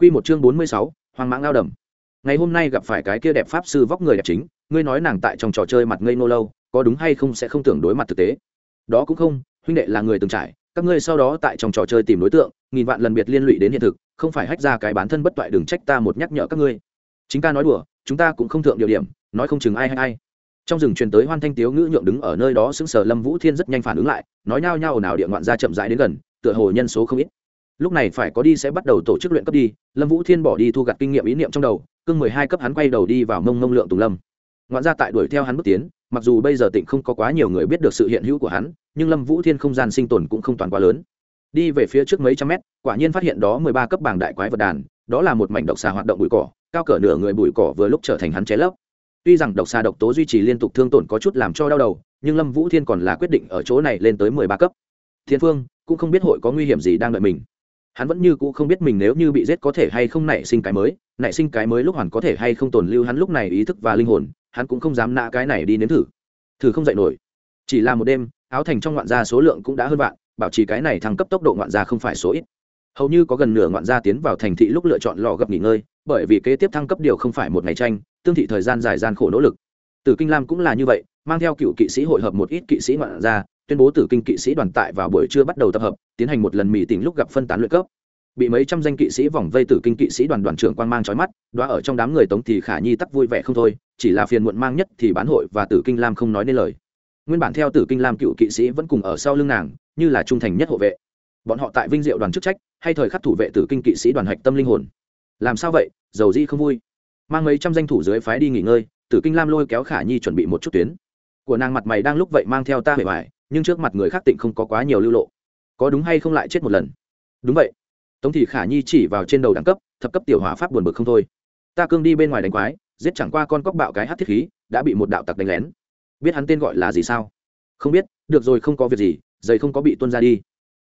Quy một chương bốn mươi sáu, hoang mãng Ngao đầm. Ngày hôm nay gặp phải cái kia đẹp pháp sư vóc người đẹp chính, ngươi nói nàng tại trong trò chơi mặt ngây nô lâu, có đúng hay không sẽ không tưởng đối mặt thực tế. Đó cũng không, huynh đệ là người từng trải, các ngươi sau đó tại trong trò chơi tìm đối tượng, nghìn vạn lần biệt liên lụy đến hiện thực, không phải hách ra cái bán thân bất toại đừng trách ta một nhắc nhở các ngươi. Chính ca nói đùa, chúng ta cũng không thượng điều điểm, nói không chừng ai hay ai. Trong rừng truyền tới hoan thanh tiếu ngữ nhượng đứng ở nơi đó sững sờ Lâm Vũ Thiên rất nhanh phản ứng lại, nói nhao nhao nào địa ngoạn ra chậm rãi đến gần, tựa hồ nhân số không ít lúc này phải có đi sẽ bắt đầu tổ chức luyện cấp đi, lâm vũ thiên bỏ đi thu gặt kinh nghiệm ý niệm trong đầu cưng mười hai cấp hắn quay đầu đi vào mông mông lượng tùng lâm. Ngoạn ra tại đuổi theo hắn bước tiến, mặc dù bây giờ tỉnh không có quá nhiều người biết được sự hiện hữu của hắn, nhưng lâm vũ thiên không gian sinh tồn cũng không toàn quá lớn. Đi về phía trước mấy trăm mét, quả nhiên phát hiện đó mười ba cấp bảng đại quái vật đàn, đó là một mảnh độc xà hoạt động bụi cỏ, cao cỡ nửa người bụi cỏ vừa lúc trở thành hắn ché lấp tuy rằng độc xà độc tố duy trì liên tục thương tổn có chút làm cho đau đầu, nhưng lâm vũ thiên còn là quyết định ở chỗ này lên tới mười ba cấp. Thiên phương, cũng không biết hội có nguy hiểm gì đang đợi mình hắn vẫn như cũ không biết mình nếu như bị giết có thể hay không nảy sinh cái mới, nảy sinh cái mới lúc hoàn có thể hay không tồn lưu hắn lúc này ý thức và linh hồn, hắn cũng không dám nã cái này đi nếm thử. Thử không dậy nổi. Chỉ là một đêm, áo thành trong ngoạn gia số lượng cũng đã hơn vạn, bảo trì cái này thăng cấp tốc độ ngoạn gia không phải số ít. Hầu như có gần nửa ngoạn gia tiến vào thành thị lúc lựa chọn lò gập nghỉ ngơi, bởi vì kế tiếp thăng cấp điều không phải một ngày tranh, tương thị thời gian dài gian khổ nỗ lực. Từ kinh lam cũng là như vậy, mang theo cựu kỵ sĩ hội hợp một ít kỵ sĩ ngoạn gia tuyên bố tử kinh kỵ sĩ đoàn tại vào buổi trưa bắt đầu tập hợp, tiến hành một lần mì tỉnh lúc gặp phân tán luyện cấp. Bị mấy trăm danh kỵ sĩ vòng vây tử kinh kỵ sĩ đoàn đoàn trưởng quan mang trói mắt đoá ở trong đám người tống thì khả nhi tắc vui vẻ không thôi, chỉ là phiền muộn mang nhất thì bán hội và tử kinh lam không nói nên lời. Nguyên bản theo tử kinh lam cựu kỵ sĩ vẫn cùng ở sau lưng nàng, như là trung thành nhất hộ vệ. Bọn họ tại vinh diệu đoàn chức trách, hay thời khắc thủ vệ tử kinh kỵ sĩ đoàn hạch tâm linh hồn. Làm sao vậy dầu di không vui. Mang mấy trăm danh thủ dưới phái đi nghỉ ngơi, tử kinh lam lôi kéo khả nhi chuẩn bị một chút tuyến. Của nàng mặt mày đang lúc vậy mang theo ta hề ngoài nhưng trước mặt người khác tịnh không có quá nhiều lưu lộ. Có đúng hay không lại chết một lần? Đúng vậy. Tống thị khả nhi chỉ vào trên đầu đẳng cấp, thập cấp tiểu hỏa pháp buồn bực không thôi. Ta cương đi bên ngoài đánh quái, giết chẳng qua con cóc bạo cái hát thiết khí, đã bị một đạo tặc đánh lén. Biết hắn tên gọi là gì sao? Không biết, được rồi không có việc gì, giày không có bị tuân ra đi.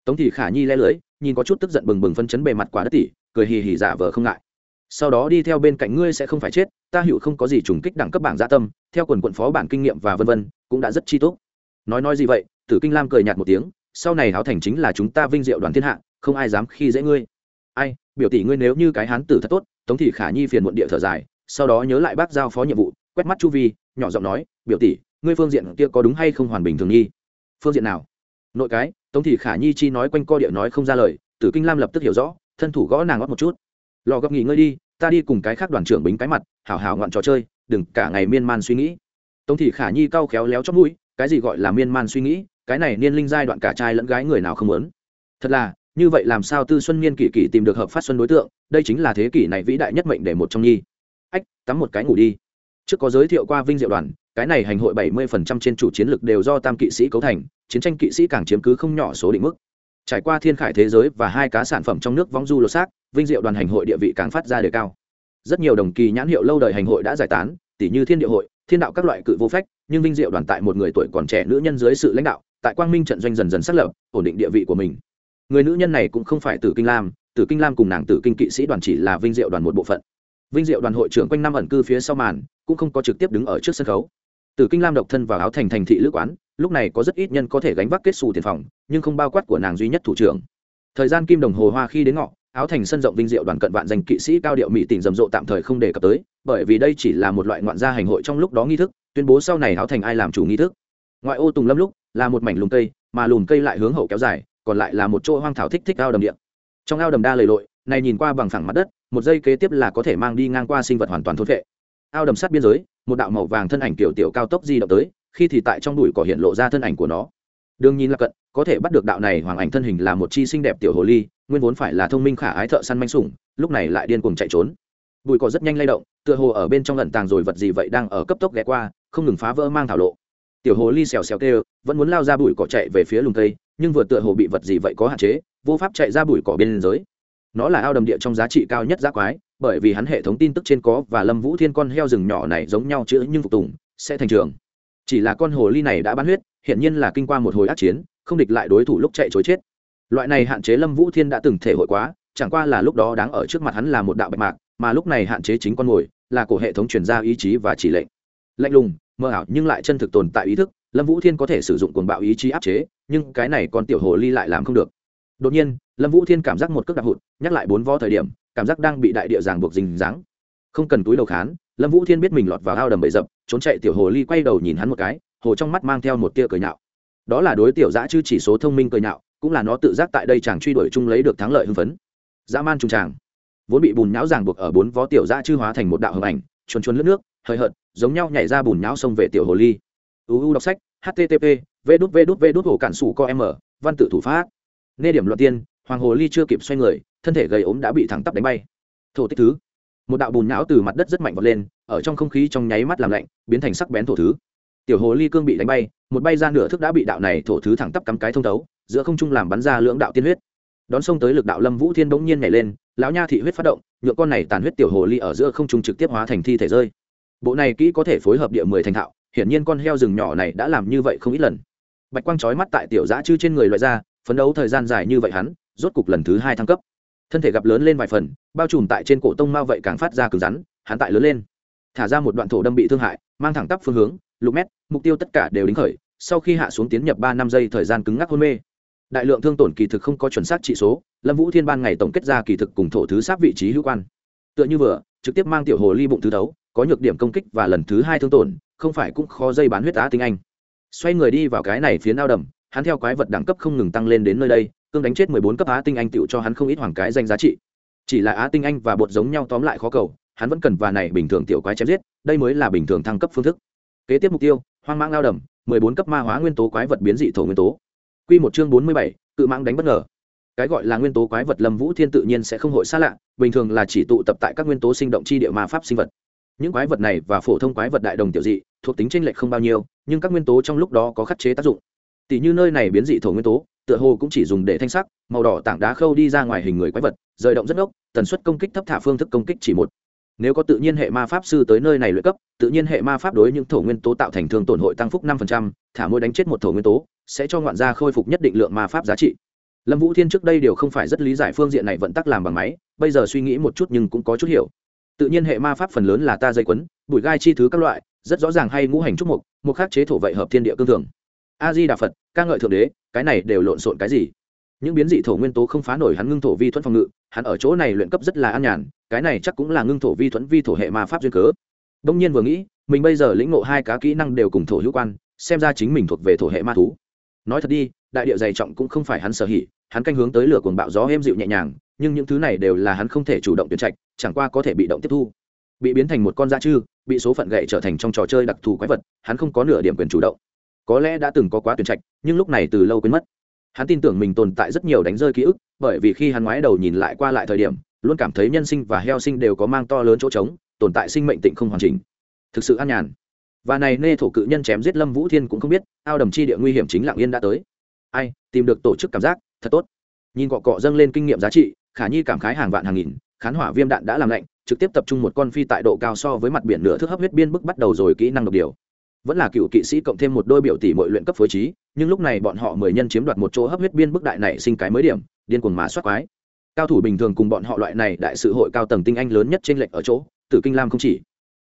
Tống thị khả nhi le lưới, nhìn có chút tức giận bừng bừng phân chấn bề mặt quả đất tỉ, cười hì hì giả vờ không ngại. Sau đó đi theo bên cạnh ngươi sẽ không phải chết, ta hiểu không có gì trùng kích đẳng cấp bảng gia tâm, theo quần quận phó bản kinh nghiệm và vân vân, cũng đã rất chi tốt nói nói gì vậy? Tử kinh lam cười nhạt một tiếng, sau này háo thành chính là chúng ta vinh diệu đoàn thiên hạ, không ai dám khi dễ ngươi. Ai, biểu tỷ ngươi nếu như cái hán tử thật tốt, tống thị khả nhi phiền muộn địa thở dài, sau đó nhớ lại bác giao phó nhiệm vụ, quét mắt chu vi, nhỏ giọng nói, biểu tỷ, ngươi phương diện kia có đúng hay không hoàn bình thường nhi phương diện nào? Nội cái, tống thị khả nhi chi nói quanh co địa nói không ra lời, tử kinh lam lập tức hiểu rõ, thân thủ gõ nàng gót một chút. Lò gấp nghỉ ngơi đi, ta đi cùng cái khác đoàn trưởng bính cái mặt, hảo hảo ngoạn trò chơi, đừng cả ngày miên man suy nghĩ. Tống thị khả nhi cau khéo léo chót mũi cái gì gọi là miên man suy nghĩ, cái này niên linh giai đoạn cả trai lẫn gái người nào không muốn. Thật là, như vậy làm sao tư xuân niên kỷ kỷ tìm được hợp phát xuân đối tượng, đây chính là thế kỷ này vĩ đại nhất mệnh để một trong nhi. Ách, tắm một cái ngủ đi. Trước có giới thiệu qua vinh diệu đoàn, cái này hành hội bảy mươi phần trăm trên chủ chiến lược đều do tam kỵ sĩ cấu thành, chiến tranh kỵ sĩ càng chiếm cứ không nhỏ số định mức. Trải qua thiên khải thế giới và hai cá sản phẩm trong nước vong du lột xác, vinh diệu đoàn hành hội địa vị càng phát ra đề cao. Rất nhiều đồng kỳ nhãn hiệu lâu đời hành hội đã giải tán tỷ như thiên địa hội thiên đạo các loại cự vô phách, nhưng vinh diệu đoàn tại một người tuổi còn trẻ nữ nhân dưới sự lãnh đạo, tại quang minh trận doanh dần dần xác lập, ổn định địa vị của mình. Người nữ nhân này cũng không phải tử kinh lam, tử kinh lam cùng nàng tử kinh kỵ sĩ đoàn chỉ là vinh diệu đoàn một bộ phận. Vinh diệu đoàn hội trưởng quanh năm ẩn cư phía sau màn, cũng không có trực tiếp đứng ở trước sân khấu. Tử kinh lam độc thân vào áo thành thành thị lữ quán, lúc này có rất ít nhân có thể gánh vác kết xù tiền phòng, nhưng không bao quát của nàng duy nhất thủ trưởng. Thời gian kim đồng hồ hoa khi đến ngọ áo thành sân rộng vinh diệu đoàn cận vạn danh kỵ sĩ cao điệu mỹ tình rầm rộ tạm thời không đề cập tới, bởi vì đây chỉ là một loại ngoạn gia hành hội trong lúc đó nghi thức, tuyên bố sau này áo thành ai làm chủ nghi thức. Ngoại ô tùng lâm lúc, là một mảnh lùm cây, mà lùm cây lại hướng hậu kéo dài, còn lại là một chỗ hoang thảo thích thích ao đầm điện trong ao đầm đa lầy lội, này nhìn qua bằng phẳng mặt đất, một giây kế tiếp là có thể mang đi ngang qua sinh vật hoàn toàn thốt vệ. Ao đầm sát biên giới, một đạo màu vàng thân ảnh tiểu tiểu cao tốc di động tới, khi thì tại trong đùi cỏ hiện lộ ra thân ảnh của nó. Đương nhìn là cận, có thể bắt được đạo này hoàng ảnh thân hình là một chi xinh đẹp tiểu hồ ly nguyên vốn phải là thông minh khả ái thợ săn manh sủng, lúc này lại điên cuồng chạy trốn. Bụi cỏ rất nhanh lay động, tựa hồ ở bên trong lẩn tàng rồi vật gì vậy đang ở cấp tốc ghé qua, không ngừng phá vỡ mang thảo lộ. Tiểu hồ ly xèo xèo kêu, vẫn muốn lao ra bụi cỏ chạy về phía lùng cây, nhưng vừa tựa hồ bị vật gì vậy có hạn chế, vô pháp chạy ra bụi cỏ bên giới nó là ao đầm địa trong giá trị cao nhất giá quái, bởi vì hắn hệ thống tin tức trên có và lâm vũ thiên con heo rừng nhỏ này giống nhau chữ nhưng phục tùng, sẽ thành trường. Chỉ là con hồ ly này đã bán huyết hiện nhiên là kinh qua một hồi ác chiến, không địch lại đối thủ lúc chạy chối chết loại này hạn chế lâm vũ thiên đã từng thể hội quá, chẳng qua là lúc đó đáng ở trước mặt hắn là một đạo bạch mạc, mà lúc này hạn chế chính con mồi, là cổ hệ thống truyền ra ý chí và chỉ lệnh. Lạnh lùng mơ ảo nhưng lại chân thực tồn tại ý thức, lâm vũ thiên có thể sử dụng cuồng bạo ý chí áp chế, nhưng cái này con tiểu hồ ly lại làm không được. Đột nhiên, lâm vũ thiên cảm giác một cước đạp hụt, nhắc lại bốn vó thời điểm, cảm giác đang bị đại địa giảng buộc dình dáng không cần túi đầu khán, lâm vũ thiên biết mình lọt vào ao đầm bậy dập trốn chạy tiểu hồ ly quay đầu nhìn hắn một cái, hồ trong mắt mang theo một tia cười nhạo. Đó là đối tiểu giã chứ chỉ số thông minh cười nhạo cũng là nó tự giác tại đây chàng truy đuổi chung lấy được thắng lợi hưng phấn. Dã man trung tràng. Vốn bị bùn nhão ràng buộc ở bốn vó tiểu dã chư hóa thành một đạo hình ảnh, chuồn chuồn lướt nước hơi hợt, giống nhau nhảy ra bùn nhão xông về tiểu hồ ly. Uu đọc sách http v đút v đút v đút hồ cản sủ co m văn tự thủ pháp. Nê điểm luận tiên, hoàng hồ ly chưa kịp xoay người, thân thể gầy ốm đã bị thẳng tắp đánh bay. Thổ tích thứ. Một đạo bùn nhão từ mặt đất rất mạnh vọt lên, ở trong không khí trong nháy mắt làm lạnh, biến thành sắc bén thổ thứ. Tiểu hồ ly cương bị đánh bay, một bay ra nửa thức đã bị đạo này thổ thứ thẳng tắp cắm cái thông thấu giữa không trung làm bắn ra lưỡng đạo tiên huyết. Đón sông tới lực đạo lâm vũ thiên bỗng nhiên nhảy lên, lão nha thị huyết phát động nhựa con này tàn huyết tiểu hồ ly ở giữa không trung trực tiếp hóa thành thi thể rơi. Bộ này kỹ có thể phối hợp địa mười thành thạo, hiển nhiên con heo rừng nhỏ này đã làm như vậy không ít lần. Bạch quang trói mắt tại tiểu giã chư trên người loại ra, phấn đấu thời gian dài như vậy hắn, rốt cục lần thứ hai thăng cấp. Thân thể gặp lớn lên vài phần, bao trùm tại trên cổ tông mao vậy càng phát ra cứng rắn, hắn tại lớn lên. Thả ra một đoạn thổ đâm bị thương hại, mang thẳng tắp phương hướng, lục mét, mục tiêu tất cả đều đính khởi, sau khi hạ xuống tiến nhập ba năm giây thời gian cứng ngắc hôn mê đại lượng thương tổn kỳ thực không có chuẩn xác trị số, lâm vũ thiên ban ngày tổng kết ra kỳ thực cùng thổ thứ sáp vị trí hữu quan. Tựa như vừa, trực tiếp mang tiểu hồ ly bụng thứ đấu có nhược điểm công kích và lần thứ hai thương tổn, không phải cũng khó dây bán huyết á tinh anh. Xoay người đi vào cái này phía ao đầm, hắn theo quái vật đẳng cấp không ngừng tăng lên đến nơi đây, cương đánh chết mười bốn cấp á tinh anh tựu cho hắn không ít hoàng cái danh giá trị. Chỉ là á tinh anh và bột giống nhau tóm lại khó cầu, hắn vẫn cần và này bình thường tiểu quái chém giết, đây mới là bình thường thăng cấp phương thức. Kế tiếp mục tiêu, hoang mang lao đầm, mười bốn cấp ma hóa nguyên tố quái vật biến dị thổ nguyên tố. Quy một chương bốn mươi bảy, cự mang đánh bất ngờ. Cái gọi là nguyên tố quái vật lâm vũ thiên tự nhiên sẽ không hội xa lạ, bình thường là chỉ tụ tập tại các nguyên tố sinh động chi địa ma pháp sinh vật. Những quái vật này và phổ thông quái vật đại đồng tiểu dị, thuộc tính chênh lệch không bao nhiêu, nhưng các nguyên tố trong lúc đó có khắc chế tác dụng. Tỷ như nơi này biến dị thổ nguyên tố, tựa hồ cũng chỉ dùng để thanh sắc, màu đỏ tảng đá khâu đi ra ngoài hình người quái vật, rời động rất ngốc, tần suất công kích thấp thả phương thức công kích chỉ một nếu có tự nhiên hệ ma pháp sư tới nơi này luyện cấp, tự nhiên hệ ma pháp đối những thổ nguyên tố tạo thành thương tổn hội tăng phúc năm thả môi đánh chết một thổ nguyên tố, sẽ cho ngoạn gia khôi phục nhất định lượng ma pháp giá trị. Lâm vũ thiên trước đây đều không phải rất lý giải phương diện này vận tắc làm bằng máy, bây giờ suy nghĩ một chút nhưng cũng có chút hiểu. Tự nhiên hệ ma pháp phần lớn là ta dây quấn, bụi gai chi thứ các loại, rất rõ ràng hay ngũ hành trúc mục, một khác chế thổ vậy hợp thiên địa cương thường. A di đà phật, ca ngợi thượng đế, cái này đều lộn xộn cái gì? Những biến dị thổ nguyên tố không phá nổi hắn ngưng thổ vi thuẫn phòng ngự, hắn ở chỗ này luyện cấp rất là an nhàn, cái này chắc cũng là ngưng thổ vi thuẫn vi thổ hệ ma pháp duyên cớ. Đông nhiên vừa nghĩ, mình bây giờ lĩnh ngộ hai cá kỹ năng đều cùng thổ hữu quan, xem ra chính mình thuộc về thổ hệ ma thú. Nói thật đi, đại địa dày trọng cũng không phải hắn sở hỉ, hắn canh hướng tới lửa cuồng bạo gió êm dịu nhẹ nhàng, nhưng những thứ này đều là hắn không thể chủ động tuyển trạch, chẳng qua có thể bị động tiếp thu. Bị biến thành một con da chư, bị số phận gậy trở thành trong trò chơi đặc thù quái vật, hắn không có nửa điểm quyền chủ động. Có lẽ đã từng có quá tuyển trạch, nhưng lúc này từ lâu quên mất hắn tin tưởng mình tồn tại rất nhiều đánh rơi ký ức, bởi vì khi hắn ngoái đầu nhìn lại qua lại thời điểm, luôn cảm thấy nhân sinh và heo sinh đều có mang to lớn chỗ trống, tồn tại sinh mệnh tịnh không hoàn chỉnh. Thực sự an nhàn. Và này nê thổ cự nhân chém giết lâm vũ thiên cũng không biết, ao đầm chi địa nguy hiểm chính lặng yên đã tới. Ai, tìm được tổ chức cảm giác, thật tốt. Nhìn cọ cọ dâng lên kinh nghiệm giá trị, khả nhi cảm khái hàng vạn hàng nghìn, khán hỏa viêm đạn đã làm lạnh, trực tiếp tập trung một con phi tại độ cao so với mặt biển nửa thước hấp huyết biên bức bắt đầu rồi kỹ năng độc điều vẫn là cựu kỵ sĩ cộng thêm một đôi biểu tỷ mọi luyện cấp phối trí, nhưng lúc này bọn họ mười nhân chiếm đoạt một chỗ hấp huyết biên bức đại này sinh cái mới điểm, điên cuồng mà soát quái. Cao thủ bình thường cùng bọn họ loại này đại sự hội cao tầng tinh anh lớn nhất trên lệch ở chỗ, tử kinh lam không chỉ,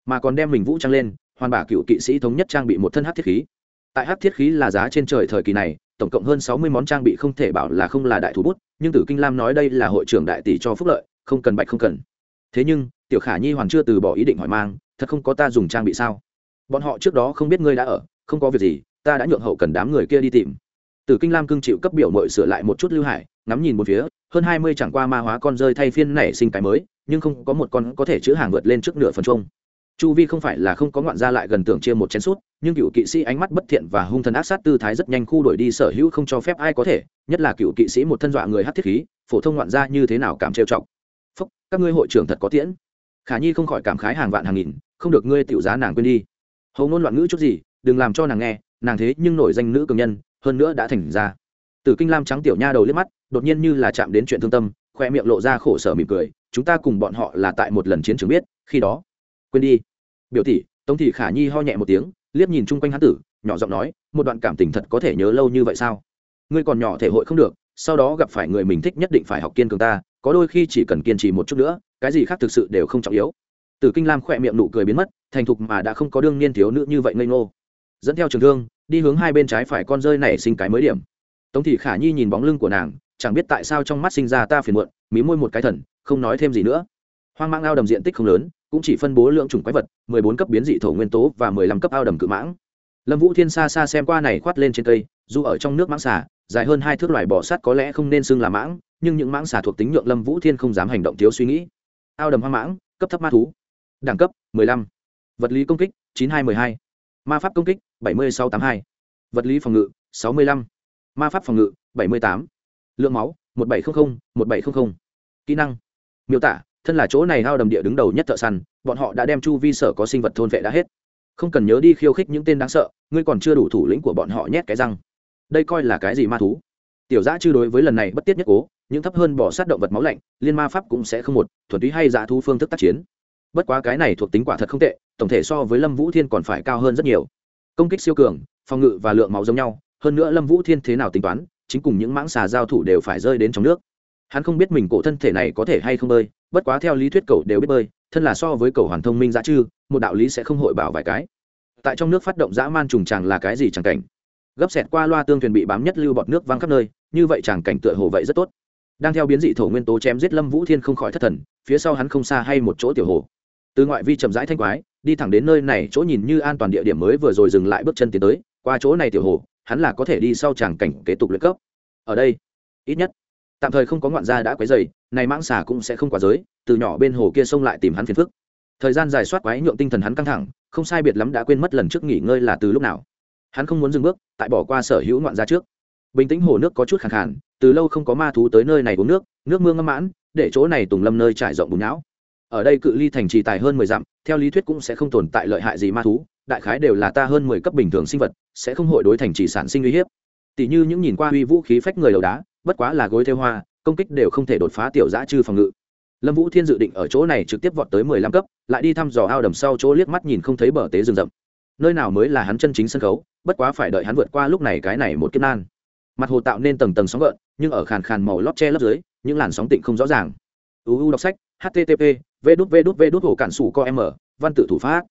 mà còn đem mình vũ trang lên, hoàn bả cựu kỵ sĩ thống nhất trang bị một thân hát thiết khí. Tại hát thiết khí là giá trên trời thời kỳ này, tổng cộng hơn sáu mươi món trang bị không thể bảo là không là đại thủ bút, nhưng tử kinh lam nói đây là hội trưởng đại tỷ cho phúc lợi, không cần bạch không cần. Thế nhưng, tiểu khả nhi hoàn chưa từ bỏ ý định hỏi mang, thật không có ta dùng trang bị sao? Bọn họ trước đó không biết ngươi đã ở, không có việc gì, ta đã nhượng hậu cần đám người kia đi tìm. Tử kinh lam cương chịu cấp biểu mội sửa lại một chút lưu hải, ngắm nhìn một phía, hơn hai mươi chẳng qua ma hóa con rơi thay phiên nảy sinh cái mới, nhưng không có một con có thể chữ hàng vượt lên trước nửa phần chung chu vi không phải là không có ngoạn ra lại gần tưởng chia một chén sút, nhưng cựu kỵ sĩ ánh mắt bất thiện và hung thần ác sát tư thái rất nhanh khu đổi đi sở hữu không cho phép ai có thể, nhất là cựu kỵ sĩ một thân dọa người hát thiết khí, phổ thông ngoạn ra như thế nào cảm trêu trọng phúc, các ngươi hội trưởng thật có tiễn. Khả nhi không khỏi cảm khái hàng vạn hàng nghìn, không được ngươi tiểu giá nàng quên đi hầu ngôn loạn ngữ chút gì, đừng làm cho nàng nghe, nàng thế nhưng nổi danh nữ cường nhân, hơn nữa đã thành ra. Từ kinh lam trắng tiểu nha đầu liếc mắt, đột nhiên như là chạm đến chuyện thương tâm, khoe miệng lộ ra khổ sở mỉm cười, chúng ta cùng bọn họ là tại một lần chiến trường biết, khi đó. Quên đi. Biểu tỷ, tống thị khả nhi ho nhẹ một tiếng, liếc nhìn chung quanh hán tử, nhỏ giọng nói, một đoạn cảm tình thật có thể nhớ lâu như vậy sao? Ngươi còn nhỏ thể hội không được, sau đó gặp phải người mình thích nhất định phải học kiên cường ta, có đôi khi chỉ cần kiên trì một chút nữa, cái gì khác thực sự đều không trọng yếu tử kinh lam khỏe miệng nụ cười biến mất, thành thục mà đã không có đương niên thiếu nữ như vậy ngây ngô. Dẫn theo trường thương, đi hướng hai bên trái phải con rơi này sinh cái mới điểm. Tống thị khả nhi nhìn bóng lưng của nàng, chẳng biết tại sao trong mắt sinh ra ta phiền muộn, mí môi một cái thần, không nói thêm gì nữa. Hoang mang ao đầm diện tích không lớn, cũng chỉ phân bố lượng chủng quái vật, mười bốn cấp biến dị thổ nguyên tố và mười lăm cấp ao đầm cự mãng. Lâm vũ thiên xa xa xem qua này khoát lên trên cây, dù ở trong nước mãng xà, dài hơn hai thước loài bò sát có lẽ không nên xưng là mãng, nhưng những mãng xà thuộc tính nhượng lâm vũ thiên không dám hành động thiếu suy nghĩ. Ao đầm hoang mãng, cấp thấp ma thú đẳng cấp 15. vật lý công kích 9212. ma pháp công kích 70682. vật lý phòng ngự 65. ma pháp phòng ngự 78. lượng máu 1700 1700. kỹ năng miêu tả, thân là chỗ này ao đầm địa đứng đầu nhất thợ săn, bọn họ đã đem chu vi sở có sinh vật thôn vệ đã hết không cần nhớ đi khiêu khích những tên đáng sợ, ngươi còn chưa đủ thủ lĩnh của bọn họ nhét cái răng đây coi là cái gì ma thú tiểu giã chư đối với lần này bất tiết nhất cố, những thấp hơn bỏ sát động vật máu lạnh, liên ma pháp cũng sẽ không một, thuần túy hay dã thu phương thức tác chiến bất quá cái này thuộc tính quả thật không tệ, tổng thể so với lâm vũ thiên còn phải cao hơn rất nhiều. Công kích siêu cường, phòng ngự và lượng máu giống nhau, hơn nữa lâm vũ thiên thế nào tính toán, chính cùng những mãng xà giao thủ đều phải rơi đến trong nước. Hắn không biết mình cổ thân thể này có thể hay không bơi, bất quá theo lý thuyết cầu đều biết bơi, thân là so với cầu hoàn thông minh dã chư, một đạo lý sẽ không hội bảo vài cái. Tại trong nước phát động dã man trùng tràng là cái gì chẳng cảnh? Gấp xẹt qua loa tương thuyền bị bám nhất lưu bọt nước văng khắp nơi, như vậy chẳng cảnh tựa hồ vậy rất tốt. Đang theo biến dị thổ nguyên tố chém giết lâm vũ thiên không khỏi thất thần, phía sau hắn không xa hay một chỗ tiểu hồ từ ngoại vi chậm rãi thanh quái, đi thẳng đến nơi này, chỗ nhìn như an toàn địa điểm mới vừa rồi dừng lại bước chân tiến tới. Qua chỗ này tiểu hồ, hắn là có thể đi sau tràng cảnh kế tục luyện cấp. Ở đây, ít nhất, tạm thời không có ngoạn gia đã quấy dày này mãng xà cũng sẽ không quá giới, từ nhỏ bên hồ kia xông lại tìm hắn phiền phức. Thời gian dài soát quái nhượng tinh thần hắn căng thẳng, không sai biệt lắm đã quên mất lần trước nghỉ ngơi là từ lúc nào. Hắn không muốn dừng bước, tại bỏ qua sở hữu ngoạn gia trước. Bình tĩnh hồ nước có chút khẳng khản từ lâu không có ma thú tới nơi này uống nước nước mưa ngâm mãn, để chỗ này tùng lâm nơi trải rộng bùn não ở đây cự ly thành trì tài hơn mười dặm, theo lý thuyết cũng sẽ không tồn tại lợi hại gì ma thú, đại khái đều là ta hơn mười cấp bình thường sinh vật, sẽ không hội đối thành trì sản sinh uy hiếp. Tỷ như những nhìn qua uy vũ khí phách người đầu đá, bất quá là gối theo hoa, công kích đều không thể đột phá tiểu giã trừ phòng ngự. Lâm vũ thiên dự định ở chỗ này trực tiếp vọt tới mười lăm cấp, lại đi thăm dò ao đầm sau chỗ liếc mắt nhìn không thấy bờ tế rừng rậm. Nơi nào mới là hắn chân chính sân khấu, bất quá phải đợi hắn vượt qua lúc này cái này một kiếp nan. Mặt hồ tạo nên tầng tầng sóng gợn, nhưng ở khàn khàn màu lót che lấp dưới, những làn sóng tịnh không rõ ràng. Uu đọc sách http vê đút vê đút vê đút hồ cản sủ co m văn tự thủ pháp.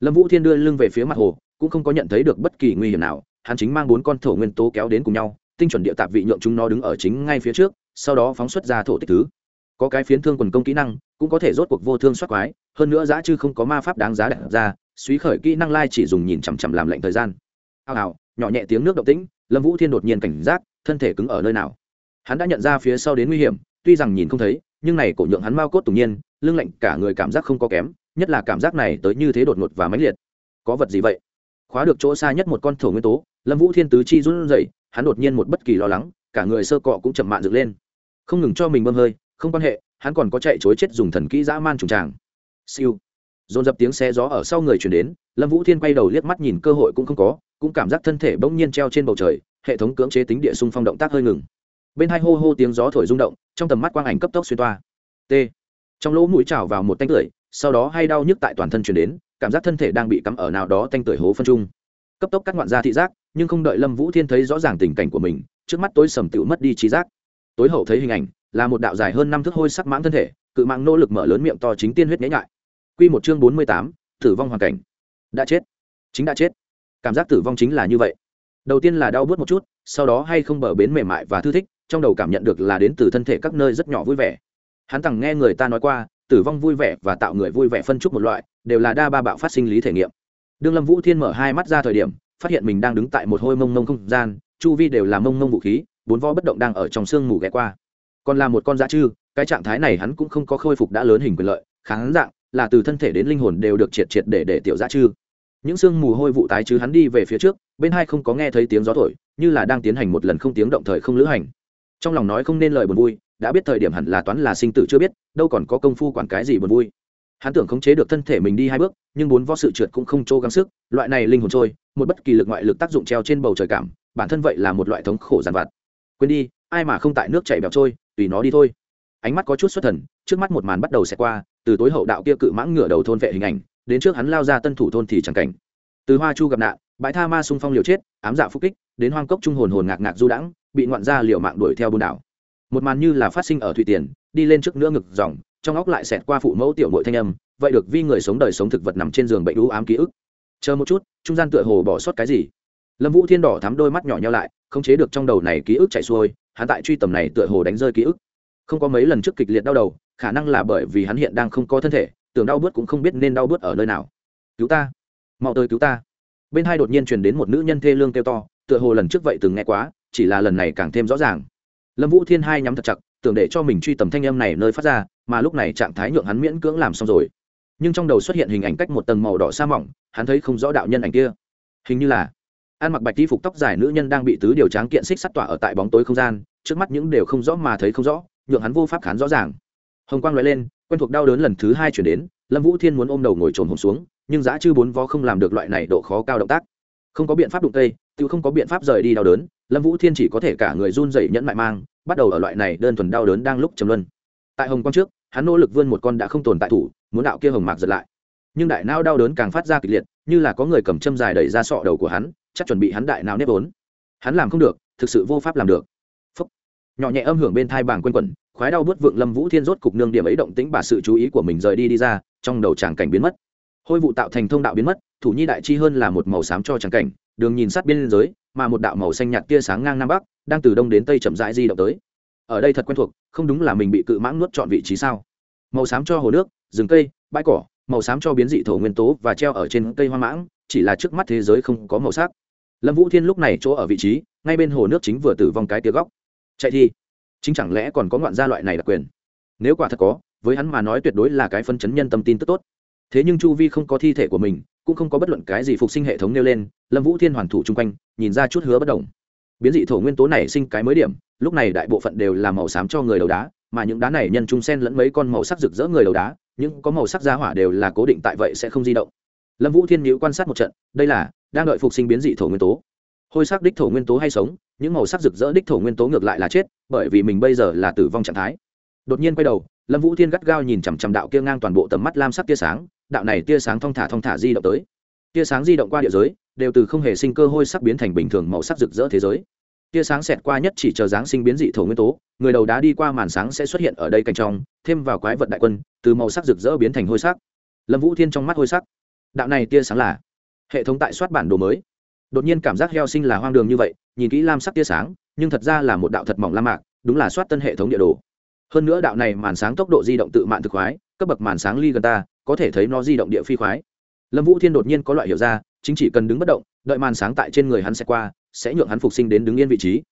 Lâm vũ thiên đưa lưng về phía mặt hồ, cũng không có nhận thấy được bất kỳ nguy hiểm nào, hắn chính mang bốn con thổ nguyên tố kéo đến cùng nhau, tinh chuẩn địa tạp vị nhượng chúng nó đứng ở chính ngay phía trước, sau đó phóng xuất ra thổ tích thứ. Có cái phiến thương quần công kỹ năng, cũng có thể rốt cuộc vô thương soát quái, hơn nữa giá chư không có ma pháp đáng giá đặt ra suý khởi kỹ năng lai chỉ dùng nhìn chằm chằm làm lệnh thời gian. Hào hào, nhỏ nhẹ tiếng nước động tĩnh, lâm vũ thiên đột nhiên cảnh giác, thân thể cứng ở nơi nào. Hắn đã nhận ra phía sau đến nguy hiểm, tuy rằng nhìn không thấy, nhưng này cổ nhượng hắn mau cốt tủng nhiên lưng lạnh cả người cảm giác không có kém, nhất là cảm giác này tới như thế đột ngột và mãnh liệt. Có vật gì vậy? Khóa được chỗ xa nhất một con thổ nguyên tố, lâm vũ thiên tứ chi run rẩy, hắn đột nhiên một bất kỳ lo lắng, cả người sơ cọ cũng chậm mạn dựng lên. Không ngừng cho mình bơm hơi, không quan hệ, hắn còn có chạy chối chết dùng thần kỹ dã man trùng tràng. Siêu. Dồn dập tiếng xe gió ở sau người chuyển đến, lâm vũ thiên quay đầu liếc mắt nhìn cơ hội cũng không có, cũng cảm giác thân thể bỗng nhiên treo trên bầu trời, hệ thống cưỡng chế tính địa xung phong động tác hơi ngừng. Bên hai hô hô tiếng gió thổi rung động, trong tầm mắt quang ảnh cấp tốc xuyên toa. T trong lỗ mũi trào vào một tanh tưởi, sau đó hay đau nhức tại toàn thân chuyển đến, cảm giác thân thể đang bị cắm ở nào đó tanh tưởi hố phân trung cấp tốc cắt ngoạn ra thị giác, nhưng không đợi lâm vũ thiên thấy rõ ràng tình cảnh của mình, trước mắt tối sầm tựu mất đi trí giác. Tối hậu thấy hình ảnh, là một đạo dài hơn năm thước hôi sắc mãng thân thể, cự mạng nỗ lực mở lớn miệng to chính tiên huyết nhễ nhại. Q một chương bốn mươi tám, tử vong hoàn cảnh. Đã chết. Chính đã chết. Cảm giác tử vong chính là như vậy. Đầu tiên là đau bớt một chút, sau đó hay không bờ bến mềm mại và thư thích, trong đầu cảm nhận được là đến từ thân thể các nơi rất nhỏ vui vẻ hắn tằng nghe người ta nói qua, tử vong vui vẻ và tạo người vui vẻ phân chúc một loại, đều là đa ba bạo phát sinh lý thể nghiệm. Đương lâm vũ thiên mở hai mắt ra thời điểm, phát hiện mình đang đứng tại một hôi mông mông không gian, chu vi đều là mông mông vũ khí, bốn vo bất động đang ở trong sương mù ghé qua. Còn là một con dã chư, cái trạng thái này hắn cũng không có khôi phục đã lớn hình quyền lợi, kháng dạng, là từ thân thể đến linh hồn đều được triệt triệt để để tiểu dã chư. Những sương mù hôi vụ tái chứ hắn đi về phía trước, bên hai không có nghe thấy tiếng gió thổi, như là đang tiến hành một lần không tiếng động thời không lữ hành. Trong lòng nói không nên lời buồn vui đã biết thời điểm hẳn là toán là sinh tử chưa biết, đâu còn có công phu quản cái gì buồn vui. Hắn tưởng khống chế được thân thể mình đi hai bước, nhưng bốn võ sự trượt cũng không trô gắng sức, loại này linh hồn trôi, một bất kỳ lực ngoại lực tác dụng treo trên bầu trời cảm, bản thân vậy là một loại thống khổ giàn vặt. Quên đi, ai mà không tại nước chảy bèo trôi, tùy nó đi thôi. Ánh mắt có chút xuất thần, trước mắt một màn bắt đầu xẹt qua, từ tối hậu đạo kia cự mãng ngửa đầu thôn vệ hình ảnh, đến trước hắn lao ra tân thủ thôn thì chẳng cảnh. Từ hoa chu gặp nạn, bãi tha ma xung phong liều chết, ám dạ phúc kích, đến hoang cốc trung hồn hồn ngạc ngạc du đãng, bị ngoạn gia liều mạng đuổi theo bôn đảo một màn như là phát sinh ở thụy tiền, đi lên trước nữa ngực dòng, trong óc lại xẹt qua phụ mẫu tiểu nội thanh âm, vậy được vi người sống đời sống thực vật nằm trên giường bệnh đũ ám ký ức. Chờ một chút, trung gian tựa hồ bỏ sót cái gì? Lâm vũ thiên đỏ thắm đôi mắt nhỏ nhau lại, không chế được trong đầu này ký ức chạy xuôi, hắn tại truy tầm này tựa hồ đánh rơi ký ức. Không có mấy lần trước kịch liệt đau đầu, khả năng là bởi vì hắn hiện đang không có thân thể, tưởng đau bớt cũng không biết nên đau bớt ở nơi nào. Cứu ta, mau tới cứu ta. Bên hai đột nhiên truyền đến một nữ nhân thê lương kêu to, tựa hồ lần trước vậy từng nghe quá, chỉ là lần này càng thêm rõ ràng lâm vũ thiên hai nhắm thật chặt, tưởng để cho mình truy tầm thanh âm này nơi phát ra, mà lúc này trạng thái nhượng hắn miễn cưỡng làm xong rồi. Nhưng trong đầu xuất hiện hình ảnh cách một tầng màu đỏ sa mỏng, hắn thấy không rõ đạo nhân ảnh kia. Hình như là ăn mặc bạch đi phục tóc dài nữ nhân đang bị tứ điều tráng kiện xích sắt tỏa ở tại bóng tối không gian, trước mắt những đều không rõ mà thấy không rõ, nhượng hắn vô pháp khán rõ ràng. Hồng quang loại lên, quen thuộc đau đớn lần thứ hai chuyển đến, lâm vũ thiên muốn ôm đầu ngồi trồn hồn xuống, nhưng giá chư bốn vó không làm được loại này độ khó cao động tác. Không có biện pháp đụng tây tự không có biện pháp rời đi đau đớn lâm vũ thiên chỉ có thể cả người run dậy nhẫn mại mang, bắt đầu ở loại này đơn thuần đau đớn đang lúc trầm luân. Tại hồng quang trước, hắn nỗ lực vươn một con đã không tồn tại thủ, muốn đạo kia hồng mạc giật lại. Nhưng đại não đau đớn càng phát ra kịch liệt, như là có người cầm châm dài đẩy ra sọ đầu của hắn, chắc chuẩn bị hắn đại não nếp vốn. Hắn làm không được, thực sự vô pháp làm được. Phúc. nhỏ nhẹ âm hưởng bên thai bàng quanh quẩn, khoái đau bớt vượng lâm vũ thiên rốt cục nương điểm ấy động tĩnh bà sự chú ý của mình rời đi đi ra, trong đầu tràng cảnh biến mất. Hôi vụ tạo thành thông đạo biến mất, thủ nhi đại chi hơn là một màu xám cho tràng cảnh, đường nhìn sát biên giới mà một đạo màu xanh nhạt tia sáng ngang nam bắc đang từ đông đến tây chậm rãi di động tới. Ở đây thật quen thuộc, không đúng là mình bị cự mãng nuốt chọn vị trí sao? Màu xám cho hồ nước, rừng cây, bãi cỏ, màu xám cho biến dị thổ nguyên tố và treo ở trên cây hoa mãng, chỉ là trước mắt thế giới không có màu sắc. Lâm vũ thiên lúc này chỗ ở vị trí, ngay bên hồ nước chính vừa tử vong cái tia góc. Chạy thi. Chính chẳng lẽ còn có ngoạn gia loại này đặc quyền? Nếu quả thật có, với hắn mà nói tuyệt đối là cái phân chấn nhân tâm tin tức tốt. Thế nhưng chu vi không có thi thể của mình cũng không có bất luận cái gì phục sinh hệ thống nêu lên, lâm vũ thiên hoàn thủ chung quanh, nhìn ra chút hứa bất đồng. Biến dị thổ nguyên tố này sinh cái mới điểm, lúc này đại bộ phận đều là màu xám cho người đầu đá, mà những đá này nhân chung sen lẫn mấy con màu sắc rực rỡ người đầu đá, những có màu sắc giá hỏa đều là cố định tại vậy sẽ không di động. Lâm vũ thiên nhữ quan sát một trận, đây là, đang đợi phục sinh biến dị thổ nguyên tố. Hôi sắc đích thổ nguyên tố hay sống, những màu sắc rực rỡ đích thổ nguyên tố ngược lại là chết, bởi vì mình bây giờ là tử vong trạng thái. Đột nhiên quay đầu, lâm vũ thiên gắt gao nhìn chằm chằm đạo kia ngang toàn bộ tầm mắt lam sắc tia sáng đạo này tia sáng thong thả thong thả di động tới. Tia sáng di động qua địa giới, đều từ không hề sinh cơ hôi sắc biến thành bình thường màu sắc rực rỡ thế giới. Tia sáng xẹt qua nhất chỉ chờ giáng sinh biến dị thổ nguyên tố, người đầu đá đi qua màn sáng sẽ xuất hiện ở đây cạnh trong, thêm vào quái vật đại quân, từ màu sắc rực rỡ biến thành hôi sắc. Lâm vũ thiên trong mắt hôi sắc. Đạo này tia sáng là hệ thống tại soát bản đồ mới. Đột nhiên cảm giác heo sinh là hoang đường như vậy, nhìn kỹ lam sắc tia sáng, nhưng thật ra là một đạo thật mỏng lam mạc, đúng là soát tân hệ thống địa đồ. Hơn nữa đạo này màn sáng tốc độ di động tự mạng thực khoái, cấp bậc màn sáng ly gần ta có thể thấy nó di động địa phi khoái. Lâm vũ thiên đột nhiên có loại hiểu ra, chính chỉ cần đứng bất động, đợi màn sáng tại trên người hắn sẽ qua, sẽ nhượng hắn phục sinh đến đứng yên vị trí.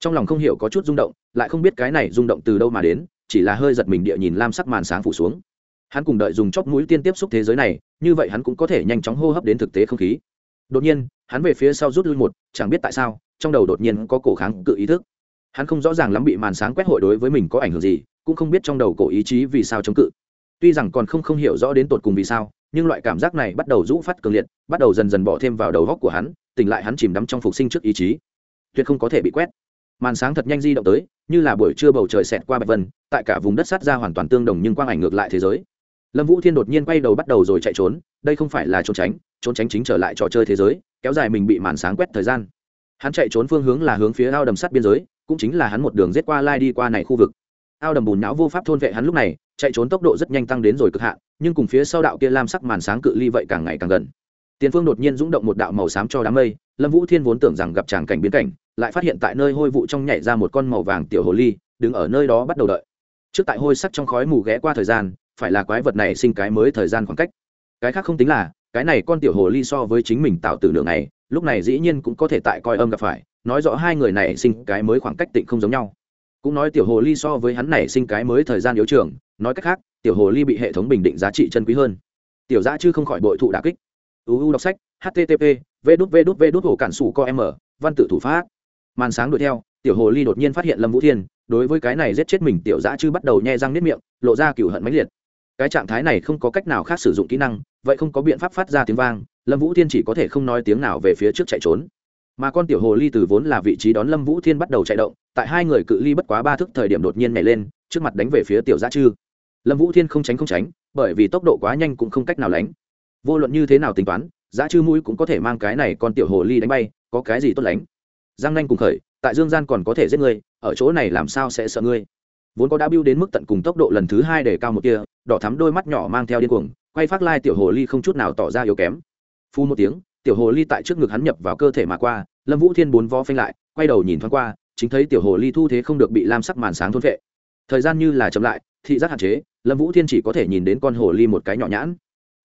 Trong lòng không hiểu có chút rung động, lại không biết cái này rung động từ đâu mà đến, chỉ là hơi giật mình địa nhìn lam sắc màn sáng phủ xuống. Hắn cùng đợi dùng chóp mũi tiên tiếp xúc thế giới này, như vậy hắn cũng có thể nhanh chóng hô hấp đến thực tế không khí. Đột nhiên, hắn về phía sau rút lui một, chẳng biết tại sao, trong đầu đột nhiên có cổ kháng cự ý thức. Hắn không rõ ràng lắm bị màn sáng quét hội đối với mình có ảnh hưởng gì, cũng không biết trong đầu cổ ý chí vì sao chống cự tuy rằng còn không không hiểu rõ đến tột cùng vì sao, nhưng loại cảm giác này bắt đầu rũ phát cường liệt, bắt đầu dần dần bỏ thêm vào đầu góc của hắn, tỉnh lại hắn chìm đắm trong phục sinh trước ý chí. Tuyệt không có thể bị quét. Màn sáng thật nhanh di động tới, như là buổi trưa bầu trời xẹt qua bạch vân, tại cả vùng đất sát ra hoàn toàn tương đồng nhưng quang ảnh ngược lại thế giới. Lâm vũ thiên đột nhiên quay đầu bắt đầu rồi chạy trốn, đây không phải là trốn tránh trốn tránh chính trở lại trò chơi thế giới, kéo dài mình bị màn sáng quét thời gian. Hắn chạy trốn phương hướng là hướng phía ao đầm sắt biên giới, cũng chính là hắn một đường rết qua lai đi qua này khu vực. Ao đầm bùn não vô pháp thôn vệ hắn lúc này chạy trốn tốc độ rất nhanh tăng đến rồi cực hạn, nhưng cùng phía sau đạo kia lam sắc màn sáng cự ly vậy càng ngày càng gần. Tiền phương đột nhiên dũng động một đạo màu xám cho đám mây, lâm vũ thiên vốn tưởng rằng gặp tràng cảnh biến cảnh, lại phát hiện tại nơi hôi vụ trong nhảy ra một con màu vàng tiểu hồ ly, đứng ở nơi đó bắt đầu đợi. Trước tại hôi sắc trong khói mù ghé qua thời gian, phải là quái vật này sinh cái mới thời gian khoảng cách. Cái khác không tính là, cái này con tiểu hồ ly so với chính mình tạo từ lượng này lúc này dĩ nhiên cũng có thể tại coi âm gặp phải, nói rõ hai người này sinh cái mới khoảng cách tịnh không giống nhau. Cũng nói tiểu hồ ly so với hắn này sinh cái mới thời gian yếu trường nói cách khác, tiểu hồ ly bị hệ thống bình định giá trị chân quý hơn. Tiểu giã chứ không khỏi bội thụ đà kích. Uu đọc sách http v đút v đút v đút hồ cản sủ co m văn tự thủ pháp. Màn sáng đuổi theo, tiểu hồ ly đột nhiên phát hiện lâm vũ thiên, đối với cái này giết chết mình, tiểu giã chứ bắt đầu nhe răng nếp miệng, lộ ra cựu hận mãnh liệt. Cái trạng thái này không có cách nào khác sử dụng kỹ năng, vậy không có biện pháp phát ra tiếng vang, lâm vũ thiên chỉ có thể không nói tiếng nào về phía trước chạy trốn. Mà con tiểu hồ ly từ vốn là vị trí đón lâm vũ thiên bắt đầu chạy động, tại hai người cự ly bất quá ba thước thời điểm đột nhiên nhảy lên, trước mặt đánh về phía tiểu giã chư lâm vũ thiên không tránh không tránh, bởi vì tốc độ quá nhanh cũng không cách nào lánh. Vô luận như thế nào tính toán, Giá chư mũi cũng có thể mang cái này con tiểu hồ ly đánh bay, có cái gì tốt lánh? Giang nanh cùng khởi, tại dương gian còn có thể giết ngươi, ở chỗ này làm sao sẽ sợ ngươi? Vốn có đã biêu đến mức tận cùng tốc độ lần thứ hai để cao một kia, đỏ thắm đôi mắt nhỏ mang theo điên cuồng, quay phát lai tiểu hồ ly không chút nào tỏ ra yếu kém. Phu một tiếng, tiểu hồ ly tại trước ngực hắn nhập vào cơ thể mà qua, lâm vũ thiên bốn vó phanh lại, quay đầu nhìn thoáng qua, chính thấy tiểu hồ ly thu thế không được bị lam sắc màn sáng thôn vệ thời gian như là chậm lại thị giác hạn chế, lâm vũ thiên chỉ có thể nhìn đến con hồ ly một cái nhỏ nhãn.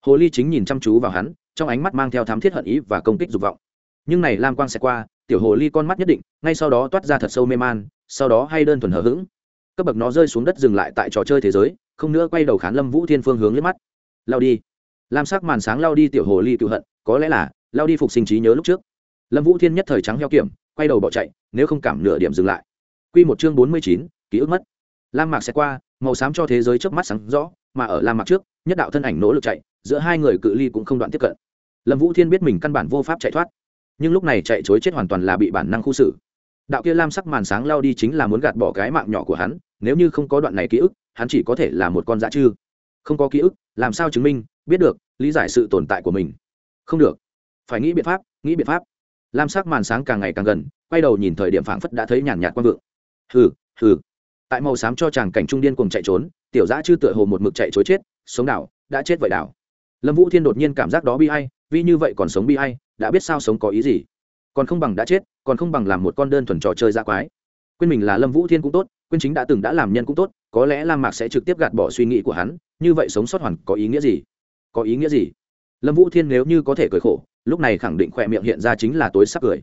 Hồ ly chính nhìn chăm chú vào hắn, trong ánh mắt mang theo thám thiết hận ý và công kích dục vọng. Nhưng này lam quang sẽ qua, tiểu hồ ly con mắt nhất định, ngay sau đó toát ra thật sâu mê man, sau đó hay đơn thuần hờ hững. Cấp bậc nó rơi xuống đất dừng lại tại trò chơi thế giới, không nữa quay đầu khán lâm vũ thiên phương hướng liếc mắt. Lao đi. Lam sắc màn sáng lao đi tiểu hồ ly cựu hận, có lẽ là, lao đi phục sinh trí nhớ lúc trước. Lâm vũ thiên nhất thời trắng heo kiểm, quay đầu bỏ chạy, nếu không cảm nửa điểm dừng lại. Q một chương bốn mươi chín, ký ức mất. Lam mạc sẽ qua màu xám cho thế giới trước mắt sáng rõ, mà ở lam Mặc trước, nhất đạo thân ảnh nỗ lực chạy, giữa hai người cự ly cũng không đoạn tiếp cận. Lâm vũ thiên biết mình căn bản vô pháp chạy thoát, nhưng lúc này chạy chối chết hoàn toàn là bị bản năng khu xử. Đạo kia lam sắc màn sáng lao đi chính là muốn gạt bỏ cái mạng nhỏ của hắn, nếu như không có đoạn này ký ức, hắn chỉ có thể là một con dã chư. Không có ký ức, làm sao chứng minh, biết được, lý giải sự tồn tại của mình. Không được. Phải nghĩ biện pháp, nghĩ biện pháp. Lam sắc màn sáng càng ngày càng gần, quay đầu nhìn thời điểm phảng phất đã thấy nhàn nhạt quang vượng. Hừ hừ tại màu xám cho chàng cảnh trung điên cùng chạy trốn, tiểu dã chư tựa hồ một mực chạy chối chết, sống đảo, đã chết vậy đảo. Lâm vũ thiên đột nhiên cảm giác đó bi hay vì như vậy còn sống bi hay đã biết sao sống có ý gì. Còn không bằng đã chết, còn không bằng làm một con đơn thuần trò chơi dã quái. Quên mình là lâm vũ thiên cũng tốt, quên chính đã từng đã làm nhân cũng tốt, có lẽ lam mạc sẽ trực tiếp gạt bỏ suy nghĩ của hắn, như vậy sống sót hoàn có ý nghĩa gì? Có ý nghĩa gì? Lâm vũ thiên nếu như có thể cười khổ, lúc này khẳng định khỏe miệng hiện ra chính là tối sắp cười.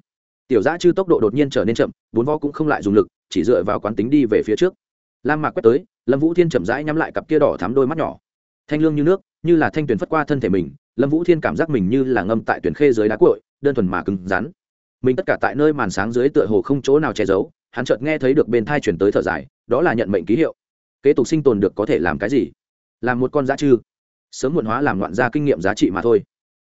Tiểu giã chư tốc độ đột nhiên trở nên chậm, bốn vo cũng không lại dùng lực, chỉ dựa vào quán tính đi về phía trước lam mạc quét tới, lâm vũ thiên chậm rãi nhắm lại cặp kia đỏ thắm đôi mắt nhỏ. Thanh lương như nước, như là thanh tuyển phất qua thân thể mình, lâm vũ thiên cảm giác mình như là ngâm tại tuyển khê dưới đá cội đơn thuần mà cứng rắn. Mình tất cả tại nơi màn sáng dưới tựa hồ không chỗ nào che giấu, hắn chợt nghe thấy được bên thai chuyển tới thở dài, đó là nhận mệnh ký hiệu. Kế tục sinh tồn được có thể làm cái gì? Làm một con dã chư. Sớm muộn hóa làm loạn ra kinh nghiệm giá trị mà thôi.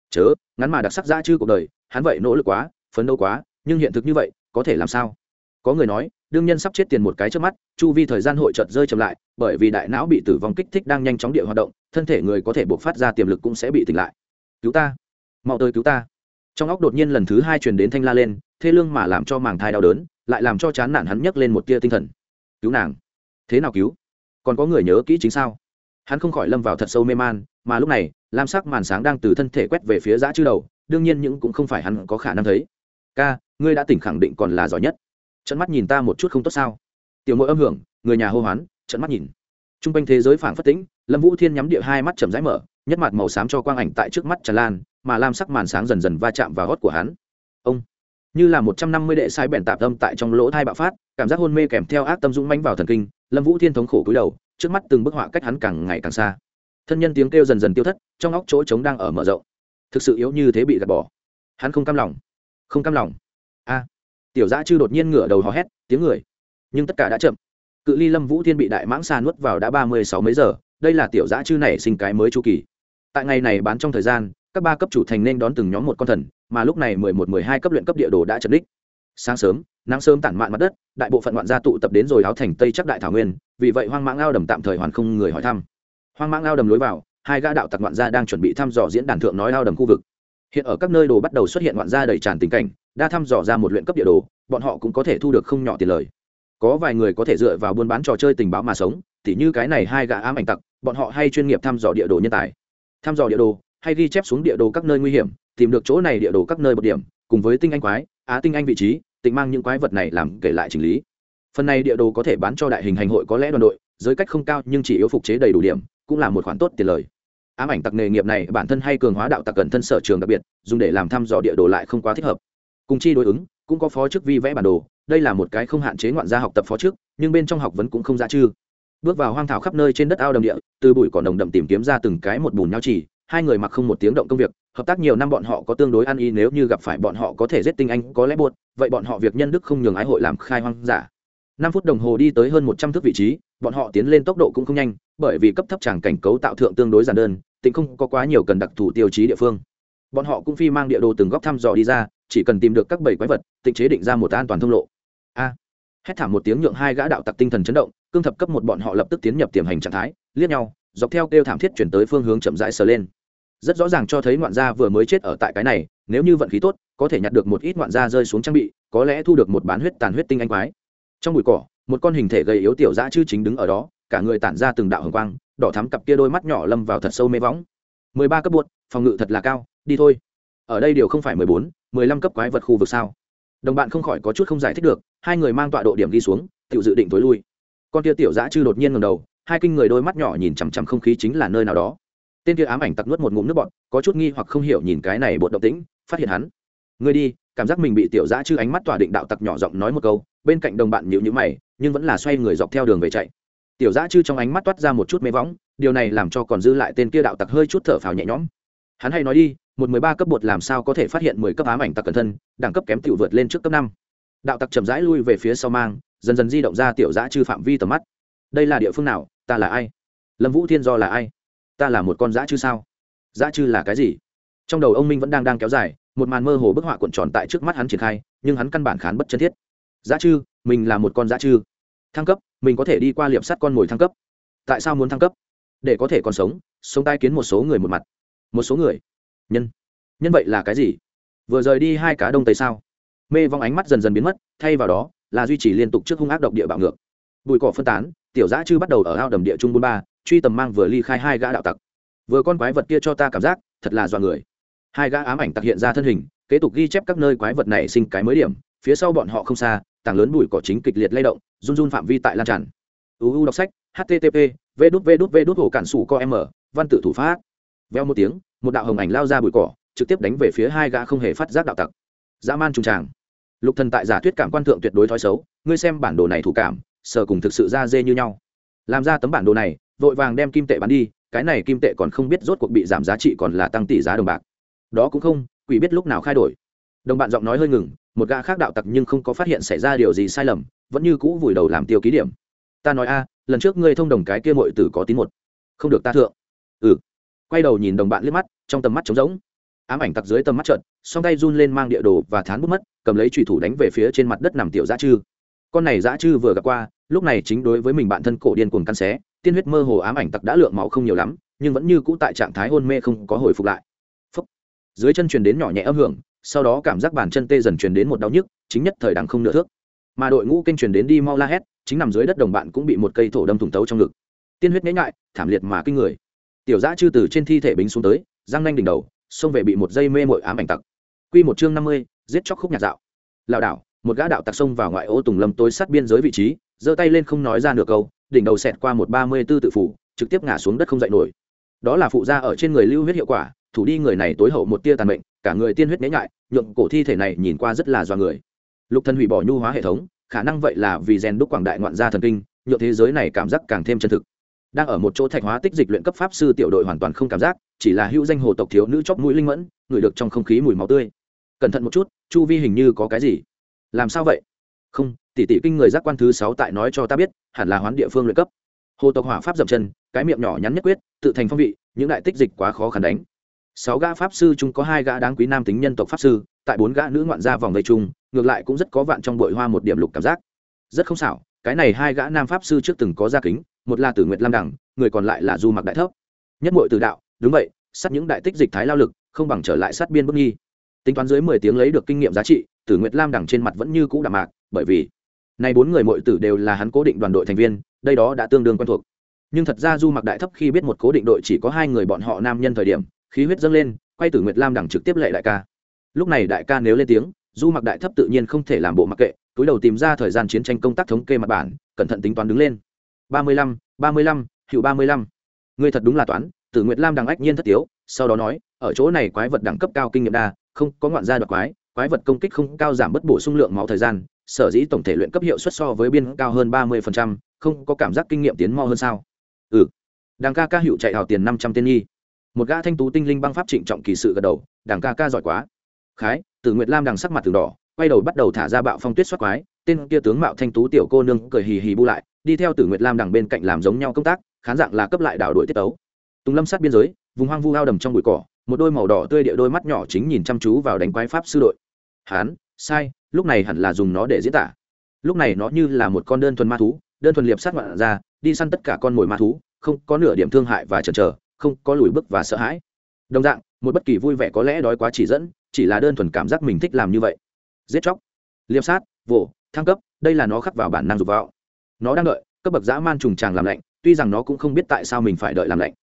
Chớ, ngắn mà đặc sắc dã chư cuộc đời, hắn vậy nỗ lực quá, phấn đấu quá, nhưng hiện thực như vậy, có thể làm sao? Có người nói, đương nhân sắp chết tiền một cái trước mắt, chu vi thời gian hội trợt rơi chậm lại, bởi vì đại não bị tử vong kích thích đang nhanh chóng địa hoạt động, thân thể người có thể buộc phát ra tiềm lực cũng sẽ bị tỉnh lại. Cứu ta! Mau tới cứu ta! Trong óc đột nhiên lần thứ hai truyền đến thanh la lên, thê lương mà làm cho màng thai đau đớn, lại làm cho chán nản hắn nhấc lên một tia tinh thần. Cứu nàng! Thế nào cứu? Còn có người nhớ kỹ chính sao? Hắn không khỏi lâm vào thật sâu mê man, mà lúc này, lam sắc màn sáng đang từ thân thể quét về phía giã chư đầu, đương nhiên những cũng không phải hắn có khả năng thấy. Ca, ngươi đã tỉnh khẳng định còn là giỏi nhất trận mắt nhìn ta một chút không tốt sao? Tiểu mỗi âm hưởng, người nhà hô hoán, trận mắt nhìn. T r u n g quanh thế giới phản phất tĩnh, lâm vũ thiên nhắm địa hai mắt chầm rãi mở, nhất mặt màu xám cho quang ảnh tại trước mắt tràn lan, mà lam sắc màn sáng dần dần va chạm vào gót của hắn. Ông, như là một trăm năm mươi đệ sai bèn tạp tâm tại trong lỗ thai bạo phát, cảm giác hôn mê kèm theo ác tâm dũng manh vào thần kinh, lâm vũ thiên thống khổ cúi đầu, trước mắt từng bức họa cách hắn càng ngày càng xa. Thân nhân tiếng kêu dần dần tiêu thất, trong óc chỗ trống đang ở mở rộng. Thực sự yếu như thế bị gạt bỏ. Hắn không cam lòng. Không cam lòng tiểu dã chư đột nhiên ngửa đầu hò hét, tiếng người. Nhưng tất cả đã chậm. Cự ly lâm vũ thiên bị đại mãng xa nuốt vào đã ba mươi sáu mấy giờ, đây là tiểu dã chư này sinh cái mới chu kỳ. Tại ngày này bán trong thời gian, các ba cấp chủ thành nên đón từng nhóm một con thần, mà lúc này mười một, mười hai cấp luyện cấp địa đồ đã chật đích sáng sớm, nắng sớm tản mạn mặt đất, đại bộ phận ngoạn gia tụ tập đến rồi áo thành tây chắc đại thảo nguyên, vì vậy hoang mãng ao đầm tạm thời hoàn không người hỏi thăm. Hoang mãng ao đầm lối vào, hai gã đạo tặc ngoạn gia đang chuẩn bị thăm dò diễn đàn thượng nói ao đầm khu vực. Hiện ở các nơi đồ bắt đầu xuất hiện ngoạn gia đầy tràn tình cảnh đa thăm dò ra một luyện cấp địa đồ, bọn họ cũng có thể thu được không nhỏ tiền lời. Có vài người có thể dựa vào buôn bán trò chơi tình báo mà sống, tỉ như cái này hai gã ám ảnh tặc, bọn họ hay chuyên nghiệp thăm dò địa đồ nhân tài. Thăm dò địa đồ, hay ghi chép xuống địa đồ các nơi nguy hiểm, tìm được chỗ này địa đồ các nơi bậc điểm, cùng với tinh anh quái, á tinh anh vị trí, tịnh mang những quái vật này làm kể lại chỉnh lý. Phần này địa đồ có thể bán cho đại hình hành hội có lẽ đoàn đội, giới cách không cao nhưng chỉ yếu phục chế đầy đủ điểm, cũng là một khoản tốt tiền lời. Ám ảnh tặc nghề nghiệp này bản thân hay cường hóa đạo tặc cần thân sở trường đặc biệt, dùng để làm thăm dò địa đồ lại không quá thích hợp cùng chi đối ứng, cũng có phó chức vi vẽ bản đồ, đây là một cái không hạn chế ngoạn gia học tập phó chức, nhưng bên trong học vấn cũng không ra chư bước vào hoang thảo khắp nơi trên đất ao đầm địa, từ bụi cỏ đồng đậm tìm kiếm ra từng cái một bùn nhau chỉ hai người mặc không một tiếng động công việc, hợp tác nhiều năm bọn họ có tương đối ăn ý, nếu như gặp phải bọn họ có thể giết tinh anh, có lẽ buồn vậy bọn họ việc nhân đức không nhường ái hội làm khai hoang giả năm phút đồng hồ đi tới hơn một trăm thước vị trí, bọn họ tiến lên tốc độ cũng không nhanh, bởi vì cấp thấp tràng cảnh cấu tạo thượng tương đối giản đơn, tính không có quá nhiều cần đặc thù tiêu chí địa phương. Bọn họ cũng phi mang địa đồ từng góc thăm dò đi ra chỉ cần tìm được các bảy quái vật, tịnh chế định ra một an toàn thông lộ. A. Hét thảm một tiếng nhượng hai gã đạo tặc tinh thần chấn động, cương thập cấp một bọn họ lập tức tiến nhập tiềm hành trạng thái, liếc nhau, dọc theo kêu thảm thiết chuyển tới phương hướng chậm rãi sờ lên. Rất rõ ràng cho thấy ngoạn gia vừa mới chết ở tại cái này, nếu như vận khí tốt, có thể nhặt được một ít ngoạn gia rơi xuống trang bị, có lẽ thu được một bán huyết tàn huyết tinh anh quái. Trong bụi cỏ, một con hình thể gầy yếu tiểu dã chư chính đứng ở đó, cả người tản ra từng đạo hồng quang, đỏ thắm cặp kia đôi mắt nhỏ lâm vào thật sâu mê võng. Mười ba cấp buột phòng ngự thật là cao, đi thôi ở đây đều không phải mười bốn, mười lăm cấp quái vật khu vực sao? Đồng bạn không khỏi có chút không giải thích được, hai người mang tọa độ điểm đi xuống tự dự định tối lui. Con kia tiểu dã chư đột nhiên ngầm đầu, hai kinh người đôi mắt nhỏ nhìn chằm chằm không khí chính là nơi nào đó. Tên kia ám ảnh tặc nuốt một ngụm nước bọt, có chút nghi hoặc không hiểu nhìn cái này bột động tĩnh, phát hiện hắn. Người đi, cảm giác mình bị tiểu dã chư ánh mắt tỏa định đạo tặc nhỏ giọng nói một câu, bên cạnh đồng bạn nhịu nhữ mày, nhưng vẫn là xoay người dọc theo đường về chạy. Tiểu dã chư trong ánh mắt toát ra một chút mê võng, điều này làm cho còn dư lại tên kia đạo tặc hơi chút thở phào nhẹ nhõm hắn hay nói đi, một mười ba cấp bột làm sao có thể phát hiện mười cấp ám ảnh tặc cẩn thân, đẳng cấp kém tiểu vượt lên trước cấp năm. Đạo tặc chậm rãi lui về phía sau mang, dần dần di động ra tiểu dã chư phạm vi tầm mắt. Đây là địa phương nào, ta là ai? Lâm vũ thiên do là ai? Ta là một con dã chư sao? Dã chư là cái gì? Trong đầu ông minh vẫn đang đang kéo dài, một màn mơ hồ bức họa cuộn tròn tại trước mắt hắn triển khai, nhưng hắn căn bản khán bất chân thiết. Dã chư, mình là một con dã chư. Thăng cấp, mình có thể đi qua liệp sắt con mồi thăng cấp. Tại sao muốn thăng cấp? Để có thể còn sống sống tai kiến một số người một mặt một số người. Nhân. Nhân vậy là cái gì? Vừa rời đi hai cá đông tây sao? Mê vong ánh mắt dần dần biến mất, thay vào đó là duy trì liên tục trước hung ác độc địa bạo ngược. Bụi cỏ phân tán, tiểu giã chư bắt đầu ở ao đầm địa trung bốn ba, truy tầm mang vừa ly khai hai gã đạo tặc. Vừa con quái vật kia cho ta cảm giác, thật là dọa người. Hai gã ám ảnh tặc hiện ra thân hình, kế tục ghi chép các nơi quái vật này sinh cái mới điểm, phía sau bọn họ không xa, tảng lớn bụi cỏ chính kịch liệt lay động, run run phạm vi tại lan tràn. Uu đọc sách http v đút v đút v đút hồ cản sủ co m, văn tự thủ pháp veo một tiếng, một đạo hồng ảnh lao ra bụi cỏ, trực tiếp đánh về phía hai gã không hề phát giác đạo tặc. Dã man trùng tràng. Lục thần tại giả thuyết cảm quan thượng tuyệt đối thói xấu, ngươi xem bản đồ này thủ cảm sở cùng thực sự ra dê như nhau. Làm ra tấm bản đồ này, vội vàng đem kim tệ bán đi, cái này kim tệ còn không biết rốt cuộc bị giảm giá trị còn là tăng tỷ giá đồng bạc. Đó cũng không, quỷ biết lúc nào khai đổi. Đồng bạn giọng nói hơi ngừng, một gã khác đạo tặc nhưng không có phát hiện xảy ra điều gì sai lầm, vẫn như cũ vùi đầu làm tiêu ký điểm. Ta nói a, lần trước ngươi thông đồng cái kia mội tử có tín một. Không được ta thượng. Ừ quay đầu nhìn đồng bạn liếc mắt, trong tầm mắt trống rỗng. Ám ảnh tặc dưới tầm mắt trận song tay run lên mang địa đồ và thán bút mất, cầm lấy trùy thủ đánh về phía trên mặt đất nằm tiểu dã chư. Con này dã chư vừa gặp qua, lúc này chính đối với mình bạn thân cổ điên cuồng căn xé, tiên huyết mơ hồ ám ảnh tặc đã lượng máu không nhiều lắm, nhưng vẫn như cũ tại trạng thái hôn mê không có hồi phục lại. Phúc. dưới chân truyền đến nhỏ nhẹ âm hưởng, sau đó cảm giác bàn chân tê dần truyền đến một đau nhức, chính nhất thời đằng không nửa thước. Mà đội ngũ kênh truyền đến đi mau la hét, chính nằm dưới đất đồng bạn cũng bị một cây thổ đâm thủng tấu trong ngực. Tiên huyết nhễ nhại, thảm liệt mà kinh người tiểu Giã chư từ trên thi thể bính xuống tới răng nanh đỉnh đầu, xông về bị một dây mê mội ám ảnh tặc. Q một chương năm mươi, giết chóc khúc nhạt dạo. Lạo đảo, một gã đạo tặc xông vào ngoại ô tùng lâm tối sát biên giới vị trí, giơ tay lên không nói ra nửa câu, đỉnh đầu xẹt qua một ba mươi b ố tự phủ, trực tiếp ngã xuống đất không dậy nổi. Đó là phụ da ở trên người lưu huyết hiệu quả, thủ đi người này tối hậu một tia tàn mệnh, cả người tiên huyết nhễ nhại nhuộm cổ thi thể này nhìn qua rất là do người. Lục thần hủy bỏ nhu hóa hệ thống, khả năng vậy là vì rèn đúc quảng đại ngoạn gia thần kinh, nhượng thế giới này cảm giác càng thêm chân thực đang ở một chỗ thạch hóa tích dịch luyện cấp pháp sư tiểu đội hoàn toàn không cảm giác, chỉ là hữu danh hồ tộc thiếu nữ chóp mũi linh mẫn, ngửi được trong không khí mùi máu tươi. Cẩn thận một chút, chu vi hình như có cái gì? Làm sao vậy? Không, tỷ tỷ kinh người giác quan thứ sáu tại nói cho ta biết, hẳn là hoán địa phương luyện cấp. Hồ tộc hỏa pháp dậm chân, cái miệng nhỏ nhắn nhất quyết, tự thành phong vị, những đại tích dịch quá khó khăn đánh. Sáu gã pháp sư chung có hai gã đáng quý nam tính nhân tộc pháp sư, tại bốn gã nữ ngoạn gia vòng vây chung, ngược lại cũng rất có vạn trong bội hoa một điểm lục cảm giác. Rất không xảo, cái này hai gã nam pháp sư trước từng có gia kính một là tử nguyệt lam đẳng, người còn lại là du mặc đại thấp. Nhất mội từ đạo, đúng vậy, sát những đại tích dịch thái lao lực, không bằng trở lại sát biên bất nghi tính toán dưới mười tiếng lấy được kinh nghiệm giá trị, tử nguyệt lam đẳng trên mặt vẫn như cũ đạm mạc, bởi vì nay bốn người mội tử đều là hắn cố định đoàn đội thành viên, đây đó đã tương đương quen thuộc. Nhưng thật ra du mặc đại thấp khi biết một cố định đội chỉ có hai người bọn họ nam nhân thời điểm, khí huyết dâng lên, quay tử nguyệt lam đẳng trực tiếp lệ đại ca. Lúc này đại ca nếu lên tiếng, du mặc đại thấp tự nhiên không thể làm bộ mặc kệ, túi đầu tìm ra thời gian chiến tranh công tác thống kê mặt bản, cẩn thận tính toán đứng lên ba mươi lăm, ba mươi lăm hiệu ba mươi lăm. Ngươi thật đúng là toán, tử nguyệt lam đằng ách nhiên thất tiếu, sau đó nói, ở chỗ này quái vật đẳng cấp cao kinh nghiệm đa, không có ngoạn gia đoạt quái quái vật công kích không cao giảm bất bổ sung lượng máu thời gian, sở dĩ tổng thể luyện cấp hiệu suất so với biên cao hơn ba mươi không có cảm giác kinh nghiệm tiến mo hơn sao? Ừ. Đằng ca ca hiệu chạy hào tiền năm trăm tên nhi. Một gã thanh tú tinh linh băng pháp trịnh trọng kỳ sự gật đầu, đằng ca ca giỏi quá. Khái, tử nguyệt lam đằng sắc mặt từng đỏ, quay đầu bắt đầu thả ra bạo phong tuyết xoát quái tên kia tướng mạo thanh tú tiểu cô nương cười hì hì bu lại, đi theo tử nguyệt lam đằng bên cạnh làm giống nhau công tác, khán dạng là cấp lại đảo đội tiết tấu. Tùng lâm sát biên giới, vùng hoang vu ao đầm trong bụi cỏ, một đôi màu đỏ tươi địa đôi mắt nhỏ chính nhìn chăm chú vào đánh quái pháp sư đội. Hán, sai, lúc này hẳn là dùng nó để diễn tả. Lúc này nó như là một con đơn thuần ma thú, đơn thuần liệp sát ngoạn ra, đi săn tất cả con mồi ma thú, không có nửa điểm thương hại và chần chờ, không có lùi bước và sợ hãi. Đồng dạng, một bất kỳ vui vẻ có lẽ đói quá chỉ dẫn, chỉ là đơn thuần cảm giác mình thích làm như vậy. Giết chóc, liệp sát vỗ thăng cấp, đây là nó khắc vào bản năng dục vọng. Nó đang đợi, cấp bậc dã man trùng tràng làm lạnh, tuy rằng nó cũng không biết tại sao mình phải đợi làm lạnh.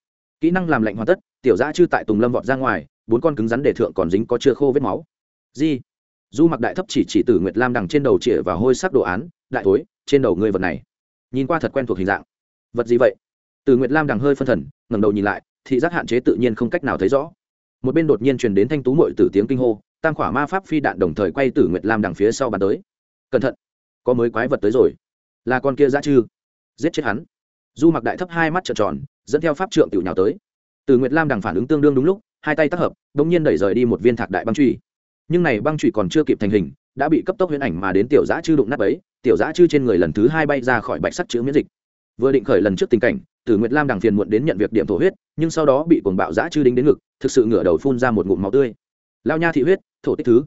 Kỹ năng làm lạnh hoàn tất, tiểu dã chư tại tùng lâm vọt ra ngoài, bốn con cứng rắn để thượng còn dính có chưa khô vết máu. Di, du mặc đại thấp chỉ chỉ tử nguyệt lam đằng trên đầu chĩa và hôi sắc đồ án, đại tối trên đầu người vật này. Nhìn qua thật quen thuộc hình dạng. Vật gì vậy? Từ nguyệt lam đằng hơi phân thần, ngẩng đầu nhìn lại, thị giác hạn chế tự nhiên không cách nào thấy rõ. Một bên đột nhiên truyền đến thanh tú mội từ tiếng kinh hô, tam khỏa ma pháp phi đạn đồng thời quay từ nguyệt lam đằng phía sau bàn tới cẩn thận. Có mới quái vật tới rồi. Là con kia dã chư. Giết chết hắn. Du mặc đại thấp hai mắt trợn tròn, dẫn theo pháp trượng tiểu nhào tới. Từ nguyệt lam đằng phản ứng tương đương đúng lúc, hai tay tác hợp đ ỗ n g nhiên đẩy rời đi một viên thạc đại băng truy nhưng này băng truy còn chưa kịp thành hình, đã bị cấp tốc huyễn ảnh mà đến tiểu giã chư đụng nắp ấy tiểu giã chư trên người lần thứ hai bay ra khỏi bạch sắt chữ miễn dịch. Vừa định khởi lần trước tình cảnh, từ nguyệt lam đằng phiền muộn đến nhận việc điểm thổ huyết, nhưng sau đó bị cuồng bạo giã chư đính đến ngực, thực sự ngửa đầu phun ra một ngụm máu tươi. Lao nha thị huyết, thổ tích thứ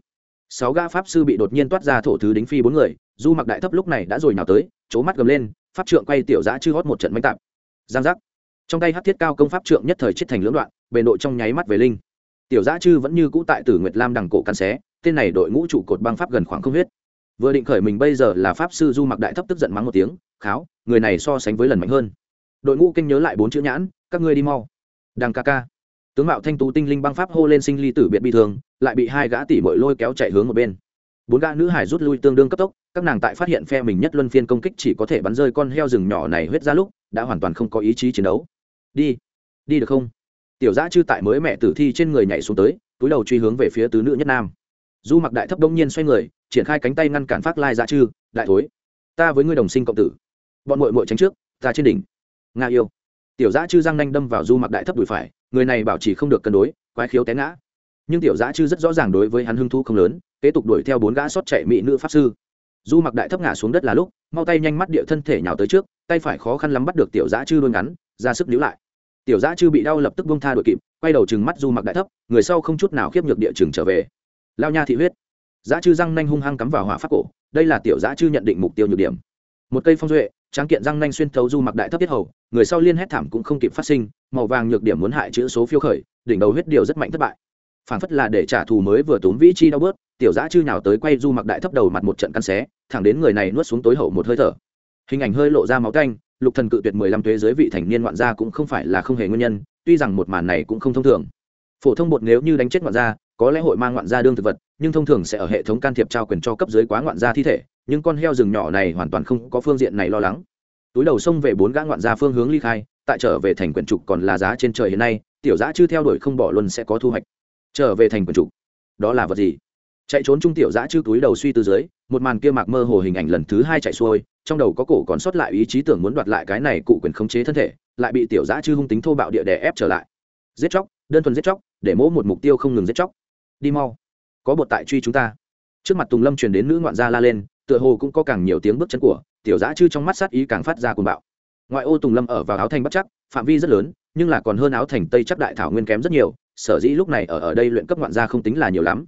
sáu gã pháp sư bị đột nhiên toát ra thổ thứ đính phi bốn người, du mặc đại thấp lúc này đã rồi nào tới c mắt gầm lên, pháp trượng quay tiểu giã chư hót một trận mánh tạp. Giang giác. Trong tay hát thiết cao công pháp trượng nhất thời chết thành lưỡng đoạn bề nội trong nháy mắt về linh. Tiểu giã chư vẫn như cũ tại tử nguyệt lam đằng cổ căn xé, tên này đội ngũ trụ cột băng pháp gần khoảng không huyết. Vừa định khởi mình bây giờ là pháp sư du mặc đại thấp tức giận mắng một tiếng, kháo, người này so sánh với lần mạnh hơn. Đội ngũ kinh nhớ lại bốn chữ nhãn, các ngươi đi mau. Đằng ca ca tướng mạo thanh tú tinh linh băng pháp hô lên sinh ly tử biệt bi thường lại bị hai gã tỷ bội lôi kéo chạy hướng một bên. Bốn gã nữ hải rút lui tương đương cấp tốc, các nàng tại phát hiện phe mình nhất luân phiên công kích chỉ có thể bắn rơi con heo rừng nhỏ này huyết ra lúc, đã hoàn toàn không có ý chí chiến đấu. Đi đi được không? Tiểu giã chư tại mới mẹ tử thi trên người nhảy xuống tới, túi đầu truy hướng về phía tứ nữ nhất nam. Du mặc đại thấp đông nhiên xoay người, triển khai cánh tay ngăn cản phát lai giã chư, đại thối, ta với ngươi đồng sinh cộng tử. Bọn mội mội tránh trước, ta trên đỉnh. Nga yêu. Tiểu giã chư giang nanh đâm vào du mặc đại thấp đùi phải người này bảo trì không được cân đối, quái khiếu té ngã. Nhưng tiểu giã chư rất rõ ràng đối với hắn hưng thu không lớn, kế tục đuổi theo bốn gã sót chạy mỹ nữ pháp sư. Du mặc đại thấp ngã xuống đất là lúc, mau tay nhanh mắt địa thân thể nhào tới trước, tay phải khó khăn lắm bắt được tiểu giã chư đôi ngắn, ra sức níu lại. Tiểu giã chư bị đau lập tức bông tha đội kịp, quay đầu chừng mắt du mặc đại thấp, người sau không chút nào khiếp nhược địa chừng trở về. Lao nha thị huyết. Giã chư răng nanh hung hăng cắm vào hỏa pháp cổ, đây là tiểu giã chư nhận định mục tiêu nhược điểm. Một cây phong duệ tráng kiện răng nanh xuyên thấu du mặc đại thấp tiết hầu, người sau liên hét thảm cũng không kịp phát sinh, màu vàng nhược điểm muốn hại chữ số phiêu khởi, đỉnh đầu huyết điều rất mạnh thất bại. Phản phất là để trả thù mới vừa tốn vĩ chi đau bớt, tiểu giã chư nhào tới quay du mặc đại thấp đầu mặt một trận căn xé, thẳng đến người này nuốt xuống tối hậu một hơi thở. Hình ảnh hơi lộ ra máu canh, lục thần cự tuyệt mười lăm thuế giới vị thành niên ngoạn gia cũng không phải là không hề nguyên nhân, tuy rằng một màn này cũng không thông thường. Phổ thông bột nếu như đánh chết ngoạn gia, có lẽ hội mang ngoạn gia đương thực vật, nhưng thông thường sẽ ở hệ thống can thiệp trao quyền cho cấp dưới quá ngoạn gia thi thể nhưng con heo rừng nhỏ này hoàn toàn không có phương diện này lo lắng. Túi đầu xông về bốn gã ngoạn gia phương hướng ly khai, tại trở về thành quyển trục còn là giá trên trời hiện nay, tiểu giã chưa theo đuổi không bỏ luôn sẽ có thu hoạch. Trở về thành quyển trục, đó là vật gì? Chạy trốn trung tiểu giã chư túi đầu suy tư dưới, một màn kia mạc mơ hồ hình ảnh lần thứ hai chạy xuôi, trong đầu có cổ còn sót lại ý chí tưởng muốn đoạt lại cái này cụ quyền khống chế thân thể, lại bị tiểu giã chư hung tính thô bạo địa đè ép trở lại. Giết chóc, đơn thuần giết chóc, để mỗ một mục tiêu không ngừng giết chóc. Đi mau, có bột tại truy chúng ta. Trước mặt tùng lâm truyền đến nữ ngoạn gia la lên tựa hồ cũng có càng nhiều tiếng bước chân của, tiểu giã chư trong mắt sát ý càng phát ra cuồng bạo. Ngoại ô tùng lâm ở vào áo thành bất chắc, phạm vi rất lớn, nhưng là còn hơn áo thành tây chắc đại thảo nguyên kém rất nhiều, sở dĩ lúc này ở ở đây luyện cấp ngoạn gia không tính là nhiều lắm.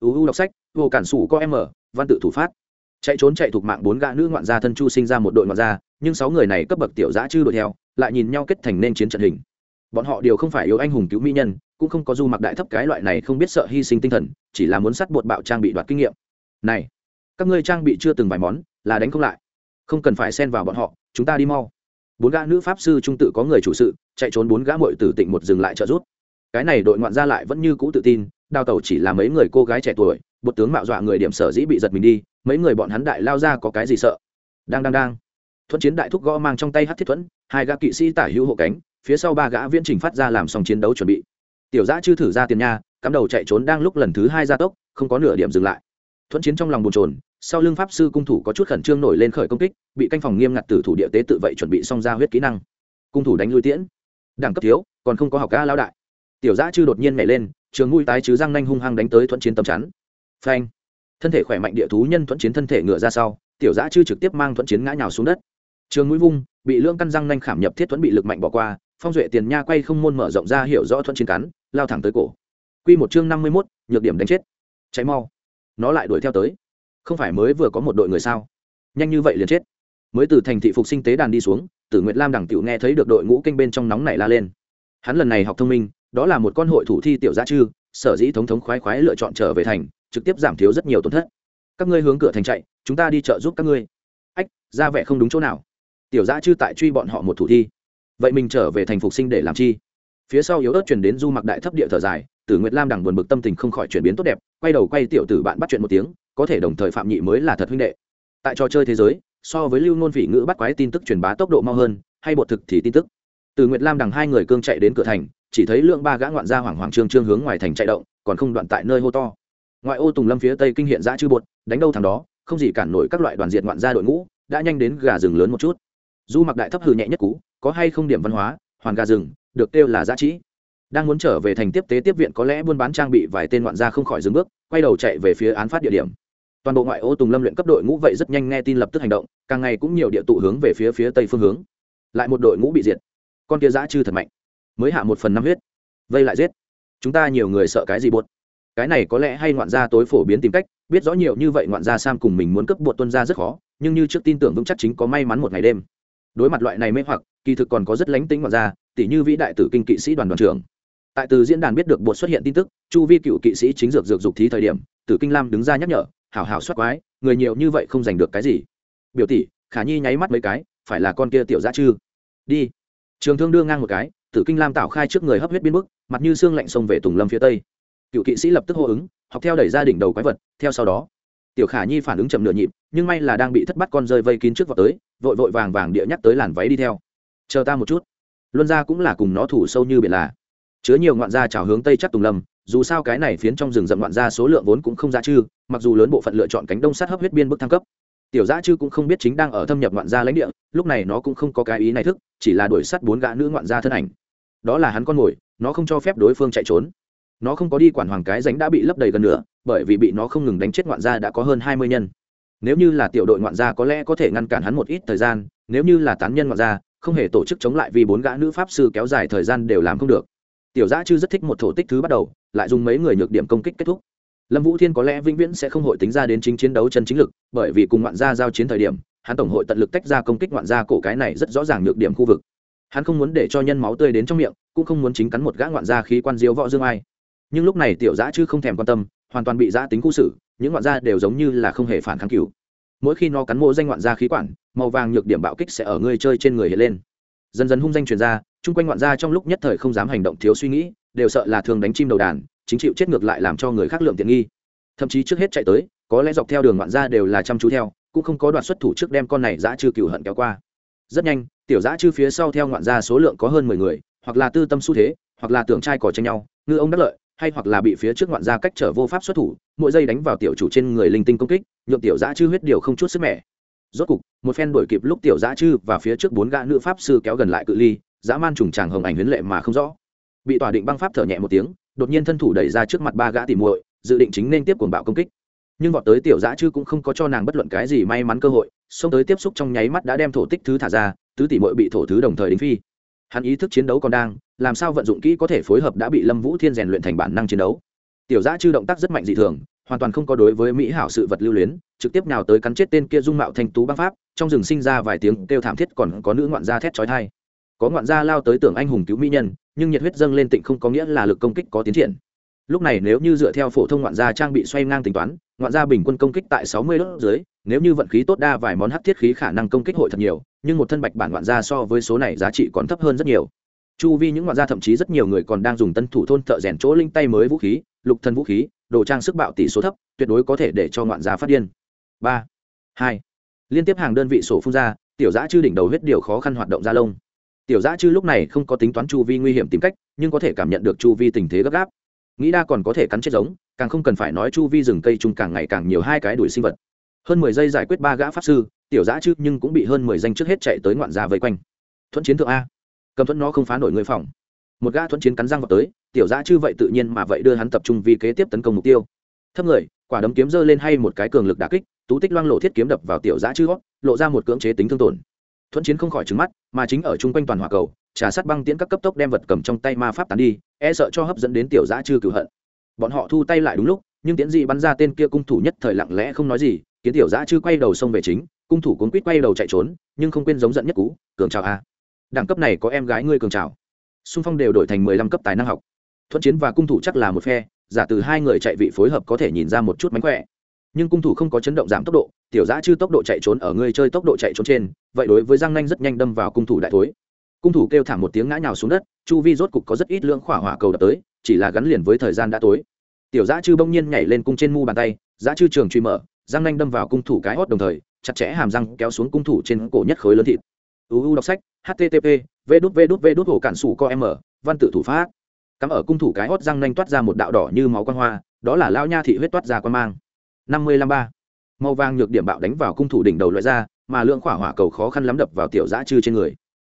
Uu đọc sách, vô cản sủ có em ở, văn tự thủ phát. Chạy trốn chạy thuộc mạng bốn gã nữ ngoạn gia thân chu sinh ra một đội ngoạn gia, nhưng sáu người này cấp bậc tiểu giã chư đuổi theo, lại nhìn nhau kết thành nên chiến trận hình. Bọn họ đều không phải yếu anh hùng cứu mỹ nhân, cũng không có du mặc đại thấp cái loại này không biết sợ hy sinh tinh thần, chỉ là muốn sắt bột bạo trang bị đoạt kinh nghiệm. Này các ngươi trang bị chưa từng vài món, là đánh không lại. Không cần phải xen vào bọn họ, chúng ta đi mau. Bốn gã nữ pháp sư trung tự có người chủ sự, chạy trốn bốn gã mội tử tịnh một dừng lại trợ rút cái này đội ngoạn gia lại vẫn như cũ tự tin, đào tẩu chỉ là mấy người cô gái trẻ tuổi bột tướng mạo dọa người điểm sở dĩ bị giật mình đi, mấy người bọn hắn đại lao ra có cái gì sợ. Đang đang đang. Thuận chiến đại thúc gõ mang trong tay hát thiết thuẫn, hai gã kỵ sĩ tả hữu hộ cánh, phía sau ba gã viễn trình phát ra làm xong chiến đấu chuẩn bị. Tiểu giã chư thử ra tiền nha, cắm đầu chạy trốn đang lúc lần thứ hai gia tốc, không có nửa điểm dừng lại thuận chiến trong lòng bồn trồn sau lưng pháp sư cung thủ có chút khẩn trương nổi lên khởi công kích, bị canh phòng nghiêm ngặt từ thủ địa tế tự vậy chuẩn bị xong ra huyết kỹ năng. Cung thủ đánh lui tiễn. Đẳng cấp thiếu, còn không có học ca lao đại. Tiểu giã chư đột nhiên nhảy lên, trường mũi tái chứ răng nanh hung hăng đánh tới thuận chiến tầm chắn. Phanh. Thân thể khỏe mạnh địa thú nhân thuận chiến thân thể ngựa ra sau, tiểu giã chư trực tiếp mang thuận chiến ngã nhào xuống đất. Trường mũi vung, bị lưỡng căn răng nanh khảm nhập thiết thuẫn bị lực mạnh bỏ qua, phong duệ tiền nha quay không môn mở rộng ra hiểu rõ thuận chiến cắn, lao thẳng tới cổ. Q một chương năm mươi mốt, nhược điểm đánh chết. Cháy mau nó lại đuổi theo tới. Không phải mới vừa có một đội người sao? Nhanh như vậy liền chết. Mới từ thành thị phục sinh tế đàn đi xuống, tử nguyệt lam đẳng tiểu nghe thấy được đội ngũ kênh bên trong nóng này la lên. Hắn lần này học thông minh, đó là một con hội thủ thi tiểu gia chư, sở dĩ thống thống khoái khoái lựa chọn trở về thành, trực tiếp giảm thiếu rất nhiều tổn thất. Các ngươi hướng cửa thành chạy, chúng ta đi chợ giúp các ngươi. Ách, ra vẻ không đúng chỗ nào. Tiểu gia chư tại truy bọn họ một thủ thi. Vậy mình trở về thành phục sinh để làm chi? Phía sau yếu ớt chuyển đến du mặc đại thấp địa thở dài tử nguyệt lam đằng buồn bực tâm tình không khỏi chuyển biến tốt đẹp, quay đầu quay tiểu tử bạn bắt chuyện một tiếng, có thể đồng thời phạm nhị mới là thật huynh đệ. Tại trò chơi thế giới, so với lưu nôn vị ngữ bắt quái tin tức truyền bá tốc độ mau hơn, hay bột thực thì tin tức. Từ nguyệt lam đằng hai người cương chạy đến cửa thành, chỉ thấy lượng ba gã ngoạn gia hoảng hoảng trương trương hướng ngoài thành chạy động, còn không đoạn tại nơi hô to. Ngoại ô tùng lâm phía tây kinh hiện giã chư bột, đánh đâu thằng đó, không gì cản nổi các loại đoàn diện ngoạn gia đội ngũ, đã nhanh đến gà rừng lớn một chút. Du mặc đại thấp hừ nhẹ nhất cú có hay không điểm văn hóa, hoàn gà rừng, được kêu là giá trị đang muốn trở về thành tiếp tế tiếp viện có lẽ buôn bán trang bị vài tên ngoạn gia không khỏi dừng bước, quay đầu chạy về phía án phát địa điểm. Toàn bộ ngoại ô tùng lâm luyện cấp đội ngũ vậy rất nhanh nghe tin lập tức hành động, càng ngày cũng nhiều địa tụ hướng về phía phía tây phương hướng. Lại một đội ngũ bị diệt. Con kia giã chư thật mạnh. Mới hạ một phần năm huyết. Vây lại giết. Chúng ta nhiều người sợ cái gì bột cái này có lẽ hay ngoạn gia tối phổ biến tìm cách, biết rõ nhiều như vậy ngoạn gia sam cùng mình muốn cấp buột tuân ra rất khó, nhưng như trước tin tưởng vững chắc chính có may mắn một ngày đêm. Đối mặt loại này mê hoặc, kỳ thực còn có rất lánh tính ngoạn gia tỷ như vĩ đại tử kinh kỵ sĩ đoàn đoàn trưởng tại từ diễn đàn biết được bột xuất hiện tin tức, chu vi cựu kỵ sĩ chính dược dược dục thí thời điểm, tử kinh lam đứng ra nhắc nhở, hảo hảo soát quái, người nhiều như vậy không giành được cái gì. Biểu tỷ, khả nhi nháy mắt mấy cái, phải là con kia tiểu giã chư. Đi. Trường thương đưa ngang một cái, tử kinh lam tạo khai trước người hấp huyết biên bức, mặt như xương lạnh sông về tùng lâm phía tây. Cựu kỵ sĩ lập tức hô ứng, học theo đẩy ra đỉnh đầu quái vật, theo sau đó, tiểu khả nhi phản ứng chậm nửa nhịp, nhưng may là đang bị thất bắt con rơi vây kín trước vào tới, vội vội vàng vàng địa nhắc tới làn váy đi theo. Chờ ta một chút. Luân ra cũng là cùng nó thủ sâu như biển là chứa nhiều ngoạn gia trào hướng tây chắc tùng lâm, dù sao cái này phiến trong rừng rậm ngoạn gia số lượng vốn cũng không ra chư mặc dù lớn bộ phận lựa chọn cánh đông sát hấp huyết biên bức thăng cấp. Tiểu giã chư cũng không biết chính đang ở thâm nhập ngoạn gia lãnh địa, lúc này nó cũng không có cái ý này thức, chỉ là đuổi sát bốn gã nữ ngoạn gia thân ảnh. Đó là hắn con mồi, nó không cho phép đối phương chạy trốn. Nó không có đi quản hoàng cái ránh đã bị lấp đầy gần nữa, bởi vì bị nó không ngừng đánh chết ngoạn gia đã có hơn hai mươi nhân. Nếu như là tiểu đội ngoạn gia có lẽ có thể ngăn cản hắn một ít thời gian, nếu như là tán nhân ngoạn gia, không hề tổ chức chống lại vì bốn gã nữ pháp sư kéo dài thời gian đều làm không được tiểu giã chư rất thích một thổ tích thứ bắt đầu, lại dùng mấy người nhược điểm công kích kết thúc. Lâm vũ thiên có lẽ vĩnh viễn sẽ không hội tính ra đến chính chiến đấu chân chính lực, bởi vì cùng ngoạn gia giao chiến thời điểm, hắn tổng hội tận lực tách ra công kích ngoạn gia cổ cái này rất rõ ràng nhược điểm khu vực. Hắn không muốn để cho nhân máu tươi đến trong miệng, cũng không muốn chính cắn một gã ngoạn gia khí quan diếu võ dương ai. Nhưng lúc này tiểu giã chư không thèm quan tâm, hoàn toàn bị giã tính khu xử, những ngoạn gia đều giống như là không hề phản kháng cửu mỗi khi nó cắn mộ danh ngoạn gia khí quản, màu vàng nhược điểm bạo kích sẽ ở người chơi trên người hiện lên dần dần hung danh truyền ra, chung quanh ngoạn gia trong lúc nhất thời không dám hành động thiếu suy nghĩ, đều sợ là thường đánh chim đầu đàn, chính chịu chết ngược lại làm cho người khác lượng tiện nghi. Thậm chí trước hết chạy tới, có lẽ dọc theo đường ngoạn gia đều là chăm chú theo, cũng không có đoạn xuất thủ trước đem con này giã chư cửu hận kéo qua. Rất nhanh, tiểu giã chư phía sau theo ngoạn gia số lượng có hơn mười người, hoặc là tư tâm xu thế, hoặc là tưởng trai cỏ tranh nhau, ngư ông đắc lợi, hay hoặc là bị phía trước ngoạn gia cách trở vô pháp xuất thủ, mỗi giây đánh vào tiểu chủ trên người linh tinh công kích nhuộm tiểu giã chư huyết điều không chút sức mẻ rốt cục, một phen đuổi kịp lúc tiểu giã chư và phía trước bốn gã nữ pháp sư kéo gần lại cự ly, dã man trùng tràng hồng ảnh huyến lệ mà không rõ. Bị tỏa định băng pháp thở nhẹ một tiếng, đột nhiên thân thủ đẩy ra trước mặt ba gã tỉ muội, dự định chính nên tiếp cuồng bạo công kích. Nhưng vọt tới tiểu giã chư cũng không có cho nàng bất luận cái gì may mắn cơ hội, xông tới tiếp xúc trong nháy mắt đã đem thổ tích thứ thả ra, tứ tỷ muội bị thổ thứ đồng thời đính phi. Hắn ý thức chiến đấu còn đang, làm sao vận dụng kỹ có thể phối hợp đã bị lâm vũ thiên rèn luyện thành bản năng chiến đấu. Tiểu giã chư động tác rất mạnh dị thường hoàn toàn không có đối với mỹ hảo sự vật lưu luyến, trực tiếp nào tới cắn chết tên kia dung mạo thanh tú băng pháp, trong rừng sinh ra vài tiếng kêu thảm thiết còn có nữ ngoạn gia thét trói thai có ngoạn gia lao tới tưởng anh hùng cứu mỹ nhân, nhưng nhiệt huyết dâng lên tịnh không có nghĩa là lực công kích có tiến triển. Lúc này nếu như dựa theo phổ thông ngoạn gia trang bị xoay ngang tính toán, ngoạn gia bình quân công kích tại sáu mươi đốt dưới, nếu như vận khí tốt đa vài món hắc thiết khí khả năng công kích hội thật nhiều, nhưng một thân bạch bản ngoạn gia so với số này giá trị còn thấp hơn rất nhiều. Chu vi những ngoạn gia thậm chí rất nhiều người còn đang dùng tân thủ thôn thợ rèn chỗ linh tay mới vũ khí, lục thân vũ khí đồ trang sức bạo tỷ số thấp, tuyệt đối có thể để cho ngoạn gia phát điên. Ba, hai, liên tiếp hàng đơn vị sổ phun ra, tiểu giã chư đỉnh đầu huyết điều khó khăn hoạt động ra lông. Tiểu giã chư lúc này không có tính toán chu vi nguy hiểm tìm cách, nhưng có thể cảm nhận được chu vi tình thế gấp gáp. Nghĩ đa còn có thể cắn chết giống, càng không cần phải nói chu vi rừng cây chung càng ngày càng nhiều hai cái đuổi sinh vật. Hơn mười giây giải quyết ba gã pháp sư, tiểu giã chư nhưng cũng bị hơn mười danh trước hết chạy tới ngoạn gia vây quanh. Thuận chiến thượng a. Cầm thuẫn nó không phá nổi người phòng một gã thuận chiến cắn răng vào tới, tiểu giã chư vậy tự nhiên mà vậy đưa hắn tập trung vì kế tiếp tấn công mục tiêu. Thấp người, quả đấm kiếm giơ lên hay một cái cường lực đà kích, tú tích loang lộ thiết kiếm đập vào tiểu giã chư gót lộ ra một cưỡng chế tính thương tổn. Thuận chiến không khỏi trứng mắt, mà chính ở chung quanh toàn hỏa cầu, trà sát băng tiễn các cấp tốc đem vật cầm trong tay ma pháp tán đi e sợ cho hấp dẫn đến tiểu giã chư cửu hận. Bọn họ thu tay lại đúng lúc, nhưng tiễn dị bắn ra tên kia cung thủ nhất thời lặng lẽ không nói gì, kiến tiểu giã chư quay đầu xông về chính, cung thủ cuốn quýt quay đầu chạy trốn, nhưng không quên giống giận nhất cú, cường chào a. Đẳng cấp này có em gái ngươi cường chào xung phong đều đổi thành mười lăm cấp tài năng học. Thuận chiến và cung thủ chắc là một phe, giả từ hai người chạy vị phối hợp có thể nhìn ra một chút mánh khỏe. Nhưng cung thủ không có chấn động giảm tốc độ, tiểu giã chư tốc độ chạy trốn ở người chơi tốc độ chạy trốn trên, vậy đối với giang nanh rất nhanh đâm vào cung thủ đại thối. Cung thủ kêu thảm một tiếng ngã nhào xuống đất, chu vi rốt cục có rất ít lượng khỏa hỏa cầu đập tới, chỉ là gắn liền với thời gian đã tối. Tiểu giã chư bỗng nhiên nhảy lên cung trên mu bàn tay, giã chư trường truy mở, giang nanh đâm vào cung thủ cái hót đồng thời, chặt chẽ hàm răng kéo xuống cung thủ trên cổ nhất khối lớn thịt. Uu đọc sách http v đút v đút v đút hồ cản sủ co m văn tự thủ pháp. Cắm ở cung thủ cái hót răng nanh toát ra một đạo đỏ như máu quan hoa, đó là lao nha thị huyết toát ra quan mang. năm mươi lăm ba. Màu vàng nhược điểm bạo đánh vào cung thủ đỉnh đầu loại ra, mà lượng khỏa hỏa cầu khó khăn lắm đập vào tiểu giã chư trên người.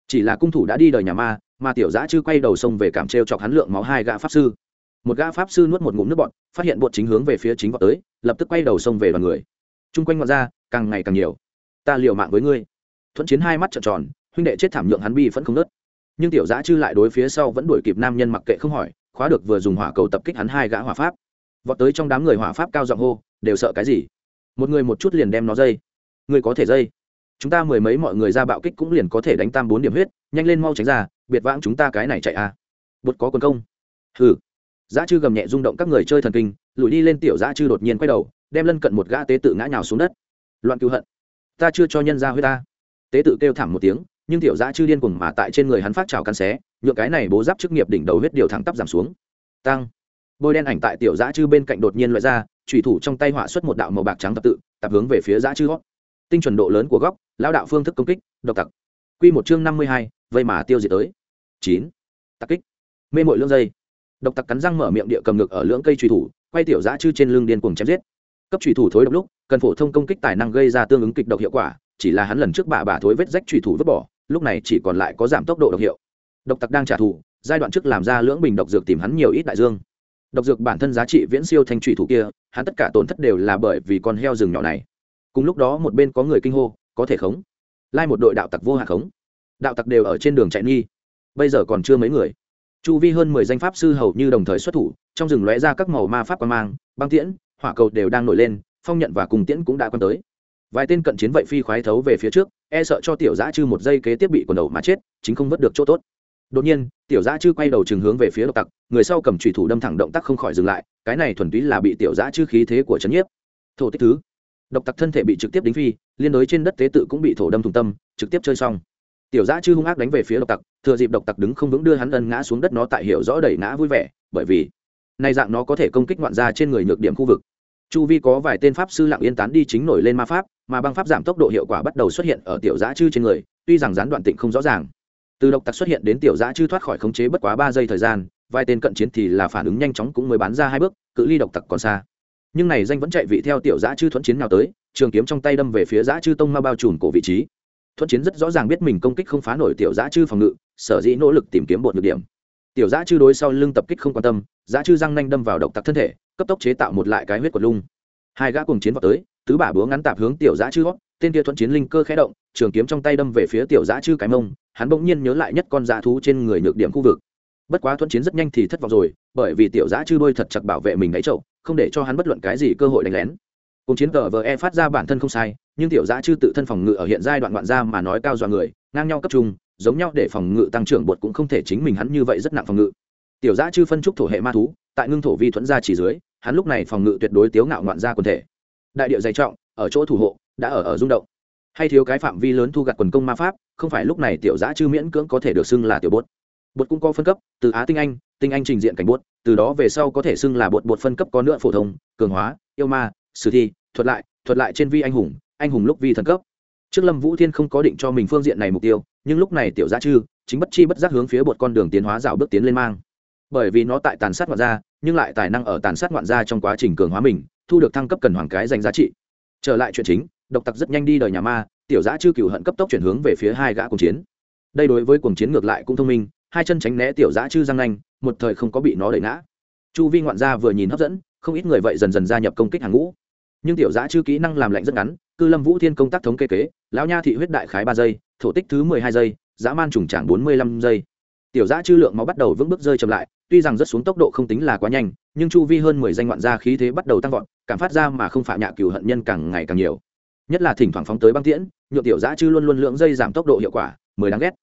Chỉ là cung thủ đã đi đời nhà ma, mà tiểu giã chư quay đầu sông về cảm t chọc hắn lượng máu hai gã pháp sư. Một gã pháp sư nuốt một ngụm nước bọt, phát hiện bột chính hướng về phía chính vào tới, lập tức quay đầu sông về đoàn người. Chung quanh ngoạn ra, càng ngày càng nhiều. Ta liều mạng với ngươi. Thuận chiến hai mắt trợn tròn huynh đệ chết thảm nhượng hắn bi vẫn không nớt. Nhưng tiểu giã chư lại đối phía sau vẫn đuổi kịp nam nhân mặc kệ không hỏi, khóa được vừa dùng hỏa cầu tập kích hắn hai gã hỏa pháp. Vọt tới trong đám người hỏa pháp cao giọng hô, đều sợ cái gì? Một người một chút liền đem nó dây. Người có thể dây? Chúng ta mười mấy mọi người ra bạo kích cũng liền có thể đánh tam bốn điểm huyết, nhanh lên mau tránh ra, biệt vãng chúng ta cái này chạy à bột có quần công. Hừ. Giá chư gầm nhẹ rung động các người chơi thần kinh, lùi đi lên tiểu giá chư đột nhiên quay đầu, đem lân cận một gã tế tự ngã nhào xuống đất. Loạn cứu hận. Ta chưa cho nhân ra huyết ta. Tế tự kêu thảm một tiếng nhưng tiểu giã chư điên cuồng mà tại trên người hắn phát trào căn xé nhựa cái này bố giáp chức nghiệp đỉnh đầu huyết điều thẳng tắp giảm xuống. Tăng bôi đen ảnh tại tiểu giã chư bên cạnh đột nhiên loại ra thủy thủ trong tay họa xuất một đạo màu bạc trắng tập tự, tập hướng về phía giã chư góc tinh chuẩn độ lớn của góc, lão đạo phương thức công kích, độc tặc. Quy một chương năm mươi hai, vây mà tiêu diệt tới. Chín. Tặc kích. Mê mội lương dây. Độc tặc cắn răng mở miệng địa cầm ngực ở lưỡng cây truy thủ, quay tiểu giã chư trên lưng điên cuồng chém giết. Cấp truy thủ thối độc lúc, cần phổ thông công kích tài năng gây ra tương ứng kịch độc hiệu quả, chỉ là hắn lần trước bà bà thối vết rách truy thủ vứt bỏ lúc này chỉ còn lại có giảm tốc độ độc hiệu. Độc tặc đang trả thù, giai đoạn trước làm ra lưỡng bình độc dược tìm hắn nhiều ít đại dương. Độc dược bản thân giá trị viễn siêu thanh thủy thủ kia, hắn tất cả tổn thất đều là bởi vì con heo rừng nhỏ này. Cùng lúc đó một bên có người kinh hô, có thể khống. Lai một đội đạo tặc vô hạ khống. Đạo tặc đều ở trên đường chạy nghi. Bây giờ còn chưa mấy người. Chu vi hơn mười danh pháp sư hầu như đồng thời xuất thủ, trong rừng lóe ra các màu ma pháp quan mang, băng tiễn, hỏa cầu đều đang nổi lên, phong nhận và cùng tiễn cũng đã quan tới vài tên cận chiến vậy phi khoái thấu về phía trước e sợ cho tiểu giã chư một giây kế tiếp bị quần đầu mà chết, chính không vớt được chỗ tốt. Đột nhiên, tiểu giã chư quay đầu chừng hướng về phía độc tặc, người sau cầm trùy thủ đâm thẳng động tác không khỏi dừng lại, cái này thuần túy là bị tiểu giã chư khí thế của trấn nhiếp. Thổ tích thứ. Độc tặc thân thể bị trực tiếp đính phi, liên đối trên đất tế tự cũng bị thổ đâm thùng tâm, trực tiếp chơi xong. Tiểu giã chư hung ác đánh về phía độc tặc, thừa dịp độc tặc đứng không vững đưa hắn ân ngã xuống đất nó tại hiểu rõ đẩy ngã vui vẻ, bởi vì nay dạng nó có thể công kích ngoạn ra trên người nhược điểm khu vực. Chu vi có vài tên pháp sư lặng yên tán đi chính nổi lên ma pháp mà băng pháp giảm tốc độ hiệu quả bắt đầu xuất hiện ở tiểu giã chư trên người, tuy rằng gián đoạn tịnh không rõ ràng. Từ độc tặc xuất hiện đến tiểu giã chư thoát khỏi khống chế bất quá ba giây thời gian, vài tên cận chiến thì là phản ứng nhanh chóng cũng mới bán ra hai bước, cự ly độc tặc còn xa. Nhưng này danh vẫn chạy vị theo tiểu giã chư thuận chiến nào tới, trường kiếm trong tay đâm về phía giã chư tông ma bao trùm cổ vị trí. Thuận chiến rất rõ ràng biết mình công kích không phá nổi tiểu giã chư phòng ngự, sở dĩ nỗ lực tìm kiếm bột nhược điểm. Tiểu giã chư đối sau lưng tập kích không quan tâm, giã chư răng nanh đâm vào độc tặc thân thể, cấp tốc chế tạo một lại cái huyết quật lung. Hai gã cùng chiến vào tới tứ bả búa ngắn tạp hướng tiểu giã chư hót, tên kia thuận chiến linh cơ khẽ động, trường kiếm trong tay đâm về phía tiểu giã chư cái mông, hắn bỗng nhiên nhớ lại nhất con dã thú trên người nhược điểm khu vực. Bất quá thuận chiến rất nhanh thì thất vọng rồi, bởi vì tiểu giã chư đôi thật chặt bảo vệ mình đáy trậu không để cho hắn bất luận cái gì cơ hội đánh lén. Cùng chiến cờ vờ e phát ra bản thân không sai, nhưng tiểu giã chư tự thân phòng ngự ở hiện giai đoạn đoạn ra mà nói cao dọa người, ngang nhau cấp trung, giống nhau để phòng ngự tăng trưởng bột cũng không thể chính mình hắn như vậy rất nặng phòng ngự. Tiểu giã chư phân trúc thổ hệ ma thú, tại ngưng thổ vi thuẫn ra chỉ dưới, hắn lúc này phòng ngự tuyệt đối tiếu ngạo ngoạn ra quần thể đại điệu dày trọng, ở chỗ thủ hộ, đã ở ở rung động. Hay thiếu cái phạm vi lớn thu gặt quần công ma pháp, không phải lúc này tiểu giã chư miễn cưỡng có thể được xưng là tiểu bốt. Bột cũng có phân cấp, từ á tinh anh tinh anh trình diện cảnh bột, từ đó về sau có thể xưng là bột bột phân cấp có nữa phổ thông, cường hóa, yêu ma, sử thi, thuật lại thuật lại trên vi anh hùng anh hùng lúc vi thần cấp. Trước lâm vũ thiên không có định cho mình phương diện này mục tiêu, nhưng lúc này tiểu gia chư, chính bất chi bất giác hướng phía bột con đường tiến hóa rào bước tiến lên mang. Bởi vì nó tại tàn sát ngoạn gia, nhưng lại tài năng ở tàn sát ngoạn gia trong quá trình cường hóa mình thu được thăng cấp cần hoàng cái dành giá trị. Trở lại chuyện chính, độc tặc rất nhanh đi đời nhà ma, tiểu giã chư cựu hận cấp tốc chuyển hướng về phía hai gã cùng chiến. Đây đối với cuồng chiến ngược lại cũng thông minh, hai chân tránh né tiểu giã chư răng nanh, một thời không có bị nó đẩy ngã. Chu vi ngoạn gia vừa nhìn hấp dẫn, không ít người vậy dần dần gia nhập công kích hàng ngũ. Nhưng tiểu giã chư kỹ năng làm lạnh rất ngắn, cư lâm vũ thiên công tác thống kê kế, lão nha thị huyết đại khái ba giây, thổ tích thứ mười hai giây, dã man trùng trảng bốn mươi lăm giây tiểu giã chư lượng máu bắt đầu vững bước rơi chậm lại, tuy rằng rất xuống tốc độ không tính là quá nhanh, nhưng chu vi hơn mười danh ngoạn gia khí thế bắt đầu tăng vọt, cảm phát ra mà không phạm nhạ cừu hận nhân càng ngày càng nhiều. Nhất là thỉnh thoảng phóng tới băng tiễn nhuộm tiểu giã chư luôn luôn lượng dây giảm tốc độ hiệu quả mới đáng ghét.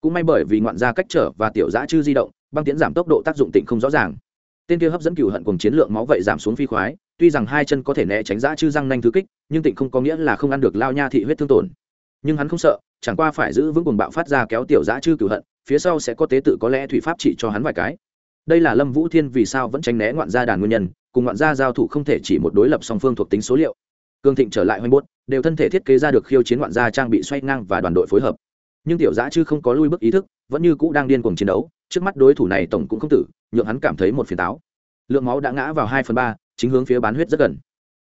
Cũng may bởi vì ngoạn gia cách trở và tiểu giã chư di động, băng tiễn giảm tốc độ tác dụng tịnh không rõ ràng. Tên kia hấp dẫn cừu hận cùng chiến lượng máu vậy giảm xuống phi khoái, tuy rằng hai chân có thể né tránh giã chư răng nanh thứ kích, nhưng tịnh không có nghĩa là không ăn được lao nha thị huyết thương tổn. Nhưng hắn không sợ, chẳng qua phải giữ vững cuồng bạo phát ra kéo tiểu giã chư cửu hận phía sau sẽ có tế tự có lẽ thủy pháp trị cho hắn vài cái. Đây là lâm vũ thiên vì sao vẫn tránh né ngoạn gia đàn nguyên nhân, cùng ngoạn gia giao thủ không thể chỉ một đối lập song phương thuộc tính số liệu. Cường thịnh trở lại hoành bốt, đều thân thể thiết kế ra được khiêu chiến ngoạn gia trang bị xoay ngang và đoàn đội phối hợp. Nhưng tiểu giã chứ không có lui bước ý thức, vẫn như cũ đang điên cuồng chiến đấu, trước mắt đối thủ này tổng cũng không tử, nhượng hắn cảm thấy một phiền táo. Lượng máu đã ngã vào hai phần ba, chính hướng phía bán huyết rất gần.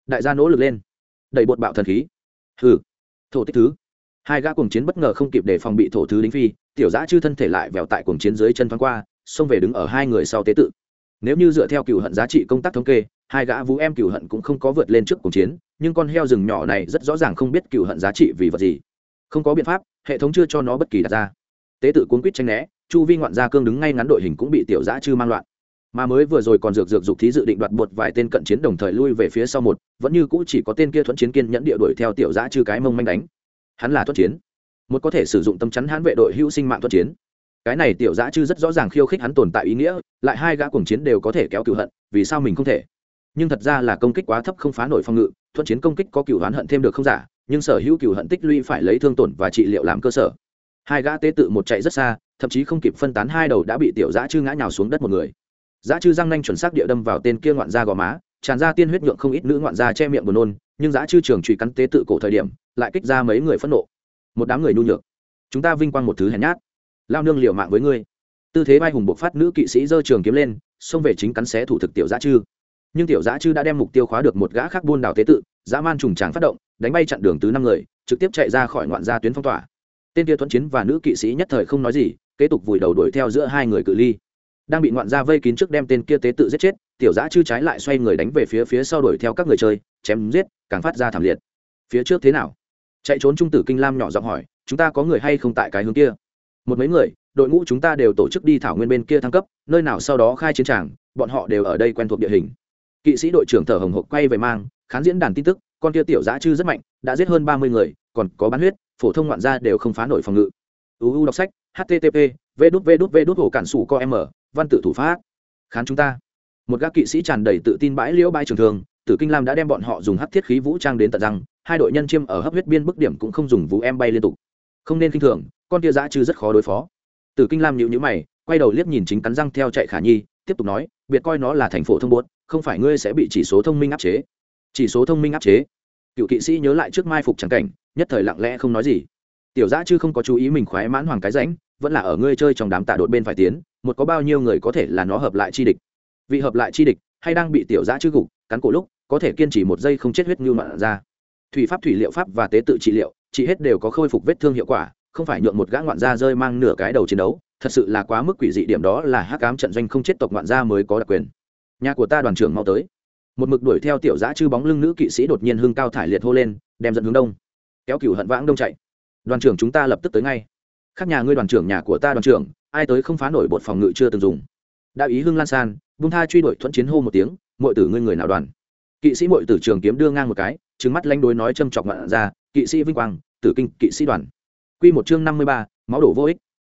Đại gia nỗ lực lên. Đẩy bột bạo thần khí. Hừ. Thổ tích thứ hai gã cuồng chiến bất ngờ không kịp để phòng bị thổ thứ đính phi, tiểu giã chư thân thể lại vẹo tại cuồng chiến dưới chân thoáng qua, xông về đứng ở hai người sau tế tự. Nếu như dựa theo cựu hận giá trị công tác thống kê, hai gã vũ em cựu hận cũng không có vượt lên trước cuồng chiến, nhưng con heo rừng nhỏ này rất rõ ràng không biết cựu hận giá trị vì vật gì. Không có biện pháp, hệ thống chưa cho nó bất kỳ đặt ra. Tế tự cuốn quýt tranh né, chu vi ngoạn gia cương đứng ngay ngắn đội hình cũng bị tiểu giã chư mang loạn. Mà mới vừa rồi còn dược dược dục thí dự định đoạt bột vài tên cận chiến đồng thời lui về phía sau một, vẫn như cũ chỉ có tên kia thuận chiến kiên nhẫn địa đuổi theo tiểu giã chư cái mông manh đánh hắn là thuận chiến. Một có thể sử dụng tâm chắn hãn vệ đội hữu sinh mạng thuận chiến. Cái này tiểu giã chư rất rõ ràng khiêu khích hắn tồn tại ý nghĩa, lại hai gã cuồng chiến đều có thể kéo cựu hận, vì sao mình không thể? Nhưng thật ra là công kích quá thấp không phá nổi phòng ngự, thuận chiến công kích có cựu hoán hận thêm được không giả, nhưng sở hữu cựu hận tích lũy phải lấy thương tổn và trị liệu làm cơ sở. Hai gã tế tự một chạy rất xa, thậm chí không kịp phân tán hai đầu đã bị tiểu giã chư ngã nhào xuống đất một người. Giã chư răng nanh chuẩn xác địa đâm vào tên kia ngoạn da gò má, tràn ra tiên huyết nhượng không ít nữ ngoạn da che miệng buồn nôn, nhưng giã chư trường trụy cắn tế tự cổ thời điểm lại kích ra mấy người phẫn nộ. Một đám người nhu nhược. Chúng ta vinh quang một thứ hèn nhát. Lao nương liều mạng với ngươi. Tư thế vai hùng bộc phát nữ kỵ sĩ giơ trường kiếm lên, xông về chính cắn xé thủ thực tiểu giã chư. Nhưng tiểu giã chư đã đem mục tiêu khóa được một gã khác buôn đảo tế tự, dã man trùng tràng phát động, đánh bay chặn đường tứ năm người, trực tiếp chạy ra khỏi ngoạn gia tuyến phong tỏa. Tên kia thuận chiến và nữ kỵ sĩ nhất thời không nói gì, kế tục vùi đầu đuổi theo giữa hai người cự ly. Đang bị ngoạn gia vây kín trước đem tên kia tế tự giết chết, tiểu giã chư trái lại xoay người đánh về phía phía sau đuổi theo các người chơi, chém giết, càng phát ra thảm liệt. Phía trước thế nào? Chạy trốn trung tử kinh lam nhỏ giọng hỏi, chúng ta có người hay không tại cái hướng kia? Một mấy người, đội ngũ chúng ta đều tổ chức đi thảo nguyên bên kia thăng cấp, nơi nào sau đó khai chiến tràng, bọn họ đều ở đây quen thuộc địa hình. Kỵ sĩ đội trưởng thở hồng hộc quay về mang, khán diễn đàn tin tức, con kia tiểu giã chư rất mạnh, đã giết hơn ba mươi người, còn có bán huyết, phổ thông ngoạn gia đều không phá nổi phòng ngự. Uu đọc sách http v đút v đút v đút, hồ cản sủ co m văn tự thủ pháp. Khán chúng ta. Một gác kỵ sĩ tràn đầy tự tin bãi liễu bãi trường thường tử kinh lam đã đem bọn họ dùng hắc thiết khí vũ trang đến tận răng, hai đội nhân chiêm ở hấp huyết biên bức điểm cũng không dùng vũ em bay liên tục. Không nên kinh thường, con tia dã chư rất khó đối phó. Tử kinh lam nhịu nhữ mày, quay đầu liếc nhìn chính cắn răng theo chạy khả nhi, tiếp tục nói, biệt coi nó là thành phố thông buốt, không phải ngươi sẽ bị chỉ số thông minh áp chế. Chỉ số thông minh áp chế? Cựu kỵ sĩ nhớ lại trước mai phục trắng cảnh, nhất thời lặng lẽ không nói gì. Tiểu giã chư không có chú ý mình khoái mãn hoàng cái rãnh vẫn là ở ngươi chơi trong đám tạ đột bên phải tiến, một có bao nhiêu người có thể là nó hợp lại chi địch? Vị hợp lại chi địch hay đang bị tiểu giã chư gục cắn cổ lúc, có thể kiên trì một giây không chết huyết như mạn ra. Thủy pháp, thủy liệu pháp và tế tự trị liệu, trị hết đều có khôi phục vết thương hiệu quả, không phải nhượng một gã ngoạn gia rơi mang nửa cái đầu chiến đấu, thật sự là quá mức quỷ dị điểm đó là hắc ám trận doanh không chết tộc ngoạn gia mới có đặc quyền. Nhà của ta đoàn trưởng mau tới. Một mực đuổi theo tiểu giã chư bóng lưng nữ kỵ sĩ đột nhiên hưng cao thải liệt hô lên, đem dẫn hướng đông. Kéo cửu hận vãng đông chạy. Đoàn trưởng chúng ta lập tức tới ngay. Khác nhà ngươi đoàn trưởng nhà của ta đoàn trưởng, ai tới không phá nổi bột phòng ngự chưa từng dùng. Đạo ý hưng lan san bung tha truy đuổi thuận chiến hô một tiếng mọi tử ngươi người nào đoàn? Kỵ sĩ mọi tử trường kiếm đưa ngang một cái trứng mắt lanh đối nói châm chọc ngạn ra, kỵ sĩ vinh quang, tử kinh kỵ sĩ đoàn. Q một chương năm mươi ba, máu đổ vô ích.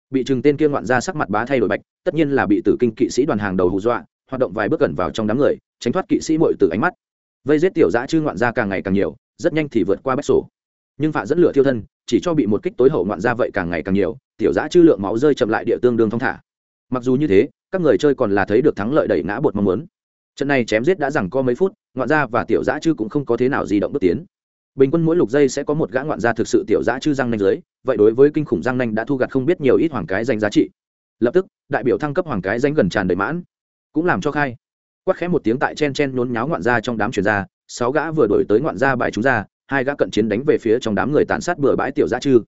Bị trừng tên kia ngoạn ra sắc mặt bá thay đổi bạch, tất nhiên là bị tử kinh kỵ sĩ đoàn hàng đầu hù dọa, hoạt động vài bước gần vào trong đám người, tránh thoát kỵ sĩ mội tử ánh mắt. Vây giết tiểu dã chư ngoạn ra càng ngày càng nhiều, rất nhanh thì vượt qua bách sổ. Nhưng phạ dẫn lửa thiêu thân, chỉ cho bị một kích tối hậu ngoạn ra vậy càng ngày càng nhiều, tiểu dã chư lượng máu rơi chậm lại địa tương đương thong thả. Mặc dù như thế, các người chơi còn là thấy được thắng lợi đẩy ngã bột mong muốn trận này chém giết đã rằng có mấy phút ngoạn gia và tiểu giã chư cũng không có thế nào di động bước tiến bình quân mỗi lục giây sẽ có một gã ngoạn gia thực sự tiểu giã chư răng nanh dưới vậy đối với kinh khủng răng nanh đã thu gặt không biết nhiều ít hoàng cái danh giá trị lập tức đại biểu thăng cấp hoàng cái danh gần tràn đầy mãn cũng làm cho khai Quắc khẽ một tiếng tại chen chen nhốn nháo ngoạn gia trong đám truyền ra sáu gã vừa đổi tới ngoạn gia bài chúng ra hai gã cận chiến đánh về phía trong đám người tàn sát bừa bãi tiểu giã chư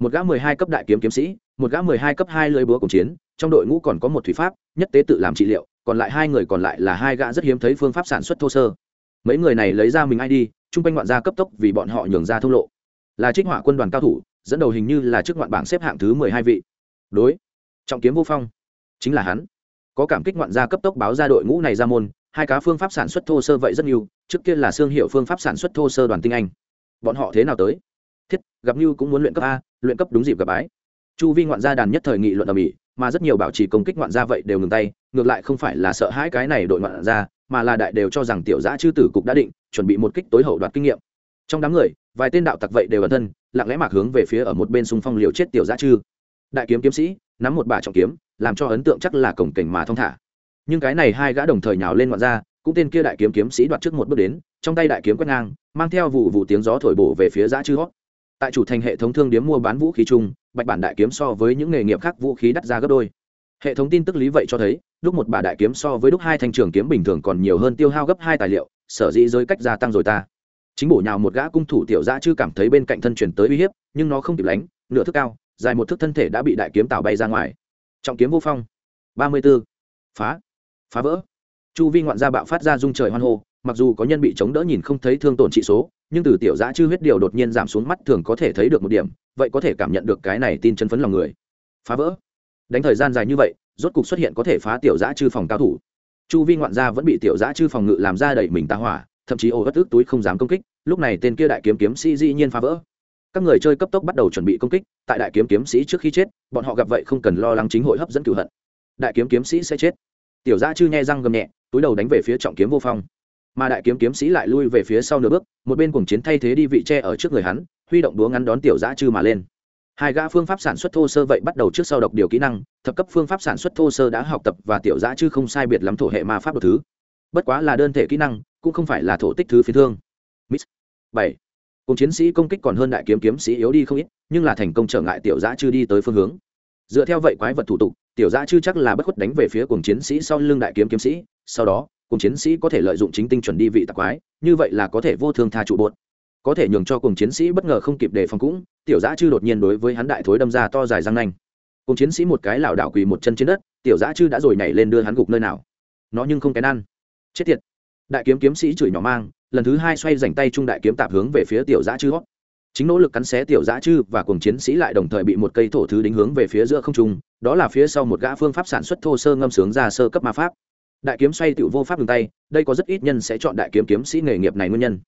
một gã mười hai cấp đại kiếm kiếm sĩ một gã mười hai cấp hai lưới búa cùng chiến, trong đội ngũ còn có một thủy pháp, nhất tế tự làm trị liệu, còn lại hai người còn lại là hai gã rất hiếm thấy phương pháp sản xuất thô sơ. Mấy người này lấy ra mình ai đi chung quanh ngoạn gia cấp tốc vì bọn họ nhường ra thông lộ. Là trích họa quân đoàn cao thủ, dẫn đầu hình như là trước ngoạn bảng xếp hạng thứ mười hai vị. Đối, trọng kiếm vô phong, chính là hắn. Có cảm kích ngoạn gia cấp tốc báo ra đội ngũ này ra môn, hai cá phương pháp sản xuất thô sơ vậy rất nhiều, trước kia là xương hiệu phương pháp sản xuất thô sơ đoàn tinh anh. Bọn họ thế nào tới? Thiết, gặp như cũng muốn luyện cấp a, luyện cấp đúng dịp gặp ái chu vi ngoạn gia đàn nhất thời nghị luận ở mỹ mà rất nhiều bảo trì công kích ngoạn gia vậy đều ngừng tay, ngược lại không phải là sợ hãi cái này đội ngoạn gia, mà là đại đều cho rằng tiểu giã chư tử cục đã định, chuẩn bị một kích tối hậu đoạt kinh nghiệm. Trong đám người, vài tên đạo tặc vậy đều ẩn thân, lặng lẽ mạc hướng về phía ở một bên xung phong liều chết tiểu giã chư. Đại kiếm kiếm sĩ, nắm một bà trọng kiếm, làm cho ấn tượng chắc là cổng cảnh mà thong thả. Nhưng cái này hai gã đồng thời nhào lên ngoạn gia, cũng tên kia đại kiếm kiếm sĩ đoạt trước một bước đến, trong tay đại kiếm quét ngang, mang theo vụ vụ tiếng gió thổi bổ về phía giã chư hót tại chủ thành hệ thống thương điếm mua bán vũ khí chung, bạch bản đại kiếm so với những nghề nghiệp khác vũ khí đắt ra gấp đôi. Hệ thống tin tức lý vậy cho thấy, lúc một bà đại kiếm so với lúc hai thanh trường kiếm bình thường còn nhiều hơn tiêu hao gấp hai tài liệu, sở dĩ giới cách gia tăng rồi ta. Chính bổ nhào một gã cung thủ tiểu dã chưa cảm thấy bên cạnh thân chuyển tới uy hiếp, nhưng nó không kịp lánh, nửa thước cao, dài một thước thân thể đã bị đại kiếm tạo bay ra ngoài. Trọng kiếm vô phong. Ba mươi b ố phá. Phá vỡ. Chu vi ngoạn gia bạo phát ra dung trời hoan hô, mặc dù có nhân bị chống đỡ nhìn không thấy thương tổn trị số nhưng từ tiểu giã chư huyết điều đột nhiên giảm xuống mắt thường có thể thấy được một điểm, vậy có thể cảm nhận được cái này tin chân phấn lòng người. Phá vỡ. Đánh thời gian dài như vậy, rốt cục xuất hiện có thể phá tiểu giã chư phòng cao thủ. Chu vi ngoạn gia vẫn bị tiểu giã chư phòng ngự làm ra đẩy mình ta hỏa, thậm chí ô bất ức túi không dám công kích, lúc này tên kia đại kiếm kiếm sĩ dĩ nhiên phá vỡ. Các người chơi cấp tốc bắt đầu chuẩn bị công kích, tại đại kiếm kiếm sĩ trước khi chết, bọn họ gặp vậy không cần lo lắng chính hội hấp dẫn cửu hận. Đại kiếm kiếm sĩ sẽ chết. Tiểu giã chư nhai răng gầm nhẹ, túi đầu đánh về phía trọng kiếm vô phong mà đại kiếm kiếm sĩ lại lui về phía sau nửa bước, một bên cùng chiến thay thế đi vị tre ở trước người hắn, huy động đúa ngắn đón tiểu giã chư mà lên. Hai gã phương pháp sản xuất thô sơ vậy bắt đầu trước sau độc điều kỹ năng, thập cấp phương pháp sản xuất thô sơ đã học tập và tiểu giã chư không sai biệt lắm thổ hệ ma pháp đ thứ. Bất quá là đơn thể kỹ năng, cũng không phải là thổ tích thứ phiến thương. Miss. bảy. Cùng chiến sĩ công kích còn hơn đại kiếm kiếm sĩ yếu đi không ít, nhưng là thành công trở ngại tiểu giã chư đi tới phương hướng. Dựa theo vậy quái vật thủ tục, tiểu giã chư chắc là bất khuất đánh về phía cùng chiến sĩ sau lưng đại kiếm kiếm sĩ, sau đó cùng chiến sĩ có thể lợi dụng chính tinh chuẩn đi vị tạc quái, như vậy là có thể vô thương tha trụ bột. Có thể nhường cho cùng chiến sĩ bất ngờ không kịp đề phòng cũng, tiểu giã chư đột nhiên đối với hắn đại thối đâm ra to dài răng nanh. Cùng chiến sĩ một cái lảo đảo quỳ một chân trên đất, tiểu giã chư đã rồi nhảy lên đưa hắn gục nơi nào. Nó nhưng không kén ăn. Chết tiệt. Đại kiếm kiếm sĩ chửi nhỏ mang, lần thứ hai xoay dành tay trung đại kiếm tạp hướng về phía tiểu giã chư hót. Chính nỗ lực cắn xé tiểu giã chư và cùng chiến sĩ lại đồng thời bị một cây thổ thứ đính hướng về phía giữa không trung, đó là phía sau một gã phương pháp sản xuất thô sơ ngâm sướng ra sơ cấp ma pháp đại kiếm xoay tiểu vô pháp đường tay, đây có rất ít nhân sẽ chọn đại kiếm kiếm sĩ nghề nghiệp này nguyên nhân.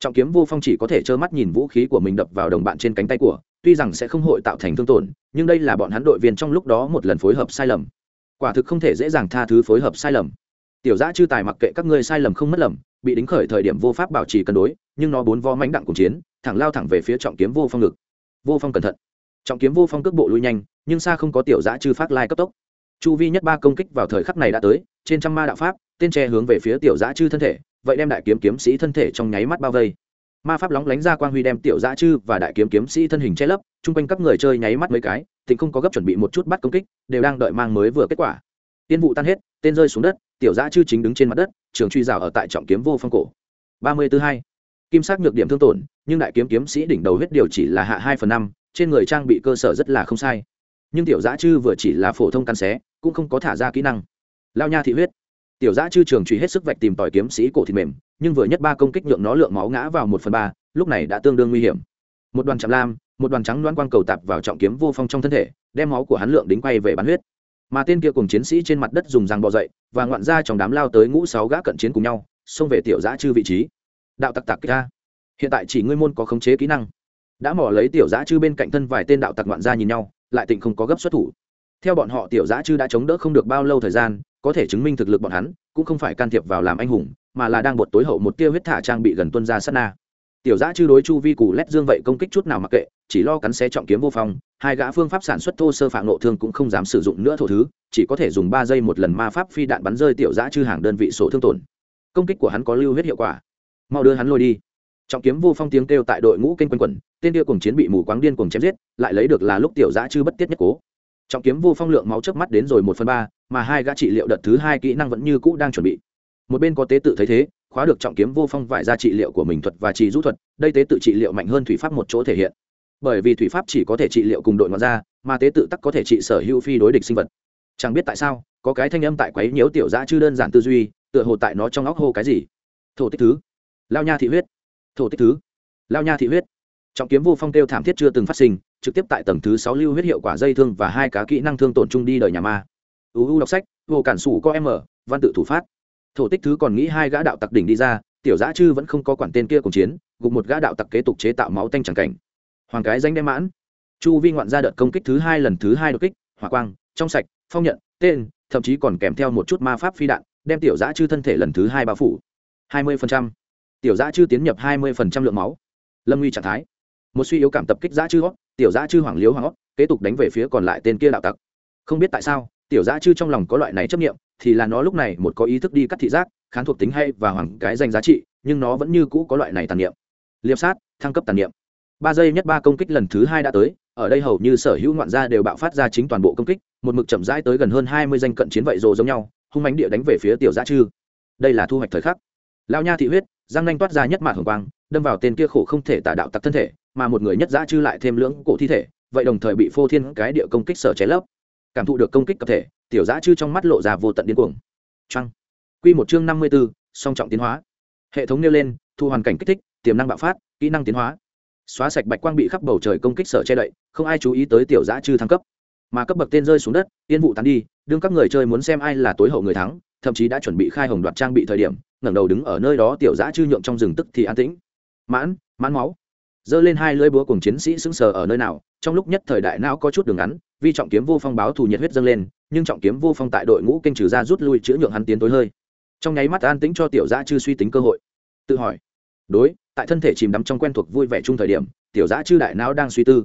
Trọng kiếm vô phong chỉ có thể trơ mắt nhìn vũ khí của mình đập vào đồng bạn trên cánh tay của, tuy rằng sẽ không hội tạo thành thương tổn, nhưng đây là bọn hắn đội viên trong lúc đó một lần phối hợp sai lầm. Quả thực không thể dễ dàng tha thứ phối hợp sai lầm. Tiểu giã chư tài mặc kệ các ngươi sai lầm không mất lầm, bị đính khởi thời điểm vô pháp bảo trì cân đối, nhưng nó bốn vo mánh đặng cùng chiến, thẳng lao thẳng về phía trọng kiếm vô phong ngực. Vô phong cẩn thận. Trọng kiếm vô phong cước bộ lui nhanh, nhưng xa không có tiểu giã chư phát lai cấp tốc chu vi nhất ba công kích vào thời khắc này đã tới, trên trăm ma đạo pháp, tên tre hướng về phía tiểu giã chư thân thể, vậy đem đại kiếm kiếm sĩ thân thể trong nháy mắt bao vây. Ma pháp lóng lánh ra quang huy đem tiểu giã chư và đại kiếm kiếm sĩ thân hình che lấp, chung quanh các người chơi nháy mắt mấy cái, thịnh không có gấp chuẩn bị một chút bắt công kích, đều đang đợi mang mới vừa kết quả. Tiên vụ tan hết, tên rơi xuống đất, tiểu giã chư chính đứng trên mặt đất, trường truy rào ở tại trọng kiếm vô phong cổ. Ba mươi thứ hai, kim sắc nhược điểm thương tổn, nhưng đại kiếm kiếm sĩ đỉnh đầu huyết điều chỉ là hạ hai phần năm, trên người trang bị cơ sở rất là không sai nhưng tiểu giã chư vừa chỉ là phổ thông căn xé, cũng không có thả ra kỹ năng. Lao nha thị huyết. Tiểu giã chư trường truy hết sức vạch tìm tòi kiếm sĩ cổ thịt mềm, nhưng vừa nhất ba công kích nhượng nó lượng máu ngã vào một phần ba, lúc này đã tương đương nguy hiểm. Một đoàn chạm lam, một đoàn trắng đoán quang cầu tạp vào trọng kiếm vô phong trong thân thể, đem máu của hắn lượng đính quay về bắn huyết. Mà tên kia cùng chiến sĩ trên mặt đất dùng răng bò dậy, và ngoạn ra trong đám lao tới ngũ sáu gã cận chiến cùng nhau, xông về tiểu giã chư vị trí. Đạo tặc tặc ra hiện tại chỉ ngươi môn có khống chế kỹ năng. Đã mỏ lấy tiểu giã chư bên cạnh thân vài tên đạo tặc ngoạn ra nhìn nhau lại tịnh không có gấp xuất thủ. Theo bọn họ tiểu giã chư đã chống đỡ không được bao lâu thời gian, có thể chứng minh thực lực bọn hắn, cũng không phải can thiệp vào làm anh hùng, mà là đang bột tối hậu một tia huyết thả trang bị gần tuân ra sát na. Tiểu giã chư đối chu vi cù lét dương vậy công kích chút nào mặc kệ, chỉ lo cắn xe trọng kiếm vô phong, hai gã phương pháp sản xuất thô sơ phạm nộ thương cũng không dám sử dụng nữa thổ thứ, chỉ có thể dùng ba giây một lần ma pháp phi đạn bắn rơi tiểu giã chư hàng đơn vị số thương tổn. Công kích của hắn có lưu huyết hiệu quả. Mau đưa hắn lôi đi trọng kiếm vô phong tiếng kêu tại đội ngũ kênh quanh quẩn, tên kia cùng chiến bị mù quáng điên cùng chém giết, lại lấy được là lúc tiểu giã chư bất tiết nhất cố. Trọng kiếm vô phong lượng máu trước mắt đến rồi một phần ba, mà hai gã trị liệu đợt thứ hai kỹ năng vẫn như cũ đang chuẩn bị. Một bên có tế tự thấy thế, khóa được trọng kiếm vô phong vải ra trị liệu của mình thuật và trị rũ thuật, đây tế tự trị liệu mạnh hơn thủy pháp một chỗ thể hiện. Bởi vì thủy pháp chỉ có thể trị liệu cùng đội ngoại ra, mà tế tự tắc có thể trị sở hữu phi đối địch sinh vật. Chẳng biết tại sao, có cái thanh âm tại quấy nhiễu tiểu giã chư đơn giản tư duy, tựa hồ tại nó trong óc hô cái gì. Thổ tích thứ. Lao nha thị huyết thổ tích thứ. Lao nha thị huyết. Trọng kiếm vô phong kêu thảm thiết chưa từng phát sinh, trực tiếp tại tầng thứ sáu lưu huyết hiệu quả dây thương và hai cá kỹ năng thương tổn trung đi đời nhà ma. Uu đọc sách, vô cản sủ có m văn tự thủ phát. Thổ tích thứ còn nghĩ hai gã đạo tặc đỉnh đi ra, tiểu giã chư vẫn không có quản tên kia cùng chiến, gục một gã đạo tặc kế tục chế tạo máu tanh chẳng cảnh. Hoàng cái danh đem mãn. Chu vi ngoạn ra đợt công kích thứ hai lần thứ hai đột kích, hỏa quang, trong sạch, phong nhận, tên, thậm chí còn kèm theo một chút ma pháp phi đạn, đem tiểu giã chư thân thể lần thứ hai bao phủ. Hai mươi phần trăm tiểu giã chư tiến nhập hai mươi lượng máu. Lâm nguy trạng thái. Một suy yếu cảm tập kích giã chư hót, tiểu giã chư hoàng liếu hoàng hót, kế tục đánh về phía còn lại tên kia đạo tặc. Không biết tại sao, tiểu giã chư trong lòng có loại này chấp nghiệm thì là nó lúc này một có ý thức đi cắt thị giác, khán thuộc tính hay và hoàng cái danh giá trị, nhưng nó vẫn như cũ có loại này tàn niệm. Liệp sát, thăng cấp tàn niệm. Ba giây nhất ba công kích lần thứ hai đã tới, ở đây hầu như sở hữu ngoạn gia đều bạo phát ra chính toàn bộ công kích, một mực chậm rãi tới gần hơn hai mươi danh cận chiến vậy rồ giống nhau, hung mánh địa đánh về phía tiểu giã chư. Đây là thu hoạch thời khắc. Lao nha thị huyết giang nanh toát ra nhất mạc hồng quang đâm vào tên kia khổ không thể tả đạo tặc thân thể mà một người nhất giã chư lại thêm lưỡng cổ thi thể vậy đồng thời bị phô thiên cái địa công kích sở cháy lấp. Cảm thụ được công kích tập thể tiểu giã chư trong mắt lộ ra vô tận điên cuồng. Trăng quy một chương năm mươi 54, song trọng tiến hóa. Hệ thống nêu lên thu hoàn cảnh kích thích tiềm năng bạo phát kỹ năng tiến hóa. Xóa sạch bạch quang bị khắp bầu trời công kích sở che đậy không ai chú ý tới tiểu giã chư thăng cấp. Mà cấp bậc tên rơi xuống đất yên vụ tán đi đương các người chơi muốn xem ai là tối hậu người thắng thậm chí đã chuẩn bị khai hồng đoạt trang bị thời điểm ngẩng đầu đứng ở nơi đó tiểu giã chư nhượng trong rừng tức thì an tĩnh. Mãn mãn máu. Giơ lên hai lưỡi búa cùng chiến sĩ sững sờ ở nơi nào, trong lúc nhất thời đại não có chút đường ngắn vì trọng kiếm vô phong báo thù nhiệt huyết dâng lên, nhưng trọng kiếm vô phong tại đội ngũ kênh trừ ra rút lui chữa nhượng hắn tiến tối hơi. Trong nháy mắt an tĩnh cho tiểu giã chư suy tính cơ hội. Tự hỏi, đối, tại thân thể chìm đắm trong quen thuộc vui vẻ chung thời điểm, tiểu giã chư đại não đang suy tư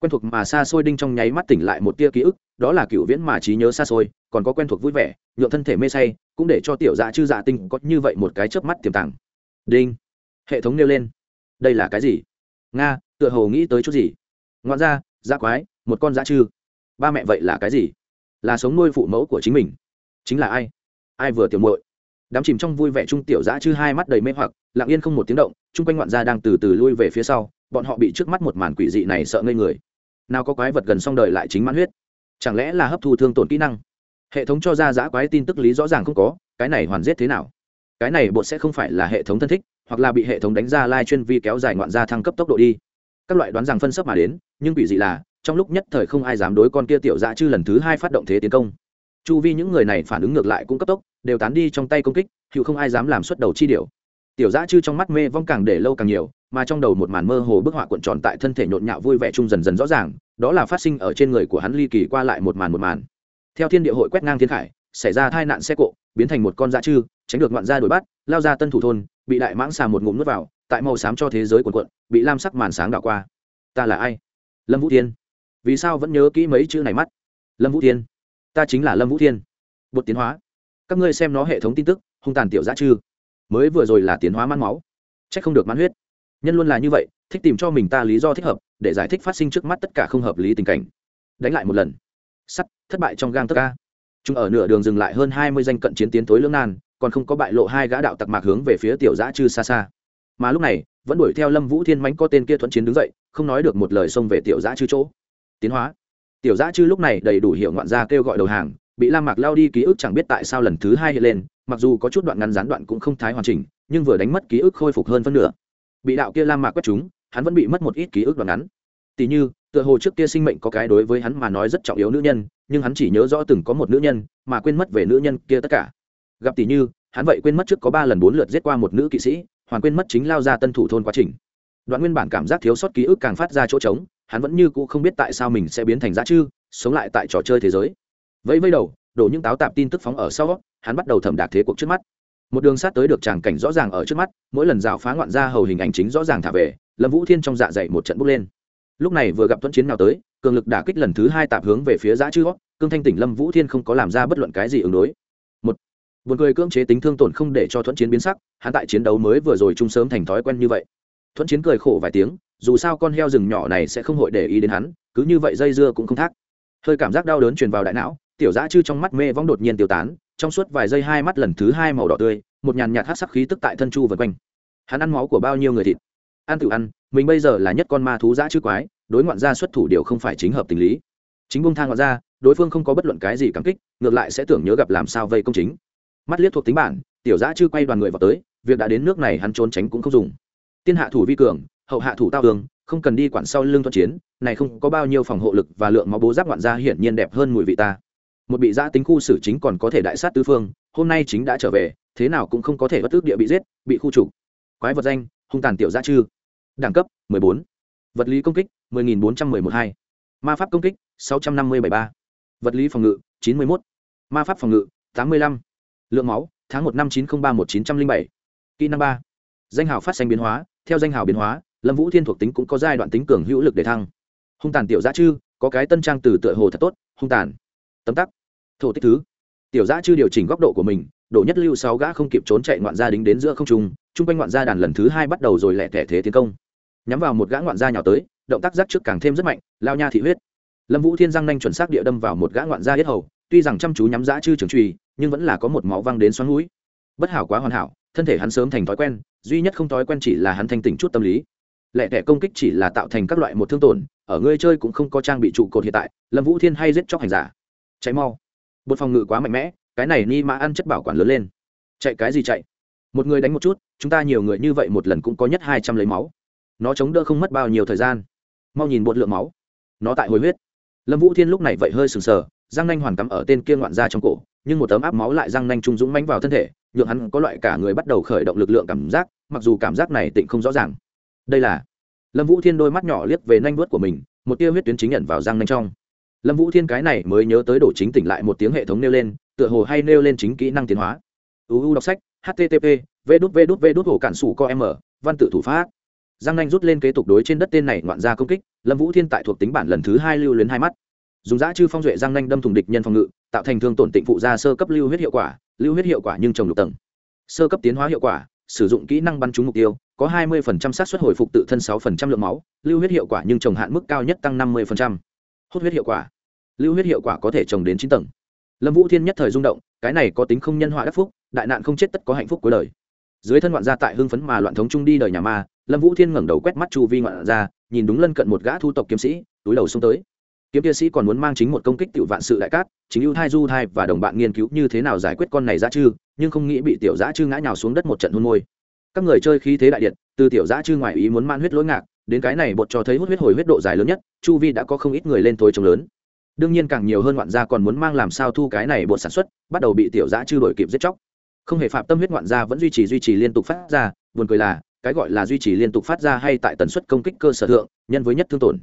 quen thuộc mà xa xôi đinh trong nháy mắt tỉnh lại một tia ký ức, đó là cựu viễn mà trí nhớ xa xôi, còn có quen thuộc vui vẻ, nhượng thân thể mê say, cũng để cho tiểu dạ chư dạ tinh có như vậy một cái chớp mắt tiềm tàng. Đinh. Hệ thống nêu lên. Đây là cái gì? Nga, tựa hồ nghĩ tới chút gì. Ngoạn ra dạ quái, một con dạ chư. Ba mẹ vậy là cái gì? Là sống nuôi phụ mẫu của chính mình. Chính là ai? Ai vừa tiểu muội? Đám chìm trong vui vẻ trung tiểu dã chư hai mắt đầy mê hoặc, lặng yên không một tiếng động, chung quanh ngoạn gia đang từ từ lui về phía sau, bọn họ bị trước mắt một màn quỷ dị này sợ ngây người nào có quái vật gần xong đời lại chính mãn huyết. Chẳng lẽ là hấp thu thương tổn kỹ năng? Hệ thống cho ra giã quái tin tức lý rõ ràng không có, cái này hoàn giết thế nào? Cái này bộ sẽ không phải là hệ thống thân thích, hoặc là bị hệ thống đánh ra lai chuyên vi kéo dài ngoạn gia thăng cấp tốc độ đi. Các loại đoán rằng phân sấp mà đến, nhưng quỷ dị là, trong lúc nhất thời không ai dám đối con kia tiểu dạ chư lần thứ hai phát động thế tiến công. Chu vi những người này phản ứng ngược lại cũng cấp tốc, đều tán đi trong tay công kích, hữu không ai dám làm xuất đầu chi điều tiểu dã chư trong mắt mê vong càng để lâu càng nhiều, mà trong đầu một màn mơ hồ bức họa cuộn tròn tại thân thể nhộn nhạo vui vẻ chung dần dần rõ ràng, đó là phát sinh ở trên người của hắn ly kỳ qua lại một màn một màn. Theo thiên địa hội quét ngang thiên khải, xảy ra tai nạn xe cộ, biến thành một con dã chư, tránh được ngoạn gia đuổi bắt, lao ra tân thủ thôn, bị đại mãng xà một ngụm nuốt vào, tại màu xám cho thế giới quần quận bị lam sắc màn sáng đảo qua. Ta là ai? Lâm vũ thiên. Vì sao vẫn nhớ kỹ mấy chữ này mắt? Lâm vũ thiên. Ta chính là lâm vũ thiên. Bột tiến hóa. Các ngươi xem nó hệ thống tin tức, hung tàn tiểu dã chư mới vừa rồi là tiến hóa man máu. C h ắ c không được man huyết. Nhân luôn là như vậy, thích tìm cho mình ta lý do thích hợp, để giải thích phát sinh trước mắt tất cả không hợp lý tình cảnh. Đánh lại một lần. Sắt, thất bại trong gang tất ca chúng ở nửa đường dừng lại hơn hai mươi danh cận chiến tiến tối lưỡng nan, còn không có bại lộ hai gã đạo tặc mạc hướng về phía tiểu giã chư xa xa. Mà lúc này, vẫn đuổi theo lâm vũ thiên mánh có tên kia thuận chiến đứng dậy, không nói được một lời xông về tiểu giã chư chỗ. Tiến hóa. Tiểu giã chư lúc này đầy đủ hiệu ngoạn gia kêu gọi đầu hàng, bị lam mạc lao đi ký ức chẳng biết tại sao lần thứ hai hiện lên mặc dù có chút đoạn ngắn gián đoạn cũng không thái hoàn chỉnh, nhưng vừa đánh mất ký ức khôi phục hơn phân nửa. Bị đạo kia lam mạc quét chúng, hắn vẫn bị mất một ít ký ức đoạn ngắn. Tỉ như, tựa hồ trước kia sinh mệnh có cái đối với hắn mà nói rất trọng yếu nữ nhân, nhưng hắn chỉ nhớ rõ từng có một nữ nhân, mà quên mất về nữ nhân kia tất cả. Gặp tỉ như, hắn vậy quên mất trước có ba lần bốn lượt giết qua một nữ kỵ sĩ, hoàn quên mất chính lao ra tân thủ thôn quá trình. Đoạn nguyên bản cảm giác thiếu sót ký ức càng phát ra chỗ trống, hắn vẫn như cũ không biết tại sao mình sẽ biến thành giá chư, sống lại tại trò chơi thế giới. Vẫy vẫy đầu đổ những táo tạp tin tức phóng ở sau, hắn bắt đầu thẩm đạc thế cuộc trước mắt. Một đường sát tới được tràng cảnh rõ ràng ở trước mắt, mỗi lần rào phá ngoạn ra hầu hình ảnh chính rõ ràng thả về, lâm vũ thiên trong dạ dày một trận bốc lên. Lúc này vừa gặp tuấn chiến nào tới, cường lực đả kích lần thứ hai tạp hướng về phía giã chữ cương thanh tỉnh lâm vũ thiên không có làm ra bất luận cái gì ứng đối. Một, buồn cười cưỡng chế tính thương tổn không để cho thuận chiến biến sắc, hắn tại chiến đấu mới vừa rồi chung sớm thành thói quen như vậy. Thuận chiến cười khổ vài tiếng, dù sao con heo rừng nhỏ này sẽ không hội để ý đến hắn, cứ như vậy dây dưa cũng không thác. Hơi cảm giác đau đớn truyền vào đại não tiểu dã chư trong mắt mê vong đột nhiên tiêu tán, trong suốt vài giây hai mắt lần thứ hai màu đỏ tươi, một nhàn nhạt hát sắc khí tức tại thân chu vân quanh. Hắn ăn máu của bao nhiêu người thịt? Ăn tự ăn, mình bây giờ là nhất con ma thú dã chư quái, đối ngoạn gia xuất thủ điều không phải chính hợp tình lý. Chính bông thang ngoạn gia, đối phương không có bất luận cái gì cảm kích, ngược lại sẽ tưởng nhớ gặp làm sao vây công chính. Mắt liếc thuộc tính bản, tiểu dã chư quay đoàn người vào tới, việc đã đến nước này hắn trốn tránh cũng không dùng. Tiên hạ thủ vi cường, hậu hạ thủ tao tường, không cần đi quản sau lưng thuận chiến, này không có bao nhiêu phòng hộ lực và lượng máu bố giáp ngoạn gia hiển nhiên đẹp hơn mùi vị ta một bị giã tính khu xử chính còn có thể đại sát tứ phương, hôm nay chính đã trở về, thế nào cũng không có thể bất ước địa bị giết, bị khu trục quái vật danh, hung tàn tiểu giã chư đẳng cấp 14. vật lý công kích 10.411-2. ma pháp công kích 650-73. vật lý phòng ngự 91. ma pháp phòng ngự 85. lượng máu, tháng một năm chín trăm ba một chín trăm linh bảy kỹ năng ba danh hào phát sinh biến hóa, theo danh hào biến hóa, lâm vũ thiên thuộc tính cũng có giai đoạn tính cường hữu lực để thăng hung tàn tiểu giã chư, có cái tân trang từ tựa hồ thật tốt, hung tàn tấm tắc thổ tích thứ. Tiểu giã chưa điều chỉnh góc độ của mình, đổ nhất lưu sáu gã không kịp trốn chạy ngoạn gia đính đến giữa không trung, chung quanh ngoạn gia đàn lần thứ hai bắt đầu rồi lẹ tẻ thế tiến công. Nhắm vào một gã ngoạn gia nhào tới, động tác giác trước càng thêm rất mạnh, lao nha thị huyết. Lâm vũ thiên giang nhanh chuẩn xác địa đâm vào một gã ngoạn gia hết hầu, tuy rằng chăm chú nhắm giã chư trường truy nhưng vẫn là có một máu văng đến xoắn mũi. Bất hảo quá hoàn hảo, thân thể hắn sớm thành thói quen, duy nhất không thói quen chỉ là hắn thanh tỉnh chút tâm lý. Lẹ tẻ công kích chỉ là tạo thành các loại một thương tổn, ở người chơi cũng không có trang bị trụ cột hiện tại, lâm vũ thiên hay giết chóc hành giả. Cháy mau bột phòng ngự quá mạnh mẽ, cái này ni mã ăn chất bảo quản lớn lên. Chạy cái gì chạy? Một người đánh một chút, chúng ta nhiều người như vậy một lần cũng có nhất hai trăm lấy máu. Nó chống đỡ không mất bao nhiêu thời gian. Mau nhìn bột lượng máu. Nó tại hồi huyết. Lâm vũ thiên lúc này vậy hơi sừng sờ, răng nanh hoàn cắm ở tên kia ngoạn ra trong cổ, nhưng một tấm áp máu lại răng nanh trung dũng mánh vào thân thể, nhượng hắn có loại cả người bắt đầu khởi động lực lượng cảm giác, mặc dù cảm giác này tịnh không rõ ràng. Đây là lâm vũ thiên đôi mắt nhỏ liếc về nanh vớt của mình, một tia huyết tuyến chính nhận vào răng nanh trong lâm vũ thiên cái này mới nhớ tới đổ chính tỉnh lại một tiếng hệ thống nêu lên, tựa hồ hay nêu lên chính kỹ năng tiến hóa. Uu đọc sách http v đút v đút v đút hồ cản sủ co m văn tự thủ pháp. Giang nanh rút lên kế tục đối trên đất tên này ngoạn ra công kích, lâm vũ thiên tại thuộc tính bản lần thứ hai lưu luyến hai mắt. Dùng giã chư phong duệ giang nanh đâm thùng địch nhân phòng ngự, tạo thành thương tổn tịnh phụ ra sơ cấp lưu huyết hiệu quả, lưu huyết hiệu quả nhưng trồng lục tầng. Sơ cấp tiến hóa hiệu quả, sử dụng kỹ năng bắn trúng mục tiêu, có 20% sát suất hồi phục tự thân 6% lượng máu, lưu huyết hiệu quả nhưng trồng hạn mức cao nhất tăng 50% hốt huyết hiệu quả. Lưu huyết hiệu quả có thể trồng đến chín tầng. Lâm vũ thiên nhất thời rung động, cái này có tính không nhân họa đắc phúc, đại nạn không chết tất có hạnh phúc cuối đời. Dưới thân ngoạn gia tại hưng phấn mà loạn thống trung đi đời nhà ma, lâm vũ thiên ngẩng đầu quét mắt chu vi ngoạn gia, nhìn đúng lân cận một gã thu tộc kiếm sĩ, túi đầu xuống tới. Kiếm kia sĩ còn muốn mang chính một công kích tiểu vạn sự đại cát, chính ưu thai du thai và đồng bạn nghiên cứu như thế nào giải quyết con này dã chư, nhưng không nghĩ bị tiểu dã chư ngã nhào xuống đất một trận hôn môi. Các người chơi khí thế đại điện, từ tiểu dã chư ngoài ý muốn man huyết lỗi ngạc đến cái này bột cho thấy hút huyết hồi huyết độ dài lớn nhất, chu vi đã có không ít người lên thối trông lớn. Đương nhiên càng nhiều hơn ngoạn gia còn muốn mang làm sao thu cái này bột sản xuất, bắt đầu bị tiểu giã chư đổi kịp giết chóc. Không hề phạm tâm huyết ngoạn gia vẫn duy trì duy trì liên tục phát ra, buồn cười là, cái gọi là duy trì liên tục phát ra hay tại tần suất công kích cơ sở thượng, nhân với nhất thương tổn.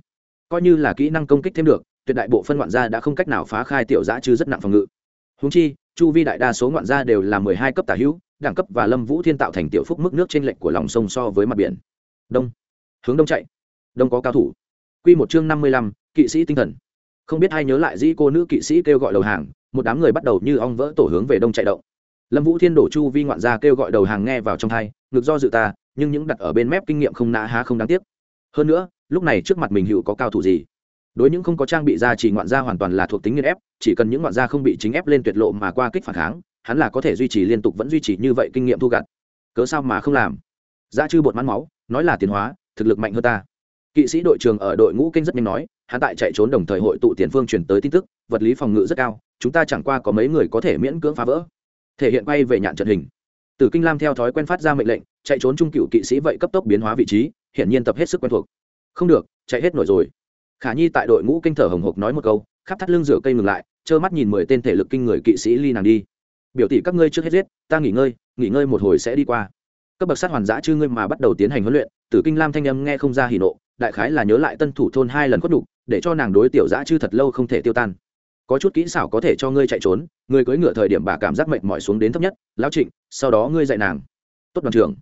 Coi như là kỹ năng công kích thêm được, tuyệt đại bộ phân ngoạn gia đã không cách nào phá khai tiểu giã chư rất nặng phòng ngự. Húng chi, chu vi đại đa số ngoạn gia đều là mười hai cấp tả hữu, đẳng cấp và lâm vũ thiên tạo thành tiểu phúc mức nước trên lệch của lòng sông so với mặt biển. Đông hướng đông chạy. Đông có cao thủ. Q một chương năm mươi lăm, kỵ sĩ tinh thần. Không biết ai nhớ lại dĩ cô nữ kỵ sĩ kêu gọi đầu hàng, một đám người bắt đầu như ong vỡ tổ hướng về đông chạy động. Lâm vũ thiên, đổ chu vi ngoạn gia kêu gọi đầu hàng nghe vào trong thai ngược do dự ta, nhưng những đặt ở bên mép kinh nghiệm không nã há không đáng tiếc. Hơn nữa, lúc này trước mặt mình hữu có cao thủ gì? Đối những không có trang bị ra chỉ ngoạn gia hoàn toàn là thuộc tính nghiên ép, chỉ cần những ngoạn gia không bị chính ép lên tuyệt lộ mà qua kích phản kháng, hắn là có thể duy trì liên tục vẫn duy trì như vậy kinh nghiệm thu gặt. Cớ sao mà không làm? Giá chư bột mắn máu, nói là tiến hóa thực lực mạnh hơn ta. Kỵ sĩ đội trường ở đội ngũ kinh rất nhanh nói, hắn tại chạy trốn đồng thời hội tụ tiền phương chuyển tới tin tức, vật lý phòng ngự rất cao, chúng ta chẳng qua có mấy người có thể miễn cưỡng phá vỡ. Thể hiện quay về nhạn trận hình. Tử kinh lam theo thói quen phát ra mệnh lệnh, chạy trốn trung cựu kỵ sĩ vậy cấp tốc biến hóa vị trí hiện nhiên tập hết sức quen thuộc. Không được, chạy hết nổi rồi. Khả nhi tại đội ngũ kinh thở hồng hộc nói một câu, khắp thắt lưng rửa cây ngừng lại, trơ mắt nhìn mười tên thể lực kinh người kỵ sĩ ly nàng đi. Biểu tỷ các ngươi trước hết giết, ta nghỉ ngơi nghỉ ngơi một hồi sẽ đi qua. Cấp bậc sát hoàn giã chư ngươi mà bắt đầu tiến hành huấn luyện tử kinh lam thanh âm nghe không ra hỉ nộ, đại khái là nhớ lại tân thủ thôn hai lần khuất đục để cho nàng đối tiểu dã chư thật lâu không thể tiêu tan. Có chút kỹ xảo có thể cho ngươi chạy trốn ngươi cưỡi ngựa thời điểm bà cảm giác mệt mỏi xuống đến thấp nhất, lão trịnh, sau đó ngươi dạy nàng. Tốt đoàn trưởng.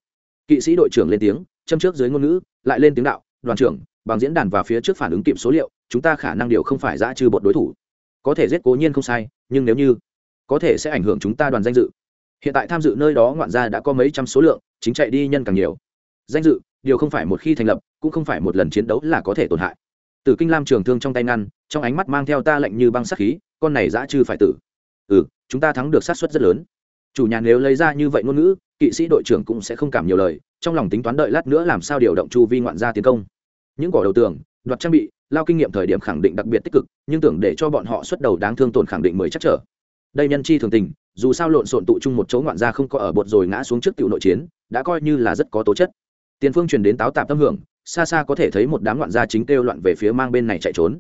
Kỵ sĩ đội trưởng lên tiếng, châm trước dưới ngôn ngữ, lại lên tiếng đạo, đoàn trưởng, bằng diễn đàn và phía trước phản ứng kịp số liệu, chúng ta khả năng điều không phải dã trừ bột đối thủ. Có thể giết cố nhiên không sai, nhưng nếu như, có thể sẽ ảnh hưởng chúng ta đoàn danh dự. Hiện tại tham dự nơi đó ngoạn gia đã có mấy trăm số lượng, chính chạy đi nhân càng nhiều. Danh dự điều không phải một khi thành lập, cũng không phải một lần chiến đấu là có thể tổn hại. Từ kinh lam trường thương trong tay ngăn, trong ánh mắt mang theo ta lệnh như băng sắc khí, con này dã chư phải tử. Ừ chúng ta thắng được sát suất rất lớn. Chủ nhà nếu lấy ra như vậy ngôn ngữ, kỵ sĩ đội trưởng cũng sẽ không cảm nhiều lời, trong lòng tính toán đợi lát nữa làm sao điều động chu vi ngoạn gia tiến công. Những cỏ đầu tường, đoạt trang bị, lao kinh nghiệm thời điểm khẳng định đặc biệt tích cực, nhưng tưởng để cho bọn họ xuất đầu đáng thương tổn khẳng định mới chắc trở. Đây nhân chi thường tình, dù sao lộn xộn tụ chung một chỗ ngoạn gia không có ở bột rồi ngã xuống trước tiểu nội chiến, đã coi như là rất có tố chất tiền phương truyền đến táo tạp tâm hưởng, xa xa có thể thấy một đám loạn gia chính kêu loạn về phía mang bên này chạy trốn.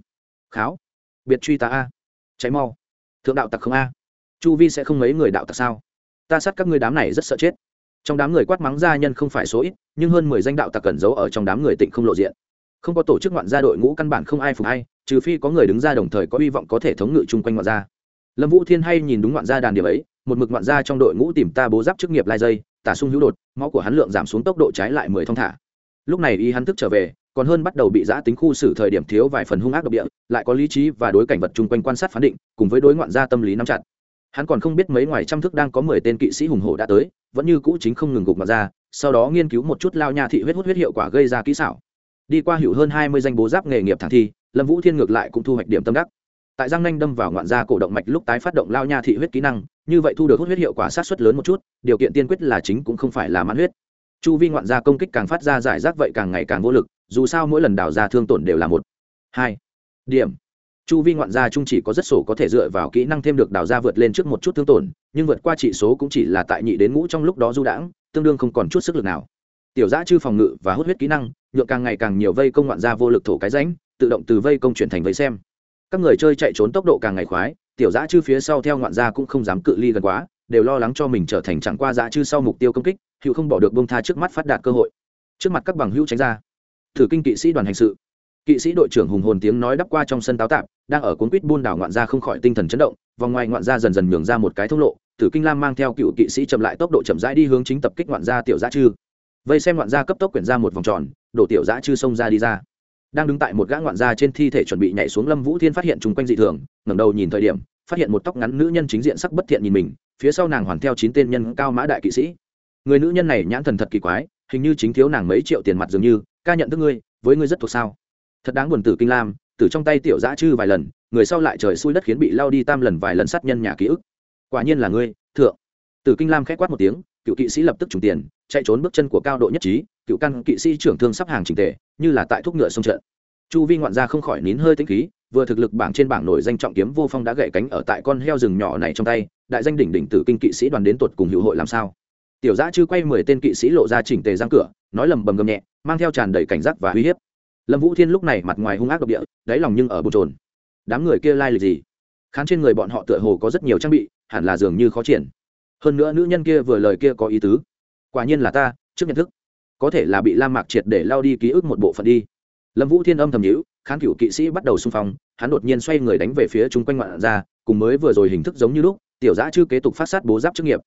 Kháo, biệt truy ta a cháy mau. Thượng đạo tặc không a. Chu vi sẽ không mấy người đạo tặc sao? Ta sát các ngươi đám này rất sợ chết. Trong đám người quát mắng gia nhân không phải số ít, nhưng hơn mười danh đạo tặc cẩn giấu ở trong đám người tịnh không lộ diện. Không có tổ chức ngoạn gia đội ngũ căn bản không ai phục hay, trừ phi có người đứng ra đồng thời có hy vọng có thể thống ngự chung quanh ngoạn gia. Lâm vũ thiên hay nhìn đúng ngoạn gia đàn điểm ấy, một mực ngoạn gia trong đội ngũ tìm ta bố giáp chức nghiệp lai dây tả sung hữu đột, máu của hắn lượng giảm xuống tốc độ trái lại mười thong thả. Lúc này y hắn thức trở về, còn hơn bắt đầu bị giã tính khu xử thời điểm thiếu vài phần hung ác độc địa, lại có lý trí và đối cảnh vật chung quanh quan sát phán định, cùng với đối ngoạn gia tâm lý nắm chặt. Hắn còn không biết mấy ngoài trăm thức đang có mười tên kỵ sĩ hùng hổ đã tới, vẫn như cũ chính không ngừng gục mặt ra, sau đó nghiên cứu một chút lao nha thị huyết hút huyết hiệu quả gây ra kỹ xảo. Đi qua hiểu hơn hai mươi danh bố giáp nghề nghiệp thẳng thi, lâm vũ thiên ngược lại cũng thu hoạch điểm tâm đắc tại giang nanh đâm vào ngoạn gia cổ động mạch lúc tái phát động lao nha thị huyết kỹ năng, như vậy thu được hút huyết hiệu quả sát xuất lớn một chút, điều kiện tiên quyết là chính cũng không phải là mãn huyết. Chu vi ngoạn gia công kích càng phát ra giải rác vậy càng ngày càng vô lực, dù sao mỗi lần đào ra thương tổn đều là một, hai điểm. Chu vi ngoạn gia chung chỉ có rất sổ có thể dựa vào kỹ năng thêm được đào ra vượt lên trước một chút thương tổn, nhưng vượt qua chỉ số cũng chỉ là tại nhị đến ngũ trong lúc đó du đãng, tương đương không còn chút sức lực nào. Tiểu giã chư phòng ngự và hút huyết kỹ năng nhựa càng ngày càng nhiều vây công ngoạn gia vô lực thổ cái ránh tự động từ vây công chuyển thành vây xem các người chơi chạy trốn tốc độ càng ngày khoái, tiểu giã chư phía sau theo ngoạn gia cũng không dám cự ly gần quá, đều lo lắng cho mình trở thành chẳng qua giã chư sau mục tiêu công kích, hữu không bỏ được bông tha trước mắt phát đạt cơ hội. Trước mặt các bằng hữu tránh ra. Thử kinh kỵ sĩ đoàn hành sự. Kỵ sĩ đội trưởng hùng hồn tiếng nói đắp qua trong sân táo tạp, đang ở cuốn quýt buôn đảo ngoạn gia không khỏi tinh thần chấn động, vòng ngoài ngoạn gia dần dần nhường ra một cái thông lộ tử kinh lam mang theo cựu kỵ sĩ chậm lại tốc độ chậm rãi đi hướng chính tập kích ngoạn gia tiểu giã chư. Vây xem ngoạn gia cấp tốc quyển ra một vòng tròn, đổ tiểu giã chư xông ra đi ra đang đứng tại một gã ngoạn gia trên thi thể chuẩn bị nhảy xuống lâm vũ thiên phát hiện chung quanh dị thường, ngẩng đầu nhìn thời điểm, phát hiện một tóc ngắn nữ nhân chính diện sắc bất thiện nhìn mình, phía sau nàng hoàn theo chín tên nhân cao mã đại kỵ sĩ. Người nữ nhân này nhãn thần thật kỳ quái, hình như chính thiếu nàng mấy triệu tiền mặt dường như, ca nhận thức ngươi, với ngươi rất thuộc sao? Thật đáng buồn tử kinh lam tử trong tay tiểu dã chư vài lần, người sau lại trời xui đất khiến bị lao đi tam lần vài lần sát nhân nhà ký ức. Quả nhiên là ngươi, thượng. Tử kinh lam k h é quát một tiếng, cựu kỵ sĩ lập tức trùng tiền, chạy trốn bước chân của cao độ nhất trí cựu căn kỵ sĩ trưởng thương sắp hàng trình tề, như là tại thúc ngựa sông trận. Chu vi ngoạn gia không khỏi nín hơi tĩnh khí, vừa thực lực bảng trên bảng nổi danh trọng kiếm vô phong đã gậy cánh ở tại con heo rừng nhỏ này trong tay, đại danh đỉnh đỉnh tử kinh kỵ sĩ đoàn đến tuột cùng hữu hội làm sao? Tiểu giã chư quay mười tên kỵ sĩ lộ ra chỉnh tề giang cửa, nói lầm bầm gầm nhẹ, mang theo tràn đầy cảnh giác và uy hiếp. Lâm vũ thiên lúc này mặt ngoài hung ác độc địa, đáy lòng nhưng ở bồn trồn đám người kia lai lịch gì? Khán trên người bọn họ tựa hồ có rất nhiều trang bị, hẳn là dường như khó triển. Hơn nữa nữ nhân kia vừa lời kia có ý tứ. Quả nhiên là ta, trước nhận thức có thể là bị lam mạc triệt để lao đi ký ức một bộ phận đi. Lâm vũ thiên âm thầm nhữ khán cựu kỵ sĩ bắt đầu xung phong, hắn đột nhiên xoay người đánh về phía chung quanh ngoạn gia, cùng mới vừa rồi hình thức giống như lúc, tiểu giã chư kế tục phát sát bố giáp chức nghiệp.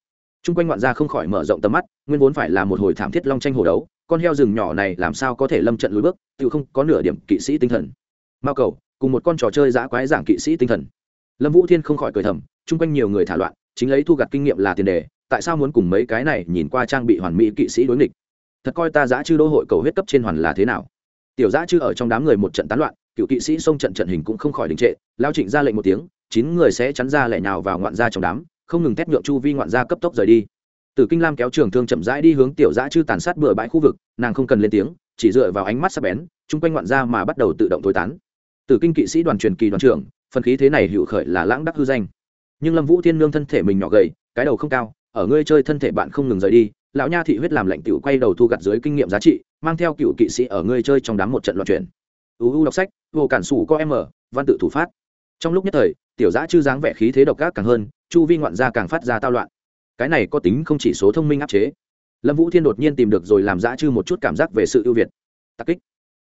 Chung quanh ngoạn gia không khỏi mở rộng tầm mắt, nguyên vốn phải là một hồi thảm thiết long tranh hồ đấu, con heo rừng nhỏ này làm sao có thể lâm trận lùi bước tự không có nửa điểm kỵ sĩ tinh thần. Mao cầu, cùng một con trò chơi giã quái giảng kỵ sĩ tinh thần. Lâm vũ thiên không khỏi cười thầm, chung quanh nhiều người thả loạn, chính lấy thu gặt kinh nghiệm là tiền đề, tại sao muốn cùng mấy cái này nhìn qua trang bị hoàn mỹ kỵ sĩ đối nghịch? Thật coi ta giã chư đô hội cầu huyết cấp trên hoàn là thế nào tiểu giã chư ở trong đám người một trận tán loạn cựu kỵ sĩ xông trận trận hình cũng không khỏi đình trệ lao trịnh ra lệnh một tiếng chín người sẽ chắn ra lẻ nào vào ngoạn gia trong đám không ngừng thét nhượng chu vi ngoạn gia cấp tốc rời đi Tử Kinh Lam kéo trường thương chậm rãi đi hướng tiểu dã chư tàn sát bừa bãi khu vực, nàng không cần lên tiếng, chỉ dựa vào ánh mắt sắc bén, chung quanh ngoạn ra mà bắt đầu tự động tối tán. Tử Kinh kỵ sĩ đoàn truyền kỳ đoàn trưởng, phần khí thế này hữu khởi là lãng đắc hư danh. Nhưng Lâm Vũ Thiên Nương thân thể mình nhỏ gầy, cái đầu không cao, ở ngươi chơi thân thể bạn không ngừng rời đi, lão nha thị huyết làm lệnh tiểu quay đầu thu gặt dưới kinh nghiệm giá trị, mang theo cựu kỵ sĩ ở ngươi chơi trong đám một trận loạn chuyển. UU đọc sách, vô cản sủ có em ở, văn tự thủ phát. Trong lúc nhất thời, tiểu giã chư dáng vẻ khí thế độc ác càng hơn, chu vi ngoạn gia càng phát ra tao loạn cái này có tính không chỉ số thông minh áp chế lâm vũ thiên đột nhiên tìm được rồi làm giã chư một chút cảm giác về sự ưu việt tặc kích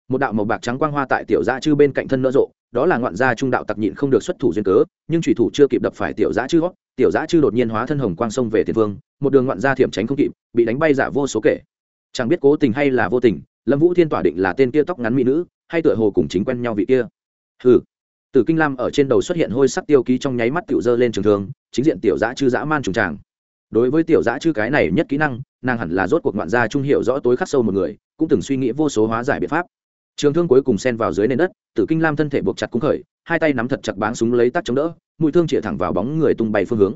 một đạo màu bạc trắng quang hoa tại tiểu giã chư bên cạnh thân nở rộ đó là ngoạn gia trung đạo tặc nhịn không được xuất thủ duyên cớ nhưng thủy thủ chưa kịp đập phải tiểu giã chư gót tiểu dã chư đột nhiên hóa thân hồng quang sông về tiền vương, một đường ngoạn gia thiểm tránh không kịp, bị đánh bay giả vô số kể. Chẳng biết cố tình hay là vô tình, lâm vũ thiên tỏa định là tên kia tóc ngắn mỹ nữ, hay tựa hồ cùng chính quen nhau vị kia. Hừ. Tử kinh lam ở trên đầu xuất hiện hôi sắc tiêu ký trong nháy mắt tiểu dơ lên trường thường, chính diện tiểu dã chư dã man trùng tràng. Đối với tiểu dã chư cái này nhất kỹ năng, nàng hẳn là rốt cuộc ngoạn gia trung hiệu rõ tối khắc sâu một người, cũng từng suy nghĩ vô số hóa giải biện pháp. Trường thương cuối cùng xen vào dưới nền đất, tử kinh lam thân thể buộc chặt cung khởi hai tay nắm thật chặt báng súng lấy tắt chống đỡ, mũi thương chĩa thẳng vào bóng người tung bay phương hướng.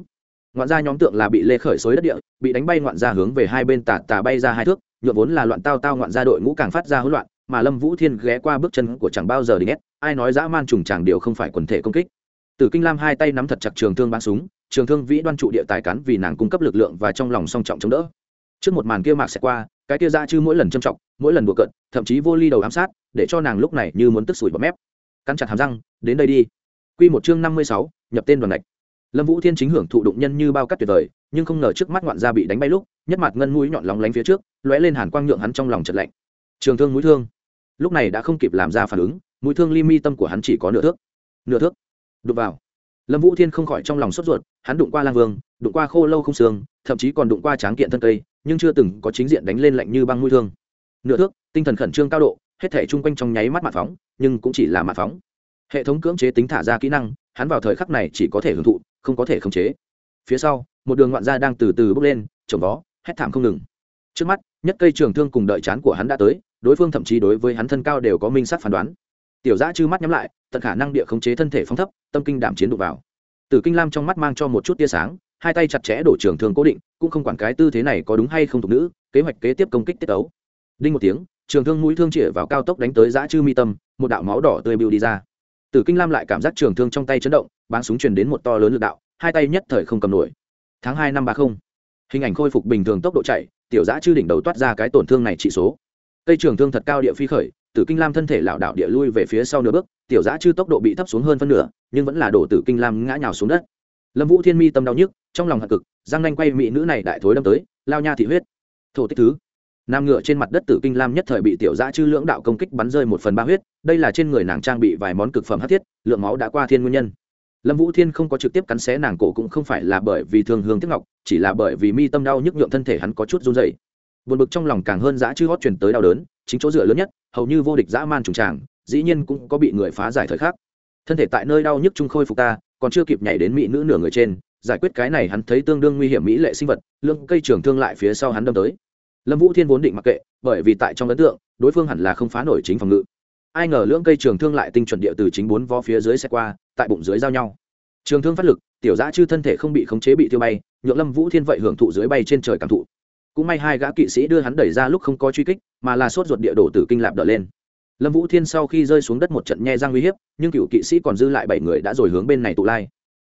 Ngoạn gia nhóm tượng là bị lê khởi xối đất địa, bị đánh bay ngoạn gia hướng về hai bên tà tà bay ra hai thước, nhuộm vốn là loạn tao tao ngoạn gia đội ngũ càng phát ra hỗn loạn, mà lâm vũ thiên ghé qua bước chân của chẳng bao giờ đi ghét ai nói dã man trùng chàng điều không phải quần thể công kích. Tử kinh lam hai tay nắm thật chặt trường thương bắn súng, trường thương vĩ đoan trụ địa tài cắn vì nàng cung cấp lực lượng và trong lòng song trọng chống đỡ. Trước một màn kia mạc sẽ qua, cái kia ra chứ mỗi lần châm trọng, mỗi lần đùa cận thậm chí vô ly đầu ám sát, để cho nàng lúc này như muốn tức sủi bọt mép cắn chặt hàm răng, đến đây đi. Quy một chương năm mươi sáu, nhập tên đoàn lệch lâm vũ thiên chính hưởng thụ đụng nhân như bao cắt tuyệt vời, nhưng không ngờ trước mắt ngoạn gia bị đánh bay lúc, nhất mặt ngân mũi nhọn lóng lánh phía trước, lóe lên hàn quang nhượng hắn trong lòng chật lạnh. Trường thương mũi thương. Lúc này đã không kịp làm ra phản ứng, mũi thương ly mi tâm của hắn chỉ có nửa thước. Nửa thước. Đụng vào. Lâm vũ thiên không khỏi trong lòng sốt ruột, hắn đụng qua lang vương, đụng qua khô lâu không xương, thậm chí còn đụng qua tráng kiện thân cây, nhưng chưa từng có chính diện đánh lên lạnh như băng mũi thương nửa thước, tinh thần khẩn trương cao độ, hết thể chung quanh trong nháy mắt mạn phóng, nhưng cũng chỉ là mạn phóng. Hệ thống cưỡng chế tính thả ra kỹ năng, hắn vào thời khắc này chỉ có thể hưởng thụ, không có thể khống chế. Phía sau, một đường ngoạn gia đang từ từ bước lên, trồng vó, hét thảm không ngừng. Trước mắt, nhất cây trường thương cùng đợi chán của hắn đã tới, đối phương thậm chí đối với hắn thân cao đều có minh sát phán đoán. Tiểu giã chư mắt nhắm lại, tận khả năng địa khống chế thân thể phong thấp, tâm kinh đảm chiến đụng vào. Tử kinh lam trong mắt mang cho một chút tia sáng, hai tay chặt chẽ đổ trường thương cố định, cũng không quản cái tư thế này có đúng hay không thuộc nữ, kế hoạch kế tiếp công kích tiết tấu đinh một tiếng, trường thương mũi thương chĩa vào cao tốc đánh tới giã chư mi tâm, một đạo máu đỏ tươi bưu đi ra. Tử kinh lam lại cảm giác trường thương trong tay chấn động báng súng truyền đến một to lớn lực đạo, hai tay nhất thời không cầm nổi. Tháng hai năm ba không, hình ảnh khôi phục bình thường tốc độ chạy, tiểu giã chư đỉnh đầu toát ra cái tổn thương này trị số. Cây trường thương thật cao địa phi khởi, tử kinh lam thân thể lảo đảo địa lui về phía sau nửa bước, tiểu giã chư tốc độ bị thấp xuống hơn phân nửa, nhưng vẫn là đổ tử kinh lam ngã nhào xuống đất. Lâm vũ thiên mi tâm đau nhức, trong lòng hận cực giang nanh quay mỹ nữ này đại thối đâm tới, lao nha thị huyết. Thổ tích thứ nam ngựa trên mặt đất tử kinh lam nhất thời bị tiểu giã chư lưỡng đạo công kích bắn rơi một phần ba huyết, đây là trên người nàng trang bị vài món cực phẩm hát thiết, lượng máu đã qua thiên nguyên nhân. Lâm vũ thiên không có trực tiếp cắn xé nàng cổ cũng không phải là bởi vì thương hương tiếc ngọc, chỉ là bởi vì mi tâm đau nhức nhượng thân thể hắn có chút run dày buồn bực trong lòng càng hơn dã chư hót truyền tới đau đớn, chính chỗ dựa lớn nhất, hầu như vô địch dã man trùng tràng, dĩ nhiên cũng có bị người phá giải thời khắc. Thân thể tại nơi đau nhức trung khôi phục ta, còn chưa kịp nhảy đến mỹ nữ nửa người trên, giải quyết cái này hắn thấy tương đương nguy hiểm mỹ lệ sinh vật lương cây trường thương lại phía sau hắn đâm tới lâm vũ thiên vốn định mặc kệ, bởi vì tại trong ấn tượng, đối phương hẳn là không phá nổi chính phòng ngự. Ai ngờ lưỡng cây trường thương lại tinh chuẩn địa từ chính bốn vo phía dưới xe qua, tại bụng dưới giao nhau. Trường thương phát lực, tiểu giã chư thân thể không bị khống chế bị tiêu bay, nhượng lâm vũ thiên vậy hưởng thụ dưới bay trên trời cảm thụ. Cũng may hai gã kỵ sĩ đưa hắn đẩy ra lúc không có truy kích, mà là sốt ruột địa đổ tử kinh lạp đỡ lên. Lâm vũ thiên sau khi rơi xuống đất một trận nhe răng uy hiếp, nhưng cựu kỵ sĩ còn dư lại bảy người đã rồi hướng bên này tụ lai.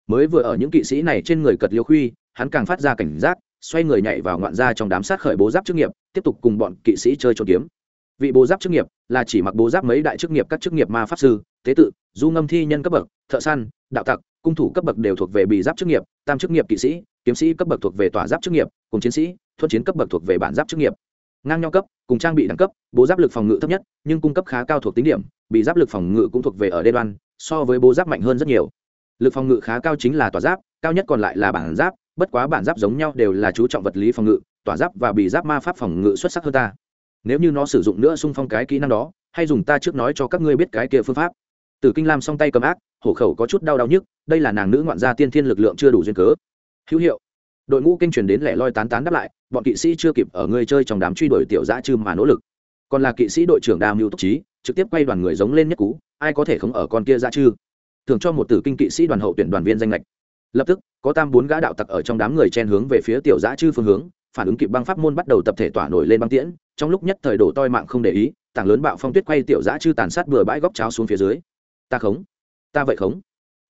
Mới vừa ở những kỵ sĩ này trên người cật liêu khuy, hắn càng phát ra cảnh giác xoay người nhảy vào ngoạn gia trong đám sát khởi bố giáp chức nghiệp, tiếp tục cùng bọn kỵ sĩ chơi trốn kiếm. Vị bố giáp chức nghiệp là chỉ mặc bố giáp mấy đại chức nghiệp các chức nghiệp ma pháp sư, tế tự, du ngâm thi nhân cấp bậc, thợ săn, đạo tặc, cung thủ cấp bậc đều thuộc về bị giáp chức nghiệp, tam chức nghiệp kỵ sĩ, kiếm sĩ cấp bậc thuộc về tòa giáp chức nghiệp, cùng chiến sĩ, thuận chiến cấp bậc thuộc về bản giáp chức nghiệp. Ngang nhau cấp, cùng trang bị đẳng cấp, bố giáp lực phòng ngự thấp nhất, nhưng cung cấp khá cao thuộc tính điểm bị giáp lực phòng ngự cũng thuộc về ở đê đoan, so với bố giáp mạnh hơn rất nhiều. Lực phòng ngự khá cao chính là tòa giáp, cao nhất còn lại là bản giáp bất quá bản giáp giống nhau đều là chú trọng vật lý phòng ngự, tỏa giáp và bị giáp ma pháp phòng ngự xuất sắc hơn ta. Nếu như nó sử dụng nữa xung phong cái kỹ năng đó, hay dùng ta trước nói cho các ngươi biết cái kia phương pháp. Tử kinh lam song tay cầm ác, hổ khẩu có chút đau đau nhức, đây là nàng nữ ngoạn gia tiên thiên lực lượng chưa đủ duyên cớ. Hữu hiệu. Đội ngũ kinh truyền đến lẻ loi tán tán đáp lại, bọn kỵ sĩ chưa kịp ở người chơi trong đám truy đuổi tiểu dã chư mà nỗ lực. Còn là kỵ sĩ đội trưởng đa mưu túc trí, trực tiếp quay đoàn người giống lên nhất cú, ai có thể không ở con kia dã chư? Thường cho một tử kinh kỵ sĩ đoàn hậu tuyển đoàn viên danh lệch lập tức, có tam bốn gã đạo tặc ở trong đám người chen hướng về phía tiểu giã chư phương hướng, phản ứng kịp băng pháp môn bắt đầu tập thể tỏa nổi lên băng tiễn, trong lúc nhất thời đổ toi mạng không để ý, tảng lớn bạo phong tuyết quay tiểu giã chư tàn sát bừa bãi góc cháo xuống phía dưới. Ta khống, ta vậy khống.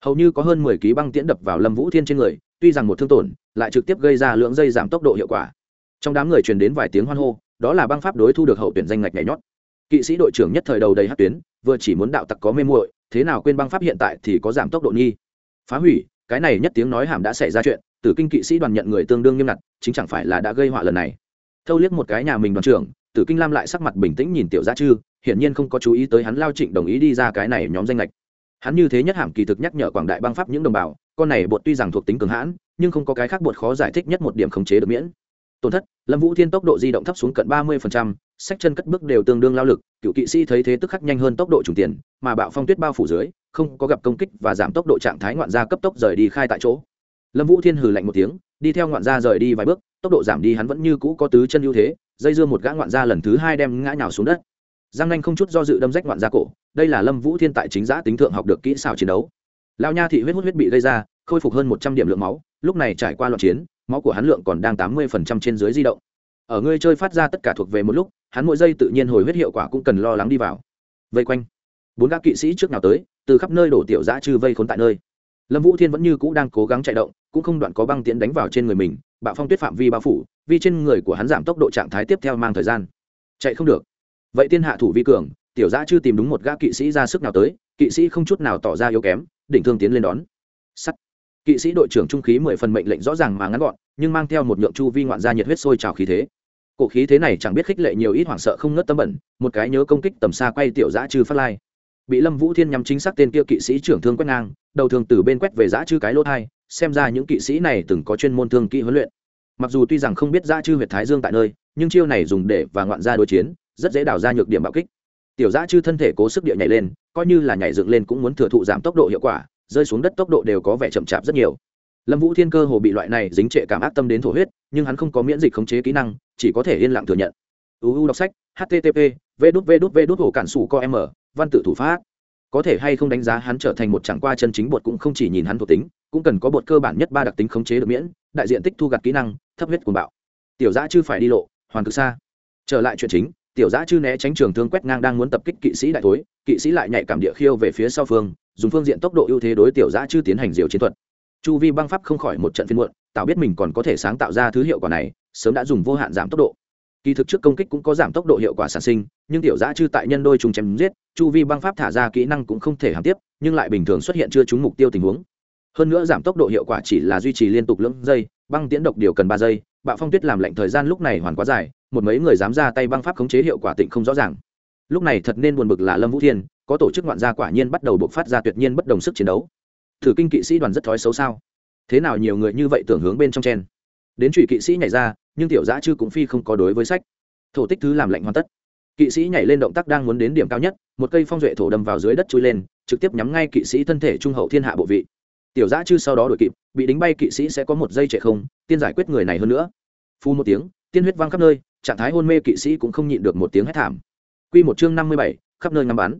Hầu như có hơn mười ký băng tiễn đập vào lâm vũ thiên trên người, tuy rằng một thương tổn, lại trực tiếp gây ra lượng dây giảm tốc độ hiệu quả. Trong đám người truyền đến vài tiếng hoan hô, đó là băng pháp đối thu được hậu tuyển danh ngạch nhảy nhót. Kỵ sĩ đội trưởng nhất thời đầu đầy hát tuyến, vừa chỉ muốn đạo tặc có mê muội, thế nào quên băng pháp hiện tại thì có giảm tốc độ nghi? Phá hủy cái này nhất tiếng nói hàm đã xảy ra chuyện tử kinh kỵ sĩ đoàn nhận người tương đương nghiêm ngặt, chính chẳng phải là đã gây họa lần này. Thâu liếc một cái nhà mình đoàn trưởng, tử kinh lam lại sắc mặt bình tĩnh nhìn tiểu gia chư, hiển nhiên không có chú ý tới hắn lao trịnh đồng ý đi ra cái này nhóm danh lệch hắn như thế nhất hàm kỳ thực nhắc nhở quảng đại băng pháp những đồng bào, con này bột tuy rằng thuộc tính cường hãn, nhưng không có cái khác bột khó giải thích nhất một điểm khống chế được miễn tổn thất, lâm vũ thiên tốc độ di động thấp xuống cận ba mươi phần trăm, sách chân cất bước đều tương đương lao lực, cựu kỵ sĩ thấy thế tức khắc nhanh hơn tốc độ trùng tiền, mà bạo phong tuyết bao phủ dưới, không có gặp công kích và giảm tốc độ trạng thái ngoạn gia cấp tốc rời đi khai tại chỗ. Lâm vũ thiên hừ lạnh một tiếng, đi theo ngoạn gia rời đi vài bước, tốc độ giảm đi hắn vẫn như cũ có tứ chân ưu thế, dây dưa một gã ngoạn gia lần thứ hai đem ngã nhào xuống đất. Giang nhanh không chút do dự đâm rách ngoạn gia cổ, đây là lâm vũ thiên tại chính giã tính thượng học được kỹ xảo chiến đấu. Lao nha thị huyết hút huyết bị gây ra, khôi phục hơn một trăm điểm lượng máu, lúc này trải qua loạn chiến máu của hắn lượng còn đang tám mươi phần trăm trên dưới di động. Ở ngươi chơi phát ra tất cả thuộc về một lúc, hắn mỗi giây tự nhiên hồi huyết hiệu quả cũng cần lo lắng đi vào. Vây quanh. Bốn gã kỵ sĩ trước nào tới, từ khắp nơi đổ tiểu giã trừ vây khốn tại nơi. Lâm vũ thiên vẫn như cũ đang cố gắng chạy động, cũng không đoạn có băng tiễn đánh vào trên người mình, bạo phong tuyết phạm vi bao phủ, vì trên người của hắn giảm tốc độ trạng thái tiếp theo mang thời gian. Chạy không được. Vậy tiên hạ thủ vi cường, tiểu giã chưa tìm đúng một gã kỵ sĩ ra sức nào tới, kỵ sĩ không chút nào tỏ ra yếu kém, đỉnh thương tiến lên đón. Sắt kỵ sĩ đội trưởng trung khí mười phần mệnh lệnh rõ ràng mà ngắn gọn, nhưng mang theo một nhượng chu vi ngoạn gia nhiệt huyết sôi trào khí thế. Cổ khí thế này chẳng biết khích lệ nhiều ít hoảng sợ không ngớt tâm bẩn, một cái nhớ công kích tầm xa quay tiểu giã chư phát lai. Bị lâm vũ thiên nhắm chính xác tên kia kỵ sĩ trưởng thương quét ngang, đầu thường từ bên quét về giã chư cái lỗ thai, xem ra những kỵ sĩ này từng có chuyên môn thương kỹ huấn luyện. Mặc dù tuy rằng không biết giã chư huyệt thái dương tại nơi, nhưng chiêu này dùng để và ngoạn gia đối chiến, rất dễ đào ra nhược điểm bạo kích. Tiểu giã chư thân thể cố sức địa nhảy lên, coi như là nhảy dựng lên cũng muốn thừa thụ giảm tốc độ hiệu quả rơi xuống đất tốc độ đều có vẻ chậm chạp rất nhiều. Lâm vũ thiên cơ hồ bị loại này dính trệ cảm ác tâm đến thổ huyết, nhưng hắn không có miễn dịch khống chế kỹ năng, chỉ có thể yên lặng thừa nhận. Uu đọc sách http v đút v đút v đút hồ cản sủ co m văn tự thủ pháp. Có thể hay không đánh giá hắn trở thành một chẳng qua chân chính bột cũng không chỉ nhìn hắn thuộc tính, cũng cần có bột cơ bản nhất ba đặc tính khống chế được miễn, đại diện tích thu gặt kỹ năng, thấp huyết cuồng bạo. Tiểu giã chư phải đi lộ, hoàn cực xa. Trở lại chuyện chính, tiểu giã chư né tránh trường thương quét ngang đang muốn tập kích kỵ sĩ đại thối, kỵ sĩ lại nhạy cảm địa khiêu về phía sau phương dùng phương diện tốc độ ưu thế đối tiểu giã chư tiến hành diều chiến thuật. Chu vi băng pháp không khỏi một trận phiên muộn, tạo biết mình còn có thể sáng tạo ra thứ hiệu quả này, sớm đã dùng vô hạn giảm tốc độ. Kỳ thực trước công kích cũng có giảm tốc độ hiệu quả sản sinh, nhưng tiểu giã chư tại nhân đôi trùng chém giết, chu vi băng pháp thả ra kỹ năng cũng không thể hàm tiếp, nhưng lại bình thường xuất hiện chưa trúng mục tiêu tình huống. Hơn nữa giảm tốc độ hiệu quả chỉ là duy trì liên tục lưỡng giây, băng tiễn độc điều cần ba giây, bạo phong tuyết làm lệnh thời gian lúc này hoàn quá dài, một mấy người dám ra tay băng pháp khống chế hiệu quả tịnh không rõ ràng. Lúc này thật nên buồn bực là lâm vũ thiên có tổ chức ngoạn gia quả nhiên bắt đầu buộc phát ra tuyệt nhiên bất đồng sức chiến đấu. Thử kinh kỵ sĩ đoàn rất thói xấu sao? Thế nào nhiều người như vậy tưởng hướng bên trong chen? Đến trụy kỵ sĩ nhảy ra, nhưng tiểu giã chư cũng phi không có đối với sách. Thổ tích thứ làm lệnh hoàn tất. Kỵ sĩ nhảy lên động tác đang muốn đến điểm cao nhất, một cây phong duệ thổ đâm vào dưới đất chui lên, trực tiếp nhắm ngay kỵ sĩ thân thể trung hậu thiên hạ bộ vị. Tiểu giã chư sau đó đổi kịp, bị đính bay kỵ sĩ sẽ có một giây chạy không, tiên giải quyết người này hơn nữa. Phu một tiếng, tiên huyết văng khắp nơi, trạng thái hôn mê kỵ sĩ cũng không nhịn được một tiếng hét thảm. Q một chương năm mươi bảy, khắp nơi ngắm bắn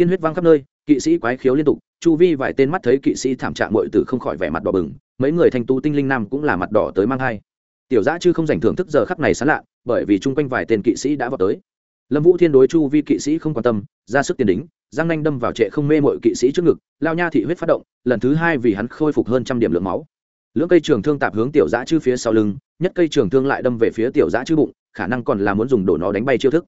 tiên huyết văng khắp nơi, kỵ sĩ quái khiếu liên tục, chu vi vài tên mắt thấy kỵ sĩ thảm trạng bội tử không khỏi vẻ mặt đỏ bừng, mấy người thanh tu tinh linh nam cũng là mặt đỏ tới mang hai. Tiểu giã chứ không dành thưởng thức giờ khắc này sán lạ, bởi vì chung quanh vài tên kỵ sĩ đã vào tới. Lâm vũ thiên đối chu vi kỵ sĩ không quan tâm, ra sức tiền đính, giang nanh đâm vào trệ không mê mội kỵ sĩ trước ngực, lao nha thị huyết phát động, lần thứ hai vì hắn khôi phục hơn trăm điểm lượng máu. Lưỡng cây trường thương tạp hướng tiểu giã chư phía sau lưng, nhất cây trường thương lại đâm về phía tiểu giã chư bụng, khả năng còn là muốn dùng đổ nó đánh bay chiêu thức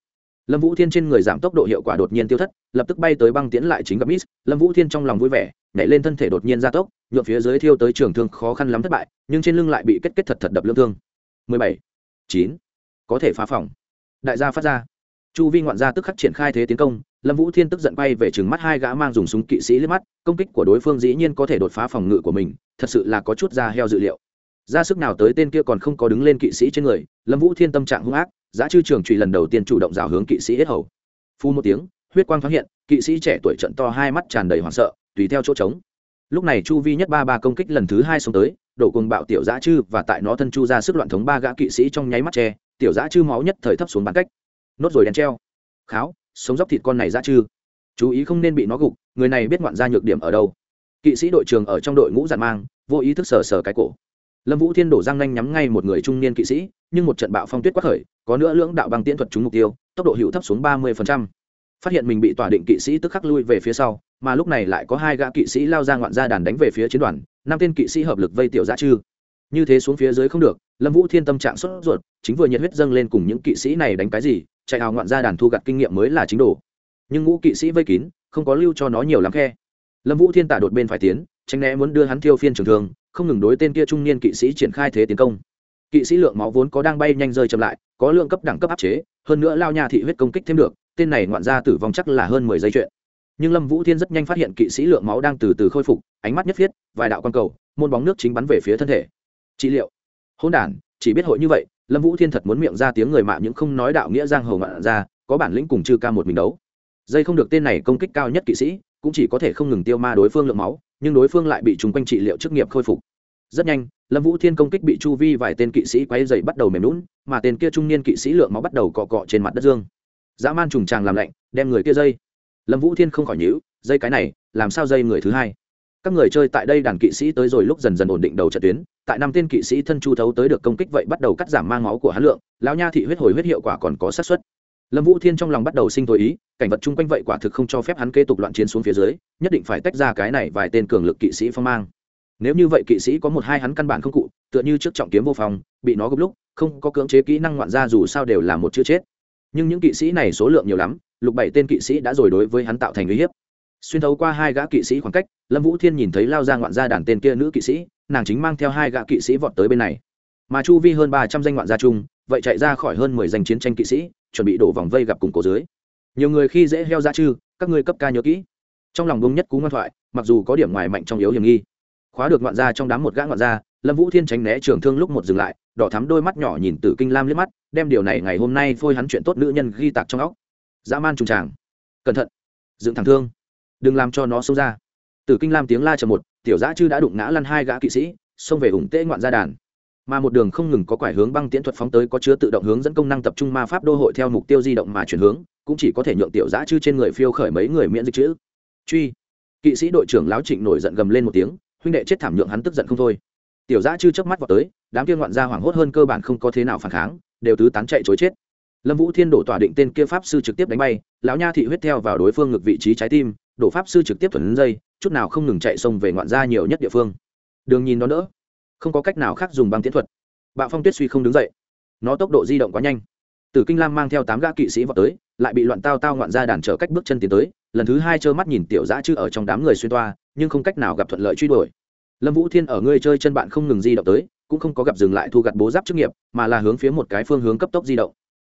lâm vũ thiên trên người giảm tốc độ hiệu quả đột nhiên tiêu thất, lập tức bay tới băng tiến lại chính gặp mít lâm vũ thiên trong lòng vui vẻ, nhảy lên thân thể đột nhiên gia tốc nhuộm phía dưới thiêu tới trường thương khó khăn lắm thất bại, nhưng trên lưng lại bị kết kết thật thật đập lương thương. Mười bảy, chín, có thể phá phòng. Đại gia phát ra. Chu vi ngoạn gia tức khắc triển khai thế tiến công, lâm vũ thiên tức giận bay về chừng mắt hai gã mang dùng súng kỵ sĩ liếc mắt, công kích của đối phương dĩ nhiên có thể đột phá phòng ngự của mình, thật sự là có chút da heo dự liệu. Ra sức nào tới tên kia còn không có đứng lên kỵ sĩ trên người, lâm vũ thiên tâm trạng hung ác giá chư trường trụy lần đầu tiên chủ động rào hướng kỵ sĩ hết hầu. Phu một tiếng, huyết quang thoáng hiện, kỵ sĩ trẻ tuổi trận to hai mắt tràn đầy hoảng sợ, tùy theo chỗ trống. Lúc này chu vi nhất ba ba công kích lần thứ hai xuống tới, đổ cùng bạo tiểu giã chư và tại nó thân chu ra sức loạn thống ba gã kỵ sĩ trong nháy mắt tre tiểu giã chư máu nhất thời thấp xuống bán cách. Nốt rồi đèn treo. Kháo, sống dốc thịt con này giã chư. Chú ý không nên bị nó gục, người này biết ngoạn ra nhược điểm ở đâu. Kỵ sĩ đội trường ở trong đội ngũ giàn mang, vô ý thức sờ sờ cái cổ lâm vũ thiên đổ giang nhanh nhắm ngay một người trung niên kỵ sĩ, nhưng một trận bạo phong tuyết quắc khởi, có nữa lưỡng đạo băng tiễn thuật trúng mục tiêu, tốc độ hữu thấp xuống ba mươi phát hiện mình bị tỏa định kỵ sĩ tức khắc lui về phía sau, mà lúc này lại có hai gã kỵ sĩ lao ra ngoạn ra đàn đánh về phía chiến đoàn, năm tên kỵ sĩ hợp lực vây tiểu giã chư. Như thế xuống phía dưới không được, lâm vũ thiên tâm trạng sốt ruột, chính vừa nhiệt huyết dâng lên cùng những kỵ sĩ này đánh cái gì, chạy hào ngoạn ra đàn thu gặt kinh nghiệm mới là chính đồ. Nhưng ngũ kỵ sĩ vây kín, không có lưu cho nó nhiều lắm khe. Lâm vũ thiên tả đột bên phải tiến, tránh né muốn đưa hắn thiêu phiên trường thường không ngừng đối tên kia trung niên kỵ sĩ triển khai thế tiến công. Kỵ sĩ lượng máu vốn có đang bay nhanh rơi chậm lại, có lượng cấp đẳng cấp áp chế, hơn nữa lao nha thị huyết công kích thêm được, tên này ngoạn ra tử vong chắc là hơn mười giây chuyện. Nhưng lâm vũ thiên rất nhanh phát hiện kỵ sĩ lượng máu đang từ từ khôi phục, ánh mắt nhất thiết, vài đạo quan cầu, môn bóng nước chính bắn về phía thân thể. Trị liệu. Hôn đản, chỉ biết hội như vậy, lâm vũ thiên thật muốn miệng ra tiếng người mạ những không nói đạo nghĩa giang hầu ngoạn ra có bản lĩnh cùng chư ca một mình đấu. Dây không được tên này công kích cao nhất kỵ sĩ cũng chỉ có thể không ngừng tiêu ma đối phương lượng máu, nhưng đối phương lại bị chúng quanh trị liệu chức nghiệp khôi phục. Rất nhanh, lâm vũ thiên công kích bị chu vi vài tên kỵ sĩ quay dày bắt đầu mềm lún mà tên kia trung niên kỵ sĩ lượng máu bắt đầu cọ cọ trên mặt đất dương. Dã man trùng tràng làm lạnh, đem người kia dây. Lâm vũ thiên không khỏi nhữ dây cái này, làm sao dây người thứ hai? Các người chơi tại đây đàn kỵ sĩ tới rồi lúc dần dần ổn định đầu trận tuyến, tại năm tên kỵ sĩ thân chu thấu tới được công kích vậy bắt đầu cắt giảm mang máu của hắn lượng, lão nha thị huyết hồi huyết hiệu quả còn có xác suất lâm vũ thiên trong lòng bắt đầu sinh tối ý, cảnh vật chung quanh vậy quả thực không cho phép hắn kế tục loạn chiến xuống phía dưới, nhất định phải tách ra cái này vài tên cường lực kỵ sĩ phong mang. Nếu như vậy kỵ sĩ có một hai hắn căn bản không cụ, tựa như trước trọng kiếm vô phòng, bị nó gấp lúc, không có cưỡng chế kỹ năng ngoạn ra dù sao đều là một chữ chết. Nhưng những kỵ sĩ này số lượng nhiều lắm, lục bảy tên kỵ sĩ đã rồi đối với hắn tạo thành uy hiếp. Xuyên thấu qua hai gã kỵ sĩ khoảng cách, lâm vũ thiên nhìn thấy lao ra ngoạn gia đàn tên kia nữ kỵ sĩ, nàng chính mang theo hai gã kỵ sĩ vọt tới bên này. Mà chu vi hơn ba trăm danh ngoạn gia chung, vậy chạy ra khỏi hơn mười danh chiến tranh kỵ sĩ chuẩn bị đổ vòng vây gặp cùng cổ dưới. Nhiều người khi dễ heo ra chư, các ngươi cấp ca nhớ kỹ. Trong lòng bông nhất cú ngoan thoại, mặc dù có điểm ngoài mạnh trong yếu hiểm nghi. Khóa được ngoạn gia trong đám một gã ngoạn gia, lâm vũ thiên tránh né trường thương lúc một dừng lại, đỏ thắm đôi mắt nhỏ nhìn từ kinh lam liếc mắt, đem điều này ngày hôm nay phôi hắn chuyện tốt nữ nhân ghi tạc trong óc. Dã man trùng tràng. Cẩn thận. Dựng thẳng thương. Đừng làm cho nó xông ra. Từ kinh lam tiếng la chờ một, tiểu dã chư đã đụng ngã lăn hai gã kỵ sĩ, xông về ủng tễ ngoạn gia đàn mà một đường không ngừng có quải hướng băng tiễn thuật phóng tới có chứa tự động hướng dẫn công năng tập trung ma pháp đô hội theo mục tiêu di động mà chuyển hướng, cũng chỉ có thể nhượng tiểu giã chư trên người phiêu khởi mấy người miễn dịch chữ. Truy. Kỵ sĩ đội trưởng láo trịnh nổi giận gầm lên một tiếng, huynh đệ chết thảm nhượng hắn tức giận không thôi. Tiểu giã chư chớp mắt vào tới, đám kia ngoạn gia hoảng hốt hơn cơ bản không có thế nào phản kháng, đều tứ tán chạy chối chết. Lâm vũ thiên đổ tỏa định tên kia pháp sư trực tiếp đánh bay, lão nha thị huyết theo vào đối phương ngược vị trí trái tim, đổ pháp sư trực tiếp thuần dây, chút nào không ngừng chạy xông về ngoạn gia nhiều nhất địa phương. Đường nhìn đó đỡ không có cách nào khác dùng băng tiến thuật. Bạo phong tuyết suy không đứng dậy. Nó tốc độ di động quá nhanh. Tử kinh lam mang theo tám gã kỵ sĩ vào tới, lại bị loạn tao tao ngoạn ra đàn trở cách bước chân tiến tới, lần thứ hai trơ mắt nhìn tiểu giã chư ở trong đám người xuyên toa, nhưng không cách nào gặp thuận lợi truy đuổi. Lâm vũ thiên ở ngươi chơi chân bạn không ngừng di động tới, cũng không có gặp dừng lại thu gặt bố giáp chức nghiệp, mà là hướng phía một cái phương hướng cấp tốc di động.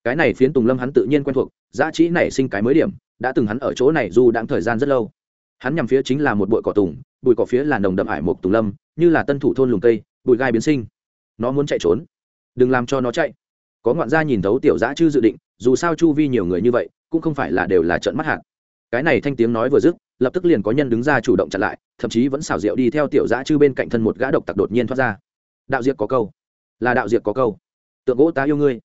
Cái này phiến tùng lâm hắn tự nhiên quen thuộc giá trị nảy sinh cái mới điểm, đã từng hắn ở chỗ này dù đang thời gian rất lâu. Hắn nhằm phía chính là một bụi cỏ tùng, bụi cỏ phía là nồng đậm ải mộc tùng lâm, như là tân thủ thôn lùng cây bụi gai biến sinh. Nó muốn chạy trốn. Đừng làm cho nó chạy. Có ngoạn gia nhìn thấu tiểu giã chư dự định, dù sao chu vi nhiều người như vậy, cũng không phải là đều là trận mắt hạn cái này thanh tiếng nói vừa dứt, lập tức liền có nhân đứng ra chủ động chặn lại, thậm chí vẫn xào rượu đi theo tiểu giã chư bên cạnh thân một gã độc tặc đột nhiên thoát ra. Đạo diệt có câu. Là đạo diệt có câu. Tượng gỗ ta yêu ngươi.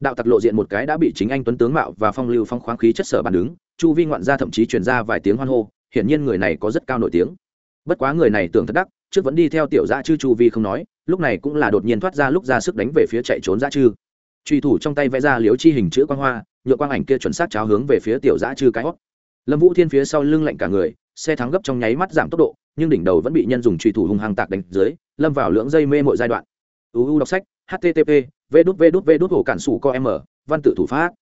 Đạo tặc lộ diện một cái đã bị chính anh tuấn tướng mạo và phong lưu phong khoáng khí chất sở bàn đứng, chu vi ngoạn gia thậm chí truyền ra vài tiếng hoan hô, hiển nhiên người này có rất cao nổi tiếng. Bất quá người này tưởng thất đắc trước vẫn đi theo tiểu dã chư chu vi không nói, lúc này cũng là đột nhiên thoát ra lúc ra sức đánh về phía chạy trốn dã chư. Truy thủ trong tay vẽ ra liếu chi hình chữ quang hoa, nhựa quang ảnh kia chuẩn xác cháo hướng về phía tiểu dã chư cái hót. Lâm vũ thiên phía sau lưng lạnh cả người, xe thắng gấp trong nháy mắt giảm tốc độ, nhưng đỉnh đầu vẫn bị nhân dùng truy thủ hung hăng tạc đánh dưới, lâm vào lưỡng dây mê mọi giai đoạn. Uu đọc sách http v đút v đút v đút hồ cản sủ co m, văn tự thủ pháp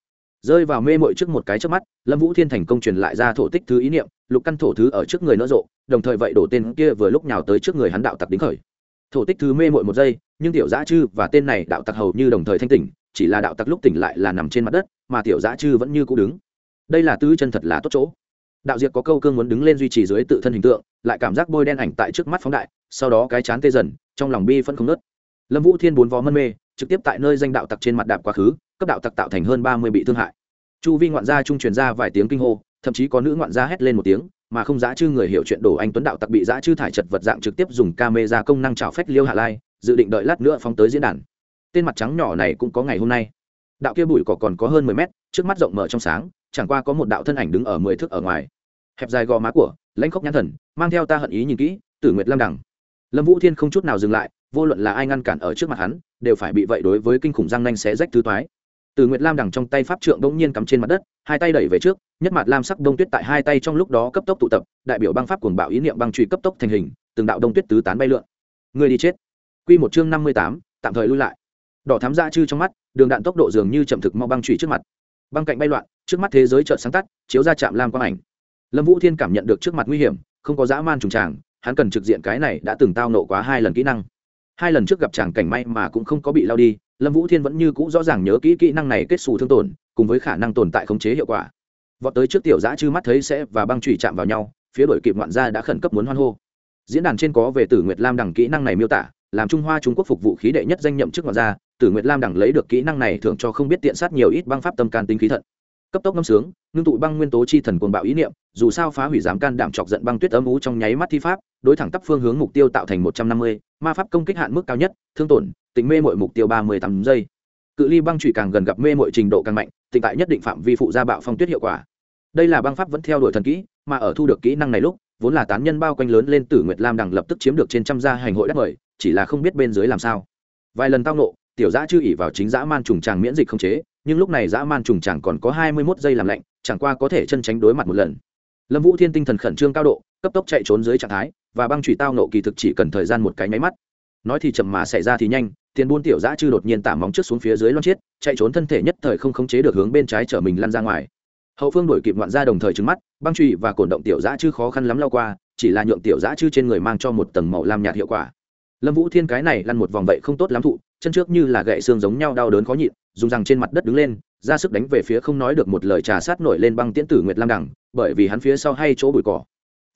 rơi vào mê mội trước một cái trước mắt, lâm vũ thiên thành công truyền lại ra thổ tích thứ ý niệm, lục căn thổ thứ ở trước người nỡ rộ, đồng thời vậy đổ tên kia vừa lúc nhào tới trước người hắn đạo tặc đính khởi. Thổ tích thứ mê mội một giây, nhưng tiểu giã chư và tên này đạo tặc hầu như đồng thời thanh tỉnh, chỉ là đạo tặc lúc tỉnh lại là nằm trên mặt đất, mà tiểu giã chư vẫn như cũ đứng. Đây là tứ chân thật là tốt chỗ. Đạo diệt có câu cương muốn đứng lên duy trì dưới tự thân hình tượng, lại cảm giác bôi đen ảnh tại trước mắt phóng đại, sau đó cái chán tê dần, trong lòng bi phân không nớt lâm vũ thiên bốn vó mân mê, trực tiếp tại nơi danh đạo tặc trên mặt đạp quá khứ cấp đạo tặc tạo thành hơn ba mươi bị thương hại. Chu vi ngoạn gia trung truyền ra vài tiếng kinh hô, thậm chí có nữ ngoạn gia hét lên một tiếng, mà không dã chư người hiểu chuyện đổ anh tuấn đạo tặc bị dã chư thải chật vật dạng trực tiếp dùng camera công năng trào phách liêu hạ lai, dự định đợi lát nữa phóng tới diễn đàn. Tên mặt trắng nhỏ này cũng có ngày hôm nay. Đạo kia bụi cỏ còn có hơn mười mét, trước mắt rộng mở trong sáng, chẳng qua có một đạo thân ảnh đứng ở mười thước ở ngoài. Hẹp dài gò má của, lãnh khốc nhãn thần, mang theo ta hận ý nhìn kỹ, tử nguyệt lam đằng. Lâm vũ thiên không chút nào dừng lại, vô luận là ai ngăn cản ở trước mặt hắn, đều phải bị vậy đối với kinh khủng răng nanh xé rách thứ toái từ nguyệt lam đằng trong tay pháp trượng bỗng nhiên cắm trên mặt đất, hai tay đẩy về trước, nhất mặt lam sắc đông tuyết tại hai tay trong lúc đó cấp tốc tụ tập, đại biểu băng pháp cuồng bạo ý niệm băng truy cấp tốc thành hình, từng đạo đông tuyết tứ tán bay lượn. Người đi chết. Quy một chương năm mươi tám, tạm thời lui lại. Đỏ thám ra chư trong mắt, đường đạn tốc độ dường như chậm thực mau băng truy trước mặt. Băng cạnh bay loạn, trước mắt thế giới chợt sáng tắt, chiếu ra chạm lam quang ảnh. Lâm vũ thiên cảm nhận được trước mặt nguy hiểm, không có dã man trùng tràng, hắn cần trực diện cái này đã từng tao nộ quá hai lần kỹ năng. Hai lần trước gặp chàng cảnh may mà cũng không có bị lao đi lâm vũ thiên vẫn như c ũ rõ ràng nhớ kỹ kỹ năng này kết xù thương tổn, cùng với khả năng tồn tại khống chế hiệu quả. Vọt tới trước tiểu giã chư mắt thấy sẽ và băng trụy chạm vào nhau, phía đổi kịp ngoạn gia đã khẩn cấp muốn hoan hô. Diễn đàn trên có về tử nguyệt lam đằng kỹ năng này miêu tả, làm trung hoa trung quốc phục vụ khí đệ nhất danh nhậm chức ngoạn gia, tử nguyệt lam đằng lấy được kỹ năng này thường cho không biết tiện sát nhiều ít băng pháp tâm can tính khí thận. Cấp tốc ngâm sướng, ngưng tụ băng nguyên tố chi thần cuồng bạo ý niệm, dù sao phá hủy dám can đảm chọc giận băng tuyết âm ú trong nháy mắt thi pháp, đối thẳng tắp phương hướng mục tiêu tạo thành một trăm năm mươi ma pháp công kích hạn mức cao nhất, thương tổn tính mê mọi mục tiêu ba mươi tám giây. Cự ly băng trụy càng gần gặp mê mọi trình độ càng mạnh, tịnh tại nhất định phạm vi phụ gia bạo phong tuyết hiệu quả. Đây là băng pháp vẫn theo đuổi thần kỹ, mà ở thu được kỹ năng này lúc, vốn là tán nhân bao quanh lớn lên tử nguyệt lam đằng lập tức chiếm được trên trăm gia hành hội đắc mời chỉ là không biết bên dưới làm sao. Vài lần tao nộ tiểu giã chưa ỉ vào chính dã man trùng tràng miễn dịch không chế, nhưng lúc này dã man trùng tràng còn có hai mươi mốt giây làm lạnh, chẳng qua có thể chân tránh đối mặt một lần. Lâm vũ thiên tinh thần khẩn trương cao độ, cấp tốc chạy trốn dưới trạng thái và băng trụy tao nộ kỳ thực chỉ cần thời gian một cái nháy mắt. Nói thì chậm mà xảy ra thì nhanh, tiền buôn tiểu giã chư đột nhiên tả móng trước xuống phía dưới lon chiết, chạy trốn thân thể nhất thời không khống chế được hướng bên trái chở mình lăn ra ngoài. Hậu phương đổi kịp ngoạn ra đồng thời trứng mắt, băng trụy và cổn động tiểu giã chư khó khăn lắm lao qua, chỉ là nhượng tiểu giã chư trên người mang cho một tầng màu lam nhạt hiệu quả. Lâm vũ thiên cái này lăn một vòng vậy không tốt lắm thụ, chân trước như là gậy xương giống nhau đau đớn khó nhịn, dùng rằng trên mặt đất đứng lên, ra sức đánh về phía không nói được một lời trà sát nổi lên băng tiễn tử nguyệt lam đẳng bởi vì hắn phía sau hay chỗ bụi cỏ.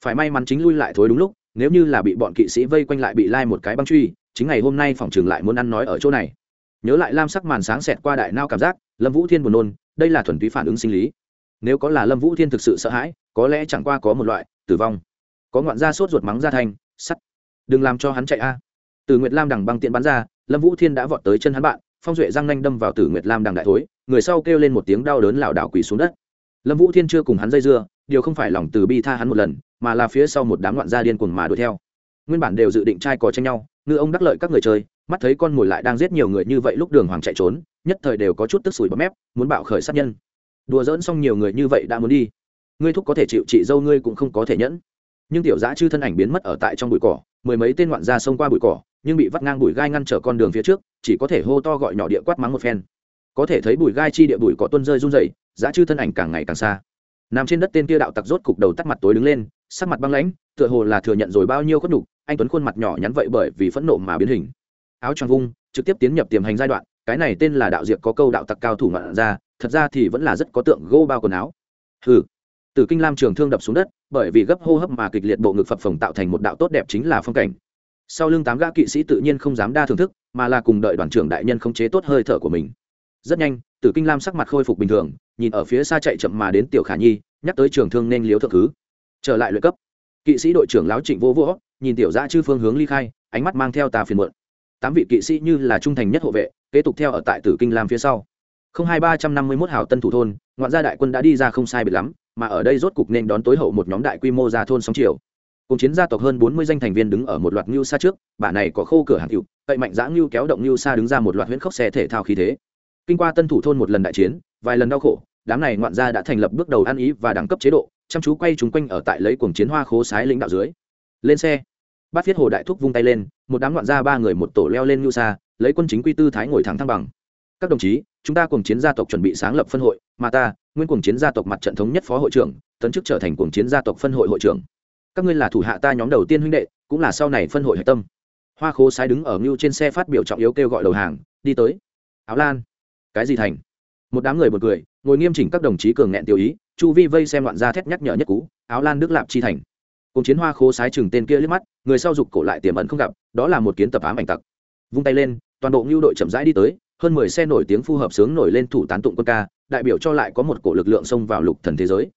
Phải may mắn chính lui lại thối đúng lúc nếu như là bị bọn kỵ sĩ vây quanh lại bị lai một cái băng truy, chính ngày hôm nay phòng trường lại muốn ăn nói ở chỗ này. Nhớ lại lam sắc màn sáng xẹt qua đại nao cảm giác, lâm vũ thiên buồn nôn, đây là thuần túy phản ứng sinh lý. Nếu có là lâm vũ thiên thực sự sợ hãi, có lẽ chẳng qua có một loại, tử vong. Có ngoạn da sốt ruột mắng ra thanh sắt. Đừng làm cho hắn chạy a. Từ nguyệt lam đằng băng tiện bắn ra, lâm vũ thiên đã vọt tới chân hắn bạn, phong duệ răng nanh đâm vào tử nguyệt lam đằng đại thối, người sau kêu lên một tiếng đau đớn lảo đảo quỳ xuống đất. Lâm vũ thiên chưa cùng hắn dây dưa, điều không phải lòng từ bi tha hắn một lần mà là phía sau một đám loạn gia điên cuồng mà đuổi theo. Nguyên bản đều dự định trai cò tranh nhau ngư ông đắc lợi các người chơi mắt thấy con mồi lại đang giết nhiều người như vậy lúc đường hoàng chạy trốn nhất thời đều có chút tức sủi bọt mép muốn bạo khởi sát nhân. Đùa dỡn xong nhiều người như vậy đã muốn đi. Ngươi thúc có thể chịu chị dâu ngươi cũng không có thể nhẫn. Nhưng tiểu giã chư thân ảnh biến mất ở tại trong bụi cỏ mười mấy tên ngoạn gia xông qua bụi cỏ nhưng bị vắt ngang bụi gai ngăn trở con đường phía trước chỉ có thể hô to gọi nhỏ địa quát mắng một phen. Có thể thấy bụi gai chi địa bụi cỏ tuân rơi run rẩy, giã chư thân ảnh càng ngày càng xa. Nằm trên đất tên kia đạo tặc rốt cục đầu tắt mặt tối đứng lên sắc mặt băng lãnh, tựa hồ là thừa nhận rồi bao nhiêu khuất nhục, anh tuấn khuôn mặt nhỏ nhắn vậy bởi vì phẫn nộ mà biến hình. Áo choàng vung, trực tiếp tiến nhập tiềm hành giai đoạn, cái này tên là đạo diệp có câu đạo tặc cao thủ ngoạn ra, thật ra thì vẫn là rất có tượng gô bao quần áo. Hừ. Từ kinh lam trường thương đập xuống đất, bởi vì gấp hô hấp mà kịch liệt bộ ngực phập phồng tạo thành một đạo tốt đẹp chính là phong cảnh. Sau lưng tám gã kỵ sĩ tự nhiên không dám đa thưởng thức, mà là cùng đợi đoàn trưởng đại nhân khống chế tốt hơi thở của mình. Rất nhanh tử kinh lam sắc mặt khôi phục bình thường, nhìn ở phía xa chạy chậm mà đến tiểu khả nhi, nhắc tới trường thương nên liếu thượng thứ trở lại luyện cấp. Kỵ sĩ đội trưởng láo trịnh vô vỗ nhìn tiểu giã chư phương hướng ly khai, ánh mắt mang theo tà phiền muộn. Tám vị kỵ sĩ như là trung thành nhất hộ vệ, kế tục theo ở tại tử kinh lam phía sau. Không hai ba trăm năm mươi mốt hào tân thủ thôn, ngoạn gia đại quân đã đi ra không sai biệt lắm, mà ở đây rốt cục nên đón tối hậu một nhóm đại quy mô ra thôn sóng chiều cùng chiến gia tộc hơn bốn mươi danh thành viên đứng ở một loạt ngưu xa trước bả này có khô cửa hàng cựu cậy mạnh dã ngưu kéo động ngưu xa đứng ra một loạt huyễn khốc xe thể thao khí thế. Kinh qua tân thủ thôn một lần đại chiến, vài lần đau khổ, đám này ngoạn gia đã thành lập bước đầu ăn ý và đẳng cấp chế độ chăm chú quay chúng quanh ở tại lấy cuồng chiến hoa khố sái lĩnh đạo dưới. Lên xe. Bát viết hồ đại thúc vung tay lên, một đám loạn gia ba người một tổ leo lên ngưu xa lấy quân chính quy tư thái ngồi thẳng thăng bằng. Các đồng chí, chúng ta cùng chiến gia tộc chuẩn bị sáng lập phân hội, mà ta, nguyên cùng chiến gia tộc mặt trận thống nhất phó hội trưởng, tấn chức trở thành cùng chiến gia tộc phân hội hội trưởng. Các ngươi là thủ hạ ta nhóm đầu tiên huynh đệ, cũng là sau này phân hội hạch tâm. Hoa khố sái đứng ở ngưu trên xe phát biểu trọng yếu kêu gọi đầu hàng, đi tới. Áo lan. Cái gì thành? Một đám người một cười, ngồi nghiêm chỉnh các đồng chí cường nghẹn tiêu ý chu vi vây xem loạn ra thét nhắc nhở nhất cú, áo lan nước lạp chi thành. Cùng chiến hoa khố sái chừng tên kia liếc mắt, người sau dục cổ lại tiềm ẩn không gặp, đó là một kiến tập ám ảnh tặc. Vung tay lên, toàn bộ ngưu đội chậm rãi đi tới, hơn mười xe nổi tiếng phù hợp sướng nổi lên thủ tán tụng quân ca, đại biểu cho lại có một cổ lực lượng xông vào lục thần thế giới.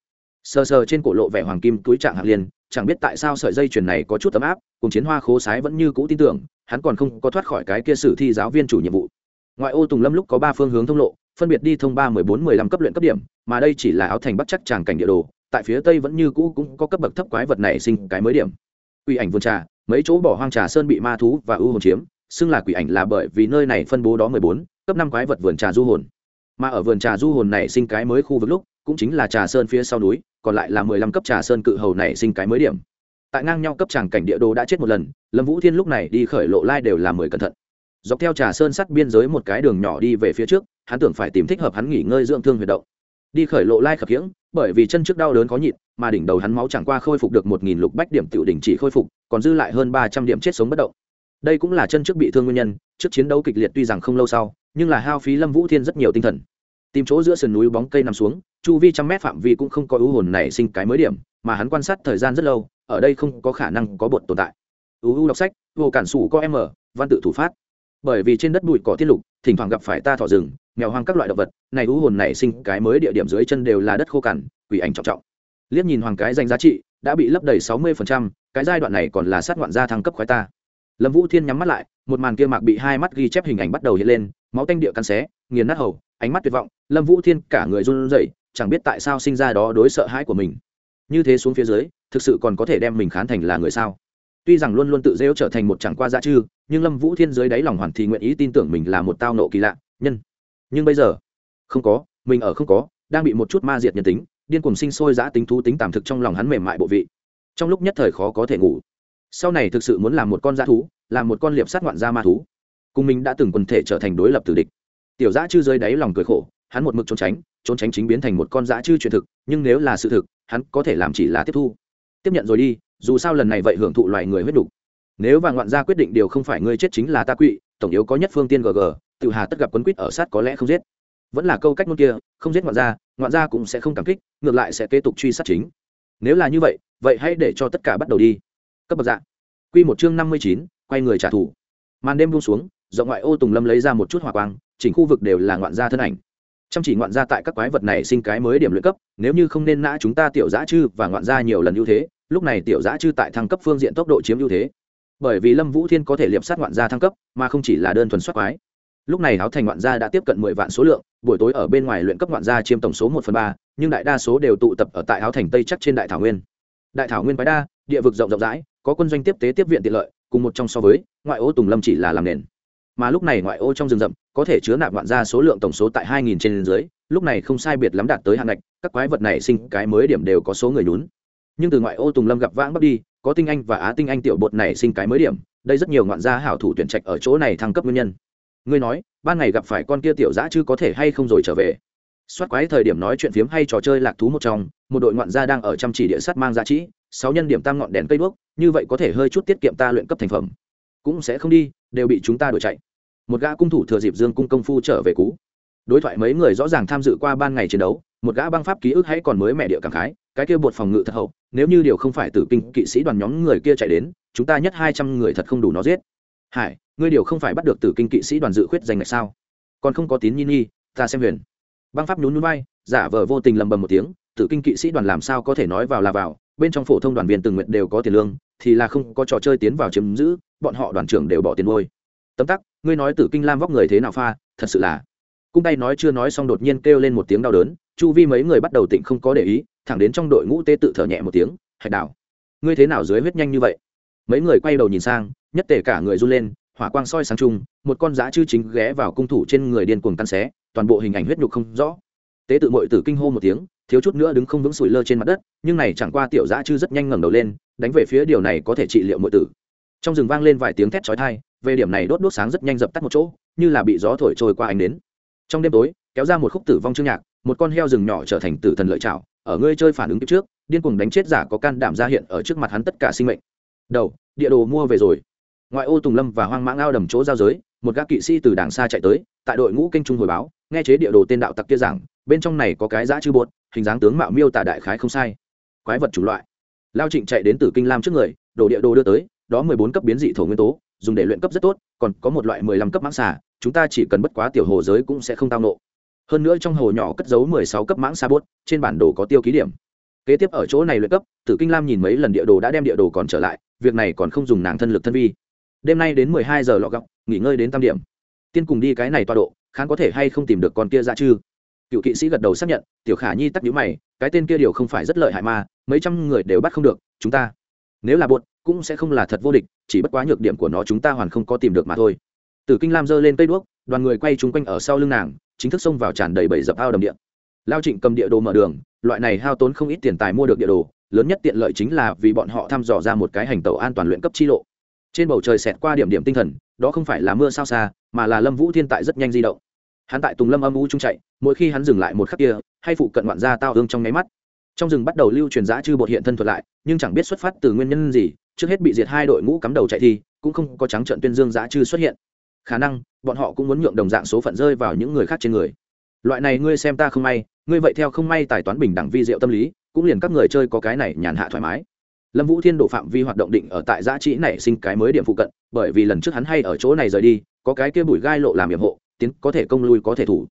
Sờ sờ trên cổ lộ vẻ hoàng kim túi trạng hạt liên chẳng biết tại sao sợi dây chuyền này có chút ấm áp, cùng chiến hoa khố sái vẫn như cũ tin tưởng, hắn còn không có thoát khỏi cái kia sử thi giáo viên chủ nhiệm vụ. Ngoại ô tùng lâm lúc có ba phương hướng thông lộ phân biệt đi thông ba mười bốn mười lăm cấp luyện cấp điểm, mà đây chỉ là áo thành bắt chắc tràng cảnh địa đồ, tại phía tây vẫn như cũ cũng có cấp bậc thấp quái vật này sinh cái mới điểm. Quỷ ảnh vườn trà, mấy chỗ bỏ hoang trà sơn bị ma thú và ưu hồn chiếm, xưng là quỷ ảnh là bởi vì nơi này phân bố đó mười bốn, cấp năm quái vật vườn trà du hồn. Mà ở vườn trà du hồn này sinh cái mới khu vực lúc, cũng chính là trà sơn phía sau núi, còn lại là mười lăm cấp trà sơn cự hầu này sinh cái mới điểm. Tại ngang nhau cấp tràng cảnh địa đồ đã chết một lần, lâm vũ thiên lúc này đi khởi lộ lai đều là mười cẩn thận. Dọc theo trà sơn sắt biên giới một cái đường nhỏ đi về phía trước hắn tưởng phải tìm thích hợp hắn nghỉ ngơi dưỡng thương huyệt động. Đi khởi lộ lai khập khiễng, bởi vì chân trước đau đớn khó nhịn, mà đỉnh đầu hắn máu chẳng qua khôi phục được một nghìn lục bách điểm tiểu đỉnh chỉ khôi phục, còn dư lại hơn ba trăm điểm chết sống bất động. Đây cũng là chân trước bị thương nguyên nhân, trước chiến đấu kịch liệt tuy rằng không lâu sau, nhưng là hao phí lâm vũ thiên rất nhiều tinh thần. Tìm chỗ giữa sườn núi bóng cây nằm xuống, chu vi trăm mét phạm vi cũng không có ưu hồn này sinh cái mới điểm, mà hắn quan sát thời gian rất lâu, ở đây không có khả năng có bột tồn tại. Uu đọc sách, vô cản sủ có m văn tự thủ phát bởi vì trên đất bụi cỏ tiết lục, thỉnh thoảng gặp phải ta thỏ rừng, mèo hoang các loại động vật, này hú hồn nảy sinh cái mới địa điểm dưới chân đều là đất khô cằn, quỷ ảnh trọng trọng. Liếc nhìn hoàng cái danh giá trị, đã bị lấp đầy sáu mươi cái giai đoạn này còn là sát ngoạn gia thăng cấp khoái ta. Lâm vũ thiên nhắm mắt lại, một màn kia mạc bị hai mắt ghi chép hình ảnh bắt đầu hiện lên, máu tanh địa cắn xé, nghiền nát hầu, ánh mắt tuyệt vọng, lâm vũ thiên cả người run rẩy, chẳng biết tại sao sinh ra đó đối sợ hãi của mình. Như thế xuống phía dưới, thực sự còn có thể đem mình khán thành là người sao? Tuy rằng luôn luôn tự dễu trở thành một chẳng qua dã chư, nhưng lâm vũ thiên dưới đáy lòng hoàn thì nguyện ý tin tưởng mình là một tao nộ kỳ lạ, nhân. Nhưng bây giờ, không có, mình ở không có, đang bị một chút ma diệt nhân tính, điên cùng sinh sôi giã tính thú tính tàm thực trong lòng hắn mềm mại bộ vị. Trong lúc nhất thời khó có thể ngủ. Sau này thực sự muốn làm một con dã thú, làm một con liệp sát ngoạn gia ma thú. Cùng mình đã từng quần thể trở thành đối lập tử địch. Tiểu dã chư dưới đáy lòng cười khổ, hắn một mực trốn tránh trốn tránh chính biến thành một con dã chư truyền thực, nhưng nếu là sự thực, hắn có thể làm chỉ là tiếp thu. Tiếp nhận rồi đi dù sao lần này vậy hưởng thụ loài người huyết đủ. nếu và ngoạn gia quyết định điều không phải ngươi chết chính là ta quỵ, tổng yếu có nhất phương tiên gg tự hà tất gặp quấn quýt ở sát có lẽ không giết. Vẫn là câu cách ngôn kia, không giết ngoạn gia ngoạn gia cũng sẽ không cảm kích, ngược lại sẽ kế tục truy sát chính. Nếu là như vậy vậy hãy để cho tất cả bắt đầu đi. Cấp bậc dạ. Q một chương năm mươi chín, quay người trả thù. Màn đêm buông xuống rộng ngoại ô tùng lâm lấy ra một chút hỏa quang, chỉnh khu vực đều là ngoạn gia thân ảnh chăm chỉ ngoạn gia tại các quái vật này sinh cái mới điểm luyện cấp, nếu như không nên nã chúng ta tiểu giã chư và ngoạn gia nhiều lần ưu thế, lúc này tiểu giã chư tại thăng cấp phương diện tốc độ chiếm ưu thế. Bởi vì lâm vũ thiên có thể liệp sát ngoạn gia thăng cấp, mà không chỉ là đơn thuần soát quái. Lúc này áo thành ngoạn gia đã tiếp cận mười vạn số lượng, buổi tối ở bên ngoài luyện cấp ngoạn gia chiếm tổng số một phần ba, nhưng đại đa số đều tụ tập ở tại áo thành tây chắc trên đại thảo nguyên. Đại thảo nguyên quái đa, địa vực rộng rộng rãi, có quân doanh tiếp tế tiếp viện tiện lợi, cùng một trong so với, ngoại ô tùng lâm chỉ là làm nền mà lúc này ngoại ô trong rừng rậm có thể chứa nạp ngoạn ra số lượng tổng số tại hai nghìn trên dưới, lúc này không sai biệt lắm đạt tới hạn ngạch, các quái vật này sinh cái mới điểm đều có số người nhún. Nhưng từ ngoại ô tùng lâm gặp vãng bắc đi, có tinh anh và á tinh anh tiểu bột này sinh cái mới điểm, đây rất nhiều ngoạn gia hảo thủ tuyển trạch ở chỗ này thăng cấp nguyên nhân. Ngươi nói, ban ngày gặp phải con kia tiểu dã chứ có thể hay không rồi trở về? Soát quái thời điểm nói chuyện phiếm hay trò chơi lạc thú một trong, một đội ngoạn gia đang ở chăm chỉ địa sắt mang giá trị, sáu nhân điểm tam ngọn đèn cây đuốc, như vậy có thể hơi chút tiết kiệm ta luyện cấp thành phẩm. Cũng sẽ không đi, đều bị chúng ta đuổi chạy một gã cung thủ thừa dịp dương cung công phu trở về cú đối thoại mấy người rõ ràng tham dự qua ban ngày chiến đấu, một gã băng pháp ký ức hãy còn mới mẹ địa cảm khái, cái kia bột phòng ngự thật hậu, nếu như điều không phải tử kinh kỵ sĩ đoàn nhóm người kia chạy đến, chúng ta nhất hai trăm người thật không đủ nó giết. Hải, ngươi điều không phải bắt được tử kinh kỵ sĩ đoàn dự khuyết danh ngạch sao? Còn không có tín nhi nhi, ta xem huyền. Băng pháp nhún nhún bay giả vờ vô tình lầm bầm một tiếng, tử kinh kỵ sĩ đoàn làm sao có thể nói vào là vào, bên trong phổ thông đoàn viên từng nguyện đều có tiền lương, thì là không có trò chơi tiến vào chiếm giữ, bọn họ đoàn trưởng đều bỏ tiền ngôi tấm tắc, ngươi nói tử kinh lam vóc người thế nào pha, thật sự là. Cung tay nói chưa nói xong đột nhiên kêu lên một tiếng đau đớn, chu vi mấy người bắt đầu tỉnh không có để ý, thẳng đến trong đội ngũ tê tự thở nhẹ một tiếng, hạch đảo, ngươi thế nào dưới huyết nhanh như vậy? Mấy người quay đầu nhìn sang, nhất tể cả người run lên, hỏa quang soi sáng chung, một con dã chư chính ghé vào cung thủ trên người điên cuồng tan xé, toàn bộ hình ảnh huyết nhục không rõ. Tế tự mội tử kinh hô một tiếng, thiếu chút nữa đứng không vững sủi lơ trên mặt đất, nhưng này chẳng qua tiểu dã chư rất nhanh ngẩng đầu lên, đánh về phía điều này có thể trị liệu mội tử. Trong rừng vang lên vài tiếng thét chói tai về điểm này đốt đốt sáng rất nhanh dập tắt một chỗ, như là bị gió thổi trôi qua ánh đến trong đêm tối, kéo ra một khúc tử vong chương nhạc, một con heo rừng nhỏ trở thành tử thần lợi trảo, ở ngươi chơi phản ứng kịp trước, điên cuồng đánh chết giả có can đảm ra hiện ở trước mặt hắn tất cả sinh mệnh. Đầu, địa đồ mua về rồi. Ngoại ô tùng lâm và hoang mãng ao đầm chỗ giao giới, một gác kỵ sĩ từ đàng xa chạy tới, tại đội ngũ kênh trung hồi báo, nghe chế địa đồ tên đạo tặc kia giảng, bên trong này có cái giã chư bột, hình dáng tướng mạo miêu tả đại khái không sai. Quái vật chủng loại. Lao trịnh chạy đến từ kinh lam trước người, đổ địa đồ đưa tới, đó mười bốn cấp biến dị thổ nguyên tố dùng để luyện cấp rất tốt, còn có một loại mười lăm cấp mãng xà, chúng ta chỉ cần bất quá tiểu hồ giới cũng sẽ không tao nộ. Hơn nữa trong hồ nhỏ cất giấu mười sáu cấp mãng xà bốt, trên bản đồ có tiêu ký điểm. Kế tiếp ở chỗ này luyện cấp, tử kinh lam nhìn mấy lần địa đồ đã đem địa đồ còn trở lại, việc này còn không dùng nàng thân lực thân vi. Đêm nay đến mười hai giờ lọ gọc nghỉ ngơi đến tam điểm. Tiên cùng đi cái này toa độ, khán có thể hay không tìm được con kia ra chư? Cựu kỵ sĩ gật đầu xác nhận, tiểu khả nhi tắc nhũ mày, cái tên kia điều không phải rất lợi hại mà, mấy trăm người đều bắt không được, chúng ta. Nếu là bột cũng sẽ không là thật vô địch, chỉ bất quá nhược điểm của nó chúng ta hoàn không có tìm được mà thôi. Tử kinh lam giơ lên cây đuốc, đoàn người quay chung quanh ở sau lưng nàng, chính thức xông vào tràn đầy bảy dập ao đầm địa. Lao trịnh cầm địa đồ mở đường, loại này hao tốn không ít tiền tài mua được địa đồ, lớn nhất tiện lợi chính là vì bọn họ thăm dò ra một cái hành tàu an toàn luyện cấp chi lộ. Trên bầu trời xẹt qua điểm điểm tinh thần, đó không phải là mưa sao xa, mà là lâm vũ thiên tại rất nhanh di động. Hắn tại tùng lâm âm u trung chạy, mỗi khi hắn dừng lại một khắc kia, hay phụ cận ngoạn ra tao hương trong nháy mắt. Trong rừng bắt đầu lưu truyền giã chư bột hiện thân thuật lại, nhưng chẳng biết xuất phát từ nguyên nhân gì trước hết bị diệt hai đội ngũ cắm đầu chạy thi, cũng không có trắng trận tuyên dương giã chư xuất hiện. Khả năng, bọn họ cũng muốn nhượng đồng dạng số phận rơi vào những người khác trên người. Loại này ngươi xem ta không may, ngươi vậy theo không may tài toán bình đẳng vi diệu tâm lý, cũng liền các người chơi có cái này nhàn hạ thoải mái. Lâm vũ thiên độ phạm vi hoạt động định ở tại giã trị nảy sinh cái mới điểm phụ cận, bởi vì lần trước hắn hay ở chỗ này rời đi, có cái kia bụi gai lộ làm hiểm hộ, tiến có thể công lui có thể thủ.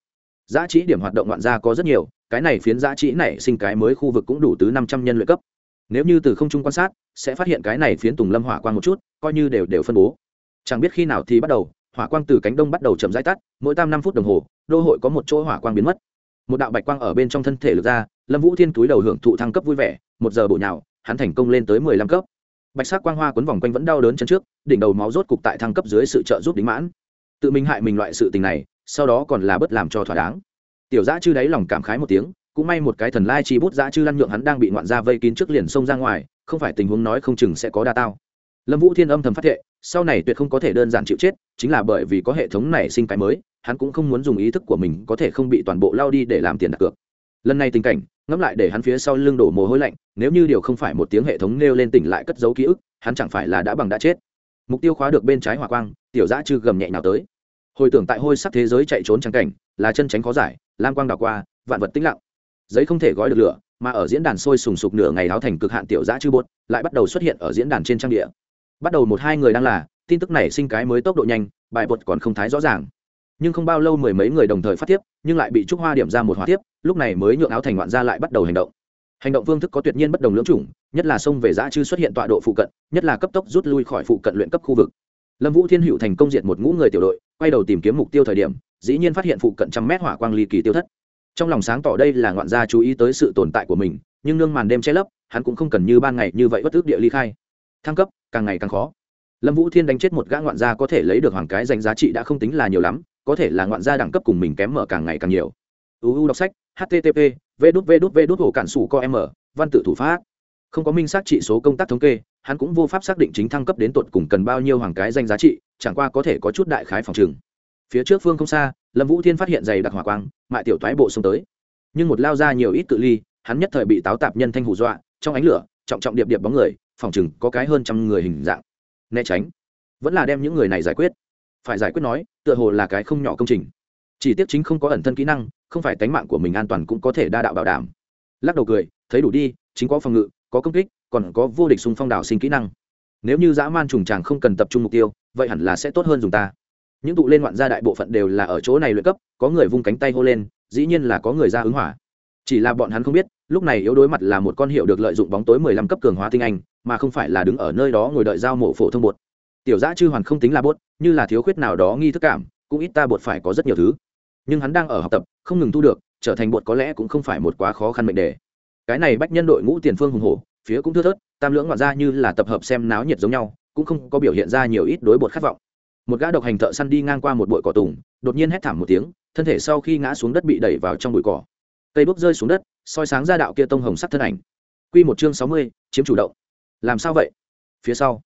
Giá trị điểm hoạt động ngoạn gia có rất nhiều, cái này phiến giá trị nảy sinh cái mới khu vực cũng đủ tứ năm trăm nhân luyện cấp nếu như từ không trung quan sát, sẽ phát hiện cái này phiến tùng lâm hỏa quang một chút, coi như đều đều phân bố. Chẳng biết khi nào thì bắt đầu, hỏa quang từ cánh đông bắt đầu chậm rãi tắt, mỗi tam năm phút đồng hồ, đô hội có một chỗ hỏa quang biến mất. Một đạo bạch quang ở bên trong thân thể lực ra, lâm vũ thiên túi đầu hưởng thụ thăng cấp vui vẻ, một giờ bộ nhào, hắn thành công lên tới mười lăm cấp. Bạch sắc quang hoa quấn vòng quanh vẫn đau đớn chân trước, đỉnh đầu máu rốt cục tại thăng cấp dưới sự trợ giúp đính mãn. Tự mình hại mình loại sự tình này, sau đó còn là bất làm cho thỏa đáng. Tiểu giã chư đáy lòng cảm khái một tiếng cũng may một cái thần lai chi bút dã chư lăn nhượng hắn đang bị ngoạn gia vây kín trước liền xông ra ngoài, không phải tình huống nói không chừng sẽ có đa tao. Lâm vũ thiên âm thầm phát thệ, sau này tuyệt không có thể đơn giản chịu chết, chính là bởi vì có hệ thống này sinh cái mới, hắn cũng không muốn dùng ý thức của mình có thể không bị toàn bộ lao đi để làm tiền đặt cược. Lần này tình cảnh, ngẫm lại để hắn phía sau lưng đổ mồ hôi lạnh, nếu như điều không phải một tiếng hệ thống nêu lên tỉnh lại cất dấu ký ức, hắn chẳng phải là đã bằng đã chết. Mục tiêu khóa được bên trái hỏa quang, tiểu dã chư gầm nhẹ nào tới. Hồi tưởng tại hôi sắc thế giới chạy trốn trắng cảnh, là chân tránh khó giải, lam quang đảo qua, vạn vật tĩnh lặng giấy không thể gói được lửa, mà ở diễn đàn sôi sùng sục nửa ngày áo thành cực hạn tiểu giã chư bột, lại bắt đầu xuất hiện ở diễn đàn trên trang địa. Bắt đầu một hai người đang là, tin tức này sinh cái mới tốc độ nhanh, bài bột còn không thái rõ ràng. Nhưng không bao lâu mười mấy người đồng thời phát tiếp nhưng lại bị trúc hoa điểm ra một hóa tiếp lúc này mới nhượng áo thành ngoạn ra lại bắt đầu hành động. Hành động phương thức có tuyệt nhiên bất đồng lưỡng chủng, nhất là sông về giã chư xuất hiện tọa độ phụ cận, nhất là cấp tốc rút lui khỏi phụ cận luyện cấp khu vực. Lâm vũ thiên hữu thành công diệt một ngũ người tiểu đội, quay đầu tìm kiếm mục tiêu thời điểm, dĩ nhiên phát hiện phụ cận trăm mét hỏa quang ly kỳ tiêu thất trong lòng sáng tỏ đây là ngoạn gia chú ý tới sự tồn tại của mình, nhưng nương màn đêm che lấp, hắn cũng không cần như ban ngày như vậy bất ước địa ly khai. Thăng cấp, càng ngày càng khó. Lâm vũ thiên đánh chết một gã ngoạn gia có thể lấy được hoàng cái danh giá trị đã không tính là nhiều lắm, có thể là ngoạn gia đẳng cấp cùng mình kém mở càng ngày càng nhiều. Uu đọc sách http v đút v đút v đút hồ cản sủ co m văn tự thủ pháp. Không có minh xác trị số công tác thống kê, hắn cũng vô pháp xác định chính thăng cấp đến tột cùng cần bao nhiêu hoàng cái danh giá trị, chẳng qua có thể có chút đại khái phòng trừng phía trước phương không xa, lâm vũ thiên phát hiện giày đặc hỏa quang, mại tiểu thoái bộ xông tới. Nhưng một lao ra nhiều ít cự ly, hắn nhất thời bị táo tạp nhân thanh hù dọa, trong ánh lửa, trọng trọng điệp điệp bóng người, phòng chừng có cái hơn trăm người hình dạng. Né tránh. Vẫn là đem những người này giải quyết. Phải giải quyết nói, tựa hồ là cái không nhỏ công trình. Chỉ tiếc chính không có ẩn thân kỹ năng, không phải tánh mạng của mình an toàn cũng có thể đa đạo bảo đảm. Lắc đầu cười, thấy đủ đi, chính có phòng ngự, có công kích, còn có vô địch xung phong đảo sinh kỹ năng. Nếu như dã man trùng tràng không cần tập trung mục tiêu, vậy hẳn là sẽ tốt hơn dùng ta những tụ lên ngoạn gia đại bộ phận đều là ở chỗ này luyện cấp, có người vung cánh tay hô lên, dĩ nhiên là có người ra ứng hỏa. Chỉ là bọn hắn không biết, lúc này yếu đối mặt là một con hiệu được lợi dụng bóng tối mười lăm cấp cường hóa tinh anh, mà không phải là đứng ở nơi đó ngồi đợi giao mộ phổ thông bột. Tiểu giã chư hoàn không tính là bốt như là thiếu khuyết nào đó nghi thức cảm, cũng ít ta bột phải có rất nhiều thứ. Nhưng hắn đang ở học tập, không ngừng thu được, trở thành bột có lẽ cũng không phải một quá khó khăn mệnh đề. Cái này bách nhân đội ngũ tiền phương hùng hổ, phía cũng thưa thớt, tam lưỡng ngoạn ra như là tập hợp xem náo nhiệt giống nhau, cũng không có biểu hiện ra nhiều ít đối bột khát vọng một gã độc hành thợ săn đi ngang qua một bụi cỏ tùng, đột nhiên hét thảm một tiếng, thân thể sau khi ngã xuống đất bị đẩy vào trong bụi cỏ. Cây bốc rơi xuống đất, soi sáng ra đạo kia tông hồng sắc thân ảnh. Q một chương sáu mươi, chiếm chủ động. Làm sao vậy? Phía sau.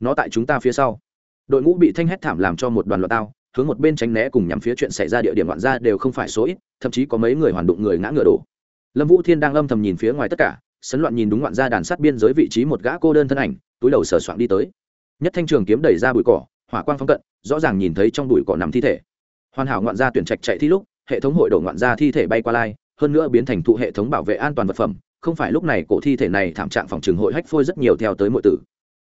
Nó tại chúng ta phía sau. Đội ngũ bị thanh hét thảm làm cho một đoàn loạt tao, hướng một bên tránh né cùng nhắm phía chuyện xảy ra địa điểm loạn ra đều không phải số ít, thậm chí có mấy người hoàn đụng người ngã ngựa đổ. Lâm vũ thiên đang âm thầm nhìn phía ngoài tất cả, sấn loạn nhìn đúng loạn ra đàn sát biên giới vị trí một gã cô đơn thân ảnh, túi đầu sờ soạn đi tới. Nhất thanh trường kiếm đẩy ra bụi cỏ hỏa quang phóng cận, rõ ràng nhìn thấy trong bụi cỏ nằm thi thể. Hoàn hảo ngoạn gia tuyển trạch chạy thi lúc, hệ thống hội đổ ngoạn gia thi thể bay qua lai, hơn nữa biến thành thụ hệ thống bảo vệ an toàn vật phẩm, không phải lúc này cổ thi thể này thảm trạng phòng trường hội hách phôi rất nhiều theo tới mọi tử.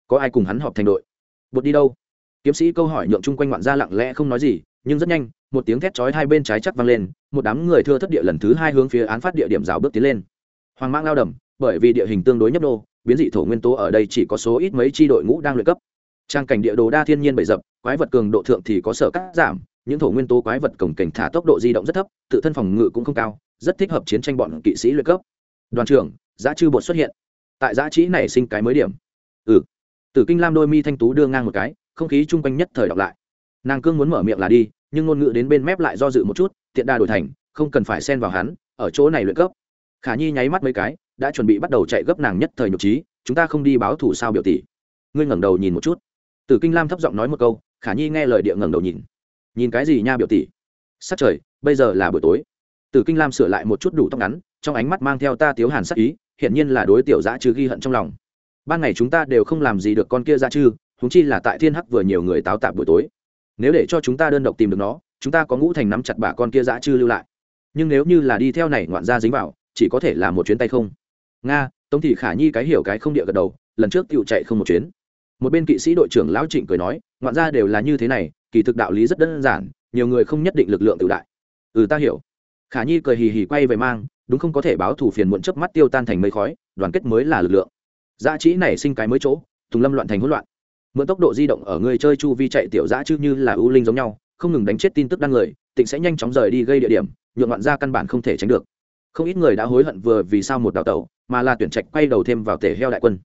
Có ai cùng hắn họp thành đội? Bột đi đâu? Kiếm sĩ câu hỏi nhượng chung quanh ngoạn gia lặng lẽ không nói gì, nhưng rất nhanh, một tiếng thét chói hai bên trái chắc vang lên, một đám người thưa thất địa lần thứ hai hướng phía án phát địa điểm rào bước tiến lên. Hoàng mang lao đầm, bởi vì địa hình tương đối nhấp đô biến dị thổ nguyên tố ở đây chỉ có số ít mấy tri đội ngũ đang luyện cấp trang cảnh địa đồ đa thiên nhiên bậy dập, quái vật cường độ thượng thì có sở cắt giảm, những thổ nguyên tố quái vật cổng cảnh thả tốc độ di động rất thấp, tự thân phòng ngự cũng không cao, rất thích hợp chiến tranh bọn kỵ sĩ luyện cấp. Đoàn trưởng, giá chư bột xuất hiện. Tại giá trị này sinh cái mới điểm. Ừ. Tử kinh lam đôi mi thanh tú đưa ngang một cái, không khí chung quanh nhất thời đọc lại. Nàng cương muốn mở miệng là đi, nhưng ngôn ngữ đến bên mép lại do dự một chút, tiện đa đổi thành, không cần phải xen vào hắn, ở chỗ này luyện cấp. Khả nhi nháy mắt mấy cái, đã chuẩn bị bắt đầu chạy gấp nàng nhất thời nhục trí, chúng ta không đi báo thủ sao biểu tỷ. Ngươi ngẩng đầu nhìn một chút tử kinh lam thấp giọng nói một câu, khả nhi nghe lời địa ngẩng đầu nhìn. Nhìn cái gì nha biểu tỷ? Sắc trời, bây giờ là buổi tối. Tử kinh lam sửa lại một chút đủ tóc ngắn, trong ánh mắt mang theo ta tiếu hàn sắc ý, hiển nhiên là đối tiểu dã chứ ghi hận trong lòng. Ban ngày chúng ta đều không làm gì được con kia dã chứ húng chi là tại thiên hắc vừa nhiều người táo tạp buổi tối. Nếu để cho chúng ta đơn độc tìm được nó, chúng ta có ngũ thành nắm chặt bà con kia dã trừ lưu lại. Nhưng nếu như là đi theo này ngoạn ra dính vào, chỉ có thể là một chuyến tay không. Nga, tống thị khả nhi cái hiểu cái không địa gật đầu, lần trước tựu chạy không một chuyến một bên kỵ sĩ đội trưởng lão trịnh cười nói, ngoạn ra đều là như thế này, kỳ thực đạo lý rất đơn giản, nhiều người không nhất định lực lượng tự đại. Ừ ta hiểu. Khả nhi cười hì hì quay về mang, đúng không có thể báo thủ phiền muộn chớp mắt tiêu tan thành mây khói, đoàn kết mới là lực lượng. Giá trị này sinh cái mới chỗ, tùng lâm loạn thành hỗn loạn. Mượn tốc độ di động ở người chơi chu vi chạy tiểu dã chứ như là ưu linh giống nhau, không ngừng đánh chết tin tức đăng người, tịnh sẽ nhanh chóng rời đi gây địa điểm nhuộn ngoạn ra căn bản không thể tránh được. Không ít người đã hối hận vừa vì sao một đào tẩu, mà là tuyển trạch quay đầu thêm vào tể heo đại quân.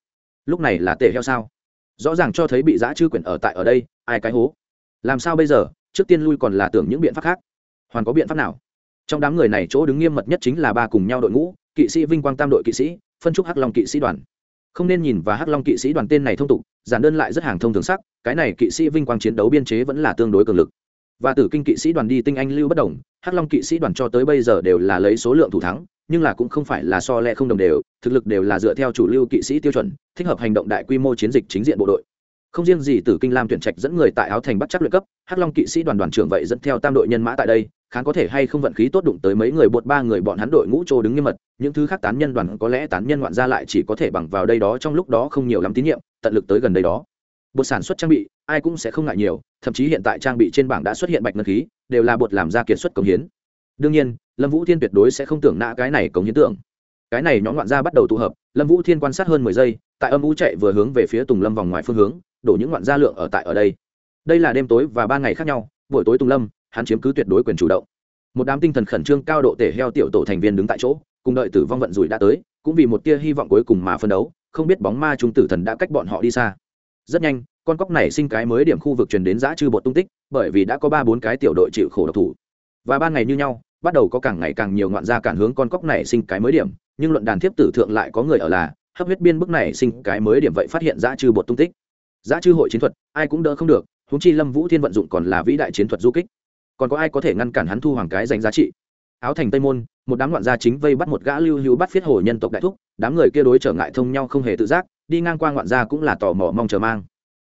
Lúc này là tể heo sao? Rõ ràng cho thấy bị giã chư quyển ở tại ở đây, ai cái hố? Làm sao bây giờ? Trước tiên lui còn là tưởng những biện pháp khác. Hoàn có biện pháp nào? Trong đám người này chỗ đứng nghiêm mật nhất chính là ba cùng nhau đội ngũ, kỵ sĩ vinh quang tam đội kỵ sĩ, phân trúc hắc long kỵ sĩ đoàn. Không nên nhìn và hắc long kỵ sĩ đoàn tên này thông tục, giản đơn lại rất hàng thông thường sắc, cái này kỵ sĩ vinh quang chiến đấu biên chế vẫn là tương đối cường lực. Và tử kinh kỵ sĩ đoàn đi tinh anh lưu bất đồng, hắc long kỵ sĩ đoàn cho tới bây giờ đều là lấy số lượng thủ thắng nhưng là cũng không phải là so lẹ không đồng đều, thực lực đều là dựa theo chủ lưu kỵ sĩ tiêu chuẩn, thích hợp hành động đại quy mô chiến dịch chính diện bộ đội. Không riêng gì tử kinh lam tuyển trạch dẫn người tại áo thành bắt chắc luyện cấp, hắc long kỵ sĩ đoàn đoàn trưởng vậy dẫn theo tam đội nhân mã tại đây kháng có thể hay không vận khí tốt đụng tới mấy người bột ba người bọn hắn đội ngũ trô đứng nghiêm mật, những thứ khác tán nhân đoàn có lẽ tán nhân ngoạn ra lại chỉ có thể bằng vào đây đó trong lúc đó không nhiều lắm tín nhiệm, tận lực tới gần đây đó. Bột sản xuất trang bị, ai cũng sẽ không ngại nhiều, thậm chí hiện tại trang bị trên bảng đã xuất hiện bạch ngân khí, đều là bột làm ra kiệt xuất công hiến. Đương nhiên lâm vũ thiên tuyệt đối sẽ không tưởng nã cái này cống hiến tưởng cái này nhóm ngoạn gia bắt đầu tụ hợp, lâm vũ thiên quan sát hơn mười giây, tại âm u chạy vừa hướng về phía tùng lâm vòng ngoài phương hướng, đổ những ngoạn gia lượng ở tại ở đây. Đây là đêm tối và ba ngày khác nhau, buổi tối tùng lâm, hắn chiếm cứ tuyệt đối quyền chủ động. Một đám tinh thần khẩn trương cao độ tể heo tiểu tổ thành viên đứng tại chỗ, cùng đợi tử vong vận rủi đã tới, cũng vì một tia hy vọng cuối cùng mà phân đấu, không biết bóng ma trung tử thần đã cách bọn họ đi xa. Rất nhanh, con cóc này sinh cái mới điểm khu vực truyền đến giã chư bột tung tích, bởi vì đã có ba bốn cái tiểu đội chịu khổ độc thủ. Và ban ngày như nhau bắt đầu có càng ngày càng nhiều ngoạn gia cản hướng con cóc này sinh cái mới điểm, nhưng luận đàn thiếp tử thượng lại có người ở là, hấp huyết biên bức này sinh cái mới điểm vậy phát hiện dã chư bột tung tích. Dã chư hội chiến thuật, ai cũng đỡ không được húng chi lâm vũ thiên vận dụng còn là vĩ đại chiến thuật du kích. Còn có ai có thể ngăn cản hắn thu hoàng cái danh giá trị? Áo thành tây môn, một đám loạn gia chính vây bắt một gã lưu hữu bắt phiết hồ nhân tộc đại thúc, đám người kia đối trở ngại thông nhau không hề tự giác, đi ngang qua ngoạn gia cũng là tò mò mong chờ mang.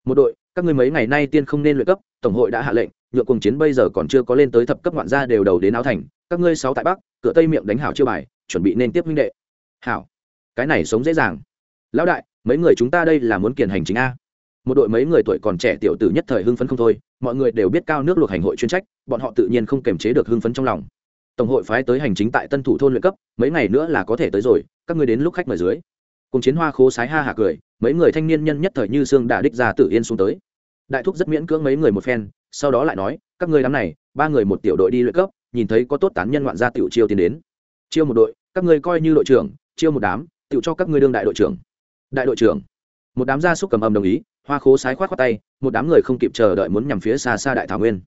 Một đội, các ngươi mấy ngày nay tiên không nên luyện cấp, tổng hội đã hạ lệnh nhựa cùng chiến bây giờ còn chưa có lên tới thập cấp ngoạn gia đều đầu đến áo thành các ngươi sáu tại bắc, cửa tây miệng đánh hảo chiêu bài, chuẩn bị nên tiếp huynh đệ. Hảo. Cái này sống dễ dàng. Lão đại, mấy người chúng ta đây là muốn kiền hành chính a. Một đội mấy người tuổi còn trẻ tiểu tử nhất thời hưng phấn không thôi, mọi người đều biết cao nước luộc hành hội chuyên trách, bọn họ tự nhiên không kềm chế được hưng phấn trong lòng. Tổng hội phái tới hành chính tại tân thủ thôn luyện cấp, mấy ngày nữa là có thể tới rồi, các ngươi đến lúc khách mời dưới. Cùng chiến hoa khố sái ha hạ cười, mấy người thanh niên nhân nhất thời như xương đã đích ra tự yên xuống tới. Đại thúc rất miễn cưỡng mấy người một phen, sau đó lại nói, các ngươi đám này, ba người một tiểu đội đi luyện cấp nhìn thấy có tốt tán nhân ngoạn gia tiểu chiêu tiến đến. Chiêu một đội, các ngươi coi như đội trưởng, chiêu một đám, tiểu cho các ngươi đương đại đội trưởng. Đại đội trưởng. Một đám gia súc cầm âm đồng ý, hoa khố sái khoát khoát tay, một đám người không kịp chờ đợi muốn nhằm phía xa xa đại thảo nguyên.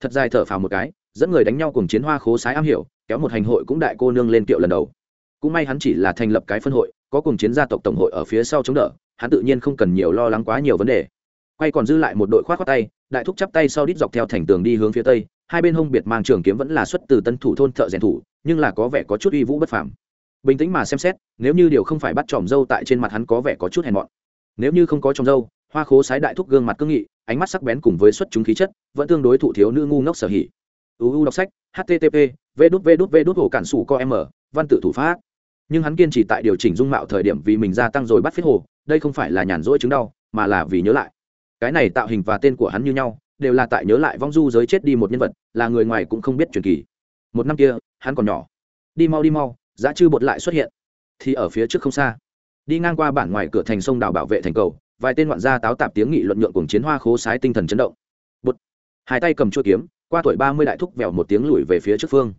Thật dài thở phào một cái, dẫn người đánh nhau cùng chiến hoa khố sái am hiểu, kéo một hành hội cũng đại cô nương lên kiệu lần đầu. Cũng may hắn chỉ là thành lập cái phân hội, có cùng chiến gia tộc tổng hội ở phía sau chống đỡ, hắn tự nhiên không cần nhiều lo lắng quá nhiều vấn đề. Quay còn dư lại một đội khoát khoát tay, đại thúc chắp tay sau đít dọc theo thành tường đi hướng phía tây hai bên hông biệt mang trường kiếm vẫn là xuất từ tân thủ thôn thợ rèn thủ, nhưng là có vẻ có chút uy vũ bất phàm. Bình tĩnh mà xem xét, nếu như điều không phải bắt tròm dâu tại trên mặt hắn có vẻ có chút hèn mọn. Nếu như không có tròm dâu, hoa khố sái đại thúc gương mặt cương nghị, ánh mắt sắc bén cùng với xuất chúng khí chất, vẫn tương đối thụ thiếu nữ ngu ngốc sở hỉ. Uu đọc sách http v đút v đút v đút hồ cản sủ co m văn tự thủ pháp. Nhưng hắn kiên trì tại điều chỉnh dung mạo thời điểm vì mình gia tăng rồi bắt phết hồ, đây không phải là nhàn rỗi chứng đau, mà là vì nhớ lại. Cái này tạo hình và tên của hắn như nhau đều là tại nhớ lại vong du giới chết đi một nhân vật, là người ngoài cũng không biết truyền kỳ. Một năm kia, hắn còn nhỏ. Đi mau đi mau, giá chư bột lại xuất hiện. Thì ở phía trước không xa. Đi ngang qua bản ngoài cửa thành sông đảo bảo vệ thành cầu, vài tên ngoạn gia táo tạp tiếng nghị luận nhượng cùng chiến hoa khố sái tinh thần chấn động. Bột. Hai tay cầm chuôi kiếm, qua tuổi ba mươi đại thúc vèo một tiếng lùi về phía trước phương.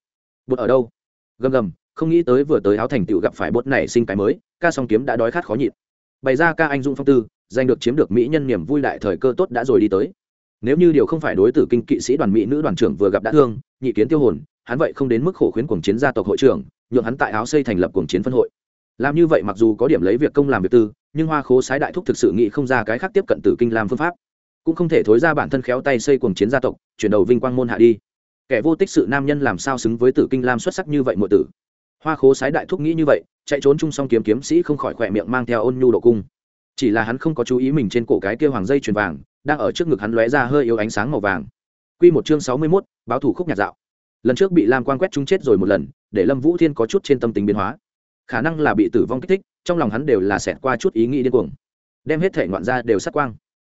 Bột ở đâu? Gầm gầm, không nghĩ tới vừa tới áo thành tựu gặp phải bột này sinh cái mới, ca song kiếm đã đói khát khó nhịn. Bày ra ca anh dũng phong tư, giành được chiếm được mỹ nhân niềm vui đại thời cơ tốt đã rồi đi tới nếu như điều không phải đối tử kinh kỵ sĩ đoàn mỹ nữ đoàn trưởng vừa gặp đã thương, nhị kiến tiêu hồn, hắn vậy không đến mức khổ khuyến cuồng chiến gia tộc hội trưởng, nhượng hắn tại áo xây thành lập cuồng chiến phân hội. Làm như vậy mặc dù có điểm lấy việc công làm việc tư, nhưng hoa khố sái đại thúc thực sự nghĩ không ra cái khác tiếp cận tử kinh làm phương pháp. Cũng không thể thối ra bản thân khéo tay xây cuồng chiến gia tộc, chuyển đầu vinh quang môn hạ đi. Kẻ vô tích sự nam nhân làm sao xứng với tử kinh lam xuất sắc như vậy mọi tử? Hoa khố sái đại thúc nghĩ như vậy, chạy trốn chung song kiếm kiếm sĩ không khỏi khỏe miệng mang theo ôn nhu độ cung. Chỉ là hắn không có chú ý mình trên cổ cái kia hoàng dây chuyền vàng đang ở trước ngực hắn lóe ra hơi yếu ánh sáng màu vàng Quy một chương sáu mươi 61, báo thủ khúc nhạc dạo. Lần trước bị Lam Quang quét trúng chết rồi một lần, để Lâm Vũ Thiên có chút trên tâm tính biến hóa. Khả năng là bị tử vong kích thích, trong lòng hắn đều là xẹt qua chút ý nghĩ điên cuồng. Đem hết thể ngoạn ra đều sát quang.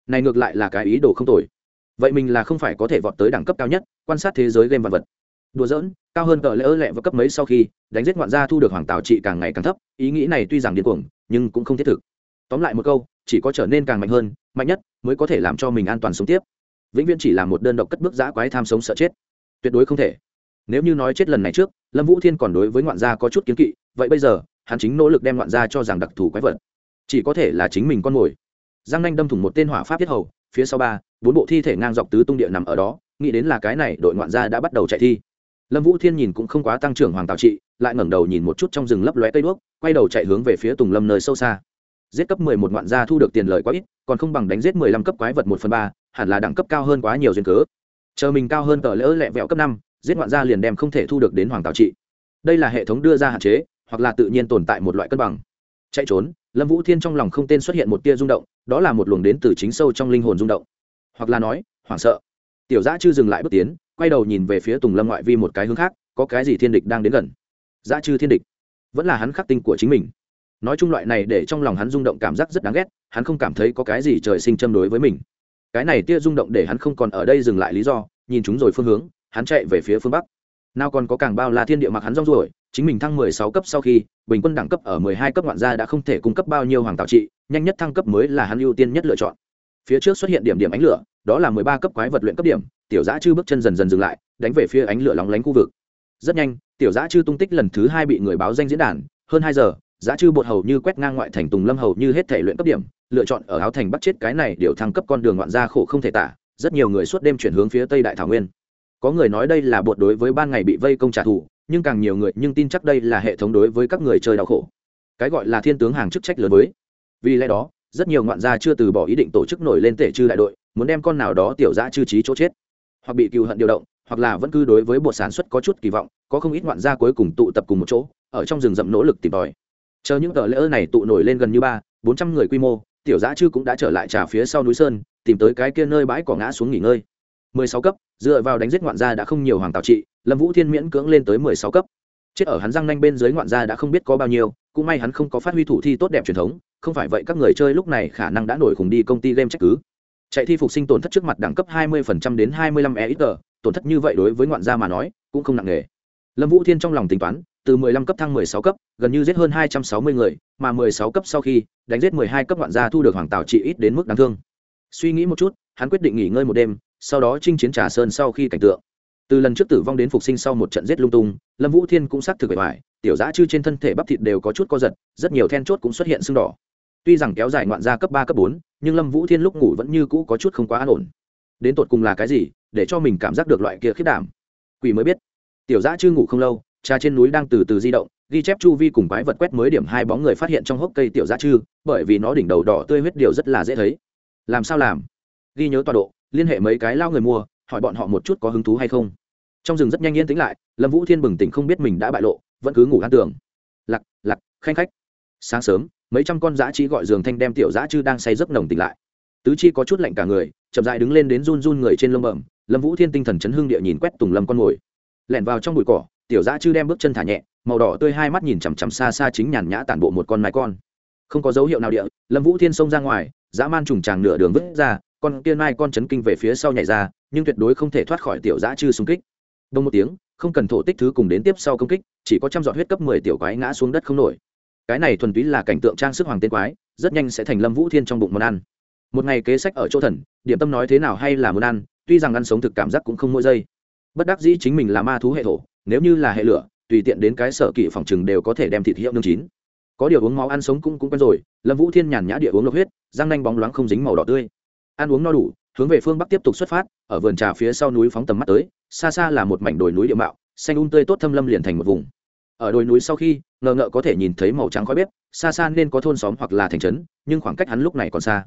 Này ngược lại là cái ý đồ không tồi. Vậy mình là không phải có thể vọt tới đẳng cấp cao nhất, quan sát thế giới game vật vật. Đùa giỡn, cao hơn cỡ lỡ lẹ và cấp mấy sau khi, đánh giết ngoạn gia thu được hoàng tào trị càng ngày càng thấp, ý nghĩ này tuy rằng điên cuồng, nhưng cũng không thiết thực. Tóm lại một câu, chỉ có trở nên càng mạnh hơn, mạnh nhất mới có thể làm cho mình an toàn sống tiếp. Vĩnh viễn chỉ là một đơn độc cất bước giã quái tham sống sợ chết. Tuyệt đối không thể. Nếu như nói chết lần này trước lâm vũ thiên còn đối với ngoạn gia có chút kiến kỵ vậy bây giờ hắn chính nỗ lực đem ngoạn gia cho rằng đặc thù quái vật. Chỉ có thể là chính mình con mồi. Giang nanh đâm thủng một tên hỏa pháp tiết hầu phía sau ba bốn bộ thi thể ngang dọc tứ tung địa nằm ở đó nghĩ đến là cái này đội ngoạn gia đã bắt đầu chạy thi. Lâm vũ thiên nhìn cũng không quá tăng trưởng hoàng tào trị lại ngẩng đầu nhìn một chút trong rừng lấp lóe cây đuốc quay đầu chạy hướng về phía tùng lâm nơi sâu xa giết cấp mười một ngoạn gia thu được tiền lời quá ít, còn không bằng đánh giết mười lăm cấp quái vật một phần ba, hẳn là đẳng cấp cao hơn quá nhiều duyên cớ. Chờ mình cao hơn tờ lỡ lẹ vẹo cấp năm, giết ngoạn gia liền đem không thể thu được đến hoàng tào trị. Đây là hệ thống đưa ra hạn chế, hoặc là tự nhiên tồn tại một loại cân bằng. Chạy trốn, lâm vũ thiên trong lòng không tên xuất hiện một tia rung động, đó là một luồng đến từ chính sâu trong linh hồn rung động. Hoặc là nói, hoảng sợ. Tiểu giã chư dừng lại bước tiến, quay đầu nhìn về phía tùng lâm ngoại vi một cái hướng khác, có cái gì thiên địch đang đến gần? Giã chư thiên địch. Vẫn là hắn khắc tinh của chính mình nói chung loại này để trong lòng hắn rung động cảm giác rất đáng ghét, hắn không cảm thấy có cái gì trời sinh châm đối với mình. Cái này tia rung động để hắn không còn ở đây dừng lại lý do, nhìn chúng rồi phương hướng, hắn chạy về phía phương bắc. Nào còn có càng bao là thiên địa mặc hắn rong ruổi, chính mình thăng mười sáu cấp sau khi, bình quân đẳng cấp ở mười hai cấp ngoạn gia đã không thể cung cấp bao nhiêu hoàng tạo trị, nhanh nhất thăng cấp mới là hắn ưu tiên nhất lựa chọn. Phía trước xuất hiện điểm điểm ánh lửa, đó là mười ba cấp quái vật luyện cấp điểm, tiểu giã chư bước chân dần dần dừng lại, đánh về phía ánh lửa lóng lánh khu vực. Rất nhanh, tiểu giã chư tung tích lần thứ hai bị người báo danh diễn đàn, hơn hai giờ giã chư bột hầu như quét ngang ngoại thành tùng lâm hầu như hết thể luyện cấp điểm, lựa chọn ở áo thành bắt chết cái này điều thăng cấp con đường ngoạn gia khổ không thể tả, rất nhiều người suốt đêm chuyển hướng phía tây đại thảo nguyên. Có người nói đây là bột đối với ban ngày bị vây công trả thù, nhưng càng nhiều người nhưng tin chắc đây là hệ thống đối với các người chơi đau khổ. Cái gọi là thiên tướng hàng chức trách lớn với. Vì lẽ đó, rất nhiều ngoạn gia chưa từ bỏ ý định tổ chức nổi lên tể chư đại đội, muốn đem con nào đó tiểu giã chư trí chỗ chết. Hoặc bị cựu hận điều động, hoặc là vẫn cứ đối với bộ sản xuất có chút kỳ vọng, có không ít ngoạn gia cuối cùng tụ tập cùng một chỗ, ở trong rừng rậm nỗ lực tìm tòi chờ những tờ lễ này tụ nổi lên gần như ba, bốn trăm người quy mô, tiểu giã chư cũng đã trở lại trà phía sau núi sơn, tìm tới cái kia nơi bãi cỏ ngã xuống nghỉ ngơi. Mười sáu cấp, dựa vào đánh giết ngoạn gia đã không nhiều hoàng tạo trị, lâm vũ thiên miễn cưỡng lên tới mười sáu cấp. Chết ở hắn răng nanh bên dưới ngoạn gia đã không biết có bao nhiêu, cũng may hắn không có phát huy thủ thi tốt đẹp truyền thống, không phải vậy các người chơi lúc này khả năng đã nổi khùng đi công ty game trách cứ. Chạy thi phục sinh tổn thất trước mặt đẳng cấp 20% đến 25 e ít tổn thất như vậy đối với ngoạn gia mà nói, cũng không nặng nề. Lâm vũ thiên trong lòng tính toán từ 15 cấp thăng 16 cấp, gần như giết hơn 260 người, mà 16 cấp sau khi, đánh giết 12 cấp ngoạn gia thu được hoàng tảo trị ít đến mức đáng thương. Suy nghĩ một chút, hắn quyết định nghỉ ngơi một đêm, sau đó chinh chiến trà sơn sau khi cảnh tượng. Từ lần trước tử vong đến phục sinh sau một trận giết lung tung, lâm vũ thiên cũng xác thực bại ngoài tiểu giã chư trên thân thể bắp thịt đều có chút co giật, rất nhiều then chốt cũng xuất hiện sưng đỏ. Tuy rằng kéo dài ngoạn gia cấp ba, cấp bốn, nhưng lâm vũ thiên lúc ngủ vẫn như cũ có chút không quá an ổn. Đến tột cùng là cái gì, để cho mình cảm giác được loại kia khiết đảm? Quỷ mới biết. Tiểu giã chư ngủ không lâu cha trên núi đang từ từ di động, ghi chép chu vi cùng quái vật quét mới điểm hai bóng người phát hiện trong hốc cây tiểu Giá chư, bởi vì nó đỉnh đầu đỏ tươi huyết điều rất là dễ thấy. Làm sao làm? Ghi nhớ tọa độ, liên hệ mấy cái lao người mua, hỏi bọn họ một chút có hứng thú hay không. Trong rừng rất nhanh yên tĩnh lại, lâm vũ thiên bừng tỉnh không biết mình đã bại lộ, vẫn cứ ngủ ăn tường. Lặc lặc khanh khách. Sáng sớm, mấy trăm con dã chi gọi giường thanh đem tiểu dã chư đang say giấc nồng tỉnh lại. Tứ chi có chút lạnh cả người, chậm dại đứng lên đến run run người trên lông bẩm. Lâm vũ thiên tinh thần chấn hương địa nhìn quét tùng lâm con mồi. Lẻn vào trong bụi cỏ tiểu dã chư đem bước chân thả nhẹ, màu đỏ tươi hai mắt nhìn chằm chằm xa xa chính nhàn nhã tản bộ một con mái con. Không có dấu hiệu nào địa, lâm vũ thiên xông ra ngoài, dã man trùng tràng nửa đường vứt ra, con kia mai con chấn kinh về phía sau nhảy ra, nhưng tuyệt đối không thể thoát khỏi tiểu dã chư xung kích. Đông một tiếng, không cần thổ tích thứ cùng đến tiếp sau công kích, chỉ có trăm giọt huyết cấp mười tiểu quái ngã xuống đất không nổi. Cái này thuần túy là cảnh tượng trang sức hoàng tên quái, rất nhanh sẽ thành lâm vũ thiên trong bụng món ăn. Một ngày kế sách ở chỗ thần, điểm tâm nói thế nào hay là muốn ăn, tuy rằng ăn sống thực cảm giác cũng không mỗi giây. Bất đắc dĩ chính mình là ma thú hệ thổ nếu như là hệ lửa, tùy tiện đến cái sở kỵ phòng chừng đều có thể đem thịt hiệu nương chín. Có điều uống máu ăn sống cũng cũng quen rồi, lâm vũ thiên nhàn nhã địa uống lộc huyết, răng nanh bóng loáng không dính màu đỏ tươi. Ăn uống no đủ, hướng về phương bắc tiếp tục xuất phát, ở vườn trà phía sau núi phóng tầm mắt tới, xa xa là một mảnh đồi núi địa mạo, xanh un tươi tốt thâm lâm liền thành một vùng. Ở đồi núi sau khi, ngờ ngợ có thể nhìn thấy màu trắng khói bếp, xa xa nên có thôn xóm hoặc là thành trấn, nhưng khoảng cách hắn lúc này còn xa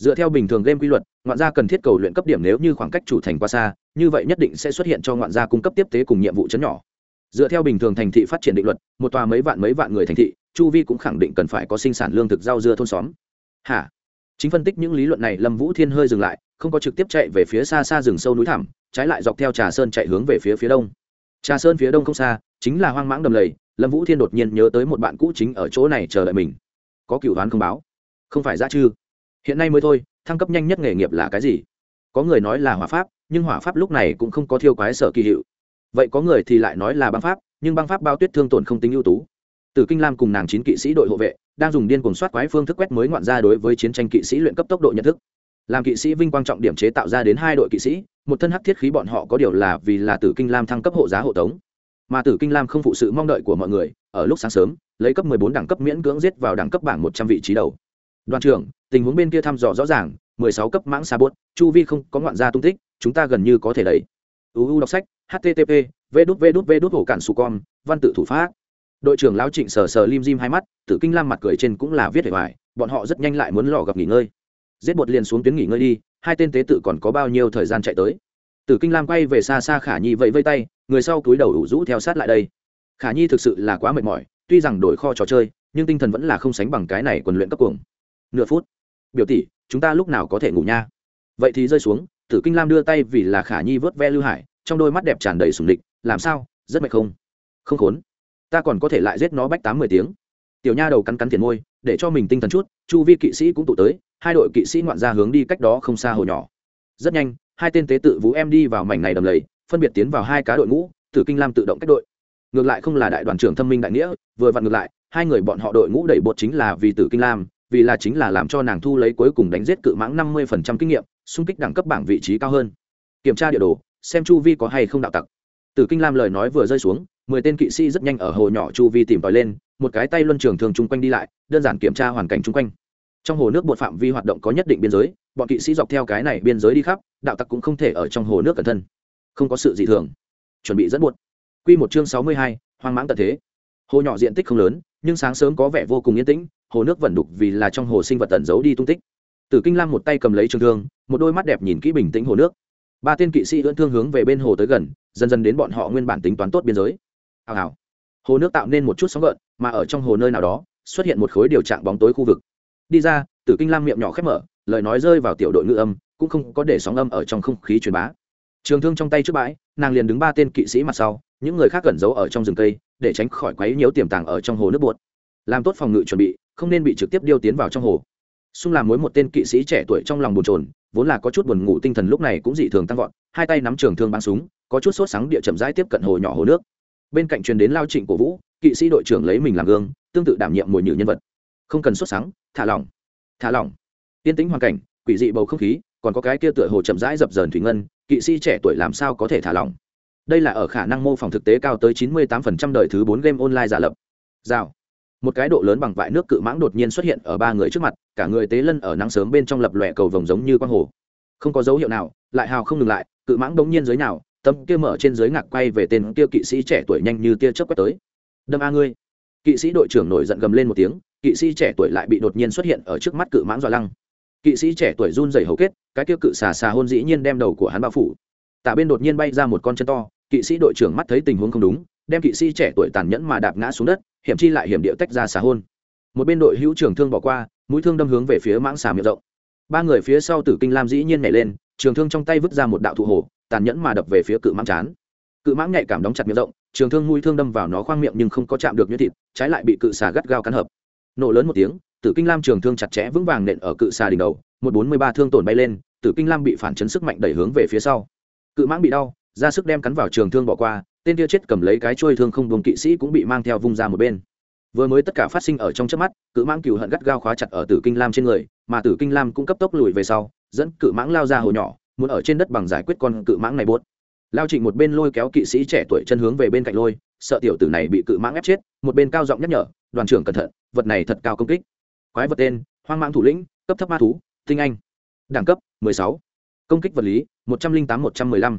dựa theo bình thường game quy luật, ngoạn gia cần thiết cầu luyện cấp điểm nếu như khoảng cách chủ thành qua xa, như vậy nhất định sẽ xuất hiện cho ngoạn gia cung cấp tiếp tế cùng nhiệm vụ chấn nhỏ. Dựa theo bình thường thành thị phát triển định luật, một tòa mấy vạn mấy vạn người thành thị, chu vi cũng khẳng định cần phải có sinh sản lương thực rau dưa thôn xóm. Hả? Chính phân tích những lý luận này, lâm vũ thiên hơi dừng lại, không có trực tiếp chạy về phía xa xa rừng sâu núi thẳm, trái lại dọc theo trà sơn chạy hướng về phía phía đông. Trà sơn phía đông không xa, chính là hoang mãng đầm lầy, lâm vũ thiên đột nhiên nhớ tới một bạn cũ chính ở chỗ này chờ đợi mình. Có cựu đoán không báo? Không phải ra chư hiện nay mới thôi, thăng cấp nhanh nhất nghề nghiệp là cái gì? Có người nói là hỏa pháp, nhưng hỏa pháp lúc này cũng không có thiêu quái sở kỳ hiệu. Vậy có người thì lại nói là băng pháp, nhưng băng pháp bao tuyết thương tổn không tính ưu tú. Từ kinh lam cùng nàng chín kỵ sĩ đội hộ vệ, đang dùng điên cuồng soát quái phương thức quét mới ngoạn ra đối với chiến tranh kỵ sĩ luyện cấp tốc độ nhận thức. Làm kỵ sĩ vinh quang trọng điểm chế tạo ra đến hai đội kỵ sĩ, một thân hắc thiết khí bọn họ có điều là vì là tử kinh lam thăng cấp hộ giá hộ tống. Mà tử kinh lam không phụ sự mong đợi của mọi người, ở lúc sáng sớm, lấy cấp 14 đẳng cấp miễn cưỡng giết vào đẳng cấp bảng 100 vị trí đầu. Đoàn trưởng tình huống bên kia thăm dò rõ ràng 16 cấp mãng xa bốt, chu vi không có ngoạn gia tung tích, chúng ta gần như có thể đẩy. Uu đọc sách http v đút v đút v đút hổ cản su con, văn tự thủ pháp. Đội trưởng lão trịnh sờ sờ lim dim hai mắt, tử kinh lam mặt cười trên cũng là viết hề hoài, bọn họ rất nhanh lại muốn lò gặp nghỉ ngơi. Giết bột liền xuống tuyến nghỉ ngơi đi, hai tên tế tự còn có bao nhiêu thời gian chạy tới? Tử kinh lam quay về xa xa khả nhi vẫy vây tay, người sau túi đầu ủ rũ theo sát lại đây. Khả nhi thực sự là quá mệt mỏi, tuy rằng đổi kho trò chơi, nhưng tinh thần vẫn là không sánh bằng cái này quần luyện cấp cuồng. Nửa phút biểu tỷ, chúng ta lúc nào có thể ngủ nha? Vậy thì rơi xuống, tử kinh lam đưa tay vì là khả nhi vớt ve lưu hải, trong đôi mắt đẹp tràn đầy sùng địch làm sao? Rất mệt không? Không khốn. Ta còn có thể lại giết nó bách tám mười tiếng. Tiểu nha đầu cắn cắn tiền môi, để cho mình tinh thần chút, chu vi kỵ sĩ cũng tụ tới, hai đội kỵ sĩ ngoạn ra hướng đi cách đó không xa hồ nhỏ. Rất nhanh, hai tên tế tự vũ em đi vào mảnh này đầm lầy, phân biệt tiến vào hai cá đội ngũ, tử kinh lam tự động cách đội. Ngược lại không là đại đoàn trưởng thâm minh đại nghĩa, vừa vặn ngược lại, hai người bọn họ đội ngũ đẩy bột chính là vì tử kinh lam vì là chính là làm cho nàng thu lấy cuối cùng đánh giết cự mãng năm mươi phần trăm kinh nghiệm, xung kích đẳng cấp bảng vị trí cao hơn. Kiểm tra địa đồ, xem chu vi có hay không đạo tặc. Tử kinh lam lời nói vừa rơi xuống, mười tên kỵ sĩ rất nhanh ở hồ nhỏ chu vi tìm tòi lên, một cái tay luân trường thường chung quanh đi lại, đơn giản kiểm tra hoàn cảnh chung quanh. Trong hồ nước bột phạm vi hoạt động có nhất định biên giới, bọn kỵ sĩ dọc theo cái này biên giới đi khắp, đạo tặc cũng không thể ở trong hồ nước cẩn thân. Không có sự gì thường. Chuẩn bị dẫn buột quy một chương sáu mươi hai, hoang mãng tận thế. Hồ nhỏ diện tích không lớn nhưng sáng sớm có vẻ vô cùng yên tĩnh, hồ nước vẫn đục vì là trong hồ sinh vật tẩn giấu đi tung tích. Tử kinh lam một tay cầm lấy trường thương, một đôi mắt đẹp nhìn kỹ bình tĩnh hồ nước. Ba tên kỵ sĩ ưỡn thương hướng về bên hồ tới gần, dần dần đến bọn họ nguyên bản tính toán tốt biên giới. Hào hào. Hồ nước tạo nên một chút sóng gợn, mà ở trong hồ nơi nào đó, xuất hiện một khối điều trạng bóng tối khu vực. Đi ra, tử kinh lam miệng nhỏ khép mở, lời nói rơi vào tiểu đội ngữ âm, cũng không có để sóng âm ở trong không khí truyền bá. Trường thương trong tay trước bãi, nàng liền đứng ba tên kỵ sĩ mặt sau, những người khác cẩn giấu ở trong rừng cây để tránh khỏi quấy nhiễu tiềm tàng ở trong hồ nước buột làm tốt phòng ngự chuẩn bị, không nên bị trực tiếp điêu tiến vào trong hồ. Xung làm mối một tên kỵ sĩ trẻ tuổi trong lòng buồn chồn, vốn là có chút buồn ngủ tinh thần lúc này cũng dị thường tăng vọt, hai tay nắm trường thương bắn súng, có chút sốt sáng địa chậm rãi tiếp cận hồ nhỏ hồ nước. Bên cạnh truyền đến lao trịnh cổ vũ, kỵ sĩ đội trưởng lấy mình làm gương, tương tự đảm nhiệm mồi nhử nhân vật. Không cần sốt sáng, thả lỏng thả lỏng. Tiên tĩnh hoàn cảnh, quỷ dị bầu không khí, còn có cái kia tựa hồ chậm rãi dập dờn thủy ngân, kỵ sĩ trẻ tuổi làm sao có thể thả lỏng? Đây là ở khả năng mô phỏng thực tế cao tới 98% đời thứ bốn game online giả lập. Rào. Một cái độ lớn bằng vại nước cự mãng đột nhiên xuất hiện ở ba người trước mặt, cả người tế lân ở nắng sớm bên trong lập lòe cầu vồng giống như quang hồ. Không có dấu hiệu nào, lại hào không ngừng lại, cự mãng đống nhiên dưới nào tâm kia mở trên dưới ngạc quay về tên kia kỵ sĩ trẻ tuổi nhanh như tia chớp quét tới. Đâm a ngươi. Kỵ sĩ đội trưởng nổi giận gầm lên một tiếng, kỵ sĩ trẻ tuổi lại bị đột nhiên xuất hiện ở trước mắt cự mãng dọa lăng. Kỵ sĩ trẻ tuổi run rẩy hầu kết, cái kia cự xà xà hôn dĩ nhiên đem đầu của hắn bao phủ. Tả bên đột nhiên bay ra một con chân to kỵ sĩ đội trưởng mắt thấy tình huống không đúng, đem kỵ sĩ trẻ tuổi tàn nhẫn mà đạp ngã xuống đất, hiểm chi lại hiểm điệu tách ra xà hôn. Một bên đội hữu trưởng thương bỏ qua, mũi thương đâm hướng về phía mãng xà miệng rộng. Ba người phía sau tử kinh lam dĩ nhiên nhảy lên, trường thương trong tay vứt ra một đạo thụ hồ, tàn nhẫn mà đập về phía cự mãng chán. Cự mãng nhạy cảm đóng chặt miệng rộng, trường thương mũi thương đâm vào nó khoang miệng nhưng không có chạm được nhuyễn thịt, trái lại bị cự xà gắt gao cắn hợp. Nổ lớn một tiếng, tử kinh lam trường thương chặt chẽ vững vàng nện ở cự xà đỉnh đầu, một bốn mươi ba thương tổn bay lên, tử kinh lam bị phản chấn sức mạnh đẩy hướng về phía sau. Cự mãng bị đau ra sức đem cắn vào trường thương bỏ qua, tên kia chết cầm lấy cái trôi thương không buông kỵ sĩ cũng bị mang theo vung ra một bên vừa mới tất cả phát sinh ở trong chớp mắt, cự mãng cựu hận gắt gao khóa chặt ở tử kinh lam trên người, mà tử kinh lam cũng cấp tốc lùi về sau, dẫn cự mãng lao ra hồ nhỏ, muốn ở trên đất bằng giải quyết con cự mãng này buốt lao trịnh một bên lôi kéo kỵ sĩ trẻ tuổi chân hướng về bên cạnh lôi, sợ tiểu tử này bị cự mãng ép chết, một bên cao giọng nhắc nhở, đoàn trưởng cẩn thận, vật này thật cao công kích quái vật tên, hoang mãng thủ lĩnh, cấp thấp ma thú, tinh anh đẳng cấp 16. công kích vật lý 108-115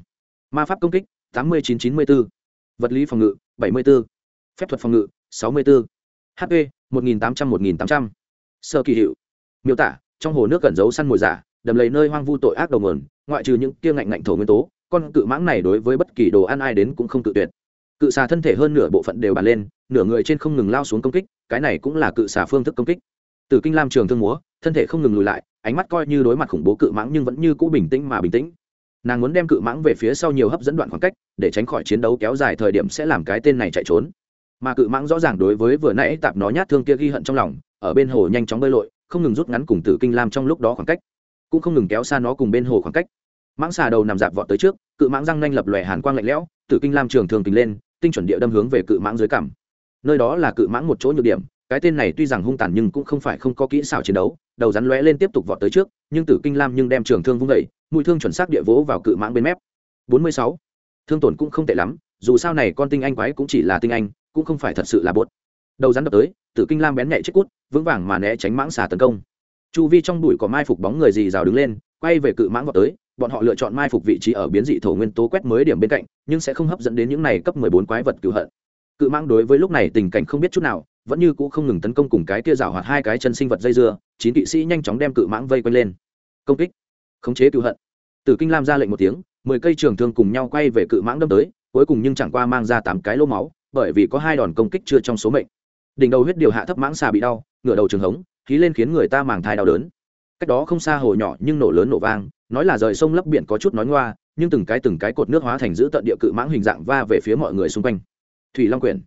ma pháp công kích 89-94. vật lý phòng ngự 74. phép thuật phòng ngự 64. hp 1800-1800. sơ kỳ hiệu miêu tả, trong hồ nước gần giấu săn mồi giả, đầm lấy nơi hoang vu tội ác đầu nguồn, ngoại trừ những kia ngạnh ngạnh thổ nguyên tố, con cự mãng này đối với bất kỳ đồ ăn ai đến cũng không tự tuyệt cự xà thân thể hơn nửa bộ phận đều bàn lên, nửa người trên không ngừng lao xuống công kích, cái này cũng là cự xà phương thức công kích từ kinh lam trường thương múa, thân thể không ngừng lùi lại, ánh mắt coi như đối mặt khủng bố cự mãng nhưng vẫn như cũ bình tĩnh mà bình tĩnh nàng muốn đem cự mãng về phía sau nhiều hấp dẫn đoạn khoảng cách, để tránh khỏi chiến đấu kéo dài thời điểm sẽ làm cái tên này chạy trốn. Mà cự mãng rõ ràng đối với vừa nãy tạp nó nhát thương kia ghi hận trong lòng, ở bên hồ nhanh chóng bơi lội, không ngừng rút ngắn cùng tử kinh lam trong lúc đó khoảng cách, cũng không ngừng kéo xa nó cùng bên hồ khoảng cách. Mãng xà đầu nằm dạp vọt tới trước, cự mãng răng nanh lập lòe hàn quang lạnh lẽo, tử kinh lam trường thường tình lên, tinh chuẩn địa đâm hướng về cự mãng dưới cằm. Nơi đó là cự mãng một chỗ nhược điểm, cái tên này tuy rằng hung tàn nhưng cũng không phải không có kỹ xảo chiến đấu, đầu rắn lóe lên tiếp tục vọt tới trước, nhưng tử kinh lam nhưng đem trường thương vung vẩy mũi thương chuẩn xác địa vỗ vào cự mãng bên mép. 46. thương tổn cũng không tệ lắm, dù sao này con tinh anh quái cũng chỉ là tinh anh, cũng không phải thật sự là bột. Đầu rắn đập tới, tử kinh lam bén nhạy chết cút, vững vàng mà né tránh mãng xà tấn công. Chu vi trong bụi có mai phục bóng người gì rào đứng lên, quay về cự mãng vào tới, bọn họ lựa chọn mai phục vị trí ở biến dị thổ nguyên tố quét mới điểm bên cạnh, nhưng sẽ không hấp dẫn đến những này cấp 14 quái vật cựu hận. Cự mãng đối với lúc này tình cảnh không biết chút nào, vẫn như cũ không ngừng tấn công cùng cái kia rào hoạt hai cái chân sinh vật dây dưa, chín kỵ sĩ nhanh chóng đem cự mãng vây quanh lên. Công kích khống chế cựu hận. Tử kinh lam ra lệnh một tiếng, mười cây trường thương cùng nhau quay về cự mãng đâm tới, cuối cùng nhưng chẳng qua mang ra tám cái lô máu, bởi vì có hai đòn công kích chưa trong số mệnh. Đỉnh đầu huyết điều hạ thấp mãng xà bị đau, ngửa đầu trường hống, khí lên khiến người ta màng thai đau đớn. Cách đó không xa hồ nhỏ nhưng nổ lớn nổ vang, nói là rời sông lấp biển có chút nói ngoa, nhưng từng cái từng cái cột nước hóa thành giữ tận địa cự mãng hình dạng va về phía mọi người xung quanh. Thủy long quyển.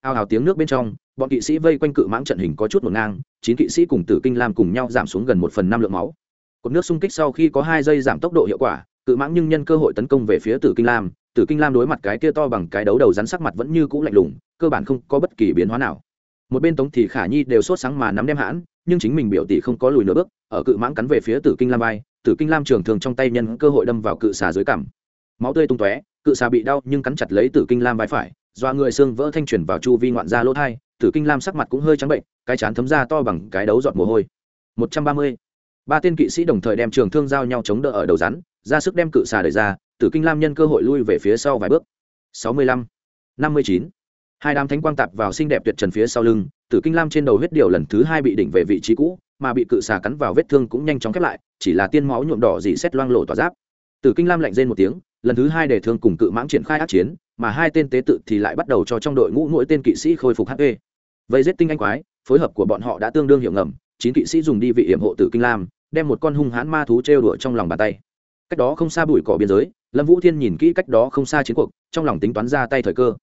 Ao hào tiếng nước bên trong, bọn kỵ sĩ vây quanh cự mãng trận hình có chút một ngang, chín kỵ sĩ cùng tử kinh lam cùng nhau giảm xuống gần một phần năm lượng máu cột nước xung kích sau khi có hai giây giảm tốc độ hiệu quả, cự mãng nhưng nhân cơ hội tấn công về phía tử kinh lam. Tử kinh lam đối mặt cái kia to bằng cái đấu đầu rắn sắc mặt vẫn như cũ lạnh lùng, cơ bản không có bất kỳ biến hóa nào. Một bên tống thì khả nhi đều sốt sáng mà nắm đem hãn, nhưng chính mình biểu tỷ không có lùi nửa bước, ở cự mãng cắn về phía tử kinh lam vai, tử kinh lam trường thường trong tay nhân cơ hội đâm vào cự xà dưới cằm. Máu tươi tung tóe, cự xà bị đau nhưng cắn chặt lấy tử kinh lam vai phải do người xương vỡ thanh chuyển vào chu vi ngoạn da lỗ thai, tử kinh lam sắc mặt cũng hơi trắng bệnh, cái chán thấm ra to bằng cái đấu giọt mồ hôi. Một trăm ba mươi ba tên kỵ sĩ đồng thời đem trường thương giao nhau chống đỡ ở đầu rắn, ra sức đem cự xà đẩy ra, tử kinh lam nhân cơ hội lui về phía sau vài bước. Sáu mươi lăm, năm mươi chín. Hai đám thánh quang tạp vào xinh đẹp tuyệt trần phía sau lưng, tử kinh lam trên đầu huyết điều lần thứ hai bị đỉnh về vị trí cũ, mà bị cự xà cắn vào vết thương cũng nhanh chóng khép lại, chỉ là tiên máu nhuộm đỏ dị xét loang lộ tỏa giáp. Tử kinh lam lạnh rên một tiếng, lần thứ hai để thương cùng cự mãng triển khai ác chiến, mà hai tên tế tự thì lại bắt đầu cho trong đội ngũ mỗi tên kỵ sĩ khôi phục hp vây giết tinh anh quái, phối hợp của bọn họ đã tương đương hiệu ngầm, chín kỵ sĩ dùng đi vị hiểm hộ tử kinh lam đem một con hung hãn ma thú trêu đuổi trong lòng bàn tay. Cách đó không xa bụi cỏ biên giới, lâm vũ thiên nhìn kỹ cách đó không xa chiến cuộc, trong lòng tính toán ra tay thời cơ.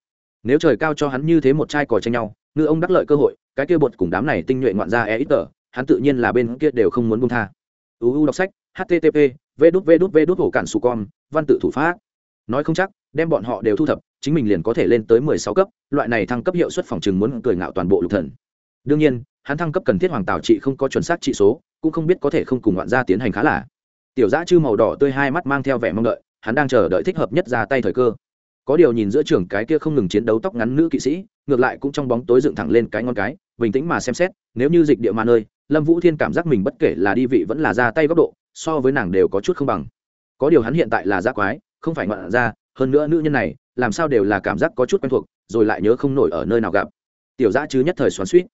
Nếu trời cao cho hắn như thế một chai cỏ tranh nhau, ngư ông đắc lợi cơ hội, cái kia bột cùng đám này tinh nhuệ ngoạn ra e ít tờ, hắn tự nhiên là bên kia đều không muốn buông tha. Uu đọc sách http v đút v đút v đút hổ cản su com, văn tự thủ pháp. Nói không chắc, đem bọn họ đều thu thập, chính mình liền có thể lên tới mười sáu cấp, loại này thăng cấp hiệu suất phòng chừng muốn cười ngạo toàn bộ lục thần. Đương nhiên, hắn thăng cấp cần thiết hoàng tào trị không có chuẩn xác trị số cũng không biết có thể không cùng ngoạn gia tiến hành khá là. Tiểu dã chư màu đỏ tươi hai mắt mang theo vẻ mong đợi, hắn đang chờ đợi thích hợp nhất ra tay thời cơ. Có điều nhìn giữa trường cái kia không ngừng chiến đấu tóc ngắn nữ kỵ sĩ, ngược lại cũng trong bóng tối dựng thẳng lên cái ngon cái, bình tĩnh mà xem xét, nếu như dịch địa mà nơi, lâm vũ thiên cảm giác mình bất kể là đi vị vẫn là ra tay góc độ, so với nàng đều có chút không bằng. Có điều hắn hiện tại là giác quái, không phải ngoạn ra hơn nữa nữ nhân này, làm sao đều là cảm giác có chút quen thuộc, rồi lại nhớ không nổi ở nơi nào gặp. Tiểu dã chứ nhất thời xoắn suýt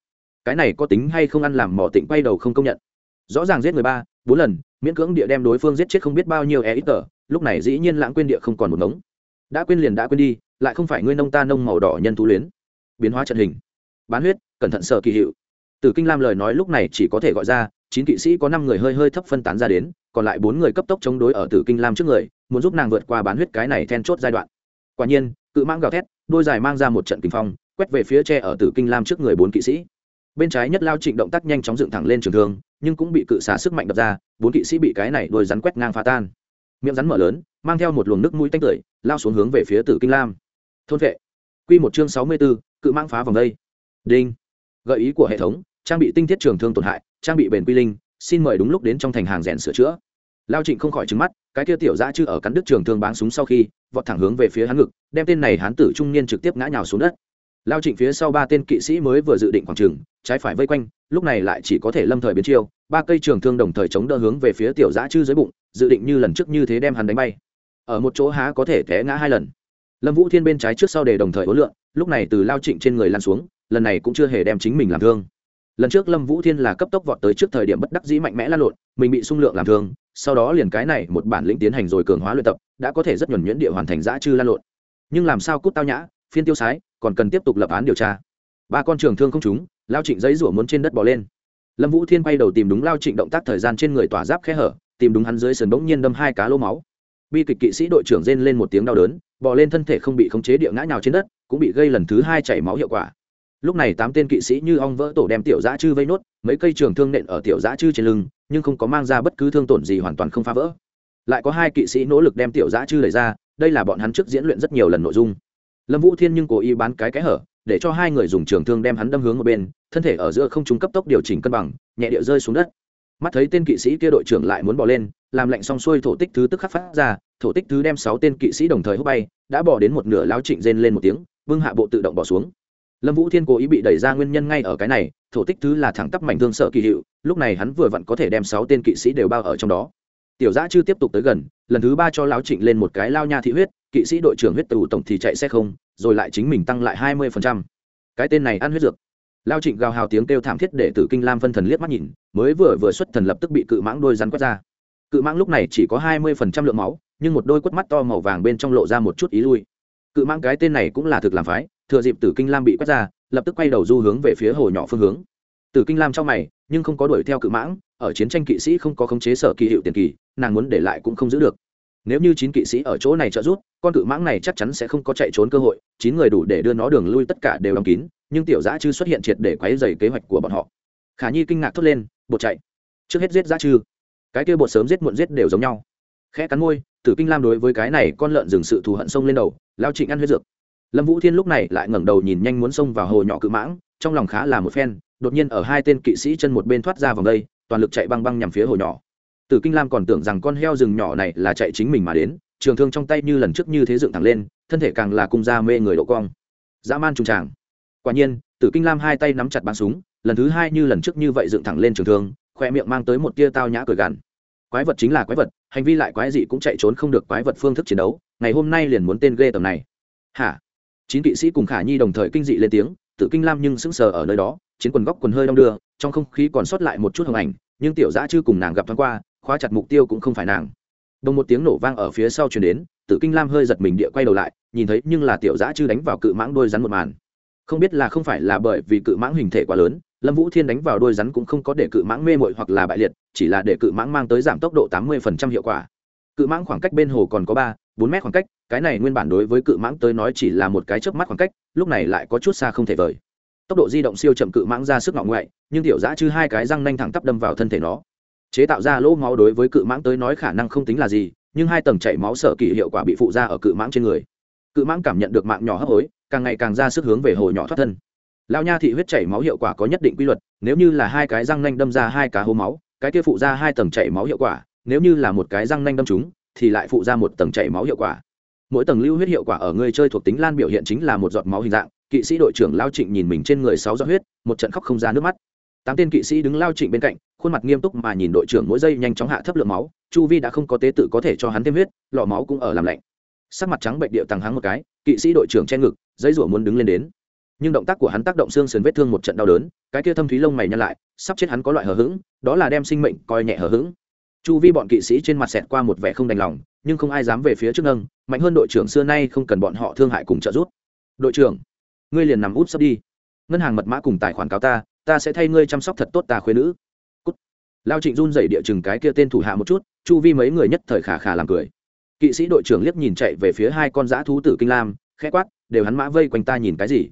cái này có tính hay không ăn làm mỏ tịnh quay đầu không công nhận rõ ràng giết người ba, bốn lần, miễn cưỡng địa đem đối phương giết chết không biết bao nhiêu e ít tờ, lúc này dĩ nhiên lãng quên địa không còn một ngống. Đã quên liền đã quên đi, lại không phải ngươi nông ta nông màu đỏ nhân thú luyến. Biến hóa trận hình. Bán huyết, cẩn thận sợ kỳ hiệu. Từ kinh lam lời nói lúc này chỉ có thể gọi ra, chín kỵ sĩ có năm người hơi hơi thấp phân tán ra đến, còn lại bốn người cấp tốc chống đối ở tử kinh lam trước người, muốn giúp nàng vượt qua bán huyết cái này then chốt giai đoạn. Quả nhiên, cự mang gào thét, đôi dài mang ra một trận kinh phong, quét về phía tre ở tử kinh lam trước người bốn kỵ sĩ bên trái nhất lao trịnh động tác nhanh chóng dựng thẳng lên trường thương, nhưng cũng bị cự xả sức mạnh đập ra, bốn kỵ sĩ bị cái này đôi rắn quét ngang phá tan. Miệng rắn mở lớn, mang theo một luồng nước mũi tanh tưởi, lao xuống hướng về phía tử kinh lam. Thôn vệ. Q một chương sáu mươi b ố cự mang phá vòng đây. Đinh. Gợi ý của hệ thống, trang bị tinh thiết trường thương tổn hại, trang bị bền quy linh, xin mời đúng lúc đến trong thành hàng rèn sửa chữa. Lao trịnh không khỏi trứng mắt, cái kia tiểu dã chư ở cắn đứt trường thương báng súng sau khi, vọt thẳng hướng về phía hắn ngực, đem tên này hán tử trung niên trực tiếp ngã nhào xuống đất lao trịnh phía sau ba tên kỵ sĩ mới vừa dự định khoảng trường trái phải vây quanh, lúc này lại chỉ có thể lâm thời biến chiêu, ba cây trường thương đồng thời chống đỡ hướng về phía tiểu giã chư dưới bụng, dự định như lần trước như thế đem hắn đánh bay. Ở một chỗ há có thể té ngã hai lần. Lâm vũ thiên bên trái trước sau để đồng thời ối lượng, lúc này từ lao trịnh trên người lan xuống, lần này cũng chưa hề đem chính mình làm thương. Lần trước lâm vũ thiên là cấp tốc vọt tới trước thời điểm bất đắc dĩ mạnh mẽ lan lộn, mình bị sung lượng làm thương, sau đó liền cái này một bản lĩnh tiến hành rồi cường hóa luyện tập, đã có thể rất nhuẩn nhuyễn địa hoàn thành giã chư lan lộn. Nhưng làm sao cút tao nhã, phiên tiêu sái còn cần tiếp tục lập án điều tra. Ba con trường thương không trúng, lao trịnh giấy rủa muốn trên đất bỏ lên. Lâm vũ thiên bay đầu tìm đúng lao trịnh động tác thời gian trên người tỏa giáp khe hở, tìm đúng hắn dưới sườn bỗng nhiên đâm hai cá lô máu. Bi kịch kỵ sĩ đội trưởng rên lên một tiếng đau đớn, bò lên thân thể không bị khống chế địa ngã nhào trên đất, cũng bị gây lần thứ hai chảy máu hiệu quả. Lúc này tám tên kỵ sĩ như ong vỡ tổ đem tiểu giã chư vây nốt, mấy cây trường thương nện ở tiểu giã chư trên lưng, nhưng không có mang ra bất cứ thương tổn gì hoàn toàn không phá vỡ. Lại có hai kỵ sĩ nỗ lực đem tiểu giã chư đẩy ra, đây là bọn hắn trước diễn luyện rất nhiều lần nội dung lâm vũ thiên nhưng cố ý bán cái cái hở, để cho hai người dùng trường thương đem hắn đâm hướng một bên, thân thể ở giữa không trung cấp tốc điều chỉnh cân bằng, nhẹ địa rơi xuống đất. Mắt thấy tên kỵ sĩ kia đội trưởng lại muốn bỏ lên, làm lạnh xong xuôi thổ tích thứ tức khắc phát ra, thổ tích thứ đem sáu tên kỵ sĩ đồng thời hút bay, đã bỏ đến một nửa lao trịnh rên lên một tiếng vương hạ bộ tự động bỏ xuống. Lâm vũ thiên cố ý bị đẩy ra nguyên nhân ngay ở cái này, thổ tích thứ là thẳng tắp mảnh thương sợ kỳ hiệu, lúc này hắn vừa vặn có thể đem sáu tên kỵ sĩ đều bao ở trong đó tiểu giã chưa tiếp tục tới gần, lần thứ ba cho lão trịnh lên một cái lao nha thị huyết, kỵ sĩ đội trưởng huyết tù tổng thì chạy xe không, rồi lại chính mình tăng lại hai mươi cái tên này ăn huyết dược. Lao trịnh gào hào tiếng kêu thảm thiết để tử kinh lam phân thần liếc mắt nhìn, mới vừa vừa xuất thần lập tức bị cự mãng đôi rắn quất ra. Cự mãng lúc này chỉ có hai mươi lượng máu, nhưng một đôi quất mắt to màu vàng bên trong lộ ra một chút ý lui. Cự mãng cái tên này cũng là thực làm phái, thừa dịp tử kinh lam bị quất ra, lập tức quay đầu du hướng về phía hồ nhỏ phương hướng. Tử kinh lam trong mày nhưng không có đuổi theo cự mãng, ở chiến tranh kỵ sĩ không có khống chế sở kỳ hiệu tiền kỳ, nàng muốn để lại cũng không giữ được. Nếu như chín kỵ sĩ ở chỗ này trợ giúp, con cự mãng này chắc chắn sẽ không có chạy trốn cơ hội, chín người đủ để đưa nó đường lui tất cả đều đóng kín, nhưng tiểu giã chư xuất hiện triệt để quấy dày kế hoạch của bọn họ. Khả nhi kinh ngạc thốt lên, bột chạy. Trước hết giết giã chư. Cái kia bột sớm giết muộn giết đều giống nhau. Khẽ cắn môi, tử kinh lam đối với cái này con lợn dừng sự thù hận sông lên đầu, lao trịnh ăn huyết dược. Lâm vũ thiên lúc này lại ngẩng đầu nhìn nhanh muốn xông vào hồ nhỏ cự mãng, trong lòng khá là một phen đột nhiên ở hai tên kỵ sĩ chân một bên thoát ra vòng đây, toàn lực chạy băng băng nhằm phía hồ nhỏ. Tử kinh lam còn tưởng rằng con heo rừng nhỏ này là chạy chính mình mà đến, trường thương trong tay như lần trước như thế dựng thẳng lên, thân thể càng là cung ra mê người độ cong. Dã man trùng tràng. Quả nhiên, tử kinh lam hai tay nắm chặt bắn súng, lần thứ hai như lần trước như vậy dựng thẳng lên trường thương, khoe miệng mang tới một tia tao nhã cười gằn. Quái vật chính là quái vật, hành vi lại quái dị cũng chạy trốn không được quái vật phương thức chiến đấu, ngày hôm nay liền muốn tên ghê tầm này. Hả? Chín kỵ sĩ cùng khả nhi đồng thời kinh dị lên tiếng tự kinh lam nhưng sững sờ ở nơi đó, chiến quần góc quần hơi đong đưa, trong không khí còn sót lại một chút hồng ảnh, nhưng tiểu dã chưa cùng nàng gặp thoáng qua, khóa chặt mục tiêu cũng không phải nàng. Đồng một tiếng nổ vang ở phía sau chuyển đến tự kinh lam hơi giật mình địa quay đầu lại, nhìn thấy nhưng là tiểu dã chưa đánh vào cự mãng đôi rắn một màn. Không biết là không phải là bởi vì cự mãng hình thể quá lớn, lâm vũ thiên đánh vào đôi rắn cũng không có để cự mãng mê mội hoặc là bại liệt, chỉ là để cự mãng mang tới giảm tốc độ tám mươi hiệu quả. Cự mãng khoảng cách bên hồ còn có ba, bốn mét khoảng cách, cái này nguyên bản đối với cự mãng tới nói chỉ là một cái chớp mắt khoảng cách lúc này lại có chút xa không thể vời. Tốc độ di động siêu chậm cự mãng ra sức ngọng ngoại, nhưng tiểu giã chư hai cái răng nanh thẳng tắp đâm vào thân thể nó. Chế tạo ra lỗ máu đối với cự mãng tới nói khả năng không tính là gì, nhưng hai tầng chảy máu sợ kỳ hiệu quả bị phụ ra ở cự mãng trên người. Cự mãng cảm nhận được mạng nhỏ hấp hối, càng ngày càng ra sức hướng về hồ nhỏ thoát thân. Lao nha thị huyết chảy máu hiệu quả có nhất định quy luật, nếu như là hai cái răng nanh đâm ra hai cá hố máu, cái kia phụ ra hai tầng chảy máu hiệu quả, nếu như là một cái răng nanh đâm chúng thì lại phụ ra một tầng chảy máu hiệu quả mỗi tầng lưu huyết hiệu quả ở người chơi thuộc tính lan biểu hiện chính là một giọt máu hình dạng, kỵ sĩ đội trưởng lao trịnh nhìn mình trên người sáu giọt huyết, một trận khóc không ra nước mắt. Tám tên kỵ sĩ đứng lao trịnh bên cạnh, khuôn mặt nghiêm túc mà nhìn đội trưởng mỗi giây nhanh chóng hạ thấp lượng máu, chu vi đã không có tế tự có thể cho hắn thêm huyết, lọ máu cũng ở làm lạnh. Sắc mặt trắng bệnh điệu tăng hắng một cái, kỵ sĩ đội trưởng che ngực dây rủa muốn đứng lên đến. Nhưng động tác của hắn tác động xương sườn vết thương một trận đau đớn, cái kia thâm thúy lông mày nhăn lại, sắp chết hắn có loại hờ hững, đó là đem sinh mệnh coi nhẹ hờ hững chu vi bọn kỵ sĩ trên mặt xẹt qua một vẻ không đành lòng, nhưng không ai dám về phía trước nâng, mạnh hơn đội trưởng xưa nay không cần bọn họ thương hại cùng trợ giúp. Đội trưởng, ngươi liền nằm út sắp đi. Ngân hàng mật mã cùng tài khoản cáo ta ta sẽ thay ngươi chăm sóc thật tốt ta khuyên nữ. Cút. lao trịnh run dậy địa chừng cái kia tên thủ hạ một chút, chu vi mấy người nhất thời khả khả làm cười. Kỵ sĩ đội trưởng liếc nhìn chạy về phía hai con dã thú tử kinh lam, khẽ quát, đều hắn mã vây quanh ta nhìn cái gì?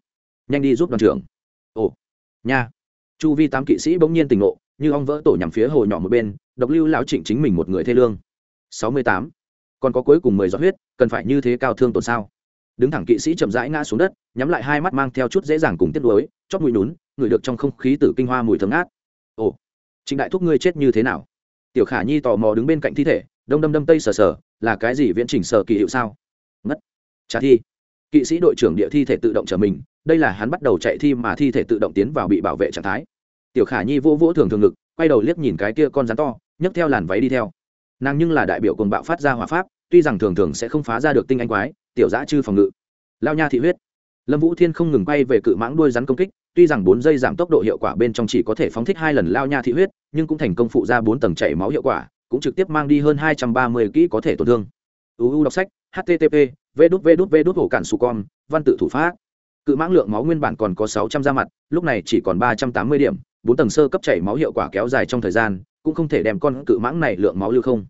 Nhanh đi giúp đoàn trưởng. Ồ, nha. Chu vi tám kỵ sĩ bỗng nhiên tỉnh ngộ như ong vỡ tổ nhằm phía hồ nhỏ một bên, độc lưu lão trịnh chính mình một người thê lương. Sáu mươi tám. Còn có cuối cùng mười giọt huyết, cần phải như thế cao thương tổn sao? Đứng thẳng kỵ sĩ chậm rãi ngã xuống đất, nhắm lại hai mắt mang theo chút dễ dàng cùng tiết lối chót mũi nhún, ngửi được trong không khí tử kinh hoa mùi thấm át ồ, trịnh đại thúc ngươi chết như thế nào? Tiểu khả nhi tò mò đứng bên cạnh thi thể, đông đâm đâm tây sờ sờ, là cái gì viễn chỉnh sờ kỳ hiệu sao? Ngất. Trả thi. Kỵ sĩ đội trưởng địa thi thể tự động trở mình, đây là hắn bắt đầu chạy thi mà thi thể tự động tiến vào bị bảo vệ trạng thái tiểu khả nhi vô vỗ thường thường ngực, quay đầu liếc nhìn cái kia con rắn to, nhấc theo làn váy đi theo. Nàng nhưng là đại biểu cùng bạo phát ra hỏa pháp, tuy rằng thường thường sẽ không phá ra được tinh anh quái, tiểu giã chư phòng ngự. Lao nha thị huyết. Lâm vũ thiên không ngừng bay về cự mãng đuôi rắn công kích, tuy rằng bốn giây giảm tốc độ hiệu quả bên trong chỉ có thể phóng thích hai lần lao nha thị huyết, nhưng cũng thành công phụ ra bốn tầng chảy máu hiệu quả, cũng trực tiếp mang đi hơn hai trăm ba mươi kỹ có thể tổn thương. Uu đọc sách http v đút v đút v đút hổ cản su con, văn tự thủ pháp. Cự mãng lượng máu nguyên bản còn có sáu trăm da mặt, lúc này chỉ còn ba trăm tám mươi điểm bốn tầng sơ cấp chảy máu hiệu quả kéo dài trong thời gian, cũng không thể đem con cự mãng này lượng máu lưu không.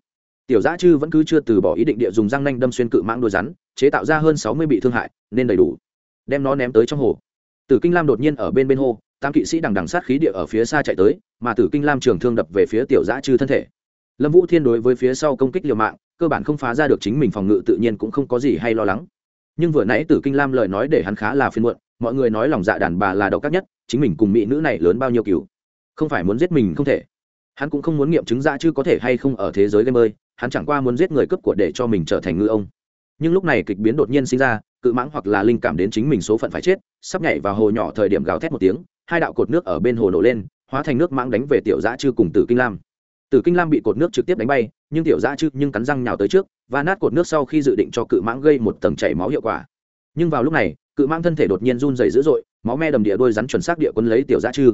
Tiểu giã chư vẫn cứ chưa từ bỏ ý định địa dùng răng nanh đâm xuyên cự mãng đôi rắn, chế tạo ra hơn sáu mươi bị thương hại, nên đầy đủ. Đem nó ném tới trong hồ. Tử kinh lam đột nhiên ở bên bên hồ tam kỵ sĩ đằng đằng sát khí địa ở phía xa chạy tới, mà tử kinh lam trường thương đập về phía tiểu giã chư thân thể. Lâm vũ thiên đối với phía sau công kích liều mạng, cơ bản không phá ra được chính mình phòng ngự tự nhiên cũng không có gì hay lo lắng. Nhưng vừa nãy tử kinh lam lời nói để hắn khá là phiên muộn mọi người nói lòng dạ đàn bà là độc các nhất, chính mình cùng mỹ nữ này lớn bao nhiêu cứu không phải muốn giết mình không thể. Hắn cũng không muốn nghiệm chứng ra chứ có thể hay không ở thế giới game ơi, hắn chẳng qua muốn giết người cướp của để cho mình trở thành ngư ông. Nhưng lúc này kịch biến đột nhiên sinh ra, cự mãng hoặc là linh cảm đến chính mình số phận phải chết, sắp nhảy vào hồ nhỏ thời điểm gào thét một tiếng, hai đạo cột nước ở bên hồ nổ lên, hóa thành nước mãng đánh về tiểu dã chư cùng tử kinh lam. Tử kinh lam bị cột nước trực tiếp đánh bay, nhưng tiểu dã chư nhưng cắn răng nhào tới trước và nát cột nước sau khi dự định cho cự mãng gây một tầng chảy máu hiệu quả nhưng vào lúc này cự mang thân thể đột nhiên run dày dữ dội máu me đầm địa đôi rắn chuẩn xác địa quân lấy tiểu giã chư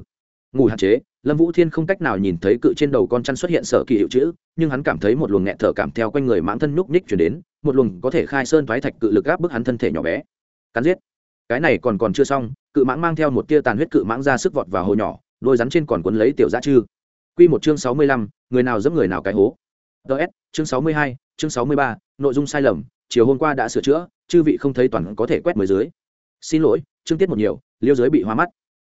ngủ hạn chế lâm vũ thiên không cách nào nhìn thấy cự trên đầu con chăn xuất hiện sở kỳ hiệu chữ nhưng hắn cảm thấy một luồng nghẹt thở cảm theo quanh người mãng thân nhúc nhích chuyển đến một luồng có thể khai sơn thoái thạch cự lực gáp bức hắn thân thể nhỏ bé. Cắn giết. Cái này còn còn chưa xong cự mãng mang theo một tia tàn huyết cự mãng ra sức vọt vào hồ nhỏ đôi rắn trên còn quấn lấy tiểu giã chư Quy một chương sáu mươi lăm, người nào dẫm người nào cái hố. DS, chương sáu mươi hai, chương sáu mươi ba, nội dung sai lầm, chiều hôm qua đã sửa chữa, chư vị không thấy toàn có thể quét mới dưới. Xin lỗi, chương tiết một nhiều, liêu giới bị hoa mắt.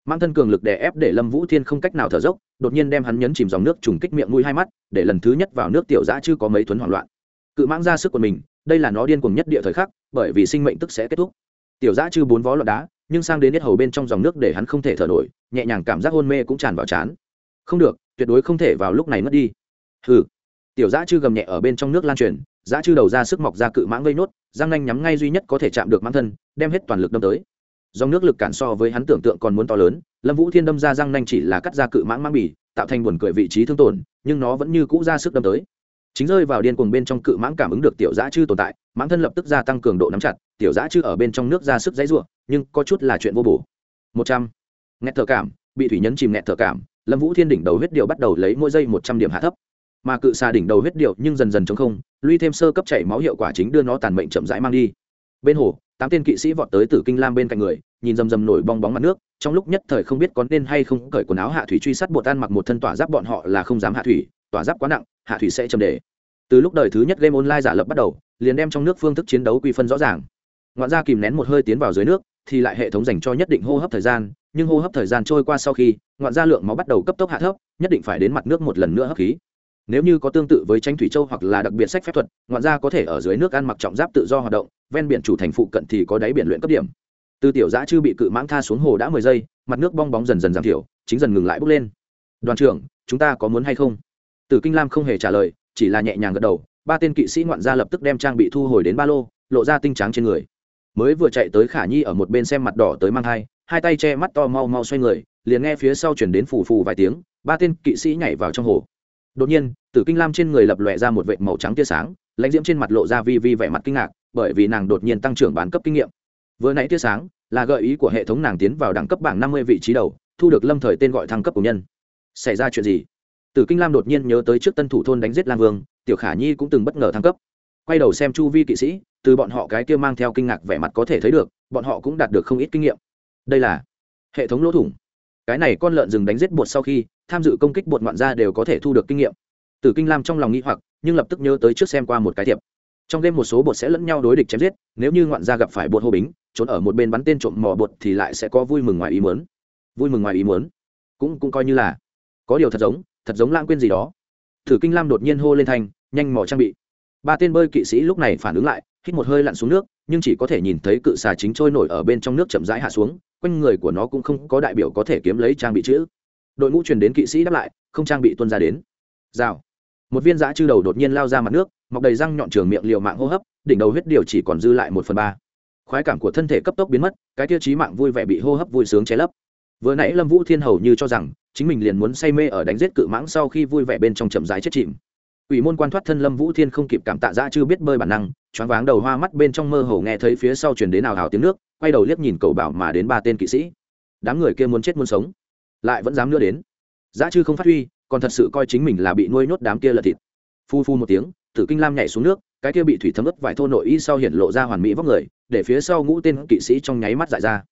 Mang thân cường lực đè ép để lâm vũ thiên không cách nào thở dốc đột nhiên đem hắn nhấn chìm dòng nước trùng kích miệng mũi hai mắt để lần thứ nhất vào nước tiểu Giã chưa có mấy thuấn hoảng loạn. Cự mãng ra sức của mình đây là nó điên cuồng nhất địa thời khắc bởi vì sinh mệnh tức sẽ kết thúc. Tiểu giã chư bốn vó lọt đá nhưng sang đến hết hầu bên trong dòng nước để hắn không thể thở nổi nhẹ nhàng cảm giác hôn mê cũng tràn vào chán không được tuyệt đối không thể vào lúc này mất đi. Hừ. Tiểu giã chư gầm nhẹ ở bên trong nước lan truyền giã chư đầu ra sức mọc ra cự mãng gây nốt răng nanh nhắm ngay duy nhất có thể chạm được mãng thân, đem hết toàn lực đâm tới. Dòng nước lực cản so với hắn tưởng tượng còn muốn to lớn, lâm vũ thiên đâm ra răng nanh chỉ là cắt ra cự mãng mãng bì, tạo thành buồn cười vị trí thương tổn, nhưng nó vẫn như cũ ra sức đâm tới. Chính rơi vào điên cuồng bên trong cự mãng cảm ứng được tiểu giã chư tồn tại, mãng thân lập tức gia tăng cường độ nắm chặt, tiểu giã chư ở bên trong nước ra sức dãy ruộng nhưng có chút là chuyện vô bổ. Một trăm. Nghẹt thở cảm, bị thủy nhấn chìm nghẹt thở cảm, lâm vũ thiên đỉnh đầu huyết điệu bắt đầu lấy mỗi giây một trăm điểm hạ thấp mà cự xà đỉnh đầu huyết điệu nhưng dần dần chống không luy thêm sơ cấp chảy máu hiệu quả chính đưa nó tàn mệnh chậm rãi mang đi. Bên hồ, tám tên kỵ sĩ vọt tới tử kinh lam bên cạnh người, nhìn rầm rầm nổi bong bóng mặt nước, trong lúc nhất thời không biết có nên hay không cởi quần áo hạ thủy truy sát bột tan mặc một thân tỏa giáp bọn họ là không dám hạ thủy, tỏa giáp quá nặng, hạ thủy sẽ chầm đề từ lúc đời thứ nhất game online giả lập bắt đầu, liền đem trong nước phương thức chiến đấu quy phân rõ ràng. Ngoạn ra kìm nén một hơi tiến vào dưới nước, thì lại hệ thống dành cho nhất định hô hấp thời gian, nhưng hô hấp thời gian trôi qua sau khi, ngoạn ra lượng máu bắt đầu cấp tốc hạ thấp, nhất định phải đến mặt nước một lần nữa hấp khí nếu như có tương tự với tranh thủy châu hoặc là đặc biệt sách phép thuật, ngoạn gia có thể ở dưới nước ăn mặc trọng giáp tự do hoạt động, ven biển chủ thành phụ cận thì có đáy biển luyện cấp điểm. Từ tiểu giã chư bị cự mãng tha xuống hồ đã mười giây, mặt nước bong bóng dần dần giảm thiểu, chính dần ngừng lại bốc lên. Đoàn trưởng, chúng ta có muốn hay không? Tử kinh lam không hề trả lời, chỉ là nhẹ nhàng gật đầu, ba tên kỵ sĩ ngoạn gia lập tức đem trang bị thu hồi đến ba lô, lộ ra tinh trắng trên người. Mới vừa chạy tới khả nhi ở một bên xem mặt đỏ tới mang thai, hai tay che mắt to mau mau xoay người, liền nghe phía sau chuyển đến phù phù vài tiếng, ba tên kỵ sĩ nhảy vào trong hồ đột nhiên, tử kinh lam trên người lập lòe ra một vệt màu trắng tia sáng, lãnh diễm trên mặt lộ ra vi vi vẻ mặt kinh ngạc, bởi vì nàng đột nhiên tăng trưởng bán cấp kinh nghiệm. Vừa nãy tia sáng là gợi ý của hệ thống nàng tiến vào đẳng cấp bảng năm mươi vị trí đầu, thu được lâm thời tên gọi thăng cấp của nhân. Xảy ra chuyện gì? Tử kinh lam đột nhiên nhớ tới trước tân thủ thôn đánh giết lam vương, tiểu khả nhi cũng từng bất ngờ thăng cấp. Quay đầu xem chu vi kỵ sĩ, từ bọn họ cái kia mang theo kinh ngạc vẻ mặt có thể thấy được, bọn họ cũng đạt được không ít kinh nghiệm. Đây là hệ thống lỗ thủng. Cái này con lợn rừng đánh giết bột sau khi tham dự công kích bột ngoạn gia đều có thể thu được kinh nghiệm. Tử kinh lam trong lòng nghĩ hoặc, nhưng lập tức nhớ tới trước xem qua một cái thiệp. Trong game một số bột sẽ lẫn nhau đối địch chém giết, nếu như ngoạn gia gặp phải bột hô bính, trốn ở một bên bắn tên trộm mò bột thì lại sẽ có vui mừng ngoài ý muốn. Vui mừng ngoài ý muốn. Cũng cũng coi như là. Có điều thật giống thật giống lãng quên gì đó. Thử kinh lam đột nhiên hô lên thành, nhanh mò trang bị. Ba tên bơi kỵ sĩ lúc này phản ứng lại, hít một hơi lặn xuống nước, nhưng chỉ có thể nhìn thấy cự xà chính trôi nổi ở bên trong nước chậm rãi hạ xuống, quanh người của nó cũng không có đại biểu có thể kiếm lấy trang bị chữ đội ngũ truyền đến kỵ sĩ đáp lại, không trang bị tuân ra đến. Rào. Một viên giã chư đầu đột nhiên lao ra mặt nước, mọc đầy răng nhọn trường miệng liều mạng hô hấp, đỉnh đầu huyết điều chỉ còn dư lại một phần ba. Khoái cảm của thân thể cấp tốc biến mất, cái tiêu chí mạng vui vẻ bị hô hấp vui sướng che lấp. Vừa nãy lâm vũ thiên hầu như cho rằng, chính mình liền muốn say mê ở đánh giết cự mãng sau khi vui vẻ bên trong chậm rãi chết chìm. Ủy môn quan thoát thân lâm vũ thiên không kịp cảm tạ ra chưa biết bơi bản năng, choáng váng đầu hoa mắt bên trong mơ hồ nghe thấy phía sau chuyển đến nào hào tiếng nước, quay đầu liếc nhìn cầu bảo mà đến ba tên kỵ sĩ. Đám người kia muốn chết muốn sống lại vẫn dám nữa đến. Dã chư không phát huy, còn thật sự coi chính mình là bị nuôi nhốt đám kia lợn thịt. Phu phu một tiếng, tử kinh lam nhảy xuống nước, cái kia bị thủy thấm ướt vải thô nội y sau hiện lộ ra hoàn mỹ vóc người, để phía sau ngũ tên kỵ sĩ trong nháy mắt dại ra.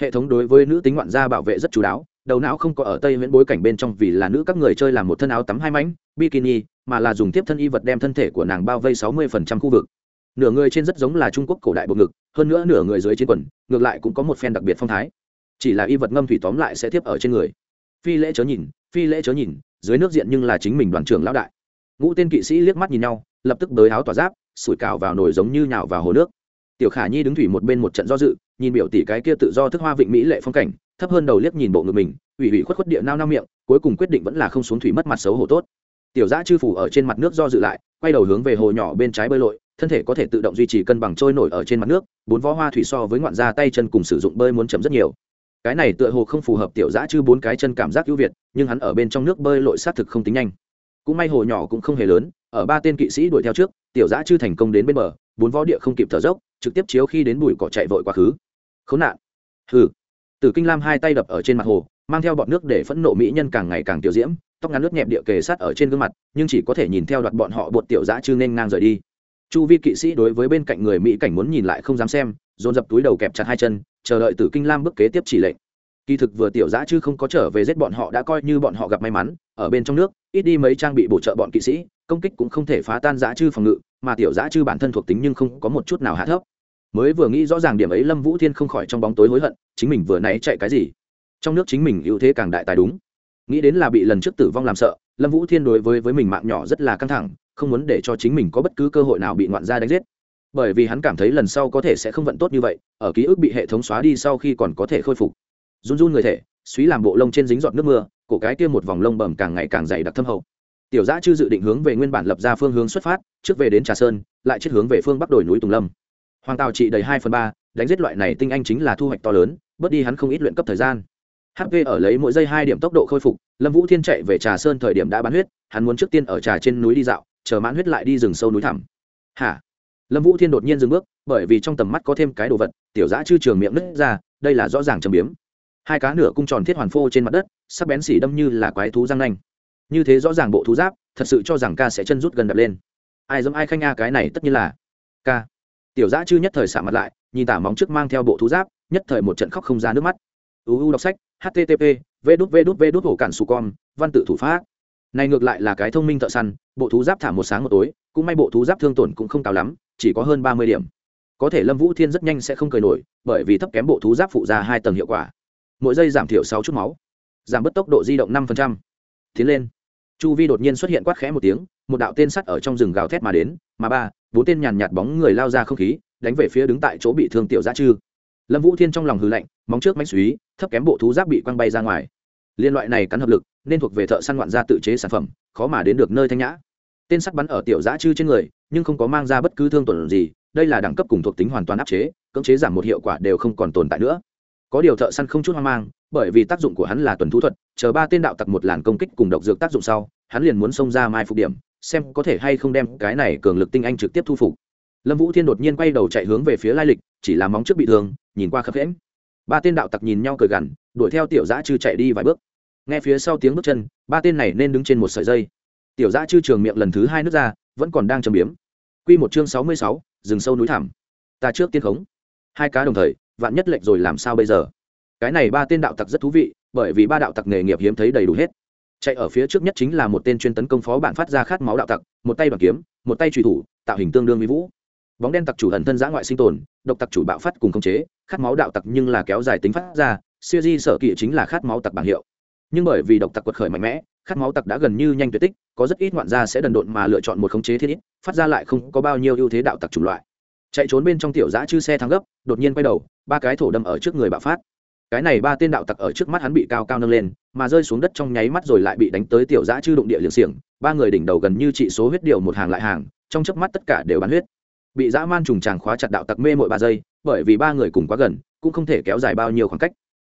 Hệ thống đối với nữ tính ngoạn gia bảo vệ rất chú đáo, đầu não không có ở tây viễn bối cảnh bên trong vì là nữ các người chơi làm một thân áo tắm hai mảnh, bikini, mà là dùng tiếp thân y vật đem thân thể của nàng bao vây sáu mươi phần trăm khu vực. Nửa người trên rất giống là trung quốc cổ đại bộ ngực, hơn nữa nửa người dưới trên quần, ngược lại cũng có một phen đặc biệt phong thái chỉ là y vật ngâm thủy tóm lại sẽ tiếp ở trên người. Phi lễ chớ nhìn, phi lễ chớ nhìn, dưới nước diện nhưng là chính mình đoàn trưởng lão đại. Ngũ tên kỵ sĩ liếc mắt nhìn nhau, lập tức đới áo tỏa giáp, sủi cào vào nồi giống như nhào vào hồ nước. Tiểu khả nhi đứng thủy một bên một trận do dự, nhìn biểu tỷ cái kia tự do thức hoa vịnh mỹ lệ phong cảnh, thấp hơn đầu liếc nhìn bộ ngực mình, ủy ủy khuất khuất địa nao nao miệng, cuối cùng quyết định vẫn là không xuống thủy mất mặt xấu hổ tốt. Tiểu giã chư phủ ở trên mặt nước do dự lại, quay đầu hướng về hồ nhỏ bên trái bơi lội, thân thể có thể tự động duy trì cân bằng trôi nổi ở trên mặt nước, bốn vó hoa thủy so với ngoạn da tay chân cùng sử dụng bơi muốn chấm rất nhiều cái này tựa hồ không phù hợp tiểu giã chư bốn cái chân cảm giác ưu việt, nhưng hắn ở bên trong nước bơi lội xác thực không tính nhanh. Cũng may hồ nhỏ cũng không hề lớn, ở ba tên kỵ sĩ đuổi theo trước, tiểu giã chư thành công đến bên bờ, bốn vó địa không kịp thở dốc, trực tiếp chiếu khi đến bụi cỏ chạy vội quá khứ. Khốn nạn. Hừ. Tử kinh lam hai tay đập ở trên mặt hồ, mang theo bọn nước để phẫn nộ mỹ nhân càng ngày càng tiểu diễm, tóc ngắn nước nhẹp địa kề sát ở trên gương mặt, nhưng chỉ có thể nhìn theo đoạt bọn họ bột tiểu dã chư nên ngang rời đi. Chu vi kỵ sĩ đối với bên cạnh người mỹ cảnh muốn nhìn lại không dám xem dồn dập túi đầu kẹp chặt hai chân, chờ đợi tử kinh lam bước kế tiếp chỉ lệnh. Kỳ thực vừa tiểu giã chư không có trở về giết bọn họ đã coi như bọn họ gặp may mắn, ở bên trong nước, ít đi mấy trang bị bổ trợ bọn kỵ sĩ, công kích cũng không thể phá tan giã chư phòng ngự, mà tiểu giã chư bản thân thuộc tính nhưng không có một chút nào hạ thấp. Mới vừa nghĩ rõ ràng điểm ấy lâm vũ thiên không khỏi trong bóng tối hối hận, chính mình vừa nãy chạy cái gì? Trong nước chính mình ưu thế càng đại tài đúng. Nghĩ đến là bị lần trước tử vong làm sợ, lâm vũ thiên đối với với mình mạng nhỏ rất là căng thẳng, không muốn để cho chính mình có bất cứ cơ hội nào bị ngoạn gia đánh giết bởi vì hắn cảm thấy lần sau có thể sẽ không vận tốt như vậy, ở ký ức bị hệ thống xóa đi sau khi còn có thể khôi phục. Run run người thể, suý làm bộ lông trên dính giọt nước mưa, cổ cái kia một vòng lông bầm càng ngày càng dày đặc thâm hậu. Tiểu giã chư dự định hướng về nguyên bản lập ra phương hướng xuất phát, trước về đến trà sơn, lại chết hướng về phương bắc đồi núi tùng lâm. Hoàng tào trị đầy hai phần ba, đánh giết loại này tinh anh chính là thu hoạch to lớn, bớt đi hắn không ít luyện cấp thời gian. Hp ở lấy mỗi giây hai điểm tốc độ khôi phục, lâm vũ thiên chạy về trà sơn thời điểm đã bán huyết, hắn muốn trước tiên ở trà trên núi đi dạo, chờ mãn huyết lại đi rừng sâu núi thẳm. Hả? Lâm vũ thiên đột nhiên dừng bước, bởi vì trong tầm mắt có thêm cái đồ vật, tiểu giã chư trường miệng nứt ra, đây là rõ ràng trầm biếm. Hai cá nửa cung tròn thiết hoàn phô trên mặt đất, sắc bén xỉ đâm như là quái thú răng nanh. Như thế rõ ràng bộ thú giáp, thật sự cho rằng ca sẽ chân rút gần đập lên. Ai dám ai khanh a, cái này tất nhiên là ca. Tiểu giã chư nhất thời xả mặt lại, nhìn tả móng trước mang theo bộ thú giáp, nhất thời một trận khóc không ra nước mắt. Uu đọc sách http v đút v đút v đút hồ cản su com văn tự thủ pháp. Này ngược lại là cái thông minh thợ săn, bộ thú giáp thả một sáng một tối, cũng may bộ thú giáp thương tổn cũng không cao lắm chỉ có hơn ba mươi điểm. Có thể lâm vũ thiên rất nhanh sẽ không cười nổi, bởi vì thấp kém bộ thú giáp phụ ra hai tầng hiệu quả. Mỗi giây giảm thiểu sáu chút máu, giảm bớt tốc độ di động năm tiến lên. Chu vi đột nhiên xuất hiện quát khẽ một tiếng, một đạo tên sắt ở trong rừng gào thét mà đến, mà ba, bốn tên nhàn nhạt bóng người lao ra không khí, đánh về phía đứng tại chỗ bị thương tiểu giã chư. Lâm vũ thiên trong lòng hư lạnh, móng trước mánh suý, thấp kém bộ thú giáp bị quăng bay ra ngoài. Liên loại này cắn hợp lực, nên thuộc về thợ săn ngoạn gia tự chế sản phẩm, khó mà đến được nơi thanh nhã. Tên sắt bắn ở tiểu giã chư trên người nhưng không có mang ra bất cứ thương tổn gì, đây là đẳng cấp cùng thuộc tính hoàn toàn áp chế, cưỡng chế giảm một hiệu quả đều không còn tồn tại nữa. Có điều thợ săn không chút hoang mang, bởi vì tác dụng của hắn là tuần thú thuật, chờ ba tên đạo tặc một làn công kích cùng độc dược tác dụng sau, hắn liền muốn xông ra mai phục điểm, xem có thể hay không đem cái này cường lực tinh anh trực tiếp thu phục. Lâm vũ thiên đột nhiên quay đầu chạy hướng về phía lai lịch, chỉ là móng trước bị thương, nhìn qua khập khẽm ba tên đạo tặc nhìn nhau cười gằn, đuổi theo tiểu giã chư chạy đi vài bước. Nghe phía sau tiếng bước chân, ba tên này nên đứng trên một sợi dây. Tiểu giã chư trường miệng lần thứ hai nước ra vẫn còn đang châm biếm. Quy một chương sáu mươi sáu, rừng sâu núi thảm ta trước tiên khống. Hai cá đồng thời, vạn nhất lệnh rồi làm sao bây giờ? Cái này ba tên đạo tặc rất thú vị, bởi vì ba đạo tặc nghề nghiệp hiếm thấy đầy đủ hết. Chạy ở phía trước nhất chính là một tên chuyên tấn công phó bạn phát ra khát máu đạo tặc, một tay bằng kiếm, một tay truy thủ, tạo hình tương đương mỹ vũ. Bóng đen tặc chủ ẩn thân giã ngoại sinh tồn, độc tặc chủ bạo phát cùng khống chế, khát máu đạo tặc nhưng là kéo dài tính phát ra, siêu di sở kỵ chính là khát máu tặc bảng hiệu. Nhưng bởi vì độc tặc quật khởi mạnh mẽ khát máu tặc đã gần như nhanh tuyệt tích, có rất ít ngoạn gia sẽ đần độn mà lựa chọn một khống chế thiết ít, phát ra lại không có bao nhiêu ưu thế đạo tặc chủng loại. Chạy trốn bên trong tiểu giã chư xe thắng gấp, đột nhiên quay đầu, ba cái thổ đâm ở trước người bạo phát. Cái này ba tên đạo tặc ở trước mắt hắn bị cao cao nâng lên, mà rơi xuống đất trong nháy mắt rồi lại bị đánh tới tiểu giã chư đụng địa liệng xiềng, ba người đỉnh đầu gần như trị số huyết điều một hàng lại hàng, trong chớp mắt tất cả đều bắn huyết. Bị dã man trùng tràng khóa chặt đạo tặc mê mỗi ba giây, bởi vì ba người cùng quá gần, cũng không thể kéo dài bao nhiêu khoảng cách.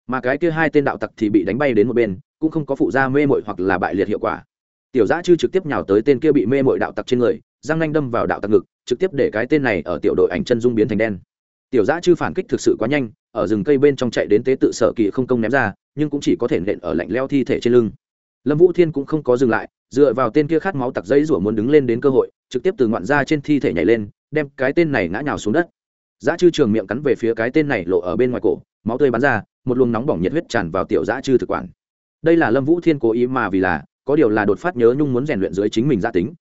Mà cái kia hai tên đạo tặc thì bị đánh bay đến một bên cũng không có phụ gia mê mội hoặc là bại liệt hiệu quả. Tiểu giã chư trực tiếp nhào tới tên kia bị mê mội đạo tặc trên người răng nanh đâm vào đạo tặc ngực, trực tiếp để cái tên này ở tiểu đội ảnh chân dung biến thành đen. Tiểu giã chư phản kích thực sự quá nhanh, ở rừng cây bên trong chạy đến tế tự sở kỳ không công ném ra, nhưng cũng chỉ có thể nện ở lạnh leo thi thể trên lưng. Lâm vũ thiên cũng không có dừng lại, dựa vào tên kia khát máu tặc dây rủa muốn đứng lên đến cơ hội, trực tiếp từ ngoạn ra trên thi thể nhảy lên, đem cái tên này ngã nhào xuống đất. Dã chư trường miệng cắn về phía cái tên này lộ ở bên ngoài cổ, máu tươi bắn ra, một luồng nóng bỏng nhiệt huyết tràn vào tiểu dã chư thực quản đây là lâm vũ thiên cố ý mà vì là, có điều là đột phát nhớ nhung muốn rèn luyện dưới chính mình gia tính.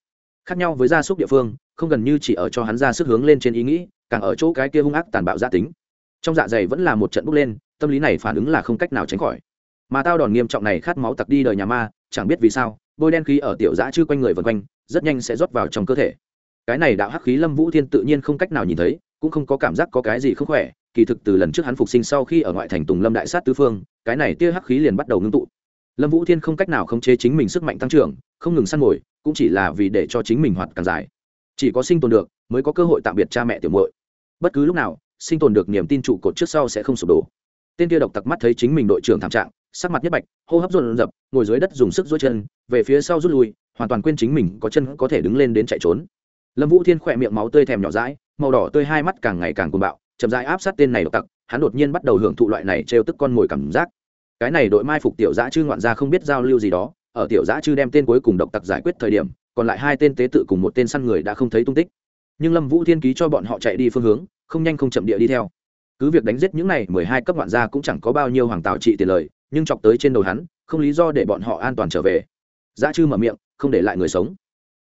Khác nhau với gia súc địa phương, không gần như chỉ ở cho hắn ra sức hướng lên trên ý nghĩ, càng ở chỗ cái kia hung ác tàn bạo gia tính. Trong dạ dày vẫn là một trận bốc lên, tâm lý này phản ứng là không cách nào tránh khỏi. Mà tao đòn nghiêm trọng này khát máu tặc đi đời nhà ma, chẳng biết vì sao, bôi đen khí ở tiểu dã chư quanh người vân quanh, rất nhanh sẽ rót vào trong cơ thể. Cái này đạo hắc khí lâm vũ thiên tự nhiên không cách nào nhìn thấy, cũng không có cảm giác có cái gì không khỏe, kỳ thực từ lần trước hắn phục sinh sau khi ở ngoại thành tùng lâm đại sát tứ phương, cái này tia hắc khí liền bắt đầu ngưng tụ lâm vũ thiên không cách nào khống chế chính mình sức mạnh tăng trưởng, không ngừng săn mồi, cũng chỉ là vì để cho chính mình hoạt càng dài. Chỉ có sinh tồn được, mới có cơ hội tạm biệt cha mẹ tiểu muội. Bất cứ lúc nào, sinh tồn được niềm tin trụ cột trước sau sẽ không sụp đổ. Tên kia độc tặc mắt thấy chính mình đội trưởng thảm trạng, sắc mặt nhất bạch, hô hấp rộn rập, ngồi dưới đất dùng sức dối chân, về phía sau rút lui, hoàn toàn quên chính mình có chân có thể đứng lên đến chạy trốn. Lâm vũ thiên khỏe miệng máu tươi thèm nhỏ rãi màu đỏ tươi hai mắt càng ngày càng cuồng bạo, chậm rãi áp sát tên này độc tặc, hắn đột nhiên bắt đầu hưởng thụ loại này trêu tức con mồi cảm giác cái này đội mai phục tiểu giã chư ngoạn gia không biết giao lưu gì đó, ở tiểu giã chư đem tên cuối cùng độc tặc giải quyết thời điểm, còn lại hai tên tế tự cùng một tên săn người đã không thấy tung tích. Nhưng lâm vũ thiên ký cho bọn họ chạy đi phương hướng, không nhanh không chậm địa đi theo. Cứ việc đánh giết những này, mười hai cấp ngoạn gia cũng chẳng có bao nhiêu hoàng tạo trị tiền lời, nhưng chọc tới trên đầu hắn, không lý do để bọn họ an toàn trở về. Giã chư mở miệng, không để lại người sống.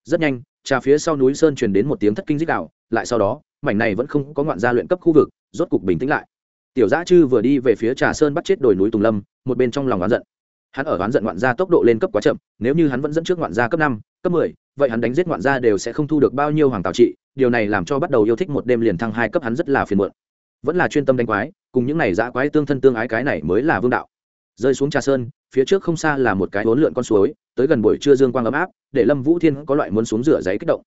Rất nhanh, trà phía sau núi sơn truyền đến một tiếng thất kinh dích đạo lại sau đó, mảnh này vẫn không có ngoạn gia luyện cấp khu vực, rốt cục bình tĩnh lại tiểu giã chư vừa đi về phía trà sơn bắt chết đồi núi tùng lâm, một bên trong lòng oán giận. Hắn ở oán giận ngoạn gia tốc độ lên cấp quá chậm, nếu như hắn vẫn dẫn trước ngoạn gia cấp năm, cấp mười, vậy hắn đánh giết ngoạn gia đều sẽ không thu được bao nhiêu hoàng tào trị, điều này làm cho bắt đầu yêu thích một đêm liền thăng hai cấp hắn rất là phiền muộn. Vẫn là chuyên tâm đánh quái, cùng những này dã quái tương thân tương ái cái này mới là vương đạo. Rơi xuống trà sơn, phía trước không xa là một cái hỗn lượn con suối, tới gần buổi trưa dương quang ấm áp, để lâm vũ thiên có loại muốn xuống rửa giấy kích động.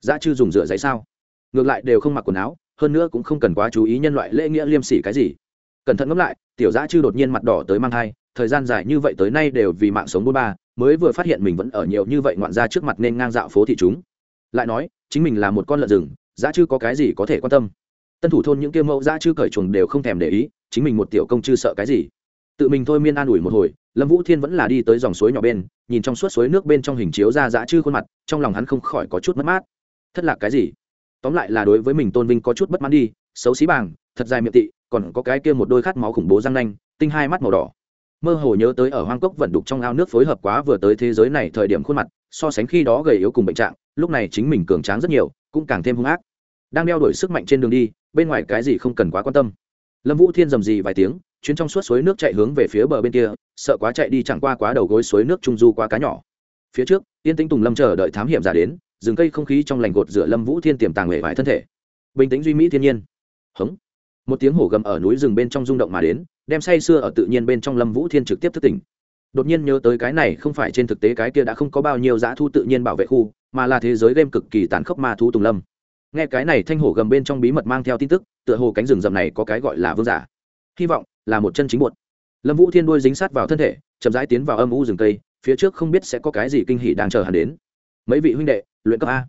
Dã chư dùng rửa giấy sao? Ngược lại đều không mặc quần áo hơn nữa cũng không cần quá chú ý nhân loại lễ nghĩa liêm sỉ cái gì. Cẩn thận ngẫm lại, tiểu dã chư đột nhiên mặt đỏ tới mang thai, thời gian dài như vậy tới nay đều vì mạng sống bôn ba, mới vừa phát hiện mình vẫn ở nhiều như vậy ngoạn ra trước mặt nên ngang dạo phố thị chúng. Lại nói, chính mình là một con lợn rừng, dã chư có cái gì có thể quan tâm? Tân thủ thôn những kia mẫu dã chư cởi chuồng đều không thèm để ý, chính mình một tiểu công chư sợ cái gì? Tự mình thôi miên an ủi một hồi, lâm vũ thiên vẫn là đi tới dòng suối nhỏ bên, nhìn trong suốt suối nước bên trong hình chiếu ra dã chư khuôn mặt, trong lòng hắn không khỏi có chút mất mát. Thất lạc cái gì? Tóm lại là đối với mình tôn vinh có chút bất mãn đi, xấu xí bàng, thật dài miệng tị, còn có cái kia một đôi khát máu khủng bố răng nanh, tinh hai mắt màu đỏ. Mơ hồ nhớ tới ở hoang cốc vận đục trong ao nước phối hợp quá vừa tới thế giới này thời điểm khuôn mặt, so sánh khi đó gầy yếu cùng bệnh trạng, lúc này chính mình cường tráng rất nhiều, cũng càng thêm hung ác. Đang đeo đổi sức mạnh trên đường đi, bên ngoài cái gì không cần quá quan tâm. Lâm vũ thiên dầm dì vài tiếng, chuyến trong suốt suối nước chạy hướng về phía bờ bên kia, sợ quá chạy đi chẳng qua quá đầu gối suối nước trung du qua cá nhỏ. Phía trước, yên tĩnh tùng lâm chờ đợi thám hiểm giả đến rừng cây không khí trong lành gột rửa lâm vũ thiên tiềm tàng hệ vải thân thể. Bình tĩnh duy mỹ thiên nhiên. Hống. Một tiếng hổ gầm ở núi rừng bên trong rung động mà đến, đem say sưa ở tự nhiên bên trong lâm vũ thiên trực tiếp thức tỉnh. Đột nhiên nhớ tới cái này không phải trên thực tế cái kia đã không có bao nhiêu dã thu tự nhiên bảo vệ khu, mà là thế giới game cực kỳ tàn khốc ma thu tùng lâm. Nghe cái này thanh hổ gầm bên trong bí mật mang theo tin tức, tựa hồ cánh rừng rậm này có cái gọi là vương giả. Hy vọng là một chân chính muộn. lâm vũ thiên đuôi dính sát vào thân thể, chậm rãi tiến vào âm u rừng cây, phía trước không biết sẽ có cái gì kinh hỉ đang chờ hắn đến. Mấy vị huynh đệ luyện cấp a.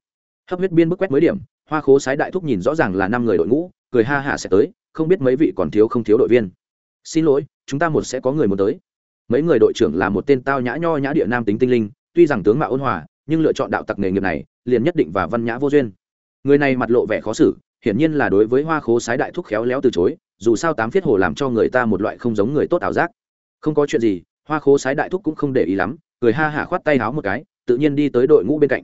Hấp huyết biên bức quét mới điểm, hoa khố sái đại thúc nhìn rõ ràng là năm người đội ngũ, cười ha hả sẽ tới, không biết mấy vị còn thiếu không thiếu đội viên. Xin lỗi, chúng ta một sẽ có người muốn tới. Mấy người đội trưởng là một tên tao nhã nho nhã địa nam tính tinh linh, tuy rằng tướng mạo ôn hòa, nhưng lựa chọn đạo tặc nghề nghiệp này, liền nhất định và văn nhã vô duyên. Người này mặt lộ vẻ khó xử, hiển nhiên là đối với hoa khố sái đại thúc khéo léo từ chối, dù sao tám phiết hồ làm cho người ta một loại không giống người tốt ảo giác. Không có chuyện gì, hoa khố sái đại thúc cũng không để ý lắm, cười ha hả khoát tay háo một cái, tự nhiên đi tới đội ngũ bên cạnh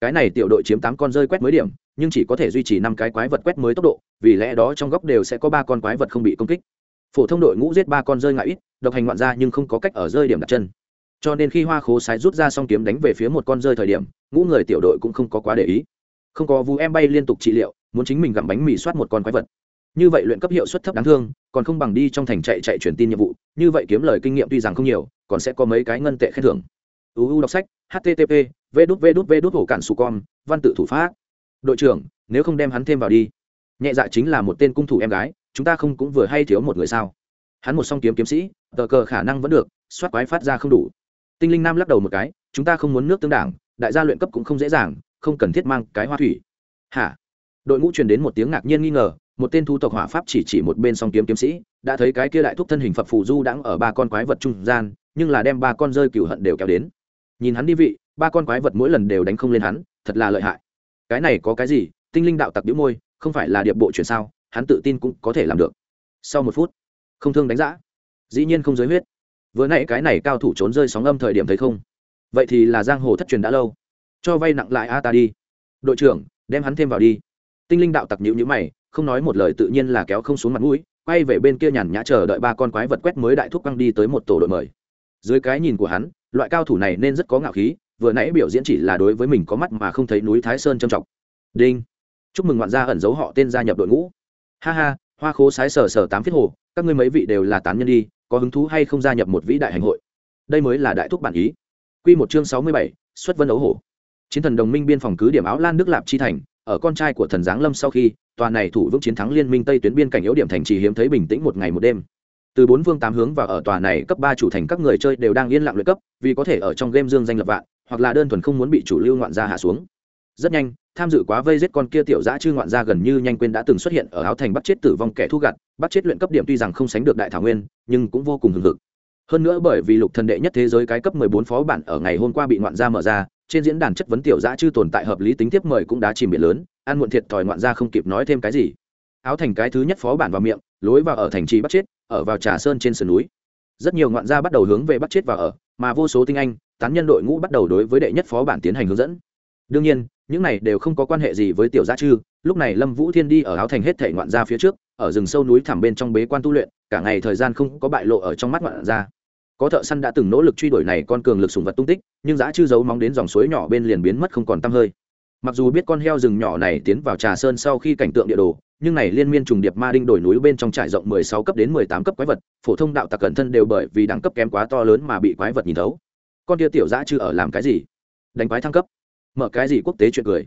cái này tiểu đội chiếm tám con rơi quét mới điểm, nhưng chỉ có thể duy trì năm cái quái vật quét mới tốc độ, vì lẽ đó trong góc đều sẽ có ba con quái vật không bị công kích. Phổ thông đội ngũ giết ba con rơi ngại ít, độc hành ngoạn ra nhưng không có cách ở rơi điểm đặt chân. Cho nên khi hoa khố sái rút ra xong kiếm đánh về phía một con rơi thời điểm, ngũ người tiểu đội cũng không có quá để ý. Không có vu em bay liên tục trị liệu, muốn chính mình gặm bánh mì soát một con quái vật. Như vậy luyện cấp hiệu suất thấp đáng thương, còn không bằng đi trong thành chạy chạy truyền tin nhiệm vụ, như vậy kiếm lời kinh nghiệm tuy rằng không nhiều, còn sẽ có mấy cái ngân tệ khen thưởng. Uu đọc sách http vê đút vê đút vê đút hổ cản su con, văn tự thủ pháp. Đội trưởng, nếu không đem hắn thêm vào đi. Nhẹ dạ chính là một tên cung thủ em gái, chúng ta không cũng vừa hay thiếu một người sao? Hắn một song kiếm kiếm sĩ, tờ cờ khả năng vẫn được, soát quái phát ra không đủ. Tinh linh nam lắc đầu một cái, chúng ta không muốn nước tương đảng, đại gia luyện cấp cũng không dễ dàng, không cần thiết mang cái hoa thủy. Hả? Đội ngũ truyền đến một tiếng ngạc nhiên nghi ngờ, một tên thu tộc hỏa pháp chỉ chỉ một bên song kiếm kiếm sĩ, đã thấy cái kia đại thúc thân hình phật phù du đãng ở ba con quái vật trung gian, nhưng là đem ba con rơi cửu hận đều kéo đến. Nhìn hắn đi vị ba con quái vật mỗi lần đều đánh không lên hắn, thật là lợi hại. Cái này có cái gì? Tinh linh đạo tặc đĩu môi, không phải là điệp bộ chuyển sao? Hắn tự tin cũng có thể làm được. Sau một phút, không thương đánh giã. Dĩ nhiên không giới huyết. Vừa nãy cái này cao thủ trốn rơi sóng âm thời điểm thấy không? Vậy thì là giang hồ thất truyền đã lâu. Cho vay nặng lại a ta đi. Đội trưởng, đem hắn thêm vào đi. Tinh linh đạo tặc nhữ nhữ mày, không nói một lời tự nhiên là kéo không xuống mặt mũi, quay về bên kia nhàn nhã chờ đợi ba con quái vật quét mới đại thúc căng đi tới một tổ đội mời. Dưới cái nhìn của hắn, loại cao thủ này nên rất có ngạo khí vừa nãy biểu diễn chỉ là đối với mình có mắt mà không thấy núi thái sơn trầm trọng đinh. Chúc mừng ngoạn gia ẩn giấu họ tên gia nhập đội ngũ. Ha ha hoa khố sái sở sở tám phiết hồ các ngươi mấy vị đều là tán nhân đi có hứng thú hay không gia nhập một vĩ đại hành hội? Đây mới là đại thúc bản ý. Quy một chương sáu mươi bảy, xuất vân ấu hổ. Chiến thần đồng minh biên phòng cứ điểm áo lan nước lạp chi thành ở con trai của thần giáng lâm sau khi tòa này thủ vững chiến thắng liên minh tây tuyến biên cảnh yếu điểm thành trì hiếm thấy bình tĩnh một ngày một đêm. Từ bốn phương tám hướng và ở tòa này cấp ba chủ thành các người chơi đều đang yên lặng luyện cấp vì có thể ở trong game dương danh lập vạn hoặc là đơn thuần không muốn bị chủ lưu ngoạn gia hạ xuống. Rất nhanh, tham dự quá vây giết con kia tiểu dã chư ngoạn gia gần như nhanh quên đã từng xuất hiện ở áo thành bắt chết tử vong kẻ thu gặt, bắt chết luyện cấp điểm tuy rằng không sánh được đại thảo nguyên, nhưng cũng vô cùng hừng hực. Hơn nữa bởi vì lục thần đệ nhất thế giới cái cấp 14 phó bản ở ngày hôm qua bị ngoạn gia mở ra, trên diễn đàn chất vấn tiểu dã chư tồn tại hợp lý tính tiếp mời cũng đã chìm biển lớn, ăn muộn thiệt thòi ngoạn gia không kịp nói thêm cái gì. Áo thành cái thứ nhất phó bản vào miệng, lối vào ở thành trì bắt chết, ở vào trà sơn trên sườn núi. Rất nhiều ngoạn gia bắt đầu hướng về bắt chết vào ở, mà vô số tinh anh tán nhân đội ngũ bắt đầu đối với đệ nhất phó bản tiến hành hướng dẫn. Đương nhiên, những này đều không có quan hệ gì với tiểu gia chư, lúc này lâm vũ thiên đi ở áo thành hết thể ngoạn gia phía trước, ở rừng sâu núi thẳm bên trong bế quan tu luyện, cả ngày thời gian không có bại lộ ở trong mắt ngoạn gia. Có thợ săn đã từng nỗ lực truy đuổi này con cường lực sùng vật tung tích, nhưng giá chư giấu móng đến dòng suối nhỏ bên liền biến mất không còn tăm hơi. Mặc dù biết con heo rừng nhỏ này tiến vào trà sơn sau khi cảnh tượng địa đồ, nhưng này liên miên trùng điệp ma đinh đổi núi bên trong trải rộng 16 cấp đến 18 cấp quái vật, phổ thông đạo tặc cẩn thân đều bởi vì đẳng cấp kém quá to lớn mà bị quái vật nhìn thấu con kia tiểu dã chư ở làm cái gì? Đánh quái thăng cấp. Mở cái gì quốc tế chuyện cười?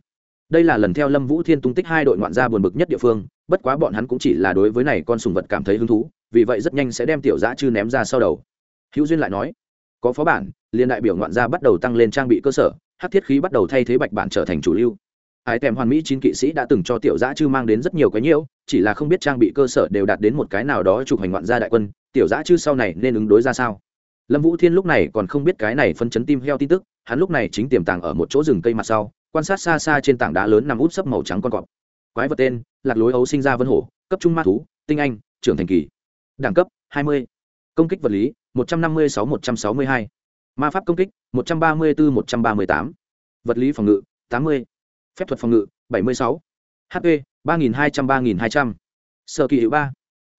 Đây là lần theo lâm vũ thiên tung tích hai đội ngoạn gia buồn bực nhất địa phương, bất quá bọn hắn cũng chỉ là đối với này con sùng vật cảm thấy hứng thú, vì vậy rất nhanh sẽ đem tiểu dã chư ném ra sau đầu. Hữu duyên lại nói, có phó bản liên đại biểu ngoạn gia bắt đầu tăng lên trang bị cơ sở hát thiết khí bắt đầu thay thế bạch bản trở thành chủ lưu. Ái tèm hoàn mỹ chín kỵ sĩ đã từng cho tiểu giã chư mang đến rất nhiều cái nhiễu, chỉ là không biết trang bị cơ sở đều đạt đến một cái nào đó chụp hành ngoạn gia đại quân, tiểu giã chư sau này nên ứng đối ra sao? Lâm vũ thiên lúc này còn không biết cái này phân chấn tim heo tin tức, hắn lúc này chính tiềm tàng ở một chỗ rừng cây mặt sau, quan sát xa xa trên tảng đá lớn nằm út sấp màu trắng con cọp quái vật tên, lạc lối ấu sinh ra vân hổ, cấp trung ma thú, tinh anh, trưởng thành kỳ đẳng cấp 20. công kích vật lý 156-162. ma pháp công kích 134-138. vật lý phòng ngự 80. phép thuật phòng ngự 76. hp 3200-3200. sở kỳ hữu ba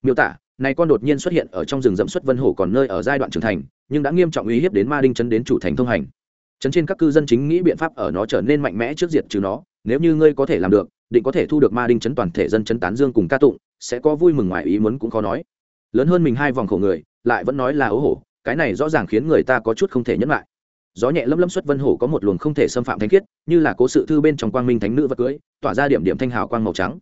miêu tả này con đột nhiên xuất hiện ở trong rừng rậm xuất vân hổ còn nơi ở giai đoạn trưởng thành, nhưng đã nghiêm trọng uy hiếp đến ma đinh chấn đến chủ thành thông hành. Chấn trên các cư dân chính nghĩ biện pháp ở nó trở nên mạnh mẽ trước diệt trừ nó, nếu như ngươi có thể làm được, định có thể thu được ma đinh chấn toàn thể dân chấn tán dương cùng ca tụng, sẽ có vui mừng ngoài ý muốn cũng khó nói. Lớn hơn mình hai vòng khổ người, lại vẫn nói là ấu hổ, cái này rõ ràng khiến người ta có chút không thể nhẫn lại. Gió nhẹ lâm lâm xuất vân hổ có một luồng không thể xâm phạm thánh khiết, như là cố sự thư bên trong quang minh thánh nữ vật cưới, tỏa ra điểm điểm thanh hào quang màu trắng.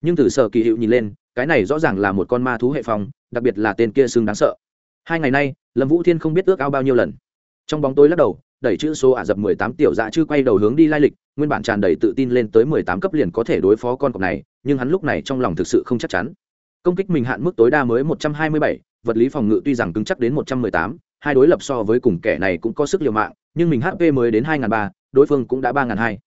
Nhưng từ sở kỳ hiệu nhìn lên cái này rõ ràng là một con ma thú hệ phong, đặc biệt là tên kia xương đáng sợ. Hai ngày nay, lâm vũ thiên không biết ước ao bao nhiêu lần. Trong bóng tối lắc đầu, đẩy chữ số ả rập mười tám tiểu dạ chư quay đầu hướng đi lai lịch, nguyên bản tràn đầy tự tin lên tới mười tám cấp liền có thể đối phó con cọp này, nhưng hắn lúc này trong lòng thực sự không chắc chắn. Công kích mình hạn mức tối đa mới một trăm hai mươi bảy, vật lý phòng ngự tuy rằng cứng chắc đến một trăm mười tám, hai đối lập so với cùng kẻ này cũng có sức liều mạng, nhưng mình hp mới đến hai n ba, đối phương cũng đã ba n hai.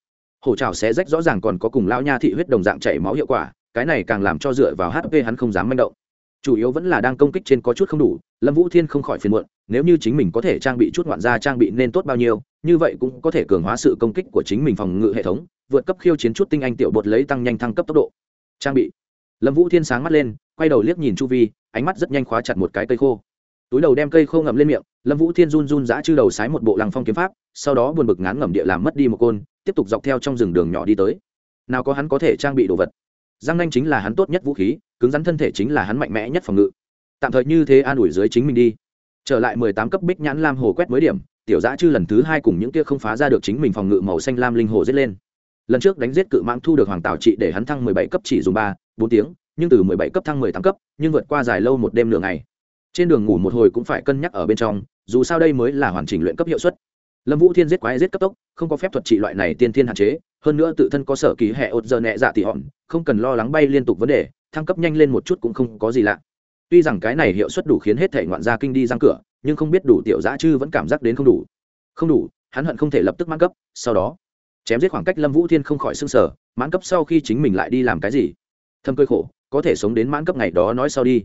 Hổ trào xé rách rõ ràng còn có cùng lao nha thị huyết đồng dạng chảy máu hiệu quả cái này càng làm cho dựa vào hp hắn không dám manh động. Chủ yếu vẫn là đang công kích trên có chút không đủ, lâm vũ thiên không khỏi phiền muộn, nếu như chính mình có thể trang bị chút ngoạn gia trang bị nên tốt bao nhiêu, như vậy cũng có thể cường hóa sự công kích của chính mình phòng ngự hệ thống, vượt cấp khiêu chiến chút tinh anh tiểu bột lấy tăng nhanh thăng cấp tốc độ. Trang bị. Lâm vũ thiên sáng mắt lên, quay đầu liếc nhìn chu vi, ánh mắt rất nhanh khóa chặt một cái cây khô. Túi đầu đem cây khô ngậm lên miệng, lâm vũ thiên run run giã chư đầu sái một bộ lăng phong kiếm pháp, sau đó buồn bực ngán ngẩm địa làm mất đi một côn, tiếp tục dọc theo trong rừng đường nhỏ đi tới. Nào có hắn có thể trang bị đồ vật giang nanh chính là hắn tốt nhất vũ khí, cứng rắn thân thể chính là hắn mạnh mẽ nhất phòng ngự. Tạm thời như thế an ủi dưới chính mình đi. Trở lại mười tám cấp bích nhãn lam hồ quét mới điểm, tiểu giã chư lần thứ hai cùng những kia không phá ra được chính mình phòng ngự màu xanh lam linh hồ giết lên. Lần trước đánh giết cự mãng thu được hoàng tảo trị để hắn thăng mười bảy cấp chỉ dùng ba, bốn tiếng, nhưng từ mười bảy cấp thăng mười tám cấp, nhưng vượt qua dài lâu một đêm nửa ngày. Trên đường ngủ một hồi cũng phải cân nhắc ở bên trong, dù sao đây mới là hoàn chỉnh luyện cấp hiệu suất lâm vũ thiên giết quái giết cấp tốc, không có phép thuật trị loại này tiên thiên hạn chế, hơn nữa tự thân có sở kỳ hệ ột giờ nhẹ dạ tỉ hòn không cần lo lắng bay liên tục vấn đề, thăng cấp nhanh lên một chút cũng không có gì lạ. Tuy rằng cái này hiệu suất đủ khiến hết thể ngoạn gia kinh đi răng cửa, nhưng không biết đủ tiểu giã chư vẫn cảm giác đến không đủ. Không đủ, hắn hận không thể lập tức mãn cấp, sau đó, chém giết khoảng cách lâm vũ thiên không khỏi s ư n g sở mãn cấp sau khi chính mình lại đi làm cái gì? Thâm cơi khổ, có thể sống đến mãn cấp ngày đó nói sau đi.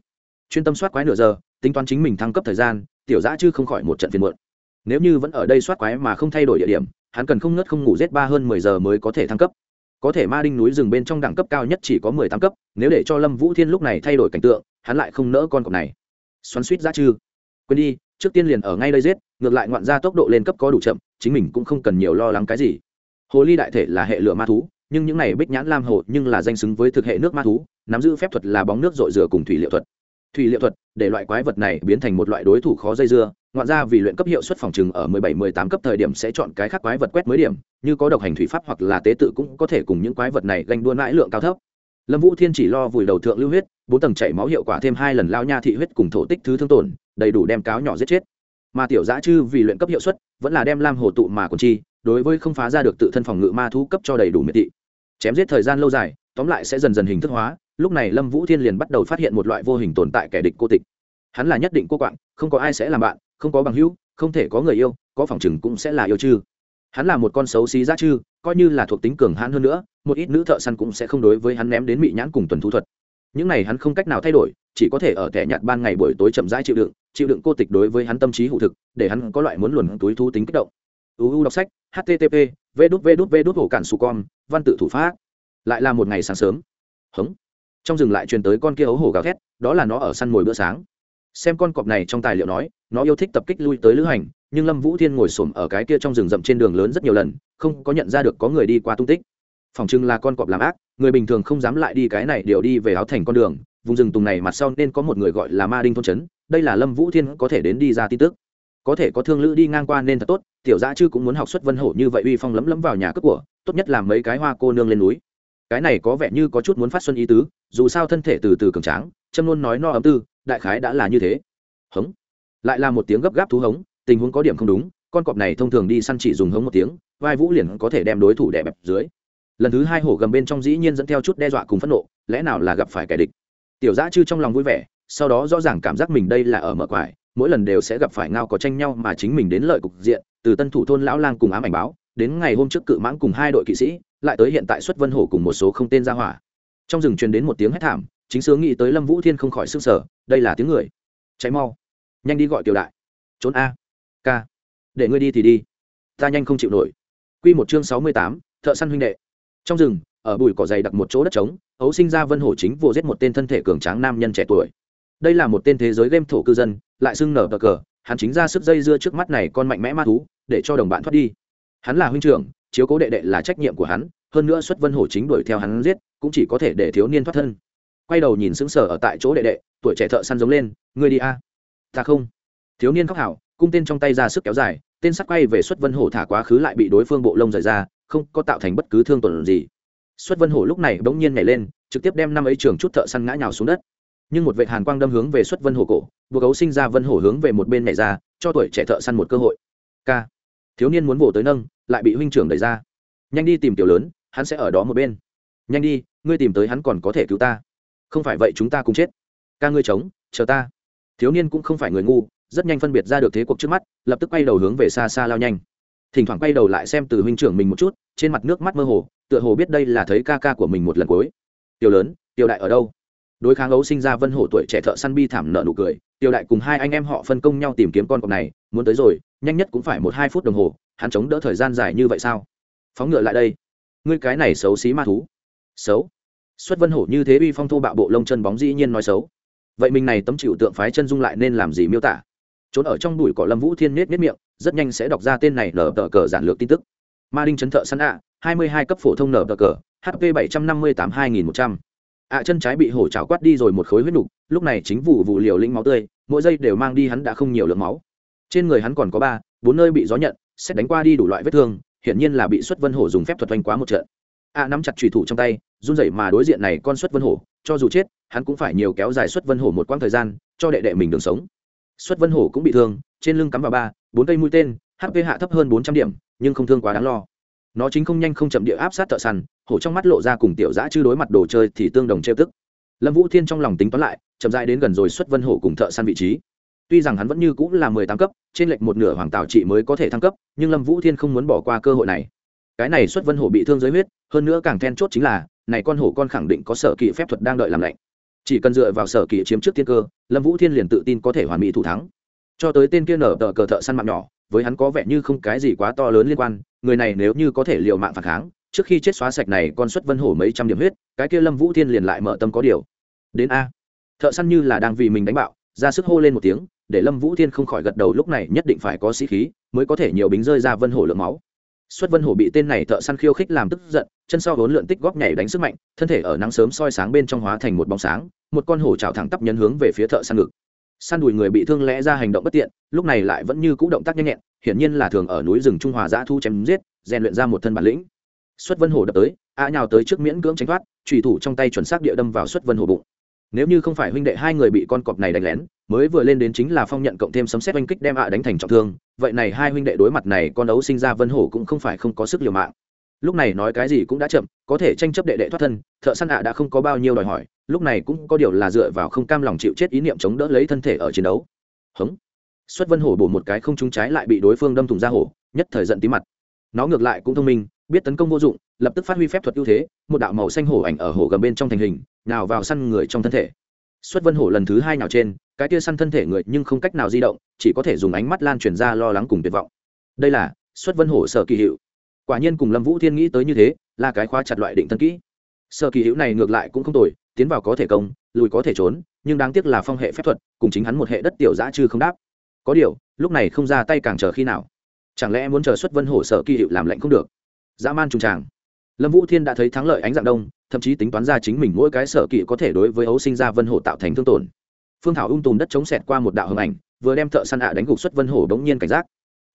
Chuyên tâm soát quái nửa giờ, tính toán chính mình thăng cấp thời gian, tiểu giã chư không khỏi một trận phiền muộn nếu như vẫn ở đây soát quái mà không thay đổi địa điểm, hắn cần không ngất không ngủ rét ba hơn mười giờ mới có thể thăng cấp. Có thể ma đinh núi rừng bên trong đẳng cấp cao nhất chỉ có mười tám cấp, nếu để cho lâm vũ thiên lúc này thay đổi cảnh tượng, hắn lại không nỡ con cọp này. Xoắn suýt ra chư. Quên đi, trước tiên liền ở ngay đây giết, ngược lại ngoạn ra tốc độ lên cấp có đủ chậm, chính mình cũng không cần nhiều lo lắng cái gì. Hồ ly đại thể là hệ lửa ma thú, nhưng những này bích nhãn lam hồ nhưng là danh xứng với thực hệ nước ma thú, nắm giữ phép thuật là bóng nước dội rửa cùng thủy liệu thuật. Thủy liệu thuật để loại quái vật này biến thành một loại đối thủ khó dây dưa, ngoạn ra vì luyện cấp hiệu suất phòng trừng ở 17-18 cấp thời điểm sẽ chọn cái khác quái vật quét mới điểm, như có độc hành thủy pháp hoặc là tế tự cũng có thể cùng những quái vật này ganh đua mãi lượng cao thấp. Lâm vũ thiên chỉ lo vùi đầu thượng lưu huyết, bốn tầng chảy máu hiệu quả thêm hai lần lao nha thị huyết cùng thổ tích thứ thương tổn, đầy đủ đem cáo nhỏ giết chết. Mà tiểu giã chư vì luyện cấp hiệu suất, vẫn là đem lam hồ tụ mà còn chi, đối với không phá ra được tự thân phòng ngự ma thú cấp cho đầy đủ miệt thị. Chém giết thời gian lâu dài, tóm lại sẽ dần dần hình thức hóa lúc này lâm vũ thiên liền bắt đầu phát hiện một loại vô hình tồn tại kẻ địch cô tịch. Hắn là nhất định cô quạng, không có ai sẽ làm bạn, không có bằng hữu, không thể có người yêu, có phòng chừng cũng sẽ là yêu chư. Hắn là một con xấu xí giá chư, coi như là thuộc tính cường hãn hơn nữa, một ít nữ thợ săn cũng sẽ không đối với hắn ném đến mị nhãn cùng tuần thu thuật. Những này hắn không cách nào thay đổi, chỉ có thể ở thẻ nhạt ban ngày buổi tối chậm rãi chịu đựng chịu đựng cô tịch đối với hắn tâm trí hụ thực, để hắn có loại muốn luồn túi thu tính kích động. Uu đọc sách http v đút v đút v đút hồ cản su con văn tự thủ pháp. Lại là một ngày sáng sớm. Hống trong rừng lại truyền tới con kia ấu hổ gào thét, đó là nó ở săn mồi bữa sáng. Xem con cọp này trong tài liệu nói, nó yêu thích tập kích lui tới lữ hành, nhưng lâm vũ thiên ngồi s ổ m ở cái kia trong rừng rậm trên đường lớn rất nhiều lần, không có nhận ra được có người đi qua tung tích. Phòng trưng là con cọp làm ác, người bình thường không dám lại đi cái này đều đi về áo thành con đường, vùng rừng tùng này mặt sau nên có một người gọi là ma đinh thôn trấn, đây là lâm vũ thiên có thể đến đi ra tin tức. Có thể có thương lữ đi ngang qua nên thật tốt, tiểu dã chư cũng muốn học xuất vân hổ như vậy uy phong lấm lấm vào nhà cướp của, tốt nhất là mấy cái hoa cô nương lên núi cái này có vẻ như có chút muốn phát xuân ý tứ, dù sao thân thể từ từ cường tráng, châm luôn nói no ấm tư, đại khái đã là như thế. Hống. Lại là một tiếng gấp gáp thú hống, tình huống có điểm không đúng, con cọp này thông thường đi săn chỉ dùng hống một tiếng, vai vũ liền có thể đem đối thủ đè bẹp dưới. Lần thứ hai hổ gầm bên trong dĩ nhiên dẫn theo chút đe dọa cùng phẫn nộ, lẽ nào là gặp phải kẻ địch? Tiểu giã chư trong lòng vui vẻ, sau đó rõ ràng cảm giác mình đây là ở mở quải, mỗi lần đều sẽ gặp phải ngao có tranh nhau mà chính mình đến lợi cục diện, từ tân thủ thôn lão lang cùng ám ảnh báo đến ngày hôm trước cự mãng cùng hai đội kỵ sĩ, lại tới hiện tại xuất vân hổ cùng một số không tên ra hỏa. Trong rừng truyền đến một tiếng hét thảm, chính sướng nghĩ tới lâm vũ thiên không khỏi s ư n g sở, đây là tiếng người. Cháy mau, nhanh đi gọi tiểu đại. Trốn a, k, để ngươi đi thì đi. Ta nhanh không chịu nổi. Q một chương sáu mươi tám, thợ săn huynh đệ. Trong rừng, ở bụi cỏ dày đặc một chỗ đất trống, ấu sinh ra vân hổ chính vô giết một tên thân thể cường tráng nam nhân trẻ tuổi. Đây là một tên thế giới game thổ cư dân, lại xưng nở bờ cờ, hắn chính ra sức dây dưa trước mắt này con mạnh mẽ ma thú, để cho đồng bạn thoát đi hắn là huynh trưởng, chiếu cố đệ đệ là trách nhiệm của hắn, hơn nữa xuất vân hổ chính đuổi theo hắn giết, cũng chỉ có thể để thiếu niên thoát thân. Quay đầu nhìn sững sờ ở tại chỗ đệ đệ, tuổi trẻ thợ săn giống lên, ngươi đi a. Ta không. Thiếu niên khóc hảo, cung tên trong tay ra sức kéo dài, tên sắt quay về xuất vân hổ thả quá khứ lại bị đối phương bộ lông rời ra, không có tạo thành bất cứ thương tổn gì. Xuất vân hổ lúc này bỗng nhiên nhảy lên, trực tiếp đem năm ấy trường chút thợ săn ngã nhào xuống đất. Nhưng một vệ hàn quang đâm hướng về xuất vân hổ cổ buộc gấu sinh ra vân hổ hướng về một bên nhảy ra, cho tuổi trẻ thợ săn một cơ hội. K thiếu niên muốn vỗ tới nâng, lại bị huynh trưởng đẩy ra. Nhanh đi tìm tiểu lớn, hắn sẽ ở đó một bên. Nhanh đi, ngươi tìm tới hắn còn có thể cứu ta. Không phải vậy chúng ta cùng chết. Ca ngươi chống, chờ ta. Thiếu niên cũng không phải người ngu, rất nhanh phân biệt ra được thế cuộc trước mắt, lập tức quay đầu hướng về xa xa lao nhanh. Thỉnh thoảng quay đầu lại xem từ huynh trưởng mình một chút, trên mặt nước mắt mơ hồ, tựa hồ biết đây là thấy ca ca của mình một lần cuối. Tiểu lớn, tiểu đại ở đâu? Đối kháng ấu sinh ra vân hổ tuổi trẻ thợ săn bi thảm nợ nụ cười, tiểu đại cùng hai anh em họ phân công nhau tìm kiếm con cọp này, muốn tới rồi nhanh nhất cũng phải một hai phút đồng hồ, hắn chống đỡ thời gian dài như vậy sao? Phóng ngựa lại đây. Ngươi cái này xấu xí ma thú. Xấu. Xuất vân hổ như thế uy phong thô bạo bộ lông chân bóng dĩ nhiên nói xấu. Vậy mình này tấm chịu tượng phái chân dung lại nên làm gì miêu tả? Trốn ở trong bụi cỏ lâm vũ thiên nết nết miệng, rất nhanh sẽ đọc ra tên này nở tờ cờ giản lược tin tức. Ma đinh chấn thợ săn ạ, hai mươi hai cấp phổ thông nở tờ cờ hp bảy trăm năm mươi tám hai nghìn một trăm. Ạ chân trái bị hổ trào quát đi rồi một khối huyết nục, lúc này chính vụ vụ liều linh máu tươi, mỗi giây đều mang đi hắn đã không nhiều lượng máu trên người hắn còn có ba, bốn nơi bị gió nhận, xét đánh qua đi đủ loại vết thương, hiển nhiên là bị xuất vân hổ dùng phép thuật oanh quá một trận. A nắm chặt trùy thủ trong tay, run rẩy mà đối diện này con xuất vân hổ, cho dù chết, hắn cũng phải nhiều kéo dài xuất vân hổ một quãng thời gian, cho đệ đệ mình đường sống. Xuất vân hổ cũng bị thương, trên lưng cắm vào ba, bốn cây mũi tên hp hạ thấp hơn bốn trăm điểm, nhưng không thương quá đáng lo. Nó chính không nhanh không chậm địa áp sát thợ săn, hổ trong mắt lộ ra cùng tiểu giã chư đối mặt đồ chơi thì tương đồng trêu tức. Lâm vũ thiên trong lòng tính toán lại, chậm dại đến gần rồi xuất vân hổ cùng thợ săn vị trí tuy rằng hắn vẫn như cũng là mười tám cấp, trên lệch một nửa hoàng tảo trị mới có thể thăng cấp, nhưng lâm vũ thiên không muốn bỏ qua cơ hội này. Cái này xuất vân hổ bị thương giới huyết, hơn nữa càng then chốt chính là, này con hổ con khẳng định có sở kỵ phép thuật đang đợi làm lạnh. Chỉ cần dựa vào sở kỵ chiếm trước tiên cơ, lâm vũ thiên liền tự tin có thể hoàn mỹ thủ thắng. Cho tới tên kia nở tờ cờ thợ săn mạng nhỏ, với hắn có vẻ như không cái gì quá to lớn liên quan, người này nếu như có thể liều mạng phản kháng, trước khi chết xóa sạch này con xuất vân hổ mấy trăm điểm huyết, cái kia lâm vũ thiên liền lại mở tâm có điều. Đến a. Thợ săn như là đang vì mình đánh bạo, ra sức hô lên một tiếng để lâm vũ thiên không khỏi gật đầu, lúc này nhất định phải có sĩ khí, mới có thể nhiều bính rơi ra vân hổ lượng máu. Xuất vân hổ bị tên này thợ săn khiêu khích làm tức giận, chân sau vốn lượn tích góp nhảy đánh sức mạnh, thân thể ở nắng sớm soi sáng bên trong hóa thành một bóng sáng, một con hổ trào thẳng tắp nhấn hướng về phía thợ săn ngực. Săn đùi người bị thương lẽ ra hành động bất tiện, lúc này lại vẫn như cũ động tác nhanh nhẹn, hiển nhiên là thường ở núi rừng trung hòa giã thu chém giết, rèn luyện ra một thân bản lĩnh. Xuất vân hổ đập tới, a nhào tới trước miễn cưỡng tránh thoát trùy thủ trong tay chuẩn xác địa đâm vào xuất vân hổ bụng nếu như không phải huynh đệ hai người bị con cọp này đánh lén, mới vừa lên đến chính là phong nhận cộng thêm sấm xét oanh kích đem ạ đánh thành trọng thương, vậy này hai huynh đệ đối mặt này con ấu sinh ra vân hổ cũng không phải không có sức liều mạng. Lúc này nói cái gì cũng đã chậm, có thể tranh chấp đệ đệ thoát thân, thợ săn ạ đã không có bao nhiêu đòi hỏi, lúc này cũng có điều là dựa vào không cam lòng chịu chết ý niệm chống đỡ lấy thân thể ở chiến đấu. Hống. Xuất vân hổ bổ một cái không trúng trái lại bị đối phương đâm thủng ra hổ, nhất thời giận tí mặt. Nó ngược lại cũng thông minh biết tấn công vô dụng, lập tức phát huy phép thuật ưu thế, một đạo màu xanh hổ ảnh ở hổ gầm bên trong thành hình, nào vào săn người trong thân thể. Xuất vân hổ lần thứ hai nào trên, cái kia săn thân thể người nhưng không cách nào di động, chỉ có thể dùng ánh mắt lan truyền ra lo lắng cùng tuyệt vọng. Đây là xuất vân hổ sở kỳ hiệu quả nhiên cùng lâm vũ thiên nghĩ tới như thế, là cái khóa chặt loại định tân kỹ. Sở kỳ hiệu này ngược lại cũng không tồi, tiến vào có thể công, lùi có thể trốn, nhưng đáng tiếc là phong hệ phép thuật, cùng chính hắn một hệ đất tiểu giã chư không đáp. Có điều, lúc này không ra tay càng chờ khi nào? Chẳng lẽ muốn chờ xuất vân hổ sở kỳ hiệu làm lạnh không được? Dã man trùng tràng. Lâm vũ thiên đã thấy thắng lợi ánh dạng đông, thậm chí tính toán ra chính mình mỗi cái sở kỵ có thể đối với ấu sinh ra vân hổ tạo thành thương tổn. Phương thảo ung tùm đất chống sẹt qua một đạo hồng ảnh, vừa đem thợ săn ạ đánh gục xuất vân hổ đống nhiên cảnh giác.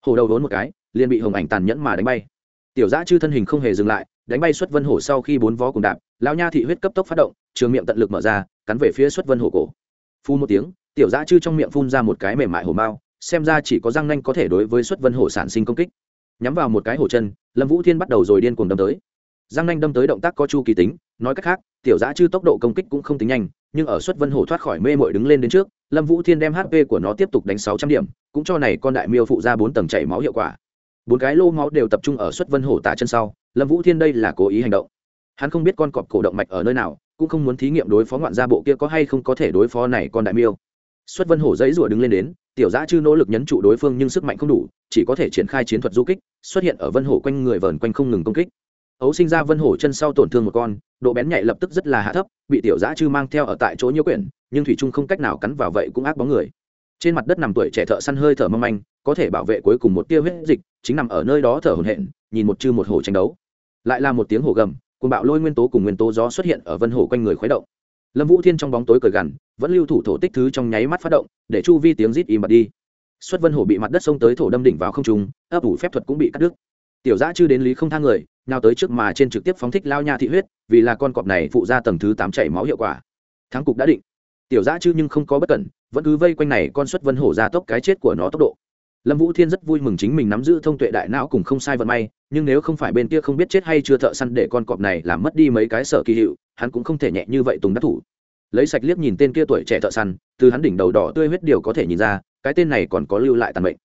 Hổ đầu vốn một cái, liền bị hồng ảnh tàn nhẫn mà đánh bay. Tiểu giã chư thân hình không hề dừng lại, đánh bay xuất vân hổ sau khi bốn vó cùng đạp lao nha thị huyết cấp tốc phát động, trường miệng tận lực mở ra, cắn về phía xuất vân hổ cổ. Phun một tiếng, tiểu giã chư trong miệng phun ra một cái mềm mại hổ mao xem ra chỉ có răng nanh có thể đối với xuất vân hổ sản sinh công kích nhắm vào một cái hổ chân, lâm vũ thiên bắt đầu rồi điên cuồng đâm tới. Giang nanh đâm tới động tác có chu kỳ tính, nói cách khác, tiểu giã chư tốc độ công kích cũng không tính nhanh, nhưng ở suất vân hổ thoát khỏi mê mội đứng lên đến trước, lâm vũ thiên đem hp của nó tiếp tục đánh sáu trăm điểm, cũng cho này con đại miêu phụ ra bốn tầng chảy máu hiệu quả. Bốn cái lô máu đều tập trung ở suất vân hổ tả chân sau, lâm vũ thiên đây là cố ý hành động. Hắn không biết con cọp cổ động mạch ở nơi nào, cũng không muốn thí nghiệm đối phó ngoạn gia bộ kia có hay không có thể đối phó này con đại miêu. Xuất vân hổ dãy rủa đứng lên đến, tiểu giã chư nỗ lực nhấn trụ đối phương nhưng sức mạnh không đủ, chỉ có thể triển khai chiến thuật du kích xuất hiện ở vân hổ quanh người vờn quanh không ngừng công kích. Ấu sinh ra vân hổ chân sau tổn thương một con, độ bén nhạy lập tức rất là hạ thấp, bị tiểu giã chư mang theo ở tại chỗ nhiễu quyển, nhưng thủy trung không cách nào cắn vào vậy cũng ác bóng người. Trên mặt đất nằm tuổi trẻ thợ săn hơi thở mâm anh có thể bảo vệ cuối cùng một tia huyết dịch, chính nằm ở nơi đó thở hổn hển, nhìn một chư một hổ tranh đấu. Lại là một tiếng hổ gầm cùng bạo lôi nguyên tố cùng nguyên tố gió xuất hiện ở vân hổ quanh người khuấy động. Lâm vũ thiên trong bóng tối cởi gằn, vẫn lưu thủ thổ tích thứ trong nháy mắt phát động, để chu vi tiếng rít im bặt đi xuất vân hổ bị mặt đất xông tới thổ đâm đỉnh vào không trung, ấp ủ phép thuật cũng bị cắt đứt. Tiểu giã chư đến lý không thang người, nào tới trước mà trên trực tiếp phóng thích lao nha thị huyết, vì là con cọp này phụ ra tầng thứ tám chảy máu hiệu quả. Thắng cục đã định. Tiểu giã chư nhưng không có bất cẩn, vẫn cứ vây quanh này con xuất vân hổ ra tốc cái chết của nó tốc độ. Lâm vũ thiên rất vui mừng chính mình nắm giữ thông tuệ đại não cùng không sai vận may, nhưng nếu không phải bên kia không biết chết hay chưa thợ săn để con cọp này làm mất đi mấy cái sở kỳ hiệu, hắn cũng không thể nhẹ như vậy tùng đắc thủ. Lấy sạch liếc nhìn tên kia tuổi trẻ thợ săn, từ hắn đỉnh đầu đỏ tươi huyết điều có thể nhìn ra cái tên này còn có lưu lại tàn mệnh.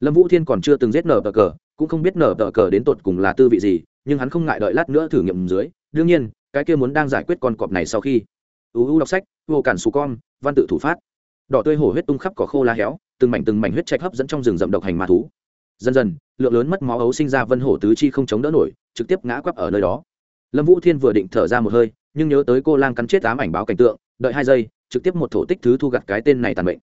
Lâm vũ thiên còn chưa từng giết nở tờ cờ, cũng không biết nở tờ cờ đến tột cùng là tư vị gì, nhưng hắn không ngại đợi lát nữa thử nghiệm dưới. Đương nhiên, cái kia muốn đang giải quyết con cọp này sau khi. Uu đọc sách, vô cản xù con, văn tự thủ phát. Đỏ tươi hổ huyết tung khắp cỏ khô lá héo, từng mảnh từng mảnh huyết trạch hấp dẫn trong rừng rậm độc hành ma thú. Dần dần, lượng lớn mất máu ấu sinh ra vân hổ tứ chi không chống đỡ nổi, trực tiếp ngã quắp ở nơi đó. Lâm vũ thiên vừa định thở ra một hơi, nhưng nhớ tới cô lang cắn chết ám ảnh báo cảnh tượng, đợi hai giây, trực tiếp một thổ tích thứ thu gặt cái tên này tàn bệnh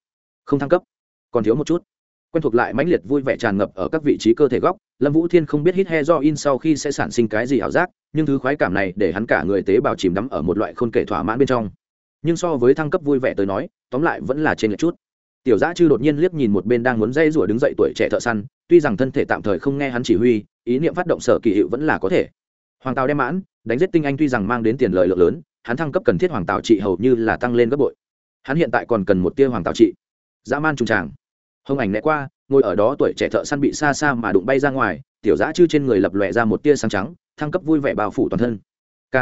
không thăng cấp còn thiếu một chút. Quen thuộc lại mãnh liệt vui vẻ tràn ngập ở các vị trí cơ thể góc, lâm vũ thiên không biết hít he do in sau khi sẽ sản sinh cái gì ảo giác, nhưng thứ khoái cảm này để hắn cả người tế bào chìm đắm ở một loại khôn kể thỏa mãn bên trong. Nhưng so với thăng cấp vui vẻ tới nói, tóm lại vẫn là trên lệch chút. Tiểu giã chư đột nhiên liếc nhìn một bên đang muốn dây rủa đứng dậy tuổi trẻ thợ săn, tuy rằng thân thể tạm thời không nghe hắn chỉ huy, ý niệm phát động sở kỳ hiệu vẫn là có thể. Hoàng tàu đem mãn, đánh giết tinh anh tuy rằng mang đến tiền lợi lượng lớn, hắn thăng cấp cần thiết hoàng tàu trị hầu như là tăng lên gấp bội. Hắn hiện tại còn cần một tia hoàng tàu trị. Dã man trùng tràng hông ảnh né qua, ngồi ở đó tuổi trẻ thợ săn bị xa xa mà đụng bay ra ngoài, tiểu giã chư trên người lập lòe ra một tia sáng trắng, thăng cấp vui vẻ bao phủ toàn thân. K.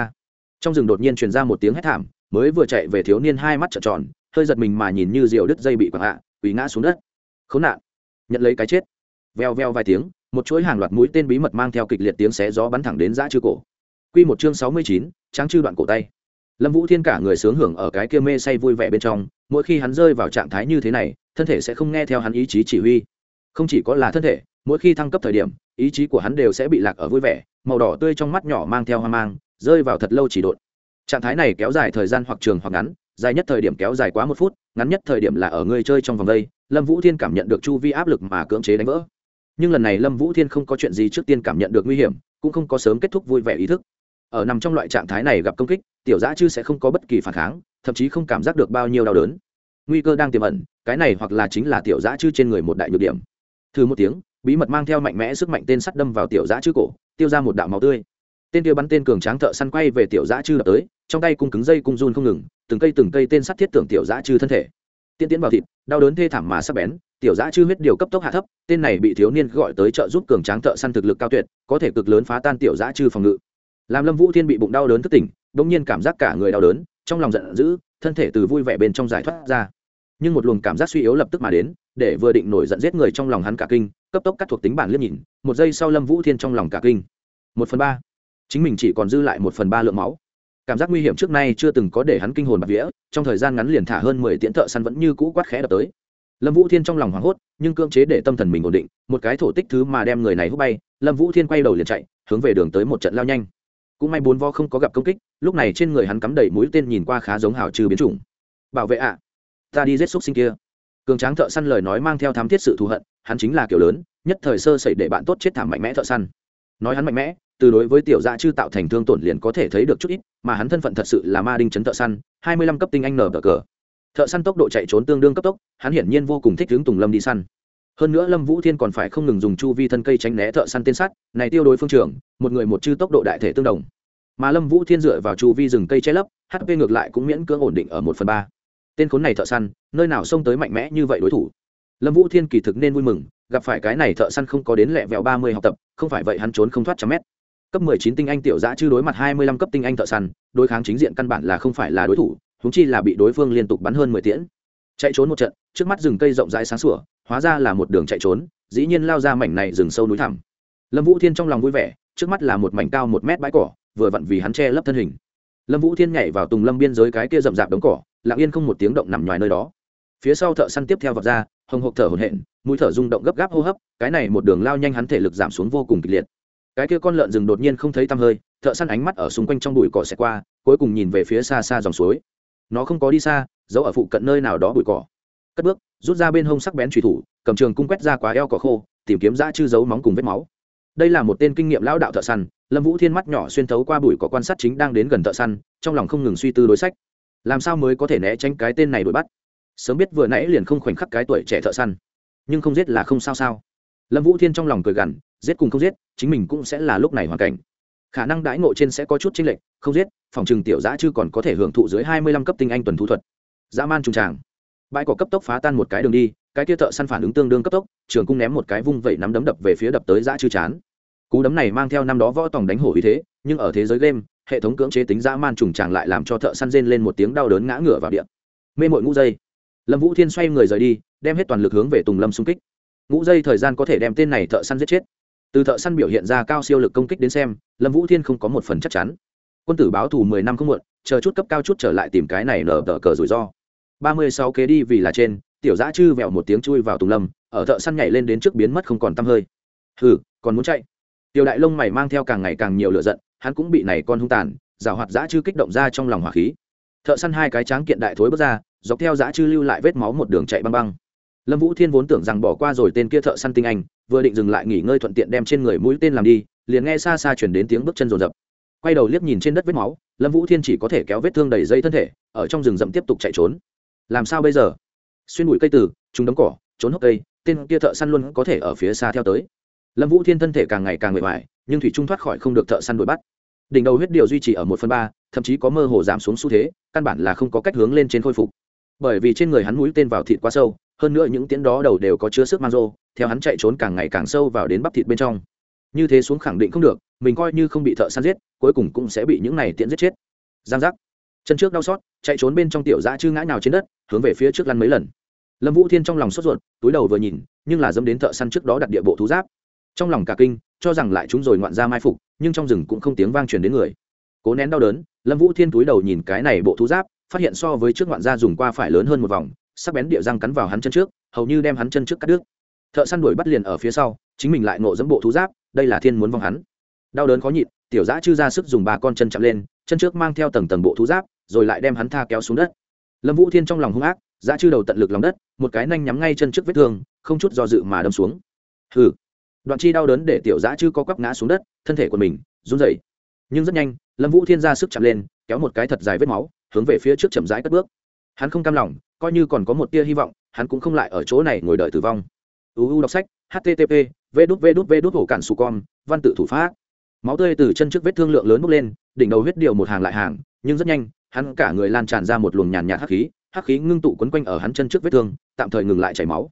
Trong rừng đột nhiên truyền ra một tiếng hét thảm, mới vừa chạy về thiếu niên hai mắt trợn tròn, hơi giật mình mà nhìn như rượu đứt dây bị quảng hạ, quỳ ngã xuống đất. Khốn nạn. Nhận lấy cái chết. Veo veo vài tiếng, một chuỗi hàng loạt mũi tên bí mật mang theo kịch liệt tiếng xé gió bắn thẳng đến giã chư cổ. Quy một chương sáu mươi chín, tráng chư đoạn cổ tay lâm vũ thiên cả người sướng hưởng ở cái kia mê say vui vẻ bên trong, mỗi khi hắn rơi vào trạng thái như thế này, thân thể sẽ không nghe theo hắn ý chí chỉ huy. Không chỉ có là thân thể, mỗi khi thăng cấp thời điểm, ý chí của hắn đều sẽ bị lạc ở vui vẻ, màu đỏ tươi trong mắt nhỏ mang theo hoang mang, rơi vào thật lâu chỉ đột trạng thái này kéo dài thời gian hoặc trường hoặc ngắn, dài nhất thời điểm kéo dài quá một phút, ngắn nhất thời điểm là ở người chơi trong vòng đây, lâm vũ thiên cảm nhận được chu vi áp lực mà cưỡng chế đánh vỡ. Nhưng lần này lâm vũ thiên không có chuyện gì trước tiên cảm nhận được nguy hiểm, cũng không có sớm kết thúc vui vẻ ý thức ở nằm trong loại trạng thái này gặp công kích, tiểu giã chư sẽ không có bất kỳ phản kháng, thậm chí không cảm giác được bao nhiêu đau đớn. Nguy cơ đang tiềm ẩn, cái này hoặc là chính là tiểu giã chư trên người một đại nhược điểm. Thứ một tiếng, bí mật mang theo mạnh mẽ sức mạnh tên sắt đâm vào tiểu giã chư cổ, tiêu ra một đạo máu tươi. Tên kia bắn tên cường tráng thợ săn quay về tiểu giã chư đập tới, trong tay cung cứng dây cung run không ngừng, từng cây từng cây tên sắt thiết tưởng tiểu giã chư thân thể. Tiên tiến vào thịt, đau đớn thê thảm mà sắc bén, tiểu giã chư huyết điều cấp tốc hạ thấp, tên này bị thiếu niên gọi tới trợ giúp cường tráng thợ săn thực lực cao tuyệt, có thể cực lớn phá tan tiểu giã chư phòng ngự làm lâm vũ thiên bị bụng đau đớn thức tỉnh đ ỗ n g nhiên cảm giác cả người đau đớn, trong lòng giận dữ, thân thể từ vui vẻ bên trong giải thoát ra. Nhưng một luồng cảm giác suy yếu lập tức mà đến, để vừa định nổi giận giết người trong lòng hắn cả kinh, cấp tốc cắt thuộc tính bản liếc nhìn, một giây sau lâm vũ thiên trong lòng cả kinh. Một phần ba. Chính mình chỉ còn dư lại một phần ba lượng máu. Cảm giác nguy hiểm trước nay chưa từng có để hắn kinh hồn bạc vía, trong thời gian ngắn liền thả hơn mười tiễn thợ săn vẫn như cũ quát khẽ đập tới. Lâm vũ thiên trong lòng hoảng hốt, nhưng cưỡng chế để tâm thần mình ổn định, một cái thổ tích thứ mà đem người này hút bay, lâm vũ thiên quay đầu liền chạy, hướng về đường tới một trận lao nhanh cũng may bốn vo không có gặp công kích, lúc này trên người hắn cắm đầy mũi tên nhìn qua khá giống hào trừ biến chủng. Bảo vệ ạ. Ta đi giết xúc sinh kia. Cường tráng thợ săn lời nói mang theo thám thiết sự thù hận, hắn chính là kiểu lớn, nhất thời sơ sẩy để bạn tốt chết thảm mạnh mẽ thợ săn. Nói hắn mạnh mẽ, từ đối với tiểu dạ chư tạo thành thương tổn liền có thể thấy được chút ít, mà hắn thân phận thật sự là ma đinh chấn thợ săn, hai mươi lăm cấp tinh anh nở cờ thợ săn tốc độ chạy trốn tương đương cấp tốc, hắn hiển nhiên vô cùng thích hướng tùng lâm đi săn hơn nữa lâm vũ thiên còn phải không ngừng dùng chu vi thân cây tránh né thợ săn tên sắt này tiêu đối phương trường một người một chư tốc độ đại thể tương đồng. Mà lâm vũ thiên dựa vào chu vi rừng cây che lấp hp ngược lại cũng miễn cưỡng ổn định ở một phần ba. Tên khốn này thợ săn, nơi nào xông tới mạnh mẽ như vậy đối thủ? Lâm vũ thiên kỳ thực nên vui mừng, gặp phải cái này thợ săn không có đến lẹ vẹo ba mươi học tập, không phải vậy hắn trốn không thoát trăm mét. Cấp mười chín tinh anh tiểu giã chư đối mặt hai mươi lăm cấp tinh anh thợ săn, đối kháng chính diện căn bản là không phải là đối thủ húng chi là bị đối phương liên tục bắn hơn mười tiễn. Chạy trốn một trận, trước mắt rừng cây rộng rãi sáng sủa hóa ra là một đường chạy trốn, dĩ nhiên lao ra mảnh này rừng sâu núi thẳm. Lâm vũ thiên trong lòng vui vẻ, trước mắt là một mảnh cao một mét bãi cỏ, vừa vặn vì hắn che lấp thân hình. Lâm vũ thiên nhảy vào tùng lâm biên giới cái kia rậm rạp đống cỏ, lặng yên không một tiếng động nằm ngoài nơi đó. Phía sau thợ săn tiếp theo vọt ra, hồng hộc thở hổn hển, mũi thở rung động gấp gáp hô hấp, cái này một đường lao nhanh hắn thể lực giảm xuống vô cùng kịch liệt. Cái kia con lợn rừng đột nhiên không thấy tăm hơi, thợ săn ánh mắt ở xung quanh trong bụi cỏ xẹt qua, cuối cùng nhìn về phía xa xa dòng suối. Nó không có đi xa giấu ở phụ cận nơi nào đó bụi cỏ. Cất bước rút ra bên hông sắc bén truy thủ, cầm trường cung quét ra quá eo cỏ khô, tìm kiếm dã chư giấu móng cùng vết máu. Đây là một tên kinh nghiệm lão đạo thợ săn, lâm vũ thiên mắt nhỏ xuyên thấu qua bụi cỏ quan sát chính đang đến gần thợ săn, trong lòng không ngừng suy tư đối sách. Làm sao mới có thể né tránh cái tên này đuổi bắt? Sớm biết vừa nãy liền không khoảnh khắc cái tuổi trẻ thợ săn. Nhưng không giết là không sao sao? Lâm vũ thiên trong lòng cười gằn, giết cùng không giết, chính mình cũng sẽ là lúc này hoàn cảnh. Khả năng đãi ngộ trên sẽ có chút chênh lệch, không giết, phòng trừng tiểu giã chứ còn có thể hưởng thụ dưới hai mươi lăm cấp tinh anh tuần thú thuật. Dã man trùng tràng bãi cỏ cấp tốc phá tan một cái đường đi, cái kia thợ săn phản ứng tương đương cấp tốc, trường cung ném một cái vung vẩy nắm đấm đập về phía đập tới dã chư chán. Cú đấm này mang theo năm đó võ tòng đánh hổ ý thế, nhưng ở thế giới game, hệ thống cưỡng chế tính dã man trùng tràng lại làm cho thợ săn rên lên một tiếng đau đớn ngã ngửa vào điện mê mội ngũ dây. Lâm vũ thiên xoay người rời đi, đem hết toàn lực hướng về tùng lâm xung kích. Ngũ dây thời gian có thể đem tên này thợ săn giết chết. Từ thợ săn biểu hiện ra cao siêu lực công kích đến xem, lâm vũ thiên không có một phần chắc chắn. Quân tử báo thù mười năm không muộn, chờ chút cấp cao chút trở lại tìm cái này nở tờ cờ rủi ro ba mươi sáu kế đi vì là trên, tiểu giã chư vẹo một tiếng chui vào tùng lâm, ở thợ săn nhảy lên đến trước biến mất không còn t hơi. Hừ, còn muốn chạy? Tiểu đại lông mày mang theo càng ngày càng nhiều lửa giận, hắn cũng bị này con hung tàn, giảo hoạt giã chư kích động ra trong lòng hỏa khí. Thợ săn hai cái tráng kiện đại thối bước ra, dọc theo giã chư lưu lại vết máu một đường chạy băng băng. Lâm vũ thiên vốn tưởng rằng bỏ qua rồi tên kia thợ săn tinh anh, vừa định dừng lại nghỉ ngơi thuận tiện đem trên người mũi tên làm đi, liền nghe xa xa chuyển đến tiếng bước chân rồn rập. Quay đầu liếc nhìn trên đất vết máu, lâm vũ thiên chỉ có thể kéo vết thương đầy dây thân thể, ở trong rừng rậm tiếp tục chạy trốn làm sao bây giờ? Xuyên bụi cây từ chúng đống cỏ, trốn hốc cây, tên kia thợ săn luôn có thể ở phía xa theo tới. Lâm vũ thiên thân thể càng ngày càng mệt mỏi, nhưng thủy trung thoát khỏi không được thợ săn đuổi bắt. Đỉnh đầu huyết điều duy trì ở một phần ba, thậm chí có mơ hồ giảm xuống xu thế, căn bản là không có cách hướng lên trên khôi phục. Bởi vì trên người hắn mũi tên vào thịt quá sâu, hơn nữa những tiễn đó đầu đều có chứa sức mang rô, theo hắn chạy trốn càng ngày càng sâu vào đến bắp thịt bên trong. Như thế xuống khẳng định không được, mình coi như không bị thợ săn giết, cuối cùng cũng sẽ bị những này tiễn giết chết. Giang giác. Chân trước đau xót, chạy trốn bên trong tiểu dã chư ngã nào trên đất hướng về phía trước lăn mấy lần. Lâm vũ thiên trong lòng sốt ruột, túi đầu vừa nhìn, nhưng là dâm đến thợ săn trước đó đặt địa bộ thú giáp. Trong lòng cả kinh, cho rằng lại chúng rồi ngoạn ra mai phục, nhưng trong rừng cũng không tiếng vang truyền đến người. Cố nén đau đớn, lâm vũ thiên túi đầu nhìn cái này bộ thú giáp, phát hiện so với trước ngoạn gia dùng qua phải lớn hơn một vòng, sắc bén địa răng cắn vào hắn chân trước, hầu như đem hắn chân trước cắt đứt. Thợ săn đuổi bắt liền ở phía sau, chính mình lại nộ dẫm bộ thú giáp, đây là thiên muốn vong hắn. Đau đớn khó nhịn, tiểu giã chư ra sức dùng ba con chân chạm lên, chân trước mang theo tầng tầng bộ thú giáp, rồi lại đem hắn tha kéo xuống đất lâm vũ thiên trong lòng hung ác Giá chư đầu tận lực lòng đất, một cái nanh nhắm ngay chân trước vết thương, không chút do dự mà đâm xuống. Hừ. Đoạn chi đau đớn để tiểu Giá chư có quắp ngã xuống đất, thân thể của mình run rẩy. Nhưng rất nhanh, lâm vũ thiên ra sức chạm lên, kéo một cái thật dài vết máu, hướng về phía trước chậm rãi cất bước. Hắn không cam lòng, coi như còn có một tia hy vọng, hắn cũng không lại ở chỗ này ngồi đợi tử vong. Uu đọc sách http v đút v đút v đút, hổ cản su con, văn tự thủ pháp. Máu tươi từ chân trước vết thương lượng lớn bốc lên, đỉnh đầu huyết điều một hàng lại hàng, nhưng rất nhanh hắn cả người lan tràn ra một luồng nhàn nhạt hắc khí hắc khí ngưng tụ quấn quanh ở hắn chân trước vết thương, tạm thời ngừng lại chảy máu.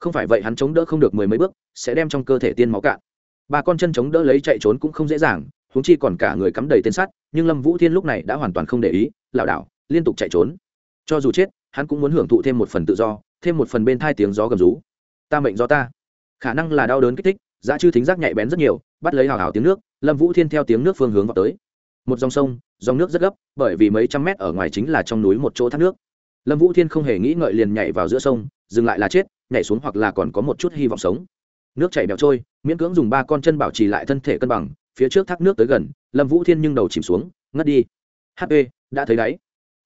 Không phải vậy hắn chống đỡ không được mười mấy bước, sẽ đem trong cơ thể tiên máu cạn. Ba con chân chống đỡ lấy chạy trốn cũng không dễ dàng, huống chi còn cả người cắm đầy tên sắt, nhưng lâm vũ thiên lúc này đã hoàn toàn không để ý, lảo đảo, liên tục chạy trốn. Cho dù chết, hắn cũng muốn hưởng thụ thêm một phần tự do, thêm một phần bên thai tiếng gió gầm rú. Ta mệnh do ta. Khả năng là đau đớn kích thích, giá chư thính giác nhạy bén rất nhiều, bắt lấy hào hào tiếng nước, lâm vũ thiên theo tiếng nước phương hướng vào tới một dòng sông, dòng nước rất gấp, bởi vì mấy trăm mét ở ngoài chính là trong núi một chỗ thác nước. Lâm vũ thiên không hề nghĩ ngợi liền nhảy vào giữa sông, dừng lại là chết, nhảy xuống hoặc là còn có một chút hy vọng sống. Nước chảy bẹo trôi, miễn cưỡng dùng ba con chân bảo trì lại thân thể cân bằng, phía trước thác nước tới gần, lâm vũ thiên nhưng đầu chìm xuống, ngất đi. Hp đã thấy đáy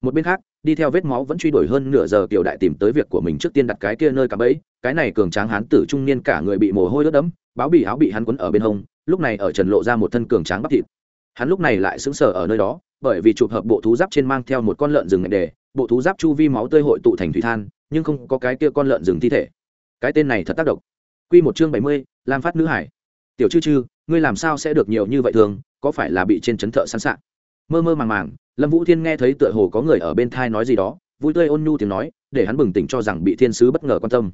một bên khác, đi theo vết máu vẫn truy đuổi hơn nửa giờ kiều đại tìm tới việc của mình trước tiên đặt cái kia nơi cả bẫy, cái này cường tráng hán tử trung niên cả người bị mồ hôi ướt đẫm, báo bị áo bị hắn quấn ở bên hông, lúc này ở trần lộ ra một thân cường tráng bắp thịt hắn lúc này lại sững sờ ở nơi đó, bởi vì chụp hợp bộ thú giáp trên mang theo một con lợn rừng để bộ thú giáp chu vi máu tươi hội tụ thành thủy than, nhưng không có cái kia con lợn rừng thi thể. Cái tên này thật tác động. Quy một chương bảy mươi, lam phát nữ hải. Tiểu chư chư, ngươi làm sao sẽ được nhiều như vậy thường, có phải là bị trên chấn thợ sẵn sàng mơ mơ màng màng, lâm vũ thiên nghe thấy tựa hồ có người ở bên thai nói gì đó, vui tươi ôn nhu tiếng nói, để hắn bừng tỉnh cho rằng bị thiên sứ bất ngờ quan tâm.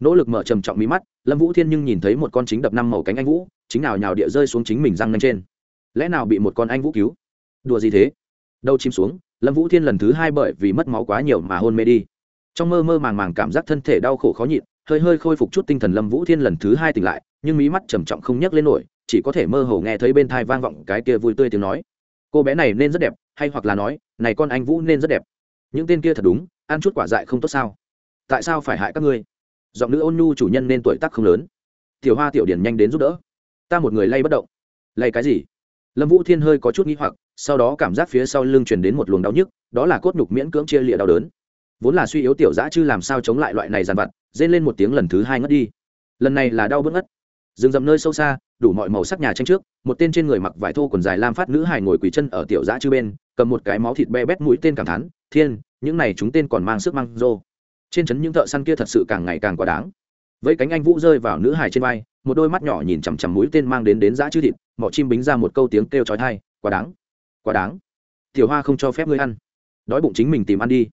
Nỗ lực mở trầm trọng mí mắt, lâm vũ thiên nhưng nhìn thấy một con chính đập năm màu cánh anh vũ, chính nào nhào địa rơi xuống chính mình răng nanh trên lẽ nào bị một con anh vũ cứu? Đùa gì thế? Đâu chìm xuống, lâm vũ thiên lần thứ hai bởi vì mất máu quá nhiều mà hôn mê đi. Trong mơ mơ màng màng cảm giác thân thể đau khổ khó nhịn, hơi hơi khôi phục chút tinh thần lâm vũ thiên lần thứ hai tỉnh lại, nhưng mí mắt trầm trọng không nhấc lên nổi, chỉ có thể mơ hồ nghe thấy bên thai vang vọng cái kia vui tươi tiếng nói. Cô bé này nên rất đẹp, hay hoặc là nói, này con anh vũ nên rất đẹp. Những tên kia thật đúng, ăn chút quả dại không tốt sao? Tại sao phải hại các ngươi? Giọng nữ ôn nhu chủ nhân nên tuổi tác không lớn. Tiểu hoa tiểu điển nhanh đến giúp đỡ. Ta một người lay bất động. Lay cái gì? Lâm vũ thiên hơi có chút n g h i hoặc, sau đó cảm giác phía sau lưng truyền đến một luồng đau nhức, đó là cốt nhục miễn cưỡng chia lịa đau đớn. Vốn là suy yếu tiểu dã chứ làm sao chống lại loại này dàn vặt, rên lên một tiếng lần thứ hai ngất đi. Lần này là đau bớt ngất. Rừng rậm nơi sâu xa, đủ mọi màu sắc nhà tranh trước, một tên trên người mặc vải thô quần dài lam phát nữ hài ngồi quỳ chân ở tiểu dã chư bên, cầm một cái máu thịt be bét mũi tên cảm thán, thiên, những này chúng tên còn mang sức mang rô trên trấn những thợ săn kia thật sự càng ngày càng quá đáng. Vẫy cánh anh vũ rơi vào nữ hài trên vai, một đôi mắt nhỏ nhìn chằm chằm mũi tên mang đến đến dã chư thịt mỏ chim bính ra một câu tiếng kêu trói thai quá đáng quá đáng. Tiểu hoa không cho phép ngươi ăn. Đói bụng chính mình tìm ăn đi.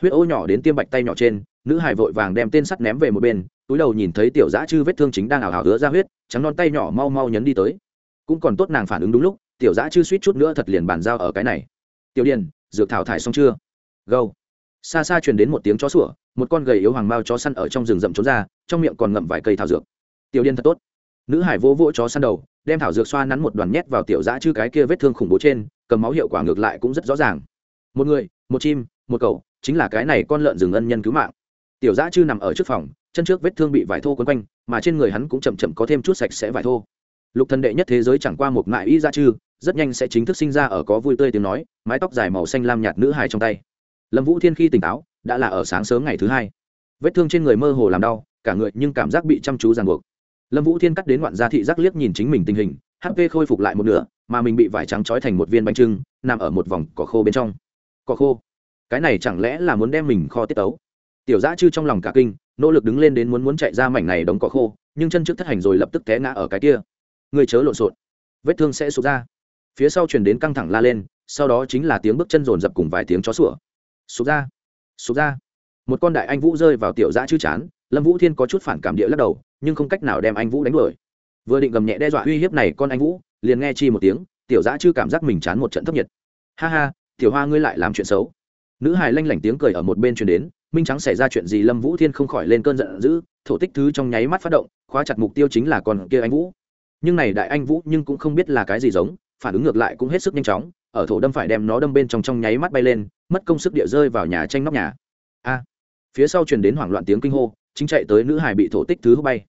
Huyết ô nhỏ đến tiêm bạch tay nhỏ trên, nữ hải vội vàng đem tên sắt ném về một bên, túi đầu nhìn thấy tiểu dã chư vết thương chính đang ảo hào hứa ra huyết, trắng non tay nhỏ mau mau nhấn đi tới. Cũng còn tốt nàng phản ứng đúng lúc, tiểu dã chư suýt chút nữa thật liền bàn giao ở cái này. Tiểu điền, dược thảo thải xong chưa? Gâu. Xa xa truyền đến một tiếng chó sủa, một con gầy yếu hoàng mao chó săn ở trong rừng rậm trốn ra, trong miệng còn ngậm vài cây thảo dược. Tiểu điền thật tốt nữ hải vỗ vỗ chó săn đầu, đem thảo dược xoa nắn một đoàn nhét vào tiểu dã chư cái kia vết thương khủng bố trên, cầm máu hiệu quả ngược lại cũng rất rõ ràng. Một người, một chim, một cậu, chính là cái này con lợn rừng ân nhân cứu mạng. Tiểu dã chư nằm ở trước phòng, chân trước vết thương bị vải thô quấn quanh, mà trên người hắn cũng chậm chậm có thêm chút sạch sẽ vải thô. Lục thần đệ nhất thế giới chẳng qua một ngại y dã chư rất nhanh sẽ chính thức sinh ra ở có vui tươi tiếng nói, mái tóc dài màu xanh lam nhạt nữ hài trong tay. Lâm vũ thiên khi tỉnh táo, đã là ở sáng sớm ngày thứ hai. Vết thương trên người mơ hồ làm đau, cả người nhưng cảm giác bị chăm chú ràng buộc lâm vũ thiên cắt đến ngoạn gia thị giác liếc nhìn chính mình tình hình hp khôi phục lại một nửa, mà mình bị vải trắng trói thành một viên bánh trưng, nằm ở một vòng cỏ khô bên trong. Cỏ khô? Cái này chẳng lẽ là muốn đem mình kho tiết tấu? Tiểu Giã chư trong lòng cả kinh, nỗ lực đứng lên đến muốn muốn chạy ra mảnh này đống cỏ khô, nhưng chân trước thất hành rồi lập tức té ngã ở cái kia. Người chớ lộn xộn. Vết thương sẽ sụt ra. Phía sau chuyển đến căng thẳng la lên, sau đó chính là tiếng bước chân rồn rập cùng vài tiếng chó sủa. Sụt ra. Sụt ra. Một con đại anh vũ rơi vào tiểu Giã chư chán lâm vũ thiên có chút phản cảm địa lắc đầu, nhưng không cách nào đem anh vũ đánh đuổi. Vừa định gầm nhẹ đe dọa uy hiếp này con anh vũ, liền nghe chi một tiếng, tiểu dã chưa cảm giác mình chán một trận thấp nhiệt. Ha ha, tiểu hoa ngươi lại làm chuyện xấu. Nữ hài lanh lảnh tiếng cười ở một bên truyền đến, minh trắng xảy ra chuyện gì lâm vũ thiên không khỏi lên cơn giận dữ, thổ tích thứ trong nháy mắt phát động, khóa chặt mục tiêu chính là con kia anh vũ. Nhưng này đại anh vũ nhưng cũng không biết là cái gì giống, phản ứng ngược lại cũng hết sức nhanh chóng, ở thổ đâm phải đem nó đâm bên trong trong nháy mắt bay lên, mất công sức địa rơi vào nhà tranh nóc nhà. A, phía sau truyền đến hoảng loạn tiếng kinh hô chính chạy tới nữ hải bị thổ tích thứ hút bay.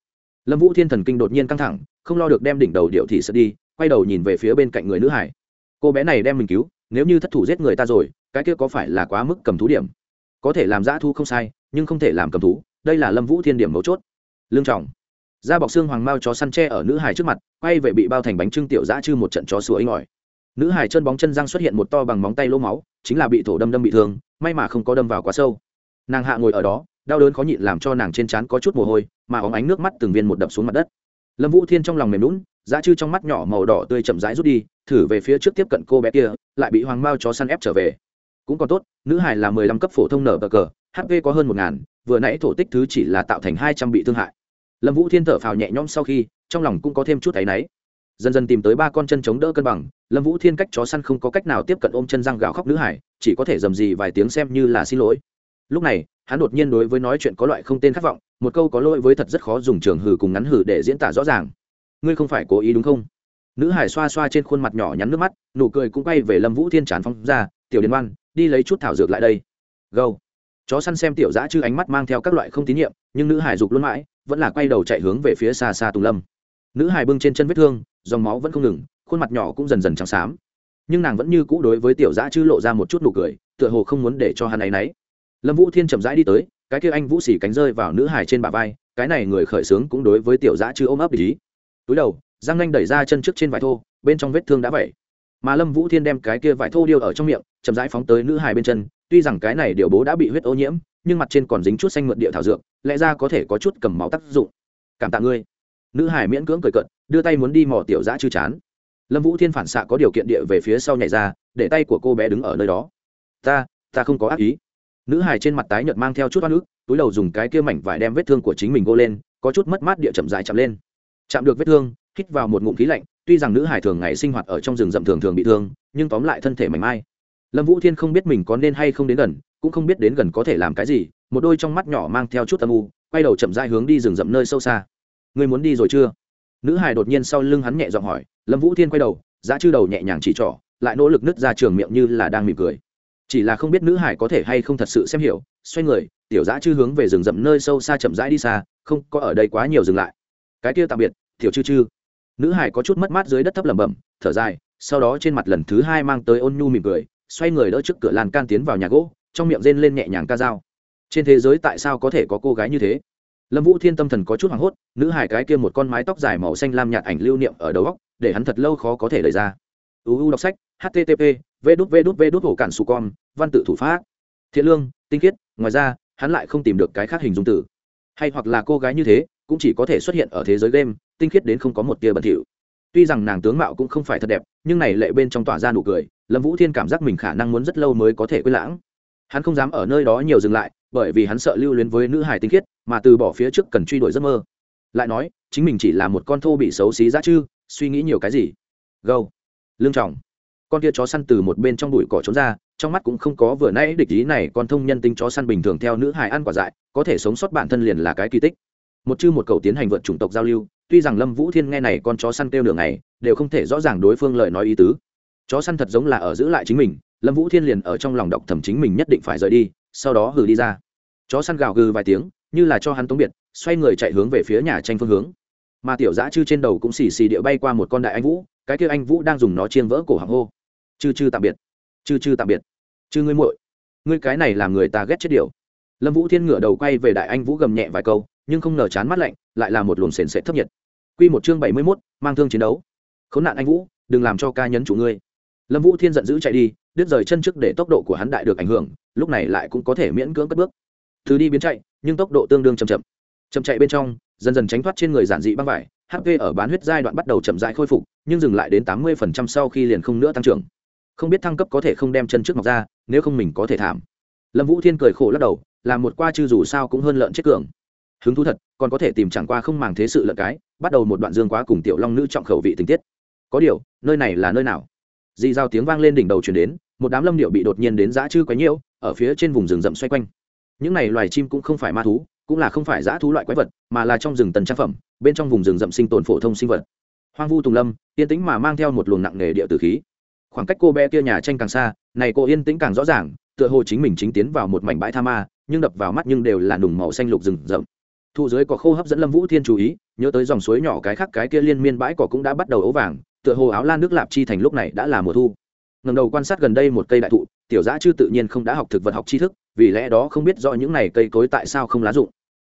Lâm vũ thiên thần kinh đột nhiên căng thẳng, không lo được đem đỉnh đầu điệu thị sợ đi, quay đầu nhìn về phía bên cạnh người nữ hải cô bé này đem mình cứu, nếu như thất thủ giết người ta rồi, cái kia có phải là quá mức cầm thú điểm? Có thể làm giã thu không sai, nhưng không thể làm cầm thú, đây là lâm vũ thiên điểm mấu chốt. Lương trọng. Da bọc xương hoàng mao chó săn tre ở nữ hải trước mặt, quay về bị bao thành bánh trưng tiểu giã chư một trận chó sủa ấy ngỏi nữ hải chân bóng chân răng xuất hiện một to bằng móng tay lỗ máu, chính là bị thổ đâm đâm bị thương, may mà không có đâm vào quá sâu. Nàng hạ ngồi ở đó đau đớn khó nhịn làm cho nàng trên trán có chút mồ hôi, mà óng ánh nước mắt từng viên một đập xuống mặt đất. Lâm vũ thiên trong lòng mềm lún giá chư trong mắt nhỏ màu đỏ tươi chậm rãi rút đi, thử về phía trước tiếp cận cô bé kia, lại bị hoàng mao chó săn ép trở về. Cũng còn tốt, nữ hải là mười lăm cấp phổ thông nở bờ cờ hp có hơn một ngàn, vừa nãy thổ tích thứ chỉ là tạo thành hai trăm bị thương hại. Lâm vũ thiên thở phào nhẹ nhõm sau khi, trong lòng cũng có thêm chút áy náy. Dần dần tìm tới ba con chân chống đỡ cân bằng, lâm vũ thiên cách chó săn không có cách nào tiếp cận ôm chân răng gào khóc nữ hải chỉ có thể dầm gì vài tiếng xem như là xin lỗi. Lúc này hắn đột nhiên đối với nói chuyện có loại không tên khát vọng, một câu có lỗi với thật rất khó dùng trường hử cùng ngắn hử để diễn tả rõ ràng. Ngươi không phải cố ý đúng không? Nữ hải xoa xoa trên khuôn mặt nhỏ nhắn nước mắt, nụ cười cũng quay về lâm vũ thiên tràn phong ra, tiểu điền văn, đi lấy chút thảo dược lại đây. Gâu chó săn xem tiểu giã chư ánh mắt mang theo các loại không tín nhiệm, nhưng nữ hải dục luôn mãi, vẫn là quay đầu chạy hướng về phía xa xa tùng lâm. Nữ hải bưng trên chân vết thương, dòng máu vẫn không ngừng, khuôn mặt nhỏ cũng dần dần trắng xám. Nhưng nàng vẫn như cũ đối với tiểu giã chư lộ ra một chút nụ cười, tựa hồ không muốn để cho hắn ấy nấy lâm vũ thiên chậm rãi đi tới, cái kia anh vũ xỉ cánh rơi vào nữ hải trên bả vai, cái này người khởi sướng cũng đối với tiểu dã chưa ôm ấp ý. Túi đầu, giang anh đẩy ra chân trước trên vải thô, bên trong vết thương đã vẩy. mà lâm vũ thiên đem cái kia vải thô điêu ở trong miệng, chậm rãi phóng tới nữ hải bên chân, tuy rằng cái này điều bố đã bị huyết ô nhiễm, nhưng mặt trên còn dính chút xanh mượn địa thảo dược, lẽ ra có thể có chút cầm máu tác dụng. Cảm tạ ngươi. Nữ hải miễn cưỡng cười cận đưa tay muốn đi mò tiểu dã chư chán. Lâm vũ thiên phản xạ có điều kiện địa về phía sau nhảy ra, để tay của cô bé đứng ở nơi đó. Ta ta không có ác ý nữ hài trên mặt tái nhợt mang theo chút oan ức, túi đầu dùng cái kia mảnh vải đem vết thương của chính mình gô lên, có chút mất mát địa chậm dài chậm lên. Chạm được vết thương, hít vào một ngụm khí lạnh, tuy rằng nữ hải thường ngày sinh hoạt ở trong rừng rậm thường thường bị thương, nhưng tóm lại thân thể mảnh mai. Lâm vũ thiên không biết mình có nên hay không đến gần, cũng không biết đến gần có thể làm cái gì, một đôi trong mắt nhỏ mang theo chút âm u, quay đầu chậm dai hướng đi rừng rậm nơi sâu xa. Người muốn đi rồi chưa? Nữ hải đột nhiên sau lưng hắn nhẹ giọng hỏi. Lâm vũ thiên quay đầu, giá chư đầu nhẹ nhàng chỉ trỏ, lại nỗ lực nứt ra trường miệng như là đang mỉm cười chỉ là không biết nữ hải có thể hay không thật sự xem hiểu, xoay người, tiểu giã chư hướng về rừng rậm nơi sâu xa chậm rãi đi xa, không có ở đây quá nhiều dừng lại. Cái kia tạm biệt, tiểu chư chư. Nữ hải có chút mất mát dưới đất thấp lẩm bẩm, thở dài, sau đó trên mặt lần thứ hai mang tới ôn nhu mỉm cười, xoay người đỡ trước cửa lan can tiến vào nhà gỗ, trong miệng rên lên nhẹ nhàng ca dao. Trên thế giới tại sao có thể có cô gái như thế? Lâm vũ thiên tâm thần có chút hoảng hốt, nữ hải cái kia một con mái tóc dài màu xanh lam nhạt ảnh lưu niệm ở đầu góc để hắn thật lâu khó có thể lời ra uu đọc sách http v đút v đút v đút hồ cản su con, văn tự thủ pháp. Thiện lương, tinh khiết, ngoài ra, hắn lại không tìm được cái khác hình dung tử. Hay hoặc là cô gái như thế, cũng chỉ có thể xuất hiện ở thế giới game, tinh khiết đến không có một tia bẩn thỉu. Tuy rằng nàng tướng mạo cũng không phải thật đẹp, nhưng này lệ bên trong tỏa ra nụ cười, lâm vũ thiên cảm giác mình khả năng muốn rất lâu mới có thể quên lãng. Hắn không dám ở nơi đó nhiều dừng lại, bởi vì hắn sợ lưu luyến với nữ hài tinh khiết, mà từ bỏ phía trước cần truy đuổi giấc mơ. Lại nói, chính mình chỉ là một con thô bị xấu xí ra chứ, suy nghĩ nhiều cái gì? Gâu lương trọng con kia chó săn từ một bên trong bụi cỏ trốn ra, trong mắt cũng không có vừa nãy địch ý này, con thông nhân tính chó săn bình thường theo nữ hài ăn quả dại, có thể sống sót bản thân liền là cái kỳ tích. Một chư một cầu tiến hành vượt chủng tộc giao lưu, tuy rằng lâm vũ thiên nghe này con chó săn kêu đường này đều không thể rõ ràng đối phương lời nói ý tứ. Chó săn thật giống là ở giữ lại chính mình, lâm vũ thiên liền ở trong lòng đọc thầm chính mình nhất định phải rời đi, sau đó hử đi ra. Chó săn gào gừ vài tiếng, như là cho hắn tống biệt, xoay người chạy hướng về phía nhà tranh phương hướng. Mà tiểu dã chư trên đầu cũng xì xì địa bay qua một con đại anh vũ cái kia anh vũ đang dùng nó chiên vỡ cổ hàng hô. Chư chư tạm biệt, chư chư tạm biệt. Chư ngươi muội, ngươi cái này làm người ta ghét chết điều. Lâm vũ thiên ngửa đầu quay về đại anh vũ gầm nhẹ vài câu, nhưng không ngờ chán mắt lạnh, lại là một luồng sền sệt thấp nhiệt. Q một chương bảy mươi mốt, mang thương chiến đấu. Khốn nạn anh vũ, đừng làm cho ca nhấn chủ ngươi. Lâm vũ thiên giận dữ chạy đi, đứt rời chân trước để tốc độ của hắn đại được ảnh hưởng, lúc này lại cũng có thể miễn cưỡng cất bước. Thứ đi biến chạy, nhưng tốc độ tương đương chậm chậm. Chậm chạy bên trong, dần dần tránh thoát trên người giản dị băng vải hp ở bán huyết giai đoạn bắt đầu chậm rãi khôi phục, nhưng dừng lại đến tám mươi sau khi liền không nữa tăng trưởng. Không biết thăng cấp có thể không đem chân trước mọc ra, nếu không mình có thể thảm. Lâm vũ thiên cười khổ lắc đầu làm một qua chư dù sao cũng hơn lợn chết cường. Hứng thú thật, còn có thể tìm chẳng qua không màng thế sự lợn cái, bắt đầu một đoạn dương quá cùng tiểu long nữ trọng khẩu vị tình tiết. Có điều, nơi này là nơi nào? Dì giao tiếng vang lên đỉnh đầu chuyển đến, một đám lâm điệu bị đột nhiên đến giã chư quấy nhiễu, ở phía trên vùng rừng rậm xoay quanh. Những này loài chim cũng không phải ma thú cũng là không phải giã thú loại quái vật, mà là trong rừng tần trang phẩm, bên trong vùng rừng rậm sinh tồn phổ thông sinh vật. Hoang vu tùng lâm, yên tĩnh mà mang theo một luồng nặng nề địa tử khí. Khoảng cách cô bé kia nhà tranh càng xa, này cô yên tĩnh càng rõ ràng, tựa hồ chính mình chính tiến vào một mảnh bãi tha ma, nhưng đập vào mắt nhưng đều là nùng màu xanh lục rừng rậm. Thụ dưới có khô hấp dẫn lâm vũ thiên chú ý, nhớ tới dòng suối nhỏ cái khác cái kia liên miên bãi cỏ cũng đã bắt đầu ấu vàng, tựa hồ áo lan nước lạp chi thành lúc này đã là mùa thu ngầm đầu quan sát gần đây một cây đại thụ tiểu giã chư tự nhiên không đã học thực vật học tri thức vì lẽ đó không biết rõ những này cây cối tại sao không lá rụng,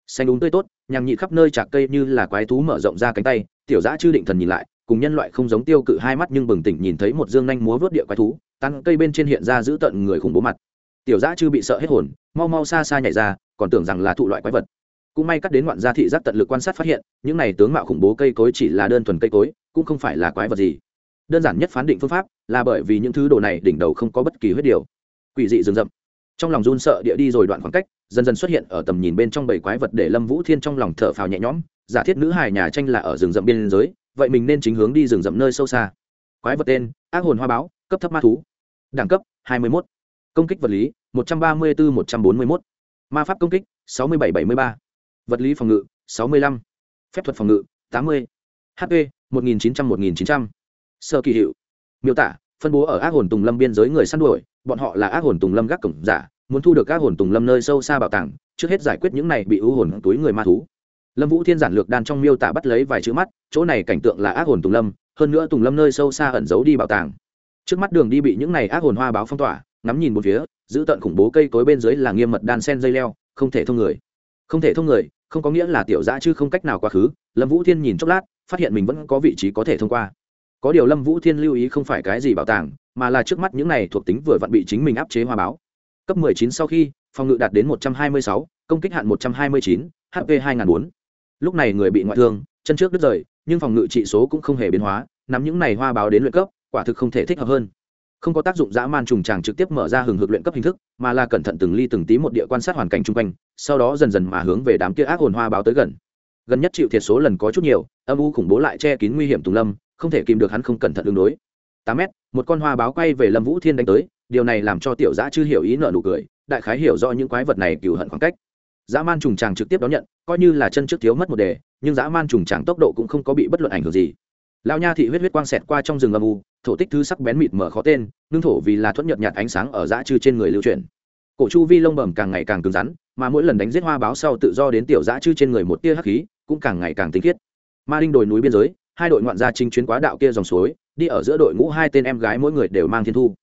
xanh đúng tươi tốt nhằng nhị khắp nơi chạc cây như là quái thú mở rộng ra cánh tay tiểu giã chư định thần nhìn lại cùng nhân loại không giống tiêu cự hai mắt nhưng bừng tỉnh nhìn thấy một dương nhanh múa vớt địa quái thú tăng cây bên trên hiện ra giữ tận người khủng bố mặt. Tiểu giã chư bị sợ hết hồn mau mau xa xa nhảy ra còn tưởng rằng là thụ loại quái vật. Cũng may cắt đến ngoạn gia thị giác tận lực quan sát phát hiện những này tướng mạo khủng bố cây cối chỉ là đơn thuần cây cối cũng không phải là quái vật gì đơn giản nhất phán định phương pháp là bởi vì những thứ đồ này đỉnh đầu không có bất kỳ huyết điều quỷ dị rừng rậm trong lòng run sợ địa đi rồi đoạn khoảng cách, dần dần xuất hiện ở tầm nhìn bên trong bảy quái vật để lâm vũ thiên trong lòng thở phào nhẹ nhõm giả thiết nữ hài nhà tranh là ở rừng rậm biên giới, vậy mình nên chính hướng đi rừng rậm nơi sâu xa quái vật tên, ác hồn hoa báo, cấp thấp ma thú đẳng cấp 21. công kích vật lý 134-141. ma pháp công kích 67-73. vật lý phòng ngự 65. phép thuật phòng ngự 80. hp 1900-1900 sơ kỳ hiệu. Miêu tả, phân bố ở ác hồn tùng lâm biên giới người săn đuổi, bọn họ là ác hồn tùng lâm gác cổng giả, muốn thu được ác hồn tùng lâm nơi sâu xa bảo tàng, trước hết giải quyết những này bị ưu hồn túi người ma thú. Lâm vũ thiên giản lược đan trong miêu tả bắt lấy vài chữ mắt, chỗ này cảnh tượng là ác hồn tùng lâm, hơn nữa tùng lâm nơi sâu xa ẩn giấu đi bảo tàng. Trước mắt đường đi bị những này ác hồn hoa báo phong tỏa, ngắm nhìn một phía, giữ tận khủng bố cây cối bên dưới là nghiêm mật đan sen dây leo, không thể thông người. Không thể thông người, không có nghĩa là tiểu dã chứ không cách nào quá khứ. Lâm vũ thiên nhìn chốc lát, phát hiện mình vẫn có vị trí có thể thông qua có điều lâm vũ thiên lưu ý không phải cái gì bảo tàng mà là trước mắt những này thuộc tính vừa vặn bị chính mình áp chế hoa báo. Cấp 19 sau khi phòng ngự đạt đến 126, công kích hạn 129, hp 2004. lúc này người bị ngoại thương chân trước đứt rời nhưng phòng ngự trị số cũng không hề biến hóa nắm những này hoa báo đến luyện cấp quả thực không thể thích hợp hơn. Không có tác dụng dã man trùng tràng trực tiếp mở ra hừng hực luyện cấp hình thức mà là cẩn thận từng ly từng tí một địa quan sát hoàn cảnh chung quanh sau đó dần dần mà hướng về đám kia ác hồn hoa báo tới gần. Gần nhất chịu thiệt số lần có chút nhiều âm u khủng bố lại che kín nguy hiểm tùng lâm không thể kìm được hắn không cẩn thận ứng đối. Tám mét, một con hoa báo quay về lâm vũ thiên đánh tới, điều này làm cho tiểu dã chưa hiểu ý nợ nụ cười, đại khái hiểu do những quái vật này cừu hận khoảng cách. Dã man trùng tràng trực tiếp đón nhận, coi như là chân trước thiếu mất một đề, nhưng dã man trùng tràng tốc độ cũng không có bị bất luận ảnh hưởng gì. Lao nha thị huyết huyết quang xẹt qua trong rừng âm u, thổ tích thứ sắc bén mịt mở khó tên, ngưng thổ vì là thuận nhật nhạt ánh sáng ở dã chư trên người lưu truyền cổ chu vi lông bẩm càng ngày càng cứng rắn, mà mỗi lần đánh giết hoa báo sau tự do đến tiểu dã chư trên người một tia hắc khí, cũng càng ngày càng tinh khiết. Ma đinh đồi núi biên giới hai đội ngoạn gia chính chuyến quá đạo kia dòng suối, đi ở giữa đội ngũ hai tên em gái mỗi người đều mang thiên thu.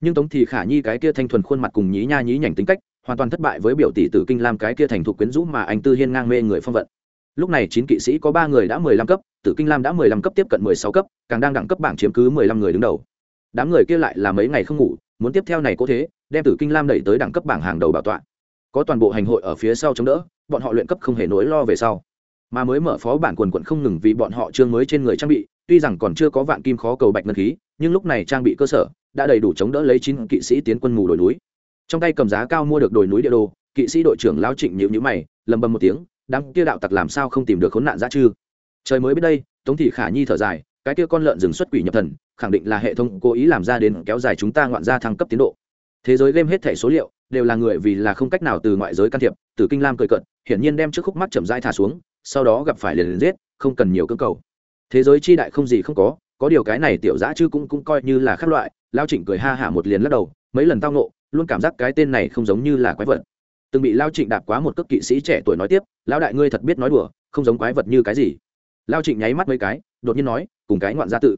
Nhưng tống thì khả nhi cái kia thanh thuần khuôn mặt cùng nhí nha nhí nhảnh tính cách, hoàn toàn thất bại với biểu tỷ tử kinh lam cái kia thành thục quyến rũ mà anh tư hiên ngang mê người phong vận. Lúc này chín kỵ sĩ có ba người đã mười lăm cấp, tử kinh lam đã mười lăm cấp tiếp cận mười sáu cấp, càng đang đẳng cấp bảng chiếm cứ mười lăm người đứng đầu. Đám người kia lại là mấy ngày không ngủ, muốn tiếp theo này có thế, đem tử kinh lam đẩy tới đẳng cấp bảng hàng đầu bảo tọa. Có toàn bộ hành hội ở phía sau chống đỡ, bọn họ luyện cấp không hề nỗi lo về sau mà mới mở phó bản quần quận không ngừng vì bọn họ trương mới trên người trang bị, tuy rằng còn chưa có vạn kim khó cầu bạch ngân khí, nhưng lúc này trang bị cơ sở đã đầy đủ chống đỡ lấy chín kỵ sĩ tiến quân mù đồi núi. Trong tay cầm giá cao mua được đồi núi địa đồ, kỵ sĩ đội trưởng lao trịnh nhịu nhữ mày, lầm bầm một tiếng, đám kia đạo tặc làm sao không tìm được khốn nạn giá chư? Trời mới biết đây, tống thị khả nhi thở dài, cái kia con lợn rừng xuất quỷ nhập thần, khẳng định là hệ thống cố ý làm ra đến kéo dài chúng ta ngoạn ra thăng cấp tiến độ. Thế giới game hết thẻ số liệu đều là người vì là không cách nào từ ngoại giới can thiệp từ kinh lam cười cận hiển nhiên đem trước khúc mắt chậm rãi thả xuống sau đó gặp phải liền liền giết, không cần nhiều cơ cầu. Thế giới chi đại không gì không có có điều cái này tiểu dã chứ cũng cũng coi như là khác loại, lao trịnh cười ha hả một liền lắc đầu, mấy lần tao nộ luôn cảm giác cái tên này không giống như là quái vật. Từng bị lao trịnh đạp quá một cước kỵ sĩ trẻ tuổi nói tiếp, lão đại ngươi thật biết nói đùa, không giống quái vật như cái gì. Lao trịnh nháy mắt mấy cái, đột nhiên nói, cùng cái ngoạn gia tự.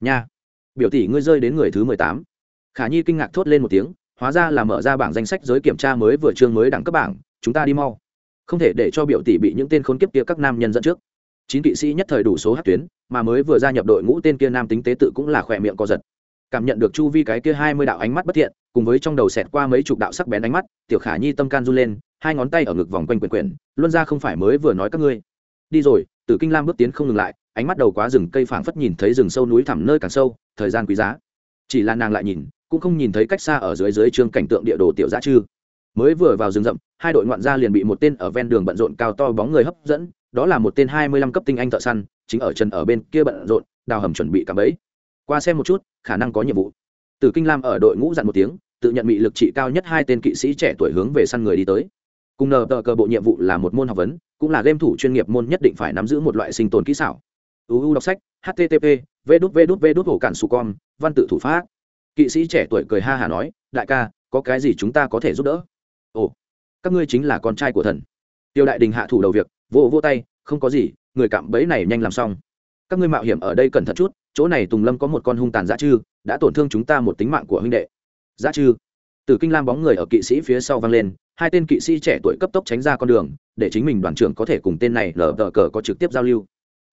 Nha. Biểu tỷ ngươi rơi đến người thứ mười tám. Khả nhi kinh ngạc thốt lên một tiếng, hóa ra là mở ra bảng danh sách giới kiểm tra mới vừa chương mới đẳng cấp bảng, chúng ta đi mau không thể để cho biểu tỷ bị những tên khốn kiếp kia các nam nhân dẫn trước. Chín kỵ sĩ nhất thời đủ số hát tuyến, mà mới vừa gia nhập đội ngũ tên kia nam tính tế tự cũng là khỏe miệng co giật. Cảm nhận được chu vi cái kia hai mươi đạo ánh mắt bất thiện, cùng với trong đầu xẹt qua mấy chục đạo sắc bén ánh mắt, tiểu khả nhi tâm can run lên, hai ngón tay ở ngực vòng quanh quyền quyền, luân ra không phải mới vừa nói các ngươi. Đi rồi. Tử kinh lam bước tiến không ngừng lại, ánh mắt đầu quá rừng cây phảng phất nhìn thấy rừng sâu núi thẳm nơi càng sâu, thời gian quý giá. Chỉ là nàng lại nhìn, cũng không nhìn thấy cách xa ở dưới dưới trương cảnh tượng địa đồ tiểu giã chư mới vừa vào rừng rậm, hai đội ngoạn gia liền bị một tên ở ven đường bận rộn cao to bóng người hấp dẫn, đó là một tên hai mươi lăm cấp tinh anh thợ săn, chính ở chân ở bên kia bận rộn, đào hầm chuẩn bị cắm bẫy. Qua xem một chút, khả năng có nhiệm vụ. Từ kinh lam ở đội ngũ dặn một tiếng, tự nhận bị lực trị cao nhất hai tên kỵ sĩ trẻ tuổi hướng về săn người đi tới. Cùng nờ tờ cờ bộ nhiệm vụ là một môn học vấn, cũng là game thủ chuyên nghiệp môn nhất định phải nắm giữ một loại sinh tồn kỹ xảo. Uu đọc sách http v đút v đút v đút hổ cản su com văn tự thủ pháp. Kỵ sĩ trẻ tuổi cười ha hả nói, đại ca, có cái gì chúng ta có thể giúp đỡ? Các ngươi chính là con trai của thần. Tiêu đại đình hạ thủ đầu việc, vô vô tay, không có gì, người cạm bẫy này nhanh làm xong. Các ngươi mạo hiểm ở đây cẩn thận chút, chỗ này tùng lâm có một con hung tàn dã chư, đã tổn thương chúng ta một tính mạng của huynh đệ. Dã chư. Từ kinh lam bóng người ở kỵ sĩ phía sau vang lên, hai tên kỵ sĩ trẻ tuổi cấp tốc tránh ra con đường, để chính mình đoàn trưởng có thể cùng tên này lờ đờ cờ có trực tiếp giao lưu.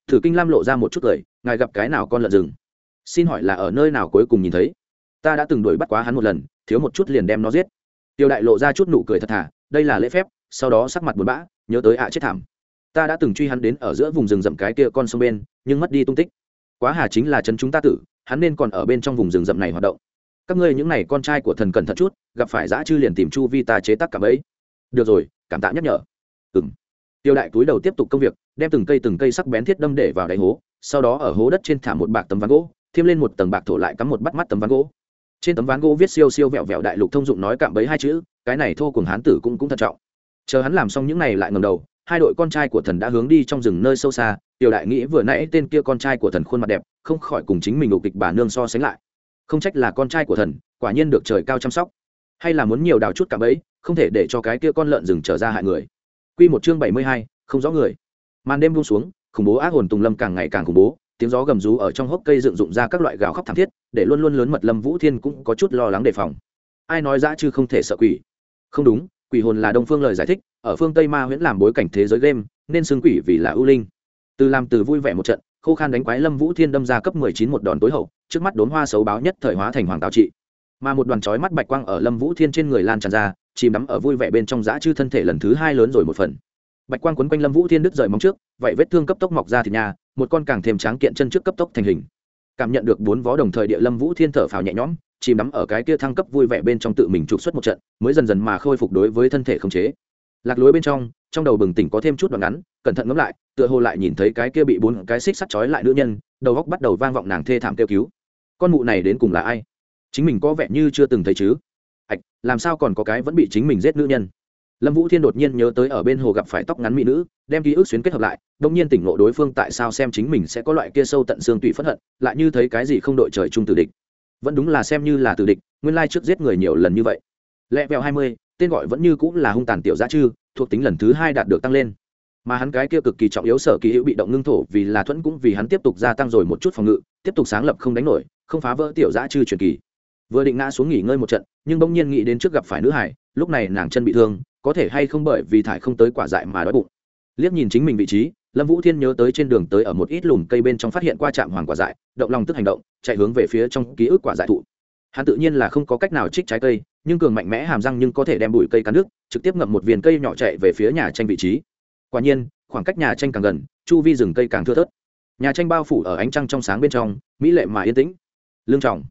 Thử kinh lam lộ ra một chút cười, ngài gặp cái nào con lợn rừng? Xin hỏi là ở nơi nào cuối cùng nhìn thấy? Ta đã từng đuổi bắt quá hắn một lần, thiếu một chút liền đem nó giết tiêu đại lộ ra chút nụ cười thật thà, đây là lễ phép, sau đó sắc mặt buồn bã, nhớ tới ạ chết thảm. Ta đã từng truy hắn đến ở giữa vùng rừng rậm cái kia con sông bên, nhưng mất đi tung tích. Quá hà chính là chân chúng ta tử, hắn nên còn ở bên trong vùng rừng rậm này hoạt động. Các ngươi những này con trai của thần cẩn thận chút, gặp phải dã chư liền tìm chu vi ta chế tác cảm ấy được rồi, cảm tạ nhắc nhở. Ừng tiêu đại túi đầu tiếp tục công việc, đem từng cây từng cây sắc bén thiết đâm để vào đáy hố, sau đó ở hố đất trên thả một bạc tấm ván gỗ, thêm lên một tầng bạc thổ lại cắm một bắt mắt tấm ván gỗ trên tấm ván gỗ viết siêu siêu vẹo vẹo đại lục thông dụng nói cạm bấy hai chữ cái này thô cùng hán tử cũng cũng thận trọng. Chờ hắn làm xong những này lại ngầm đầu hai đội con trai của thần đã hướng đi trong rừng nơi sâu xa tiểu đại nghĩ vừa nãy tên kia con trai của thần khuôn mặt đẹp không khỏi cùng chính mình đục kịch bà nương so sánh lại. Không trách là con trai của thần quả nhiên được trời cao chăm sóc. Hay là muốn nhiều đào chút cạm bấy không thể để cho cái kia con lợn rừng trở ra hại người. Quy một chương bảy mươi hai, không rõ người. Màn đêm buông xuống, khủng bố ác hồn Tùng Lâm càng ngày càng khủng bố, tiếng gió gầm rú ở trong hốc cây dựng dụng ra các loại gào khóc thảm thiết, để luôn luôn lớn mật Lâm Vũ Thiên cũng có chút lo lắng đề phòng. ai nói dã chư không thể sợ quỷ? Không đúng quỷ hồn là đông phương lời giải thích ở phương tây ma huyễn làm bối cảnh thế giới game nên xưng quỷ vì là ưu linh. Từ làm từ vui vẻ một trận khô khan đánh quái lâm vũ thiên đâm ra cấp mười chín một đòn tối hậu trước mắt đốn hoa xấu báo nhất thời hóa thành hoàng tào trị. Mà một đoàn chói mắt bạch quang ở lâm vũ thiên trên người lan tràn ra chìm đắm ở vui vẻ bên trong dã chư thân thể lần thứ hai lớn rồi một phần. Bạch quang quấn quanh lâm vũ thiên đứt rời móng trước vậy vết thương cấp tốc mọc ra thì nhà một con càng thêm tráng kiện chân trước cấp tốc thành hình. Cảm nhận được bốn vó đồng thời địa lâm vũ thiên thở phào nhẹ nhõm, chìm đắm ở cái kia thăng cấp vui vẻ bên trong tự mình trục xuất một trận, mới dần dần mà khôi phục đối với thân thể khống chế. Lạc lối bên trong trong đầu bừng tỉnh có thêm chút đoạn ngắn, cẩn thận ngẫm lại, tựa hồ lại nhìn thấy cái kia bị bốn cái xích sắt chói lại nữ nhân, đầu góc bắt đầu vang vọng nàng thê thảm kêu cứu. Con mụ này đến cùng là ai? Chính mình có vẻ như chưa từng thấy chứ. Ạch, làm sao còn có cái vẫn bị chính mình giết nữ nhân? Lâm vũ thiên đột nhiên nhớ tới ở bên hồ gặp phải tóc ngắn mỹ nữ, đem ký ức xuyến kết hợp lại đông nhiên tỉnh ngộ đối phương tại sao xem chính mình sẽ có loại kia sâu tận xương tụy phẫn hận, lại như thấy cái gì không đội trời chung tử địch. Vẫn đúng là xem như là tử địch, nguyên lai trước giết người nhiều lần như vậy. Lẹ vẹo hai mươi, tên gọi vẫn như cũng là hung tàn tiểu giá chư, thuộc tính lần thứ hai đạt được tăng lên. Mà hắn cái kia cực kỳ trọng yếu sở kỳ hữu bị động ngưng thổ vì là thuẫn cũng vì hắn tiếp tục gia tăng rồi một chút phòng ngự, tiếp tục sáng lập không đánh nổi, không phá vỡ tiểu giá chư truyền kỳ. Vừa định ngã xuống nghỉ ngơi một trận, nhưng bỗng nhiên nghĩ đến trước gặp phải nữ hải, lúc này nàng chân bị thương có thể hay không bởi vì thải không tới quả dại mà đói bụng. Liếc nhìn chính mình vị trí, lâm vũ thiên nhớ tới trên đường tới ở một ít lùm cây bên trong phát hiện qua trạm hoàng quả dại, động lòng tức hành động, chạy hướng về phía trong ký ức quả dại thụ. Hắn tự nhiên là không có cách nào trích trái cây, nhưng cường mạnh mẽ hàm răng nhưng có thể đem bụi cây cắn nước trực tiếp ngậm một viên cây nhỏ chạy về phía nhà tranh vị trí. Quả nhiên, khoảng cách nhà tranh càng gần, chu vi rừng cây càng thưa thớt. Nhà tranh bao phủ ở ánh trăng trong sáng bên trong, mỹ lệ mà yên tĩnh. Lương trọng.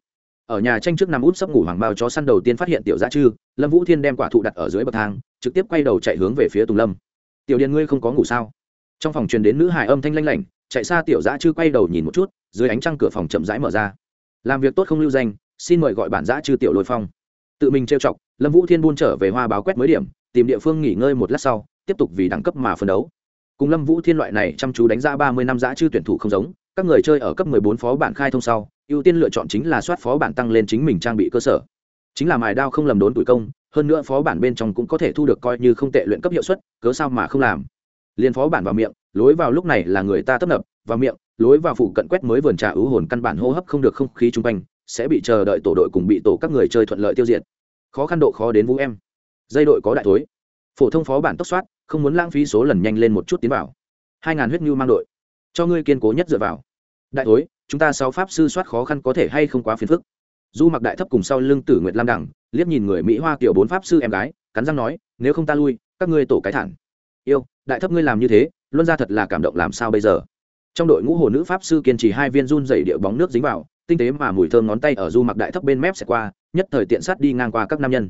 Ở nhà tranh trước nằm út sấp ngủ hoàng bao chó săn đầu tiên phát hiện tiểu gia chư, lâm vũ thiên đem quả thụ đặt ở dưới bậc thang trực tiếp quay đầu chạy hướng về phía tùng lâm tiểu điền ngươi không có ngủ sao trong phòng truyền đến nữ hải âm thanh lanh lảnh chạy xa tiểu giã chư quay đầu nhìn một chút dưới ánh trăng cửa phòng chậm rãi mở ra làm việc tốt không lưu danh xin mời gọi bản giã chư tiểu lôi phong tự mình trêu chọc lâm vũ thiên buôn trở về hoa báo quét mới điểm tìm địa phương nghỉ ngơi một lát sau tiếp tục vì đẳng cấp mà phấn đấu cùng lâm vũ thiên loại này chăm chú đánh ra ba mươi năm giã chư tuyển thủ không giống các người chơi ở cấp mười bốn phó bản khai thông sau ưu tiên lựa chọn chính là soát phó bản tăng lên chính mình trang bị cơ sở chính là mài đao không lầm đốn tuổi công hơn nữa phó bản bên trong cũng có thể thu được coi như không tệ luyện cấp hiệu suất, cớ sao mà không làm? Liền phó bản vào miệng, lối vào lúc này là người ta tấp nập, vào miệng, lối vào phụ cận quét mới vườn trà ứ hồn căn bản hô hấp không được không khí chung quanh, sẽ bị chờ đợi tổ đội cùng bị tổ các người chơi thuận lợi tiêu diệt. Khó khăn độ khó đến vũ em. Dây đội có đại thối. Phổ thông phó bản tốc soát, không muốn lãng phí số lần nhanh lên một chút tiến vào. Hai ngàn huyết nhu mang đội. Cho ngươi kiên cố nhất dựa vào. Đại thối, chúng ta sáu pháp sư soát khó khăn có thể hay không quá phiền phức? Du mặc đại thấp cùng sau lưng tử nguyệt lam đẳng, liếc nhìn người mỹ hoa kiểu bốn pháp sư em gái, cắn răng nói, nếu không ta lui, các ngươi tổ cái thẳng yêu, đại thấp ngươi làm như thế, luân ra thật là cảm động làm sao bây giờ? Trong đội ngũ hồ nữ pháp sư kiên trì hai viên run dày điệu bóng nước dính vào, tinh tế mà mùi thơm ngón tay ở du mặc đại thấp bên mép sẽ qua, nhất thời tiện sát đi ngang qua các nam nhân.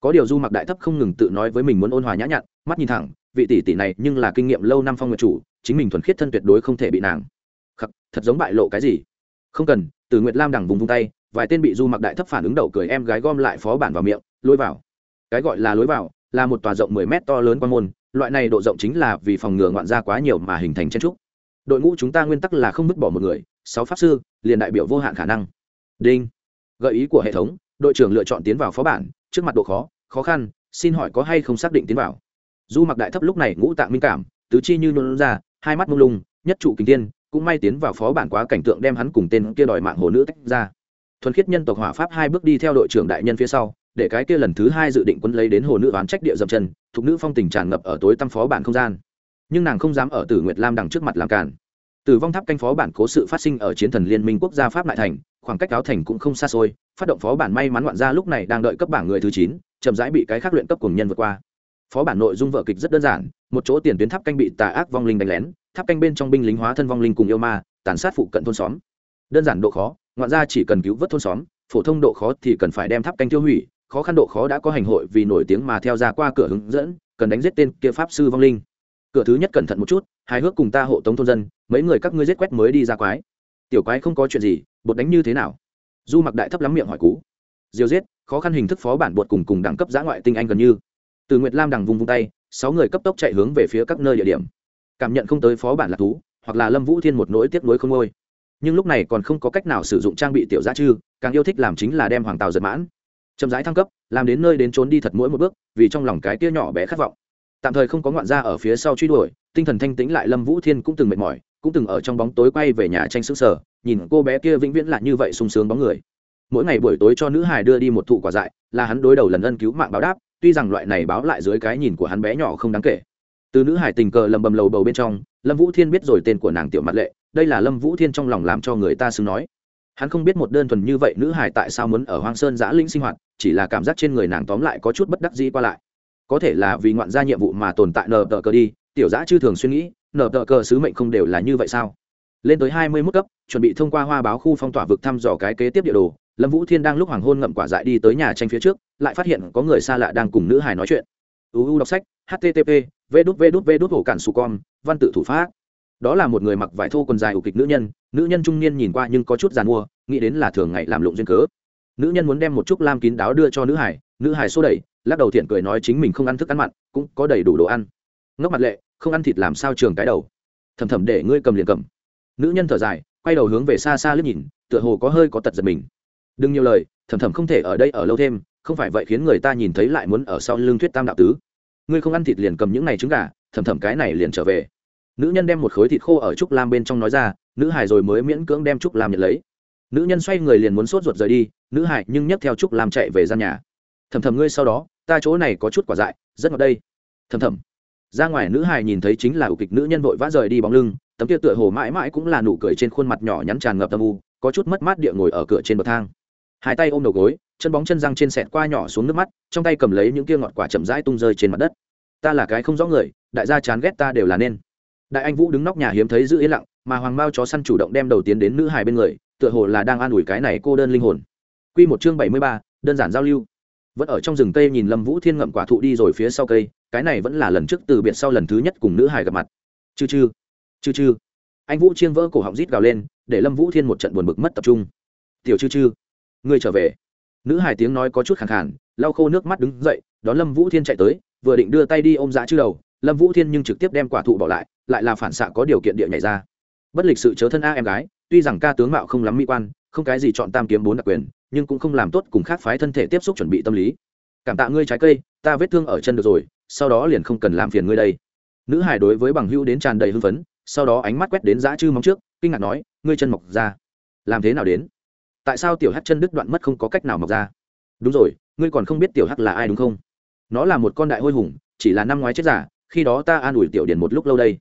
Có điều du mặc đại thấp không ngừng tự nói với mình muốn ôn hòa nhã nhặn, mắt nhìn thẳng, vị tỷ tỷ này nhưng là kinh nghiệm lâu năm phong nguyệt chủ, chính mình thuần khiết thân tuyệt đối không thể bị nàng. Khắc, thật giống bại lộ cái gì? Không cần. Từ nguyệt lam đằng vùng vung tay vài tên bị du mặc đại thấp phản ứng đầu cười em gái gom lại phó bản vào miệng lối vào. Cái gọi là lối vào, là một tòa rộng mười mét to lớn quan môn, loại này độ rộng chính là vì phòng ngừa ngoạn ra quá nhiều mà hình thành chen trúc. Đội ngũ chúng ta nguyên tắc là không vứt bỏ một người, sáu pháp sư, liền đại biểu vô hạn khả năng. Đinh. Gợi ý của hệ thống, đội trưởng lựa chọn tiến vào phó bản, trước mặt độ khó khó khăn, xin hỏi có hay không xác định tiến vào. Du mặc đại thấp lúc này ngũ tạng minh cảm, tứ chi như nôn ra, hai mắt mông lung, nhất trụ kính tiên cũng may tiến vào phó bản quá cảnh tượng đem hắn cùng tên kia đòi mạng hồ nữ tách ra thuần khiết nhân tộc hỏa pháp hai bước đi theo đội trưởng đại nhân phía sau, để cái kia lần thứ hai dự định quân lấy đến hồ nữ oán trách địa dậm chân, thục nữ phong tình tràn ngập ở tối tăm phó bản không gian. Nhưng nàng không dám ở tử nguyệt lam đằng trước mặt làm cản. Tử vong tháp canh phó bản cố sự phát sinh ở chiến thần liên minh quốc gia pháp lại thành, khoảng cách áo thành cũng không xa xôi, phát động phó bản may mắn ngoạn gia lúc này đang đợi cấp bảng người thứ chín, chậm rãi bị cái khác luyện cấp cùng nhân vượt qua. Phó bản nội dung vở kịch rất đơn giản, một chỗ tiền tuyến tháp canh bị tà ác vong linh đánh lén, tháp canh bên trong binh lính hóa thân vong linh cùng yêu ma, tàn sát phụ cận thôn xóm. Đơn giản độ khó ngoạn gia chỉ cần cứu vớt thôn xóm, phổ thông độ khó thì cần phải đem tháp canh tiêu hủy, khó khăn độ khó đã có hành hội vì nổi tiếng mà theo ra qua cửa hướng dẫn, cần đánh giết tên kia pháp sư vong linh. Cửa thứ nhất cẩn thận một chút, hài hước cùng ta hộ tống thôn dân, mấy người các ngươi giết quét mới đi ra quái. Tiểu quái không có chuyện gì, bột đánh như thế nào? Du mặc đại thấp lắm miệng hỏi cú. Diều giết, khó khăn hình thức phó bản bột cùng cùng đẳng cấp giã ngoại tinh anh gần như. Từ nguyệt lam đằng vung vung tay, sáu người cấp tốc chạy hướng về phía các nơi địa điểm. Cảm nhận không tới phó bản là thú, hoặc là lâm vũ thiên một nỗi tiếp nối không ngôi nhưng lúc này còn không có cách nào sử dụng trang bị tiểu gia chư, càng yêu thích làm chính là đem hoàng tàu giật mãn. Chậm rãi thăng cấp, làm đến nơi đến trốn đi thật mỗi một bước, vì trong lòng cái tia nhỏ bé khát vọng. Tạm thời không có ngoạn gia ở phía sau truy đuổi, tinh thần thanh tĩnh lại lâm vũ thiên cũng từng mệt mỏi, cũng từng ở trong bóng tối quay về nhà tranh xứ sở nhìn cô bé kia vĩnh viễn lại như vậy sung sướng bóng người. Mỗi ngày buổi tối cho nữ hài đưa đi một thụ quả dại, là hắn đối đầu lần ân cứu mạng báo đáp, tuy rằng loại này báo lại dưới cái nhìn của hắn bé nhỏ không đáng kể. Từ nữ hải tình cờ lầm bầm lầu bầu bên trong, lâm vũ thiên biết rồi tên của nàng tiểu mặt lệ đây là lâm vũ thiên trong lòng làm cho người ta xứng nói. Hắn không biết một đơn thuần như vậy nữ hải tại sao muốn ở hoang sơn giã linh sinh hoạt, chỉ là cảm giác trên người nàng tóm lại có chút bất đắc dĩ qua lại. Có thể là vì ngoạn ra nhiệm vụ mà tồn tại nờ tờ cờ đi, tiểu giã chư thường suy nghĩ nờ tờ cờ sứ mệnh không đều là như vậy sao? Lên tới hai mươi mức cấp, chuẩn bị thông qua hoa báo khu phong tỏa vực thăm dò cái kế tiếp địa đồ, lâm vũ thiên đang lúc hoàng hôn ngậm quả dại đi tới nhà tranh phía trước, lại phát hiện có người xa lạ đang cùng nữ hải nói chuyện. Uu đọc sách http v đút v đút v đút hổ cản su con văn tự thủ pháp đó là một người mặc vải thô quần dài ủ kịch nữ nhân nữ nhân trung niên nhìn qua nhưng có chút g i à n mua nghĩ đến là thường ngày làm lụng duyên cớ. Nữ nhân muốn đem một chút lam kín đáo đưa cho nữ hải nữ hải xô đẩy, lắc đầu thiện cười nói chính mình không ăn thức ăn mặn, cũng có đầy đủ đồ ăn. Ngốc mặt lệ, không ăn thịt làm sao trường cái đầu. Thầm thầm để ngươi cầm liền cầm. Nữ nhân thở dài, quay đầu hướng về xa xa lướt nhìn, tựa hồ có hơi có tật giật mình. Đừng nhiều lời, thầm thầm không thể ở đây ở lâu thêm, không phải vậy khiến người ta nhìn thấy lại muốn ở sau lưng thuyết tam đạo tứ. Ngươi không ăn thịt liền cầm những này trứng gà, thầm thầm cái này liền trở về nữ nhân đem một khối thịt khô ở trúc lam bên trong nói ra, nữ hải rồi mới miễn cưỡng đem trúc lam nhận lấy. Nữ nhân xoay người liền muốn sốt ruột rời đi, nữ hải nhưng nhấc theo trúc lam chạy về gian nhà. Thầm thầm ngươi sau đó, ta chỗ này có chút quả dại, rất ngọt đây. Thầm thầm ra ngoài nữ hải nhìn thấy chính là ủ kịch nữ nhân vội vã rời đi bóng lưng, tấm kia tựa hồ mãi mãi cũng là nụ cười trên khuôn mặt nhỏ nhắn tràn ngập tâm u, có chút mất mát địa ngồi ở cửa trên bậc thang. Hai tay ôm đầu gối, chân bóng chân răng trên sẹt qua nhỏ xuống nước mắt, trong tay cầm lấy những kia ngọt quả chậm rãi tung rơi trên mặt đất. Ta là cái không rõ người, đại gia chán ghét ta đều là nên đại anh vũ đứng nóc nhà hiếm thấy giữ yên lặng, mà hoàng mao chó săn chủ động đem đầu tiến đến nữ hài bên người, tựa hồ là đang an ủi cái này cô đơn linh hồn. Q một chương bảy mươi ba, đơn giản giao lưu. Vẫn ở trong rừng cây nhìn lâm vũ thiên ngậm quả thụ đi rồi phía sau cây, cái này vẫn là lần trước từ biệt sau lần thứ nhất cùng nữ hài gặp mặt. Chư chư chư chư. Anh vũ chiên vỡ cổ họng rít gào lên, để lâm vũ thiên một trận buồn bực mất tập trung. Tiểu chư chư, ngươi trở về. Nữ hài tiếng nói có chút khẳng khản lau khô nước mắt đứng dậy, đón lâm vũ thiên chạy tới, vừa định đưa tay đi ôm dã chư đầu lâm vũ thiên nhưng trực tiếp đem quả thụ bỏ lại lại là phản xạ có điều kiện địa nhảy ra. Bất lịch sự chớ thân a em gái, tuy rằng ca tướng mạo không lắm mỹ quan, không cái gì chọn tam kiếm bốn đặc quyền, nhưng cũng không làm tốt cùng khác phái thân thể tiếp xúc chuẩn bị tâm lý. Cảm tạ ngươi trái cây, ta vết thương ở chân được rồi, sau đó liền không cần làm phiền ngươi đây. Nữ hải đối với bằng hữu đến tràn đầy hưng phấn, sau đó ánh mắt quét đến dã chư móng trước, kinh ngạc nói, ngươi chân mọc ra. Làm thế nào đến? Tại sao tiểu hắc chân đứt đoạn mất không có cách nào mọc ra? Đúng rồi, ngươi còn không biết tiểu hắc là ai đúng không? Nó là một con đại hôi hùng, chỉ là năm ngoái chết giả khi đó ta an ủi tiểu điển một lúc lâu đây.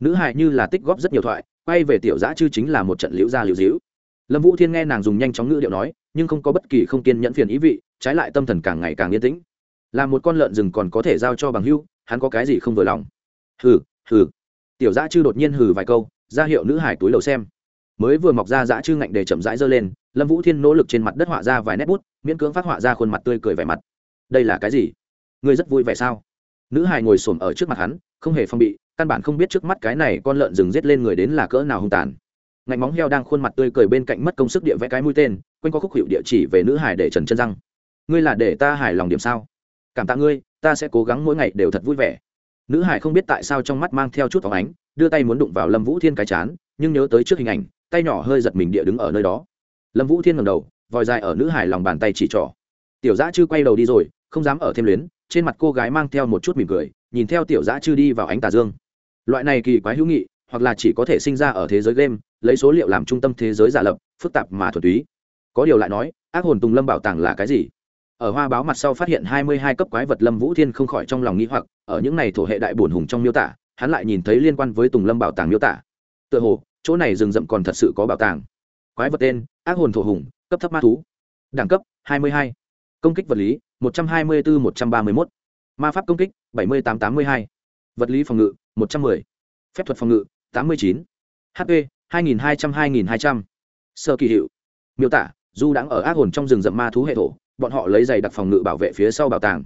Nữ hài như là tích góp rất nhiều thoại, quay về tiểu giã chư chính là một trận liễu gia liễu dĩu. Lâm vũ thiên nghe nàng dùng nhanh chóng ngữ điệu nói, nhưng không có bất kỳ không kiên nhẫn phiền ý vị, trái lại tâm thần càng ngày càng yên tĩnh. Là một con lợn rừng còn có thể giao cho bằng hưu hắn có cái gì không vừa lòng. Hừ hừ. Tiểu giã chư đột nhiên hừ vài câu, ra hiệu nữ hải túi lầu xem. Mới vừa mọc ra giã chư ngạnh để chậm rãi giơ lên, lâm vũ thiên nỗ lực trên mặt đất họa ra vài nét bút, miễn cưỡng phát họa ra khuôn mặt tươi cười vẻ mặt. Đây là cái gì? Ngươi rất vui vẻ sao? Nữ hài ngồi xổm ở trước mặt hắn, không hề phong bị, căn bản không biết trước mắt cái này con lợn rừng giết lên người đến là cỡ nào hung tàn. Ngạnh móng heo đang khuôn mặt tươi cười bên cạnh mất công sức địa vẽ cái mũi tên, quanh có khúc hiệu địa chỉ về nữ hải để trần chân răng. Ngươi là để ta hài lòng điểm sao? Cảm tạ ngươi, ta sẽ cố gắng mỗi ngày đều thật vui vẻ. Nữ hải không biết tại sao trong mắt mang theo chút phóng ánh, đưa tay muốn đụng vào lâm vũ thiên cái chán, nhưng nhớ tới trước hình ảnh, tay nhỏ hơi giật mình địa đứng ở nơi đó. Lâm vũ thiên ngầm đầu, vòi dài ở nữ hải lòng bàn tay chỉ trỏ. Tiểu giã chưa quay đầu đi rồi, không dám ở thêm luyến trên mặt cô gái mang theo một chút mỉm cười, nhìn theo tiểu giã chư đi vào ánh tà dương. Loại này kỳ quái hữu nghị, hoặc là chỉ có thể sinh ra ở thế giới game, lấy số liệu làm trung tâm thế giới giả lập, phức tạp mà thuần túy. Có điều lại nói, ác hồn tùng lâm bảo tàng là cái gì? Ở hoa báo mặt sau phát hiện hai mươi hai cấp quái vật lâm vũ thiên không khỏi trong lòng nghĩ hoặc, ở những này thổ hệ đại bổn hùng trong miêu tả, hắn lại nhìn thấy liên quan với tùng lâm bảo tàng miêu tả. Tựa hồ, chỗ này rừng rậm còn thật sự có bảo tàng. Quái vật tên, ác hồn thổ hùng, cấp thấp ma thú. Đẳng cấp, hai mươi hai. Công kích vật lý một trăm hai mươi bốn một trăm ba mươi một ma pháp công kích, bảy mươi tám tám mươi hai. Vật lý phòng ngự, một trăm m ư ơ i phép thuật phòng ngự, tám mươi chín. Hp hai nghìn hai trăm, hai nghìn hai trăm. Sơ kỳ hiệu. Miêu tả, du đãng ở ác hồn trong rừng rậm ma thú hệ thổ, bọn họ lấy giày đặc phòng ngự bảo vệ phía sau bảo tàng.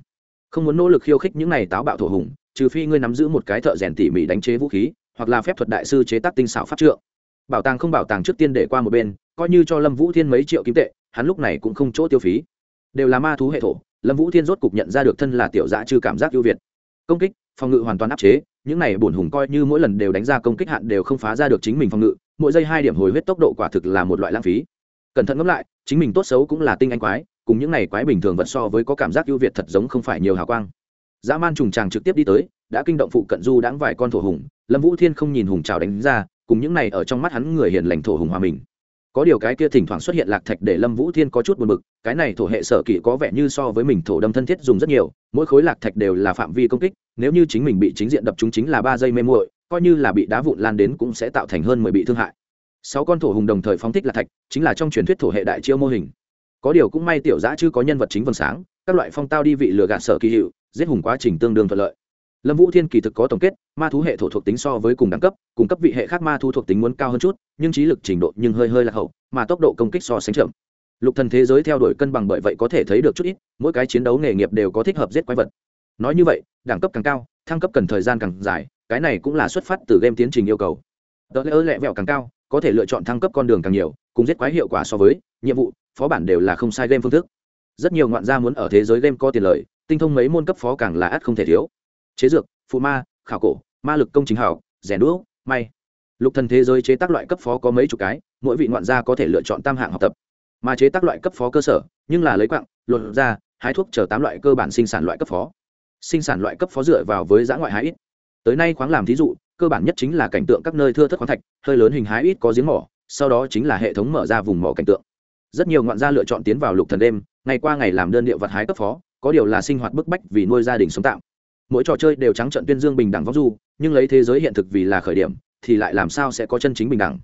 Không muốn nỗ lực khiêu khích những này táo bạo thổ hùng, trừ phi ngươi nắm giữ một cái thợ rèn tỉ mỉ đánh chế vũ khí, hoặc là phép thuật đại sư chế tác tinh xảo pháp trượng. Bảo tàng không bảo tàng trước tiên để qua một bên, coi như cho lâm vũ thiên mấy triệu kim tệ, hắn lúc này cũng không chỗ tiêu phí. Đều là ma thú hệ thổ lâm vũ thiên rốt cục nhận ra được thân là tiểu dã chư cảm giác ưu việt. Công kích, phòng ngự hoàn toàn áp chế, những này bổn hùng coi như mỗi lần đều đánh ra công kích hạn đều không phá ra được chính mình phòng ngự, mỗi giây hai điểm hồi huyết tốc độ quả thực là một loại lãng phí. Cẩn thận ngẫm lại, chính mình tốt xấu cũng là tinh anh quái, cùng những này quái bình thường vật so với có cảm giác ưu việt thật giống không phải nhiều hào quang. Dã man trùng tràng trực tiếp đi tới, đã kinh động phụ cận du đãng vài con thổ hùng, lâm vũ thiên không nhìn hùng trào đánh ra, cùng những này ở trong mắt hắn người hiền lành thổ hùng hòa mình có điều cái kia thỉnh thoảng xuất hiện lạc thạch để lâm vũ thiên có chút buồn bực, cái này thổ hệ sở kỹ có vẻ như so với mình thổ đâm thân thiết dùng rất nhiều, mỗi khối lạc thạch đều là phạm vi công kích, nếu như chính mình bị chính diện đập chúng chính là ba giây mê muội, coi như là bị đá vụn lan đến cũng sẽ tạo thành hơn mười bị thương hại. Sáu con thổ hùng đồng thời phóng thích lạc thạch, chính là trong truyền thuyết thổ hệ đại chiêu mô hình. Có điều cũng may tiểu giã chứ có nhân vật chính vầng sáng, các loại phong tao đi vị lừa gạt sở kỳ hiệu, giết hùng quá trình tương đương thuận lợi lâm vũ thiên kỳ thực có tổng kết, ma thú hệ thổ thuộc tính so với cùng đẳng cấp, cùng cấp vị hệ khác ma thú thuộc tính muốn cao hơn chút, nhưng trí lực trình độ nhưng hơi hơi lạc hậu, mà tốc độ công kích so sánh chậm. Lục thần thế giới theo đuổi cân bằng bởi vậy có thể thấy được chút ít, mỗi cái chiến đấu nghề nghiệp đều có thích hợp giết quái vật. Nói như vậy, đẳng cấp càng cao, thăng cấp cần thời gian càng dài, cái này cũng là xuất phát từ game tiến trình yêu cầu. Đỡ lỡ lẹ vẹo càng cao, có thể lựa chọn thăng cấp con đường càng nhiều, cùng giết quái hiệu quả so với, nhiệm vụ, phó bản đều là không sai game phương thức. Rất nhiều ngoạn gia muốn ở thế giới game có tiền lợi tinh thông mấy môn cấp phó càng là ắt không thể thiếu chế dược, phụ ma, khảo cổ, ma lực công chính hảo rèn đũa, may. Lục thần thế giới chế tác loại cấp phó có mấy chục cái, mỗi vị ngoạn gia có thể lựa chọn tam hạng học tập. Mà chế tác loại cấp phó cơ sở, nhưng là lấy quặng lột ra, hái thuốc chờ tám loại cơ bản sinh sản loại cấp phó. Sinh sản loại cấp phó dựa vào với giã ngoại hái ít. Tới nay khoáng làm thí dụ, cơ bản nhất chính là cảnh tượng các nơi thưa thất khoáng thạch, hơi lớn hình hái ít có giếng mỏ, sau đó chính là hệ thống mở ra vùng mỏ cảnh tượng. Rất nhiều ngoạn gia lựa chọn tiến vào lục thần đêm, ngày qua ngày làm đơn điệu vật hái cấp phó, có điều là sinh hoạt bức bách vì nuôi gia đình sống tạm mỗi trò chơi đều trắng trận tuyên dương bình đẳng vóc du, nhưng lấy thế giới hiện thực vì là khởi điểm, thì lại làm sao sẽ có chân chính bình đẳng?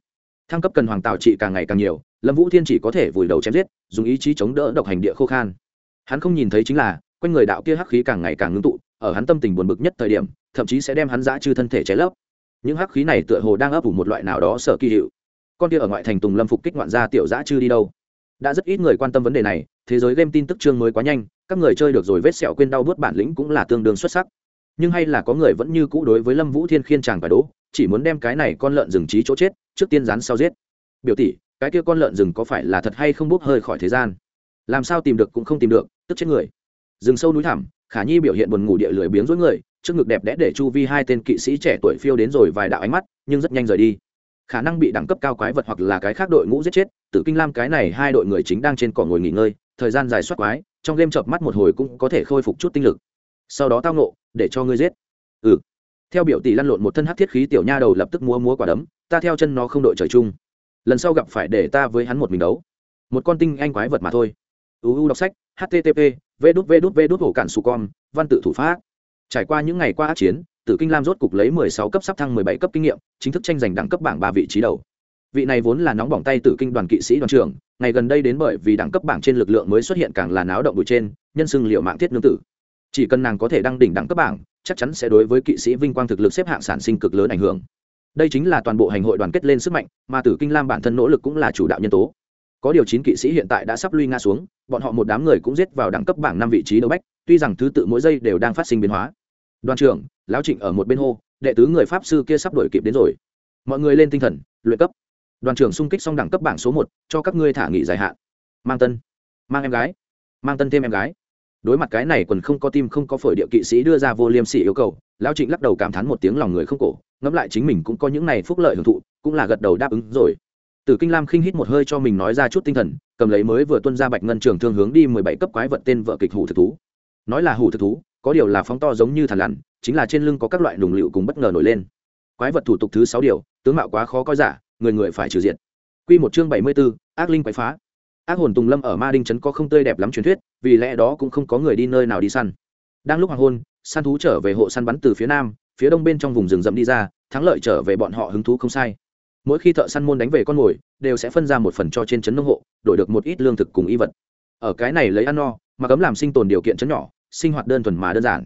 Thăng cấp cần hoàng tạo trị càng ngày càng nhiều, lâm vũ thiên chỉ có thể vùi đầu chém giết, dùng ý chí chống đỡ độc hành địa khô khan. Hắn không nhìn thấy chính là, quanh người đạo kia hắc khí càng ngày càng ngưng tụ, ở hắn tâm tình buồn bực nhất thời điểm, thậm chí sẽ đem hắn dã chư thân thể cháy lấp. Những hắc khí này tựa hồ đang ấp ủ một loại nào đó sở kỳ hiệu. Con kia ở ngoại thành tùng lâm phục kích ngoạn gia tiểu dã chư đi đâu? Đã rất ít người quan tâm vấn đề này thế giới game tin tức chương mới quá nhanh, các người chơi được rồi vết sẹo quên đau bớt bản lĩnh cũng là tương đương xuất sắc. Nhưng hay là có người vẫn như cũ đối với lâm vũ thiên khiên chàng phải đố, chỉ muốn đem cái này con lợn rừng trí chỗ chết, trước tiên rán sau giết. Biểu tỷ, cái kia con lợn rừng có phải là thật hay không bốc hơi khỏi thế gian? Làm sao tìm được cũng không tìm được, tức chết người. Rừng sâu núi thẳm, khả nhi biểu hiện buồn ngủ địa lười biếng rối người, trước ngực đẹp đẽ để chu vi hai tên kỵ sĩ trẻ tuổi phiêu đến rồi vài đạo ánh mắt, nhưng rất nhanh rời đi. Khả năng bị đẳng cấp cao quái vật hoặc là cái khác đội ngũ giết chết, tử kinh lam cái này hai đội người chính đang trên cỏ ngồi nghỉ ngơi thời gian dài soát quái, trong game chợp mắt một hồi cũng có thể khôi phục chút tinh lực. Sau đó tao nộ để cho ngươi giết. Ừ. Theo biểu tỷ lăn lộn một thân hắc thiết khí tiểu nha đầu lập tức múa múa quả đấm, ta theo chân nó không đội trời chung. Lần sau gặp phải để ta với hắn một mình đấu. Một con tinh anh quái vật mà thôi. Uu đọc sách http v đút v đút v đút, hổ cản su com văn tự thủ pháp. Trải qua những ngày qua ác chiến, tử kinh lam rốt cục lấy mười sáu cấp sắp thăng mười bảy cấp kinh nghiệm, chính thức tranh giành đẳng cấp bảng ba vị trí đầu vị này vốn là nóng bỏng tay tử kinh đoàn kỵ sĩ đoàn trưởng, ngày gần đây đến bởi vì đẳng cấp bảng trên lực lượng mới xuất hiện càng là náo động bụi trên, nhân xưng liệu mạng thiết nương tử. Chỉ cần nàng có thể đăng đỉnh đẳng cấp bảng, chắc chắn sẽ đối với kỵ sĩ vinh quang thực lực xếp hạng sản sinh cực lớn ảnh hưởng. Đây chính là toàn bộ hành hội đoàn kết lên sức mạnh, mà tử kinh lam bản thân nỗ lực cũng là chủ đạo nhân tố. Có điều chín kỵ sĩ hiện tại đã sắp lui nga xuống, bọn họ một đám người cũng giết vào đẳng cấp bảng năm vị trí đấu bách, tuy rằng thứ tự mỗi giây đều đang phát sinh biến hóa. Đoàn trưởng, lão trịnh ở một bên hô, đệ tứ người pháp sư kia sắp đổi kịp đến rồi. Mọi người lên tinh thần, luyện cấp đoàn trưởng xung kích xong đẳng cấp bảng số một cho các ngươi thả nghỉ dài hạn. Mang tân. Mang em gái. Mang tân thêm em gái. Đối mặt cái này còn không có tim không có phổi địa kỵ sĩ đưa ra vô liêm sỉ yêu cầu lão trịnh lắc đầu cảm thán một tiếng lòng người không cổ ngẫm lại chính mình cũng có những này phúc lợi hưởng thụ cũng là gật đầu đáp ứng rồi. Tử Kinh Lam khinh hít một hơi cho mình nói ra chút tinh thần, cầm lấy mới vừa tuân ra bạch ngân trường thương hướng đi mười bảy cấp quái vật tên vợ kịch hủ thực thú. Nói là hủ thực thú, có điều là phóng to giống như thằn lằn, chính là trên lưng có các loại nùng liệu cùng bất ngờ nổi lên. Quái vật thủ tục thứ sáu điều, tướng mạo quá khó coi giả, người người phải trừ diệt. Quy một chương bảy mươi 74, ác linh quái phá. Ác hồn Tùng Lâm ở Ma Đinh trấn có không tươi đẹp lắm truyền thuyết, vì lẽ đó cũng không có người đi nơi nào đi săn. Đang lúc hoàng hôn, săn thú trở về hộ săn bắn từ phía nam, phía đông bên trong vùng rừng rậm đi ra, thắng lợi trở về bọn họ hứng thú không sai mỗi khi thợ săn môn đánh về con mồi đều sẽ phân ra một phần cho trên trấn nông hộ đổi được một ít lương thực cùng y vật ở cái này lấy ăn no mà cấm làm sinh tồn điều kiện chấn nhỏ sinh hoạt đơn thuần mà đơn giản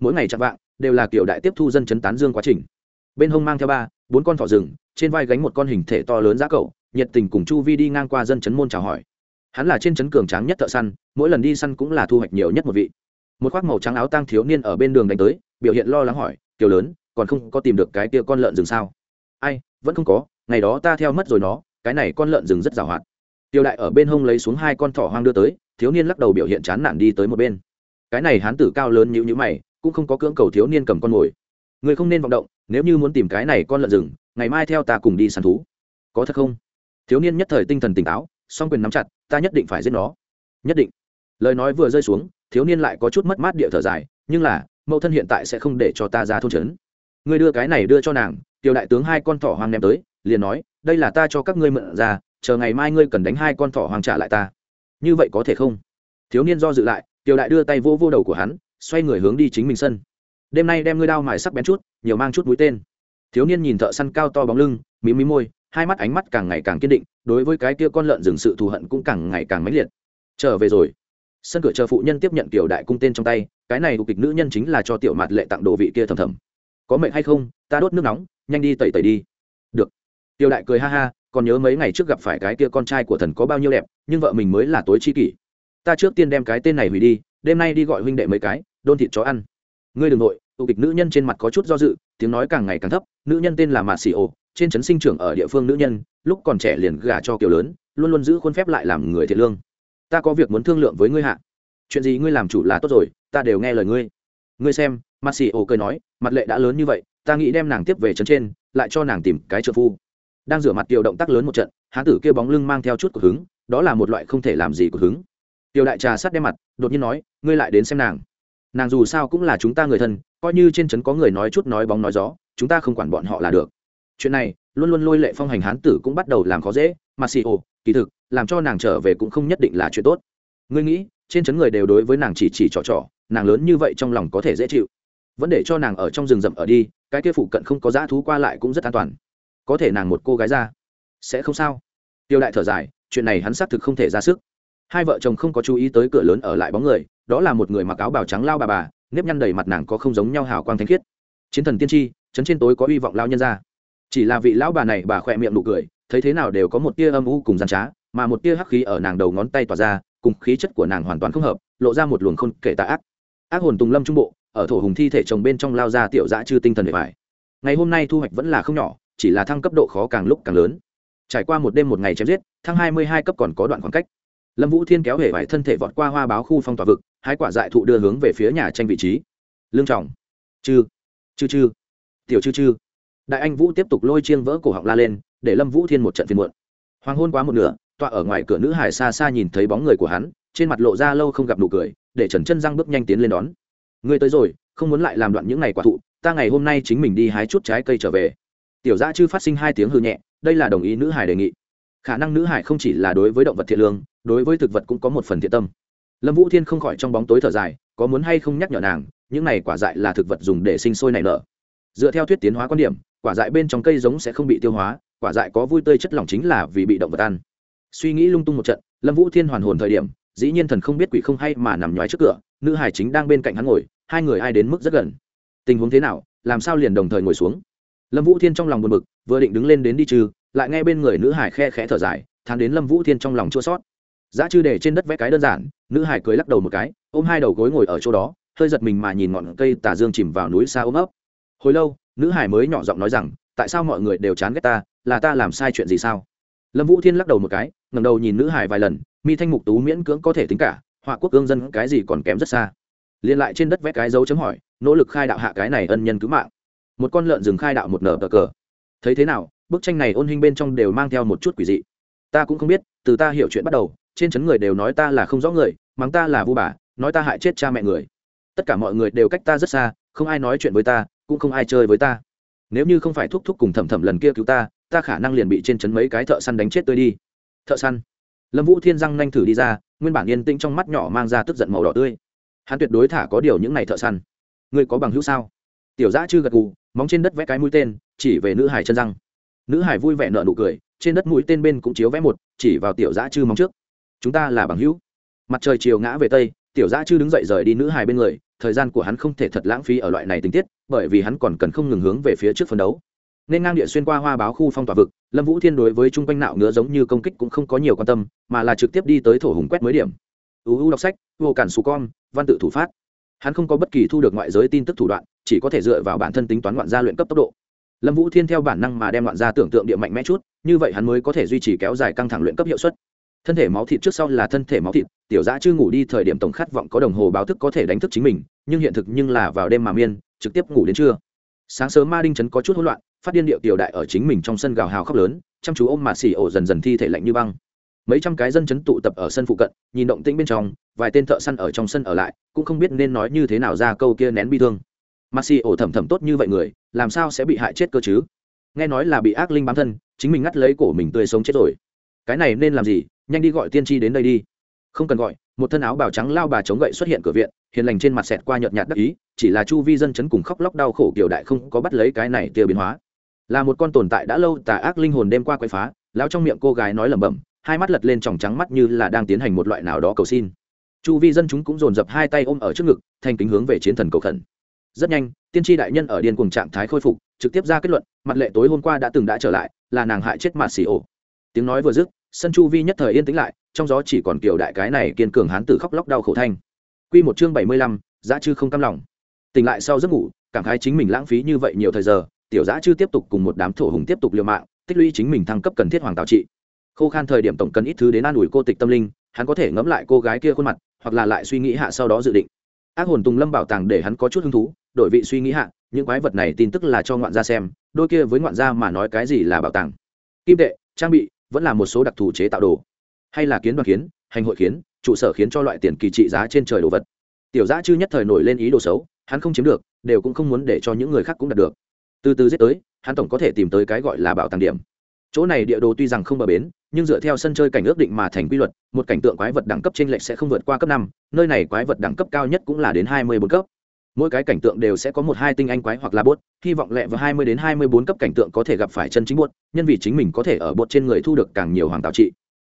mỗi ngày chặt vạng đều là kiểu đại tiếp thu dân chấn tán dương quá trình bên hông mang theo ba bốn con thỏ rừng trên vai gánh một con hình thể to lớn giá cậu, nhiệt tình cùng chu vi đi ngang qua dân chấn môn chào hỏi. Hắn là trên chấn cường tráng nhất thợ săn, mỗi lần đi săn cũng là thu hoạch nhiều nhất một vị. Một khoác màu trắng áo tang thiếu niên ở bên đường đánh tới, biểu hiện lo lắng hỏi kiểu lớn, còn không có tìm được cái kia con lợn rừng sao? Ai, vẫn không có, ngày đó ta theo mất rồi nó, cái này con lợn rừng rất giàu hoạt tiêu đại ở bên hông lấy xuống hai con thỏ hoang đưa tới, thiếu niên lắc đầu biểu hiện chán nản đi tới một bên. Cái này hán tử cao lớn như như mày, cũng không có cưỡng cầu thiếu niên cầm con mồi người không nên vọng động, nếu như muốn tìm cái này con lợn rừng ngày mai theo ta cùng đi săn thú. Có thật không? Thiếu niên nhất thời tinh thần tỉnh táo, song quyền nắm chặt, ta nhất định phải giết nó. Nhất định. Lời nói vừa rơi xuống, thiếu niên lại có chút mất mát địa thở dài, nhưng là, mẫu thân hiện tại sẽ không để cho ta ra thôn trấn. Người đưa cái này đưa cho nàng, tiểu đại tướng hai con thỏ hoang ném tới, liền nói, đây là ta cho các ngươi mượn ra, chờ ngày mai ngươi cần đánh hai con thỏ hoang trả lại ta. Như vậy có thể không? Thiếu niên do dự lại, tiểu đại đưa tay vô vô đầu của hắn, xoay người hướng đi chính mình sân. Đêm nay đem ngươi đao mài sắc bén chút, nhiều mang chút mũi tên thiếu niên nhìn thợ săn cao to bóng lưng, mí mí môi, hai mắt ánh mắt càng ngày càng kiên định, đối với cái kia con lợn rừng sự thù hận cũng càng ngày càng mãnh liệt. Trở về rồi. Sân cửa chờ phụ nhân tiếp nhận tiểu đại cung tên trong tay, cái này của kịch nữ nhân chính là cho tiểu mạt lệ tặng đồ vị kia thầm thầm. Có mệnh hay không, ta đốt nước nóng, nhanh đi tẩy tẩy đi. Được. Tiểu đại cười ha ha, còn nhớ mấy ngày trước gặp phải cái kia con trai của thần có bao nhiêu đẹp, nhưng vợ mình mới là tối chi kỷ. Ta trước tiên đem cái tên này hủy đi, đêm nay đi gọi huynh đệ mấy cái, đôn thịt chó ăn. Ngươi đ ừ n g nội tụ kịch nữ nhân trên mặt có chút do dự, tiếng nói càng ngày càng thấp, nữ nhân tên là mạt xì ổ trên trấn sinh trưởng ở địa phương nữ nhân, lúc còn trẻ liền gả cho kiểu lớn, luôn luôn giữ khuôn phép lại làm người thiệt lương. Ta có việc muốn thương lượng với ngươi hạ. Chuyện gì ngươi làm chủ là tốt rồi, ta đều nghe lời ngươi. Ngươi xem mặt xì ổ cười nói, mặt lệ đã lớn như vậy, ta nghĩ đem nàng tiếp về trấn trên, lại cho nàng tìm cái trợ phu. Đang rửa mặt tiểu động tác lớn một trận hán tử kia bóng lưng mang theo chút của hứng, đó là một loại không thể làm gì của hứng. Tiểu đại trà sát đem mặt, đột nhiên nói, ngươi lại đến xem nàng. Nàng dù sao cũng là chúng ta người thân coi như trên trấn có người nói chút nói bóng nói gió, chúng ta không quản bọn họ là được. Chuyện này, luôn luôn lôi lệ phong hành hán tử cũng bắt đầu làm khó dễ, mà xì ồ, kỳ thực, làm cho nàng trở về cũng không nhất định là chuyện tốt. Ngươi nghĩ, trên trấn người đều đối với nàng chỉ chỉ trò trò, nàng lớn như vậy trong lòng có thể dễ chịu. Vẫn để cho nàng ở trong rừng rậm ở đi, cái kia phụ cận không có dã thú qua lại cũng rất an toàn. Có thể nàng một cô gái ra, sẽ không sao. Tiêu đại thở dài, chuyện này hắn xác thực không thể ra sức. Hai vợ chồng không có chú ý tới cửa lớn ở lại bóng người, đó là một người mặc áo bào trắng lao bà bà nếp nhăn đầy mặt nàng có không giống nhau hào quang thanh khiết. Chiến thần tiên tri, chấn trên tối có hy vọng lao nhân ra. Chỉ là vị lão bà này bà khỏe miệng nụ cười, thấy thế nào đều có một tia âm u cùng gian trá, mà một tia hắc khí ở nàng đầu ngón tay tỏa ra, cùng khí chất của nàng hoàn toàn không hợp, lộ ra một luồng khôn kể tạ ác. Ác hồn tùng lâm trung bộ, ở thổ hùng thi thể chồng bên trong lao ra tiểu dã chư tinh thần để phải ngày hôm nay thu hoạch vẫn là không nhỏ, chỉ là thăng cấp độ khó càng lúc càng lớn. Trải qua một đêm một ngày chém giết, thăng hai mươi hai cấp còn có đoạn khoảng cách lâm vũ thiên kéo hể vải thân thể vọt qua hoa báo khu phong tỏa vực, hai quả dại thụ đưa hướng về phía nhà tranh vị trí. Lương trọng. Chư. Chư chư. Tiểu chư chư. Đại anh vũ tiếp tục lôi chiêng vỡ cổ họng la lên, để lâm vũ thiên một trận phiền muộn. Hoàng hôn quá một nửa, tọa ở ngoài cửa nữ hải xa xa nhìn thấy bóng người của hắn, trên mặt lộ ra lâu không gặp nụ cười, để trần chân răng bước nhanh tiến lên đón. Ngươi tới rồi, không muốn lại làm đoạn những ngày quả thụ, ta ngày hôm nay chính mình đi hái chút trái cây trở về. Tiểu gia chư phát sinh hai tiếng hư nhẹ, đây là đồng ý nữ hải đề nghị khả năng nữ hải không chỉ là đối với động vật thiện lương, đối với thực vật cũng có một phần thiện tâm. Lâm vũ thiên không khỏi trong bóng tối thở dài, có muốn hay không nhắc nhở nàng, những này quả dại là thực vật dùng để sinh sôi nảy nở. Dựa theo thuyết tiến hóa quan điểm, quả dại bên trong cây giống sẽ không bị tiêu hóa, quả dại có vui tươi chất lỏng chính là vì bị động vật ăn. Suy nghĩ lung tung một trận, lâm vũ thiên hoàn hồn thời điểm, dĩ nhiên thần không biết quỷ không hay mà nằm nhoái trước cửa, nữ hải chính đang bên cạnh hắn ngồi, hai người ai đến mức rất gần. Tình huống thế nào, làm sao liền đồng thời ngồi xuống? Lâm vũ thiên trong lòng buồn bực, vừa định đứng lên đến đi trừ lại nghe bên người nữ hải khe khẽ thở dài, thán đến lâm vũ thiên trong lòng chua sót. Giá chư để trên đất vẽ cái đơn giản, nữ hải cười lắc đầu một cái, ôm hai đầu gối ngồi ở chỗ đó, hơi giật mình mà nhìn ngọn cây tà dương chìm vào núi xa ôm ấp. Hồi lâu, nữ hải mới nhỏ giọng nói rằng, tại sao mọi người đều chán ghét ta, là ta làm sai chuyện gì sao? Lâm vũ thiên lắc đầu một cái ngầm đầu nhìn nữ hải vài lần, mi thanh mục tú miễn cưỡng có thể tính cả, họa quốc cương dân cái gì còn kém rất xa. Liền lại trên đất vẽ cái dấu chấm hỏi, nỗ lực khai đạo hạ cái này ân nhân cứu mạng. Một con lợn rừng khai đạo một nở cờ cờ. Thấy thế nào bức tranh này ôn hình bên trong đều mang theo một chút quỷ dị. Ta cũng không biết, từ ta hiểu chuyện bắt đầu, trên chấn người đều nói ta là không rõ người, mắng ta là vu bà, nói ta hại chết cha mẹ người. Tất cả mọi người đều cách ta rất xa, không ai nói chuyện với ta, cũng không ai chơi với ta. Nếu như không phải thúc thúc cùng thầm thầm lần kia cứu ta ta khả năng liền bị trên chấn mấy cái thợ săn đánh chết tươi đi. Thợ săn. Lâm vũ thiên răng nhanh thử đi ra, nguyên bản yên tĩnh trong mắt nhỏ mang ra tức giận màu đỏ tươi. Hắn tuyệt đối thả có điều những này thợ săn. Ngươi có bằng hữu sao? Tiểu giã chư gật gù, móng trên đất vẽ cái mũi tên, chỉ về nữ hải chân răng nữ hải vui vẻ nợ nụ cười, trên đất mũi tên bên cũng chiếu vẽ một, chỉ vào tiểu giã chư móng trước. Chúng ta là bằng hữu. Mặt trời chiều ngã về tây, tiểu giã chư đứng dậy rời đi nữ hải bên người, thời gian của hắn không thể thật lãng phí ở loại này tình tiết, bởi vì hắn còn cần không ngừng hướng về phía trước phấn đấu. Nên ngang địa xuyên qua hoa báo khu phong tỏa vực, lâm vũ thiên đối với chung quanh nạo ngứa giống như công kích cũng không có nhiều quan tâm, mà là trực tiếp đi tới thổ hùng quét mới điểm. Uu đọc sách, vô cản xù con, văn tự thủ phát. Hắn không có bất kỳ thu được ngoại giới tin tức thủ đoạn, chỉ có thể dựa vào bản thân tính toán ngoạn gia luyện cấp tốc độ lâm vũ thiên theo bản năng mà đem loạn gia tưởng tượng địa mạnh mẽ chút, như vậy hắn mới có thể duy trì kéo dài căng thẳng luyện cấp hiệu suất. Thân thể máu thịt trước sau là thân thể máu thịt, tiểu giã chưa ngủ đi thời điểm tổng khát vọng có đồng hồ báo thức có thể đánh thức chính mình, nhưng hiện thực nhưng là vào đêm mà miên, trực tiếp ngủ đến trưa. Sáng sớm ma đinh trấn có chút hỗn loạn, phát điên điệu tiểu đại ở chính mình trong sân gào hào khóc lớn, chăm chú ôm mà xỉ ổ dần dần thi thể lạnh như băng. Mấy trăm cái dân chấn tụ tập ở sân phụ cận, nhìn động tĩnh bên trong, vài tên thợ săn ở trong sân ở lại, cũng không biết nên nói như thế nào ra câu kia nén bi thương maxi ổ thẩm thẩm tốt như vậy người, làm sao sẽ bị hại chết cơ chứ? Nghe nói là bị ác linh bám thân, chính mình ngắt lấy cổ mình tươi sống chết rồi. Cái này nên làm gì? Nhanh đi gọi tiên tri đến đây đi. Không cần gọi, một thân áo bào trắng lao bà chống gậy xuất hiện cửa viện, hiền lành trên mặt xẹt qua nhợt nhạt đắc ý, chỉ là chu vi dân chấn cùng khóc lóc đau khổ kiểu đại không có bắt lấy cái này tia biến hóa. Là một con tồn tại đã lâu tà ác linh hồn đêm qua quậy phá lao trong miệng cô gái nói lẩm bẩm, hai mắt lật lên tròng trắng mắt như là đang tiến hành một loại nào đó cầu xin. Chu vi dân chúng cũng dồn dập hai tay ôm ở trước ngực, thành kính hướng về chiến thần cầu khẩn rất nhanh tiên tri đại nhân ở điên cùng trạng thái khôi phục trực tiếp ra kết luận mặt lệ tối hôm qua đã từng đã trở lại là nàng hại chết mạt xì ổ tiếng nói vừa dứt sân chu vi nhất thời yên tĩnh lại trong gió chỉ còn kiểu đại cái này kiên cường hán tử khóc lóc đau khổ thanh Quy một chương bảy mươi lăm, giá Trư không cam lòng. Tỉnh lại sau giấc ngủ, cảm khái chính mình lãng phí như vậy nhiều thời giờ, tiểu giá Trư tiếp tục cùng một đám thổ hùng tiếp tục liều mạng, tích lũy chính mình thăng cấp cần thiết hoàng tạo trị. Khô Khan thời điểm tổng cần ít thứ đến an ủi cô tịch tâm linh, hắn có thể ngẫm lại cô gái kia khuôn mặt, hoặc là lại suy nghĩ hạ sau đó dự định. Ác hồn Tùng Lâm bảo tàng để hắn có chút hứng thú, đổi vị suy nghĩ hạ, những quái vật này tin tức là cho ngoạn gia xem, đôi kia với ngoạn gia mà nói cái gì là bảo tàng. Kim tệ, trang bị, vẫn là một số đặc thù chế tạo đồ, hay là kiến đoàn kiến, hành hội kiến, trụ sở khiến cho loại tiền kỳ trị giá trên trời đồ vật. Tiểu giã chư nhất thời nổi lên ý đồ xấu hắn không chiếm được đều cũng không muốn để cho những người khác cũng đạt được. Từ từ giết tới hắn tổng có thể tìm tới cái gọi là bảo tàng điểm. Chỗ này địa đồ tuy rằng không bờ bến nhưng dựa theo sân chơi cảnh ước định mà thành quy luật một cảnh tượng quái vật đẳng cấp trên lệch sẽ không vượt qua cấp năm nơi này quái vật đẳng cấp cao nhất cũng là đến hai mươi bốn cấp mỗi cái cảnh tượng đều sẽ có một hai tinh anh quái hoặc là bốt, hy vọng lẹ vào hai mươi đến hai mươi bốn cấp cảnh tượng có thể gặp phải chân chính bốt, nhân vì chính mình có thể ở bốt trên người thu được càng nhiều hoàng tạo trị.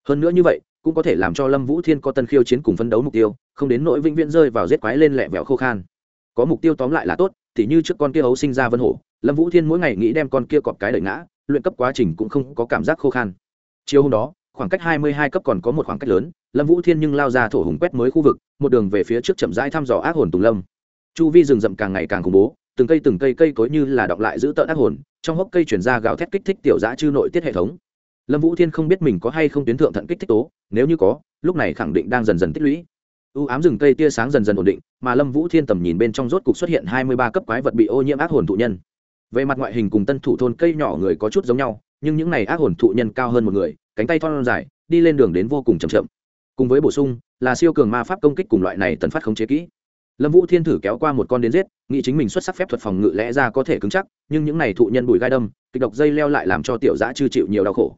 Hơn nữa như vậy, cũng có thể làm cho lâm vũ thiên có tân khiêu chiến cùng phân đấu mục tiêu, không đến nỗi vĩnh viễn rơi vào giết quái lên lẹ vẹo khô khan. Có mục tiêu tóm lại là tốt thì như trước con kia ấu sinh ra vân hổ, lâm vũ thiên mỗi ngày nghĩ đem con kia cọp cái đợi ngã, luyện cấp quá trình cũng không có cảm giác khô khan. Chiều hôm đó, khoảng cách hai mươi hai cấp còn có một khoảng cách lớn, lâm vũ thiên nhưng lao ra thổ hùng quét mới khu vực, một đường về phía trước chậm rãi thăm dò ác hồn tùng lâm chu vi rừng rậm càng ngày càng khủng bố, từng cây từng cây cây cối như là đọng lại giữ tợn ác hồn, trong hốc cây chuyển ra gào thét kích thích tiểu giã chư nội tiết hệ thống. Lâm vũ thiên không biết mình có hay không tuyến thượng thận kích thích tố, nếu như có, lúc này khẳng định đang dần dần tích lũy. U ám rừng cây tia sáng dần dần ổn định, mà lâm vũ thiên tầm nhìn bên trong rốt cục xuất hiện hai mươi ba cấp quái vật bị ô nhiễm ác hồn thụ nhân. Về mặt ngoại hình cùng tân thủ thôn cây nhỏ người có chút giống nhau, nhưng những này ác hồn thụ nhân cao hơn một người, cánh tay thon dài, đi lên đường đến vô cùng chậm chậm. Cùng với bổ sung, là siêu cường ma pháp công kích cùng loại này tần phát không chế kỹ lâm vũ thiên thử kéo qua một con đến giết, nghĩ chính mình xuất sắc phép thuật phòng ngự lẽ ra có thể cứng chắc, nhưng những này thụ nhân bùi gai đâm, kịch độc dây leo lại làm cho tiểu giã chư chịu nhiều đau khổ.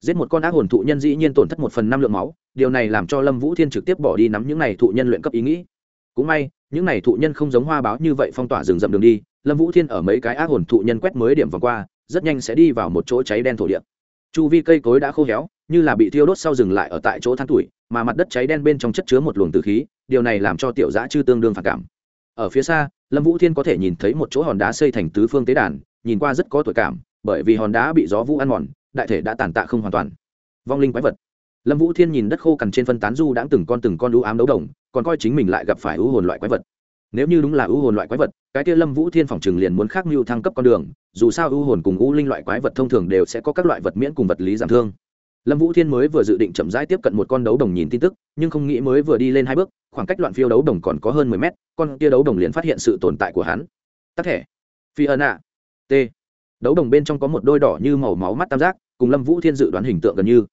Giết một con ác hồn thụ nhân dĩ nhiên tổn thất một phần năm lượng máu, điều này làm cho lâm vũ thiên trực tiếp bỏ đi nắm những này thụ nhân luyện cấp ý nghĩ. Cũng may, những này thụ nhân không giống hoa báo như vậy phong tỏa rừng rậm đường đi, lâm vũ thiên ở mấy cái ác hồn thụ nhân quét mới điểm vòng qua, rất nhanh sẽ đi vào một chỗ cháy đen thổ địa. Chu vi cây cối đã khô héo, như là bị thiêu đốt sau dừng lại ở tại chỗ than tuổi, mà mặt đất cháy đen bên trong chất chứa một luồng từ khí điều này làm cho tiểu giã chư tương đương phản cảm. Ở phía xa, lâm vũ thiên có thể nhìn thấy một chỗ hòn đá xây thành tứ phương tế đàn, nhìn qua rất có tuổi cảm, bởi vì hòn đá bị gió vũ ăn mòn, đại thể đã tàn tạ không hoàn toàn. Vong linh quái vật. Lâm vũ thiên nhìn đất khô cằn trên phân tán du đã từng con từng con ưu ám đấu đồng, còn coi chính mình lại gặp phải ưu hồn loại quái vật. Nếu như đúng là ưu hồn loại quái vật, cái kia lâm vũ thiên phòng trừng liền muốn khác mưu thăng cấp con đường, dù sao ưu hồn cùng ưu linh loại quái vật thông thường đều sẽ có các loại vật miễn cùng vật lý giảm thương. Lâm vũ thiên mới vừa dự định chậm rãi tiếp cận một con đấu đồng nhìn tin tức, nhưng không nghĩ mới vừa đi lên hai bước khoảng cách loạn phiêu đấu đồng còn có hơn mười mét, con kia đấu đồng liền phát hiện sự tồn tại của hắn. Tắc thẻ phi ân ạ t. Đấu đồng bên trong có một đôi đỏ như màu máu mắt tam giác, cùng lâm vũ thiên dự đoán hình tượng gần như.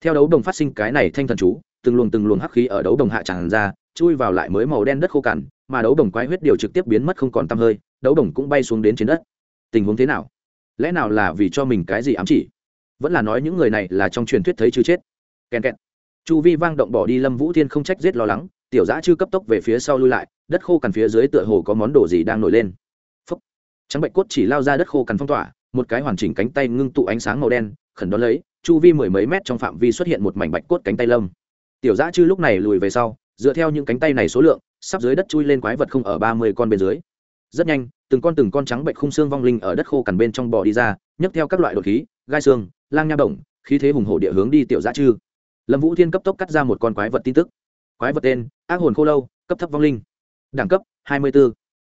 Theo đấu đồng phát sinh cái này thanh thần chú, từng luồng từng luồng hắc khí ở đấu đồng hạ tràn ra, chui vào lại mới màu đen đất khô cằn, mà đấu đồng quái huyết điều trực tiếp biến mất không còn tăm hơi, đấu đồng cũng bay xuống đến trên đất. Tình huống thế nào? Lẽ nào là vì cho mình cái gì ám chỉ? Vẫn là nói những người này là trong truyền thuyết thấy chứ chết. Kèn kẹt. Chu vi vang động bỏ đi lâm vũ thiên không trách giết lo lắng tiểu giã chư cấp tốc về phía sau lui lại, đất khô cằn phía dưới tựa hồ có món đồ gì đang nổi lên. Phấp trắng bệnh cốt chỉ lao ra đất khô cằn phong tỏa, một cái hoàn chỉnh cánh tay ngưng tụ ánh sáng màu đen, khẩn đón lấy, chu vi mười mấy mét trong phạm vi xuất hiện một mảnh bạch cốt cánh tay lâm tiểu giã chư lúc này lùi về sau, dựa theo những cánh tay này số lượng, sắp dưới đất chui lên quái vật không ở ba mươi con bên dưới. Rất nhanh, từng con từng con trắng bệnh khung xương vong linh ở đất khô cằn bên trong bò đi ra, nhấc theo các loại đột khí, gai xương, lang nha bổng, khí thế hùng hổ địa hướng đi tiểu giã chư. Lâm vũ thiên cấp tốc cắt ra một con quái vật tin tức quái vật tên, ác hồn khô lâu, cấp thấp vong linh. Đẳng cấp 24.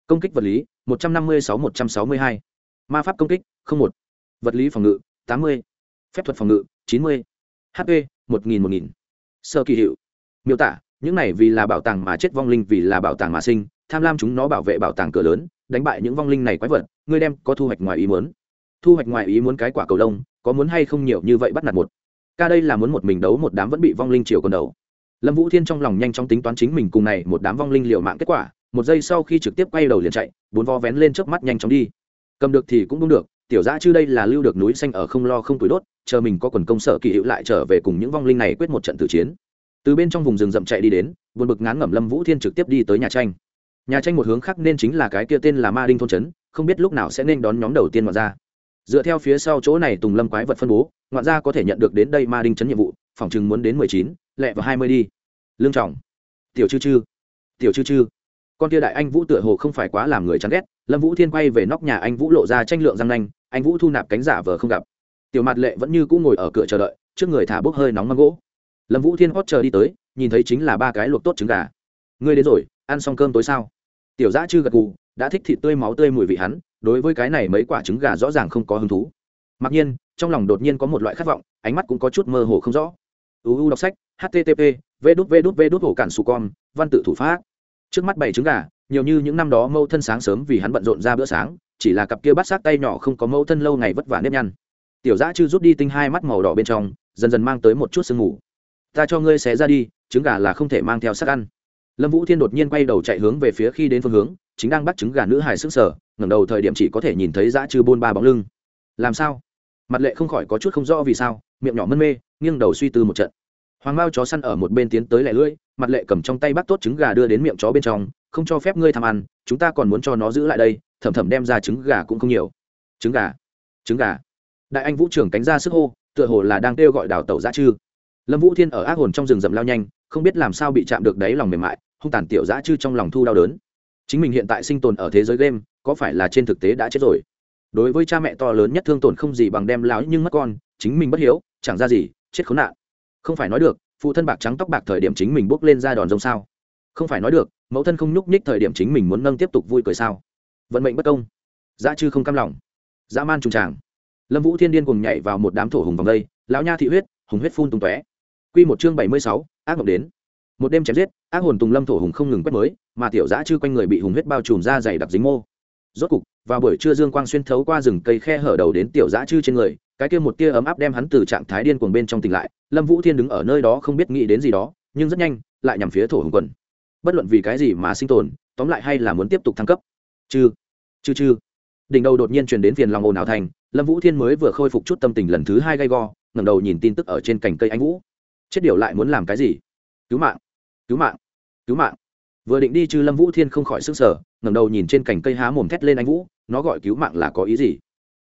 công kích vật lý 156-162. ma pháp công kích 01. vật lý phòng ngự 80 phép thuật phòng ngự, chín mươi. Hp một nghìn một nghìn. Sơ kỳ hiệu. Miêu tả, những này vì là bảo tàng mà chết vong linh, vì là bảo tàng mà sinh, tham lam chúng nó bảo vệ bảo tàng cửa lớn, đánh bại những vong linh này quái vật ngươi đem có thu hoạch ngoài ý muốn. Thu hoạch ngoài ý muốn cái quả cầu lông, có muốn hay không nhiều như vậy bắt nạt một. Ca đây là muốn một mình đấu một đám vẫn bị vong linh chiều còn đầu lâm vũ thiên trong lòng nhanh chóng tính toán chính mình cùng này một đám vong linh liều mạng kết quả, một giây sau khi trực tiếp quay đầu liền chạy, bốn vo vén lên trước mắt nhanh chóng đi. Cầm được thì cũng đúng được, tiểu dã chứ đây là lưu được núi xanh ở không lo không tuổi đốt, chờ mình có quần công sở kỳ hữu lại trở về cùng những vong linh này quyết một trận tử chiến. Từ bên trong vùng rừng rậm chạy đi đến, buồn bực ngán ngẩm lâm vũ thiên trực tiếp đi tới nhà tranh. Nhà tranh một hướng khác nên chính là cái kia tên là ma đinh thôn trấn, không biết lúc nào sẽ nên đón nhóm đầu tiên ngoạn gia. Dựa theo phía sau chỗ này tùng lâm quái vật phân bố, ngoạn gia có thể nhận được đến đây ma đinh trấn nhiệm vụ, phòng chừng muốn đến mười chín lẹ và hai mươi đi. Lương trọng. Tiểu chư chư. Tiểu chư chư. Con kia đại anh vũ tựa hồ không phải quá làm người chán ghét. Lâm vũ thiên quay về nóc nhà anh vũ lộ ra tranh lượng răng nanh. Anh vũ thu nạp cánh giả vờ không gặp. Tiểu mặt lệ vẫn như cũng ngồi ở cửa chờ đợi, trước người thả bốc hơi nóng mâm gỗ. Lâm vũ thiên hót chờ đi tới, nhìn thấy chính là ba cái luộc tốt trứng gà. Ngươi đến rồi, ăn xong cơm tối sao? Tiểu giã chư gật gù, đã thích thịt tươi máu tươi mùi vị hắn, đối với cái này mấy quả trứng gà rõ ràng không có hứng thú. Mặc nhiên, trong lòng đột nhiên có một loại khát vọng, ánh mắt cũng có chút mơ hồ không rõ. Uu đọc sách http v đút v đút v đút hồ cản su con văn tự thủ pháp. Trước mắt bảy trứng gà, nhiều như những năm đó mâu thân sáng sớm vì hắn bận rộn ra bữa sáng, chỉ là cặp kia bắt sát tay nhỏ không có mâu thân lâu ngày vất vả nếp nhăn. Tiểu dã chư rút đi tinh hai mắt màu đỏ bên trong, dần dần mang tới một chút sương ngủ. ta cho ngươi xé ra đi, trứng gà là không thể mang theo sắc ăn. Lâm vũ thiên đột nhiên quay đầu chạy hướng về phía khi đến phương hướng, chính đang bắt trứng gà nữ hài sức sở ngẩng đầu thời điểm chỉ có thể nhìn thấy dã chư bôn ba bóng lưng. Làm sao? Mặt lệ không khỏi có chút không rõ vì sao, miệng nhỏ mân mê, nghiêng đầu suy tư một trận hoàng mao chó săn ở một bên tiến tới lẻ lưỡi, mặt lệ cầm trong tay bắt tốt trứng gà đưa đến miệng chó bên trong, không cho phép ngươi tham ăn, chúng ta còn muốn cho nó giữ lại đây thầm thầm đem ra trứng gà cũng không nhiều. Trứng gà trứng gà. Đại anh vũ trưởng cánh ra sức hô, tựa hồ là đang kêu gọi đào tẩu giã chư. Lâm vũ thiên ở ác hồn trong rừng rậm lao nhanh, không biết làm sao bị chạm được đáy lòng mềm mại, hung tàn tiểu giã chư trong lòng thu đau đớn. Chính mình hiện tại sinh tồn ở thế giới game, có phải là trên thực tế đã chết rồi? Đối với cha mẹ to lớn nhất thương tổn không gì bằng đem láo nhưng mất con, chính mình bất hiếu, chẳng ra gì, chết khốn nạn không phải nói được, phụ thân bạc trắng tóc bạc thời điểm chính mình bước lên ra đòn rông sao? Không phải nói được, mẫu thân không nhúc nhích thời điểm chính mình muốn nâng tiếp tục vui cười sao? Vận mệnh bất công. Dã chư không cam lòng. Dã man trùng tràng. Lâm vũ thiên điên cùng nhảy vào một đám thổ hùng vòng đây, lão nha thị huyết, hùng huyết phun tung tóe. Quy một chương bảy mươi sáu, ác mộng đến. Một đêm chém giết, ác hồn tùng lâm thổ hùng không ngừng quét mới, mà tiểu dã chư quanh người bị hùng huyết bao trùm ra dày đặc dính mô. Rốt cục, vào buổi trưa dương quang xuyên thấu qua rừng cây khe hở đầu đến tiểu dã chư trên người cái kia một tia ấm áp đem hắn từ trạng thái điên cuồng bên trong tỉnh lại, lâm vũ thiên đứng ở nơi đó không biết nghĩ đến gì đó, nhưng rất nhanh, lại nhằm phía thổ hồng quần. Bất luận vì cái gì mà sinh tồn, tóm lại hay là muốn tiếp tục thăng cấp. Chư chư chư. Đỉnh đầu đột nhiên truyền đến phiền lòng ồn ào thành, lâm vũ thiên mới vừa khôi phục chút tâm tình lần thứ hai gay go, ngẩng đầu nhìn tin tức ở trên cành cây anh vũ. Chết điều lại muốn làm cái gì? Cứu mạng cứu mạng cứu mạng. Vừa định đi chư lâm vũ thiên không khỏi sức sở ngẩng đầu nhìn trên cành cây há mồm thét lên anh vũ, nó gọi cứu mạng là có ý gì?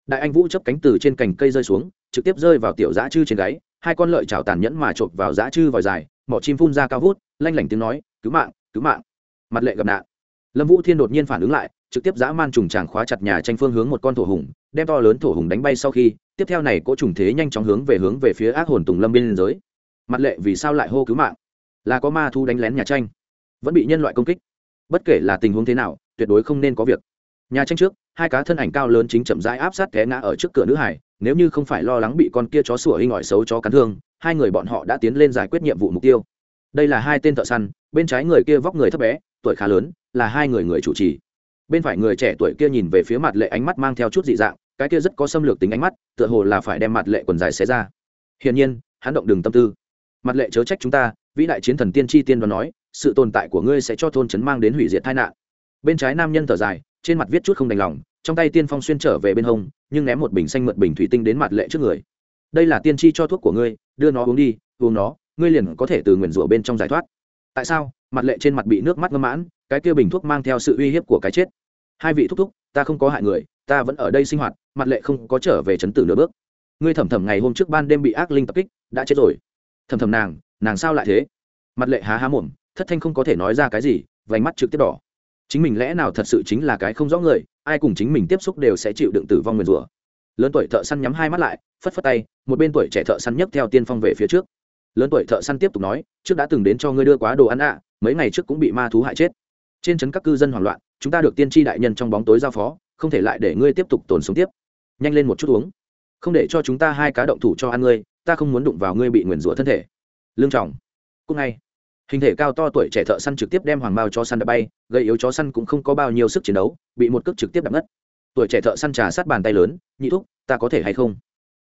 Đại anh vũ chấp cánh từ trên cành cây rơi xuống, trực tiếp rơi vào tiểu dã chư trên gáy, hai con lợi chảo tàn nhẫn mà chộp vào dã chư vòi dài, mỏ chim phun ra cao vút, lanh lảnh tiếng nói, cứu mạng cứu mạng. Mặt lệ gặp nạn. Lâm vũ thiên đột nhiên phản ứng lại, trực tiếp dã man trùng tràng khóa chặt nhà tranh phương hướng một con thổ hùng, đem to lớn thổ hùng đánh bay sau khi, tiếp theo này cỗ trùng thế nhanh chóng hướng về hướng về phía ác hồn tùng lâm biên giới. Mặt lệ vì sao lại hô cứu mạng? Là có ma thu đánh lén nhà tranh. Vẫn bị nhân loại công kích. Bất kể là tình huống thế nào, tuyệt đối không nên có việc. Nhà tranh trước hai cá thân ảnh cao lớn chính chậm rãi áp sát té ngã ở trước cửa nữ hải, nếu như không phải lo lắng bị con kia chó sủa hình ỏi xấu chó cắn thương, hai người bọn họ đã tiến lên giải quyết nhiệm vụ mục tiêu. Đây là hai tên thợ săn, bên trái người kia vóc người thấp bé, tuổi khá lớn, là hai người người chủ trì. Bên phải người trẻ tuổi kia nhìn về phía mặt lệ ánh mắt mang theo chút dị dạng, cái kia rất có xâm lược tính ánh mắt, tựa hồ là phải đem mặt lệ quần dài xé ra. Hiển nhiên, hắn động đường tâm tư. Mặt lệ chớ trách chúng ta, vĩ đại chiến thần tiên tri tiên đoán nói, sự tồn tại của ngươi sẽ cho thôn trấn mang đến hủy diệt tai nạn. Bên trái nam nhân thở dài trên mặt viết chút không đành lòng, trong tay tiên phong xuyên trở về bên hông, nhưng ném một bình xanh mượt bình thủy tinh đến mặt lệ trước người. Đây là tiên tri cho thuốc của ngươi, đưa nó uống đi, uống nó, ngươi liền có thể từ nguyền rủa bên trong giải thoát. Tại sao? Mặt lệ trên mặt bị nước mắt ngâm mãn, cái kia bình thuốc mang theo sự uy hiếp của cái chết. Hai vị thúc thúc, ta không có hại người, ta vẫn ở đây sinh hoạt, mặt lệ không có trở về chấn tử nửa bước. Ngươi thầm thầm ngày hôm trước ban đêm bị ác linh tập kích, đã chết rồi. Thầm thầm nàng nàng sao lại thế? Mặt lệ há há mồm, thất thanh không có thể nói ra cái gì, vành mắt trực tiếp đỏ chính mình lẽ nào thật sự chính là cái không rõ người, ai cùng chính mình tiếp xúc đều sẽ chịu đựng tử vong nguyền rủa. Lớn tuổi thợ săn nhắm hai mắt lại, phất phất tay, một bên tuổi trẻ thợ săn nhấc theo tiên phong về phía trước. Lớn tuổi thợ săn tiếp tục nói, trước đã từng đến cho ngươi đưa quá đồ ăn ạ, mấy ngày trước cũng bị ma thú hại chết. Trên trấn các cư dân hoảng loạn, chúng ta được tiên tri đại nhân trong bóng tối giao phó, không thể lại để ngươi tiếp tục tồn sống tiếp. Nhanh lên một chút uống. Không để cho chúng ta hai cá động thủ cho ăn ngươi, ta không muốn đụng vào ngươi bị nguyền rủa thân thể. Lương trọng. Cũng ngay hình thể cao to tuổi trẻ thợ săn trực tiếp đem hoàng mao cho săn đã bay, gây yếu chó săn cũng không có bao nhiêu sức chiến đấu, bị một cước trực tiếp đập ngất. Tuổi trẻ thợ săn trà sát bàn tay lớn, nhị thúc, ta có thể hay không?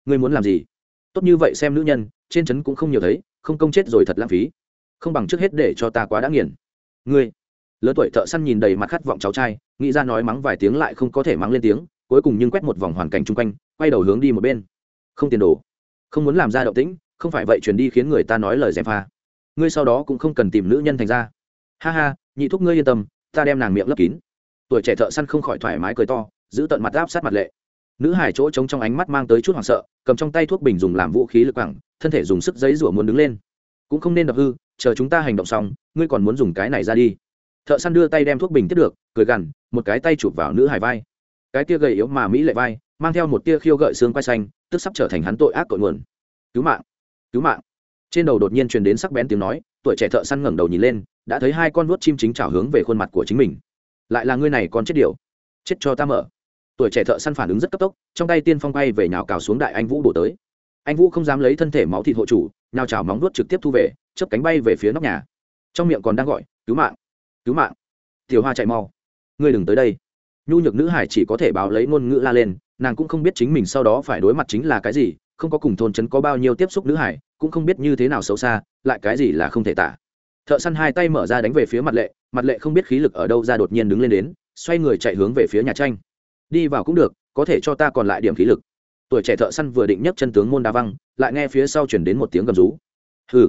Ngươi muốn làm gì? Tốt như vậy xem nữ nhân, trên trấn cũng không nhiều thấy, không công chết rồi thật lãng phí. Không bằng trước hết để cho ta quá đã nghiền. Ngươi? Lớn tuổi thợ săn nhìn đầy mặt khát vọng cháu trai, nghĩ ra nói mắng vài tiếng lại không có thể mắng lên tiếng, cuối cùng nhưng quét một vòng hoàn cảnh chung quanh, quay đầu hướng đi một bên. Không tiền đồ, không muốn làm ra động tĩnh, không phải vậy truyền đi khiến người ta nói lời dèm pha ngươi sau đó cũng không cần tìm nữ nhân thành ra. Ha ha, nhị thúc ngươi yên tâm, ta đem nàng miệng lấp kín. Tuổi trẻ thợ săn không khỏi thoải mái cười to, giữ tận mặt áp sát mặt lệ. Nữ hải chỗ trống trong ánh mắt mang tới chút hoảng sợ, cầm trong tay thuốc bình dùng làm vũ khí lực quẳng, thân thể dùng sức giấy rủa muốn đứng lên. Cũng không nên đập hư, chờ chúng ta hành động xong, ngươi còn muốn dùng cái này ra đi. Thợ săn đưa tay đem thuốc bình tiếp được, cười gằn, một cái tay chụp vào nữ hải vai. Cái tia gầy yếu mà mỹ lệ vai, mang theo một tia khiêu gợi xương quai xanh, tức sắp trở thành hắn tội ác cội nguồn. Cứu mạng cứu mạng trên đầu đột nhiên truyền đến sắc bén tiếng nói, tuổi trẻ thợ săn ngẩng đầu nhìn lên, đã thấy hai con vuốt chim chính trào hướng về khuôn mặt của chính mình. Lại là ngươi này còn chết điều chết cho ta mở. Tuổi trẻ thợ săn phản ứng rất cấp tốc, trong tay tiên phong bay về nhào cào xuống đại anh vũ đổ tới. Anh vũ không dám lấy thân thể máu thịt hộ chủ, nhào trào móng vuốt trực tiếp thu về, chớp cánh bay về phía nóc nhà. Trong miệng còn đang gọi, cứu mạng cứu mạng. Tiểu hoa chạy mau. Ngươi đừng tới đây. Nhu nhược nữ hải chỉ có thể báo lấy ngôn ngữ la lên, nàng cũng không biết chính mình sau đó phải đối mặt chính là cái gì không có cùng thôn trấn có bao nhiêu tiếp xúc nữ hải, cũng không biết như thế nào xấu xa, lại cái gì là không thể tả. Thợ săn hai tay mở ra đánh về phía mặt lệ mặt lệ không biết khí lực ở đâu ra đột nhiên đứng lên đến, xoay người chạy hướng về phía nhà tranh. Đi vào cũng được, có thể cho ta còn lại điểm khí lực. Tuổi trẻ thợ săn vừa định nhấc chân tướng môn đa văng, lại nghe phía sau chuyển đến một tiếng gầm rú. Hừ,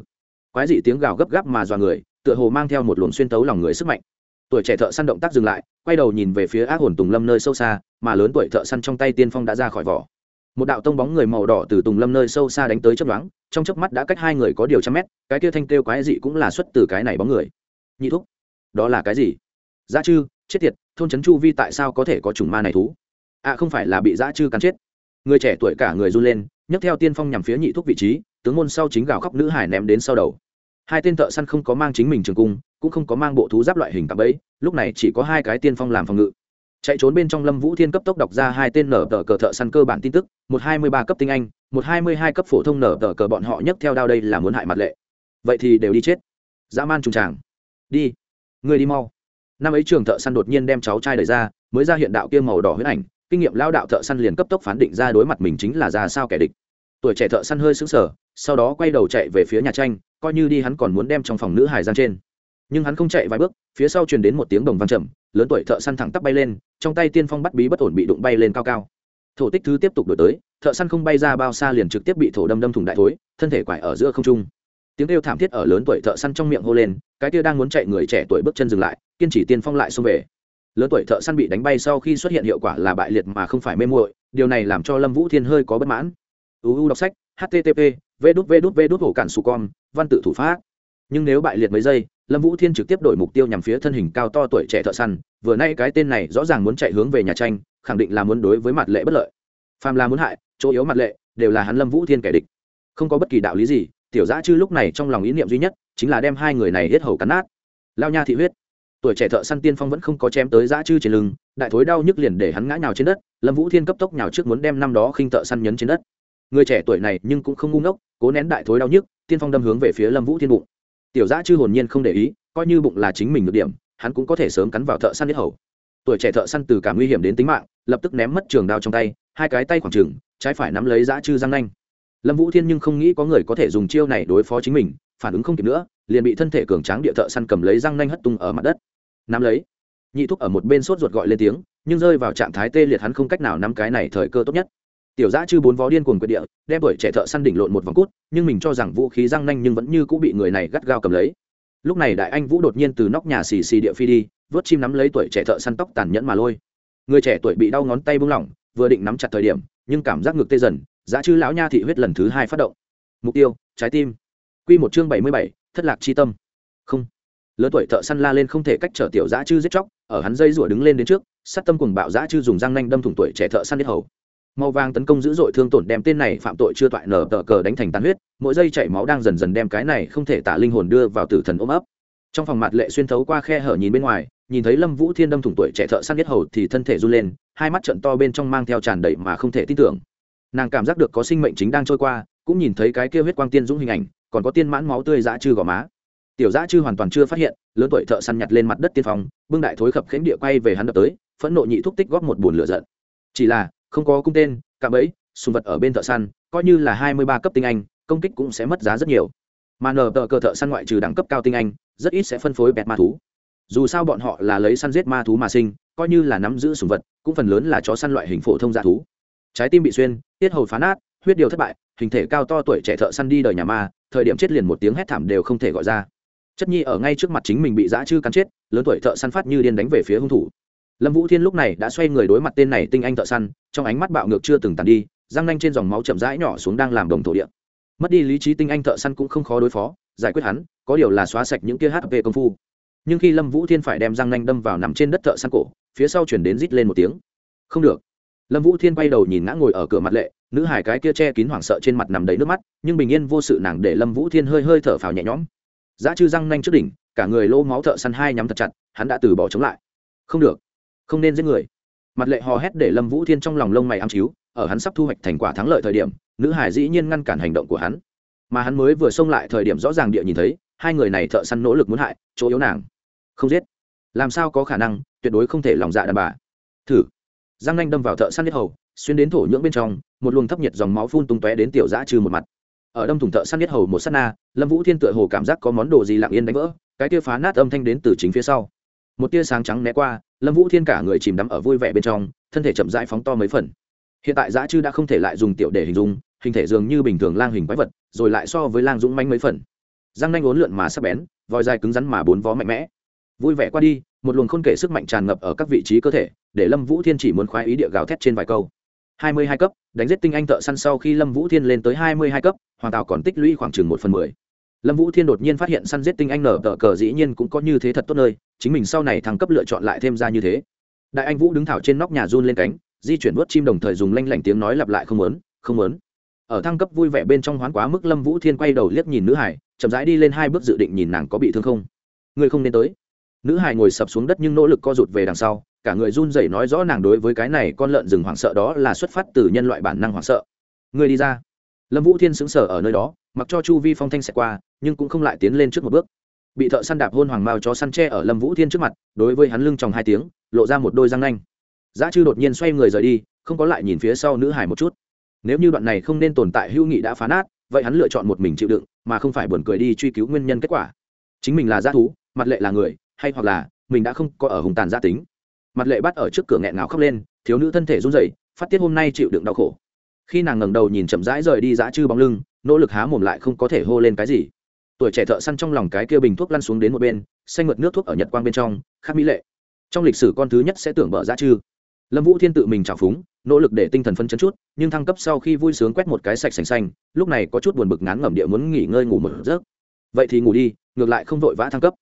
quái dị tiếng gào gấp gáp mà dọa người, tựa hồ mang theo một luồng xuyên tấu lòng người sức mạnh. Tuổi trẻ thợ săn động tác dừng lại, quay đầu nhìn về phía ác hồn tùng lâm nơi sâu xa, mà lớn tuổi thợ săn trong tay tiên phong đã ra khỏi vỏ một đạo tông bóng người màu đỏ từ tùng lâm nơi sâu xa đánh tới chấp đoán trong chớp mắt đã cách hai người có điều trăm mét, cái kia thanh kêu quái dị cũng là xuất từ cái này bóng người. Nhị thúc, đó là cái gì? Giá chư, chết tiệt, thôn trấn chu vi tại sao có thể có chủng ma này thú? À không phải là bị dã chư cắn chết. Người trẻ tuổi cả người run lên, nhấc theo tiên phong nhằm phía nhị thúc vị trí, tướng môn sau chính gào khóc nữ hải ném đến sau đầu. Hai tên thợ săn không có mang chính mình trường cung, cũng không có mang bộ thú giáp loại hình tạm bẫy, lúc này chỉ có hai cái tiên phong làm phòng ngự chạy trốn bên trong lâm vũ thiên cấp tốc đọc ra hai tên nở tờ cờ thợ săn cơ bản tin tức, một hai mươi ba cấp tinh anh, một hai mươi hai cấp phổ thông nở tờ cờ bọn họ nhấc theo đao đây là muốn hại mặt lệ. Vậy thì đều đi chết. Dã man trùng tràng. Đi. Người đi mau. Năm ấy trường thợ săn đột nhiên đem cháu trai đời ra, mới ra hiện đạo kia màu đỏ huyết ảnh, kinh nghiệm lao đạo thợ săn liền cấp tốc phán định ra đối mặt mình chính là ra sao kẻ địch. Tuổi trẻ thợ săn hơi sững sờ, sau đó quay đầu chạy về phía nhà tranh, coi như đi hắn còn muốn đem trong phòng nữ hải giang trên nhưng hắn không chạy vài bước, phía sau truyền đến một tiếng đồng vang trầm, lớn tuổi thợ săn thẳng tắp bay lên, trong tay tiên phong bắt bí bất ổn bị đụng bay lên cao cao. Thổ tích thứ tiếp tục đổi tới, thợ săn không bay ra bao xa liền trực tiếp bị thổ đâm đâm thủng đại thối, thân thể quải ở giữa không trung. Tiếng kêu thảm thiết ở lớn tuổi thợ săn trong miệng hô lên, cái kia đang muốn chạy người trẻ tuổi bước chân dừng lại, kiên trì tiên phong lại xông về. Lớn tuổi thợ săn bị đánh bay sau khi xuất hiện hiệu quả là bại liệt mà không phải mê muội, điều này làm cho lâm vũ thiên hơi có bất mãn. Uu đọc sách http v đút v đút v đút hổ cản su con văn tự thủ pháp nhưng nếu bại liệt mấy giây, lâm vũ thiên trực tiếp đổi mục tiêu nhằm phía thân hình cao to tuổi trẻ thợ săn, vừa nay cái tên này rõ ràng muốn chạy hướng về nhà tranh, khẳng định là muốn đối với mặt lệ bất lợi. Phàm là muốn hại, chỗ yếu mặt lệ, đều là hắn lâm vũ thiên kẻ địch. Không có bất kỳ đạo lý gì, tiểu giã chư lúc này trong lòng ý niệm duy nhất chính là đem hai người này hết hầu cắn nát. Lao nha thị huyết. Tuổi trẻ thợ săn tiên phong vẫn không có chém tới giã chư trên lưng, đại thối đau nhức liền để hắn ngã nhào trên đất, lâm vũ thiên cấp tốc nhào trước muốn đem năm đó khinh thợ săn nhấn trên đất. Người trẻ tuổi này nhưng cũng không ngu ngốc, cố nén đại thối đau nhức, tiên phong đâm hướng về phía lâm vũ thiên bụng tiểu giã chư hồn nhiên không để ý, coi như bụng là chính mình được điểm, hắn cũng có thể sớm cắn vào thợ săn nhất hầu. Tuổi trẻ thợ săn từ cả nguy hiểm đến tính mạng, lập tức ném mất trường đao trong tay, hai cái tay khoảng trừng trái phải nắm lấy giã chư răng nanh. Lâm vũ thiên nhưng không nghĩ có người có thể dùng chiêu này đối phó chính mình, phản ứng không kịp nữa, liền bị thân thể cường tráng địa thợ săn cầm lấy răng nanh hất tung ở mặt đất. Nắm lấy. Nhị thúc ở một bên sốt ruột gọi lên tiếng, nhưng rơi vào trạng thái tê liệt hắn không cách nào nắm cái này thời cơ tốt nhất tiểu giã chư bốn vó điên cuồng quyệt địa, đem tuổi trẻ thợ săn đỉnh lộn một vòng cút, nhưng mình cho rằng vũ khí răng nanh nhưng vẫn như cũng bị người này gắt gao cầm lấy. Lúc này đại anh vũ đột nhiên từ nóc nhà xì xì địa phi đi, vớt chim nắm lấy tuổi trẻ thợ săn tóc tàn nhẫn mà lôi. Người trẻ tuổi bị đau ngón tay bung lỏng, vừa định nắm chặt thời điểm, nhưng cảm giác ngực tê dần giã chư lão nha thị huyết lần thứ hai phát động. Mục tiêu, trái tim. Q một chương bảy mươi bảy, thất lạc chi tâm. Không. Lớn tuổi thợ săn la lên không thể cách trở tiểu dã chư giết chóc, ở hắn dây rủa đứng lên đến trước, sát tâm cùng bạo dã chư dùng răng nanh đâm thủng tuổi trẻ thợ săn biết hầu màu vàng tấn công dữ dội thương tổn đem tên này phạm tội chưa toại nở tờ cờ đánh thành tàn huyết, mỗi giây chảy máu đang dần dần đem cái này không thể tả linh hồn đưa vào tử thần ôm ấp. Trong phòng mặt lệ xuyên thấu qua khe hở nhìn bên ngoài, nhìn thấy lâm vũ thiên đâm thủng tuổi trẻ thợ săn biết hầu thì thân thể run lên, hai mắt trận to bên trong mang theo tràn đầy mà không thể tin tưởng. Nàng cảm giác được có sinh mệnh chính đang trôi qua, cũng nhìn thấy cái kia huyết quang tiên dũng hình ảnh, còn có tiên mãn máu tươi dã chư gò má. Tiểu dã chư hoàn toàn chưa phát hiện, lớn tuổi thợ săn nhặt lên mặt đất tiên phong, bưng đại thối khập khánh địa quay về hắn đập tới, phẫn nộ nhị thúc tích góp một bùn lửa giận. Chỉ là không có cung tên, cạm bẫy, sùng vật ở bên thợ săn, coi như là hai mươi ba cấp tinh anh, công kích cũng sẽ mất giá rất nhiều. Mà nờ tờ cờ thợ săn ngoại trừ đẳng cấp cao tinh anh, rất ít sẽ phân phối bẹt ma thú. Dù sao bọn họ là lấy săn giết ma thú mà sinh, coi như là nắm giữ sùng vật, cũng phần lớn là chó săn loại hình phổ thông dạ thú. Trái tim bị xuyên, tiết hầu phá nát, huyết điều thất bại, hình thể cao to tuổi trẻ thợ săn đi đời nhà ma, thời điểm chết liền một tiếng hét thảm đều không thể gọi ra. Chất nhi ở ngay trước mặt chính mình bị dã chư cắn chết, lớn tuổi thợ săn phát như điên đánh về phía hung thủ lâm vũ thiên lúc này đã xoay người đối mặt tên này tinh anh thợ săn, trong ánh mắt bạo ngược chưa từng tàn đi, răng nanh trên dòng máu chậm rãi nhỏ xuống đang làm đồng thổ địa. Mất đi lý trí tinh anh thợ săn cũng không khó đối phó, giải quyết hắn, có điều là xóa sạch những kia hp công phu. Nhưng khi lâm vũ thiên phải đem răng nanh đâm vào nằm trên đất thợ săn cổ, phía sau chuyển đến rít lên một tiếng. Không được. Lâm vũ thiên bay đầu nhìn ngã ngồi ở cửa mặt lệ, nữ hải cái kia che kín hoảng sợ trên mặt nằm đầy nước mắt, nhưng bình yên vô sự nàng để lâm vũ thiên hơi hơi thở phào nhẹ nhõm. Giá chư răng nanh trước đỉnh, cả người lô máu thợ săn hai nhắm thật chặt, hắn đã từ bỏ chống lại. Không được không nên giết người. Mặt lệ hò hét để lâm vũ thiên trong lòng lông mày ám chiếu, ở hắn sắp thu hoạch thành quả thắng lợi thời điểm, nữ hải dĩ nhiên ngăn cản hành động của hắn. Mà hắn mới vừa xông lại thời điểm rõ ràng địa nhìn thấy, hai người này thợ săn nỗ lực muốn hại, chỗ yếu nàng. Không giết. Làm sao có khả năng, tuyệt đối không thể lòng dạ đàn bà. Thử. Giang nanh đâm vào thợ săn nhất hầu, xuyên đến thổ nhưỡng bên trong, một luồng thấp nhiệt dòng máu phun tung tóe đến tiểu dã trừ một mặt. Ở đâm thủng thợ săn nhất hầu một s á t na, lâm vũ thiên tựa hồ cảm giác có món đồ gì lặng yên đánh vỡ, cái tia phá nát âm thanh đến từ chính phía sau. Một tia sáng trắng né qua lâm vũ thiên cả người chìm đắm ở vui vẻ bên trong, thân thể chậm rãi phóng to mấy phần. Hiện tại dã chư đã không thể lại dùng tiểu để hình dung, hình thể dường như bình thường lang hình quái vật, rồi lại so với lang dũng manh mấy phần. Răng nanh ốn lượn mà sắp bén, vòi dài cứng rắn mà bốn vó mạnh mẽ. Vui vẻ qua đi, một luồng khôn kể sức mạnh tràn ngập ở các vị trí cơ thể, để lâm vũ thiên chỉ muốn khoái ý địa gào thét trên vài câu. Hai mươi hai cấp, đánh giết tinh anh thợ săn sau khi lâm vũ thiên lên tới hai mươi hai cấp, hoàng tào còn tích lũy khoảng chừng một phần mười lâm vũ thiên đột nhiên phát hiện săn giết tinh anh nở tờ cờ dĩ nhiên cũng có như thế thật tốt nơi, chính mình sau này thăng cấp lựa chọn lại thêm ra như thế. Đại anh vũ đứng thảo trên nóc nhà run lên cánh, di chuyển vớt chim đồng thời dùng lanh lảnh tiếng nói lặp lại không muốn không muốn. Ở thăng cấp vui vẻ bên trong hoán quá mức lâm vũ thiên quay đầu liếc nhìn nữ hải, chậm rãi đi lên hai bước dự định nhìn nàng có bị thương không. Người không nên tới. Nữ hải ngồi sập xuống đất nhưng nỗ lực co rụt về đằng sau, cả người run rẩy nói rõ nàng đối với cái này con lợn rừng hoảng sợ đó là xuất phát từ nhân loại bản năng hoảng sợ. Người đi ra. Lâm vũ thiên sững sờ ở nơi đó, mặc cho chu vi phong thanh xẹt qua nhưng cũng không lại tiến lên trước một bước. Bị thợ săn đạp hôn hoàng mao chó săn tre ở lâm vũ thiên trước mặt, đối với hắn lưng tròng hai tiếng, lộ ra một đôi răng nanh. Giá chư đột nhiên xoay người rời đi, không có lại nhìn phía sau nữ hải một chút. Nếu như đoạn này không nên tồn tại hữu nghị đã phá nát, vậy hắn lựa chọn một mình chịu đựng, mà không phải buồn cười đi truy cứu nguyên nhân kết quả. Chính mình là g thú, mặt lệ là người, hay hoặc là mình đã không có ở hùng tàn gia tính. Mặt lệ bắt ở trước cửa nghẹn ngào khóc lên, thiếu nữ thân thể run rẩy, phát tiết hôm nay chịu đựng đau khổ. Khi nàng ngẩng đầu nhìn chậm rãi rời đi dã chư bóng lưng, nỗ lực há mồm lại không có thể hô lên cái gì tuổi trẻ thợ săn trong lòng cái kia bình thuốc lăn xuống đến một bên, xanh mượt nước thuốc ở nhật quang bên trong khác mỹ lệ. Trong lịch sử con thứ nhất sẽ tưởng bở ra chư. Lâm vũ thiên tự mình trào phúng, nỗ lực để tinh thần phân chấn chút, nhưng thăng cấp sau khi vui sướng quét một cái sạch sành xanh, lúc này có chút buồn bực ngán ngẩm địa muốn nghỉ ngơi ngủ một giấc. Vậy thì ngủ đi, ngược lại không vội vã thăng cấp.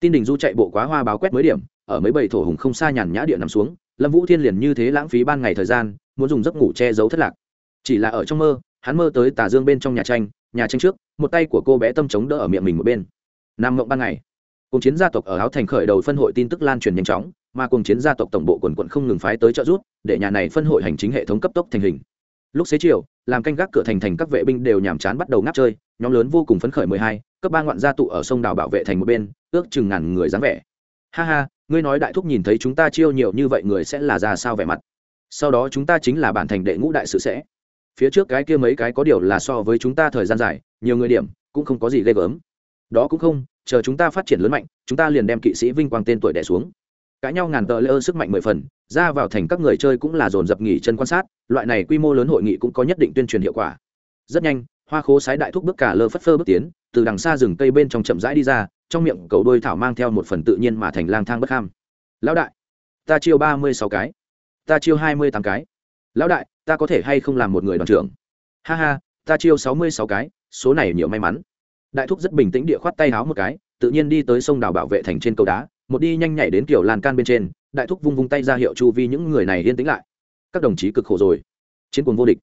Tin đình du chạy bộ quá hoa báo quét mới điểm, ở mấy bầy thổ hùng không xa nhàn nhã địa nằm xuống, lâm vũ thiên liền như thế lãng phí ban ngày thời gian, muốn dùng giấc ngủ che giấu thất lạc. Chỉ là ở trong mơ, hắn mơ tới tà dương bên trong nhà tranh nhà tranh trước, một tay của cô bé tâm chống đỡ ở miệng mình một bên. Nam mộng ban ngày cùng chiến gia tộc ở áo thành khởi đầu phân hội tin tức lan truyền nhanh chóng, mà cùng chiến gia tộc tổng bộ quần quận không ngừng phái tới trợ giúp, để nhà này phân hội hành chính hệ thống cấp tốc thành hình. Lúc xế chiều, làm canh gác cửa thành thành các vệ binh đều nhàm chán bắt đầu ngáp chơi, nhóm lớn vô cùng phấn khởi mười hai, cấp ba ngoạn gia tụ ở sông đào bảo vệ thành một bên, ước chừng ngàn người dáng vẻ. Ha ha, ngươi nói đại thúc nhìn thấy chúng ta chiêu nhiều như vậy người sẽ là ra sao vẻ mặt? Sau đó chúng ta chính là bản thành đệ ngũ đại sự sẽ phía trước cái kia mấy cái có điều là so với chúng ta thời gian dài, nhiều người điểm, cũng không có gì ghê gớm. Đó cũng không, chờ chúng ta phát triển lớn mạnh, chúng ta liền đem kỵ sĩ vinh quang tên tuổi đẻ xuống. Cãi nhau ngàn tờ lễ ơ sức mạnh mười phần, ra vào thành các người chơi cũng là dồn dập nghỉ chân quan sát, loại này quy mô lớn hội nghị cũng có nhất định tuyên truyền hiệu quả. Rất nhanh, hoa khố sái đại thúc bước cả lơ phất phơ bước tiến, từ đằng xa rừng cây bên trong chậm rãi đi ra, trong miệng cầu đôi thảo mang theo một phần tự nhiên mà thành lang thang bất kham lão đại, ta chiêu ba mươi sáu cái, ta chiêu hai mươi tám cái lão đại, ta có thể hay không làm một người đoàn trưởng? Ha ha, ta chiêu sáu mươi sáu cái, số này nhiều may mắn. Đại thúc rất bình tĩnh địa khoát tay háo một cái, tự nhiên đi tới sông đào bảo vệ thành trên cầu đá, một đi nhanh nhảy đến kiểu lan can bên trên, đại thúc vung vung tay ra hiệu chu vi những người này yên tĩnh lại. Các đồng chí cực khổ rồi. Chiến cuồng vô địch.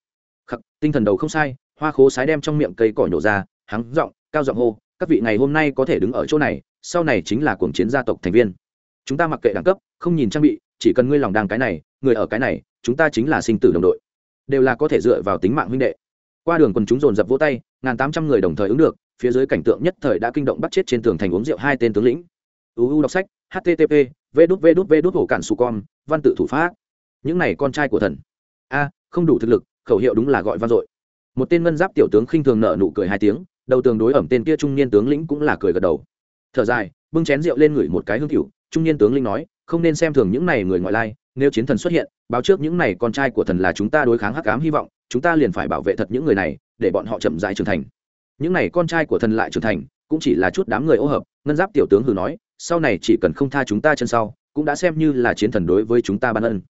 Khắc, tinh thần đầu không sai, hoa khố sái đem trong miệng cây cỏ nhổ ra, hắng giọng, cao giọng hô, các vị ngày hôm nay có thể đứng ở chỗ này, sau này chính là cuồng chiến gia tộc thành viên. Chúng ta mặc kệ đẳng cấp, không nhìn trang bị, chỉ cần ngươi lòng đàng cái này, người ở cái này chúng ta chính là sinh tử đồng đội. Đều là có thể dựa vào tính mạng huynh đệ. Qua đường quần chúng dồn dập vỗ tay, ngàn tám trăm người đồng thời ứng được, phía dưới cảnh tượng nhất thời đã kinh động bắt chết trên tường thành uống rượu hai tên tướng lĩnh. Uu đọc sách http v đút v đút v đút hồ cản su con, văn tự thủ pháp. Những này con trai của thần. A, không đủ thực lực, khẩu hiệu đúng là gọi văn dội. Một tên ngân giáp tiểu tướng khinh thường nợ nụ cười hai tiếng, đầu tường đối ẩm tên kia trung niên tướng lĩnh cũng là cười gật đầu. Thở dài, bưng chén rượu lên ngửi một cái hương cựu trung niên tướng lĩnh nói, không nên xem thường những này người ngoại lai, nếu chiến thần xuất hiện báo trước những này con trai của thần là chúng ta đối kháng hắc ám hy vọng, chúng ta liền phải bảo vệ thật những người này, để bọn họ chậm rãi trưởng thành. Những này con trai của thần lại trưởng thành, cũng chỉ là chút đám người ô hợp, ngân giáp tiểu tướng hừ nói, sau này chỉ cần không tha chúng ta chân sau, cũng đã xem như là chiến thần đối với chúng ta ban ân.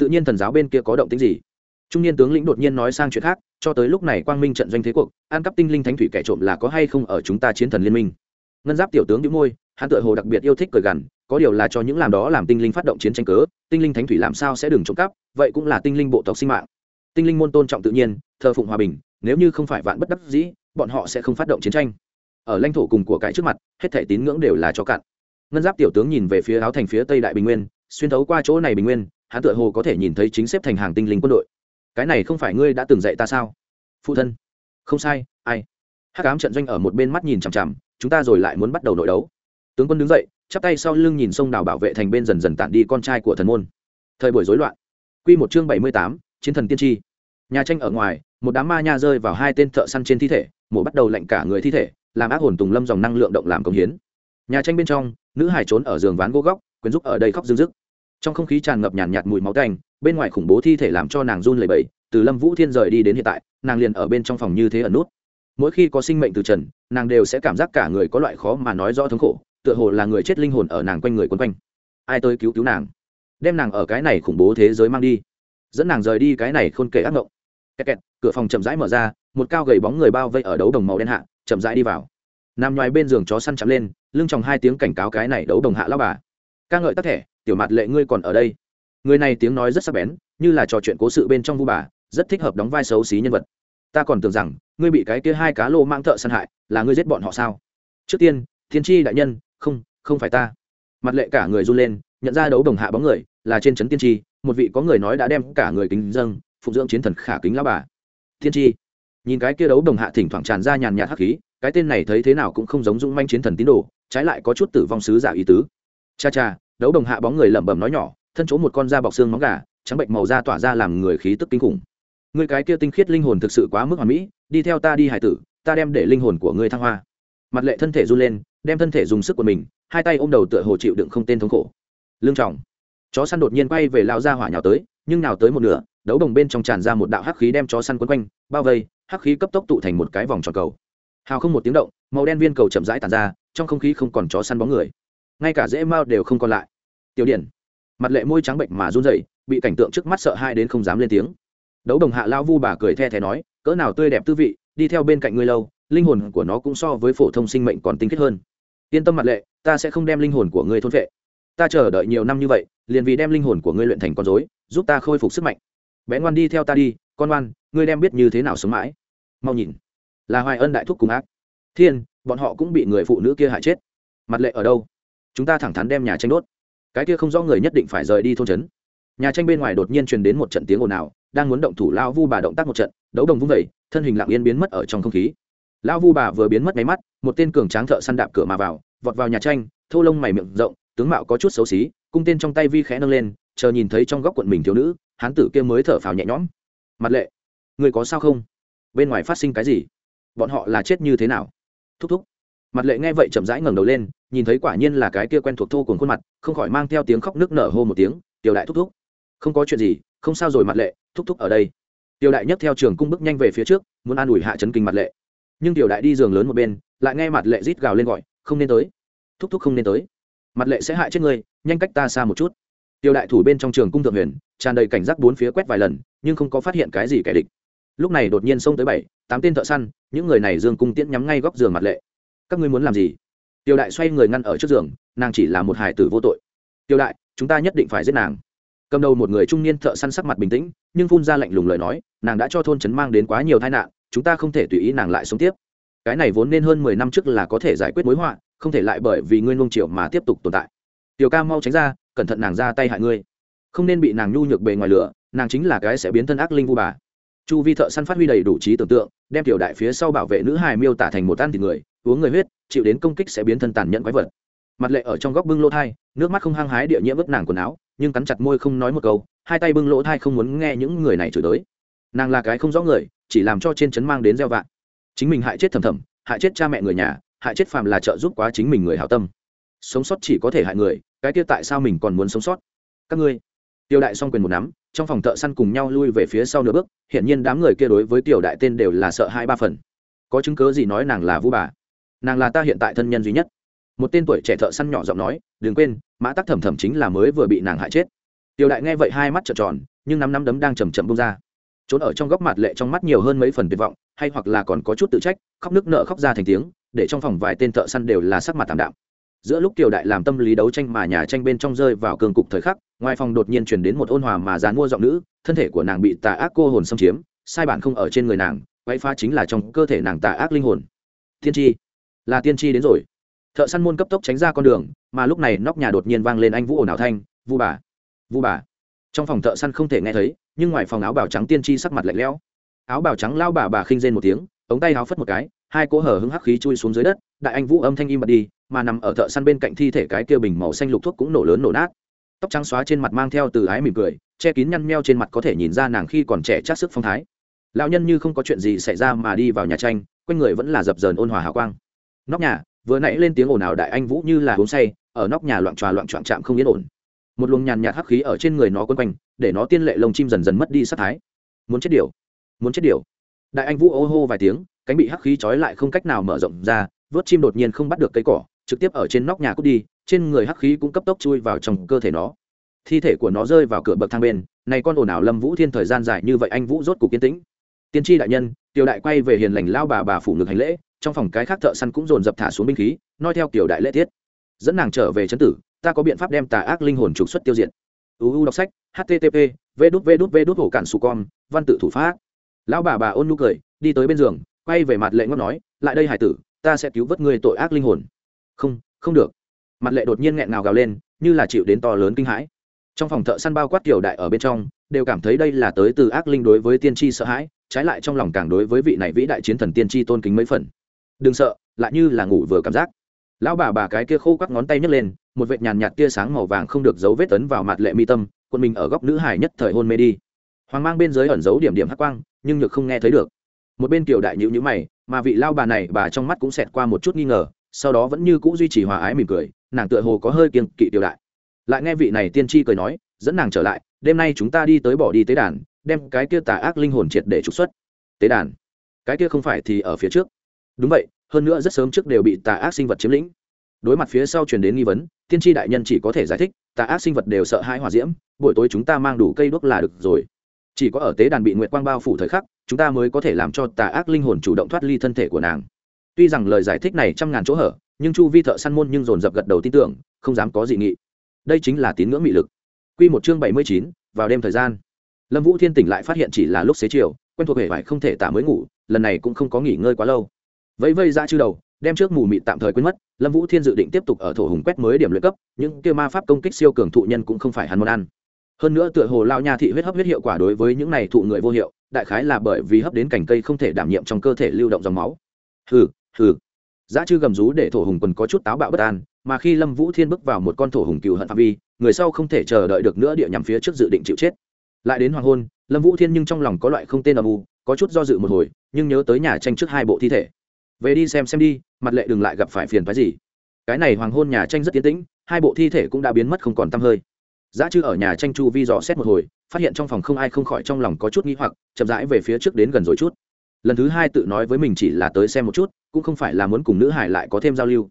Tự nhiên thần giáo bên kia có động tính gì? Trung niên tướng lĩnh đột nhiên nói sang chuyện khác, cho tới lúc này quang minh trận doanh thế cuộc, an cắp tinh linh thánh thủy kẻ trộm là có hay không ở chúng ta chiến thần liên minh? Ngân giáp tiểu tướng đĩu môi hắn tựa hồ đặc biệt yêu thích cười gằn, có điều là cho những làm đó làm tinh linh phát động chiến tranh cớ, tinh linh thánh thủy làm sao sẽ đừng trộm cắp, vậy cũng là tinh linh bộ tộc sinh mạng. Tinh linh môn tôn trọng tự nhiên, thờ phụng hòa bình, nếu như không phải vạn bất đắc dĩ, bọn họ sẽ không phát động chiến tranh. Ở lãnh thổ cùng của cái trước mặt, hết thể tín ngưỡng đều là cho cạn. Ngân giáp tiểu tướng nhìn về phía áo thành phía tây đại bình nguyên, xuyên thấu qua chỗ này bình nguyên, hắn tựa hồ có thể nhìn thấy chính xếp thành hàng tinh linh quân đội. Cái này không phải ngươi đã từng dạy ta sao? Phụ thân. Không sai, ai? Hắc ám trận doanh ở một bên mắt nhìn chằm chằm, chúng ta rồi lại muốn bắt đầu nội đấu tướng quân đứng dậy chắp tay sau lưng nhìn sông đảo bảo vệ thành bên dần dần tản đi con trai của thần môn. Thời buổi rối loạn. Q một chương bảy mươi tám chiến thần tiên tri. Nhà tranh ở ngoài một đám ma nha rơi vào hai tên thợ săn trên thi thể mổ bắt đầu lạnh cả người thi thể làm ác hồn tùng lâm dòng năng lượng động làm công hiến. Nhà tranh bên trong nữ hải trốn ở giường ván gỗ góc quyến giúp ở đây khóc dưng dứt trong không khí tràn ngập nhàn nhạt, nhạt mùi máu tanh bên ngoài khủng bố thi thể làm cho nàng run lẩy bẩy từ lâm vũ thiên rời đi đến hiện tại nàng liền ở bên trong phòng như thế ở nút. Mỗi khi có sinh mệnh từ trần nàng đều sẽ cảm giác cả người có loại khó mà nói rõ thống khổ tựa hồ là người chết linh hồn ở nàng quanh người quấn quanh. Ai tới cứu cứu nàng? Đem nàng ở cái này khủng bố thế giới mang đi. Dẫn nàng rời đi cái này khôn kể ác mộng kẹt kẹt, cửa phòng chậm rãi mở ra, một cao gầy bóng người bao vây ở đấu đồng màu đen hạ, chậm rãi đi vào. Nằm ngoài bên giường chó săn chậm lên, lưng tròng hai tiếng cảnh cáo cái này đấu đồng hạ lao bà. Ca ngợi tắc thẻ, tiểu mặt lệ, ngươi còn ở đây? Người này tiếng nói rất sắc bén, như là trò chuyện cố sự bên trong vu bà, rất thích hợp đóng vai xấu xí nhân vật. Ta còn tưởng rằng, ngươi bị cái kia hai cá lô mang thợ săn hại, là ngươi giết bọn họ sao? Trước tiên, thiên tri đại nhân không không phải ta. Mặt lệ cả người run lên, nhận ra đấu đồng hạ bóng người, là trên trấn tiên tri, một vị có người nói đã đem cả người kính dâng, phụng dưỡng chiến thần khả kính lao bà. Thiên tri. Nhìn cái kia đấu đồng hạ thỉnh thoảng tràn ra nhàn nhạt hắc khí, cái tên này thấy thế nào cũng không giống dũng manh chiến thần tín đồ, trái lại có chút tử vong sứ giả ý tứ. Cha cha, đấu đồng hạ bóng người lẩm bẩm nói nhỏ, thân chỗ một con da bọc xương móng gà, trắng bệnh màu da tỏa ra làm người khí tức kinh khủng. Người cái kia tinh khiết linh hồn thực sự quá mức hoàn mỹ, đi theo ta đi hải tử, ta đem để linh hồn của ngươi thăng hoa mặt lệ thân thể run lên, đem thân thể dùng sức của mình, hai tay ôm đầu tựa hồ chịu đựng không tên thống khổ. Lương trọng chó săn đột nhiên quay về lao ra hỏa nhào tới, nhưng nào tới một nửa, đấu đồng bên trong tràn ra một đạo hắc khí đem chó săn quấn quanh, bao vây, hắc khí cấp tốc tụ thành một cái vòng tròn cầu. Hào không một tiếng động, màu đen viên cầu chậm rãi tàn ra, trong không khí không còn chó săn bóng người. Ngay cả dễ mao đều không còn lại. Tiểu điển, mặt lệ môi trắng bệnh mà run rẩy, bị cảnh tượng trước mắt sợ hai đến không dám lên tiếng. Đấu đồng hạ lao vu bà cười the thé nói, cỡ nào tươi đẹp tư vị, đi theo bên cạnh ngươi lâu linh hồn của nó cũng so với phổ thông sinh mệnh còn tinh khiết hơn. Yên tâm mặt lệ, ta sẽ không đem linh hồn của ngươi thôn vệ ta chờ đợi nhiều năm như vậy, liền vì đem linh hồn của ngươi luyện thành con dối giúp ta khôi phục sức mạnh. Bé ngoan đi theo ta đi, con ngoan, ngươi đem biết như thế nào sống mãi. Mau nhìn. Là hoài ân đại thúc cùng ác. Thiên, bọn họ cũng bị người phụ nữ kia hại chết. Mặt lệ ở đâu? Chúng ta thẳng thắn đem nhà tranh đốt. Cái kia không rõ người nhất định phải rời đi thôn trấn. Nhà tranh bên ngoài đột nhiên truyền đến một trận tiếng ồn ào, đang muốn động thủ lao vu bà động tác một trận, đấu đồng vung vẩy thân hình lặng yên biến mất ở trong không khí lão vu bà vừa biến mất máy mắt, một tên cường tráng thợ săn đạp cửa mà vào, vọt vào nhà tranh, thô lông mày miệng rộng, tướng mạo có chút xấu xí, cung tên trong tay vi khẽ nâng lên, chờ nhìn thấy trong góc quận mình thiếu nữ, hán tử kia mới thở phào nhẹ nhõm. Mặt lệ, người có sao không? Bên ngoài phát sinh cái gì? Bọn họ là chết như thế nào? Thúc thúc. Mặt lệ nghe vậy chậm rãi ngẩng đầu lên, nhìn thấy quả nhiên là cái kia quen thuộc thô cùng khuôn mặt, không khỏi mang theo tiếng khóc nước nở hô một tiếng, tiểu đại thúc thúc, không có chuyện gì, không sao rồi mặt lệ, thúc thúc ở đây. Tiểu đại nhấc theo trường cung bước nhanh về phía trước, muốn an ủi hạ chấn kinh mặt lệ nhưng tiểu đại đi giường lớn một bên, lại nghe mặt lệ rít gào lên gọi, không nên tới. Thúc thúc không nên tới. Mặt lệ sẽ hại chết ngươi, nhanh cách ta xa một chút. Tiểu đại thủ bên trong trường cung thượng huyền, tràn đầy cảnh giác bốn phía quét vài lần, nhưng không có phát hiện cái gì kẻ địch. Lúc này đột nhiên xông tới bảy, tám tên thợ săn, những người này dương cung tiễn nhắm ngay góc giường mặt lệ. Các ngươi muốn làm gì? Tiểu đại xoay người ngăn ở trước giường, nàng chỉ là một hải tử vô tội. Tiểu đại, chúng ta nhất định phải giết nàng. Cầm đầu một người trung niên thợ săn sắc mặt bình tĩnh, nhưng phun ra lạnh lùng lời nói, nàng đã cho thôn trấn mang đến quá nhiều tai nạn chúng ta không thể tùy ý nàng lại sống tiếp. Cái này vốn nên hơn mười năm trước là có thể giải quyết mối họa, không thể lại bởi vì ngươi nông triệu mà tiếp tục tồn tại. Tiểu ca mau tránh ra, cẩn thận nàng ra tay hại ngươi. Không nên bị nàng nhu nhược bề ngoài lửa, nàng chính là cái sẽ biến thân ác linh vu bà. Chu vi thợ săn phát huy đầy đủ trí tưởng tượng, đem tiểu đại phía sau bảo vệ nữ hài miêu tả thành một tan thịt người, uống người huyết, chịu đến công kích sẽ biến thân tàn nhẫn quái vật. Mặt lệ ở trong góc bưng lỗ thai, nước mắt không hăng hái địa nhiễm ướt nàng quần áo, nhưng cắn chặt môi không nói một câu, hai tay bưng lỗ thai không muốn nghe những người này chửi tới. Nàng là cái không rõ người chỉ làm cho trên trấn mang đến gieo vạn chính mình hại chết thầm thầm, hại chết cha mẹ người nhà, hại chết phàm là trợ giúp quá chính mình người hảo tâm. Sống sót chỉ có thể hại người, cái kia tại sao mình còn muốn sống sót? Các ngươi, tiêu đại song quyền một nắm, trong phòng thợ săn cùng nhau lui về phía sau nửa bước hiện nhiên đám người kia đối với tiểu đại tên đều là sợ hai ba phần. Có chứng cớ gì nói nàng là vu bà? Nàng là ta hiện tại thân nhân duy nhất. Một tên tuổi trẻ thợ săn nhỏ giọng nói, đừng quên, mã tắc thẩm thẩm chính là mới vừa bị nàng hại chết. Tiểu đại nghe vậy hai mắt trợn tròn, nhưng năm năm đấm đang chầm chậm bông ra trốn ở trong góc mặt lệ trong mắt nhiều hơn mấy phần tuyệt vọng, hay hoặc là còn có chút tự trách, khóc nước nợ khóc ra thành tiếng, để trong phòng vài tên thợ săn đều là sắc mặt tạm đạm. Giữa lúc tiểu đại làm tâm lý đấu tranh mà nhà tranh bên trong rơi vào cường cục thời khắc, ngoài phòng đột nhiên chuyển đến một ôn hòa mà dán mua giọng nữ, thân thể của nàng bị tà ác cô hồn xâm chiếm, sai bản không ở trên người nàng quay phá chính là trong cơ thể nàng tà ác linh hồn. Tiên tri, là tiên tri đến rồi. Thợ săn môn cấp tốc tránh ra con đường, mà lúc này nóc nhà đột nhiên vang lên anh vũ ồn ào thanh, vu bà vu bà. Trong phòng thợ săn không thể nghe thấy nhưng ngoài phòng áo bào trắng tiên tri sắc mặt lạnh lẽo. Áo bào trắng lao bà bà khinh rên một tiếng, ống tay áo phất một cái, hai cỗ hở hứng hắc khí chui xuống dưới đất, đại anh vũ âm thanh im bật đi, mà nằm ở thợ săn bên cạnh thi thể cái kia bình màu xanh lục thuốc cũng nổ lớn nổ nát. Tóc trắng xóa trên mặt mang theo từ ái mỉm cười, che kín nhăn meo trên mặt có thể nhìn ra nàng khi còn trẻ chắc sức phong thái. Lão nhân như không có chuyện gì xảy ra mà đi vào nhà tranh, quanh người vẫn là dập dờn ôn hòa hào quang. Nóc nhà, vừa nãy lên tiếng ồn ào đại anh vũ như là uống say, ở nóc nhà loạn tròa loạn trọn chạm không yên ổn một luồng nhàn nhạt hắc khí ở trên người nó quấn quanh, để nó tiên lệ lồng chim dần dần mất đi sát thái. Muốn chết điều, muốn chết điều. Đại anh vũ ô hô vài tiếng, cánh bị hắc khí trói lại không cách nào mở rộng ra, vớt chim đột nhiên không bắt được cây cỏ, trực tiếp ở trên nóc nhà cút đi, trên người hắc khí cũng cấp tốc chui vào trong cơ thể nó. Thi thể của nó rơi vào cửa bậc thang bên, này con ồn ào lâm vũ thiên thời gian dài như vậy anh vũ rốt cuộc kiên tĩnh. Tiên tri đại nhân, tiểu đại quay về hiền lành lao bà bà phủ ngực hành lễ, trong phòng cái khác thợ săn cũng dồn dập thả xuống binh khí, noi theo kiểu đại lễ tiết. Dẫn nàng trở về trấn tử ta có biện pháp đem tà ác linh hồn trục xuất tiêu diệt. Uu đọc sách http v đút v đút v đút hổ cản su com văn tự thủ pháp. Lão bà bà ôn nu cười, đi tới bên giường, quay về mặt lệ ngóc nói, lại đây hải tử, ta sẽ cứu vớt ngươi tội ác linh hồn. Không không được. Mặt lệ đột nhiên nghẹn ngào gào lên, như là chịu đến to lớn kinh hãi. Trong phòng thợ săn bao quát kiểu đại ở bên trong, đều cảm thấy đây là tới từ ác linh đối với tiên tri sợ hãi, trái lại trong lòng càng đối với vị này vĩ đại chiến thần tiên tri tôn kính mấy phần. Đừng sợ, lại như là ngủ vừa cảm giác lão bà bà cái kia khô các ngón tay nhấc lên, một vệt nhàn nhạt tia sáng màu vàng không được dấu vết tấn vào mặt lệ mi tâm quân mình ở góc nữ hải nhất thời hôn mê đi. Hoàng mang bên dưới ẩn giấu điểm điểm hắc quang, nhưng nhược không nghe thấy được. Một bên kiểu đại nhữ nhữ mày, mà vị lao bà này, bà trong mắt cũng xẹt qua một chút nghi ngờ, sau đó vẫn như cũ duy trì hòa ái mỉm cười, nàng tựa hồ có hơi kiêng kỵ tiểu đại. Lại nghe vị này tiên tri cười nói, dẫn nàng trở lại, đêm nay chúng ta đi tới bỏ đi tế đàn, đem cái kia tà ác linh hồn triệt để trục xuất. Tế đàn? Cái kia không phải thì ở phía trước. Đúng vậy hơn nữa rất sớm trước đều bị tà ác sinh vật chiếm lĩnh. Đối mặt phía sau truyền đến nghi vấn, tiên tri đại nhân chỉ có thể giải thích, tà ác sinh vật đều sợ hãi hỏa diễm, buổi tối chúng ta mang đủ cây đuốc là được rồi. Chỉ có ở tế đàn bị nguyệt quang bao phủ thời khắc, chúng ta mới có thể làm cho tà ác linh hồn chủ động thoát ly thân thể của nàng. Tuy rằng lời giải thích này trăm ngàn chỗ hở, nhưng chu vi thợ săn môn nhưng dồn dập gật đầu tin tưởng, không dám có dị nghị. Đây chính là tín ngưỡng mị lực. Q một chương bảy mươi chín, vào đêm thời gian. Lâm vũ thiên tỉnh lại phát hiện chỉ là lúc xế chiều, quen thuộc hệ vải không thể tả mới ngủ, lần này cũng không có nghỉ ngơi quá lâu vẫy vây ra chư đầu, đem trước mù mịt tạm thời quên mất, lâm vũ thiên dự định tiếp tục ở thổ hùng quét mới điểm luyện cấp, những kêu ma pháp công kích siêu cường thụ nhân cũng không phải hắn món ăn. Hơn nữa tựa hồ lao nha thị huyết hấp huyết hiệu quả đối với những này thụ người vô hiệu, đại khái là bởi vì hấp đến cành cây không thể đảm nhiệm trong cơ thể lưu động dòng máu. Hừ hừ. Giá chư gầm rú để thổ hùng quần có chút táo bạo bất an, mà khi lâm vũ thiên bước vào một con thổ hùng cựu hận phạm vi, người sau không thể chờ đợi được nữa địa nhằm phía trước dự định chịu chết. Lại đến hoàng hôn, lâm vũ thiên nhưng trong lòng có loại không tên âm u, có chút do dự một hồi, nhưng nhớ tới nhà tranh trước hai bộ thi thể về đi xem xem đi, mặt lệ đừng lại gặp phải phiền phái gì. Cái này hoàng hôn nhà tranh rất tiến tĩnh, hai bộ thi thể cũng đã biến mất không còn t hơi. Giá chư ở nhà tranh chu vi dò xét một hồi, phát hiện trong phòng không ai không khỏi trong lòng có chút nghĩ hoặc, chậm rãi về phía trước đến gần rồi chút. Lần thứ hai tự nói với mình chỉ là tới xem một chút, cũng không phải là muốn cùng nữ hải lại có thêm giao lưu.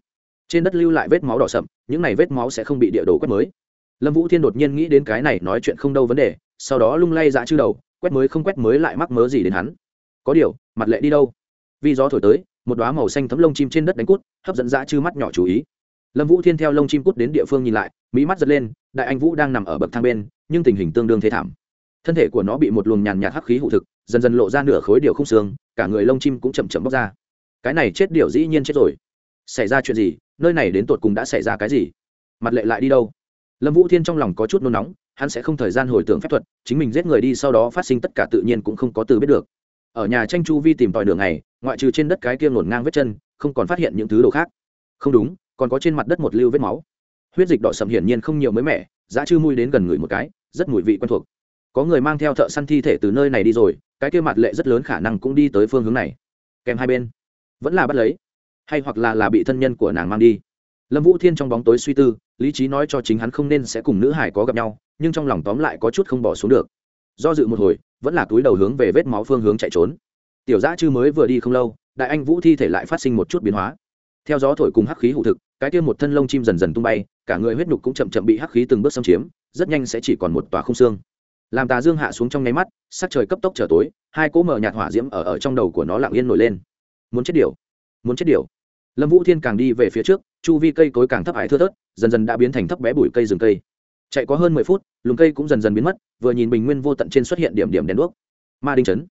Trên đất lưu lại vết máu đỏ sậm, những này vết máu sẽ không bị địa đồ quét mới. Lâm vũ thiên đột nhiên nghĩ đến cái này nói chuyện không đâu vấn đề, sau đó lung lay dã chư đầu, quét mới không quét mới lại mắc mớ gì đến hắn. Có điều, mặt lệ đi đâu? Vì gió thổi tới một đoá màu xanh thấm lông chim trên đất đánh cút, hấp dẫn dã chư mắt nhỏ chú ý. Lâm vũ thiên theo lông chim cút đến địa phương nhìn lại mỹ mắt giật lên, đại anh vũ đang nằm ở bậc thang bên, nhưng tình hình tương đương thế thảm. Thân thể của nó bị một luồng nhàn nhạt hắc khí hụ thực, dần dần lộ ra nửa khối điều không xương, cả người lông chim cũng chậm chậm bóc ra. Cái này chết điều dĩ nhiên chết rồi. Xảy ra chuyện gì? Nơi này đến tột cùng đã xảy ra cái gì? Mặt lệ lại đi đâu? Lâm vũ thiên trong lòng có chút nôn nóng, hắn sẽ không thời gian hồi tưởng phép thuật, chính mình giết người đi sau đó phát sinh tất cả tự nhiên cũng không có từ biết được ở nhà tranh chu vi tìm tòi đường này ngoại trừ trên đất cái kia ngổn ngang vết chân, không còn phát hiện những thứ đồ khác. Không đúng, còn có trên mặt đất một lưu vết máu. Huyết dịch đỏ sầm hiển nhiên không nhiều mới mẻ, giá chư mùi đến gần người một cái, rất mùi vị quen thuộc. Có người mang theo thợ săn thi thể từ nơi này đi rồi, cái kia mặt lệ rất lớn khả năng cũng đi tới phương hướng này. Kèm hai bên. Vẫn là bắt lấy. Hay hoặc là là bị thân nhân của nàng mang đi. Lâm vũ thiên trong bóng tối suy tư, lý trí nói cho chính hắn không nên sẽ cùng nữ hải có gặp nhau, nhưng trong lòng tóm lại có chút không bỏ xuống được do dự một hồi, vẫn là túi đầu hướng về vết máu phương hướng chạy trốn. Tiểu giã chư mới vừa đi không lâu, đại anh vũ thi thể lại phát sinh một chút biến hóa. Theo gió thổi cùng hắc khí hụ thực, cái kia một thân lông chim dần dần tung bay, cả người huyết nhục cũng chậm chậm bị hắc khí từng bước xâm chiếm, rất nhanh sẽ chỉ còn một tòa không xương. Làm tà dương hạ xuống trong nháy mắt, sắc trời cấp tốc trở tối, hai cỗ mở nhạt hỏa diễm ở ở trong đầu của nó lặng yên nổi lên. Muốn chết điều muốn chết điều lâm vũ thiên càng đi về phía trước, chu vi cây cối càng thấp hải thưa thớt, dần dần đã biến thành thấp bé bụi cây rừng cây chạy có hơn mười phút lùng cây cũng dần dần biến mất, vừa nhìn bình nguyên vô tận trên xuất hiện điểm điểm đèn đuốc. Ma đinh trấn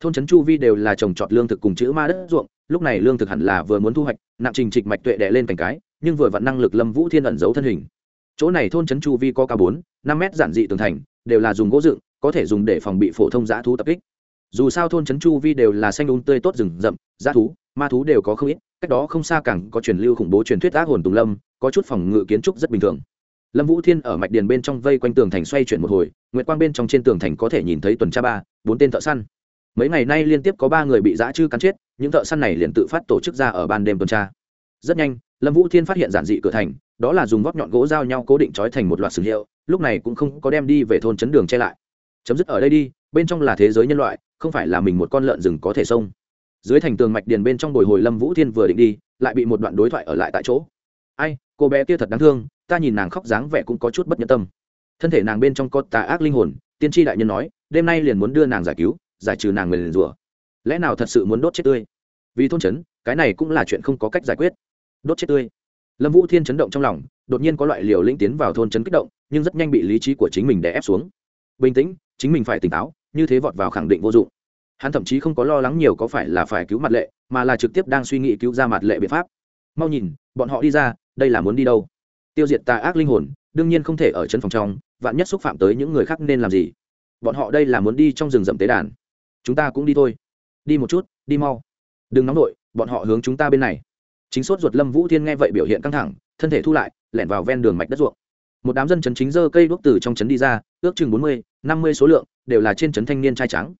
thôn trấn chu vi đều là trồng trọt lương thực cùng chữ ma đất ruộng, lúc này lương thực hẳn là vừa muốn thu hoạch, nặng trình trịch mạch tuệ đẻ lên cành cái, nhưng vừa vặn năng lực lâm vũ thiên ẩn giấu thân hình. Chỗ này thôn trấn chu vi có cao bốn, năm mét giản dị tường thành, đều là dùng gỗ dựng, có thể dùng để phòng bị phổ thông giã thú tập kích. Dù sao thôn trấn chu vi đều là xanh đun tươi tốt rừng rậm giã thú, ma thú đều có không ít, cách đó không xa cẳng có truyền lưu khủng bố truyền thuyết ác hồn tùng lâm, có chút phòng ngự kiến trúc rất bình thường lâm vũ thiên ở mạch điền bên trong vây quanh tường thành xoay chuyển một hồi, nguyệt quang bên trong trên tường thành có thể nhìn thấy tuần tra ba, bốn tên thợ săn. Mấy ngày nay liên tiếp có ba người bị giã chư cắn chết, những thợ săn này liền tự phát tổ chức ra ở ban đêm tuần tra. Rất nhanh, lâm vũ thiên phát hiện giản dị cửa thành, đó là dùng vóc nhọn gỗ giao nhau cố định trói thành một loạt sừng hiệu, lúc này cũng không có đem đi về thôn chấn đường che lại. Chấm dứt ở đây đi, bên trong là thế giới nhân loại, không phải là mình một con lợn rừng có thể xông dưới thành tường mạch điền bên trong bồi hồi lâm vũ thiên vừa định đi, lại bị một đoạn đối thoại ở lại tại chỗ. Ai, cô bé kia thật đáng thương ta nhìn nàng khóc dáng vẻ cũng có chút bất nhẫn tâm. Thân thể nàng bên trong có tà ác linh hồn, tiên tri đại nhân nói, đêm nay liền muốn đưa nàng giải cứu, giải trừ nàng nguyền rủa. Lẽ nào thật sự muốn đốt chết tươi? Vì thôn trấn, cái này cũng là chuyện không có cách giải quyết. Đốt chết tươi. Lâm vũ thiên chấn động trong lòng, đột nhiên có loại liều lĩnh tiến vào thôn trấn kích động, nhưng rất nhanh bị lý trí của chính mình đè ép xuống. Bình tĩnh, chính mình phải tỉnh táo, như thế vọt vào khẳng định vô dụng. Hắn thậm chí không có lo lắng nhiều có phải là phải cứu mặt lệ, mà là trực tiếp đang suy nghĩ cứu ra mặt lệ biện pháp. Mau nhìn, bọn họ đi ra, đây là muốn đi đâu? Tiêu diệt tà ác linh hồn đương nhiên không thể ở chân phòng trong vạn nhất xúc phạm tới những người khác nên làm gì? Bọn họ đây là muốn đi trong rừng rậm tế đàn. Chúng ta cũng đi thôi. Đi một chút đi mau. Đừng nóng nổi bọn họ hướng chúng ta bên này. Chính sốt ruột lâm vũ thiên nghe vậy biểu hiện căng thẳng thân thể thu lại lẻn vào ven đường mạch đất ruộng. Một đám dân chấn chính dơ cây đuốc từ trong chấn đi ra ước chừng bốn mươi năm mươi số lượng đều là trên chấn thanh niên trai trắng.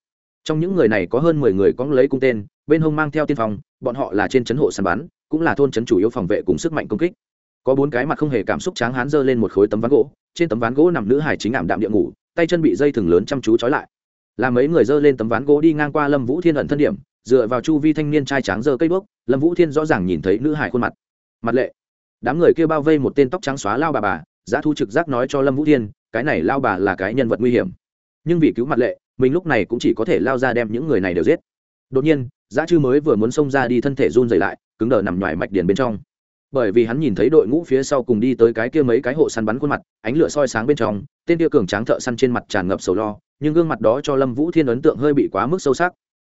Trong những người này có hơn mười người có lấy cung tên bên hông mang theo tiên phòng, bọn họ là trên chấn hộ sàn bán cũng là thôn chấn chủ yếu phòng vệ cùng sức mạnh công kích có bốn cái mặt không hề cảm xúc tráng hán giơ lên một khối tấm ván gỗ, trên tấm ván gỗ nằm nữ hải chính ảm đạm địa ngủ, tay chân bị dây thừng lớn chăm chú trói lại. Làm mấy người giơ lên tấm ván gỗ đi ngang qua lâm vũ thiên ẩn thân điểm, dựa vào chu vi thanh niên trai tráng giơ cây bước, lâm vũ thiên rõ ràng nhìn thấy nữ hải khuôn mặt. Mặt lệ. Đám người kia bao vây một tên tóc trắng xóa lao bà bà, giá thu trực giác nói cho lâm vũ thiên, cái này lao bà là cái nhân vật nguy hiểm. Nhưng vì cứu mặt lệ, mình lúc này cũng chỉ có thể lao ra đem những người này đều giết. Đột nhiên, giá chư mới vừa muốn xông ra đi thân thể run dày lại, cứng đờ nằm ngoài mạch điền bên trong bởi vì hắn nhìn thấy đội ngũ phía sau cùng đi tới cái kia mấy cái hộ săn bắn khuôn mặt, ánh lửa soi sáng bên trong, tên kia cường tráng thợ săn trên mặt tràn ngập sầu lo, nhưng gương mặt đó cho lâm vũ thiên ấn tượng hơi bị quá mức sâu sắc.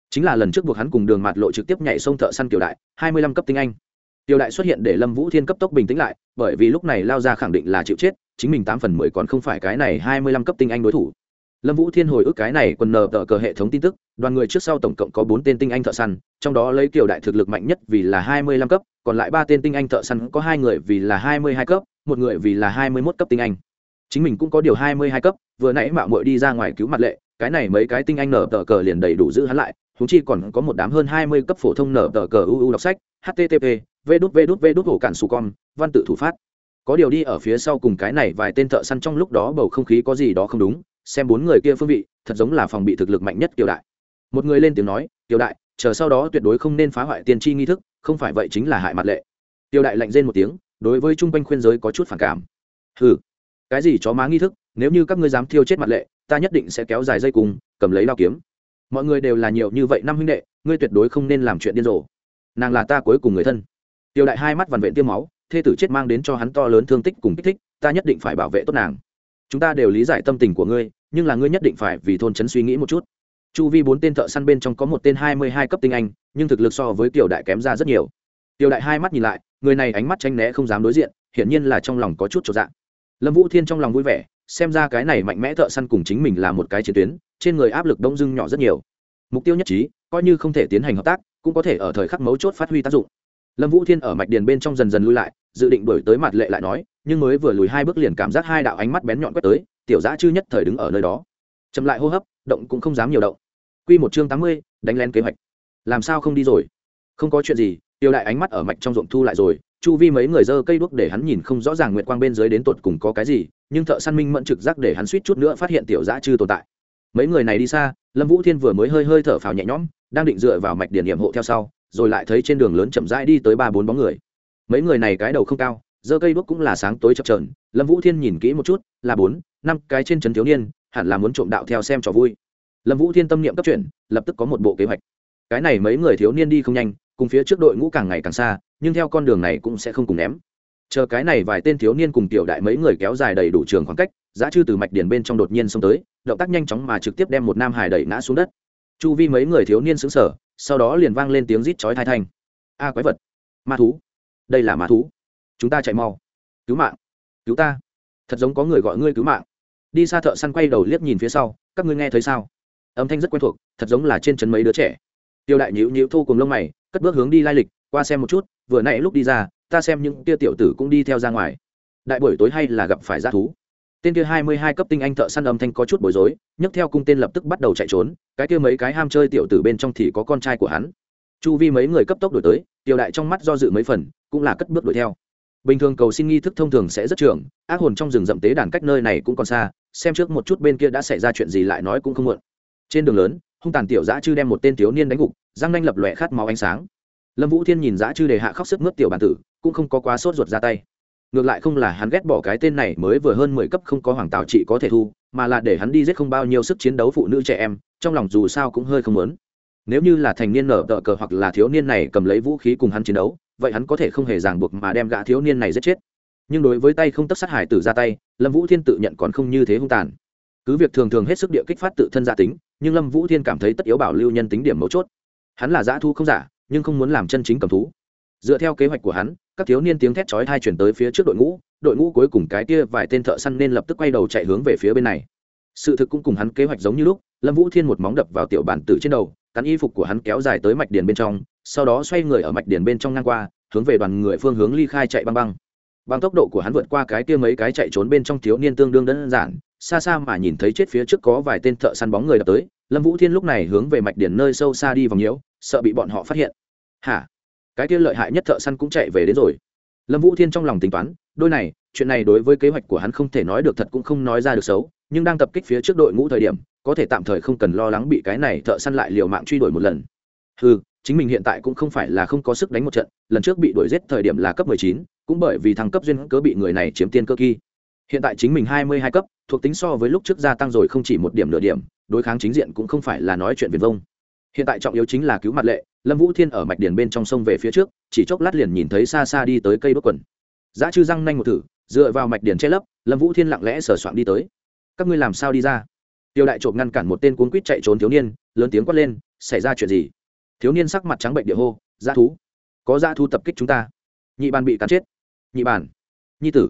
Chính là lần trước buộc hắn cùng đường mặt lộ trực tiếp nhảy sông thợ săn kiểu đại, hai mươi lăm cấp tinh anh. Tiểu đại xuất hiện để lâm vũ thiên cấp tốc bình tĩnh lại, bởi vì lúc này lao ra khẳng định là chịu chết, chính mình tám phần mười còn không phải cái này hai mươi lăm cấp tinh anh đối thủ. Lâm vũ thiên hồi ức cái này quần nờ tờ cờ hệ thống tin tức, đoàn người trước sau tổng cộng có bốn tên tinh anh thợ săn, trong đó lấy kiểu đại thực lực mạnh nhất vì là hai mươi lăm cấp còn lại ba tên tinh anh thợ săn có hai người vì là hai mươi hai cấp, một người vì là hai mươi mốt cấp tinh anh. Chính mình cũng có điều hai mươi hai cấp, vừa nãy mạo muội đi ra ngoài cứu mặt lệ, cái này mấy cái tinh anh nở tờ cờ liền đầy đủ giữ hắn lại thú chi còn có một đám hơn hai mươi cấp phổ thông nở tờ cờ uu đọc sách http v đút v đút v đút hổ cản sù con, văn tự thủ phát. Có điều đi ở phía sau cùng cái này vài tên thợ săn trong lúc đó bầu không khí có gì đó không đúng, xem bốn người kia phương vị, thật giống là phòng bị thực lực mạnh nhất kiều đại. Một người lên tiếng nói, kiều đại, chờ sau đó tuyệt đối không nên phá hoại tiên tri nghi thức không phải vậy chính là hại mặt lệ. Tiêu đại lạnh rên một tiếng, đối với chung quanh khuyên giới có chút phản cảm. Hừ, cái gì chó má nghi thức, nếu như các ngươi dám thiêu chết mặt lệ, ta nhất định sẽ kéo dài dây cùng, cầm lấy lao kiếm. Mọi người đều là nhiều như vậy năm huynh đệ, ngươi tuyệt đối không nên làm chuyện điên rồ. Nàng là ta cuối cùng người thân. Tiêu đại hai mắt vằn vện tiêm máu, thê tử chết mang đến cho hắn to lớn thương tích cùng kích thích, ta nhất định phải bảo vệ tốt nàng. Chúng ta đều lý giải tâm tình của ngươi, nhưng là ngươi nhất định phải vì thôn trấn suy nghĩ một chút chu vi bốn tên thợ săn bên trong có một tên hai mươi hai cấp tinh anh, nhưng thực lực so với tiểu đại kém ra rất nhiều. Tiểu đại hai mắt nhìn lại, người này ánh mắt tranh né không dám đối diện, hiển nhiên là trong lòng có chút trọn dạng lâm vũ thiên trong lòng vui vẻ, xem ra cái này mạnh mẽ thợ săn cùng chính mình là một cái chiến tuyến, trên người áp lực đông dưng nhỏ rất nhiều. Mục tiêu nhất trí, coi như không thể tiến hành hợp tác, cũng có thể ở thời khắc mấu chốt phát huy tác dụng. Lâm vũ thiên ở mạch điền bên trong dần dần lui lại, dự định đổi tới mặt lệ lại nói, nhưng mới vừa lùi hai bước liền cảm giác hai đạo ánh mắt bén nhọn quét tới, tiểu giã chư nhất thời đứng ở nơi đó. Chậm lại hô hấp, động cũng không dám nhiều động quy một chương tám mươi đánh len kế hoạch. Làm sao không đi rồi? Không có chuyện gì tiêu đại ánh mắt ở mạch trong ruộng thu lại rồi chu vi mấy người dơ cây đuốc để hắn nhìn không rõ ràng nguyệt quang bên dưới đến tột cùng có cái gì nhưng thợ săn minh mẫn trực giác để hắn suýt chút nữa phát hiện tiểu dã chư tồn tại. Mấy người này đi xa lâm vũ thiên vừa mới hơi hơi thở phào nhẹ nhõm đang định dựa vào mạch điển nghiệm hộ theo sau rồi lại thấy trên đường lớn chậm rãi đi tới ba bốn bóng người. Mấy người này cái đầu không cao dơ cây đuốc cũng là sáng tối chập chờn, lâm vũ thiên nhìn kỹ một chút là bốn năm cái trên trấn thiếu niên hẳn là muốn trộm đạo theo xem trò vui lâm vũ thiên tâm niệm cấp chuyển, lập tức có một bộ kế hoạch. Cái này mấy người thiếu niên đi không nhanh, cùng phía trước đội ngũ càng ngày càng xa, nhưng theo con đường này cũng sẽ không cùng ném. Chờ cái này vài tên thiếu niên cùng tiểu đại mấy người kéo dài đầy đủ trường khoảng cách, giá chư từ mạch điển bên trong đột nhiên xông tới, động tác nhanh chóng mà trực tiếp đem một nam hải đẩy ngã xuống đất. Chu vi mấy người thiếu niên xứng sở sau đó liền vang lên tiếng rít chói thai thanh. A quái vật, ma thú, đây là ma thú. Chúng ta chạy mau. Cứu mạng, cứu ta. Thật giống có người gọi ngươi cứu mạng. Đi xa thợ săn quay đầu liếc nhìn phía sau, các ngươi nghe thấy sao? Âm thanh rất quen thuộc, thật giống là trên trấn mấy đứa trẻ. Tiêu đại nhữ nhữ thu cùng lông mày, cất bước hướng đi lai lịch, qua xem một chút, vừa nãy lúc đi ra, ta xem những tia tiểu tử cũng đi theo ra ngoài. Đại buổi tối hay là gặp phải g thú. Tên kia hai mươi hai cấp tinh anh thợ săn âm thanh có chút bối rối, nhấc theo cung tên lập tức bắt đầu chạy trốn, cái kia mấy cái ham chơi tiểu tử bên trong thì có con trai của hắn. Chu vi mấy người cấp tốc đổi tới tiểu đại trong mắt do dự mấy phần, cũng là cất bước đuổi theo. Bình thường cầu xin nghi thức thông thường sẽ rất trường, ác hồn trong rừng rậm tế đàn cách nơi này cũng còn xa, xem trước một chút bên kia đã xảy ra chuyện gì lại nói cũng không muộn trên đường lớn, hung tàn tiểu dã chư đem một tên thiếu niên đánh gục, răng nanh lập lòe khát máu ánh sáng. Lâm vũ thiên nhìn dã chư đề hạ khóc sức mướt tiểu bản tử, cũng không có quá sốt ruột ra tay. Ngược lại không là hắn ghét bỏ cái tên này mới vừa hơn mười cấp không có hoàng tào trị có thể thu, mà là để hắn đi giết không bao nhiêu sức chiến đấu phụ nữ trẻ em, trong lòng dù sao cũng hơi không lớn nếu như là thành niên nở tợ cờ hoặc là thiếu niên này cầm lấy vũ khí cùng hắn chiến đấu, vậy hắn có thể không hề ràng buộc mà đem gã thiếu niên này giết chết. Nhưng đối với tay không tất sát hải tử ra tay, lâm vũ thiên tự nhận còn không như thế hung tàn cứ việc thường thường hết sức địa kích phát tự thân gia tính, nhưng lâm vũ thiên cảm thấy tất yếu bảo lưu nhân tính điểm mấu chốt. Hắn là dã thu không giả, nhưng không muốn làm chân chính cầm thú. Dựa theo kế hoạch của hắn, các thiếu niên tiếng thét chói thai chuyển tới phía trước đội ngũ đội ngũ cuối cùng cái kia vài tên thợ săn nên lập tức quay đầu chạy hướng về phía bên này. Sự thực cũng cùng hắn kế hoạch giống như lúc, lâm vũ thiên một móng đập vào tiểu bản tử trên đầu, cắn y phục của hắn kéo dài tới mạch điền bên trong, sau đó xoay người ở mạch điền bên trong ngang qua, hướng về đoàn người phương hướng ly khai chạy băng băng bằng tốc độ của hắn vượt qua cái kia mấy cái chạy trốn bên trong thiếu niên tương đương đơn giản, xa xa mà nhìn thấy chết phía trước có vài tên thợ săn bóng người đập tới, lâm vũ thiên lúc này hướng về mạch điển nơi sâu xa đi vòng nhiễu, sợ bị bọn họ phát hiện. Hả? Cái kia lợi hại nhất thợ săn cũng chạy về đến rồi. Lâm vũ thiên trong lòng tính toán, đôi này, chuyện này đối với kế hoạch của hắn không thể nói được thật cũng không nói ra được xấu, nhưng đang tập kích phía trước đội ngũ thời điểm, có thể tạm thời không cần lo lắng bị cái này thợ săn lại liều mạng truy đuổi một lần. Ừ chính mình hiện tại cũng không phải là không có sức đánh một trận, lần trước bị đuổi giết thời điểm là cấp mười chín cũng bởi vì thăng cấp duyên cớ bị người này chiếm tiên cơ kỳ. Hiện tại chính mình hai mươi hai cấp, thuộc tính so với lúc trước gia tăng rồi không chỉ một điểm nửa điểm, đối kháng chính diện cũng không phải là nói chuyện viền vông. Hiện tại trọng yếu chính là cứu mặt lệ, lâm vũ thiên ở mạch điền bên trong sông về phía trước, chỉ chốc lát liền nhìn thấy xa xa đi tới cây đốt quần. Giá chư răng nanh một thử, dựa vào mạch điền che lấp, lâm vũ thiên lặng lẽ sờ soạn đi tới. Các ngươi làm sao đi ra? Tiêu đại trộm ngăn cản một tên cuốn quýt chạy trốn thiếu niên, lớn tiếng quát lên, xảy ra chuyện gì? Thiếu niên sắc mặt trắng bệnh địa hô dã thú, có dã thú tập kích chúng ta. Nhị bàn bị cắn chết nhị bản, nhi tử.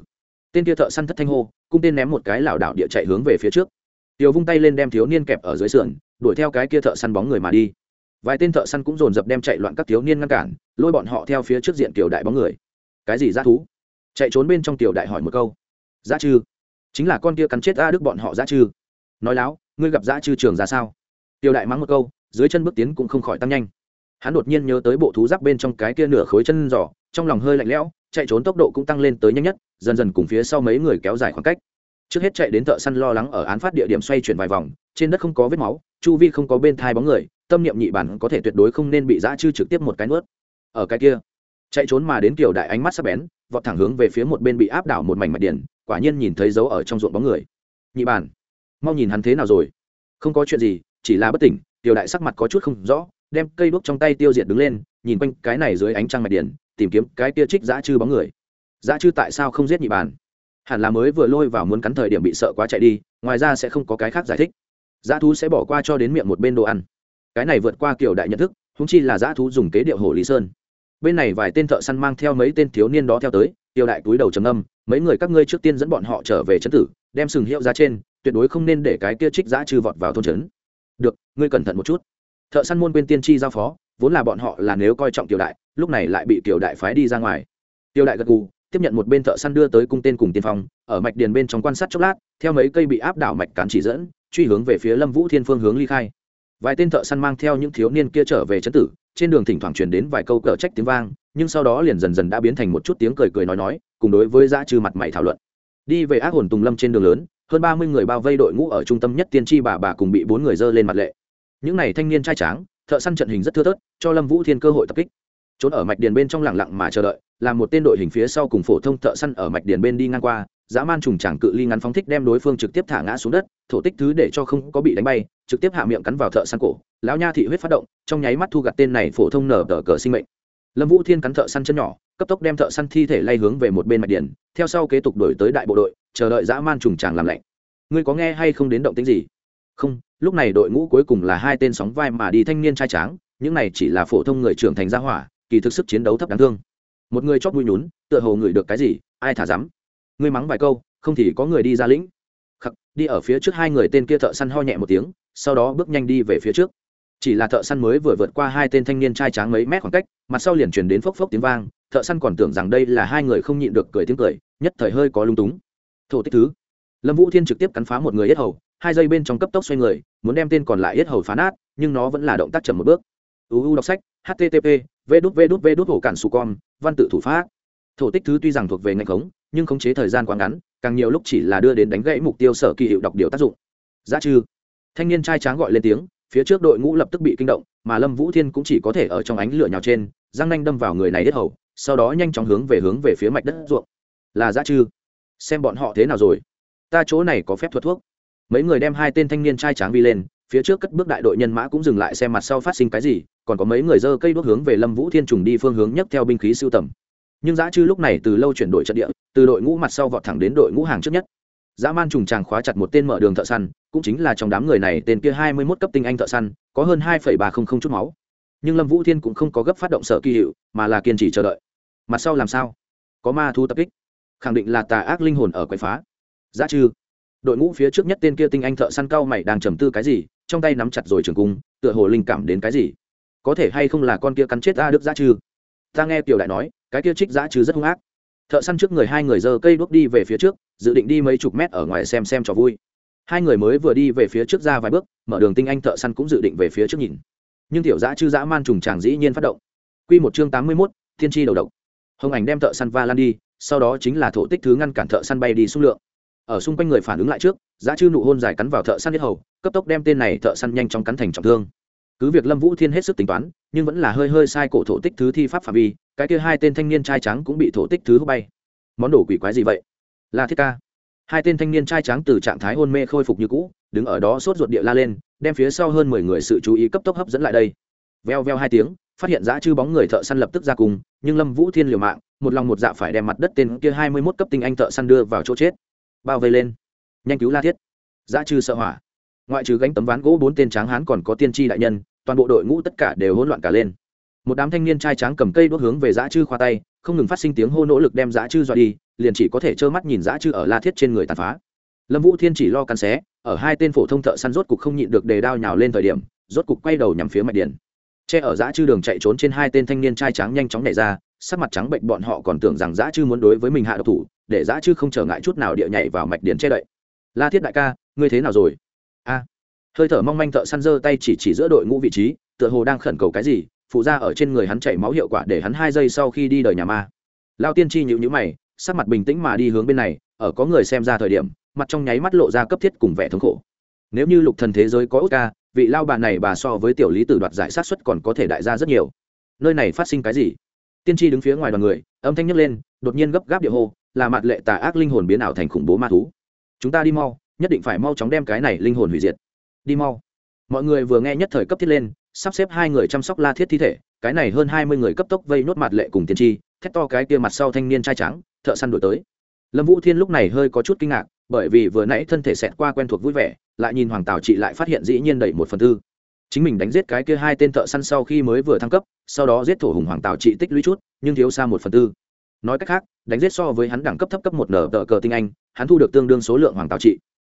Tên kia thợ săn thất thanh hô cung tên ném một cái lảo đảo địa chạy hướng về phía trước. Tiều vung tay lên đem thiếu niên kẹp ở dưới sườn đuổi theo cái kia thợ săn bóng người mà đi. Vài tên thợ săn cũng dồn dập đem chạy loạn các thiếu niên ngăn cản lôi bọn họ theo phía trước diện tiểu đại bóng người. Cái gì ra thú? Chạy trốn bên trong tiểu đại hỏi một câu. Giá chư. Chính là con kia cắn chết a đức bọn họ giá chư. Nói láo ngươi gặp giá chư trường ra sao? Tiểu đại mắng một câu dưới chân bước tiến cũng không khỏi tăng nhanh. Hắn đột nhiên nhớ tới bộ thú giáp bên trong cái kia nửa khối chân giỏ trong lòng hơi lạnh lẽo chạy trốn tốc độ cũng tăng lên tới nhanh nhất, dần dần cùng phía sau mấy người kéo dài khoảng cách. Trước hết chạy đến thợ săn lo lắng ở án phát địa điểm xoay chuyển vài vòng, trên đất không có vết máu, chu vi không có bên thai bóng người, tâm niệm nhị bản có thể tuyệt đối không nên bị giã chư trực tiếp một cái nuốt. Ở cái kia, chạy trốn mà đến kiểu đại ánh mắt sắp bén, vọt thẳng hướng về phía một bên bị áp đảo một mảnh mạch điển quả nhiên nhìn thấy dấu ở trong ruộng bóng người. Nhị bản, mau nhìn hắn thế nào rồi? Không có chuyện gì, chỉ là bất tỉnh, tiểu đại sắc mặt có chút không rõ, đem cây đuốc trong tay tiêu diệt đứng lên, nhìn quanh cái này dưới ánh trăng mạch điển tìm kiếm cái kia trích dã chư bóng người. Dã chư tại sao không giết nhị bàn? Hẳn là mới vừa lôi vào muốn cắn thời điểm bị sợ quá chạy đi, ngoài ra sẽ không có cái khác giải thích. Dã thú sẽ bỏ qua cho đến miệng một bên đồ ăn. Cái này vượt qua kiểu đại nhận thức húng chi là dã thú dùng kế điệu hồ lý sơn. Bên này vài tên thợ săn mang theo mấy tên thiếu niên đó theo tới tiêu đại túi đầu trầm âm mấy người các ngươi trước tiên dẫn bọn họ trở về trấn tử, đem sừng hiệu ra trên, tuyệt đối không nên để cái kia trích dã chư vọt vào thôn trấn. Được, ngươi cẩn thận một chút. Thợ săn môn quên tiên tri giao phó, vốn là bọn họ là nếu coi trọng tiểu đại lúc này lại bị tiểu đại phái đi ra ngoài. Tiểu đại gật gù, tiếp nhận một bên thợ săn đưa tới cung tên cùng tiên phong, ở mạch điền bên trong quan sát chốc lát, theo mấy cây bị áp đảo mạch cán chỉ dẫn, truy hướng về phía lâm vũ thiên phương hướng ly khai. Vài tên thợ săn mang theo những thiếu niên kia trở về trấn tử, trên đường thỉnh thoảng truyền đến vài câu cờ trách tiếng vang, nhưng sau đó liền dần dần đã biến thành một chút tiếng cười cười nói nói, cùng đối với dã trừ mặt mày thảo luận. Đi về ác hồn tùng lâm trên đường lớn, hơn ba mươi người bao vây đội ngũ ở trung tâm nhất tiên tri bà bà cùng bị bốn người dơ lên mặt lệ. Những n à y thanh niên trai tráng, thợ săn trận hình rất thưa thớt, cho lâm vũ thiên cơ hội tập kích trốn ở mạch điền bên trong lẳng lặng mà chờ đợi, là một tên đội hình phía sau cùng phổ thông thợ săn ở mạch điền bên đi ngang qua, dã man trùng chẳng cự ly ngắn phóng thích đem đối phương trực tiếp thả ngã xuống đất, thổ tích thứ để cho không có bị đánh bay, trực tiếp hạ miệng cắn vào thợ săn cổ. Lão nha thị huyết phát động, trong nháy mắt thu gặt tên này phổ thông nở tờ cờ sinh mệnh. Lâm vũ thiên cắn thợ săn chân nhỏ, cấp tốc đem thợ săn thi thể lay hướng về một bên mạch điền, theo sau kế tục đổi tới đại bộ đội, chờ đợi dã man trùng chàng làm lạnh. Ngươi có nghe hay không đến động tính gì? Không, lúc này đội ngũ cuối cùng là hai tên sóng vai mà đi thanh niên trai tráng, những này chỉ là phổ thông người trưởng thành gia hỏa kỳ thực sức chiến đấu thấp đáng thương. Một người chót mũi nhún, tựa hồ ngửi được cái gì, ai thả dám? Ngươi mắng vài câu, không thì có người đi ra lĩnh. Khắc, đi ở phía trước hai người tên kia thợ săn ho nhẹ một tiếng, sau đó bước nhanh đi về phía trước. Chỉ là thợ săn mới vừa vượt qua hai tên thanh niên trai tráng mấy mét khoảng cách, mặt sau liền truyền đến phốc phốc tiếng vang, thợ săn còn tưởng rằng đây là hai người không nhịn được cười tiếng cười, nhất thời hơi có lung túng. Thổ tích thứ. Lâm vũ thiên trực tiếp cắn phá một người yết hầu, hai giây bên trong cấp tốc xoay người, muốn đem tên còn lại yết hầu phá nát, nhưng nó vẫn là động tác chậm một bước. Uu đọc sách http vê đút vê đút vê đút hổ cản su con, văn tự thủ pháp. Thổ tích thứ tuy rằng thuộc về ngành khống, nhưng khống chế thời gian quá ngắn, càng nhiều lúc chỉ là đưa đến đánh gãy mục tiêu sở kỳ hiệu đọc điều tác dụng. Giá trừ. Thanh niên trai tráng gọi lên tiếng, phía trước đội ngũ lập tức bị kinh động, mà lâm vũ thiên cũng chỉ có thể ở trong ánh lửa nhào trên, răng nanh đâm vào người này hết hầu, sau đó nhanh chóng hướng về hướng về phía mạch đất ruộng. Là giá trừ. Xem bọn họ thế nào rồi. Ta chỗ này có phép thuật thuốc. Mấy người đem hai tên thanh niên trai tráng vi lên phía trước cất bước đại đội nhân mã cũng dừng lại xem mặt sau phát sinh cái gì, còn có mấy người dơ cây đốt hướng về lâm vũ thiên trùng đi phương hướng nhất theo binh khí sưu tầm. Nhưng dã chư lúc này từ lâu chuyển đổi trận địa, từ đội ngũ mặt sau vọt thẳng đến đội ngũ hàng trước nhất. Dã man trùng tràng khóa chặt một tên mở đường thợ săn, cũng chính là trong đám người này tên kia hai mươi mốt cấp tinh anh thợ săn, có hơn hai phẩy ba không không chút máu. Nhưng lâm vũ thiên cũng không có gấp phát động sở kỳ hiệu, mà là kiên trì chờ đợi. Mặt sau làm sao? Có ma thu tập kích. Khẳng định là tà ác linh hồn ở quậy phá. Giá chư. Đội ngũ phía trước nhất tên kia tinh anh thợ săn cao mày đang trầm tư cái gì? Trong tay nắm chặt rồi trường cung, tựa hồ linh cảm đến cái gì? Có thể hay không là con kia cắn chết a đức giá chư? Ta nghe tiểu đại nói, cái kia trích giá chư rất hung ác. Thợ săn trước người hai người giơ cây đuốc đi về phía trước, dự định đi mấy chục mét ở ngoài xem xem cho vui. Hai người mới vừa đi về phía trước ra vài bước, mở đường tinh anh thợ săn cũng dự định về phía trước nhìn. Nhưng tiểu dã chư dã man trùng tràng dĩ nhiên phát động. Q một chương tám mươi mốt, thiên tri đầu độc. Hồng ảnh đem thợ săn va lan đi, sau đó chính là thổ tích thứ ngăn cản thợ săn bay đi xung lượng ở xung quanh người phản ứng lại trước, Giá chư nụ hôn dài cắn vào thợ săn nhất hầu, cấp tốc đem tên này thợ săn nhanh chóng cắn thành trọng thương. Cứ việc lâm vũ thiên hết sức tính toán, nhưng vẫn là hơi hơi sai cổ thổ tích thứ thi pháp phạm vi, cái kia hai tên thanh niên trai trắng cũng bị thổ tích thứ hút bay. Món đồ quỷ quái gì vậy? La thiết ca. Hai tên thanh niên trai trắng từ trạng thái hôn mê khôi phục như cũ, đứng ở đó sốt ruột địa la lên, đem phía sau hơn mười người sự chú ý cấp tốc hấp dẫn lại đây. Veo veo hai tiếng, phát hiện dã chư bóng người thợ săn lập tức ra cùng, nhưng lâm vũ thiên liều mạng, một lòng một dạ phải đem mặt đất tên kia hai mươi mốt cấp tinh anh thợ săn đưa vào chỗ chết bao vây lên. Nhanh cứu la thiết. Giá trừ sợ hỏa. Ngoại trừ gánh tấm ván gỗ bốn tên tráng hán còn có tiên tri đại nhân, toàn bộ đội ngũ tất cả đều hỗn loạn cả lên. Một đám thanh niên trai tráng cầm cây đốt hướng về Giá chư khoa tay, không ngừng phát sinh tiếng hô nỗ lực đem Giá chư dọa đi, liền chỉ có thể trơ mắt nhìn Giá chư ở la thiết trên người tàn phá. Lâm vũ thiên chỉ lo cắn xé, ở hai tên phổ thông thợ săn rốt cục không nhịn được đề đao nhào lên thời điểm, rốt cục quay đầu nhằm phía mạch điện. che ở Giá chư đường chạy trốn trên hai tên thanh niên trai tráng nhanh chóng nhảy ra, sắc mặt trắng bệnh bọn họ còn tưởng rằng Giá chư muốn đối với mình hạ độc thủ để dã chư không trở ngại chút nào địa nhảy vào mạch điền che đậy. La thiết đại ca, ngươi thế nào rồi? A. Hơi thở mong manh thợ săn giơ tay chỉ chỉ giữa đội ngũ vị trí, tựa hồ đang khẩn cầu cái gì, phụ ra ở trên người hắn chảy máu hiệu quả để hắn hai giây sau khi đi đời nhà ma. Lao tiên tri nhịu nhữ mày, sắc mặt bình tĩnh mà đi hướng bên này, ở có người xem ra thời điểm, mặt trong nháy mắt lộ ra cấp thiết cùng vẻ thống khổ. Nếu như lục thần thế giới có út ca, vị lao bà này bà so với tiểu lý tử đoạt giải sát xuất còn có thể đại ra rất nhiều. Nơi này phát sinh cái gì? Tiên tri đứng phía ngoài đoàn người, âm thanh nhấc lên, đột nhiên gấp gáp địa hô là mặt lệ tà ác linh hồn biến ảo thành khủng bố ma thú. Chúng ta đi mau, nhất định phải mau chóng đem cái này linh hồn hủy diệt. Đi mau. Mọi người vừa nghe nhất thời cấp thiết lên, sắp xếp hai người chăm sóc la thiết thi thể, cái này hơn hai mươi người cấp tốc vây nốt mặt lệ cùng tiên tri thét to cái kia mặt sau thanh niên trai trắng, thợ săn đổi tới. Lâm vũ thiên lúc này hơi có chút kinh ngạc, bởi vì vừa nãy thân thể xẹt qua quen thuộc vui vẻ, lại nhìn hoàng tào chị lại phát hiện dĩ nhiên đẩy một phần tư. Chính mình đánh giết cái kia hai tên thợ săn sau khi mới vừa thăng cấp, sau đó giết thổ hùng hoàng tào chị tích lũy chút, nhưng thiếu xa một phần tư nói cách khác, đánh giết so với hắn đẳng cấp thấp cấp một nở tờ cờ tinh anh, hắn thu được tương đương số lượng hoàng tào trị.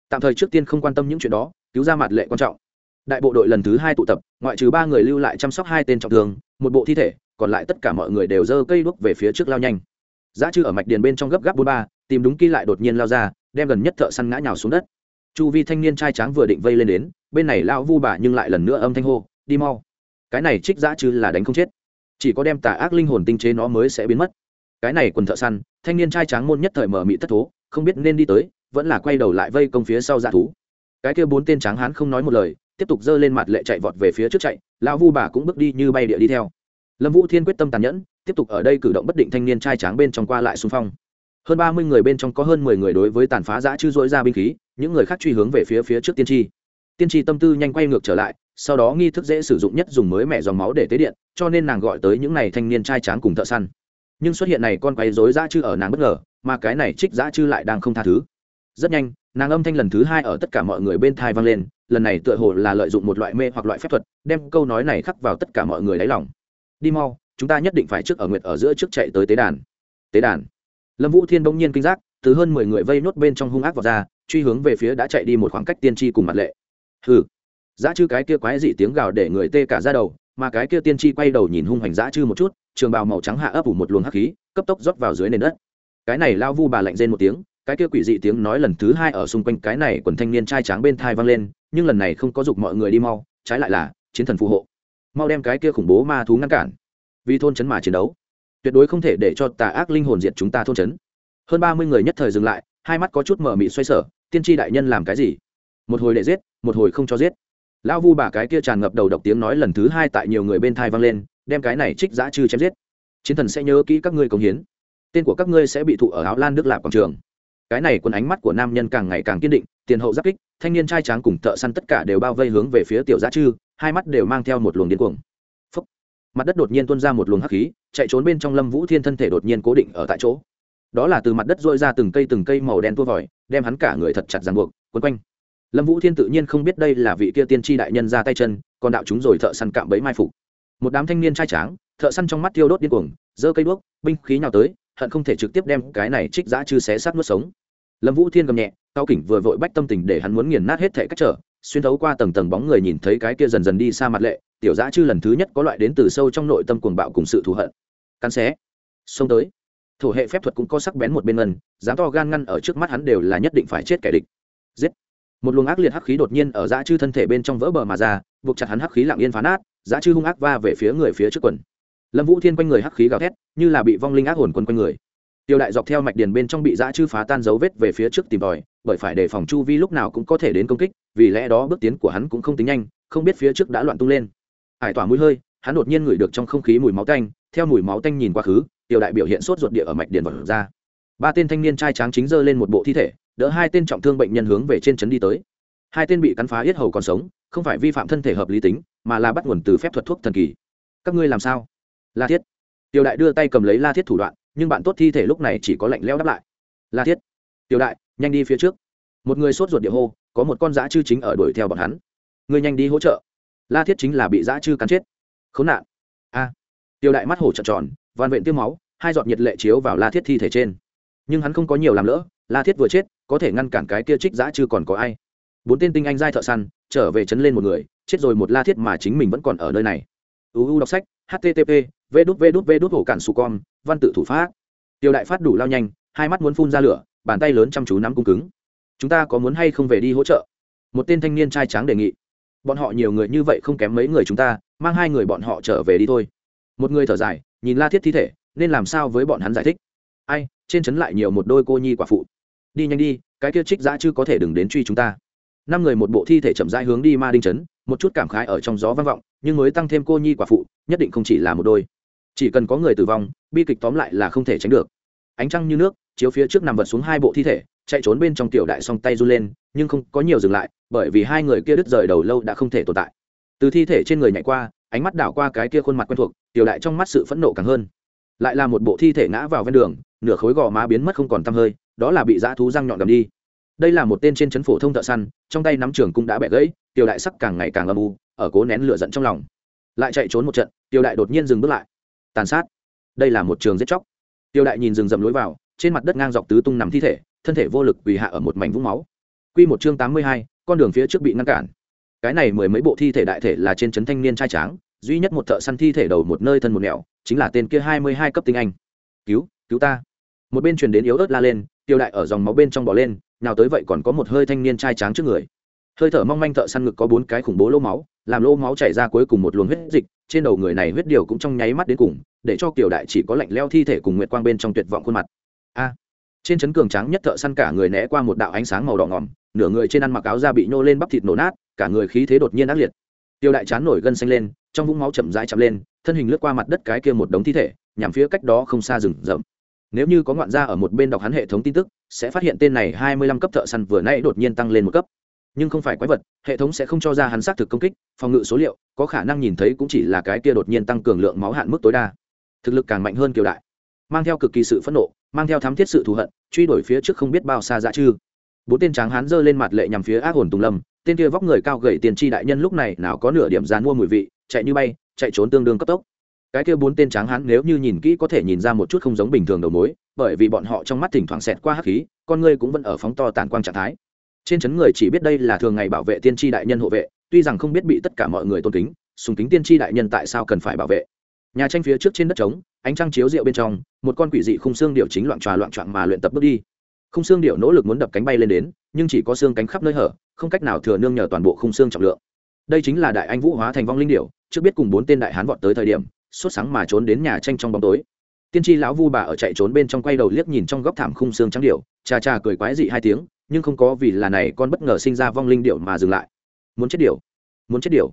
Tạm thời trước tiên không quan tâm những chuyện đó, cứu ra mặt lệ quan trọng. Đại bộ đội lần thứ hai tụ tập, ngoại trừ ba người lưu lại chăm sóc hai tên trọng thương, một bộ thi thể, còn lại tất cả mọi người đều giơ cây đuốc về phía trước lao nhanh. Giá chư ở mạch điền bên trong gấp gáp bốn ba, tìm đúng kỳ lại đột nhiên lao ra, đem gần nhất thợ săn ngã nhào xuống đất. Chu vi thanh niên trai tráng vừa định vây lên đến, bên này lao vu bà nhưng lại lần nữa âm thanh hô, đi mau. Cái này trích giá chư là đánh không chết. Chỉ có đem tà ác linh hồn tinh chế nó mới sẽ biến mất cái này quần thợ săn, thanh niên trai tráng môn nhất thời mở mị thất thố, không biết nên đi tới, vẫn là quay đầu lại vây công phía sau dạ thú. Cái kia bốn tên tráng hán không nói một lời, tiếp tục giơ lên mặt lệ chạy vọt về phía trước chạy, lão vu bà cũng bước đi như bay địa đi theo. Lâm vũ thiên quyết tâm tàn nhẫn, tiếp tục ở đây cử động bất định thanh niên trai tráng bên trong qua lại xung phong. Hơn ba mươi người bên trong có hơn mười người đối với tàn phá giã chư dỗi ra binh khí, những người khác truy hướng về phía phía trước tiên tri. Tiên tri tâm tư nhanh quay ngược trở lại, sau đó nghi thức dễ sử dụng nhất dùng mới mẹ dòng máu để tế điện, cho nên nàng gọi tới những n à y thanh niên trai tráng cùng thợ săn nhưng xuất hiện này con quay dối dã chư ở nàng bất ngờ, mà cái này trích dã chư lại đang không tha thứ. Rất nhanh, nàng âm thanh lần thứ hai ở tất cả mọi người bên thai vang lên, lần này tựa hồ là lợi dụng một loại mê hoặc loại phép thuật, đem câu nói này khắc vào tất cả mọi người đáy lòng. Đi mau, chúng ta nhất định phải trước ở nguyệt ở giữa trước chạy tới tế đàn. Tế đàn. Lâm vũ thiên bỗng nhiên kinh giác, từ hơn mười người vây nốt bên trong hung ác vào ra, truy hướng về phía đã chạy đi một khoảng cách tiên tri cùng mặt lệ. Hừ. Giá chư cái kia quái dị tiếng gào để người tê cả ra đầu mà cái kia tiên tri quay đầu nhìn hung hoành dã chư một chút, trường bào màu trắng hạ ấp ủ một luồng hắc khí, cấp tốc rót vào dưới nền đất. Cái này lao vu bà lạnh rên một tiếng, cái kia quỷ dị tiếng nói lần thứ hai ở xung quanh cái này quần thanh niên trai tráng bên thai vang lên, nhưng lần này không có giục mọi người đi mau, trái lại là chiến thần phù hộ. Mau đem cái kia khủng bố ma thú ngăn cản. Vì thôn chấn mà chiến đấu. Tuyệt đối không thể để cho tà ác linh hồn diệt chúng ta thôn chấn. Hơn ba mươi người nhất thời dừng lại, hai mắt có chút mở mị xoay sở, tiên tri đại nhân làm cái gì? Một hồi để giết, một hồi không cho giết lão vu bà cái kia tràn ngập đầu độc tiếng nói lần thứ hai tại nhiều người bên thai vang lên, đem cái này trích giã chư chém giết. Chiến thần sẽ nhớ kỹ các ngươi công hiến. Tên của các ngươi sẽ bị thụ ở áo lan nước lạp quảng trường. Cái này quần ánh mắt của nam nhân càng ngày càng kiên định, tiền hậu giáp kích, thanh niên trai tráng cùng thợ săn tất cả đều bao vây hướng về phía tiểu giã chư, hai mắt đều mang theo một luồng điên cuồng. Phúc. mặt đất đột nhiên tuôn ra một luồng hắc khí, chạy trốn bên trong lâm vũ thiên thân thể đột nhiên cố định ở tại chỗ. Đó là từ mặt đất dôi ra từng cây từng cây màu đen tua vòi, đem hắn cả người thật chặt ràng buộc, quấn quanh lâm vũ thiên tự nhiên không biết đây là vị kia tiên tri đại nhân ra tay chân, còn đạo chúng rồi thợ săn cạm bẫy mai phục. Một đám thanh niên trai tráng, thợ săn trong mắt tiêu đốt điên cuồng, giơ cây đuốc, binh khí nhào tới, hận không thể trực tiếp đem cái này trích giã chư xé sát nuốt sống. Lâm vũ thiên gầm nhẹ, cao kỉnh vừa vội bách tâm tình để hắn muốn nghiền nát hết thể cách trở, xuyên thấu qua tầng tầng bóng người nhìn thấy cái kia dần dần đi xa mặt lệ, tiểu giã chư lần thứ nhất có loại đến từ sâu trong nội tâm cuồng bạo cùng sự thù hận. Cắn xé, xông tới. Thổ hệ phép thuật cũng có sắc bén một bên ngân dám to gan ngăn ở trước mắt hắn đều là nhất định phải chết kẻ địch. Giết một luồng ác liệt hắc khí đột nhiên ở dã chư thân thể bên trong vỡ bờ mà ra, buộc chặt hắn hắc khí lặng yên phá nát, dã chư hung ác va về phía người phía trước quần. Lâm vũ thiên quanh người hắc khí gào thét, như là bị vong linh ác hồn quấn quanh người. Tiêu đại dọc theo mạch điền bên trong bị dã chư phá tan dấu vết về phía trước tìm tòi, bởi phải đề phòng chu vi lúc nào cũng có thể đến công kích, vì lẽ đó bước tiến của hắn cũng không tính nhanh, không biết phía trước đã loạn tung lên. Hải tỏa mũi hơi, hắn đột nhiên ngửi được trong không khí mùi máu tanh, theo mùi máu tanh nhìn quá khứ, tiêu đại biểu hiện sốt ruột địa ở mạch điền vật ra ba tên thanh niên trai tráng chính giơ lên một bộ thi thể, đỡ hai tên trọng thương bệnh nhân hướng về trên trấn đi tới. Hai tên bị cắn phá yết hầu còn sống, không phải vi phạm thân thể hợp lý tính, mà là bắt nguồn từ phép thuật thuốc thần kỳ. Các ngươi làm sao? La thiết. Tiểu đại đưa tay cầm lấy la thiết thủ đoạn, nhưng bạn tốt thi thể lúc này chỉ có lạnh leo đáp lại. La thiết. Tiểu đại, nhanh đi phía trước. Một người sốt ruột địa hô, có một con dã chư chính ở đuổi theo bọn hắn. Người nhanh đi hỗ trợ. La thiết chính là bị dã chư cắn chết. Khốn nạn. A. Tiểu đại mắt hổ trợn tròn van vện tiêu máu, hai giọt nhiệt lệ chiếu vào la thiết thi thể trên nhưng hắn không có nhiều làm lỡ, la thiết vừa chết, có thể ngăn cản cái kia trích giã chứ còn có ai. Bốn tên tinh anh giai thợ săn, trở về chấn lên một người, chết rồi một la thiết mà chính mình vẫn còn ở nơi này. Uu đọc sách http v đút v đút v đút hổ cản su con văn tự thủ pháp. Tiêu đại phát đủ lao nhanh, hai mắt muốn phun ra lửa, bàn tay lớn chăm chú nắm cung cứng. Chúng ta có muốn hay không về đi hỗ trợ? Một tên thanh niên trai tráng đề nghị. Bọn họ nhiều người như vậy không kém mấy người chúng ta, mang hai người bọn họ trở về đi thôi. Một người thở dài, nhìn la thiết thi thể, nên làm sao với bọn hắn giải thích? Ai, trên trấn lại nhiều một đôi cô nhi quả phụ. Đi nhanh đi, cái kia trích giã chứ có thể đừng đến truy chúng ta. Năm người một bộ thi thể chậm rãi hướng đi ma đinh trấn, một chút cảm khái ở trong gió vang vọng, nhưng mới tăng thêm cô nhi quả phụ, nhất định không chỉ là một đôi. Chỉ cần có người tử vong, bi kịch tóm lại là không thể tránh được. Ánh trăng như nước, chiếu phía trước nằm vật xuống hai bộ thi thể, chạy trốn bên trong tiểu đại song tay run lên, nhưng không có nhiều dừng lại, bởi vì hai người kia đứt rời đầu lâu đã không thể tồn tại. Từ thi thể trên người nhảy qua, ánh mắt đảo qua cái kia khuôn mặt quen thuộc, tiểu đại trong mắt sự phẫn nộ càng hơn lại là một bộ thi thể ngã vào ven đường nửa khối gò má biến mất không còn tăm hơi đó là bị dã thú răng nhọn gầm đi. Đây là một tên trên trấn phổ thông thợ săn trong tay nắm trường cũng đã bẻ gãy tiểu đại sắc càng ngày càng âm u ở cố nén lửa giận trong lòng. Lại chạy trốn một trận tiểu đại đột nhiên dừng bước lại. Tàn sát. Đây là một trường giết chóc. Tiểu đại nhìn rừng rầm lối vào trên mặt đất ngang dọc tứ tung nằm thi thể thân thể vô lực quỳ hạ ở một mảnh vũng máu. Quy một chương tám mươi hai, con đường phía trước bị ngăn cản. Cái này mười mấy bộ thi thể đại thể là trên trấn thanh niên trai tráng duy nhất một thợ săn thi thể đầu một nơi thân một nẻo chính là tên kia hai mươi hai cấp tinh anh. Cứu cứu ta. Một bên truyền đến yếu ớt la lên, tiêu đại ở dòng máu bên trong bỏ lên, nào tới vậy còn có một hơi thanh niên trai tráng trước người. Hơi thở mong manh thợ săn ngực có bốn cái khủng bố lô máu, làm lô máu chảy ra cuối cùng một luồng huyết dịch, trên đầu người này huyết điều cũng trong nháy mắt đến cùng, để cho kiều đại chỉ có lạnh leo thi thể cùng nguyệt quang bên trong tuyệt vọng khuôn mặt. A! Trên chấn cường trắng nhất thợ săn cả người né qua một đạo ánh sáng màu đỏ ngỏm nửa người trên ăn mặc áo da bị nhô lên bắp thịt nổ nát, cả người khí thế đột nhiên ác liệt. Tiêu đại chán nổi gân xanh lên, trong vũng máu chậm rãi chậm lên thân hình lướt qua mặt đất cái kia một đống thi thể, nhằm phía cách đó không xa rừng rậm. Nếu như có ngoạn gia ở một bên đọc hắn hệ thống tin tức, sẽ phát hiện tên này hai mươi lăm cấp thợ săn vừa nãy đột nhiên tăng lên một cấp. Nhưng không phải quái vật, hệ thống sẽ không cho ra hắn xác thực công kích, phòng ngự số liệu, có khả năng nhìn thấy cũng chỉ là cái kia đột nhiên tăng cường lượng máu hạn mức tối đa. Thực lực càng mạnh hơn kiều đại. Mang theo cực kỳ sự phẫn nộ, mang theo thám thiết sự thù hận, truy đuổi phía trước không biết bao xa dã chư. Bốn tên tráng hán giơ lên mặt lệ nhằm phía ác hồn tùng lâm, tên kia vóc người cao gầy tiền tri đại nhân lúc này nào có nửa điểm dán mua mùi vị, chạy như bay chạy trốn tương đương cấp tốc. Cái kia bốn tên tráng hán nếu như nhìn kỹ có thể nhìn ra một chút không giống bình thường đầu mối, bởi vì bọn họ trong mắt thỉnh thoảng xẹt qua hắc khí, con ngươi cũng vẫn ở phóng to tàn quang trạng thái. Trên chấn người chỉ biết đây là thường ngày bảo vệ tiên tri đại nhân hộ vệ, tuy rằng không biết bị tất cả mọi người tôn kính, sùng kính tiên tri đại nhân tại sao cần phải bảo vệ. Nhà tranh phía trước trên đất trống, ánh trăng chiếu rượu bên trong, một con quỷ dị khung xương điệu chính loạn tròa loạn trọn mà luyện tập bước đi. Khung xương điệu nỗ lực muốn đập cánh bay lên đến, nhưng chỉ có xương cánh khắp nơi hở, không cách nào thừa nương nhờ toàn bộ khung xương trọng lượng. Đây chính là đại anh vũ hóa thành vong linh điệu trước biết cùng bốn tên đại hán vọt tới thời điểm, sốt sáng mà trốn đến nhà tranh trong bóng tối. Tiên tri lão vu bà ở chạy trốn bên trong quay đầu liếc nhìn trong góc thảm khung xương trắng điệu cha cha cười quái dị hai tiếng, nhưng không có vì là này con bất ngờ sinh ra vong linh điệu mà dừng lại. Muốn chết điệu muốn chết điệu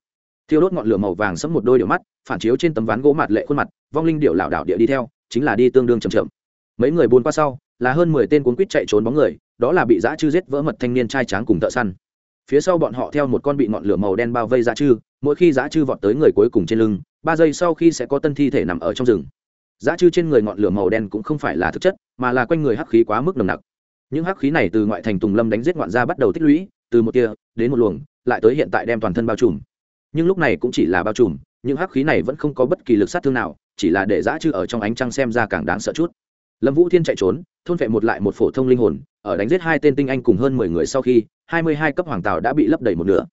thiêu đốt ngọn lửa màu vàng sẫm một đôi điệu mắt, phản chiếu trên tấm ván gỗ mặt lệ khuôn mặt, vong linh điệu lảo đảo địa đi theo, chính là đi tương đương chậm chậm. Mấy người buôn qua sau, là hơn mười tên cuốn quýt chạy trốn bóng người, đó là bị dã chư giết vỡ mật thanh niên trai tráng cùng thợ săn. Phía sau bọn họ theo một con bị ngọn lửa màu đen bao vây dã chư mỗi khi dã chư vọt tới người cuối cùng trên lưng, ba giây sau khi sẽ có tân thi thể nằm ở trong rừng. Dã chư trên người ngọn lửa màu đen cũng không phải là thực chất, mà là quanh người hắc khí quá mức nồng nặc. Những hắc khí này từ ngoại thành tùng lâm đánh giết ngoạn gia bắt đầu tích lũy, từ một tia đến một luồng, lại tới hiện tại đem toàn thân bao trùm. Nhưng lúc này cũng chỉ là bao trùm, những hắc khí này vẫn không có bất kỳ lực sát thương nào, chỉ là để dã chư ở trong ánh trăng xem ra càng đáng sợ chút. Lâm vũ thiên chạy trốn, thôn vệ một lại một phổ thông linh hồn, ở đánh giết hai tên tinh anh cùng hơn mười người sau khi, hai mươi hai cấp hoàng tàu đã bị lấp đầy một nửa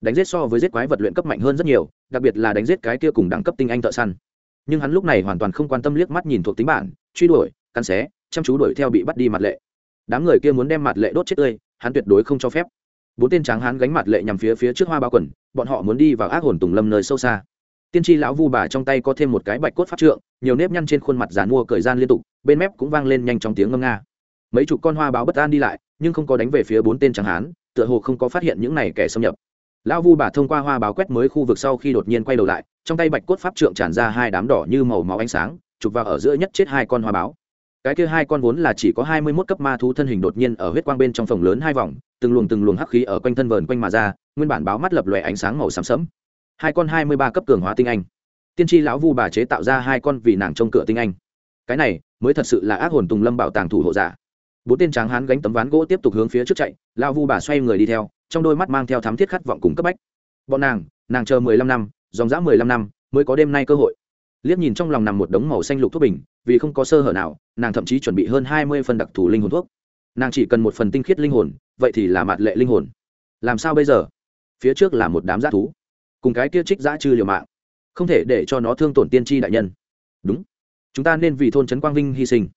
đánh giết so với giết quái vật luyện cấp mạnh hơn rất nhiều, đặc biệt là đánh giết cái kia cùng đẳng cấp tinh anh thợ săn. Nhưng hắn lúc này hoàn toàn không quan tâm liếc mắt nhìn thuộc tính bản, truy đuổi, cắn xé, chăm chú đuổi theo bị bắt đi mặt lệ. Đám người kia muốn đem mặt lệ đốt chết tươi, hắn tuyệt đối không cho phép. Bốn tên tráng hắn gánh mặt lệ nhằm phía phía trước hoa bao quần, bọn họ muốn đi vào ác hồn tùng lâm nơi sâu xa. Tiên tri lão vu bà trong tay có thêm một cái bạch cốt pháp trượng, nhiều nếp nhăn trên khuôn mặt dàn mua cởi gian liên tục, bên mép cũng vang lên nhanh trong tiếng ngâm nga. Mấy chục con hoa báo bất an đi lại, nhưng không có đánh về phía bốn tên tráng hán, tựa hồ không có phát hiện những này kẻ xâm nhập lão vu bà thông qua hoa báo quét mới khu vực sau khi đột nhiên quay đầu lại, trong tay bạch cốt pháp trượng tràn ra hai đám đỏ như màu máu ánh sáng, chụp vào ở giữa nhất chết hai con hoa báo. Cái kia hai con vốn là chỉ có hai mươi mốt cấp ma thú thân hình đột nhiên ở huyết quang bên trong phòng lớn hai vòng, từng luồng từng luồng hắc khí ở quanh thân vờn quanh mà ra, nguyên bản báo mắt lập lòe ánh sáng màu xám sẫm. Hai con hai mươi ba cấp cường hóa tinh anh. Tiên tri lão vu bà chế tạo ra hai con vì nàng trông cửa tinh anh. Cái này mới thật sự là ác hồn tùng lâm bảo tàng thủ hộ giả. Bốn tên tráng hán gánh tấm ván gỗ tiếp tục hướng phía trước chạy, lão vu bà xoay người đi theo trong đôi mắt mang theo thám thiết khát vọng cùng cấp bách. Bọn nàng nàng chờ mười lăm năm, dòng dã mười lăm năm mới có đêm nay cơ hội. Liếc nhìn trong lòng nằm một đống màu xanh lục thuốc bình, vì không có sơ hở nào, nàng thậm chí chuẩn bị hơn hai mươi phần đặc thù linh hồn thuốc. Nàng chỉ cần một phần tinh khiết linh hồn, vậy thì là mạt lệ linh hồn. Làm sao bây giờ? Phía trước là một đám g thú, cùng cái kia trích giã trừ liều mạng, không thể để cho nó thương tổn tiên tri đại nhân. Đúng. Chúng ta nên vì thôn trấn quang vinh hy sinh.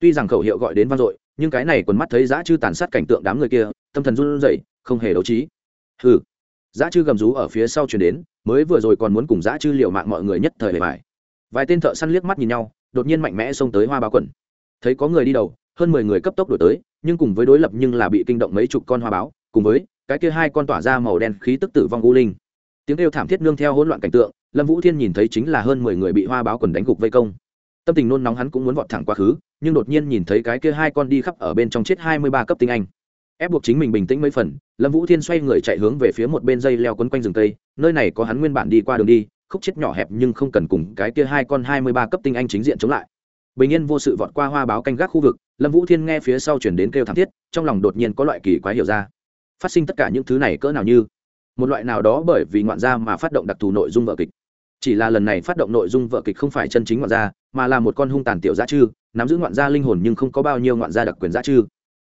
Tuy rằng khẩu hiệu gọi đến vang dội, nhưng cái này còn mắt thấy giã chư tàn sát cảnh tượng đám người kia tâm thần run rẩy, không hề đấu trí. Hừ. Giã chư gầm rú ở phía sau chuyển đến, mới vừa rồi còn muốn cùng giã chư liều mạng mọi người nhất thời bề bài. Vài tên thợ săn liếc mắt nhìn nhau, đột nhiên mạnh mẽ xông tới hoa báo quần. Thấy có người đi đầu, hơn mười người cấp tốc đổi tới, nhưng cùng với đối lập nhưng là bị kinh động mấy chục con hoa báo, cùng với cái kia hai con tỏa ra màu đen khí tức tử vong u linh. Tiếng kêu thảm thiết nương theo hỗn loạn cảnh tượng, lâm vũ thiên nhìn thấy chính là hơn mười người bị hoa báo quần đánh gục vây công. Tâm tình nôn nóng hắn cũng muốn vọt thẳng quá khứ, nhưng đột nhiên nhìn thấy cái kia hai con đi khắp ở bên trong chết hai mươi ba cấp tinh anh ép buộc chính mình bình tĩnh mấy phần, lâm vũ thiên xoay người chạy hướng về phía một bên dây leo quấn quanh rừng tây. nơi này có hắn nguyên bản đi qua đường đi, khúc chết nhỏ hẹp nhưng không cần cùng cái kia hai con hai mươi ba cấp tinh anh chính diện chống lại. Bình yên vô sự vọt qua hoa báo canh gác khu vực, lâm vũ thiên nghe phía sau chuyển đến kêu thảm thiết, trong lòng đột nhiên có loại kỳ quái hiểu ra. Phát sinh tất cả những thứ này cỡ nào như? Một loại nào đó bởi vì ngoạn gia mà phát động đặc thù nội dung vợ kịch. Chỉ là lần này phát động nội dung vợ kịch không phải chân chính ngoạn gia, mà là một con hung tàn tiểu giá chư, nắm giữ ngoạn gia linh hồn nhưng không có bao nhiêu ngoạn gia đặc quyền giá chư.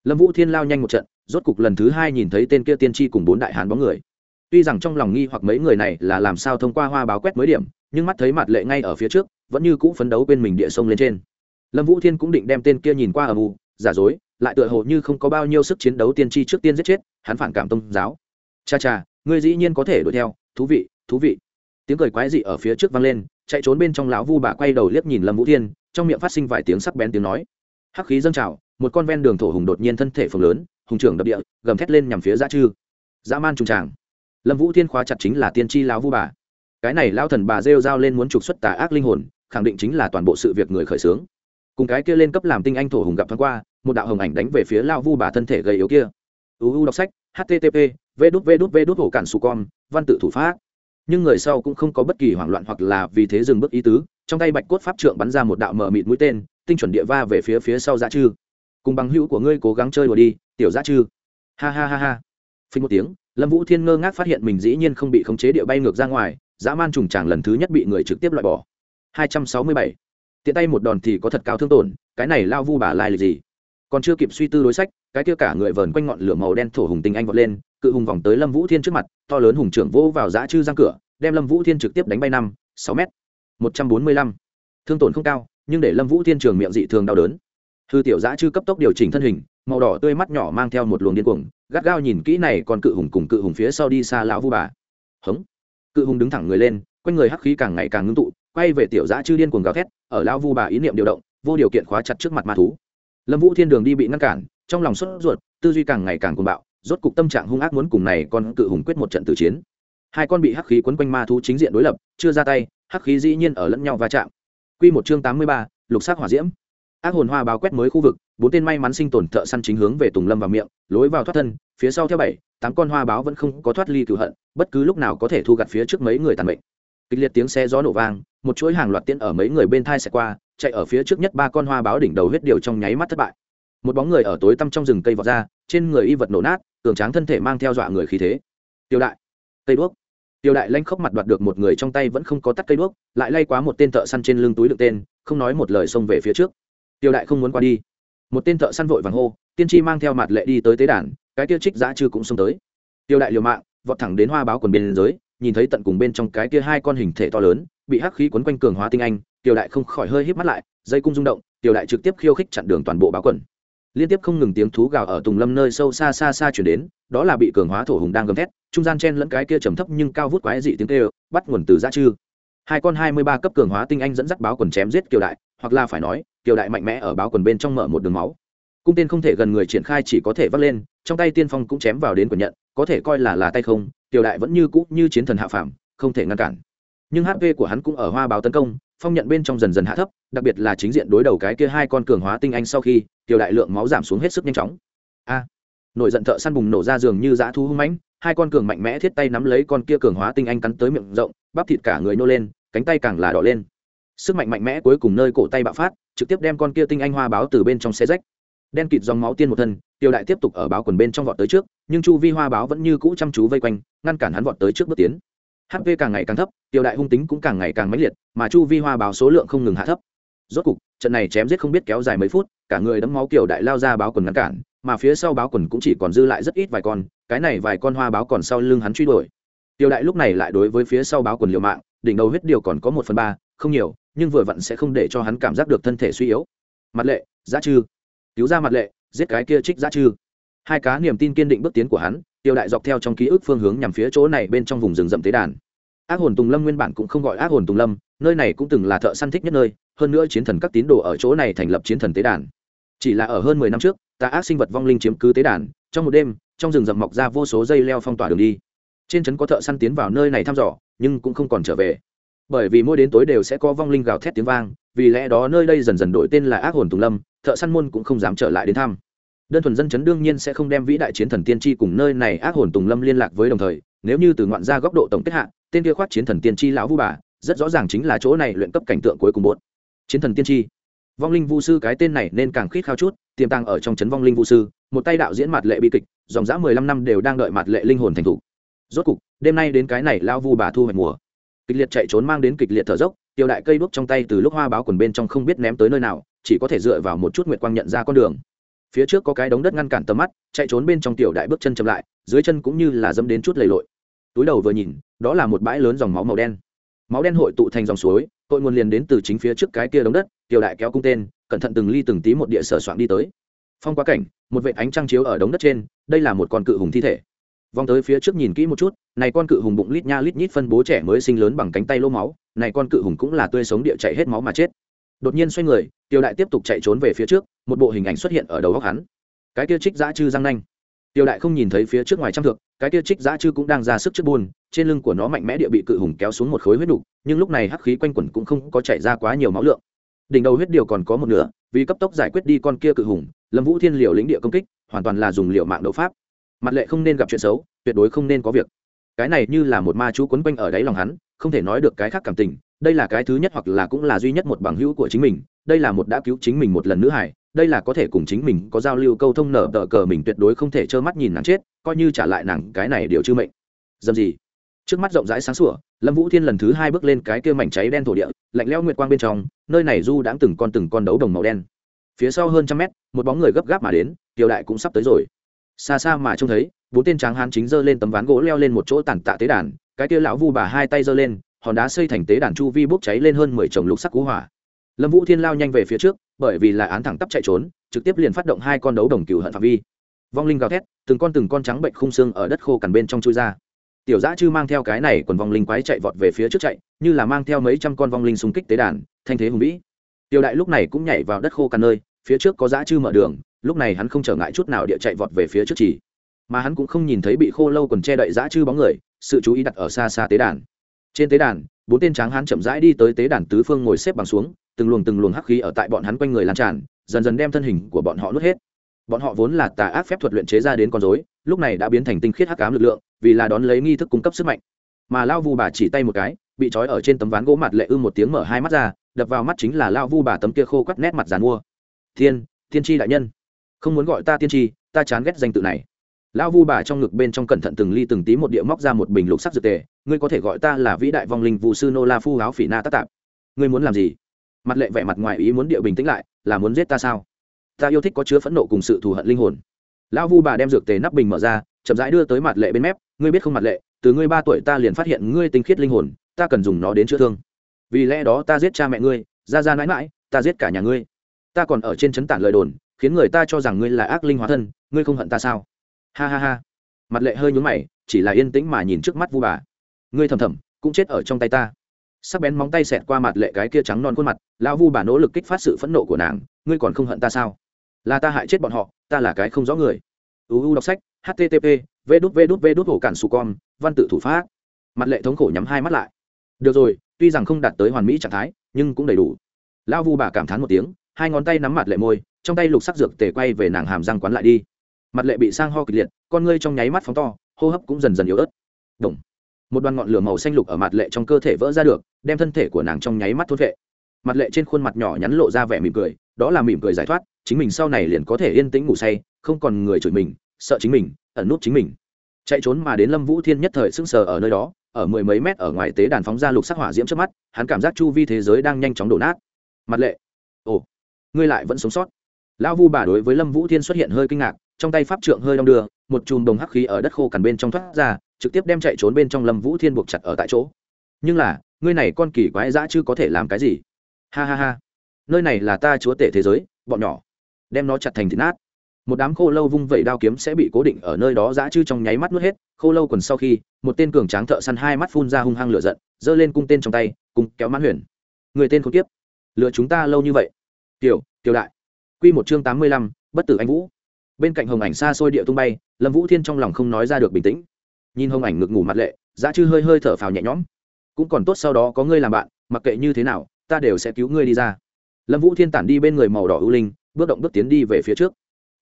Lâm vũ thiên lao nhanh một trận rốt cục lần thứ hai nhìn thấy tên kia tiên tri cùng bốn đại hán bóng người. Tuy rằng trong lòng nghi hoặc mấy người này là làm sao thông qua hoa báo quét mới điểm, nhưng mắt thấy mặt lệ ngay ở phía trước, vẫn như cũ phấn đấu bên mình địa sông lên trên. Lâm vũ thiên cũng định đem tên kia nhìn qua ở mù giả dối, lại tựa hồ như không có bao nhiêu sức chiến đấu tiên tri trước tiên giết chết, hắn phản cảm tôn giáo. Cha cha, ngươi dĩ nhiên có thể đuổi theo, thú vị thú vị. Tiếng cười quái dị ở phía trước vang lên, chạy trốn bên trong lão vu bà quay đầu liếc nhìn lâm vũ thiên, trong miệng phát sinh vài tiếng sắc bén tiếng nói. Hắc khí dâng trào, một con ven đường thổ hùng đột nhiên thân thể phồng lớn hùng trưởng đập địa, gầm thét lên nhằm phía dã chư. Dã man trùng tràng. Lâm vũ thiên khóa chặt chính là tiên tri lão vu bà. Cái này lao thần bà rêu dao lên muốn trục xuất tà ác linh hồn, khẳng định chính là toàn bộ sự việc người khởi xướng. Cùng cái kia lên cấp làm tinh anh thổ hùng gặp thoáng qua, một đạo hồng ảnh đánh về phía lao vu bà thân thể gầy yếu kia. Uu đọc sách http v đút v đút v đút hổ cản su con, văn tự thủ pháp. Nhưng người sau cũng không có bất kỳ hoảng loạn hoặc là vì thế dừng bước ý tứ, trong tay bạch cốt pháp trượng bắn ra một đạo mờ mịt mũi tên, tinh chuẩn địa va về phía phía sau dã chư cùng bằng hữu của ngươi cố gắng chơi đùa đi, tiểu giã chư. Ha ha ha ha. Phình một tiếng, lâm vũ thiên ngơ ngác phát hiện mình dĩ nhiên không bị khống chế địa bay ngược ra ngoài, dã man trùng tràng lần thứ nhất bị người trực tiếp loại bỏ. 267. tiện tay một đòn thì có thật cao thương tổn, cái này lao vu bà lai lịch gì? Còn chưa kịp suy tư đối sách, cái kia cả người vờn quanh ngọn lửa màu đen thổ hùng tinh anh vọt lên, cự hùng vòng tới lâm vũ thiên trước mặt, to lớn hùng trưởng vỗ vào giã chư giang cửa, đem lâm vũ thiên trực tiếp đánh bay năm, sáu m một trăm bốn mươi lăm. Thương tổn không cao, nhưng để lâm vũ thiên trường miệng dị thường đau đớn hư tiểu giã chư cấp tốc điều chỉnh thân hình màu đỏ tươi mắt nhỏ mang theo một luồng điên cuồng gắt gao nhìn kỹ này còn cự hùng cùng cự hùng phía sau đi xa lão vu bà. Hống. Cự hùng đứng thẳng người lên quanh người hắc khí càng ngày càng ngưng tụ quay về tiểu giã chư điên cuồng gào thét ở lão vu bà ý niệm điều động vô điều kiện khóa chặt trước mặt ma thú. Lâm vũ thiên đường đi bị ngăn cản trong lòng sốt ruột tư duy càng ngày càng cuồng bạo rốt cục tâm trạng hung ác muốn cùng này con cự hùng quyết một trận tử chiến. Hai con bị hắc khí quấn quanh ma thú chính diện đối lập chưa ra tay hắc khí dĩ nhiên ở lẫn nhau va chạm. Quy một chương tám mươi ba, lục sắc hỏa diễm ác hồn hoa báo quét mới khu vực, bốn tên may mắn sinh tồn thợ săn chính hướng về tùng lâm vào miệng, lối vào thoát thân, phía sau theo bảy, tám con hoa báo vẫn không có thoát ly cựu hận, bất cứ lúc nào có thể thu gặt phía trước mấy người tàn bệnh. kịch liệt tiếng xe gió nổ vang, một chuỗi hàng loạt tiễn ở mấy người bên thai xe qua, chạy ở phía trước nhất ba con hoa báo đỉnh đầu huyết điều trong nháy mắt thất bại. Một bóng người ở tối tăm trong rừng cây vọt ra, trên người y vật nổ nát, cường tráng thân thể mang theo dọa người khí thế. Tiêu đại, cây đuốc. Tiêu đại lanh khóc mặt đoạt được một người trong tay vẫn không có tắt cây đuốc, lại lay quá một tên thợ săn trên lưng túi đựng tên, không nói một lời xông về phía trước tiêu đại không muốn qua đi. Một tên thợ săn vội vàng hô, tiên tri mang theo mặt lệ đi tới tế đàn, cái tiêu trích giã chư cũng xông tới. Tiêu đại liều mạng, vọt thẳng đến hoa báo quần bên dưới, nhìn thấy tận cùng bên trong cái kia hai con hình thể to lớn, bị hắc khí quấn quanh cường hóa tinh anh, tiêu đại không khỏi hơi híp mắt lại, dây cung rung động, tiêu đại trực tiếp khiêu khích chặn đường toàn bộ báo quần. Liên tiếp không ngừng tiếng thú gào ở tùng lâm nơi sâu xa xa xa chuyển đến, đó là bị cường hóa thổ hùng đang gầm thét, trung gian chen lẫn cái kia trầm thấp nhưng cao vút quái dị tiếng kêu, bắt nguồn từ giã chư. Hai con hai mươi ba cấp cường hóa tinh anh dẫn dắt báo quần chém giết kiều đại hoặc là phải nói, kiều đại mạnh mẽ ở báo quần bên trong mở một đường máu. Cung tên không thể gần người triển khai chỉ có thể vắt lên, trong tay tiên phong cũng chém vào đến quần nhận, có thể coi là là tay không, kiều đại vẫn như cũ như chiến thần hạ phàm, không thể ngăn cản. Nhưng hp của hắn cũng ở hoa báo tấn công, phong nhận bên trong dần dần hạ thấp, đặc biệt là chính diện đối đầu cái kia hai con cường hóa tinh anh sau khi tiểu đại lượng máu giảm xuống hết sức nhanh chóng. A! Nổi giận thợ săn bùng nổ ra giường như dã thu hung mãnh, hai con cường mạnh mẽ thiết tay nắm lấy con kia cường hóa tinh anh cắn tới miệng rộng, bắp thịt cả người nô lên, cánh tay càng là đỏ lên sức mạnh mạnh mẽ cuối cùng nơi cổ tay bạo phát, trực tiếp đem con kia tinh anh hoa báo từ bên trong xe rách. Đen kịt dòng máu tiên một thân, tiêu đại tiếp tục ở báo quần bên trong vọt tới trước, nhưng chu vi hoa báo vẫn như cũ chăm chú vây quanh, ngăn cản hắn vọt tới trước bước tiến. Hp càng ngày càng thấp, tiêu đại hung tính cũng càng ngày càng mãnh liệt, mà chu vi hoa báo số lượng không ngừng hạ thấp. Rốt cục, trận này chém giết không biết kéo dài mấy phút, cả người đấm máu kiểu đại lao ra báo quần ngăn cản, mà phía sau báo quần cũng chỉ còn dư lại rất ít vài con, cái này vài con hoa báo còn sau lưng hắn truy đuổi. Tiêu đại lúc này lại đối với phía sau báo quần liều mạng, đỉnh đầu huyết điều còn có một phần ba, không nhiều nhưng vừa vặn sẽ không để cho hắn cảm giác được thân thể suy yếu. Mặt lệ, giá chư cứu ra mặt lệ, giết cái kia trích giá chư hai cá niềm tin kiên định bước tiến của hắn, tiêu đại dọc theo trong ký ức phương hướng nhằm phía chỗ này bên trong vùng rừng rậm tế đàn. Ác hồn tùng lâm nguyên bản cũng không gọi ác hồn tùng lâm, nơi này cũng từng là thợ săn thích nhất nơi, hơn nữa chiến thần các tín đồ ở chỗ này thành lập chiến thần tế đàn. Chỉ là ở hơn mười năm trước tà ác sinh vật vong linh chiếm cứ tế đàn, trong một đêm, trong rừng rậm mọc ra vô số dây leo phong tỏa đường đi. Trên trấn có thợ săn tiến vào nơi này thăm dò, nhưng cũng không còn trở về bởi vì mỗi đến tối đều sẽ có vong linh gào thét tiếng vang, vì lẽ đó nơi đây dần dần đổi tên là ác hồn tùng lâm, thợ săn môn cũng không dám trở lại đến thăm. Đơn thuần dân chấn đương nhiên sẽ không đem vĩ đại chiến thần tiên tri cùng nơi này ác hồn tùng lâm liên lạc với đồng thời, nếu như từ ngoạn ra góc độ tổng kết hạ, tên kia khoát chiến thần tiên tri lão vu bà, rất rõ ràng chính là chỗ này luyện cấp cảnh tượng cuối cùng bốn chiến thần tiên tri. Vong linh vu sư cái tên này nên càng khít khao chút, tiềm tàng ở trong chấn vong linh vu sư, một tay đạo diễn mặt lệ bi kịch, dòng dã mười lăm năm đều đang đợi mặt lệ linh hồn thành thụ rốt cục, đêm nay đến cái này lao vu bà thu hoạch mùa kịch liệt chạy trốn mang đến kịch liệt thở dốc, tiêu đại cây đuốc trong tay từ lúc hoa báo quần bên trong không biết ném tới nơi nào, chỉ có thể dựa vào một chút nguyệt quang nhận ra con đường. Phía trước có cái đống đất ngăn cản tầm mắt, chạy trốn bên trong tiểu đại bước chân chậm lại, dưới chân cũng như là dẫm đến chút lầy lội. Túi đầu vừa nhìn, đó là một bãi lớn dòng máu màu đen. Máu đen hội tụ thành dòng suối tội nguồn liền đến từ chính phía trước cái kia đống đất, tiểu đại kéo cung tên, cẩn thận từng ly từng tí một địa sở soạn đi tới. Phong quá cảnh, một vệ ánh trăng chiếu ở đống đất trên, đây là một con cự hùng thi thể vòng tới phía trước nhìn kỹ một chút, này con cự hùng bụng lít nha lít nhít phân bố trẻ mới sinh lớn bằng cánh tay lô máu, này con cự hùng cũng là tươi sống địa chạy hết máu mà chết. Đột nhiên xoay người, tiêu đại tiếp tục chạy trốn về phía trước, một bộ hình ảnh xuất hiện ở đầu góc hắn. Cái kia trích giã chư răng nanh. Tiêu đại không nhìn thấy phía trước ngoài trăm thượng cái kia trích giã chư cũng đang ra sức trước buôn, trên lưng của nó mạnh mẽ địa bị cự hùng kéo xuống một khối huyết đục, nhưng lúc này hắc khí quanh quẩn cũng không có chảy ra quá nhiều máu lượng. Đỉnh đầu huyết điều còn có một nửa, vì cấp tốc giải quyết đi con kia cự hùng, lâm vũ thiên liều lĩnh địa công kích, hoàn toàn là dùng liệu mạng đấu pháp mặt lệ không nên gặp chuyện xấu, tuyệt đối không nên có việc. Cái này như là một ma chú quấn quanh ở đáy lòng hắn, không thể nói được cái khác cảm tình, đây là cái thứ nhất hoặc là cũng là duy nhất một bằng hữu của chính mình, đây là một đã cứu chính mình một lần nữ hải đây là có thể cùng chính mình có giao lưu câu thông nở tờ cờ mình tuyệt đối không thể trơ mắt nhìn nàng chết, coi như trả lại nàng cái này điều chư mệnh. Dầm gì? Trước mắt rộng rãi sáng sủa, lâm vũ thiên lần thứ hai bước lên cái kia mảnh cháy đen thổ địa, lạnh leo nguyệt quang bên trong, nơi này du đãng từng con từng con đấu đồng màu đen. Phía sau hơn trăm mét, một bóng người gấp gáp mà đến, tiểu đại cũng sắp tới rồi xa xa mà trông thấy, bốn tên tráng hán chính giơ lên tấm ván gỗ leo lên một chỗ tàn tạ tế đàn, cái kia lão vu bà hai tay giơ lên, hòn đá xây thành tế đàn chu vi bốc cháy lên hơn mười chồng lục sắc cú hỏa. Lâm vũ thiên lao nhanh về phía trước, bởi vì là án thẳng tắp chạy trốn, trực tiếp liền phát động hai con đấu đồng cựu hận phạm vi. Vong linh gào thét, từng con từng con trắng bệnh khung xương ở đất khô cằn bên trong chui ra. Tiểu Giã chư mang theo cái này còn vong linh quái chạy vọt về phía trước chạy, như là mang theo mấy trăm con vong linh xung kích tế đàn, thanh thế hùng vĩ. Tiểu đại lúc này cũng nhảy vào đất khô cằn nơi, phía trước có Giã chư mở đường lúc này hắn không trở ngại chút nào địa chạy vọt về phía trước chỉ. Mà hắn cũng không nhìn thấy bị khô lâu còn che đậy dã chư bóng người, sự chú ý đặt ở xa xa tế đàn. Trên tế đàn, bốn tên tráng hắn chậm rãi đi tới tế đàn tứ phương ngồi xếp bằng xuống, từng luồng từng luồng hắc khí ở tại bọn hắn quanh người lan tràn, dần dần đem thân hình của bọn họ nuốt hết. Bọn họ vốn là tà ác phép thuật luyện chế ra đến con dối lúc này đã biến thành tinh khiết hắc ám lực lượng, vì là đón lấy nghi thức cung cấp sức mạnh. Mà lao vu bà chỉ tay một cái, bị trói ở trên tấm ván gỗ mặt lệ ư một tiếng mở hai mắt ra, đập vào mắt chính là lao vu bà tấm kia khô quắt nét mặt dàn mua. Thiên thiên tri đại nhân không muốn gọi ta tiên tri, ta chán ghét danh tự này. Lão vu bà trong ngực bên trong cẩn thận từng ly từng tí một địa móc ra một bình lục sắc dược tề, ngươi có thể gọi ta là vĩ đại vong linh vụ sư nô la phu áo phỉ na tác tạp. Ngươi muốn làm gì? Mặt lệ vẻ mặt ngoài ý muốn địa bình tĩnh lại, là muốn giết ta sao? Ta yêu thích có chứa phẫn nộ cùng sự thù hận linh hồn. Lão vu bà đem dược tề nắp bình mở ra, chậm rãi đưa tới mặt lệ bên mép, ngươi biết không mặt lệ, từ ngươi ba tuổi ta liền phát hiện ngươi tinh khiết linh hồn, ta cần dùng nó đến chữa thương. Vì lẽ đó ta giết cha mẹ ngươi, ra ra mãi mãi, ta giết cả nhà ngươi. Ta còn ở trên chấn tản lời đồn khiến người ta cho rằng ngươi là ác linh hóa thân, ngươi không hận ta sao? Ha ha ha. Mặt lệ hơi nhún mày, chỉ là yên tĩnh mà nhìn trước mắt vu bà. Ngươi thầm thầm, cũng chết ở trong tay ta. Sắc bén móng tay xẹt qua mặt lệ cái kia trắng non khuôn mặt, lão vu bà nỗ lực kích phát sự phẫn nộ của nàng, ngươi còn không hận ta sao? Là ta hại chết bọn họ, ta là cái không rõ người. Uu đọc sách http v đút v đút v đút hổ cản su con, văn tự thủ pháp. Mặt lệ thống khổ nhắm hai mắt lại. Được rồi, tuy rằng không đạt tới hoàn mỹ trạng thái, nhưng cũng đầy đủ. Lão vu bà cảm thán một tiếng, hai ngón tay nắm mặt lệ môi trong tay lục sắc dược tề quay về nàng hàm răng quán lại đi. Mặt lệ bị sang ho kịch liệt, con ngươi trong nháy mắt phóng to, hô hấp cũng dần dần yếu ớt. Động. một đoàn ngọn lửa màu xanh lục ở mặt lệ trong cơ thể vỡ ra được, đem thân thể của nàng trong nháy mắt thốt vệ mặt lệ trên khuôn mặt nhỏ nhắn lộ ra vẻ mỉm cười, đó là mỉm cười giải thoát, chính mình sau này liền có thể yên tĩnh ngủ say, không còn người chửi mình, sợ chính mình, ẩn nút chính mình. Chạy trốn mà đến lâm vũ thiên nhất thời sững sờ ở nơi đó, ở mười mấy mét ở ngoài tế đàn phóng ra lục sắc hỏa diễm trước mắt, hắn cảm giác chu vi thế giới đang nhanh chóng đổ nát. Mặt lệ. Ồ, ngươi lại vẫn sống sót lão vu bà đối với lâm vũ thiên xuất hiện hơi kinh ngạc, trong tay pháp trượng hơi đong đưa, một chùm đồng hắc khí ở đất khô cằn bên trong thoát ra, trực tiếp đem chạy trốn bên trong lâm vũ thiên buộc chặt ở tại chỗ. Nhưng là, ngươi này con kỳ quái dã chứ có thể làm cái gì? Ha ha ha. Nơi này là ta chúa tể thế giới, bọn nhỏ. Đem nó chặt thành thịt nát. Một đám khô lâu vung vẩy đao kiếm sẽ bị cố định ở nơi đó dã chứ trong nháy mắt nuốt hết, khô lâu còn sau khi, một tên cường tráng thợ săn hai mắt phun ra hung hăng lửa giận, giơ lên cung tên trong tay, cùng kéo mãn huyền. Người tên khốn kiếp. Lừa chúng ta lâu như vậy. Tiểu tiểu đại quy một chương tám mươi lăm, bất tử anh vũ. Bên cạnh hồng ảnh xa xôi địa tung bay, lâm vũ thiên trong lòng không nói ra được bình tĩnh. Nhìn hồng ảnh ngực ngủ mặt lệ, Dã Trư hơi hơi thở phào nhẹ nhõm. Cũng còn tốt sau đó có ngươi làm bạn, mặc kệ như thế nào, ta đều sẽ cứu ngươi đi ra. Lâm vũ thiên tản đi bên người màu đỏ ưu linh, bước động bước tiến đi về phía trước.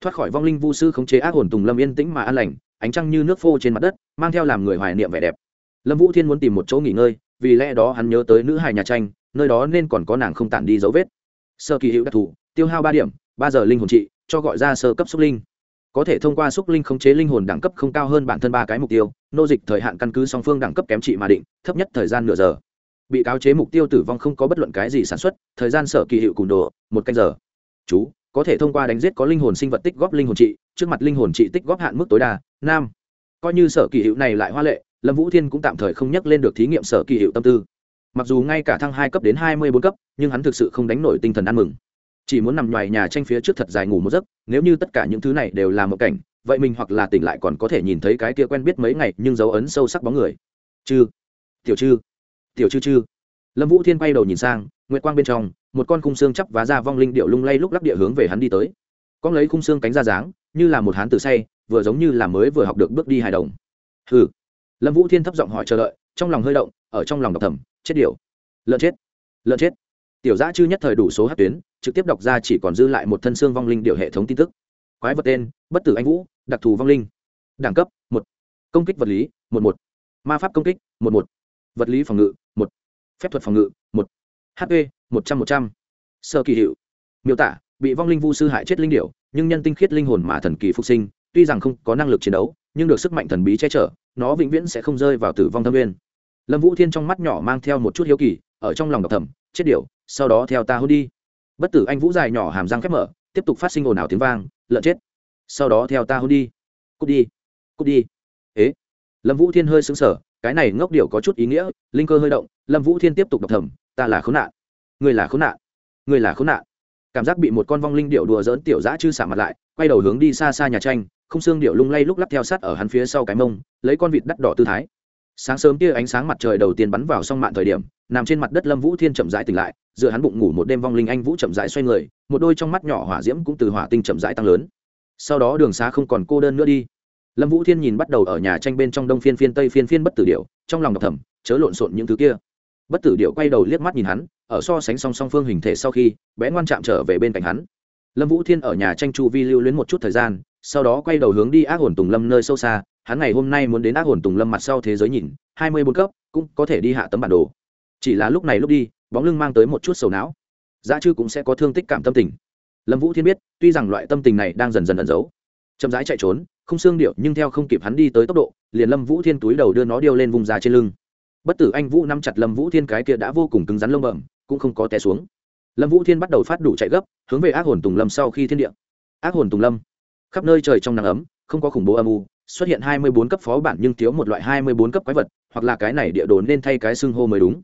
Thoát khỏi vong linh vu sư khống chế ác hồn tùng lâm yên tĩnh mà an lành, ánh trăng như nước phô trên mặt đất, mang theo làm người hoài niệm vẻ đẹp. Lâm vũ thiên muốn tìm một chỗ nghỉ ngơi, vì lẽ đó hắn nhớ tới nữ hài nhà tranh, nơi đó nên còn có nàng không tản đi dấu vết. Sơ kỳ hữu đặc thủ tiêu hao ba điểm ba giờ linh hồn trị, cho gọi ra sơ cấp xúc linh. Có thể thông qua xúc linh khống chế linh hồn đẳng cấp không cao hơn bản thân ba cái mục tiêu, nô dịch thời hạn căn cứ song phương đẳng cấp kém trị mà định, thấp nhất thời gian nửa giờ. Bị cáo chế mục tiêu tử vong không có bất luận cái gì sản xuất, thời gian sở kỳ hiệu cùn đồ, một canh giờ. Chú, có thể thông qua đánh giết có linh hồn sinh vật tích góp linh hồn trị, trước mặt linh hồn trị tích góp hạn mức tối đa, nam. Coi như sở kỳ hiệu này lại hoa lệ, lâm vũ thiên cũng tạm thời không nhắc lên được thí nghiệm sở kỳ hiệu tâm tư. Mặc dù ngay cả thăng hai cấp đến hai mươi bốn cấp, nhưng hắn thực sự không đánh nổi tinh thần ăn mừng chỉ muốn nằm ngoài nhà tranh phía trước thật dài ngủ một giấc, nếu như tất cả những thứ này đều là một cảnh, vậy mình hoặc là tỉnh lại còn có thể nhìn thấy cái kia quen biết mấy ngày nhưng dấu ấn sâu sắc bóng người. Chư. Tiểu chư. Tiểu chư chư. Lâm vũ thiên quay đầu nhìn sang, nguyệt quang bên trong, một con khung xương chắp vá ra vong linh điệu lung lay lúc lắc địa hướng về hắn đi tới. Con lấy khung xương cánh ra dáng, như là một hán tử say, vừa giống như là mới vừa học được bước đi hài đồng. Hừ. Lâm vũ thiên thấp giọng hỏi chờ đợi, trong lòng hơi động, ở trong lòng đọc thầm, chết điệu lợn chết. Lợn chết tiểu giã chư nhất thời đủ số hát tuyến, trực tiếp đọc ra chỉ còn dư lại một thân xương vong linh điều hệ thống tin tức. Quái vật tên, bất tử anh vũ, đặc thù vong linh. Đẳng cấp, một. Công kích vật lý, một một. Ma pháp công kích, một một. Vật lý phòng ngự, một. Phép thuật phòng ngự, một. Hp một trăm một trăm. Sơ kỳ hiệu. Miêu tả, bị vong linh vu sư hại chết linh điệu nhưng nhân tinh khiết linh hồn mà thần kỳ phục sinh, tuy rằng không có năng lực chiến đấu, nhưng được sức mạnh thần bí che chở, nó vĩnh viễn sẽ không rơi vào tử vong thâm nguyên. lâm vũ thiên trong mắt nhỏ mang theo một chút hiếu kỳ, ở trong lòng đọc thầm, chết điệu sau đó theo ta hôn đi. Bất tử anh vũ dài nhỏ hàm răng khép mở, tiếp tục phát sinh ồn ào tiếng vang, lợn chết. Sau đó theo ta hôn đi. Cút đi cút đi. Ế. Lâm vũ thiên hơi xứng sở cái này ngốc điệu có chút ý nghĩa, linh cơ hơi động, lâm vũ thiên tiếp tục đọc thầm, ta là khốn nạn. Người là khốn nạn. Người là khốn nạn. Cảm giác bị một con vong linh điệu đùa dỡn tiểu dã chư xả mặt lại, quay đầu hướng đi xa xa nhà tranh, không xương điệu lung lay lúc lắp theo sát ở hắn phía sau cái mông, lấy con vịt đắt đỏ tư thái sáng sớm kia ánh sáng mặt trời đầu tiên bắn vào song mạng thời điểm, nằm trên mặt đất lâm vũ thiên chậm rãi tỉnh lại dựa hắn bụng ngủ một đêm vong linh anh vũ chậm rãi xoay người, một đôi trong mắt nhỏ hỏa diễm cũng từ hỏa tinh chậm rãi tăng lớn. Sau đó đường xá không còn cô đơn nữa đi. Lâm vũ thiên nhìn bắt đầu ở nhà tranh bên trong đông phiên phiên tây phiên phiên bất tử điệu trong lòng đọc thầm, chớ lộn xộn những thứ kia. Bất tử điệu quay đầu liếc mắt nhìn hắn, ở so sánh song song phương hình thể sau khi, bé ngoan chạm trở về bên cạnh hắn. Lâm vũ thiên ở nhà tranh chu vi lưu luyến một chút thời gian, sau đó quay đầu hướng đi ác hồn tùng lâm nơi sâu xa hắn ngày hôm nay muốn đến ác hồn tùng lâm mặt sau thế giới nhìn, hai mươi bốn cấp, cũng có thể đi hạ tấm bản đồ. Chỉ là lúc này lúc đi, bóng lưng mang tới một chút sầu não. Giá chư cũng sẽ có thương tích cảm tâm tình. Lâm vũ thiên biết, tuy rằng loại tâm tình này đang dần dần ẩn giấu. Chậm rãi chạy trốn, không xương điệu, nhưng theo không kịp hắn đi tới tốc độ, liền lâm vũ thiên túi đầu đưa nó điêu lên vùng ra trên lưng. Bất tử anh vũ nắm chặt lâm vũ thiên cái kia đã vô cùng cứng rắn lông bẩm, cũng không có té xuống. Lâm vũ thiên bắt đầu phát đủ chạy gấp, hướng về ác hồn tùng lâm sau khi thiên địa. Ác hồn tùng lâm, khắp nơi trời trong nắng ấm không có khủng bố âm u, xuất hiện hai mươi bốn cấp phó bản nhưng thiếu một loại hai mươi bốn cấp quái vật, hoặc là cái này địa đồ nên thay cái xưng hô mới đúng.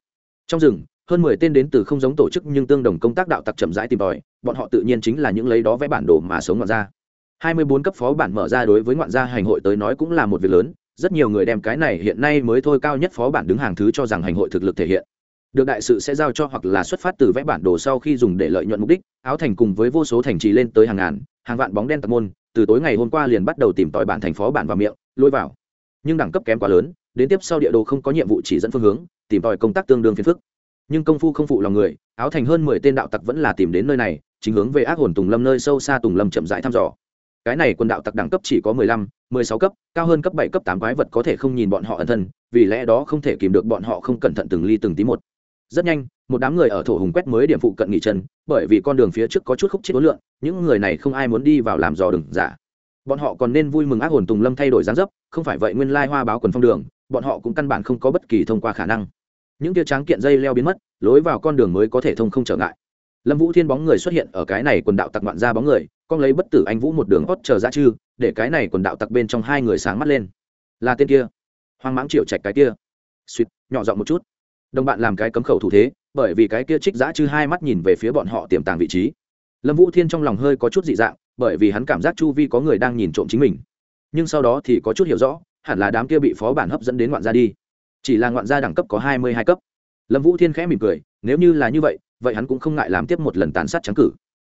Trong rừng, hơn mười tên đến từ không giống tổ chức nhưng tương đồng công tác đạo tặc chậm rãi tìm tòi, bọn họ tự nhiên chính là những lấy đó vẽ bản đồ mà sống ngoạn ra hai mươi bốn cấp phó bản mở ra đối với ngoạn gia hành hội tới nói cũng là một việc lớn, rất nhiều người đem cái này hiện nay mới thôi cao nhất phó bản đứng hàng thứ cho rằng hành hội thực lực thể hiện. Được đại sự sẽ giao cho hoặc là xuất phát từ vẽ bản đồ sau khi dùng để lợi nhuận mục đích, áo thành cùng với vô số thành trì lên tới hàng ngàn, hàng vạn bóng đen tạc môn từ tối ngày hôm qua liền bắt đầu tìm tòi bản thành phó bản vào miệng, lôi vào. Nhưng đẳng cấp kém quá lớn, đến tiếp sau địa đồ không có nhiệm vụ chỉ dẫn phương hướng, tìm tòi công tác tương đương phiền phức. Nhưng công phu không phụ lòng người, áo thành hơn mười tên đạo tặc vẫn là tìm đến nơi này, chính hướng về ác hồn tùng lâm nơi sâu xa tùng lâm chậm rãi thăm dò. Cái này quân đạo tặc đẳng cấp chỉ có mười lăm, mười sáu cấp, cao hơn cấp bảy, cấp tám quái vật có thể không nhìn bọn họ ẩn thân, vì lẽ đó không thể kìm được bọn họ không cẩn thận từng ly từng tí một rất nhanh, một đám người ở thổ hùng quét mới điểm phụ cận nghỉ chân, bởi vì con đường phía trước có chút khúc chết ối lượng những người này không ai muốn đi vào làm dò đừng giả. Bọn họ còn nên vui mừng ác hồn tùng lâm thay đổi dáng dấp, không phải vậy nguyên lai hoa báo quần phong đường, bọn họ cũng căn bản không có bất kỳ thông qua khả năng. Những tia tráng kiện dây leo biến mất, lối vào con đường mới có thể thông không trở ngại. Lâm vũ thiên bóng người xuất hiện ở cái này quần đạo tặc ngoạn ra bóng người, con lấy bất tử anh vũ một đường hót chờ ra chư, để cái này quần đạo tặc bên trong hai người sáng mắt lên. Là tên kia. Hoang mãng triệu trạch cái kia. Suýt, nhỏ giọng một chút đồng bạn làm cái cấm khẩu thủ thế, bởi vì cái kia trích giã chư hai mắt nhìn về phía bọn họ tiềm tàng vị trí. Lâm vũ thiên trong lòng hơi có chút dị dạng, bởi vì hắn cảm giác chu vi có người đang nhìn trộm chính mình. Nhưng sau đó thì có chút hiểu rõ, hẳn là đám kia bị phó bản hấp dẫn đến ngoạn gia đi. Chỉ là ngoạn gia đẳng cấp có hai mươi hai cấp. Lâm vũ thiên khẽ mỉm cười, nếu như là như vậy vậy hắn cũng không ngại làm tiếp một lần tàn sát trắng cử.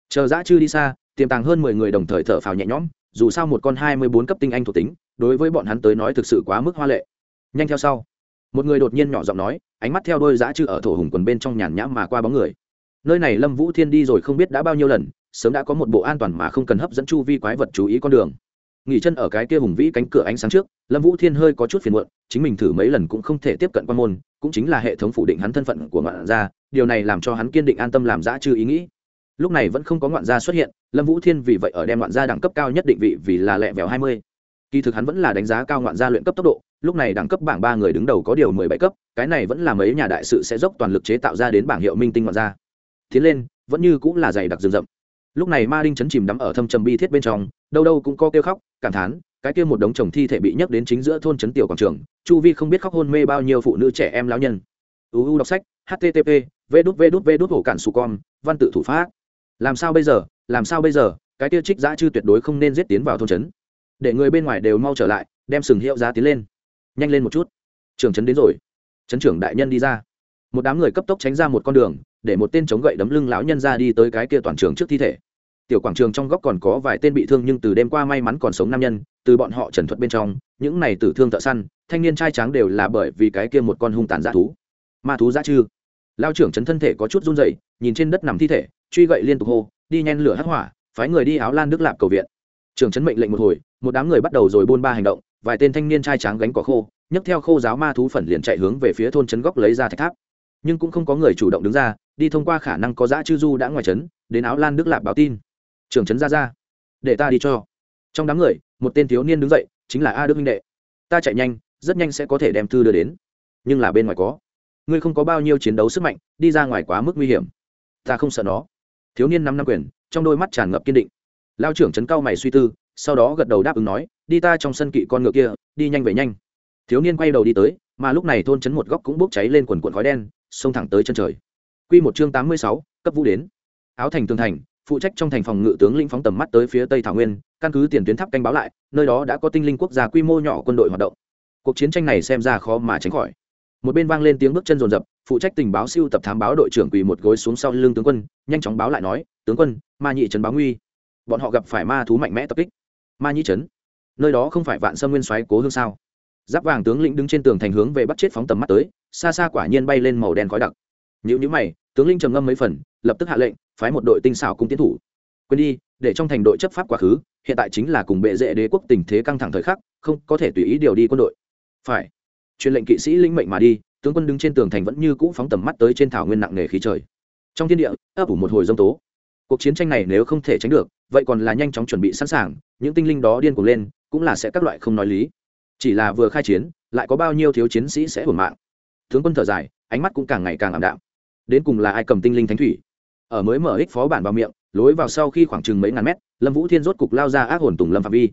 Chờ giã chư đi xa, tiềm tàng hơn mười người đồng thời thở phào nhẹ nhõm, dù sao một con hai mươi bốn cấp tinh anh thuộc tính, đối với bọn hắn tới nói thực sự quá mức hoa lệ. Nhanh theo sau một người đột nhiên nhỏ giọng nói, ánh mắt theo đôi giã chư ở thổ hùng quần bên trong nhàn nhãm mà qua bóng người. Nơi này lâm vũ thiên đi rồi không biết đã bao nhiêu lần, sớm đã có một bộ an toàn mà không cần hấp dẫn chu vi quái vật chú ý con đường. Nghỉ chân ở cái kia hùng vĩ cánh cửa ánh sáng trước, lâm vũ thiên hơi có chút phiền muộn, chính mình thử mấy lần cũng không thể tiếp cận quan môn, cũng chính là hệ thống phủ định hắn thân phận của ngoạn gia, điều này làm cho hắn kiên định an tâm làm giã chư ý nghĩ. Lúc này vẫn không có ngoạn gia xuất hiện, lâm vũ thiên vì vậy ở đem ngoạn gia đẳng cấp cao nhất định vị vì là lẹ vẻo hai mươi kỳ thực hắn vẫn là đánh giá cao ngoạn gia luyện cấp tốc độ, lúc này đẳng cấp bảng ba người đứng đầu có điều mười bảy cấp, cái này vẫn là mấy nhà đại sự sẽ dốc toàn lực chế tạo ra đến bảng hiệu minh tinh ngoạn gia. Tiến lên, vẫn như cũng là dày đặc rừng rậm. Lúc này ma đinh chấn chìm đắm ở thâm trầm bi thiết bên trong, đâu đâu cũng có kêu khóc, cảm thán, cái kia một đống chồng thi thể bị nhấc đến chính giữa thôn trấn tiểu quảng trường, chu vi không biết khóc hôn mê bao nhiêu phụ nữ trẻ em lão nhân. Uu đọc sách http v đút v đút v đút, hổ cản su con, văn tự thủ pháp. Làm sao bây giờ, làm sao bây giờ, cái kia trích giã chư tuyệt đối không nên giết tiến vào thôn trấn để người bên ngoài đều mau trở lại, đem sừng hiệu giá tiến lên. Nhanh lên một chút. Trường trấn đến rồi. Trấn trưởng đại nhân đi ra. Một đám người cấp tốc tránh ra một con đường, để một tên chống gậy đấm lưng lão nhân ra đi tới cái kia toàn trường trước thi thể. Tiểu quảng trường trong góc còn có vài tên bị thương nhưng từ đêm qua may mắn còn sống nam nhân, từ bọn họ trần thuật bên trong, những này tử thương thợ săn, thanh niên trai tráng đều là bởi vì cái kia một con hung tàn dã thú. Ma thú dã chư. Lao trưởng chấn thân thể có chút run dậy nhìn trên đất nằm thi thể, truy gậy liên tục hô, đi nhen lửa hắc hỏa, phái người đi áo lan đức lạp cầu viện. Trưởng chấn mệnh lệnh một hồi một đám người bắt đầu rồi buôn ba hành động, vài tên thanh niên trai tráng gánh cỏ khô, nhấc theo khô giáo ma thú phần liền chạy hướng về phía thôn trấn góc lấy ra thạch tháp. Nhưng cũng không có người chủ động đứng ra, đi thông qua khả năng có dã chư du đã ngoài trấn, đến áo lan đức lạp báo tin. Trưởng trấn ra ra, để ta đi cho. Trong đám người, một tên thiếu niên đứng dậy, chính là a đức minh đệ. Ta chạy nhanh, rất nhanh sẽ có thể đem thư đưa đến. Nhưng là bên ngoài có. Ngươi không có bao nhiêu chiến đấu sức mạnh, đi ra ngoài quá mức nguy hiểm. Ta không sợ nó. Thiếu niên năm năm quyền, trong đôi mắt tràn ngập kiên định. Lao trưởng trấn cao mày suy tư sau đó gật đầu đáp ứng nói đi ta trong sân kỵ con ngựa kia đi nhanh về nhanh thiếu niên quay đầu đi tới mà lúc này thôn trấn một góc cũng bốc cháy lên quần quần khói đen xông thẳng tới chân trời Quy một chương tám mươi sáu, cấp vũ đến. Áo thành tường thành, phụ trách trong thành phòng ngự tướng lĩnh phóng tầm mắt tới phía tây thảo nguyên, căn cứ tiền tuyến tháp canh báo lại, nơi đó đã có tinh linh quốc gia quy mô nhỏ quân đội hoạt động. Cuộc chiến tranh này xem ra khó mà tránh khỏi. Một bên vang lên tiếng bước chân rồn rập, phụ trách tình báo siêu tập thám báo đội trưởng quỳ một gối xuống sau lưng tướng quân, nhanh chóng báo lại nói, "Tướng quân, Ma Nhị trấn báo nguy. Bọn họ gặp phải ma thú mạnh mẽ tập kích." Ma nhĩ trấn? Nơi đó không phải Vạn Sâm Nguyên Soái cố hương sao? Giáp vàng tướng lĩnh đứng trên tường thành hướng về bắt chết phóng tầm mắt tới, xa xa quả nhiên bay lên màu đen khói đặc. nhữ nhữ mày, tướng linh trầm ngâm mấy phần, lập tức hạ lệnh, phái một đội tinh xảo cung tiến thủ. Quên đi, để trong thành đội chấp pháp quá khứ, hiện tại chính là cùng bệ dễ đế quốc tình thế căng thẳng thời khắc, không có thể tùy ý điều đi quân đội. Phải. Truyền lệnh kỵ sĩ linh mệnh mà đi, tướng quân đứng trên tường thành vẫn như cũ phóng tầm mắt tới trên thảo nguyên nặng nề khí trời. Trong thiên địa, ấp ủ một hồi dông tố. Cuộc chiến tranh này nếu không thể tránh được, vậy còn là nhanh chóng chuẩn bị sẵn sàng, những tinh linh đó điên cuồng lên, cũng là sẽ các loại không nói lý. Chỉ là vừa khai chiến, lại có bao nhiêu thiếu chiến sĩ sẽ hưởng mạng. Tướng quân thở dài, ánh mắt cũng càng ngày càng ảm đạm đến cùng là ai cầm tinh linh thánh thủy ở mới mở ích phó bản vào miệng lối vào sau khi khoảng chừng mấy ngàn mét lâm vũ thiên rốt cục lao ra ác hồn tùng lâm phạm vi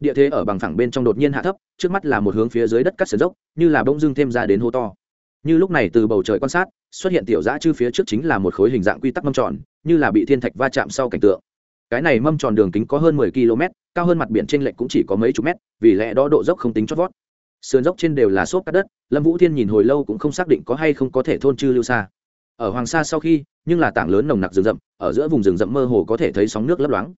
địa thế ở bằng phẳng bên trong đột nhiên hạ thấp trước mắt là một hướng phía dưới đất cắt sườn dốc như là bông dưng thêm ra đến hô to như lúc này từ bầu trời quan sát xuất hiện tiểu giã chư phía trước chính là một khối hình dạng quy tắc mâm tròn như là bị thiên thạch va chạm sau cảnh tượng. Cái này mâm tròn đường kính có hơn mười km, cao hơn mặt biển trên lệch cũng chỉ có mấy chục mét, vì lẽ đó độ dốc không tính chót vót. Sườn dốc trên đều là xốp cắt đất, lâm vũ thiên nhìn hồi lâu cũng không xác định có hay không có thể thôn chư lưu xa ở hoàng sa sau khi, nhưng là tảng lớn nồng nặc rừng rậm, ở giữa vùng rừng rậm mơ hồ có thể thấy sóng nước lấp loáng.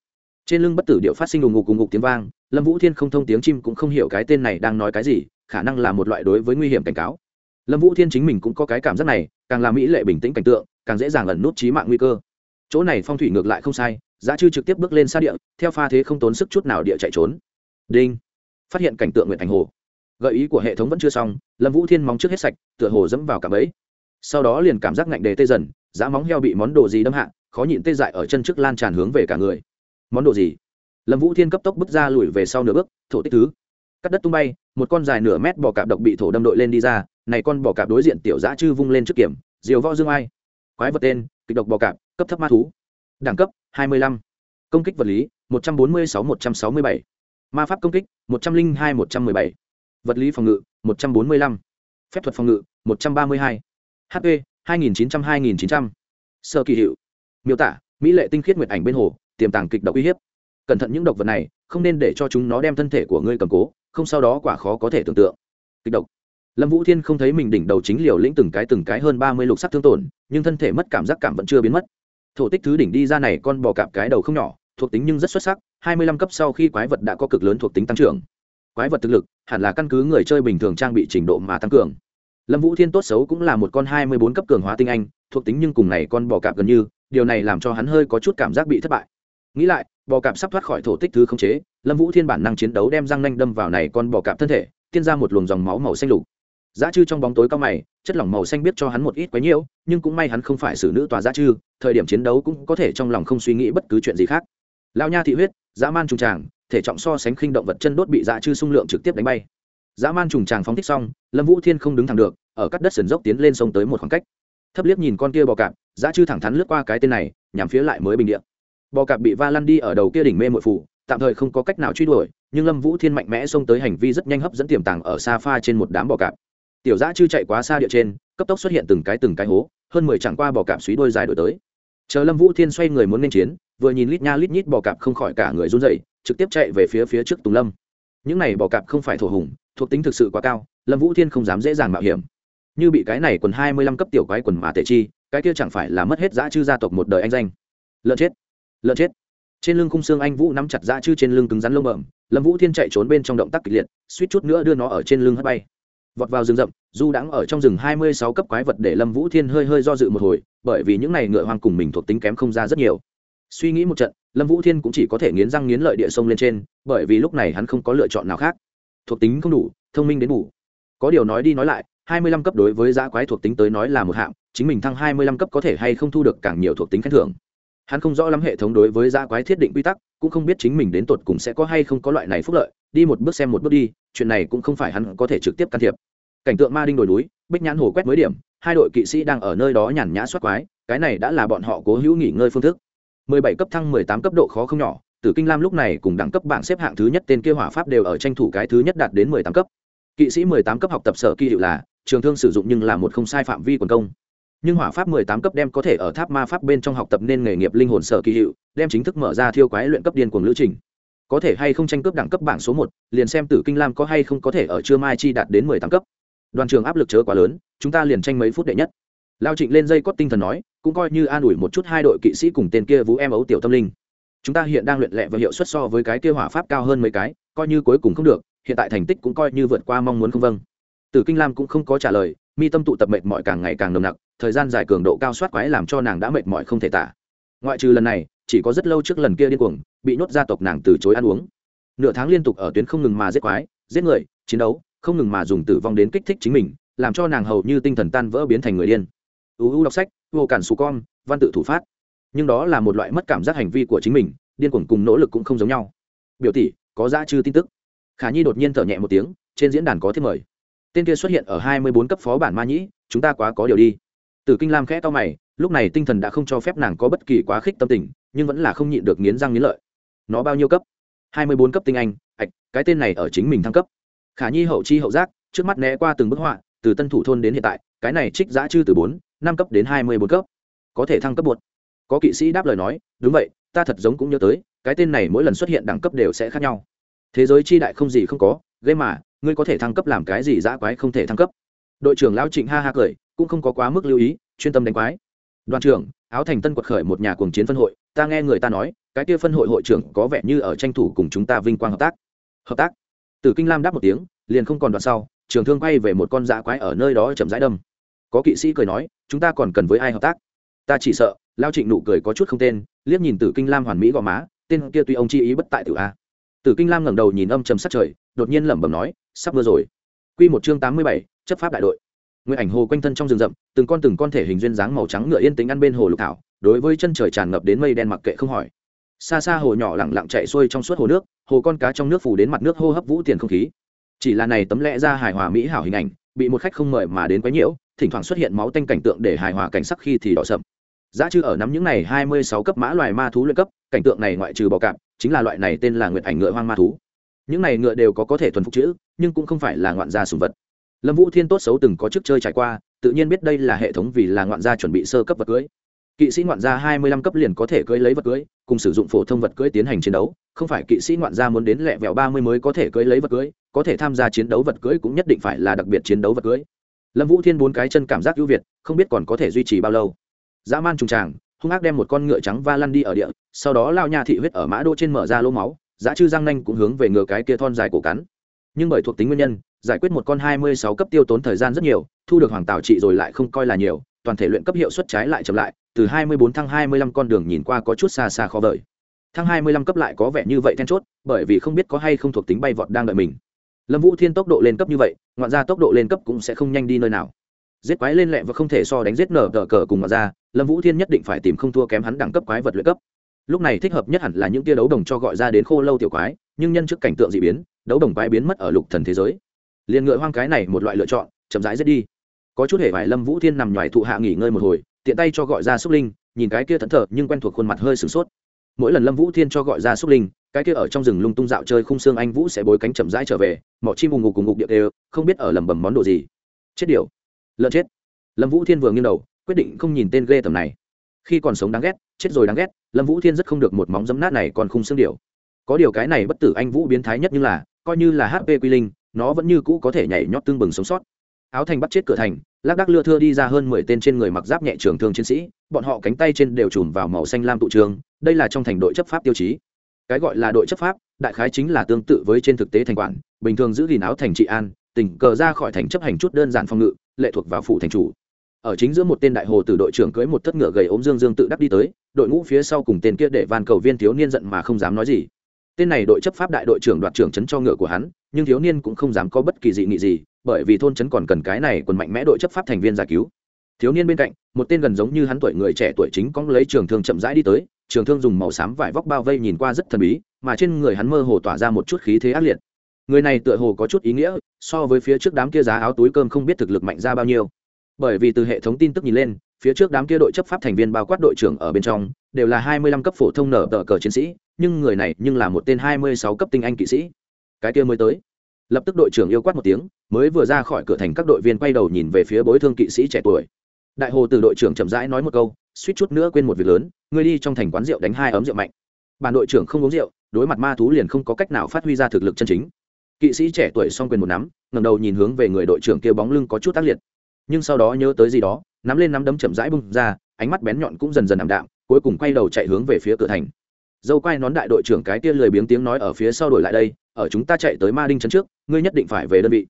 Trên lưng bất tử điệu phát sinh đùng ngục cùng ngục tiếng vang, lâm vũ thiên không thông tiếng chim cũng không hiểu cái tên này đang nói cái gì, khả năng là một loại đối với nguy hiểm cảnh cáo. Lâm vũ thiên chính mình cũng có cái cảm giác này, càng là mỹ lệ bình tĩnh cảnh tượng, càng dễ dàng ẩn nút trí mạng nguy cơ chỗ này phong thủy ngược lại không sai, giá chư trực tiếp bước lên xa địa, theo pha thế không tốn sức chút nào địa chạy trốn. Đinh. Phát hiện cảnh tượng nguyện thành hồ. Gợi ý của hệ thống vẫn chưa xong, lâm vũ thiên móng trước hết sạch, tựa hồ dẫm vào cả bẫy. Sau đó liền cảm giác ngạnh đề tê dần giá móng heo bị món đồ gì đâm hạ, khó nhịn tê dại ở chân trước lan tràn hướng về cả người. Món đồ gì? Lâm vũ thiên cấp tốc bước ra lùi về sau nửa bước, thổ tích thứ. Cắt đất tung bay, một con dài nửa mét bò cạp độc bị thổ đâm đội lên đi ra, này con bò cạp đối diện tiểu giã chư vung lên trước kiểm, diều võ dương ai. Quái vật tên, kịch độc bò cạp cấp thấp ma thú đẳng cấp 25. công kích vật lý 146-167. ma pháp công kích 102-117. vật lý phòng ngự 145. phép thuật phòng ngự 132 hp 2900 2900 sơ kỳ hiệu miêu tả, mỹ lệ tinh khiết nguyệt ảnh bên hồ, tiềm tàng kịch độc uy hiếp cẩn thận những độc vật này, không nên để cho chúng nó đem thân thể của ngươi cầm cố, không sau đó quả khó có thể tưởng tượng kịch độc lâm vũ thiên không thấy mình đỉnh đầu chính liều lĩnh từng cái từng cái hơn ba mươi lục sắc thương tổn, nhưng thân thể mất cảm giác cảm vẫn chưa biến mất thổ tích thứ đỉnh đi ra này con bò cạp cái đầu không nhỏ, thuộc tính nhưng rất xuất sắc, hai mươi lăm cấp sau khi quái vật đã có cực lớn thuộc tính tăng trưởng. Quái vật thực lực, hẳn là căn cứ người chơi bình thường trang bị trình độ mà tăng cường. Lâm vũ thiên tốt xấu cũng là một con hai mươi bốn cấp cường hóa tinh anh, thuộc tính nhưng cùng này con bò cạp gần như, điều này làm cho hắn hơi có chút cảm giác bị thất bại. Nghĩ lại, bò cạp sắp thoát khỏi thổ tích thứ không chế, lâm vũ thiên bản năng chiến đấu đem răng nanh đâm vào này con bò cạp thân thể, tiên ra một luồng dòng máu màu xanh lục giá chư trong bóng tối cao mày, chất lỏng màu xanh biết cho hắn một ít quấy nhiễu, nhưng cũng may hắn không phải xử nữ tòa giá chư thời điểm chiến đấu cũng có thể trong lòng không suy nghĩ bất cứ chuyện gì khác. Lão nha thị huyết, dã man trùng tràng, thể trọng so sánh khinh động vật chân đốt bị giá chư xung lượng trực tiếp đánh bay. Dã man trùng tràng phóng thích xong, lâm vũ thiên không đứng thẳng được, ở cắt đất sườn dốc tiến lên sông tới một khoảng cách. Thấp liếc nhìn con kia bò cạp, giá chư thẳng thắn lướt qua cái tên này, nhằm phía lại mới bình điện bò cạp bị va lăn đi ở đầu kia đỉnh mê muội phủ, tạm thời không có cách nào truy đuổi, nhưng lâm vũ thiên mạnh mẽ xông tới hành vi rất nhanh hấp dẫn tiềm tàng ở xa pha trên một đám bò cạp tiểu giã chư chạy quá xa địa trên, cấp tốc xuất hiện từng cái từng cái hố, hơn mười chẳng qua bò cạp suý đôi dài đổi tới. Chờ lâm vũ thiên xoay người muốn nên chiến, vừa nhìn lít nha lít nhít bò cạp không khỏi cả người run dậy trực tiếp chạy về phía phía trước tùng lâm. Những này bò cạp không phải thổ hùng, thuộc tính thực sự quá cao, lâm vũ thiên không dám dễ dàng mạo hiểm. Như bị cái này quần hai mươi lăm cấp tiểu quái quần mã tệ chi, cái kia chẳng phải là mất hết dã chư gia tộc một đời anh danh. Lợn chết lợn chết. Trên lưng khung xương anh vũ nắm chặt dã chư trên lưng cứng rắn lông bẩm, lâm vũ thiên chạy trốn bên trong động tác kịch liệt, suýt chút nữa đưa nó ở trên lưng hất bay vọt vào rừng rậm, du đãng ở trong rừng hai mươi sáu cấp quái vật để lâm vũ thiên hơi hơi do dự một hồi, bởi vì những này ngựa hoang cùng mình thuộc tính kém không ra rất nhiều. Suy nghĩ một trận, lâm vũ thiên cũng chỉ có thể nghiến răng nghiến lợi địa sông lên trên, bởi vì lúc này hắn không có lựa chọn nào khác. Thuộc tính không đủ, thông minh đến đủ có điều nói đi nói lại, hai mươi lăm cấp đối với giã quái thuộc tính tới nói là một hạng, chính mình thăng hai mươi lăm cấp có thể hay không thu được càng nhiều thuộc tính khen thưởng. Hắn không rõ lắm hệ thống đối với giã quái thiết định quy tắc, cũng không biết chính mình đến tột cùng sẽ có hay không có loại này phúc lợi đi một bước xem một bước đi, chuyện này cũng không phải hắn có thể trực tiếp can thiệp. Cảnh tượng ma đinh đồi núi, bích nhãn hồ quét mới điểm, hai đội kỵ sĩ đang ở nơi đó nhàn nhã soát quái, cái này đã là bọn họ cố hữu nghỉ ngơi phương thức. Mười bảy cấp thăng mười tám cấp độ khó không nhỏ, tử kinh lam lúc này cùng đẳng cấp bảng xếp hạng thứ nhất tên kia hỏa pháp đều ở tranh thủ cái thứ nhất đạt đến mười tám cấp. Kỵ sĩ mười tám cấp học tập sở kỳ hiệu là, trường thương sử dụng nhưng là một không sai phạm vi quần công. Nhưng hỏa pháp mười tám cấp đem có thể ở tháp ma pháp bên trong học tập nên nghề nghiệp linh hồn sở kỳ hiệu, đem chính thức mở ra thiêu quái luyện cấp điên cuồng lữ trình có thể hay không tranh cướp đẳng cấp bảng số một, liền xem tử kinh lam có hay không có thể ở trưa mai chi đạt đến mười tám cấp. Đoàn trường áp lực chớ quá lớn, chúng ta liền tranh mấy phút đệ nhất. Lao trịnh lên dây cót tinh thần nói, cũng coi như an ủi một chút hai đội kỵ sĩ cùng tên kia vũ em ấu tiểu tâm linh. Chúng ta hiện đang luyện lẹ và hiệu suất so với cái kia hỏa pháp cao hơn mấy cái, coi như cuối cùng không được, hiện tại thành tích cũng coi như vượt qua mong muốn không vâng. Tử kinh lam cũng không có trả lời, mi tâm tụ tập mệt mỏi càng ngày càng nồng nặc, thời gian dài cường độ cao soát quái làm cho nàng đã mệt mỏi không thể tả. Ngoại trừ lần này chỉ có rất lâu trước lần kia điên cuồng, bị nhốt gia tộc nàng từ chối ăn uống. Nửa tháng liên tục ở tuyến không ngừng mà giết quái, giết người, chiến đấu, không ngừng mà dùng tử vong đến kích thích chính mình, làm cho nàng hầu như tinh thần tan vỡ biến thành người điên. Uu đọc sách, vô cản xù con, văn tự thủ phát. Nhưng đó là một loại mất cảm giác hành vi của chính mình, điên cuồng cùng nỗ lực cũng không giống nhau. Biểu tỷ, có dã chư tin tức. Khả nhi đột nhiên thở nhẹ một tiếng, trên diễn đàn có thiết mời. Tên kia xuất hiện ở hai mươi bốn cấp phó bản ma nhĩ, chúng ta quá có điều đi. Tử kinh lam khẽ to mày, lúc này tinh thần đã không cho phép nàng có bất kỳ quá khích tâm tình nhưng vẫn là không nhịn được nghiến răng nghiến lợi. Nó bao nhiêu cấp? Hai mươi bốn cấp tinh anh, ạch, cái tên này ở chính mình thăng cấp. Khả nhi hậu chi hậu giác, trước mắt né qua từng bức họa, từ tân thủ thôn đến hiện tại, cái này trích giã chư từ bốn, năm cấp đến hai mươi bốn cấp. Có thể thăng cấp buột có kỵ sĩ đáp lời nói, đúng vậy, ta thật giống cũng nhớ tới, cái tên này mỗi lần xuất hiện đẳng cấp đều sẽ khác nhau. Thế giới chi đại không gì không có game mà, ngươi có thể thăng cấp làm cái gì dã quái không thể thăng cấp. Đội trưởng lão trịnh ha ha cười, cũng không có quá mức lưu ý, chuyên tâm đánh quái. Đoàn trưởng, áo thành tân quật khởi một nhà cuồng chiến phân hội ta nghe người ta nói cái kia phân hội hội trưởng có vẻ như ở tranh thủ cùng chúng ta vinh quang hợp tác. Hợp tác? Từ kinh lam đáp một tiếng liền không còn đoạn sau trường thương quay về một con dã quái ở nơi đó chậm rãi đâm. Có kỵ sĩ cười nói chúng ta còn cần với ai hợp tác? Ta chỉ sợ lao trịnh nụ cười có chút không tên liếc nhìn Tử kinh lam hoàn mỹ gò má tên kia tuy ông chi ý bất tại tử a. Tử kinh lam ngẩng đầu nhìn âm trầm sát trời đột nhiên lẩm bẩm nói sắp mưa rồi. Quy một chương tám mươi bảy chấp pháp đại đội. Nguyệt ảnh hồ quanh thân trong rừng rậm, từng con từng con thể hình duyên dáng màu trắng ngựa yên tĩnh ăn bên hồ lục thảo, đối với chân trời tràn ngập đến mây đen mặc kệ không hỏi. Xa xa hồ nhỏ lặng lặng chạy xuôi trong suốt hồ nước, hồ con cá trong nước phủ đến mặt nước hô hấp vũ tiền không khí. Chỉ là này tấm lẽ ra hài hòa mỹ hảo hình ảnh, bị một khách không mời mà đến quấy nhiễu, thỉnh thoảng xuất hiện máu tanh cảnh tượng để hài hòa cảnh sắc khi thì đỏ sậm. Giá chư ở nắm những này hai mươi sáu cấp mã loài ma thú luyện cấp, cảnh tượng này ngoại trừ bò cạp, chính là loại này tên là Nguyệt ảnh ngựa hoang ma thú. Những này ngựa đều có có thể thuần phục chữ, nhưng cũng không phải là ngoạn gia sủng vật lâm vũ thiên tốt xấu từng có chức chơi trải qua tự nhiên biết đây là hệ thống vì là ngoạn gia chuẩn bị sơ cấp vật cưới kỵ sĩ ngoạn gia hai mươi lăm cấp liền có thể cưới lấy vật cưới, cùng sử dụng phổ thông vật cưới tiến hành chiến đấu. Không phải kỵ sĩ ngoạn gia muốn đến lẹ vẹo ba mươi mới có thể cưới lấy vật cưới, có thể tham gia chiến đấu vật cưới cũng nhất định phải là đặc biệt chiến đấu vật cưới. Lâm vũ thiên bốn cái chân cảm giác ưu việt, không biết còn có thể duy trì bao lâu. Dã man trùng tràng, hung ác đem một con ngựa trắng va lăn đi ở địa, sau đó lao nha thị huyết ở mã đô trên mở ra lỗ máu, dã chư giang nanh cũng hướng về ngựa cái kia thon dài cổ cắn. Nhưng bởi thuộc tính nguyên nhân, giải quyết một con hai mươi sáu cấp tiêu tốn thời gian rất nhiều, thu được hoàng tảo trị rồi lại không coi là nhiều toàn thể luyện cấp hiệu suất trái lại chậm lại, từ hai mươi bốn thăng hai mươi lăm con đường nhìn qua có chút xa xa khó vời. Thăng hai mươi lăm cấp lại có vẻ như vậy then chốt, bởi vì không biết có hay không thuộc tính bay vọt đang đợi mình. Lâm vũ thiên tốc độ lên cấp như vậy, ngoạn ra tốc độ lên cấp cũng sẽ không nhanh đi nơi nào. Giết quái lên lẹ và không thể so đánh giết nở tờ cờ cùng ngoạn ra lâm vũ thiên nhất định phải tìm không thua kém hắn đẳng cấp quái vật luyện cấp. Lúc này thích hợp nhất hẳn là những tia đấu đồng cho gọi ra đến khô lâu tiểu quái, nhưng nhân trước cảnh tượng d ị biến, đấu đồng quái biến mất ở lục thần thế giới. Liền ngựa hoang cái này một loại lựa chọn, chậm rãi giết đi có chút hề vải lâm vũ thiên nằm ngoài thụ hạ nghỉ ngơi một hồi, tiện tay cho gọi ra xúc linh, nhìn cái kia thẫn thờ nhưng quen thuộc khuôn mặt hơi sửng sốt. Mỗi lần lâm vũ thiên cho gọi ra xúc linh, cái kia ở trong rừng lung tung dạo chơi khung xương anh vũ sẽ bối cánh chậm rãi trở về, mỏ chim bùng ngục cùng ngục điệp đều, không biết ở lầm bầm món đồ gì. Chết điều lợn chết. Lâm vũ thiên vừa nghiêng đầu, quyết định không nhìn tên ghê tầm này. Khi còn sống đáng ghét, chết rồi đáng ghét, lâm vũ thiên rất không được một móng dấm nát này còn khung xương điều có điều cái này bất tử anh vũ biến thái nhất như là, coi như là hp quy linh, nó vẫn như cũ có thể nhảy nhót tương bừng sống sót áo thành bắt chết cửa thành, lác đác lưa thưa đi ra hơn mười tên trên người mặc giáp nhẹ trường thương chiến sĩ, bọn họ cánh tay trên đều chùm vào màu xanh lam tụ trường, đây là trong thành đội chấp pháp tiêu chí. Cái gọi là đội chấp pháp, đại khái chính là tương tự với trên thực tế thành quản, bình thường giữ gìn áo thành trị an, tình cờ ra khỏi thành chấp hành chút đơn giản phòng ngự, lệ thuộc vào phủ thành chủ. Ở chính giữa một tên đại hồ từ đội trưởng cưới một thất ngựa gầy ốm dương dương tự đắc đi tới, đội ngũ phía sau cùng tên kia để van cầu viên thiếu niên giận mà không dám nói gì. Tên này đội chấp pháp đại đội trưởng đoạt trưởng chấn cho ngựa của hắn, nhưng thiếu niên cũng không dám có bất kỳ dị nghị gì bởi vì thôn chấn còn cần cái này quần mạnh mẽ đội chấp pháp thành viên giải cứu. Thiếu niên bên cạnh, một tên gần giống như hắn tuổi người trẻ tuổi chính cóng lấy trường thương chậm rãi đi tới, trường thương dùng màu xám vải vóc bao vây nhìn qua rất thần bí, mà trên người hắn mơ hồ tỏa ra một chút khí thế ác liệt. Người này tựa hồ có chút ý nghĩa, so với phía trước đám kia giá áo túi cơm không biết thực lực mạnh ra bao nhiêu. Bởi vì từ hệ thống tin tức nhìn lên, phía trước đám kia đội chấp pháp thành viên bao quát đội trưởng ở bên trong, đều là hai mươi lăm cấp phổ thông nở tờ cờ chiến sĩ, nhưng người này nhưng là một tên hai mươi sáu cấp tinh anh kỵ sĩ. Cái kia mới tới lập tức đội trưởng yêu quát một tiếng, mới vừa ra khỏi cửa thành các đội viên quay đầu nhìn về phía bối thương kỵ sĩ trẻ tuổi. Đại hồ từ đội trưởng chậm rãi nói một câu, suýt chút nữa quên một việc lớn ngươi đi trong thành quán rượu đánh hai ấm rượu mạnh. Bản đội trưởng không uống rượu, đối mặt ma thú liền không có cách nào phát huy ra thực lực chân chính. Kỵ sĩ trẻ tuổi xong quyền một nắm ngầm đầu nhìn hướng về người đội trưởng kia bóng lưng có chút tác liệt. Nhưng sau đó nhớ tới gì đó, nắm lên nắm đấm chậm rãi bung ra, ánh mắt bén nhọn cũng dần dần ảm đạm, cuối cùng quay đầu chạy hướng về phía cửa thành. Dâu quay nón đại đội trưởng cái kia lười biếng tiếng nói ở phía sau đổi lại đây ở chúng ta chạy tới ma đinh trấn trước, ngươi nhất định phải về đơn vị.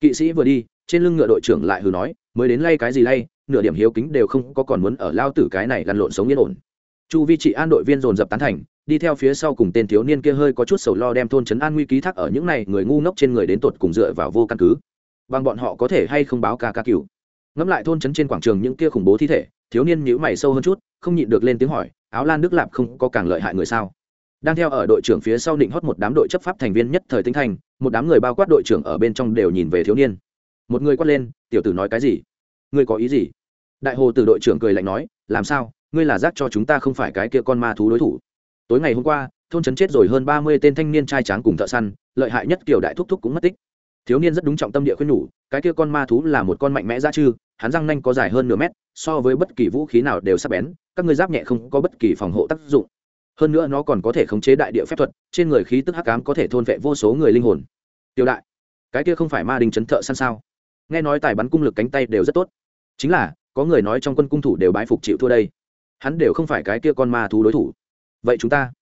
Kỵ sĩ vừa đi, trên lưng ngựa đội trưởng lại hừ nói, mới đến lay cái gì lay, nửa điểm hiếu kính đều không có còn muốn ở lao tử cái này lăn lộn sống yên ổn. Chu vi trị an đội viên dồn dập tán thành, đi theo phía sau cùng tên thiếu niên kia hơi có chút sầu lo đem thôn trấn an nguy ký thác ở những này người ngu ngốc trên người đến tột cùng dựa vào vô căn cứ. Bằng bọn họ có thể hay không báo ca ca cựu? ngẫm lại thôn trấn trên quảng trường những kia khủng bố thi thể, thiếu niên nhíu mày sâu hơn chút, không nhịn được lên tiếng hỏi, áo lan đức lạp không có càng lợi hại người sao? Đang theo ở đội trưởng phía sau định hót một đám đội chấp pháp thành viên nhất thời tinh thành, một đám người bao quát đội trưởng ở bên trong đều nhìn về thiếu niên. Một người quát lên, tiểu tử nói cái gì? Ngươi có ý gì? Đại hồ từ đội trưởng cười lạnh nói, làm sao? Ngươi là giác cho chúng ta không phải cái kia con ma thú đối thủ. Tối ngày hôm qua, thôn trấn chết rồi hơn ba mươi tên thanh niên trai tráng cùng thợ săn, lợi hại nhất kiểu đại thúc thúc cũng mất tích. Thiếu niên rất đúng trọng tâm địa khuyên nhủ, cái kia con ma thú là một con mạnh mẽ ra chư, hắn răng nanh có dài hơn nửa mét, so với bất kỳ vũ khí nào đều sắp bén, các ngươi giáp nhẹ không có bất kỳ phòng hộ tác dụng hơn nữa nó còn có thể khống chế đại địa phép thuật, trên người khí tức hắc ám có thể thôn vệ vô số người linh hồn. Tiểu đại, cái kia không phải ma đình chấn thợ săn sao? Nghe nói tài bắn cung lực cánh tay đều rất tốt. Chính là, có người nói trong quân cung thủ đều bái phục chịu thua đây. Hắn đều không phải cái kia con ma thú đối thủ. Vậy chúng ta,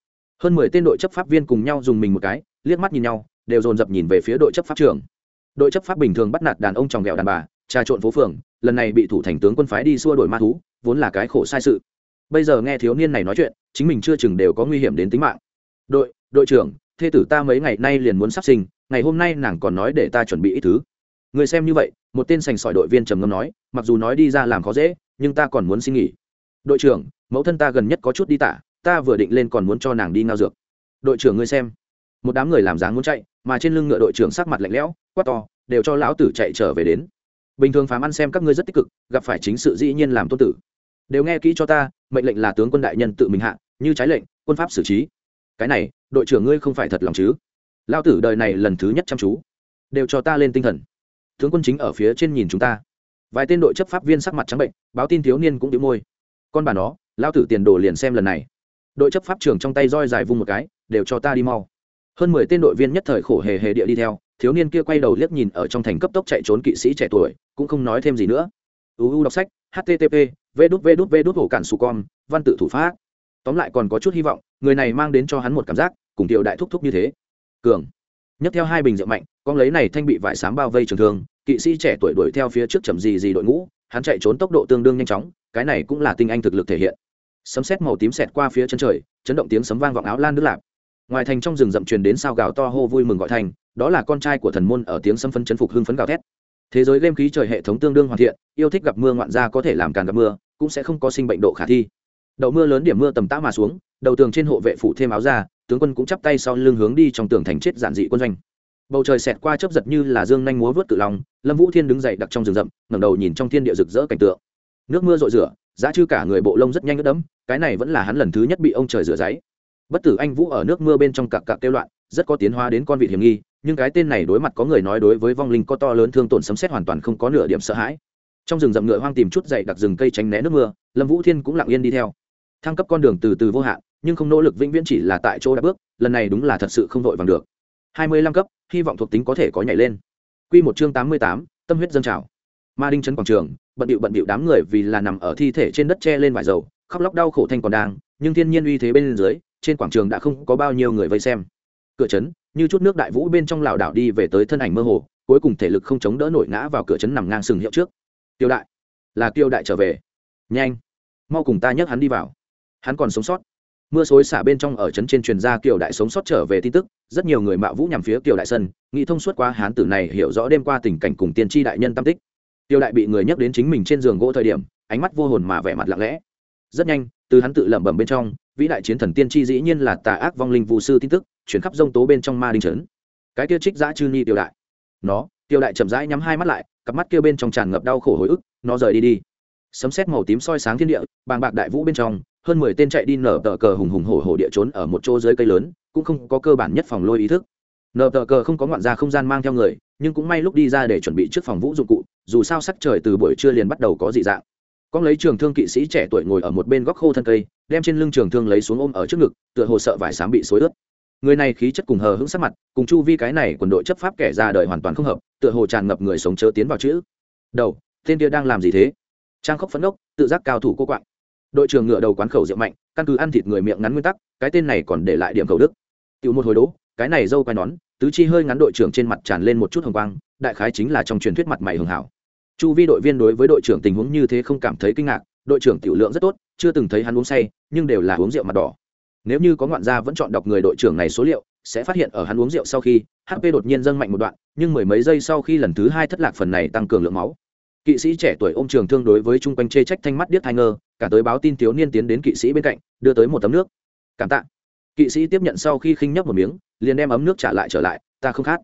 hơn mười tên đội chấp pháp viên cùng nhau dùng mình một cái, liếc mắt nhìn nhau, đều dồn dập nhìn về phía đội chấp pháp trưởng. Đội chấp pháp bình thường bắt nạt đàn ông tròng ghẹo đàn bà, trà trộn phố phường, lần này bị thủ thành tướng quân phái đi xua đổi ma thú, vốn là cái khổ sai sự bây giờ nghe thiếu niên này nói chuyện, chính mình chưa chừng đều có nguy hiểm đến tính mạng. Đội đội trưởng, thê tử ta mấy ngày nay liền muốn sắp sinh, ngày hôm nay nàng còn nói để ta chuẩn bị ít thứ. Người xem như vậy, một tên sành sỏi đội viên trầm ngâm nói, mặc dù nói đi ra làm khó dễ, nhưng ta còn muốn xin nghỉ. Đội trưởng, mẫu thân ta gần nhất có chút đi tả, ta vừa định lên còn muốn cho nàng đi ngao dược. Đội trưởng ngươi xem. Một đám người làm dáng muốn chạy, mà trên lưng ngựa đội trưởng sắc mặt lạnh lẽo, quát to, đều cho lão tử chạy trở về đến. Bình thường phám ăn xem các ngươi rất tích cực, gặp phải chính sự dĩ nhiên làm tôn tử đều nghe kỹ cho ta, mệnh lệnh là tướng quân đại nhân tự mình hạ, như trái lệnh, quân pháp xử trí. Cái này, đội trưởng ngươi không phải thật lòng chứ? Lao tử đời này lần thứ nhất chăm chú. Đều cho ta lên tinh thần. Tướng quân chính ở phía trên nhìn chúng ta. Vài tên đội chấp pháp viên sắc mặt trắng bệnh, báo tin thiếu niên cũng đĩu môi. Con bà nó lao tử tiền đồ liền xem lần này. Đội chấp pháp trưởng trong tay roi dài vung một cái, đều cho ta đi mau. Hơn mười tên đội viên nhất thời khổ hề hề địa đi theo, thiếu niên kia quay đầu liếc nhìn ở trong thành cấp tốc chạy trốn kỵ sĩ trẻ tuổi, cũng không nói thêm gì nữa. Uu đọc sách http v đút v đút v đút hổ cản su con văn tự thủ pháp. Tóm lại còn có chút hy vọng, người này mang đến cho hắn một cảm giác, cùng tiểu đại thúc thúc như thế. Cường. Nhấc theo hai bình rượu mạnh, con lấy này thanh bị vải sám bao vây trường thương, kỵ sĩ trẻ tuổi đuổi theo phía trước chậm gì gì đội ngũ, hắn chạy trốn tốc độ tương đương nhanh chóng, cái này cũng là tinh anh thực lực thể hiện. Sấm sét màu tím xẹt qua phía chân trời, chấn động tiếng sấm vang vọng áo lan nước lạp. Ngoài thành trong rừng rậm truyền đến sao gào to hô vui mừng gọi thành, đó là con trai của thần môn ở tiếng sấm phân chấn phục hưng phấn gào thét thế giới game khí trời hệ thống tương đương hoàn thiện, yêu thích gặp mưa ngoạn ra có thể làm càng gặp mưa, cũng sẽ không có sinh bệnh độ khả thi. Đậu mưa lớn điểm mưa tầm tã mà xuống, đầu tường trên hộ vệ phủ thêm áo ra, tướng quân cũng chắp tay sau lưng hướng đi trong tường thành chết giản dị quân doanh. Bầu trời xẹt qua chớp giật như là dương nhanh múa vớt cự lòng lâm vũ thiên đứng dậy đặt trong rừng rậm, ngẩng đầu nhìn trong thiên địa rực rỡ cảnh tượng. Nước mưa rội rửa, giá chư cả người bộ lông rất nhanh ướt đẫm, cái này vẫn là hắn lần thứ nhất bị ông trời rửa giấy. Bất tử anh vũ ở nước mưa bên trong cặp cặp kêu loạn, rất có tiến hóa đến con vịt hiểm nghi nhưng cái tên này đối mặt có người nói đối với vong linh có to lớn thương tổn sấm xét hoàn toàn không có nửa điểm sợ hãi. Trong rừng rậm ngựa hoang tìm chút dậy đặc rừng cây tránh né nước mưa, lâm vũ thiên cũng lặng yên đi theo. Thăng cấp con đường từ từ vô hạn, nhưng không nỗ lực vĩnh viễn chỉ là tại chỗ đã bước, lần này đúng là thật sự không vội vàng được. Hai mươi lăm cấp, hy vọng thuộc tính có thể có nhảy lên. Q một chương tám mươi tám, tâm huyết dân trào. Ma đinh trấn quảng trường, bận bịu bận bịu đám người vì là nằm ở thi thể trên đất tre lên vải dầu, khóc lóc đau khổ thanh còn đang, nhưng thiên nhiên uy thế bên dưới, trên quảng trường đã không có bao nhiêu người vây xem. Cửa trấn như chút nước đại vũ bên trong lảo đảo đi về tới thân ảnh mơ hồ, cuối cùng thể lực không chống đỡ nổi ngã vào cửa trấn nằm ngang sừng hiệu trước. Tiêu đại, là tiêu đại trở về. Nhanh, mau cùng ta nhấc hắn đi vào. Hắn còn sống sót. Mưa xối xả bên trong ở trấn trên truyền ra kiều đại sống sót trở về tin tức, rất nhiều người mạo vũ nhằm phía kiều đại sân, nghĩ thông suốt qua hán tử này hiểu rõ đêm qua tình cảnh cùng tiên tri đại nhân tam tích. Tiêu đại bị người nhắc đến chính mình trên giường gỗ thời điểm, ánh mắt vô hồn mà vẻ mặt lặng lẽ. Rất nhanh, từ hắn tự lẩm bẩm bên trong vĩ đại chiến thần tiên tri dĩ nhiên là tà ác vong linh vụ sư tin tức, chuyển khắp dông tố bên trong ma đinh trấn. Cái kia trích giã chư ni tiêu đại. Nó tiêu đại chậm rãi nhắm hai mắt lại, cặp mắt kia bên trong tràn ngập đau khổ hồi ức, nó rời đi đi. Sấm xét màu tím soi sáng thiên địa, bàng bạc đại vũ bên trong, hơn mười tên chạy đi nở tờ cờ hùng hùng hổ hổ địa trốn ở một chỗ dưới cây lớn, cũng không có cơ bản nhất phòng lôi ý thức. Nở tờ cờ không có ngoạn ra không gian mang theo người, nhưng cũng may lúc đi ra để chuẩn bị trước phòng vũ dụng cụ, dù sao sắc trời từ buổi trưa liền bắt đầu có dị dạng. Con lấy trường thương kỵ sĩ trẻ tuổi ngồi ở một bên góc khô thân cây đem trên lưng trường thương lấy xuống ôm ở trước ngực, tựa hồ sợ vải sám bị xối ướt. Người này khí chất cùng hờ hững sắc mặt, cùng chu vi cái này quần đội chấp pháp kẻ ra đời hoàn toàn không hợp, tựa hồ tràn ngập người sống chớ tiến vào chữ. Đầu, tên kia đang làm gì thế? Trang khóc phấn ốc tự giác cao thủ cô quạng. Đội trưởng ngựa đầu quán khẩu rượu mạnh, căn cứ ăn thịt người miệng ngắn nguyên tắc, cái tên này còn để lại điểm cầu đức. Tiểu một hồi đố, cái này dâu quai nón, tứ chi hơi ngắn đội trưởng trên mặt tràn lên một chút hồng quang, đại khái chính là trong truyền thuyết mặt mày hường hảo. Chu vi đội viên đối với đội trưởng tình huống như thế không cảm thấy kinh ngạc, đội trưởng tiểu lượng rất tốt chưa từng thấy hắn uống say, nhưng đều là uống rượu mặt đỏ. Nếu như có ngoạn gia vẫn chọn đọc người đội trưởng này số liệu, sẽ phát hiện ở hắn uống rượu sau khi hp đột nhiên dâng mạnh một đoạn, nhưng mười mấy giây sau khi lần thứ hai thất lạc phần này tăng cường lượng máu. Kỵ sĩ trẻ tuổi ôm trường thương đối với chung quanh chê trách thanh mắt điếc thai ngơ, cả tới báo tin thiếu niên tiến đến kỵ sĩ bên cạnh, đưa tới một tấm nước. Cảm tạ. Kỵ sĩ tiếp nhận sau khi khinh nhấp một miếng, liền đem ấm nước trả lại trở lại, ta không khát.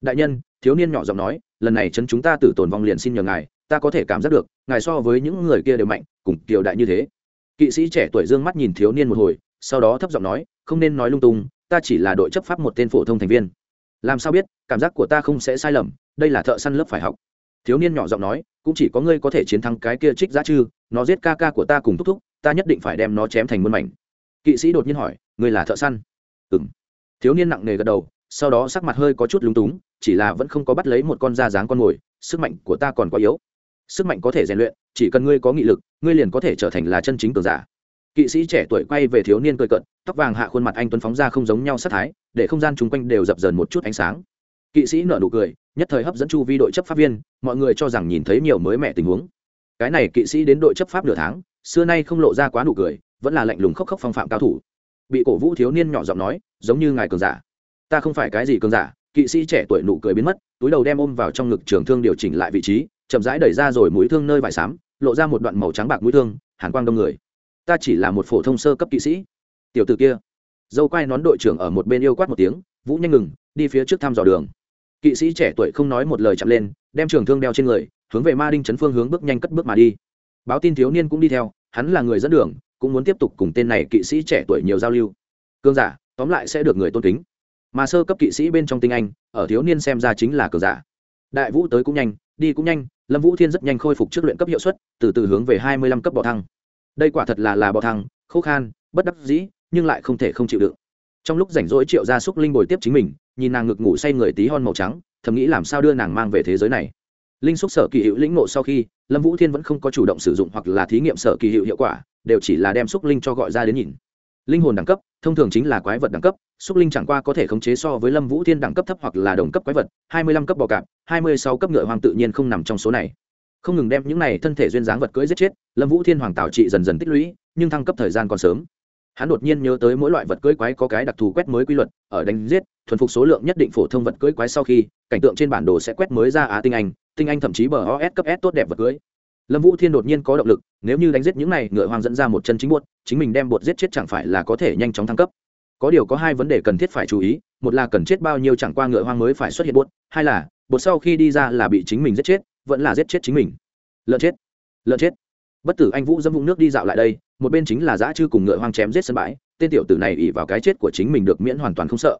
Đại nhân, thiếu niên nhỏ giọng nói, lần này chân chúng ta tử tồn vong liền xin nhờ ngài, ta có thể cảm giác được, ngài so với những người kia đều mạnh, cùng kiều đại như thế kỵ sĩ trẻ tuổi dương mắt nhìn thiếu niên một hồi, sau đó thấp giọng nói, không nên nói lung tung, ta chỉ là đội chấp pháp một tên phổ thông thành viên. Làm sao biết, cảm giác của ta không sẽ sai lầm, đây là thợ săn lớp phải học. Thiếu niên nhỏ giọng nói, cũng chỉ có ngươi có thể chiến thắng cái kia trích giá chư, nó giết ca ca của ta cùng thúc thúc, ta nhất định phải đem nó chém thành muôn mảnh. Kỵ sĩ đột nhiên hỏi, ngươi là thợ săn? Ừ m thiếu niên nặng nề gật đầu, sau đó sắc mặt hơi có chút lúng túng, chỉ là vẫn không có bắt lấy một con da dáng con mồi, sức mạnh của ta còn quá yếu sức mạnh có thể rèn luyện, chỉ cần ngươi có nghị lực, ngươi liền có thể trở thành là chân chính cường giả. Kỵ sĩ trẻ tuổi quay về thiếu niên cười cận tóc vàng hạ khuôn mặt anh tuấn phóng ra không giống nhau sát thái, để không gian chung quanh đều dập dờn một chút ánh sáng. Kỵ sĩ nở nụ cười, nhất thời hấp dẫn chu vi đội chấp pháp viên, mọi người cho rằng nhìn thấy nhiều mới mẻ tình huống. Cái này kỵ sĩ đến đội chấp pháp nửa tháng, xưa nay không lộ ra quá nụ cười, vẫn là lạnh lùng khóc khóc phong phạm cao thủ. Bị cổ vũ thiếu niên nhỏ giọng nói, giống như ngài cường giả. Ta không phải cái gì cường giả. Kỵ sĩ trẻ tuổi nụ cười biến mất, túi đầu đem ôm vào trong ngực trường thương điều chỉnh lại vị trí chậm rãi đẩy ra rồi mũi thương nơi vải xám, lộ ra một đoạn màu trắng bạc mũi thương, hàn quang đông người. Ta chỉ là một phổ thông sơ cấp kỵ sĩ. Tiểu t ử kia. Dâu quai nón đội trưởng ở một bên yêu quát một tiếng, vũ nhanh ngừng, đi phía trước thăm dò đường. Kỵ sĩ trẻ tuổi không nói một lời chậm lên, đem trường thương đeo trên người, hướng về ma đinh chấn phương hướng bước nhanh cất bước mà đi. Báo tin thiếu niên cũng đi theo, hắn là người dẫn đường, cũng muốn tiếp tục cùng tên này kỵ sĩ trẻ tuổi nhiều giao lưu. Cương giả, tóm lại sẽ được người tôn kính. Mà sơ cấp kỵ sĩ bên trong tinh anh, ở thiếu niên xem ra chính là cờ giả đại vũ tới cũng nhanh, đi cũng nhanh, lâm vũ thiên rất nhanh khôi phục trước luyện cấp hiệu suất, từ từ hướng về hai mươi lăm cấp bọ thăng. Đây quả thật là là bọ thăng, khô khan, bất đắc dĩ, nhưng lại không thể không chịu đựng. Trong lúc rảnh rỗi triệu gia súc linh bồi tiếp chính mình, nhìn nàng ngực ngủ say người tí hon màu trắng, thầm nghĩ làm sao đưa nàng mang về thế giới này. Linh xúc sở kỳ hiệu lĩnh nộ sau khi, lâm vũ thiên vẫn không có chủ động sử dụng hoặc là thí nghiệm sở kỳ hiệu hiệu quả, đều chỉ là đem xúc linh cho gọi ra đến nhìn linh hồn đẳng cấp, thông thường chính là quái vật đẳng cấp, xúc linh chẳng qua có thể khống chế so với lâm vũ thiên đẳng cấp thấp hoặc là đồng cấp quái vật, hai mươi lăm cấp bò cạp, hai mươi sáu cấp ngựa hoàng tự nhiên không nằm trong số này. Không ngừng đem những này thân thể duyên dáng vật cưỡi giết chết, lâm vũ thiên hoàng tạo trị dần dần tích lũy, nhưng thăng cấp thời gian còn sớm. Hắn đột nhiên nhớ tới mỗi loại vật cưỡi quái có cái đặc thù quét mới quy luật, ở đánh giết, thuần phục số lượng nhất định phổ thông vật cưỡi quái sau khi, cảnh tượng trên bản đồ sẽ quét mới ra á tinh anh tinh anh thậm chí bờ os cấp s tốt đẹp vật cưỡi lâm vũ thiên đột nhiên có động lực, nếu như đánh giết những này, ngựa hoang dẫn ra một chân chính buốt, chính mình đem bột giết chết chẳng phải là có thể nhanh chóng thăng cấp. Có điều có hai vấn đề cần thiết phải chú ý, một là cần chết bao nhiêu chẳng qua ngựa hoang mới phải xuất hiện buốt, hai là bột sau khi đi ra là bị chính mình giết chết, vẫn là giết chết chính mình. Lợn chết lợn chết. Bất tử anh vũ dâm vũng nước đi dạo lại đây, một bên chính là dã chư cùng ngựa hoang chém giết sân bãi, tên tiểu tử này ỉ vào cái chết của chính mình được miễn hoàn toàn không sợ.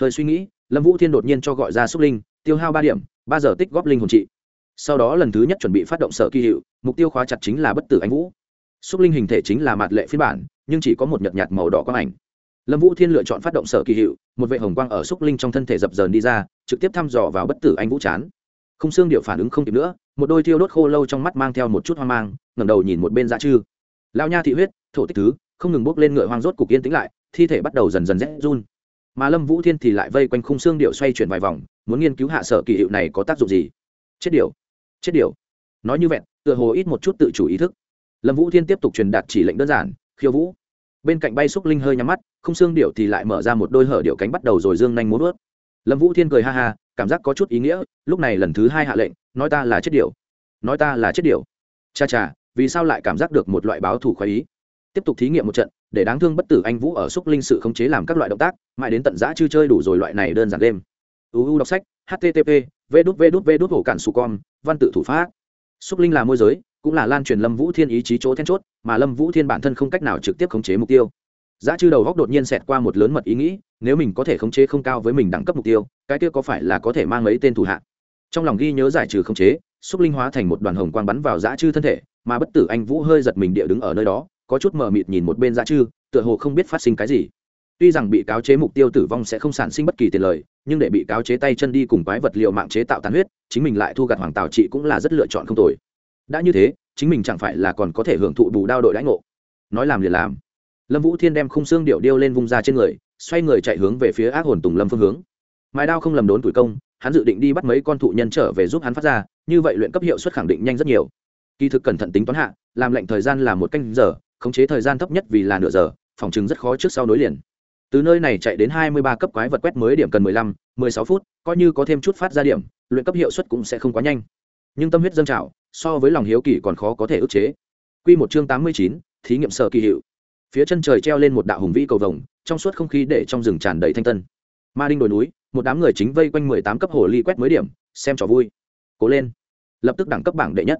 Hơi suy nghĩ, lâm vũ thiên đột nhiên cho gọi ra xúc linh, tiêu hao ba điểm, ba giờ tích góp linh hồn trị sau đó lần thứ nhất chuẩn bị phát động sở kỳ hiệu, mục tiêu khóa chặt chính là bất tử anh vũ. Xúc linh hình thể chính là mạt lệ phiên bản, nhưng chỉ có một nhợt nhạt màu đỏ quang ảnh. Lâm vũ thiên lựa chọn phát động sở kỳ hiệu, một vệ hồng quang ở xúc linh trong thân thể dập dờn đi ra, trực tiếp thăm dò vào bất tử anh vũ chán. Không xương điệu phản ứng không kịp nữa, một đôi thiêu đốt khô lâu trong mắt mang theo một chút hoang mang, ngẩng đầu nhìn một bên dạ dã chư lao nha thị huyết, thổ tích thứ, không ngừng bốc lên ngựa hoang rốt cục yên tĩnh lại, thi thể bắt đầu dần dần rét run. Mà lâm vũ thiên thì lại vây quanh khung xương điệu xoay chuyển vài vòng, muốn nghiên cứu hạ sở kỳ hiệu này có tác dụng gì. Chết điệu chết điều. Nói như vẹn, tựa hồ ít một chút tự chủ ý thức. Lâm vũ thiên tiếp tục truyền đạt chỉ lệnh đơn giản, khiêu vũ. Bên cạnh bay xúc linh hơi nhắm mắt, không xương điệu thì lại mở ra một đôi hở điệu cánh bắt đầu rồi dương nhanh muốn vớt lâm vũ thiên cười ha ha, cảm giác có chút ý nghĩa, lúc này lần thứ hai hạ lệnh, nói ta là chết điệu nói ta là chết điệu cha cha, vì sao lại cảm giác được một loại báo thủ khoái ý? Tiếp tục thí nghiệm một trận, để đáng thương bất tử anh vũ ở xúc linh sự khống chế làm các loại động tác, mãi đến tận giã chưa chơi đủ rồi loại này đơn giản đêm uu đọc sách, http vê đút vê đút vê đút hổ cản su con văn tự thủ pháp. Xúc linh là môi giới, cũng là lan truyền lâm vũ thiên ý chí chỗ then chốt, mà lâm vũ thiên bản thân không cách nào trực tiếp khống chế mục tiêu. Giá chư đầu góc đột nhiên xẹt qua một lớn mật ý nghĩ, nếu mình có thể khống chế không cao với mình đẳng cấp mục tiêu, cái kia có phải là có thể mang mấy tên thủ hạ? Trong lòng ghi nhớ giải trừ khống chế, xúc linh hóa thành một đoàn hồng quang bắn vào Giá chư thân thể, mà bất tử anh vũ hơi giật mình địa đứng ở nơi đó, có chút mờ mịt nhìn một bên Giá chư, tựa hồ không biết phát sinh cái gì tuy rằng bị cáo chế mục tiêu tử vong sẽ không sản sinh bất kỳ tiền lời, nhưng để bị cáo chế tay chân đi cùng quái vật liệu mạng chế tạo tàn huyết, chính mình lại thu gặt hoàng tào trị cũng là rất lựa chọn không tồi. Đã như thế, chính mình chẳng phải là còn có thể hưởng thụ bù đao đội lãnh ngộ. Nói làm liền làm. Lâm vũ thiên đem khung xương điệu điêu lên vung ra trên người, xoay người chạy hướng về phía ác hồn tùng lâm phương hướng. Mái đao không lầm đốn tuổi công, hắn dự định đi bắt mấy con thụ nhân trở về giúp hắn phát ra, như vậy luyện cấp hiệu suất khẳng định nhanh rất nhiều. Kỳ thực cẩn thận tính toán hạ, làm lệnh thời gian là một canh giờ, khống chế thời gian thấp nhất vì là nửa giờ, phòng chứng rất khó trước sau nối liền từ nơi này chạy đến hai mươi ba cấp quái vật quét mới điểm cần mười lăm, mười sáu phút, coi như có thêm chút phát ra điểm, luyện cấp hiệu suất cũng sẽ không quá nhanh. Nhưng tâm huyết dâng trào, so với lòng hiếu kỳ còn khó có thể ức chế. Quy một chương tám mươi chín, thí nghiệm sở kỳ hiệu. Phía chân trời treo lên một đạo hùng vĩ cầu vồng, trong suốt không khí để trong rừng tràn đầy thanh tân. Ma đinh đồi núi, một đám người chính vây quanh mười tám cấp hồ ly quét mới điểm, xem trò vui. Cố lên. Lập tức đẳng cấp bảng đệ nhất.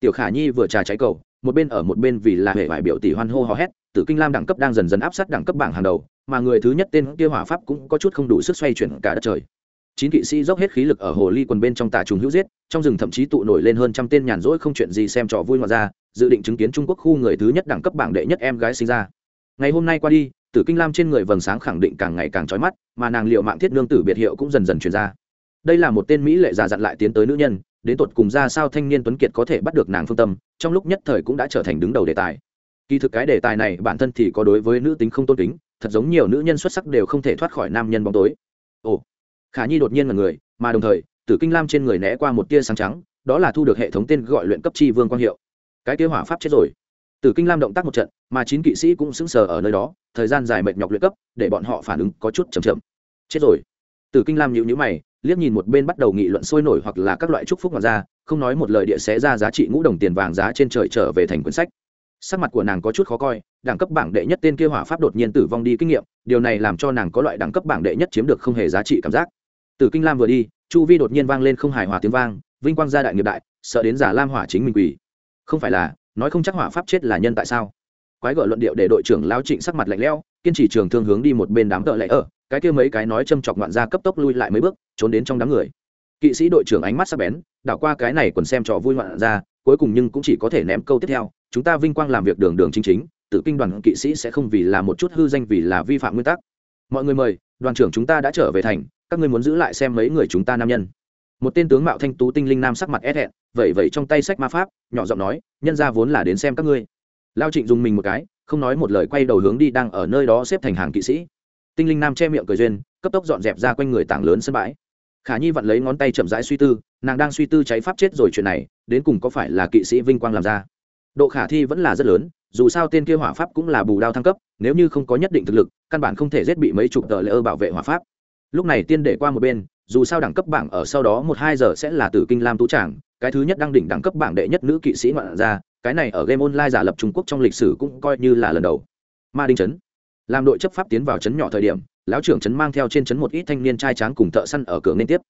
Tiểu khả nhi vừa trà cháy cầu, một bên ở một bên vì là hệ vải biểu tỷ hoan hô hò hét tử kinh lam đẳng cấp đang dần dần áp sát đẳng cấp bảng hàng đầu, mà người thứ nhất tên kia hỏa pháp cũng có chút không đủ sức xoay chuyển cả đất trời. Chín kỵ sĩ dốc hết khí lực ở hồ ly quần bên trong tà trùng hữu giết, trong rừng thậm chí tụ nổi lên hơn trăm tên nhàn rỗi không chuyện gì xem trò vui ngoài ra, dự định chứng kiến trung quốc khu người thứ nhất đẳng cấp bảng đệ nhất em gái sinh ra. Ngày hôm nay qua đi, tử kinh lam trên người vầng sáng khẳng định càng ngày càng trói mắt, mà nàng liệu mạng thiết nương tử biệt hiệu cũng dần dần truyền ra. Đây là một tên mỹ lệ già dặn lại tiến tới nữ nhân, đến tột cùng ra sao thanh niên tuấn kiệt có thể bắt được nàng phương tâm, trong lúc nhất thời cũng đã trở thành đứng đầu đề tài kỳ thực cái đề tài này bản thân thì có đối với nữ tính không tôn kính, thật giống nhiều nữ nhân xuất sắc đều không thể thoát khỏi nam nhân bóng tối. Ồ, khả nhi đột nhiên là người, mà đồng thời, tử kinh lam trên người né qua một tia sáng trắng, đó là thu được hệ thống tên gọi luyện cấp chi vương quang hiệu. Cái kế hỏa pháp chết rồi. Tử kinh lam động tác một trận, mà chín kỵ sĩ cũng sững sờ ở nơi đó, thời gian dài mệt nhọc luyện cấp, để bọn họ phản ứng có chút chậm chậm. Chết rồi. Tử kinh lam nhịu nhữ mày, liếc nhìn một bên bắt đầu nghị luận sôi nổi hoặc là các loại trúc phúc ngoài ra, không nói một lời địa sẽ ra giá trị ngũ đồng tiền vàng giá trên trời trở về thành quyển sách sắc mặt của nàng có chút khó coi, đẳng cấp bảng đệ nhất tên kia hỏa pháp đột nhiên tử vong đi kinh nghiệm, điều này làm cho nàng có loại đẳng cấp bảng đệ nhất chiếm được không hề giá trị cảm giác. Từ kinh lam vừa đi, chu vi đột nhiên vang lên không hài hòa tiếng vang, vinh quang gia đại nghiệp đại, sợ đến giả lam hỏa chính mình quỳ. Không phải là, nói không chắc hỏa pháp chết là nhân tại sao? Quái gở luận điệu để đội trưởng lao trịnh sắc mặt lạnh lẽo, kiên trì trường thương hướng đi một bên đám tợ lệ ở, cái kia mấy cái nói châm chọc ngoạn ra cấp tốc lui lại mấy bước, trốn đến trong đám người. Kỵ sĩ đội trưởng ánh mắt sắc bén, đảo qua cái này còn xem trò vui ngoạn ra cuối cùng nhưng cũng chỉ có thể ném câu tiếp theo, chúng ta vinh quang làm việc đường đường chính chính, tự kinh đoàn kỵ sĩ sẽ không vì là một chút hư danh vì là vi phạm nguyên tắc. Mọi người mời, đoàn trưởng chúng ta đã trở về thành, các ngươi muốn giữ lại xem mấy người chúng ta nam nhân. Một tên tướng mạo thanh tú tinh linh nam sắc mặt ép hẹn vậy vậy trong tay sách ma pháp, nhỏ giọng nói, nhân ra vốn là đến xem các ngươi. Lao trịnh dùng mình một cái, không nói một lời quay đầu hướng đi đang ở nơi đó xếp thành hàng kỵ sĩ. Tinh linh nam che miệng cười duyên, cấp tốc dọn dẹp ra quanh người tảng lớn sân bãi khả nhi vặn lấy ngón tay chậm rãi suy tư, nàng đang suy tư cháy pháp chết rồi chuyện này, đến cùng có phải là kỵ sĩ vinh quang làm ra? Độ khả thi vẫn là rất lớn, dù sao tên kia hỏa pháp cũng là bù đao thăng cấp, nếu như không có nhất định thực lực, căn bản không thể giết bị mấy chục tờ lễ ơ bảo vệ hỏa pháp. Lúc này tiên để qua một bên, dù sao đẳng cấp bảng ở sau đó một hai giờ sẽ là tử kinh lam tú tràng, cái thứ nhất đang đỉnh đẳng cấp bảng đệ nhất nữ kỵ sĩ ngoạn ra, cái này ở game online giả lập trung quốc trong lịch sử cũng coi như là lần đầu. Ma đinh trấn làm đội chấp pháp tiến vào trấn nhỏ thời điểm lão trưởng trấn mang theo trên trấn một ít thanh niên trai tráng cùng thợ săn ở cửa liên tiếp.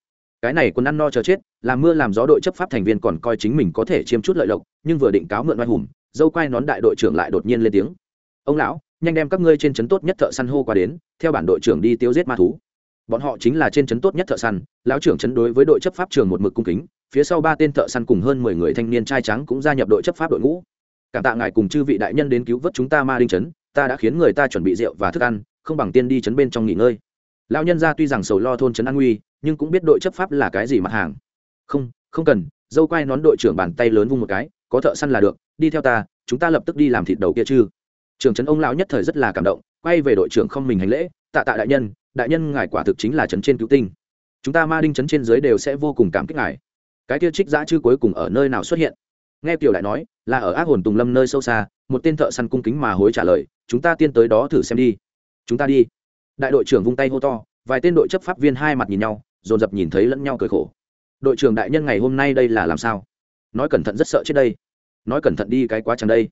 Cái này quân ăn no chờ chết, làm mưa làm gió đội chấp pháp thành viên còn coi chính mình có thể chiếm chút lợi lộc, nhưng vừa định cáo mượn oai hùng, dâu quai nón đại đội trưởng lại đột nhiên lên tiếng. Ông lão, nhanh đem các ngươi trên trấn tốt nhất thợ săn hô qua đến, theo bản đội trưởng đi tiêu giết ma thú. Bọn họ chính là trên trấn tốt nhất thợ săn, lão trưởng trấn đối với đội chấp pháp trường một mực cung kính, phía sau ba tên thợ săn cùng hơn mười người thanh niên trai trắng cũng gia nhập đội chấp pháp đội ngũ. Cảm tạ ngài cùng chư vị đại nhân đến cứu vớt chúng ta ma đinh trấn, ta đã khiến người ta chuẩn bị rượu và thức ăn không bằng tiên đi chấn bên trong nghỉ ngơi. Lão nhân gia tuy rằng sầu lo thôn trấn an nguy, nhưng cũng biết đội chấp pháp là cái gì mặt hàng. Không không cần, dâu quay nón đội trưởng bàn tay lớn vung một cái, có thợ săn là được, đi theo ta, chúng ta lập tức đi làm thịt đầu kia chứ. Trưởng trấn ông lão nhất thời rất là cảm động, quay về đội trưởng không mình hành lễ, tạ tạ đại nhân đại nhân ngài quả thực chính là trấn trên cứu tinh. Chúng ta ma đinh trấn trên dưới đều sẽ vô cùng cảm kích ngài. Cái kia trích giã chư cuối cùng ở nơi nào xuất hiện? Nghe tiểu đại nói, là ở ác hồn tùng lâm nơi sâu xa, một tên thợ săn cung kính mà hối trả lời, chúng ta tiên tới đó thử xem đi chúng ta đi. Đại đội trưởng vung tay hô to, vài tên đội chấp pháp viên hai mặt nhìn nhau, dồn dập nhìn thấy lẫn nhau cười khổ. Đội trưởng đại nhân ngày hôm nay đây là làm sao? Nói cẩn thận rất sợ chết đây. Nói cẩn thận đi cái quá chẳng đây.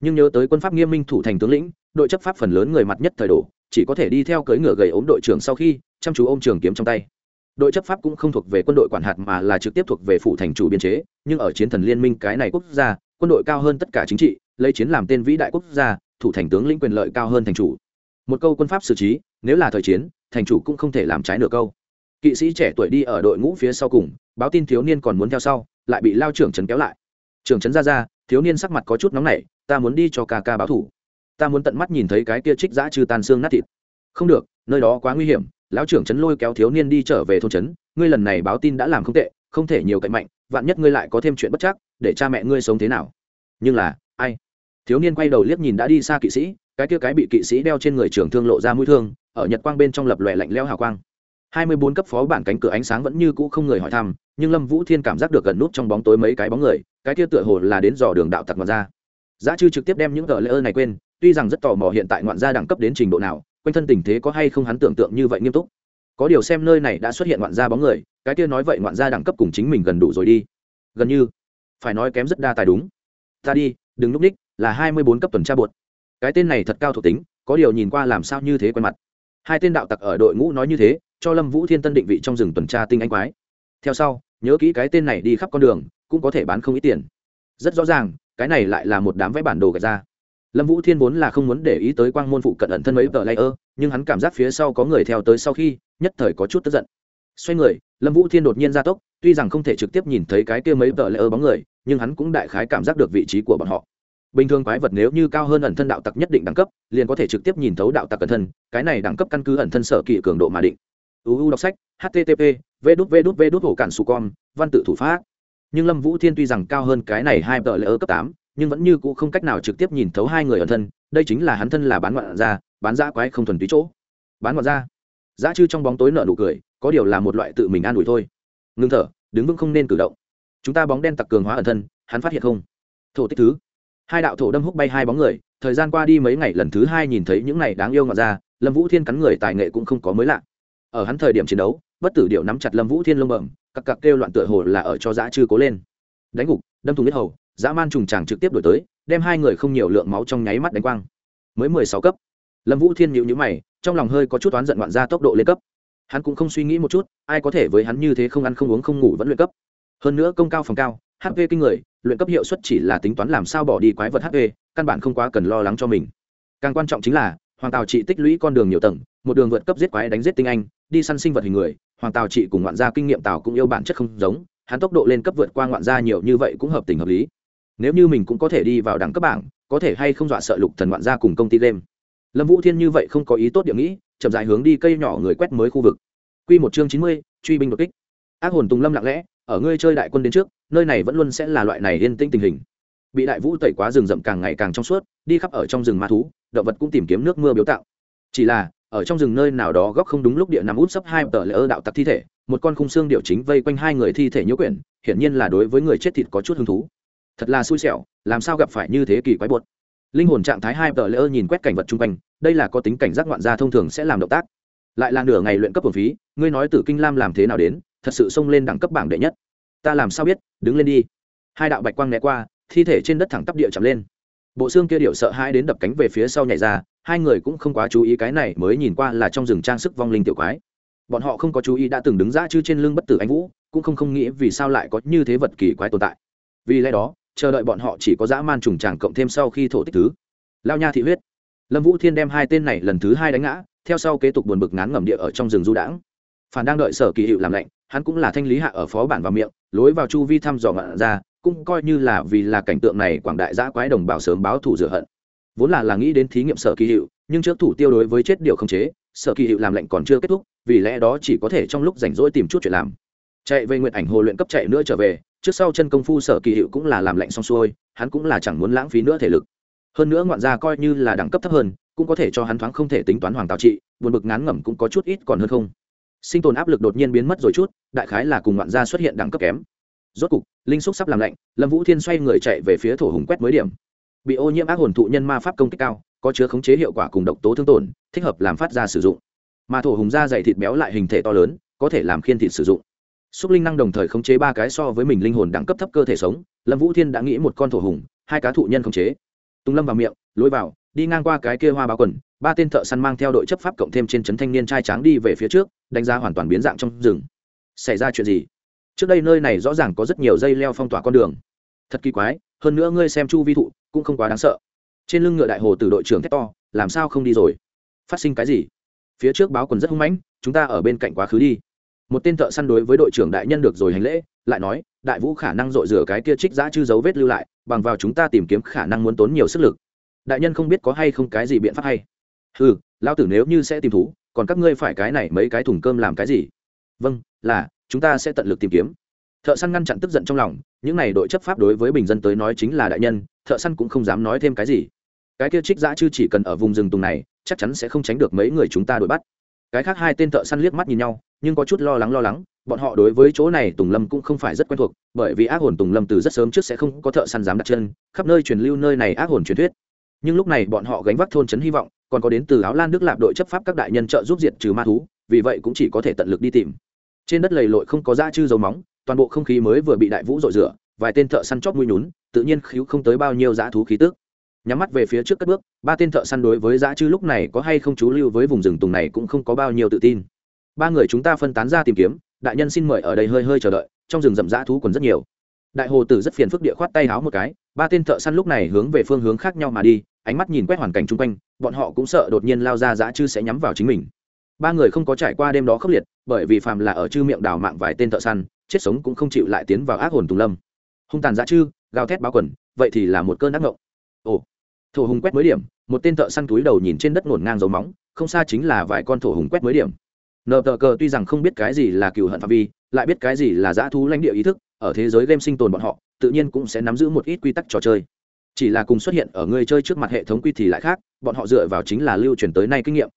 Nhưng nhớ tới quân pháp nghiêm minh thủ thành tướng lĩnh, đội chấp pháp phần lớn người mặt nhất thời đổ, chỉ có thể đi theo cưỡi ngựa gầy ốm đội trưởng sau khi, chăm chú ôm trường kiếm trong tay. Đội chấp pháp cũng không thuộc về quân đội quản hạt mà là trực tiếp thuộc về phủ thành chủ biên chế, nhưng ở chiến thần liên minh cái này quốc gia, quân đội cao hơn tất cả chính trị, lấy chiến làm tên vĩ đại quốc gia, thủ thành tướng lĩnh quyền lợi cao hơn thành chủ một câu quân pháp xử trí, nếu là thời chiến, thành chủ cũng không thể làm trái nửa câu. Kỵ sĩ trẻ tuổi đi ở đội ngũ phía sau cùng, báo tin thiếu niên còn muốn theo sau, lại bị lao trưởng trấn kéo lại. Trưởng trấn ra ra, thiếu niên sắc mặt có chút nóng nảy, ta muốn đi cho ca ca báo thủ. Ta muốn tận mắt nhìn thấy cái kia trích giã trừ tàn xương nát thịt. Không được, nơi đó quá nguy hiểm. Lão trưởng trấn lôi kéo thiếu niên đi trở về thôn trấn, ngươi lần này báo tin đã làm không tệ, không thể nhiều cậy mạnh, vạn nhất ngươi lại có thêm chuyện bất chắc, để cha mẹ ngươi sống thế nào? Nhưng là, ai? Thiếu niên quay đầu liếc nhìn đã đi xa kỵ sĩ cái kia cái bị kỵ sĩ đeo trên người trưởng thương lộ ra mũi thương, ở nhật quang bên trong lập lòe lạnh leo hào quang. Hai mươi bốn cấp phó bản cánh cửa ánh sáng vẫn như cũ không người hỏi thăm, nhưng lâm vũ thiên cảm giác được gần nút trong bóng tối mấy cái bóng người, cái kia tựa hồ là đến dò đường đạo tặc ngoạn gia. Giá chư trực tiếp đem những gờ lễ này quên, tuy rằng rất tò mò hiện tại ngoạn gia đẳng cấp đến trình độ nào, quanh thân tình thế có hay không hắn tưởng tượng như vậy nghiêm túc. Có điều xem nơi này đã xuất hiện ngoạn gia bóng người, cái kia nói vậy ngoạn gia đẳng cấp cùng chính mình gần đủ rồi đi. Gần như. Phải nói kém rất đa tài đúng. Ta đi, đừng núp ních là hai mươi bốn cấp tuần tra buột cái tên này thật cao thuộc tính, có điều nhìn qua làm sao như thế quen mặt. Hai tên đạo tặc ở đội ngũ nói như thế, cho lâm vũ thiên tân định vị trong rừng tuần tra tinh anh quái. Theo sau, nhớ kỹ cái tên này đi khắp con đường, cũng có thể bán không ít tiền. Rất rõ ràng, cái này lại là một đám vẽ bản đồ gạch ra. Lâm vũ thiên vốn là không muốn để ý tới quang môn phụ cận ẩn thân mấy tờ layer, nhưng hắn cảm giác phía sau có người theo tới sau khi, nhất thời có chút tức giận. Xoay người, lâm vũ thiên đột nhiên ra tốc, tuy rằng không thể trực tiếp nhìn thấy cái kia mấy tờ layer bóng người, nhưng hắn cũng đại khái cảm giác được vị trí của bọn họ bình thường quái vật nếu như cao hơn ẩn thân đạo tặc nhất định đẳng cấp liền có thể trực tiếp nhìn thấu đạo tặc ẩn thân cái này đẳng cấp căn cứ ẩn thân sở kỵ cường độ mà định uu đọc sách http v đút v đút v đút hồ cản su com văn tự thủ pháp nhưng lâm vũ thiên tuy rằng cao hơn cái này hai tờ lễ cấp tám nhưng vẫn như cũ không cách nào trực tiếp nhìn thấu hai người ẩn thân đây chính là hắn thân là bán ngoạn ra bán giã quái không thuần túy chỗ bán ngoạn ra giã chư trong bóng tối nợ nụ cười có điều là một loại tự mình an ủi thôi ngưng thở đứng vững không nên cử động chúng ta bóng đen tặc cường hóa ẩn thân hắn phát hiện không thổ tích thứ hai đạo thổ đâm húc bay hai bóng người, thời gian qua đi mấy ngày lần thứ hai nhìn thấy những này đáng yêu ngọt ra lâm vũ thiên cắn người tài nghệ cũng không có mới lạ. Ở hắn thời điểm chiến đấu, bất tử điệu nắm chặt lâm vũ thiên lông bẩm, cặc cặc kêu loạn tựa hồ là ở cho dã chư cố lên. Đánh gục, đâm thùng biết hầu, dã man trùng tràng trực tiếp đổi tới, đem hai người không nhiều lượng máu trong nháy mắt đánh quang. Mới mười sáu cấp. Lâm vũ thiên nhịu nhữ mày, trong lòng hơi có chút oán giận ngoạn ra tốc độ lên cấp. Hắn cũng không suy nghĩ một chút, ai có thể với hắn như thế không ăn không uống không ngủ vẫn luyện cấp. Hơn nữa công cao phòng cao hp kinh người luyện cấp hiệu suất chỉ là tính toán làm sao bỏ đi quái vật hp căn bản không quá cần lo lắng cho mình. Càng quan trọng chính là hoàng tào trị tích lũy con đường nhiều tầng một đường vượt cấp giết quái đánh giết tinh anh đi săn sinh vật hình người hoàng tào trị cùng ngoạn gia kinh nghiệm tào cũng yêu bản chất không giống hắn tốc độ lên cấp vượt qua ngoạn gia nhiều như vậy cũng hợp tình hợp lý. Nếu như mình cũng có thể đi vào đẳng cấp bảng có thể hay không dọa sợ lục thần ngoạn gia cùng công ty đêm, lâm vũ thiên như vậy không có ý tốt địa nghĩ chậm dài hướng đi cây nhỏ người quét mới khu vực. Quy một chương chín mươi truy binh đột kích. Ác hồn tùng lâm lặng lẽ ở ngươi chơi đại quân đến trước, nơi này vẫn luôn sẽ là loại này yên tĩnh tình hình. Bị đại vũ tẩy quá rừng rậm càng ngày càng trong suốt, đi khắp ở trong rừng ma thú, động vật cũng tìm kiếm nước mưa biếu tạo. Chỉ là, ở trong rừng nơi nào đó góc không đúng lúc địa nằm út sấp hai tờ lỡ đạo tặc thi thể, một con khung xương điệu chính vây quanh hai người thi thể nhớ quyển, hiển nhiên là đối với người chết thịt có chút hứng thú. Thật là xui xẻo, làm sao gặp phải như thế kỳ quái buột. Linh hồn trạng thái hai tờ lỡ nhìn quét cảnh vật chung quanh, đây là có tính cảnh giác ngoạn gia thông thường sẽ làm động tác lại là nửa ngày luyện cấp hồn phí, ngươi nói tử kinh lam làm thế nào đến, thật sự xông lên đẳng cấp bảng đệ nhất. Ta làm sao biết, đứng lên đi. Hai đạo bạch quang né qua, thi thể trên đất thẳng tắp địa chậm lên. Bộ xương kia điệu sợ hai đến đập cánh về phía sau nhảy ra, hai người cũng không quá chú ý cái này mới nhìn qua là trong rừng trang sức vong linh tiểu quái. Bọn họ không có chú ý đã từng đứng ra chư trên lưng bất tử anh vũ, cũng không không nghĩ vì sao lại có như thế vật kỳ quái tồn tại. Vì lẽ đó, chờ đợi bọn họ chỉ có dã man trùng tràng cộng thêm sau khi thổ tích thứ. Lao nha thị huyết lâm vũ thiên đem hai tên này lần thứ hai đánh ngã, theo sau kế tục buồn bực ngán ngẩm địa ở trong rừng du đãng. Phản đang đợi sở kỳ hiệu làm lạnh, hắn cũng là thanh lý hạ ở phó bản vào miệng, lối vào chu vi thăm dò ngạn ra, cũng coi như là vì là cảnh tượng này quảng đại giã quái đồng bào sớm báo thù rửa hận. Vốn là là nghĩ đến thí nghiệm sở kỳ hiệu, nhưng trước thủ tiêu đối với chết điều không chế, sở kỳ hiệu làm lệnh còn chưa kết thúc, vì lẽ đó chỉ có thể trong lúc rảnh rỗi tìm chút chuyện làm. Chạy về nguyện ảnh hồ luyện cấp chạy nữa trở về, trước sau chân công phu sở kỳ hiệu cũng là làm lệnh xong xuôi, hắn cũng là chẳng muốn lãng phí nữa thể lực hơn nữa ngoạn gia coi như là đẳng cấp thấp hơn, cũng có thể cho hắn thoáng không thể tính toán hoàng tạo trị, buồn bực ngán ngẩm cũng có chút ít còn hơn không. Sinh tồn áp lực đột nhiên biến mất rồi chút, đại khái là cùng ngoạn gia xuất hiện đẳng cấp kém. Rốt cục, linh xúc sắp làm lạnh, lâm vũ thiên xoay người chạy về phía thổ hùng quét mới điểm. Bị ô nhiễm ác hồn thụ nhân ma pháp công kích cao, có chứa khống chế hiệu quả cùng độc tố thương tổn, thích hợp làm phát ra sử dụng. Mà thổ hùng da dày thịt béo lại hình thể to lớn, có thể làm khiên thịt sử dụng. Xúc linh năng đồng thời khống chế ba cái so với mình linh hồn đẳng cấp thấp cơ thể sống, lâm vũ thiên đã nghĩ một con thổ hùng, hai cá thụ nhân khống chế tung lâm vào miệng, lối vào, đi ngang qua cái kia hoa báo quần, ba tên thợ săn mang theo đội chấp pháp cộng thêm trên trấn thanh niên trai tráng đi về phía trước, đánh giá hoàn toàn biến dạng trong rừng. Xảy ra chuyện gì? Trước đây nơi này rõ ràng có rất nhiều dây leo phong tỏa con đường. Thật kỳ quái, hơn nữa ngươi xem chu vi thụ, cũng không quá đáng sợ. Trên lưng ngựa đại hồ từ đội trưởng thét to, làm sao không đi rồi? Phát sinh cái gì? Phía trước báo quần rất hung mãnh, chúng ta ở bên cạnh quá khứ đi. Một tên thợ săn đối với đội trưởng đại nhân được rồi hành lễ, lại nói, đại vũ khả năng dội rửa cái kia trích giã chư dấu vết lưu lại bằng vào chúng ta tìm kiếm khả năng muốn tốn nhiều sức lực. Đại nhân không biết có hay không cái gì biện pháp hay. Ừ lao tử nếu như sẽ tìm thú, còn các ngươi phải cái này mấy cái thùng cơm làm cái gì? Vâng là, chúng ta sẽ tận lực tìm kiếm. Thợ săn ngăn chặn tức giận trong lòng, những n à y đội chấp pháp đối với bình dân tới nói chính là đại nhân, thợ săn cũng không dám nói thêm cái gì. Cái kia trích giã chư chỉ cần ở vùng rừng tùng này, chắc chắn sẽ không tránh được mấy người chúng ta đuổi bắt. Cái khác hai tên thợ săn liếc mắt nhìn nhau nhưng có chút lo lắng lo lắng, bọn họ đối với chỗ này tùng lâm cũng không phải rất quen thuộc, bởi vì ác hồn tùng lâm từ rất sớm trước sẽ không có thợ săn dám đặt chân, khắp nơi truyền lưu nơi này ác hồn truyền thuyết. Nhưng lúc này bọn họ gánh vác thôn trấn hy vọng, còn có đến từ áo lan đức lạp đội chấp pháp các đại nhân trợ giúp diệt trừ ma thú, vì vậy cũng chỉ có thể tận lực đi tìm. Trên đất lầy lội không có da chư dầu móng, toàn bộ không khí mới vừa bị đại vũ dội rửa, vài tên thợ săn chót mũi nhún, tự nhiên khíu không tới bao nhiêu dã thú khí tức. Nhắm mắt về phía trước cất bước, ba tên thợ săn đối với dã chư lúc này có hay không chú lưu với vùng rừng tùng này cũng không có bao nhiêu tự tin ba người chúng ta phân tán ra tìm kiếm, đại nhân xin mời ở đây hơi hơi chờ đợi, trong rừng rậm dã thú còn rất nhiều. Đại hồ tử rất phiền phức địa khoát tay háo một cái, ba tên thợ săn lúc này hướng về phương hướng khác nhau mà đi, ánh mắt nhìn quét hoàn cảnh chung quanh, bọn họ cũng sợ đột nhiên lao ra dã chư sẽ nhắm vào chính mình. Ba người không có trải qua đêm đó khốc liệt, bởi vì phàm là ở chư miệng đào mạng vài tên thợ săn, chết sống cũng không chịu lại tiến vào ác hồn tùng lâm. Hung tàn dã chư, gào thét báo quần, vậy thì là một cơn ác ngộng. Ồ, thổ hùng quét mới điểm, một tên thợ săn túi đầu nhìn trên đất ngổn ngang dấu móng, không xa chính là vài con thổ hùng quét mới điểm nờ tờ cờ tuy rằng không biết cái gì là cựu hận phạm vi, lại biết cái gì là dã thú lãnh địa ý thức, ở thế giới game sinh tồn bọn họ, tự nhiên cũng sẽ nắm giữ một ít quy tắc trò chơi. Chỉ là cùng xuất hiện ở người chơi trước mặt hệ thống quy thì lại khác, bọn họ dựa vào chính là lưu truyền tới nay kinh nghiệm.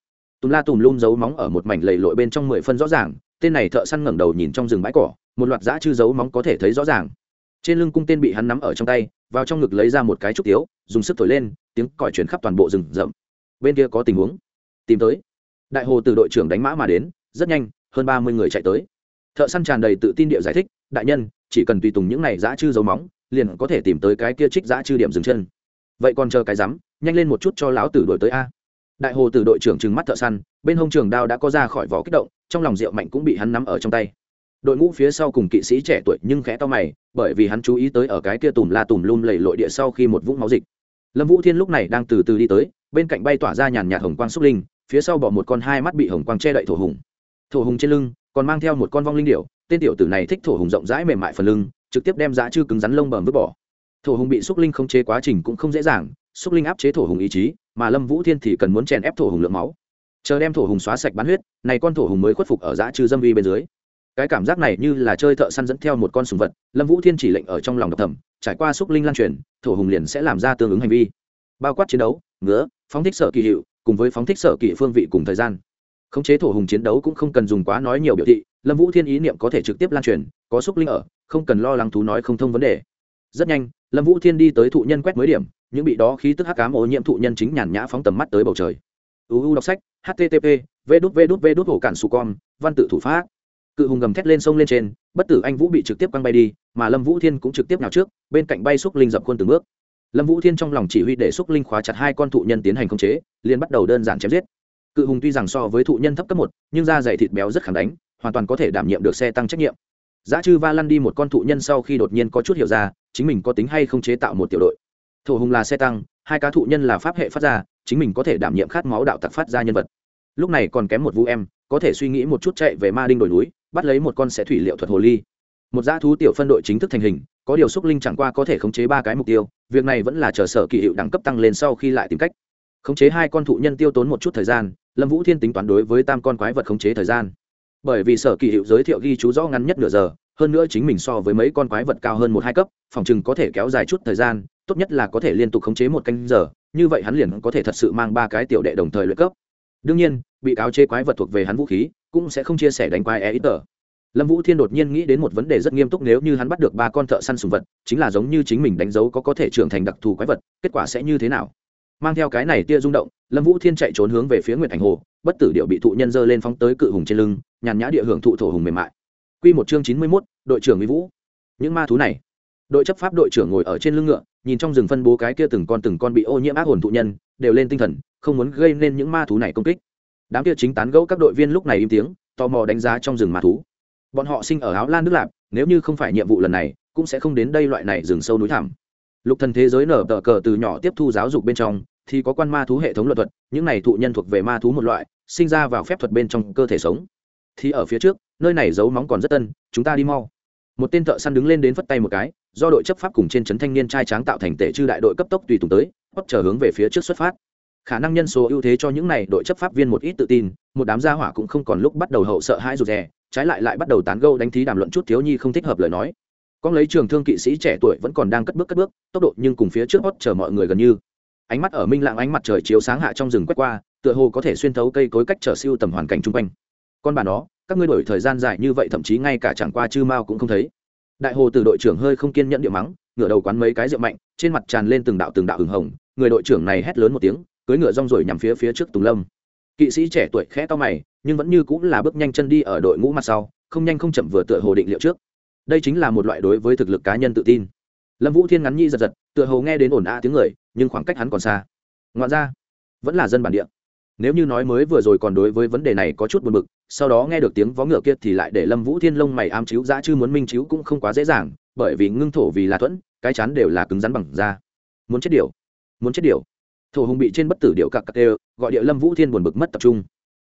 Tùm la tùm lum giấu móng ở một mảnh lầy lội bên trong mười phân rõ ràng, tên này thợ săn ngẩng đầu nhìn trong rừng bãi cỏ, một loạt dã chư giấu móng có thể thấy rõ ràng. Trên lưng cung tên bị hắn nắm ở trong tay, vào trong ngực lấy ra một cái trúc tiếu, dùng sức thổi lên, tiếng còi chuyển khắp toàn bộ rừng rậm. Bên kia có tình huống. Tìm tới. Đại hồ từ đội trưởng đánh mã mà đến rất nhanh, hơn ba mươi người chạy tới. Thợ săn tràn đầy tự tin địa giải thích, đại nhân, chỉ cần tùy tùng những này dã chư dấu móng, liền có thể tìm tới cái kia trích dã chư điểm dừng chân. Vậy còn chờ cái rắm, nhanh lên một chút cho lão tử đổi tới a. Đại hồ tử đội trưởng trừng mắt thợ săn, bên hông trường đao đã có ra khỏi vỏ kích động, trong lòng rượu mạnh cũng bị hắn nắm ở trong tay. Đội ngũ phía sau cùng kỵ sĩ trẻ tuổi nhưng khẽ to mày, bởi vì hắn chú ý tới ở cái kia tùm la tùm lum lầy lội địa sau khi một vũng máu dịch. Lâm vũ thiên lúc này đang từ từ đi tới, bên cạnh bay tỏa ra nhàn nhạt hồng quang xúc linh, phía sau bỏ một con hai mắt bị hồng quang che đậy thổ hùng thổ hùng trên lưng, còn mang theo một con vong linh điệu tên tiểu tử này thích thổ hùng rộng rãi mềm mại phần lưng, trực tiếp đem giá chư cứng rắn lông bầm vứt bỏ. Thổ hùng bị xúc linh không chế quá trình cũng không dễ dàng, xúc linh áp chế thổ hùng ý chí, mà lâm vũ thiên thì cần muốn chèn ép thổ hùng lượng máu. Chờ đem thổ hùng xóa sạch bán huyết, này con thổ hùng mới khuất phục ở dã trừ dâm vi bên dưới. Cái cảm giác này như là chơi thợ săn dẫn theo một con sùng vật, lâm vũ thiên chỉ lệnh ở trong lòng độc thẩm, trải qua xúc linh lan truyền, thổ hùng liền sẽ làm ra tương ứng hành vi. Bao quát chiến đấu, ngứa, phóng thích sở kỳ hiệu, cùng với phóng thích sở kỳ phương vị cùng thời gian khống chế thổ hùng chiến đấu cũng không cần dùng quá nói nhiều biểu thị, lâm vũ thiên ý niệm có thể trực tiếp lan truyền, có xúc linh ở, không cần lo lắng thú nói không thông vấn đề. Rất nhanh, lâm vũ thiên đi tới thụ nhân quét mới điểm, những bị đó khí tức hắc cám ô nhiễm thụ nhân chính nhàn nhã phóng tầm mắt tới bầu trời. Uu đọc sách http v đút v đút v đút hổ cản su con, văn tự thủ pháp. Cự hùng gầm thét lên sông lên trên, bất tử anh vũ bị trực tiếp quăng bay đi, mà lâm vũ thiên cũng trực tiếp nào trước, bên cạnh bay xúc linh dập khuôn từng bước. Lâm vũ thiên trong lòng chỉ huy để xúc linh khóa chặt hai con thụ nhân tiến hành khống chế, liền bắt đầu đơn giản chém giết cự hùng tuy rằng so với thụ nhân thấp cấp một, nhưng da dày thịt béo rất khẳng đánh, hoàn toàn có thể đảm nhiệm được xe tăng trách nhiệm. Giá chư va lăn đi một con thụ nhân sau khi đột nhiên có chút hiểu ra, chính mình có tính hay không chế tạo một tiểu đội. Thổ hùng là xe tăng, hai cá thụ nhân là pháp hệ phát ra, chính mình có thể đảm nhiệm khát máu đạo tặc phát ra nhân vật. Lúc này còn kém một vũ em, có thể suy nghĩ một chút chạy về ma đinh đồi núi, bắt lấy một con sẽ thủy liệu thuật hồ ly. Một dã thú tiểu phân đội chính thức thành hình, có điều xúc linh chẳng qua có thể khống chế ba cái mục tiêu, việc này vẫn là chờ sở kỳ hiệu đẳng cấp tăng lên sau khi lại tìm cách khống chế hai con thụ nhân tiêu tốn một chút thời gian, lâm vũ thiên tính toán đối với tam con quái vật khống chế thời gian. Bởi vì sở kỳ hiệu giới thiệu ghi chú rõ ngắn nhất nửa giờ, hơn nữa chính mình so với mấy con quái vật cao hơn một hai cấp, phòng chừng có thể kéo dài chút thời gian, tốt nhất là có thể liên tục khống chế một canh giờ, như vậy hắn liền có thể thật sự mang ba cái tiểu đệ đồng thời luyện cấp. Đương nhiên, bị cáo chế quái vật thuộc về hắn vũ khí, cũng sẽ không chia sẻ đánh quái e ít tờ. Lâm vũ thiên đột nhiên nghĩ đến một vấn đề rất nghiêm túc, nếu như hắn bắt được ba con thợ săn sùng vật, chính là giống như chính mình đánh dấu có có thể trưởng thành đặc thù quái vật, kết quả sẽ như thế nào? Mang theo cái này tia rung động, lâm vũ thiên chạy trốn hướng về phía nguyệt ảnh hồ, bất tử điệu bị thụ nhân dơ lên phóng tới cự hùng trên lưng, nhàn nhã địa hưởng thụ thổ hùng mềm mại. Q một chương chín mươi mốt, đội trưởng mỹ vũ. Những ma thú này. Đội chấp pháp đội trưởng ngồi ở trên lưng ngựa, nhìn trong rừng phân bố cái kia từng con từng con bị ô nhiễm ác hồn thụ nhân, đều lên tinh thần, không muốn gây nên những ma thú này công kích. Đám kia chính tán gẫu các đội viên lúc này im tiếng, tò mò đánh giá trong rừng ma thú. Bọn họ sinh ở áo lan nước lạp, nếu như không phải nhiệm vụ lần này, cũng sẽ không đến đây loại này rừng sâu núi thẳm lục thần thế giới nở tờ cờ từ nhỏ tiếp thu giáo dục bên trong, thì có quan ma thú hệ thống luật thuật, những này thụ nhân thuộc về ma thú một loại, sinh ra vào phép thuật bên trong cơ thể sống. Thì ở phía trước, nơi này giấu móng còn rất tân, chúng ta đi mau. Một tên thợ săn đứng lên đến phất tay một cái, do đội chấp pháp cùng trên trấn thanh niên trai tráng tạo thành tể chư đại đội cấp tốc tùy tùng tới hót chờ hướng về phía trước xuất phát. Khả năng nhân số ưu thế cho những này đội chấp pháp viên một ít tự tin, một đám gia hỏa cũng không còn lúc bắt đầu hậu sợ hãi rụt rè, trái lại lại bắt đầu tán gâu đánh thí đàm luận chút thiếu nhi không thích hợp lời nói con lấy trường thương kỵ sĩ trẻ tuổi vẫn còn đang cất bước cất bước, tốc độ nhưng cùng phía trước hót chờ mọi người gần như. Ánh mắt ở minh lặng ánh mặt trời chiếu sáng hạ trong rừng quét qua, tựa hồ có thể xuyên thấu cây cối cách trở siêu tầm hoàn cảnh chung quanh. Con bà nó, các ngươi đổi thời gian dài như vậy thậm chí ngay cả chẳng qua chư mao cũng không thấy. Đại hồ từ đội trưởng hơi không kiên nhẫn điệu mắng, ngửa đầu quán mấy cái rượu mạnh, trên mặt tràn lên từng đạo từng đạo hừng hồng, người đội trưởng này hét lớn một tiếng cưới ngựa rong rồi nhằm phía phía trước tùng lâm. Kỵ sĩ trẻ tuổi khẽ to mày, nhưng vẫn như cũng là bước nhanh chân đi ở đội ngũ mặt sau, không nhanh không chậm vừa tựa hồ định liệu trước đây chính là một loại đối với thực lực cá nhân tự tin. Lâm vũ thiên ngắn nhi giật giật, tựa hồ nghe đến ồn ào tiếng người, nhưng khoảng cách hắn còn xa. Ngoạn ra, vẫn là dân bản địa. Nếu như nói mới vừa rồi còn đối với vấn đề này có chút buồn bực, sau đó nghe được tiếng vó ngựa kia thì lại để lâm vũ thiên lông mày am chiếu dã chứ muốn minh chiếu cũng không quá dễ dàng, bởi vì ngưng thổ vì là thuẫn, cái chán đều là cứng rắn bằng da. Muốn chết điều muốn chết điều thổ hùng bị trên bất tử điệu cặc cặc đều, gọi điệu lâm vũ thiên buồn bực mất tập trung.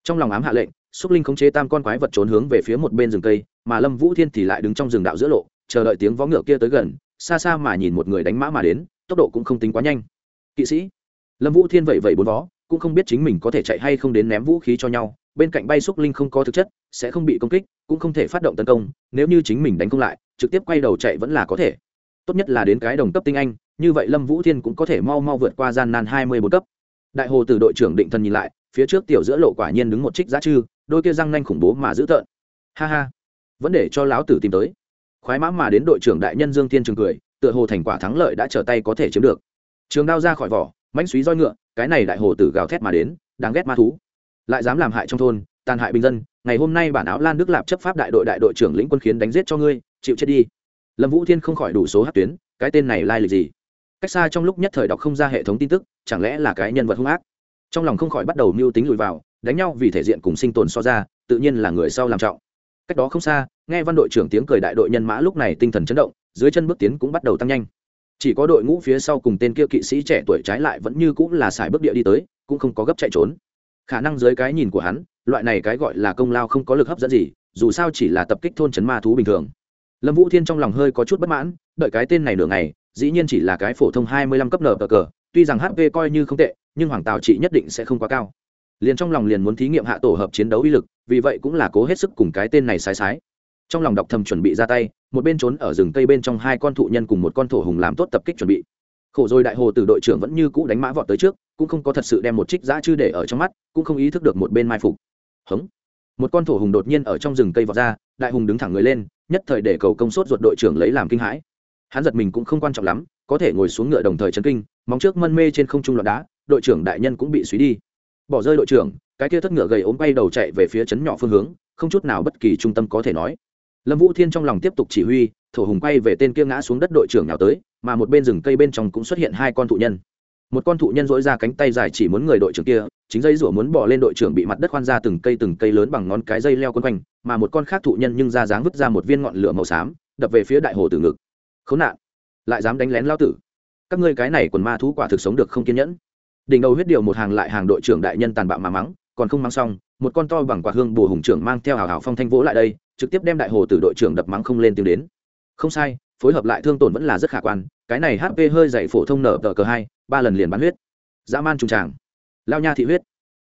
Trong lòng ám hạ lệnh xúc linh khống chế tam con quái vật trốn hướng về phía một bên rừng cây, mà lâm vũ thiên thì lại đứng trong rừng đạo giữa lộ, chờ đợi tiếng vó ngựa kia tới gần, xa xa mà nhìn một người đánh mã mà đến, tốc độ cũng không tính quá nhanh. Kỵ sĩ. Lâm vũ thiên vậy vậy bốn vó, cũng không biết chính mình có thể chạy hay không đến ném vũ khí cho nhau, bên cạnh bay xúc linh không có thực chất, sẽ không bị công kích, cũng không thể phát động tấn công, nếu như chính mình đánh công lại, trực tiếp quay đầu chạy vẫn là có thể. Tốt nhất là đến cái đồng cấp tinh anh, như vậy lâm vũ thiên cũng có thể mau mau vượt qua gian nan hai mươi bốn cấp. Đại hồ từ đội trưởng định thần nhìn lại, phía trước tiểu giữa lộ quả nhiên đứng một trích giá chư đôi kia răng nanh khủng bố mà dữ tợn. Ha ha. Vẫn để cho lão tử tìm tới. Khoái mã mà đến đội trưởng đại nhân dương thiên trường cười, tựa hồ thành quả thắng lợi đã trở tay có thể chiếm được. Trường đao ra khỏi vỏ, mãnh suý roi ngựa, cái này đại hồ tử gào thét mà đến, đáng ghét ma thú. Lại dám làm hại trong thôn, tàn hại bình dân, ngày hôm nay bản áo lan đức lạp chấp pháp đại đội đại đội trưởng lĩnh quân khiến đánh giết cho ngươi, chịu chết đi. Lâm vũ thiên không khỏi đủ số hát tuyến, cái tên này lai lịch gì? Cách xa trong lúc nhất thời đọc không ra hệ thống tin tức, chẳng lẽ là cái nhân vật hung ác? Trong lòng không khỏi bắt đầu mưu tính lùi vào đánh nhau vì thể diện cùng sinh tồn so ra, tự nhiên là người sau làm trọng. Cách đó không xa, nghe văn đội trưởng tiếng cười đại đội nhân mã lúc này tinh thần chấn động, dưới chân bước tiến cũng bắt đầu tăng nhanh. Chỉ có đội ngũ phía sau cùng tên kia kỵ sĩ trẻ tuổi trái lại vẫn như cũng là xài bước địa đi tới, cũng không có gấp chạy trốn. Khả năng dưới cái nhìn của hắn, loại này cái gọi là công lao không có lực hấp dẫn gì, dù sao chỉ là tập kích thôn trấn ma thú bình thường. Lâm vũ thiên trong lòng hơi có chút bất mãn, đợi cái tên này nửa ngày, dĩ nhiên chỉ là cái phổ thông hai mươi lăm cấp nở cờ cờ, tuy rằng hp coi như không tệ, nhưng hoàng tào trị nhất định sẽ không quá cao liền trong lòng liền muốn thí nghiệm hạ tổ hợp chiến đấu uy lực, vì vậy cũng là cố hết sức cùng cái tên này sai sái. Trong lòng đọc thầm chuẩn bị ra tay, một bên trốn ở rừng cây bên trong hai con thụ nhân cùng một con thổ hùng làm tốt tập kích chuẩn bị. Khổ rồi đại hồ từ đội trưởng vẫn như cũ đánh mã vọt tới trước, cũng không có thật sự đem một trích giã chư để ở trong mắt, cũng không ý thức được một bên mai phục. Hống. Một con thổ hùng đột nhiên ở trong rừng cây vọt ra, đại hùng đứng thẳng người lên, nhất thời để cầu công sốt ruột đội trưởng lấy làm kinh hãi. Hắn giật mình cũng không quan trọng lắm, có thể ngồi xuống ngựa đồng thời chấn kinh, móng trước mân mê trên không trung loạn đá, đội trưởng đại nhân cũng bị suy đi bỏ rơi đội trưởng, cái kia thất ngựa gầy ốm bay đầu chạy về phía trấn nhỏ phương hướng, không chút nào bất kỳ trung tâm có thể nói. Lâm vũ thiên trong lòng tiếp tục chỉ huy, thổ hùng quay về tên kia ngã xuống đất đội trưởng nào tới, mà một bên rừng cây bên trong cũng xuất hiện hai con thụ nhân. Một con thụ nhân dỗi ra cánh tay dài chỉ muốn người đội trưởng kia, chính dây rủa muốn bỏ lên đội trưởng bị mặt đất khoan ra từng cây từng cây lớn bằng ngón cái dây leo quấn quanh, mà một con khác thụ nhân nhưng ra dáng vứt ra một viên ngọn lửa màu xám, đập về phía đại hồ tử ngực. Khốn nạn! Lại dám đánh lén lao tử. Các ngươi cái này quần ma thú quả thực sống được không kiên nhẫn đỉnh đầu huyết điều một hàng lại hàng đội trưởng đại nhân tàn bạo mà mắng, còn không mang xong, một con to bằng quả hương bù hùng trưởng mang theo hào hào phong thanh vỗ lại đây, trực tiếp đem đại hồ tử đội trưởng đập mắng không lên tiếng đến. Không sai, phối hợp lại thương tổn vẫn là rất khả quan, cái này hp hơi dày phổ thông nở tờ cờ hai, ba lần liền bán huyết. Dã man trùng tràng. Lao nha thị huyết.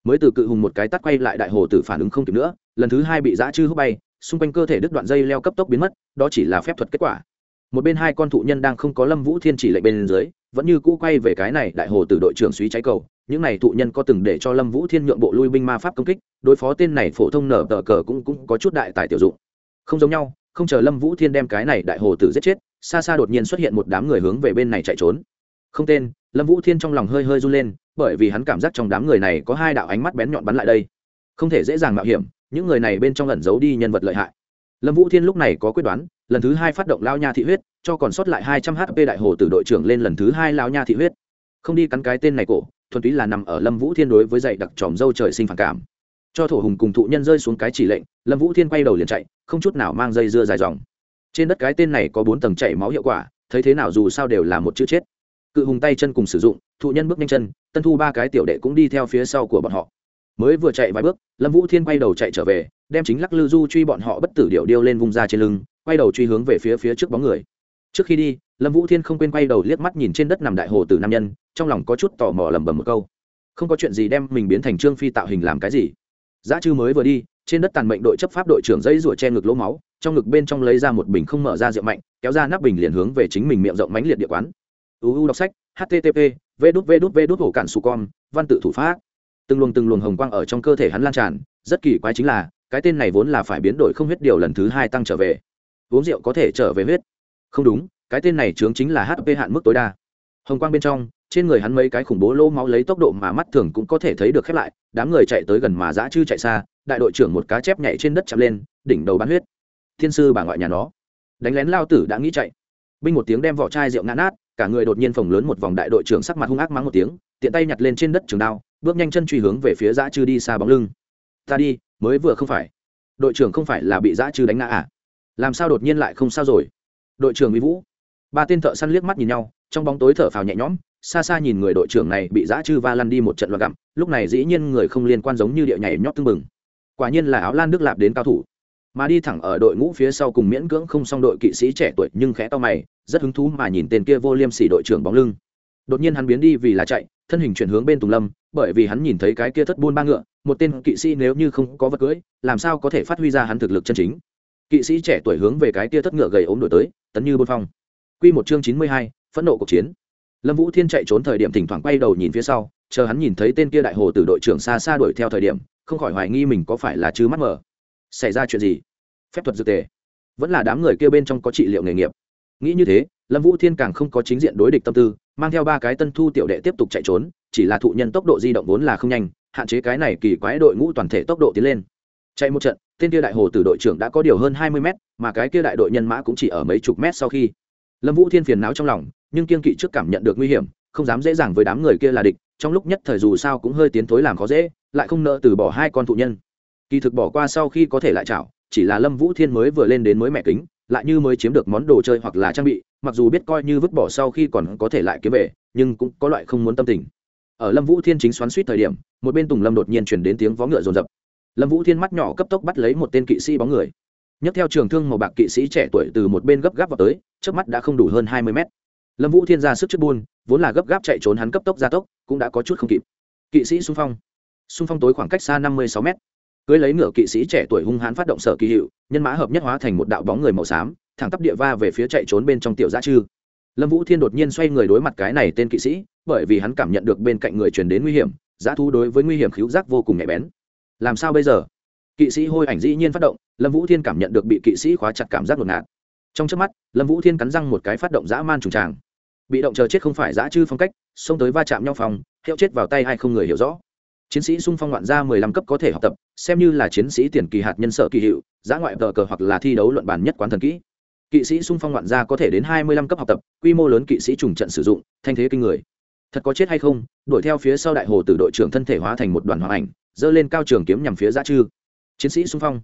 Mới từ cự hùng một cái tắt quay lại đại hồ tử phản ứng không kịp nữa, lần thứ hai bị dã chư hút bay, xung quanh cơ thể đứt đoạn dây leo cấp tốc biến mất, đó chỉ là phép thuật kết quả. Một bên hai con thụ nhân đang không có lâm vũ thiên chỉ lệnh bên dưới vẫn như cũ quay về cái này đại hồ tử đội trưởng suý cháy cầu, những này thụ nhân có từng để cho lâm vũ thiên nhượng bộ lui binh ma pháp công kích, đối phó tên này phổ thông nở tờ cờ cũng cũng có chút đại tài tiểu dụng. Không giống nhau, không chờ lâm vũ thiên đem cái này đại hồ tử giết chết, xa xa đột nhiên xuất hiện một đám người hướng về bên này chạy trốn. Không tên, lâm vũ thiên trong lòng hơi hơi run lên, bởi vì hắn cảm giác trong đám người này có hai đạo ánh mắt bén nhọn bắn lại đây. Không thể dễ dàng mạo hiểm, những người này bên trong lẩn giấu đi nhân vật lợi hại. Lâm vũ thiên lúc này có quyết đoán lần thứ hai phát động lao nha thị huyết, cho còn sót lại hai trăm hp đại hồ từ đội trưởng lên lần thứ hai lao nha thị huyết. Không đi cắn cái tên này cổ, thuần túy là nằm ở lâm vũ thiên đối với dạy đặc tròm dâu trời sinh phản cảm. Cho thổ hùng cùng thụ nhân rơi xuống cái chỉ lệnh, lâm vũ thiên quay đầu liền chạy, không chút nào mang dây dưa dài dòng. Trên đất cái tên này có bốn tầng chảy máu hiệu quả, thấy thế nào dù sao đều là một chữ chết. Cự hùng tay chân cùng sử dụng, thụ nhân bước nhanh chân, tân thu ba cái tiểu đệ cũng đi theo phía sau của bọn họ. Mới vừa chạy vài bước, lâm vũ thiên quay đầu chạy trở về, đem chính lắc lư du truy bọn họ bất tử điệu điêu lên vùng ra trên lưng quay đầu truy hướng về phía phía trước bóng người. Trước khi đi, lâm vũ thiên không quên quay đầu liếc mắt nhìn trên đất nằm đại hồ từ nam nhân, trong lòng có chút tò mò lầm bầm một câu. Không có chuyện gì đem mình biến thành trương phi tạo hình làm cái gì. Giá chư mới vừa đi, trên đất tàn mệnh đội chấp pháp đội trưởng dây rủa che ngực lỗ máu, trong ngực bên trong lấy ra một bình không mở ra rượu mạnh, kéo ra nắp bình liền hướng về chính mình miệng rộng mánh liệt địa quán. Uu đọc sách http v đút v đút v đút, hổ cản su con văn tự thủ pháp. Từng luồng từng luồng hồng quang ở trong cơ thể hắn lan tràn, rất kỳ quái chính là, cái tên này vốn là phải biến đổi không huyết điều lần thứ hai tăng trở về uống rượu có thể trở về huyết. Không đúng, cái tên này chướng chính là hp hạn mức tối đa. Hồng quang bên trong, trên người hắn mấy cái khủng bố lô máu lấy tốc độ mà mắt thường cũng có thể thấy được khép lại, đám người chạy tới gần mà dã chư chạy xa, đại đội trưởng một cá chép nhảy trên đất chạm lên, đỉnh đầu bắn huyết. Thiên sư bà ngoại nhà nó. Đánh lén lao tử đã nghĩ chạy. Binh một tiếng đem vỏ chai rượu ngã nát, cả người đột nhiên phồng lớn một vòng đại đội trưởng sắc mặt hung ác mắng một tiếng, tiện tay nhặt lên trên đất trường đao, bước nhanh chân truy hướng về phía dã chư đi xa bóng lưng. Ta đi, mới vừa không phải. Đội trưởng không phải là bị dã chư đánh ngã à? Làm sao đột nhiên lại không sao rồi? Đội trưởng mỹ vũ. Ba tên thợ săn liếc mắt nhìn nhau, trong bóng tối thở phào nhẹ nhõm, xa xa nhìn người đội trưởng này bị dã chư va lăn đi một trận loạt gặm, lúc này dĩ nhiên người không liên quan giống như địa nhảy nhót tưng bừng. Quả nhiên là áo lan đức lạp đến cao thủ. Mà đi thẳng ở đội ngũ phía sau cùng miễn cưỡng không xong đội kỵ sĩ trẻ tuổi nhưng khẽ to mày, rất hứng thú mà nhìn tên kia vô liêm sỉ đội trưởng bóng lưng. Đột nhiên hắn biến đi vì là chạy, thân hình chuyển hướng bên tùng lâm, bởi vì hắn nhìn thấy cái kia thất buôn ba ngựa, một tên kỵ sĩ nếu như không có vật cưỡi làm sao có thể phát huy ra hắn thực lực chân chính? Kỵ sĩ trẻ tuổi hướng về cái kia thất ngựa gầy ốm đổi tới, tấn như bôn phong. Q một chương chín mươi hai, phẫn nộ cuộc chiến. Lâm vũ thiên chạy trốn thời điểm thỉnh thoảng quay đầu nhìn phía sau, chờ hắn nhìn thấy tên kia đại hồ từ đội trưởng xa xa đuổi theo thời điểm, không khỏi hoài nghi mình có phải là chứ mắt mờ. Xảy ra chuyện gì? Phép thuật dược tề. Vẫn là đám người kia bên trong có trị liệu nghề nghiệp. Nghĩ như thế, lâm vũ thiên càng không có chính diện đối địch tâm tư, mang theo ba cái tân thu tiểu đệ tiếp tục chạy trốn, chỉ là thụ nhân tốc độ di động vốn là không nhanh, hạn chế cái này kỳ quái đội ngũ toàn thể tốc độ tiến lên. Chạy một trận tên kia đại hồ từ đội trưởng đã có điều hơn hai mươi mét, mà cái kia đại đội nhân mã cũng chỉ ở mấy chục mét sau khi. Lâm vũ thiên phiền não trong lòng, nhưng kiên kỵ trước cảm nhận được nguy hiểm, không dám dễ dàng với đám người kia là địch, trong lúc nhất thời dù sao cũng hơi tiến thối làm khó dễ, lại không nợ từ bỏ hai con thụ nhân. Kỳ thực bỏ qua sau khi có thể lại chảo, chỉ là lâm vũ thiên mới vừa lên đến mới mẹ kính, lại như mới chiếm được món đồ chơi hoặc là trang bị, mặc dù biết coi như vứt bỏ sau khi còn có thể lại kiếm về, nhưng cũng có loại không muốn tâm tình. Ở lâm vũ thiên chính xoắn suýt thời điểm, một bên tùng lâm đột nhiên chuyển đến tiếng vó ngựa rồn rập lâm vũ thiên mắt nhỏ cấp tốc bắt lấy một tên kỵ sĩ bóng người. Nhấc theo trường thương màu bạc kỵ sĩ trẻ tuổi từ một bên gấp gáp vào tới, trước mắt đã không đủ hơn hai mươi mét. Lâm vũ thiên ra sức trước buôn, vốn là gấp gáp chạy trốn hắn cấp tốc gia tốc, cũng đã có chút không kịp. Kỵ sĩ xung phong. Xung phong tối khoảng cách xa năm mươi sáu mét. Cưới lấy ngựa kỵ sĩ trẻ tuổi hung hãn phát động sở kỳ hiệu, nhân mã hợp nhất hóa thành một đạo bóng người màu xám, thẳng tắp địa va về phía chạy trốn bên trong tiểu gia chư. Lâm vũ thiên đột nhiên xoay người đối mặt cái này tên kỵ sĩ, bởi vì hắn cảm nhận được bên cạnh người truyền đến nguy hiểm, giá thu đối với nguy hiểm khíu giác vô cùng nhạy bén làm sao bây giờ? Kỵ sĩ hôi ảnh dĩ nhiên phát động, lâm vũ thiên cảm nhận được bị kỵ sĩ khóa chặt cảm giác ngột ngạt. Trong trước mắt, lâm vũ thiên cắn răng một cái phát động dã man trùng tràng. Bị động chờ chết không phải dã chư phong cách, xông tới va chạm nhau phòng, hiệu chết vào tay hay không người hiểu rõ. Chiến sĩ sung phong ngoạn gia mười lăm cấp có thể học tập, xem như là chiến sĩ tiền kỳ hạt nhân sở kỳ hiệu giã ngoại tờ cờ hoặc là thi đấu luận bàn nhất quán thần kỹ. Kỵ sĩ sung phong ngoạn gia có thể đến hai mươi lăm cấp học tập, quy mô lớn kỵ sĩ trùng trận sử dụng, thanh thế kinh người thật có chết hay không, đuổi theo phía sau đại hồ từ đội trưởng thân thể hóa thành một đoàn hoàng ảnh dơ lên cao trường kiếm nhằm phía giã chư. Chiến sĩ xung phong.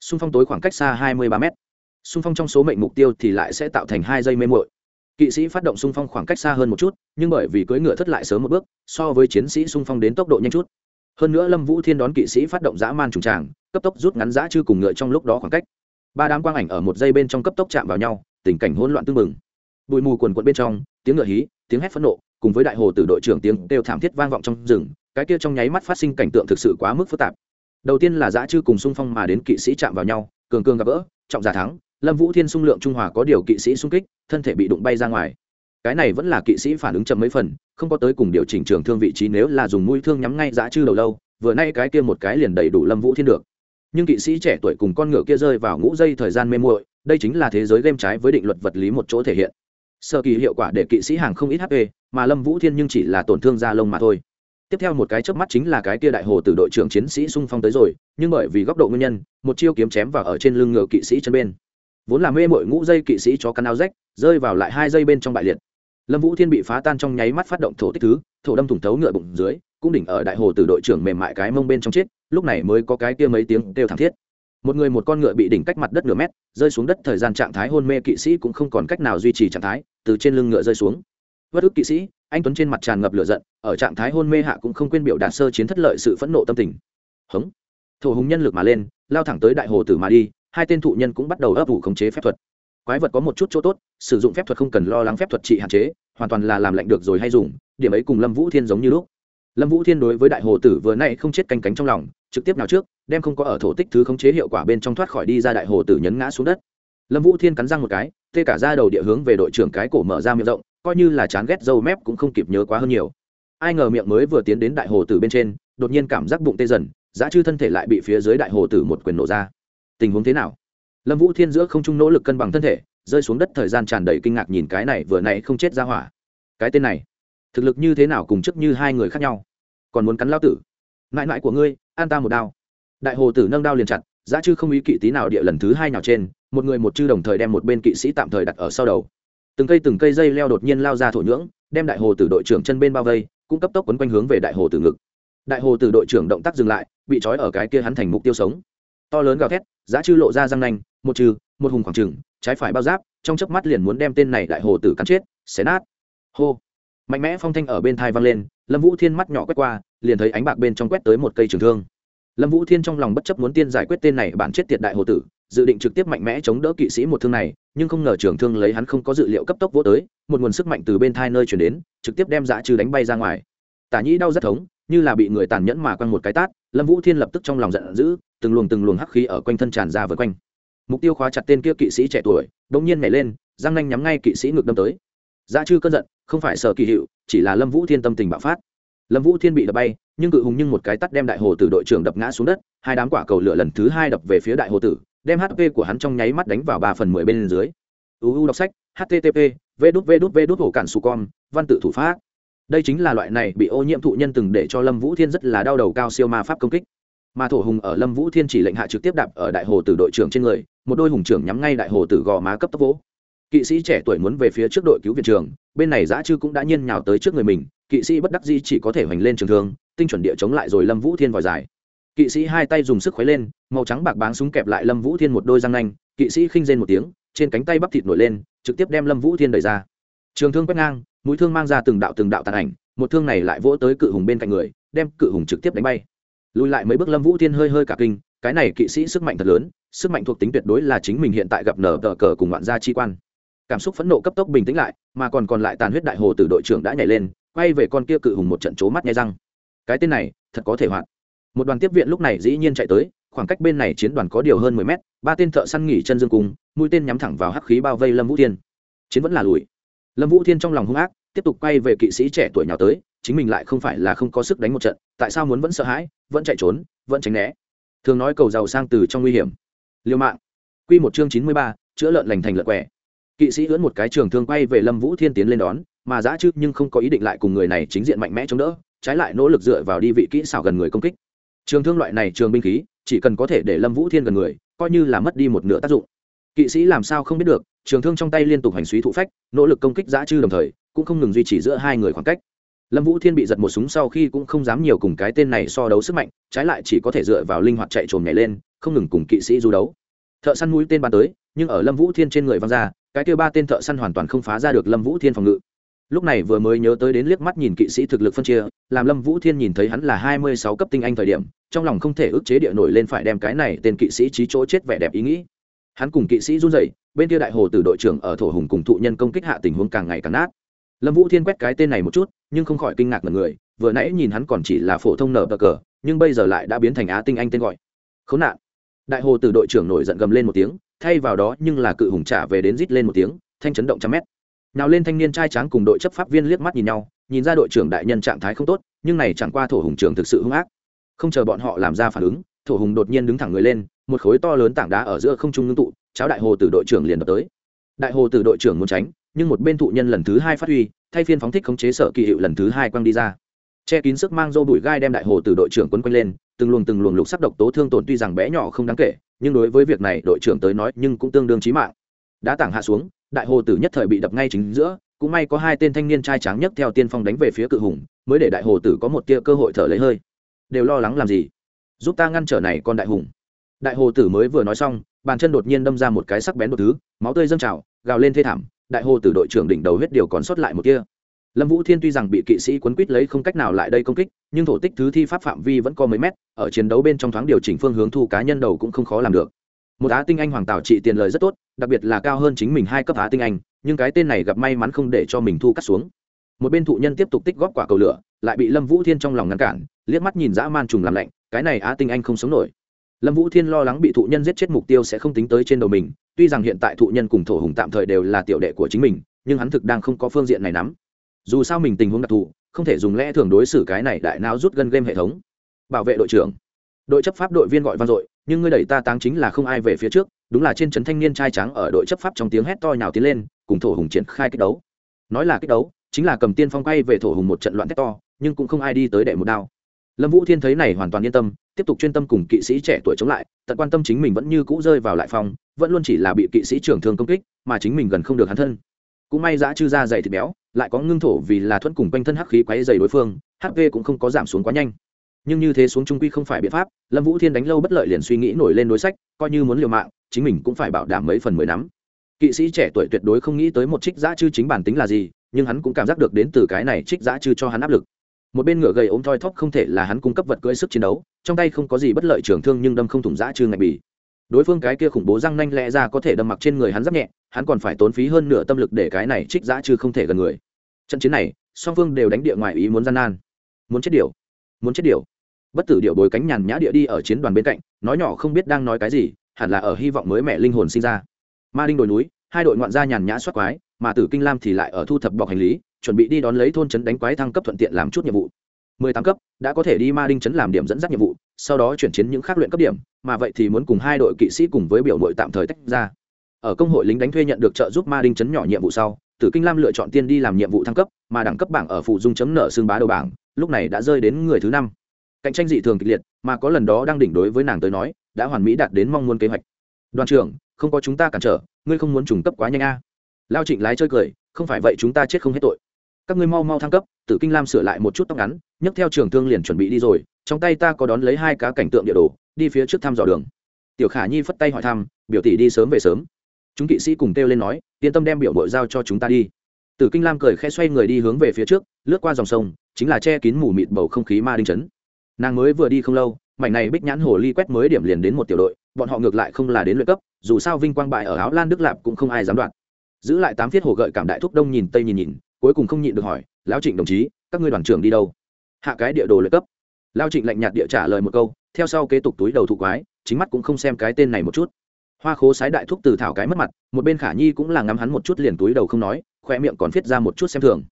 Xung phong tối khoảng cách xa hai mươi ba m xung phong trong số mệnh mục tiêu thì lại sẽ tạo thành hai giây mê mội kỵ sĩ phát động xung phong khoảng cách xa hơn một chút, nhưng bởi vì cưỡi ngựa thất lại sớm một bước, so với chiến sĩ xung phong đến tốc độ nhanh chút. Hơn nữa lâm vũ thiên đón kỵ sĩ phát động dã man trùng tràng, cấp tốc rút ngắn dã chư cùng ngựa trong lúc đó khoảng cách. Ba đám quang ảnh ở một dây bên trong cấp tốc chạm vào nhau, tình cảnh hỗn loạn tương mừng bụi mù quần quận bên trong, tiếng ngựa hí, tiếng hét phẫn nộ cùng với đại hồ từ đội trưởng tiếng đều thảm thiết vang vọng trong rừng, cái kia trong nháy mắt phát sinh cảnh tượng thực sự quá mức phức tạp. Đầu tiên là giã chư cùng xung phong mà đến kỵ sĩ chạm vào nhau, cường cường gặp gỡ, trọng giả thắng, lâm vũ thiên xung lượng trung hòa có điều kỵ sĩ xung kích, thân thể bị đụng bay ra ngoài. Cái này vẫn là kỵ sĩ phản ứng chậm mấy phần, không có tới cùng điều chỉnh trường thương vị trí nếu là dùng mũi thương nhắm ngay giã chư đầu lâu, vừa nay cái kia một cái liền đầy đủ lâm vũ thiên được. Nhưng kỵ sĩ trẻ tuổi cùng con ngựa kia rơi vào ngũ dây thời gian mê muội, đây chính là thế giới game trái với định luật vật lý một chỗ thể hiện. Sơ kỳ hiệu quả để kỵ sĩ hàng không ít hp mà lâm vũ thiên nhưng chỉ là tổn thương da lông mà thôi. Tiếp theo một cái chớp mắt chính là cái kia đại hồ từ đội trưởng chiến sĩ xung phong tới rồi, nhưng bởi vì góc độ nguyên nhân, một chiêu kiếm chém vào ở trên lưng ngựa kỵ sĩ chân bên. Vốn là mê mội ngũ dây kỵ sĩ cho căn áo rách, rơi vào lại hai dây bên trong bại liệt. Lâm vũ thiên bị phá tan trong nháy mắt phát động thổ tích thứ, thổ đâm thủng thấu ngựa bụng dưới, cũng đỉnh ở đại hồ từ đội trưởng mềm mại cái mông bên trong chết, lúc này mới có cái kia mấy tiếng kêu thảm thiết. Một người một con ngựa bị đỉnh cách mặt đất nửa mét, rơi xuống đất, thời gian trạng thái hôn mê kỵ sĩ cũng không còn cách nào duy trì trạng thái, từ trên lưng ngựa rơi xuống bất ức kỵ sĩ, anh tuấn trên mặt tràn ngập lửa giận, ở trạng thái hôn mê hạ cũng không quên biểu đạt sơ chiến thất lợi sự phẫn nộ tâm tình. Hống. Thổ hùng nhân lực mà lên, lao thẳng tới đại hồ tử mà đi, hai tên thụ nhân cũng bắt đầu ấp ủ khống chế phép thuật. Quái vật có một chút chỗ tốt, sử dụng phép thuật không cần lo lắng phép thuật trị hạn chế, hoàn toàn là làm lạnh được rồi hay dùng, điểm ấy cùng lâm vũ thiên giống như lúc. Lâm vũ thiên đối với đại hồ tử vừa nay không chết canh cánh trong lòng, trực tiếp nào trước, đem không có ở thổ tích thứ khống chế hiệu quả bên trong thoát khỏi đi ra đại hồ tử nhấn ngã xuống đất. Lâm vũ thiên cắn răng một cái, tê cả ra đầu địa hướng về đội trưởng cái cổ mở ra miệng rộng coi như là chán ghét dâu mép cũng không kịp nhớ quá hơn nhiều. Ai ngờ miệng mới vừa tiến đến đại hồ tử bên trên, đột nhiên cảm giác bụng tê dần, giá chư thân thể lại bị phía dưới đại hồ tử một quyền nổ ra. Tình huống thế nào? Lâm vũ thiên giữa không trung nỗ lực cân bằng thân thể, rơi xuống đất thời gian tràn đầy kinh ngạc nhìn cái này vừa này không chết ra hỏa. Cái tên này, thực lực như thế nào cùng chức như hai người khác nhau? Còn muốn cắn lao tử? Mãi mãi của ngươi, an ta một đao. Đại hồ tử nâng đao liền chặt, giá chư không ý kỵ tí nào địa lần thứ hai nào trên, một người một chư đồng thời đem một bên kỵ sĩ tạm thời đặt ở sau đầu từng cây từng cây dây leo đột nhiên lao ra thổ nhưỡng, đem đại hồ tử đội trưởng chân bên bao vây, cũng cấp tốc quấn quanh hướng về đại hồ tử ngực. Đại hồ tử đội trưởng động tác dừng lại, bị trói ở cái kia hắn thành mục tiêu sống. To lớn gào thét, giá chư lộ ra răng nanh, một trừ, một hùng khoảng trừng, trái phải bao giáp, trong chớp mắt liền muốn đem tên này đại hồ tử cắn chết, xé nát. Hô! Mạnh mẽ phong thanh ở bên thai vang lên, lâm vũ thiên mắt nhỏ quét qua, liền thấy ánh bạc bên trong quét tới một cây trường thương. Lâm vũ thiên trong lòng bất chấp muốn tiên giải quyết tên này bản chết tiệt đại hồ tử dự định trực tiếp mạnh mẽ chống đỡ kỵ sĩ một thương này, nhưng không ngờ trưởng thương lấy hắn không có dự liệu cấp tốc vô tới, một nguồn sức mạnh từ bên thai nơi chuyển đến, trực tiếp đem dã trừ đánh bay ra ngoài. Tả nhĩ đau rất thống, như là bị người tàn nhẫn mà quăng một cái tát, lâm vũ thiên lập tức trong lòng giận dữ, từng luồng từng luồng hắc khí ở quanh thân tràn ra vượt quanh. Mục tiêu khóa chặt tên kia kỵ sĩ trẻ tuổi đ ỗ n g nhiên nhảy lên, răng nanh nhắm ngay kỵ sĩ ngược đâm tới. Dã trừ cơn giận, không phải sợ kỳ hiệu, chỉ là lâm vũ thiên tâm tình bạo phát. Lâm vũ thiên bị đập bay, nhưng cự hùng nhưng một cái tắt đem đại hồ tử đội trưởng đập ngã xuống đất, hai đám quả cầu lửa lần thứ hai đập về phía đại hồ tử đem hp của hắn trong nháy mắt đánh vào ba phần mười bên dưới. Uu đọc sách http v đút v đút v đút hổ cản su con văn tự thủ pháp. Đây chính là loại này bị ô nhiễm thụ nhân từng để cho lâm vũ thiên rất là đau đầu cao siêu ma pháp công kích. Mà thổ hùng ở lâm vũ thiên chỉ lệnh hạ trực tiếp đạp ở đại hồ tử đội trưởng trên người, một đôi hùng trưởng nhắm ngay đại hồ tử gò má cấp tốc vỗ. Kỵ sĩ trẻ tuổi muốn về phía trước đội cứu viện trường, bên này giã chư cũng đã nhiên nhào tới trước người mình, kỵ sĩ bất đắc dĩ chỉ có thể hoành lên trường thương, tinh chuẩn địa chống lại rồi lâm vũ thiên vòi dài kỵ sĩ hai tay dùng sức khuấy lên, màu trắng bạc báng súng kẹp lại lâm vũ thiên một đôi răng nanh. Kỵ sĩ khinh rên một tiếng, trên cánh tay bắp thịt nổi lên, trực tiếp đem lâm vũ thiên đẩy ra. Trường thương quét ngang, mũi thương mang ra từng đạo từng đạo tàn ảnh, một thương này lại vỗ tới cự hùng bên cạnh người, đem cự hùng trực tiếp đánh bay. Lùi lại mấy bước lâm vũ thiên hơi hơi cả kinh, cái này kỵ sĩ sức mạnh thật lớn, sức mạnh thuộc tính tuyệt đối là chính mình hiện tại gặp nở tờ cờ cùng ngoạn gia chi quan. Cảm xúc phẫn nộ cấp tốc bình tĩnh lại, mà còn còn lại tàn huyết đại hồ từ đội trưởng đã nhảy lên, quay về con kia cự hùng một trận c mắt nghe răng. Cái tên này, thật có thể hoạt một đoàn tiếp viện lúc này dĩ nhiên chạy tới, khoảng cách bên này chiến đoàn có điều hơn mười mét, ba tên thợ săn nghỉ chân dương cung mũi tên nhắm thẳng vào hắc khí bao vây lâm vũ thiên. Chiến vẫn là lùi. Lâm vũ thiên trong lòng hung ác, tiếp tục quay về kỵ sĩ trẻ tuổi nhào tới, chính mình lại không phải là không có sức đánh một trận, tại sao muốn vẫn sợ hãi, vẫn chạy trốn, vẫn tránh né? Thường nói cầu giàu sang từ trong nguy hiểm. Liêu mạng. Q một chương chín mươi ba, chữa lợn lành thành lợn quẻ. Kỵ sĩ ưỡn một cái trường thương quay về lâm vũ thiên tiến lên đón, mà giã chứ nhưng không có ý định lại cùng người này chính diện mạnh mẽ chống đỡ, trái lại nỗ lực dựa vào đi vị kỹ xảo gần người công kích trường thương loại này trường binh khí, chỉ cần có thể để lâm vũ thiên gần người, coi như là mất đi một nửa tác dụng. Kỵ sĩ làm sao không biết được, trường thương trong tay liên tục hành suý thụ phách, nỗ lực công kích giã chư đồng thời, cũng không ngừng duy trì giữa hai người khoảng cách. Lâm vũ thiên bị giật một súng sau khi cũng không dám nhiều cùng cái tên này so đấu sức mạnh, trái lại chỉ có thể dựa vào linh hoạt chạy trồm nhảy lên, không ngừng cùng kỵ sĩ du đấu. Thợ săn mũi tên bắn tới, nhưng ở lâm vũ thiên trên người văng ra, cái kêu ba tên thợ săn hoàn toàn không phá ra được lâm vũ thiên phòng ngự lúc này vừa mới nhớ tới đến liếc mắt nhìn kỵ sĩ thực lực phân chia, làm lâm vũ thiên nhìn thấy hắn là hai mươi sáu cấp tinh anh thời điểm, trong lòng không thể ức chế địa nổi lên phải đem cái này tên kỵ sĩ trí chỗ chết vẻ đẹp ý nghĩ. Hắn cùng kỵ sĩ run dậy bên kia đại hồ từ đội trưởng ở thổ hùng cùng thụ nhân công kích hạ tình huống càng ngày càng nát. Lâm vũ thiên quét cái tên này một chút, nhưng không khỏi kinh ngạc ngần người, vừa nãy nhìn hắn còn chỉ là phổ thông nở bờ cờ, nhưng bây giờ lại đã biến thành á tinh anh tên gọi. Khốn nạn. Đại hồ từ đội trưởng nổi giận gầm lên một tiếng, thay vào đó nhưng là cự hùng trả về đến rít lên một tiếng, thanh chấn động trăm mét nào lên thanh niên trai tráng cùng đội chấp pháp viên liếc mắt nhìn nhau, nhìn ra đội trưởng đại nhân trạng thái không tốt, nhưng này chẳng qua thổ hùng trưởng thực sự hung ác. Không chờ bọn họ làm ra phản ứng, thổ hùng đột nhiên đứng thẳng người lên, một khối to lớn tảng đá ở giữa không trung ngưng tụ, cháo đại hồ từ đội trưởng liền đập tới. Đại hồ từ đội trưởng muốn tránh, nhưng một bên thụ nhân lần thứ hai phát huy, thay phiên phóng thích khống chế sở kỳ hiệu lần thứ hai quăng đi ra. Che kín sức mang dô bụi gai đem đại hồ từ đội trưởng quấn quanh lên, từng luồng từng luồng lục sắc độc tố thương tổn tuy rằng bé nhỏ không đáng kể, nhưng đối với việc này đội trưởng tới nói nhưng cũng tương đương chí mạng. Đã tảng hạ xuống đại hồ tử nhất thời bị đập ngay chính giữa, cũng may có hai tên thanh niên trai tráng nhất theo tiên phong đánh về phía cự hùng, mới để đại hồ tử có một tia cơ hội thở lấy hơi. Đều lo lắng làm gì? Giúp ta ngăn trở này con đại hùng. Đại hồ tử mới vừa nói xong, bàn chân đột nhiên đâm ra một cái sắc bén một thứ, máu tươi dâng trào, gào lên thê thảm, đại hồ tử đội trưởng đỉnh đầu huyết điều còn sót lại một tia. Lâm vũ thiên tuy rằng bị kỵ sĩ quấn quýt lấy không cách nào lại đây công kích, nhưng thổ tích thứ thi pháp phạm vi vẫn có mấy mét, ở chiến đấu bên trong thoáng điều chỉnh phương hướng thu cá nhân đầu cũng không khó làm được một á tinh anh hoàng tảo trị tiền lời rất tốt, đặc biệt là cao hơn chính mình hai cấp á tinh anh, nhưng cái tên này gặp may mắn không để cho mình thu cắt xuống. Một bên thụ nhân tiếp tục tích góp quả cầu lửa, lại bị lâm vũ thiên trong lòng ngăn cản, liếc mắt nhìn dã man trùng làm lạnh, cái này á tinh anh không sống nổi. Lâm vũ thiên lo lắng bị thụ nhân giết chết mục tiêu sẽ không tính tới trên đầu mình, tuy rằng hiện tại thụ nhân cùng thổ hùng tạm thời đều là tiểu đệ của chính mình, nhưng hắn thực đang không có phương diện này nắm. Dù sao mình tình huống đặc thù, không thể dùng lẽ thường đối xử cái này đại não rút gân game hệ thống. Bảo vệ đội trưởng đội chấp pháp đội viên gọi vang dội, nhưng ngươi đẩy ta táng chính là không ai về phía trước, đúng là trên trấn thanh niên trai trắng ở đội chấp pháp trong tiếng hét to nhào tiến lên, cùng thổ hùng triển khai kích đấu. Nói là kích đấu, chính là cầm tiên phong quay về thổ hùng một trận loạn thét to, nhưng cũng không ai đi tới đệ một đao. Lâm vũ thiên thấy này hoàn toàn yên tâm, tiếp tục chuyên tâm cùng kỵ sĩ trẻ tuổi chống lại, tận quan tâm chính mình vẫn như cũ rơi vào lại phòng, vẫn luôn chỉ là bị kỵ sĩ trưởng thương công kích, mà chính mình gần không được hắn thân. Cũng may giã chư ra dày thịt béo, lại có ngưng thổ vì là thuẫn cùng quanh thân hắc khí quáy dày đối phương hp cũng không có giảm xuống quá nhanh nhưng như thế xuống trung quy không phải biện pháp, lâm vũ thiên đánh lâu bất lợi liền suy nghĩ nổi lên đối sách, coi như muốn liều mạng, chính mình cũng phải bảo đảm mấy phần mười nắm. Kỵ sĩ trẻ tuổi tuyệt đối không nghĩ tới một trích giã chư chính bản tính là gì, nhưng hắn cũng cảm giác được đến từ cái này trích giã chư cho hắn áp lực. Một bên ngựa gầy ốm thoi thóp không thể là hắn cung cấp vật cưỡi sức chiến đấu, trong tay không có gì bất lợi trường thương nhưng đâm không thủng giã chư ngạch bì. Đối phương cái kia khủng bố răng nanh lẽ ra có thể đâm mặc trên người hắn rất nhẹ, hắn còn phải tốn phí hơn nửa tâm lực để cái này trích giã chư không thể gần người. Trận chiến này, song phương đều đánh địa ngoài ý muốn gian nan. Muốn chết điều. Muốn chết điều bất tử điệu bồi cánh nhàn nhã địa đi ở chiến đoàn bên cạnh, nói nhỏ không biết đang nói cái gì, hẳn là ở hy vọng mới mẹ linh hồn sinh ra. Ma đinh đồi núi, hai đội ngoạn gia nhàn nhã soát quái, mà tử kinh lam thì lại ở thu thập bọc hành lý, chuẩn bị đi đón lấy thôn trấn đánh quái thăng cấp thuận tiện làm chút nhiệm vụ. Mười tám cấp, đã có thể đi ma đinh trấn làm điểm dẫn dắt nhiệm vụ, sau đó chuyển chiến những khác luyện cấp điểm, mà vậy thì muốn cùng hai đội kỵ sĩ cùng với biểu đội tạm thời tách ra. Ở công hội lính đánh thuê nhận được trợ giúp ma đinh trấn nhỏ nhiệm vụ sau, tử kinh lam lựa chọn tiên đi làm nhiệm vụ thăng cấp, mà đẳng cấp bảng ở phụ dung chấm nợ xương bá đầu bảng, lúc này đã rơi đến người thứ năm cạnh tranh dị thường kịch liệt, mà có lần đó đang đỉnh đối với nàng tới nói, đã hoàn mỹ đạt đến mong muốn kế hoạch. Đoàn trưởng, không có chúng ta cản trở, ngươi không muốn trùng cấp quá nhanh a. Lao trịnh lái chơi cười, không phải vậy chúng ta chết không hết tội. Các ngươi mau mau thăng cấp, tử kinh lam sửa lại một chút tóc ngắn, nhấc theo trường thương liền chuẩn bị đi rồi, trong tay ta có đón lấy hai cá cảnh tượng địa đồ, đi phía trước thăm dò đường. Tiểu khả nhi phất tay hỏi thăm, biểu tỷ đi sớm về sớm. Chúng kỵ sĩ cùng kêu lên nói, yên tâm đem biểu bội giao cho chúng ta đi. Tử kinh lam cười khẽ xoay người đi hướng về phía trước, lướt qua dòng sông, chính là che kín mù mịt bầu không khí ma đinh chấn nàng mới vừa đi không lâu, mảnh này bích nhãn hồ ly quét mới điểm liền đến một tiểu đội, bọn họ ngược lại không là đến luyện cấp, dù sao vinh quang bại ở áo lan đức lạp cũng không ai dám đoạt. Giữ lại tám phiết hồ gợi cảm đại thúc đông nhìn tây nhìn nhìn, cuối cùng không nhịn được hỏi, lão trịnh đồng chí, các ngươi đoàn trưởng đi đâu? Hạ cái địa đồ luyện cấp. Lao trịnh lạnh nhạt địa trả lời một câu, theo sau kế tục túi đầu thụ quái, chính mắt cũng không xem cái tên này một chút. Hoa khố sái đại thúc từ thảo cái mất mặt, một bên khả nhi cũng là ngắm hắn một chút liền túi đầu không nói, khoe miệng còn viết ra một chút xem thường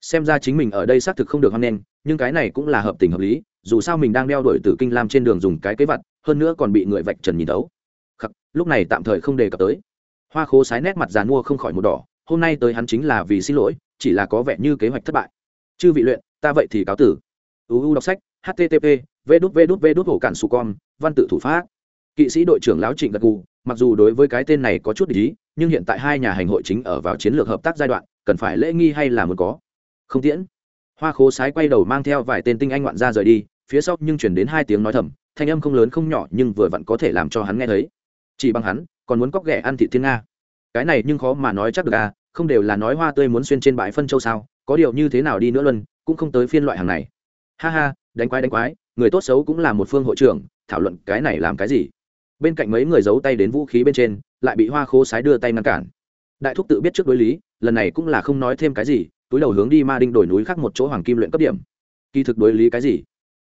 xem ra chính mình ở đây xác thực không được hoan nghênh, nhưng cái này cũng là hợp tình hợp lý, dù sao mình đang đeo đổi tử kinh lam trên đường dùng cái kế vặt hơn nữa còn bị người vạch trần nhìn tấu khắc, lúc này tạm thời không đề cập tới. Hoa khố sái nét mặt giàn mua không khỏi một đỏ, hôm nay tới hắn chính là vì xin lỗi, chỉ là có vẻ như kế hoạch thất bại. Chư vị luyện, ta vậy thì cáo tử. Uu đọc sách http v đút v đút v đút, hổ cản su con, văn tự thủ pháp. Kỵ sĩ đội trưởng lão trịnh gật gù, mặc dù đối với cái tên này có chút ý, nhưng hiện tại hai nhà hành hội chính ở vào chiến lược hợp tác giai đoạn, cần phải lễ nghi hay là muốn có không tiễn. Hoa khố sái quay đầu mang theo vài tên tinh anh ngoạn ra rời đi, phía sau nhưng chuyển đến hai tiếng nói thầm, thanh âm không lớn không nhỏ nhưng vừa vặn có thể làm cho hắn nghe thấy. Chỉ bằng hắn, còn muốn cóc ghẻ ăn thị thiên nga. Cái này nhưng khó mà nói chắc được à không đều là nói hoa tươi muốn xuyên trên bãi phân châu sao, có điều như thế nào đi nữa luân, cũng không tới phiên loại hàng này. Ha ha, đánh quái đánh quái, người tốt xấu cũng là một phương hội trưởng, thảo luận cái này làm cái gì? Bên cạnh mấy người giấu tay đến vũ khí bên trên, lại bị hoa khô sái đưa tay ngăn cản. Đại thúc tự biết trước đối lý, lần này cũng là không nói thêm cái gì túi đầu hướng đi ma đinh đổi núi khác một chỗ hoàng kim luyện cấp điểm. Kỳ thực đối lý cái gì?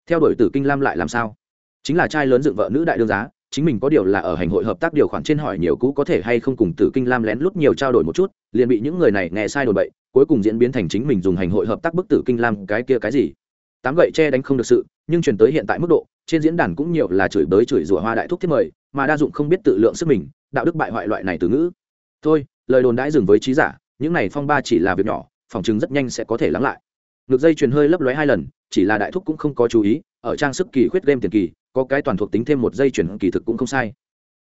Theo đuổi tử kinh lam lại làm sao? Chính là trai lớn dựng vợ nữ đại đương giá, chính mình có điều là ở hành hội hợp tác điều khoản trên hỏi nhiều cũ có thể hay không cùng tử kinh lam lén lút nhiều trao đổi một chút, liền bị những người này nghe sai đồn bậy, cuối cùng diễn biến thành chính mình dùng hành hội hợp tác bức tử kinh lam cái kia cái gì? Tám gậy che đánh không được sự, nhưng chuyển tới hiện tại mức độ, trên diễn đàn cũng nhiều là chửi bới chửi rủa hoa đại thúc thiết mời, mà đa dụng không biết tự lượng sức mình, đạo đức bại hoại loại này từ ngữ. Thôi, lời đồn đãi dừng với trí giả, những này phong ba chỉ là việc nhỏ phòng chứng rất nhanh sẽ có thể lắng lại. Ngược dây truyền hơi lấp lóe hai lần, chỉ là đại thúc cũng không có chú ý, ở trang sức kỳ khuyết game tiền kỳ, có cái toàn thuộc tính thêm một dây chuyển kỳ thực cũng không sai.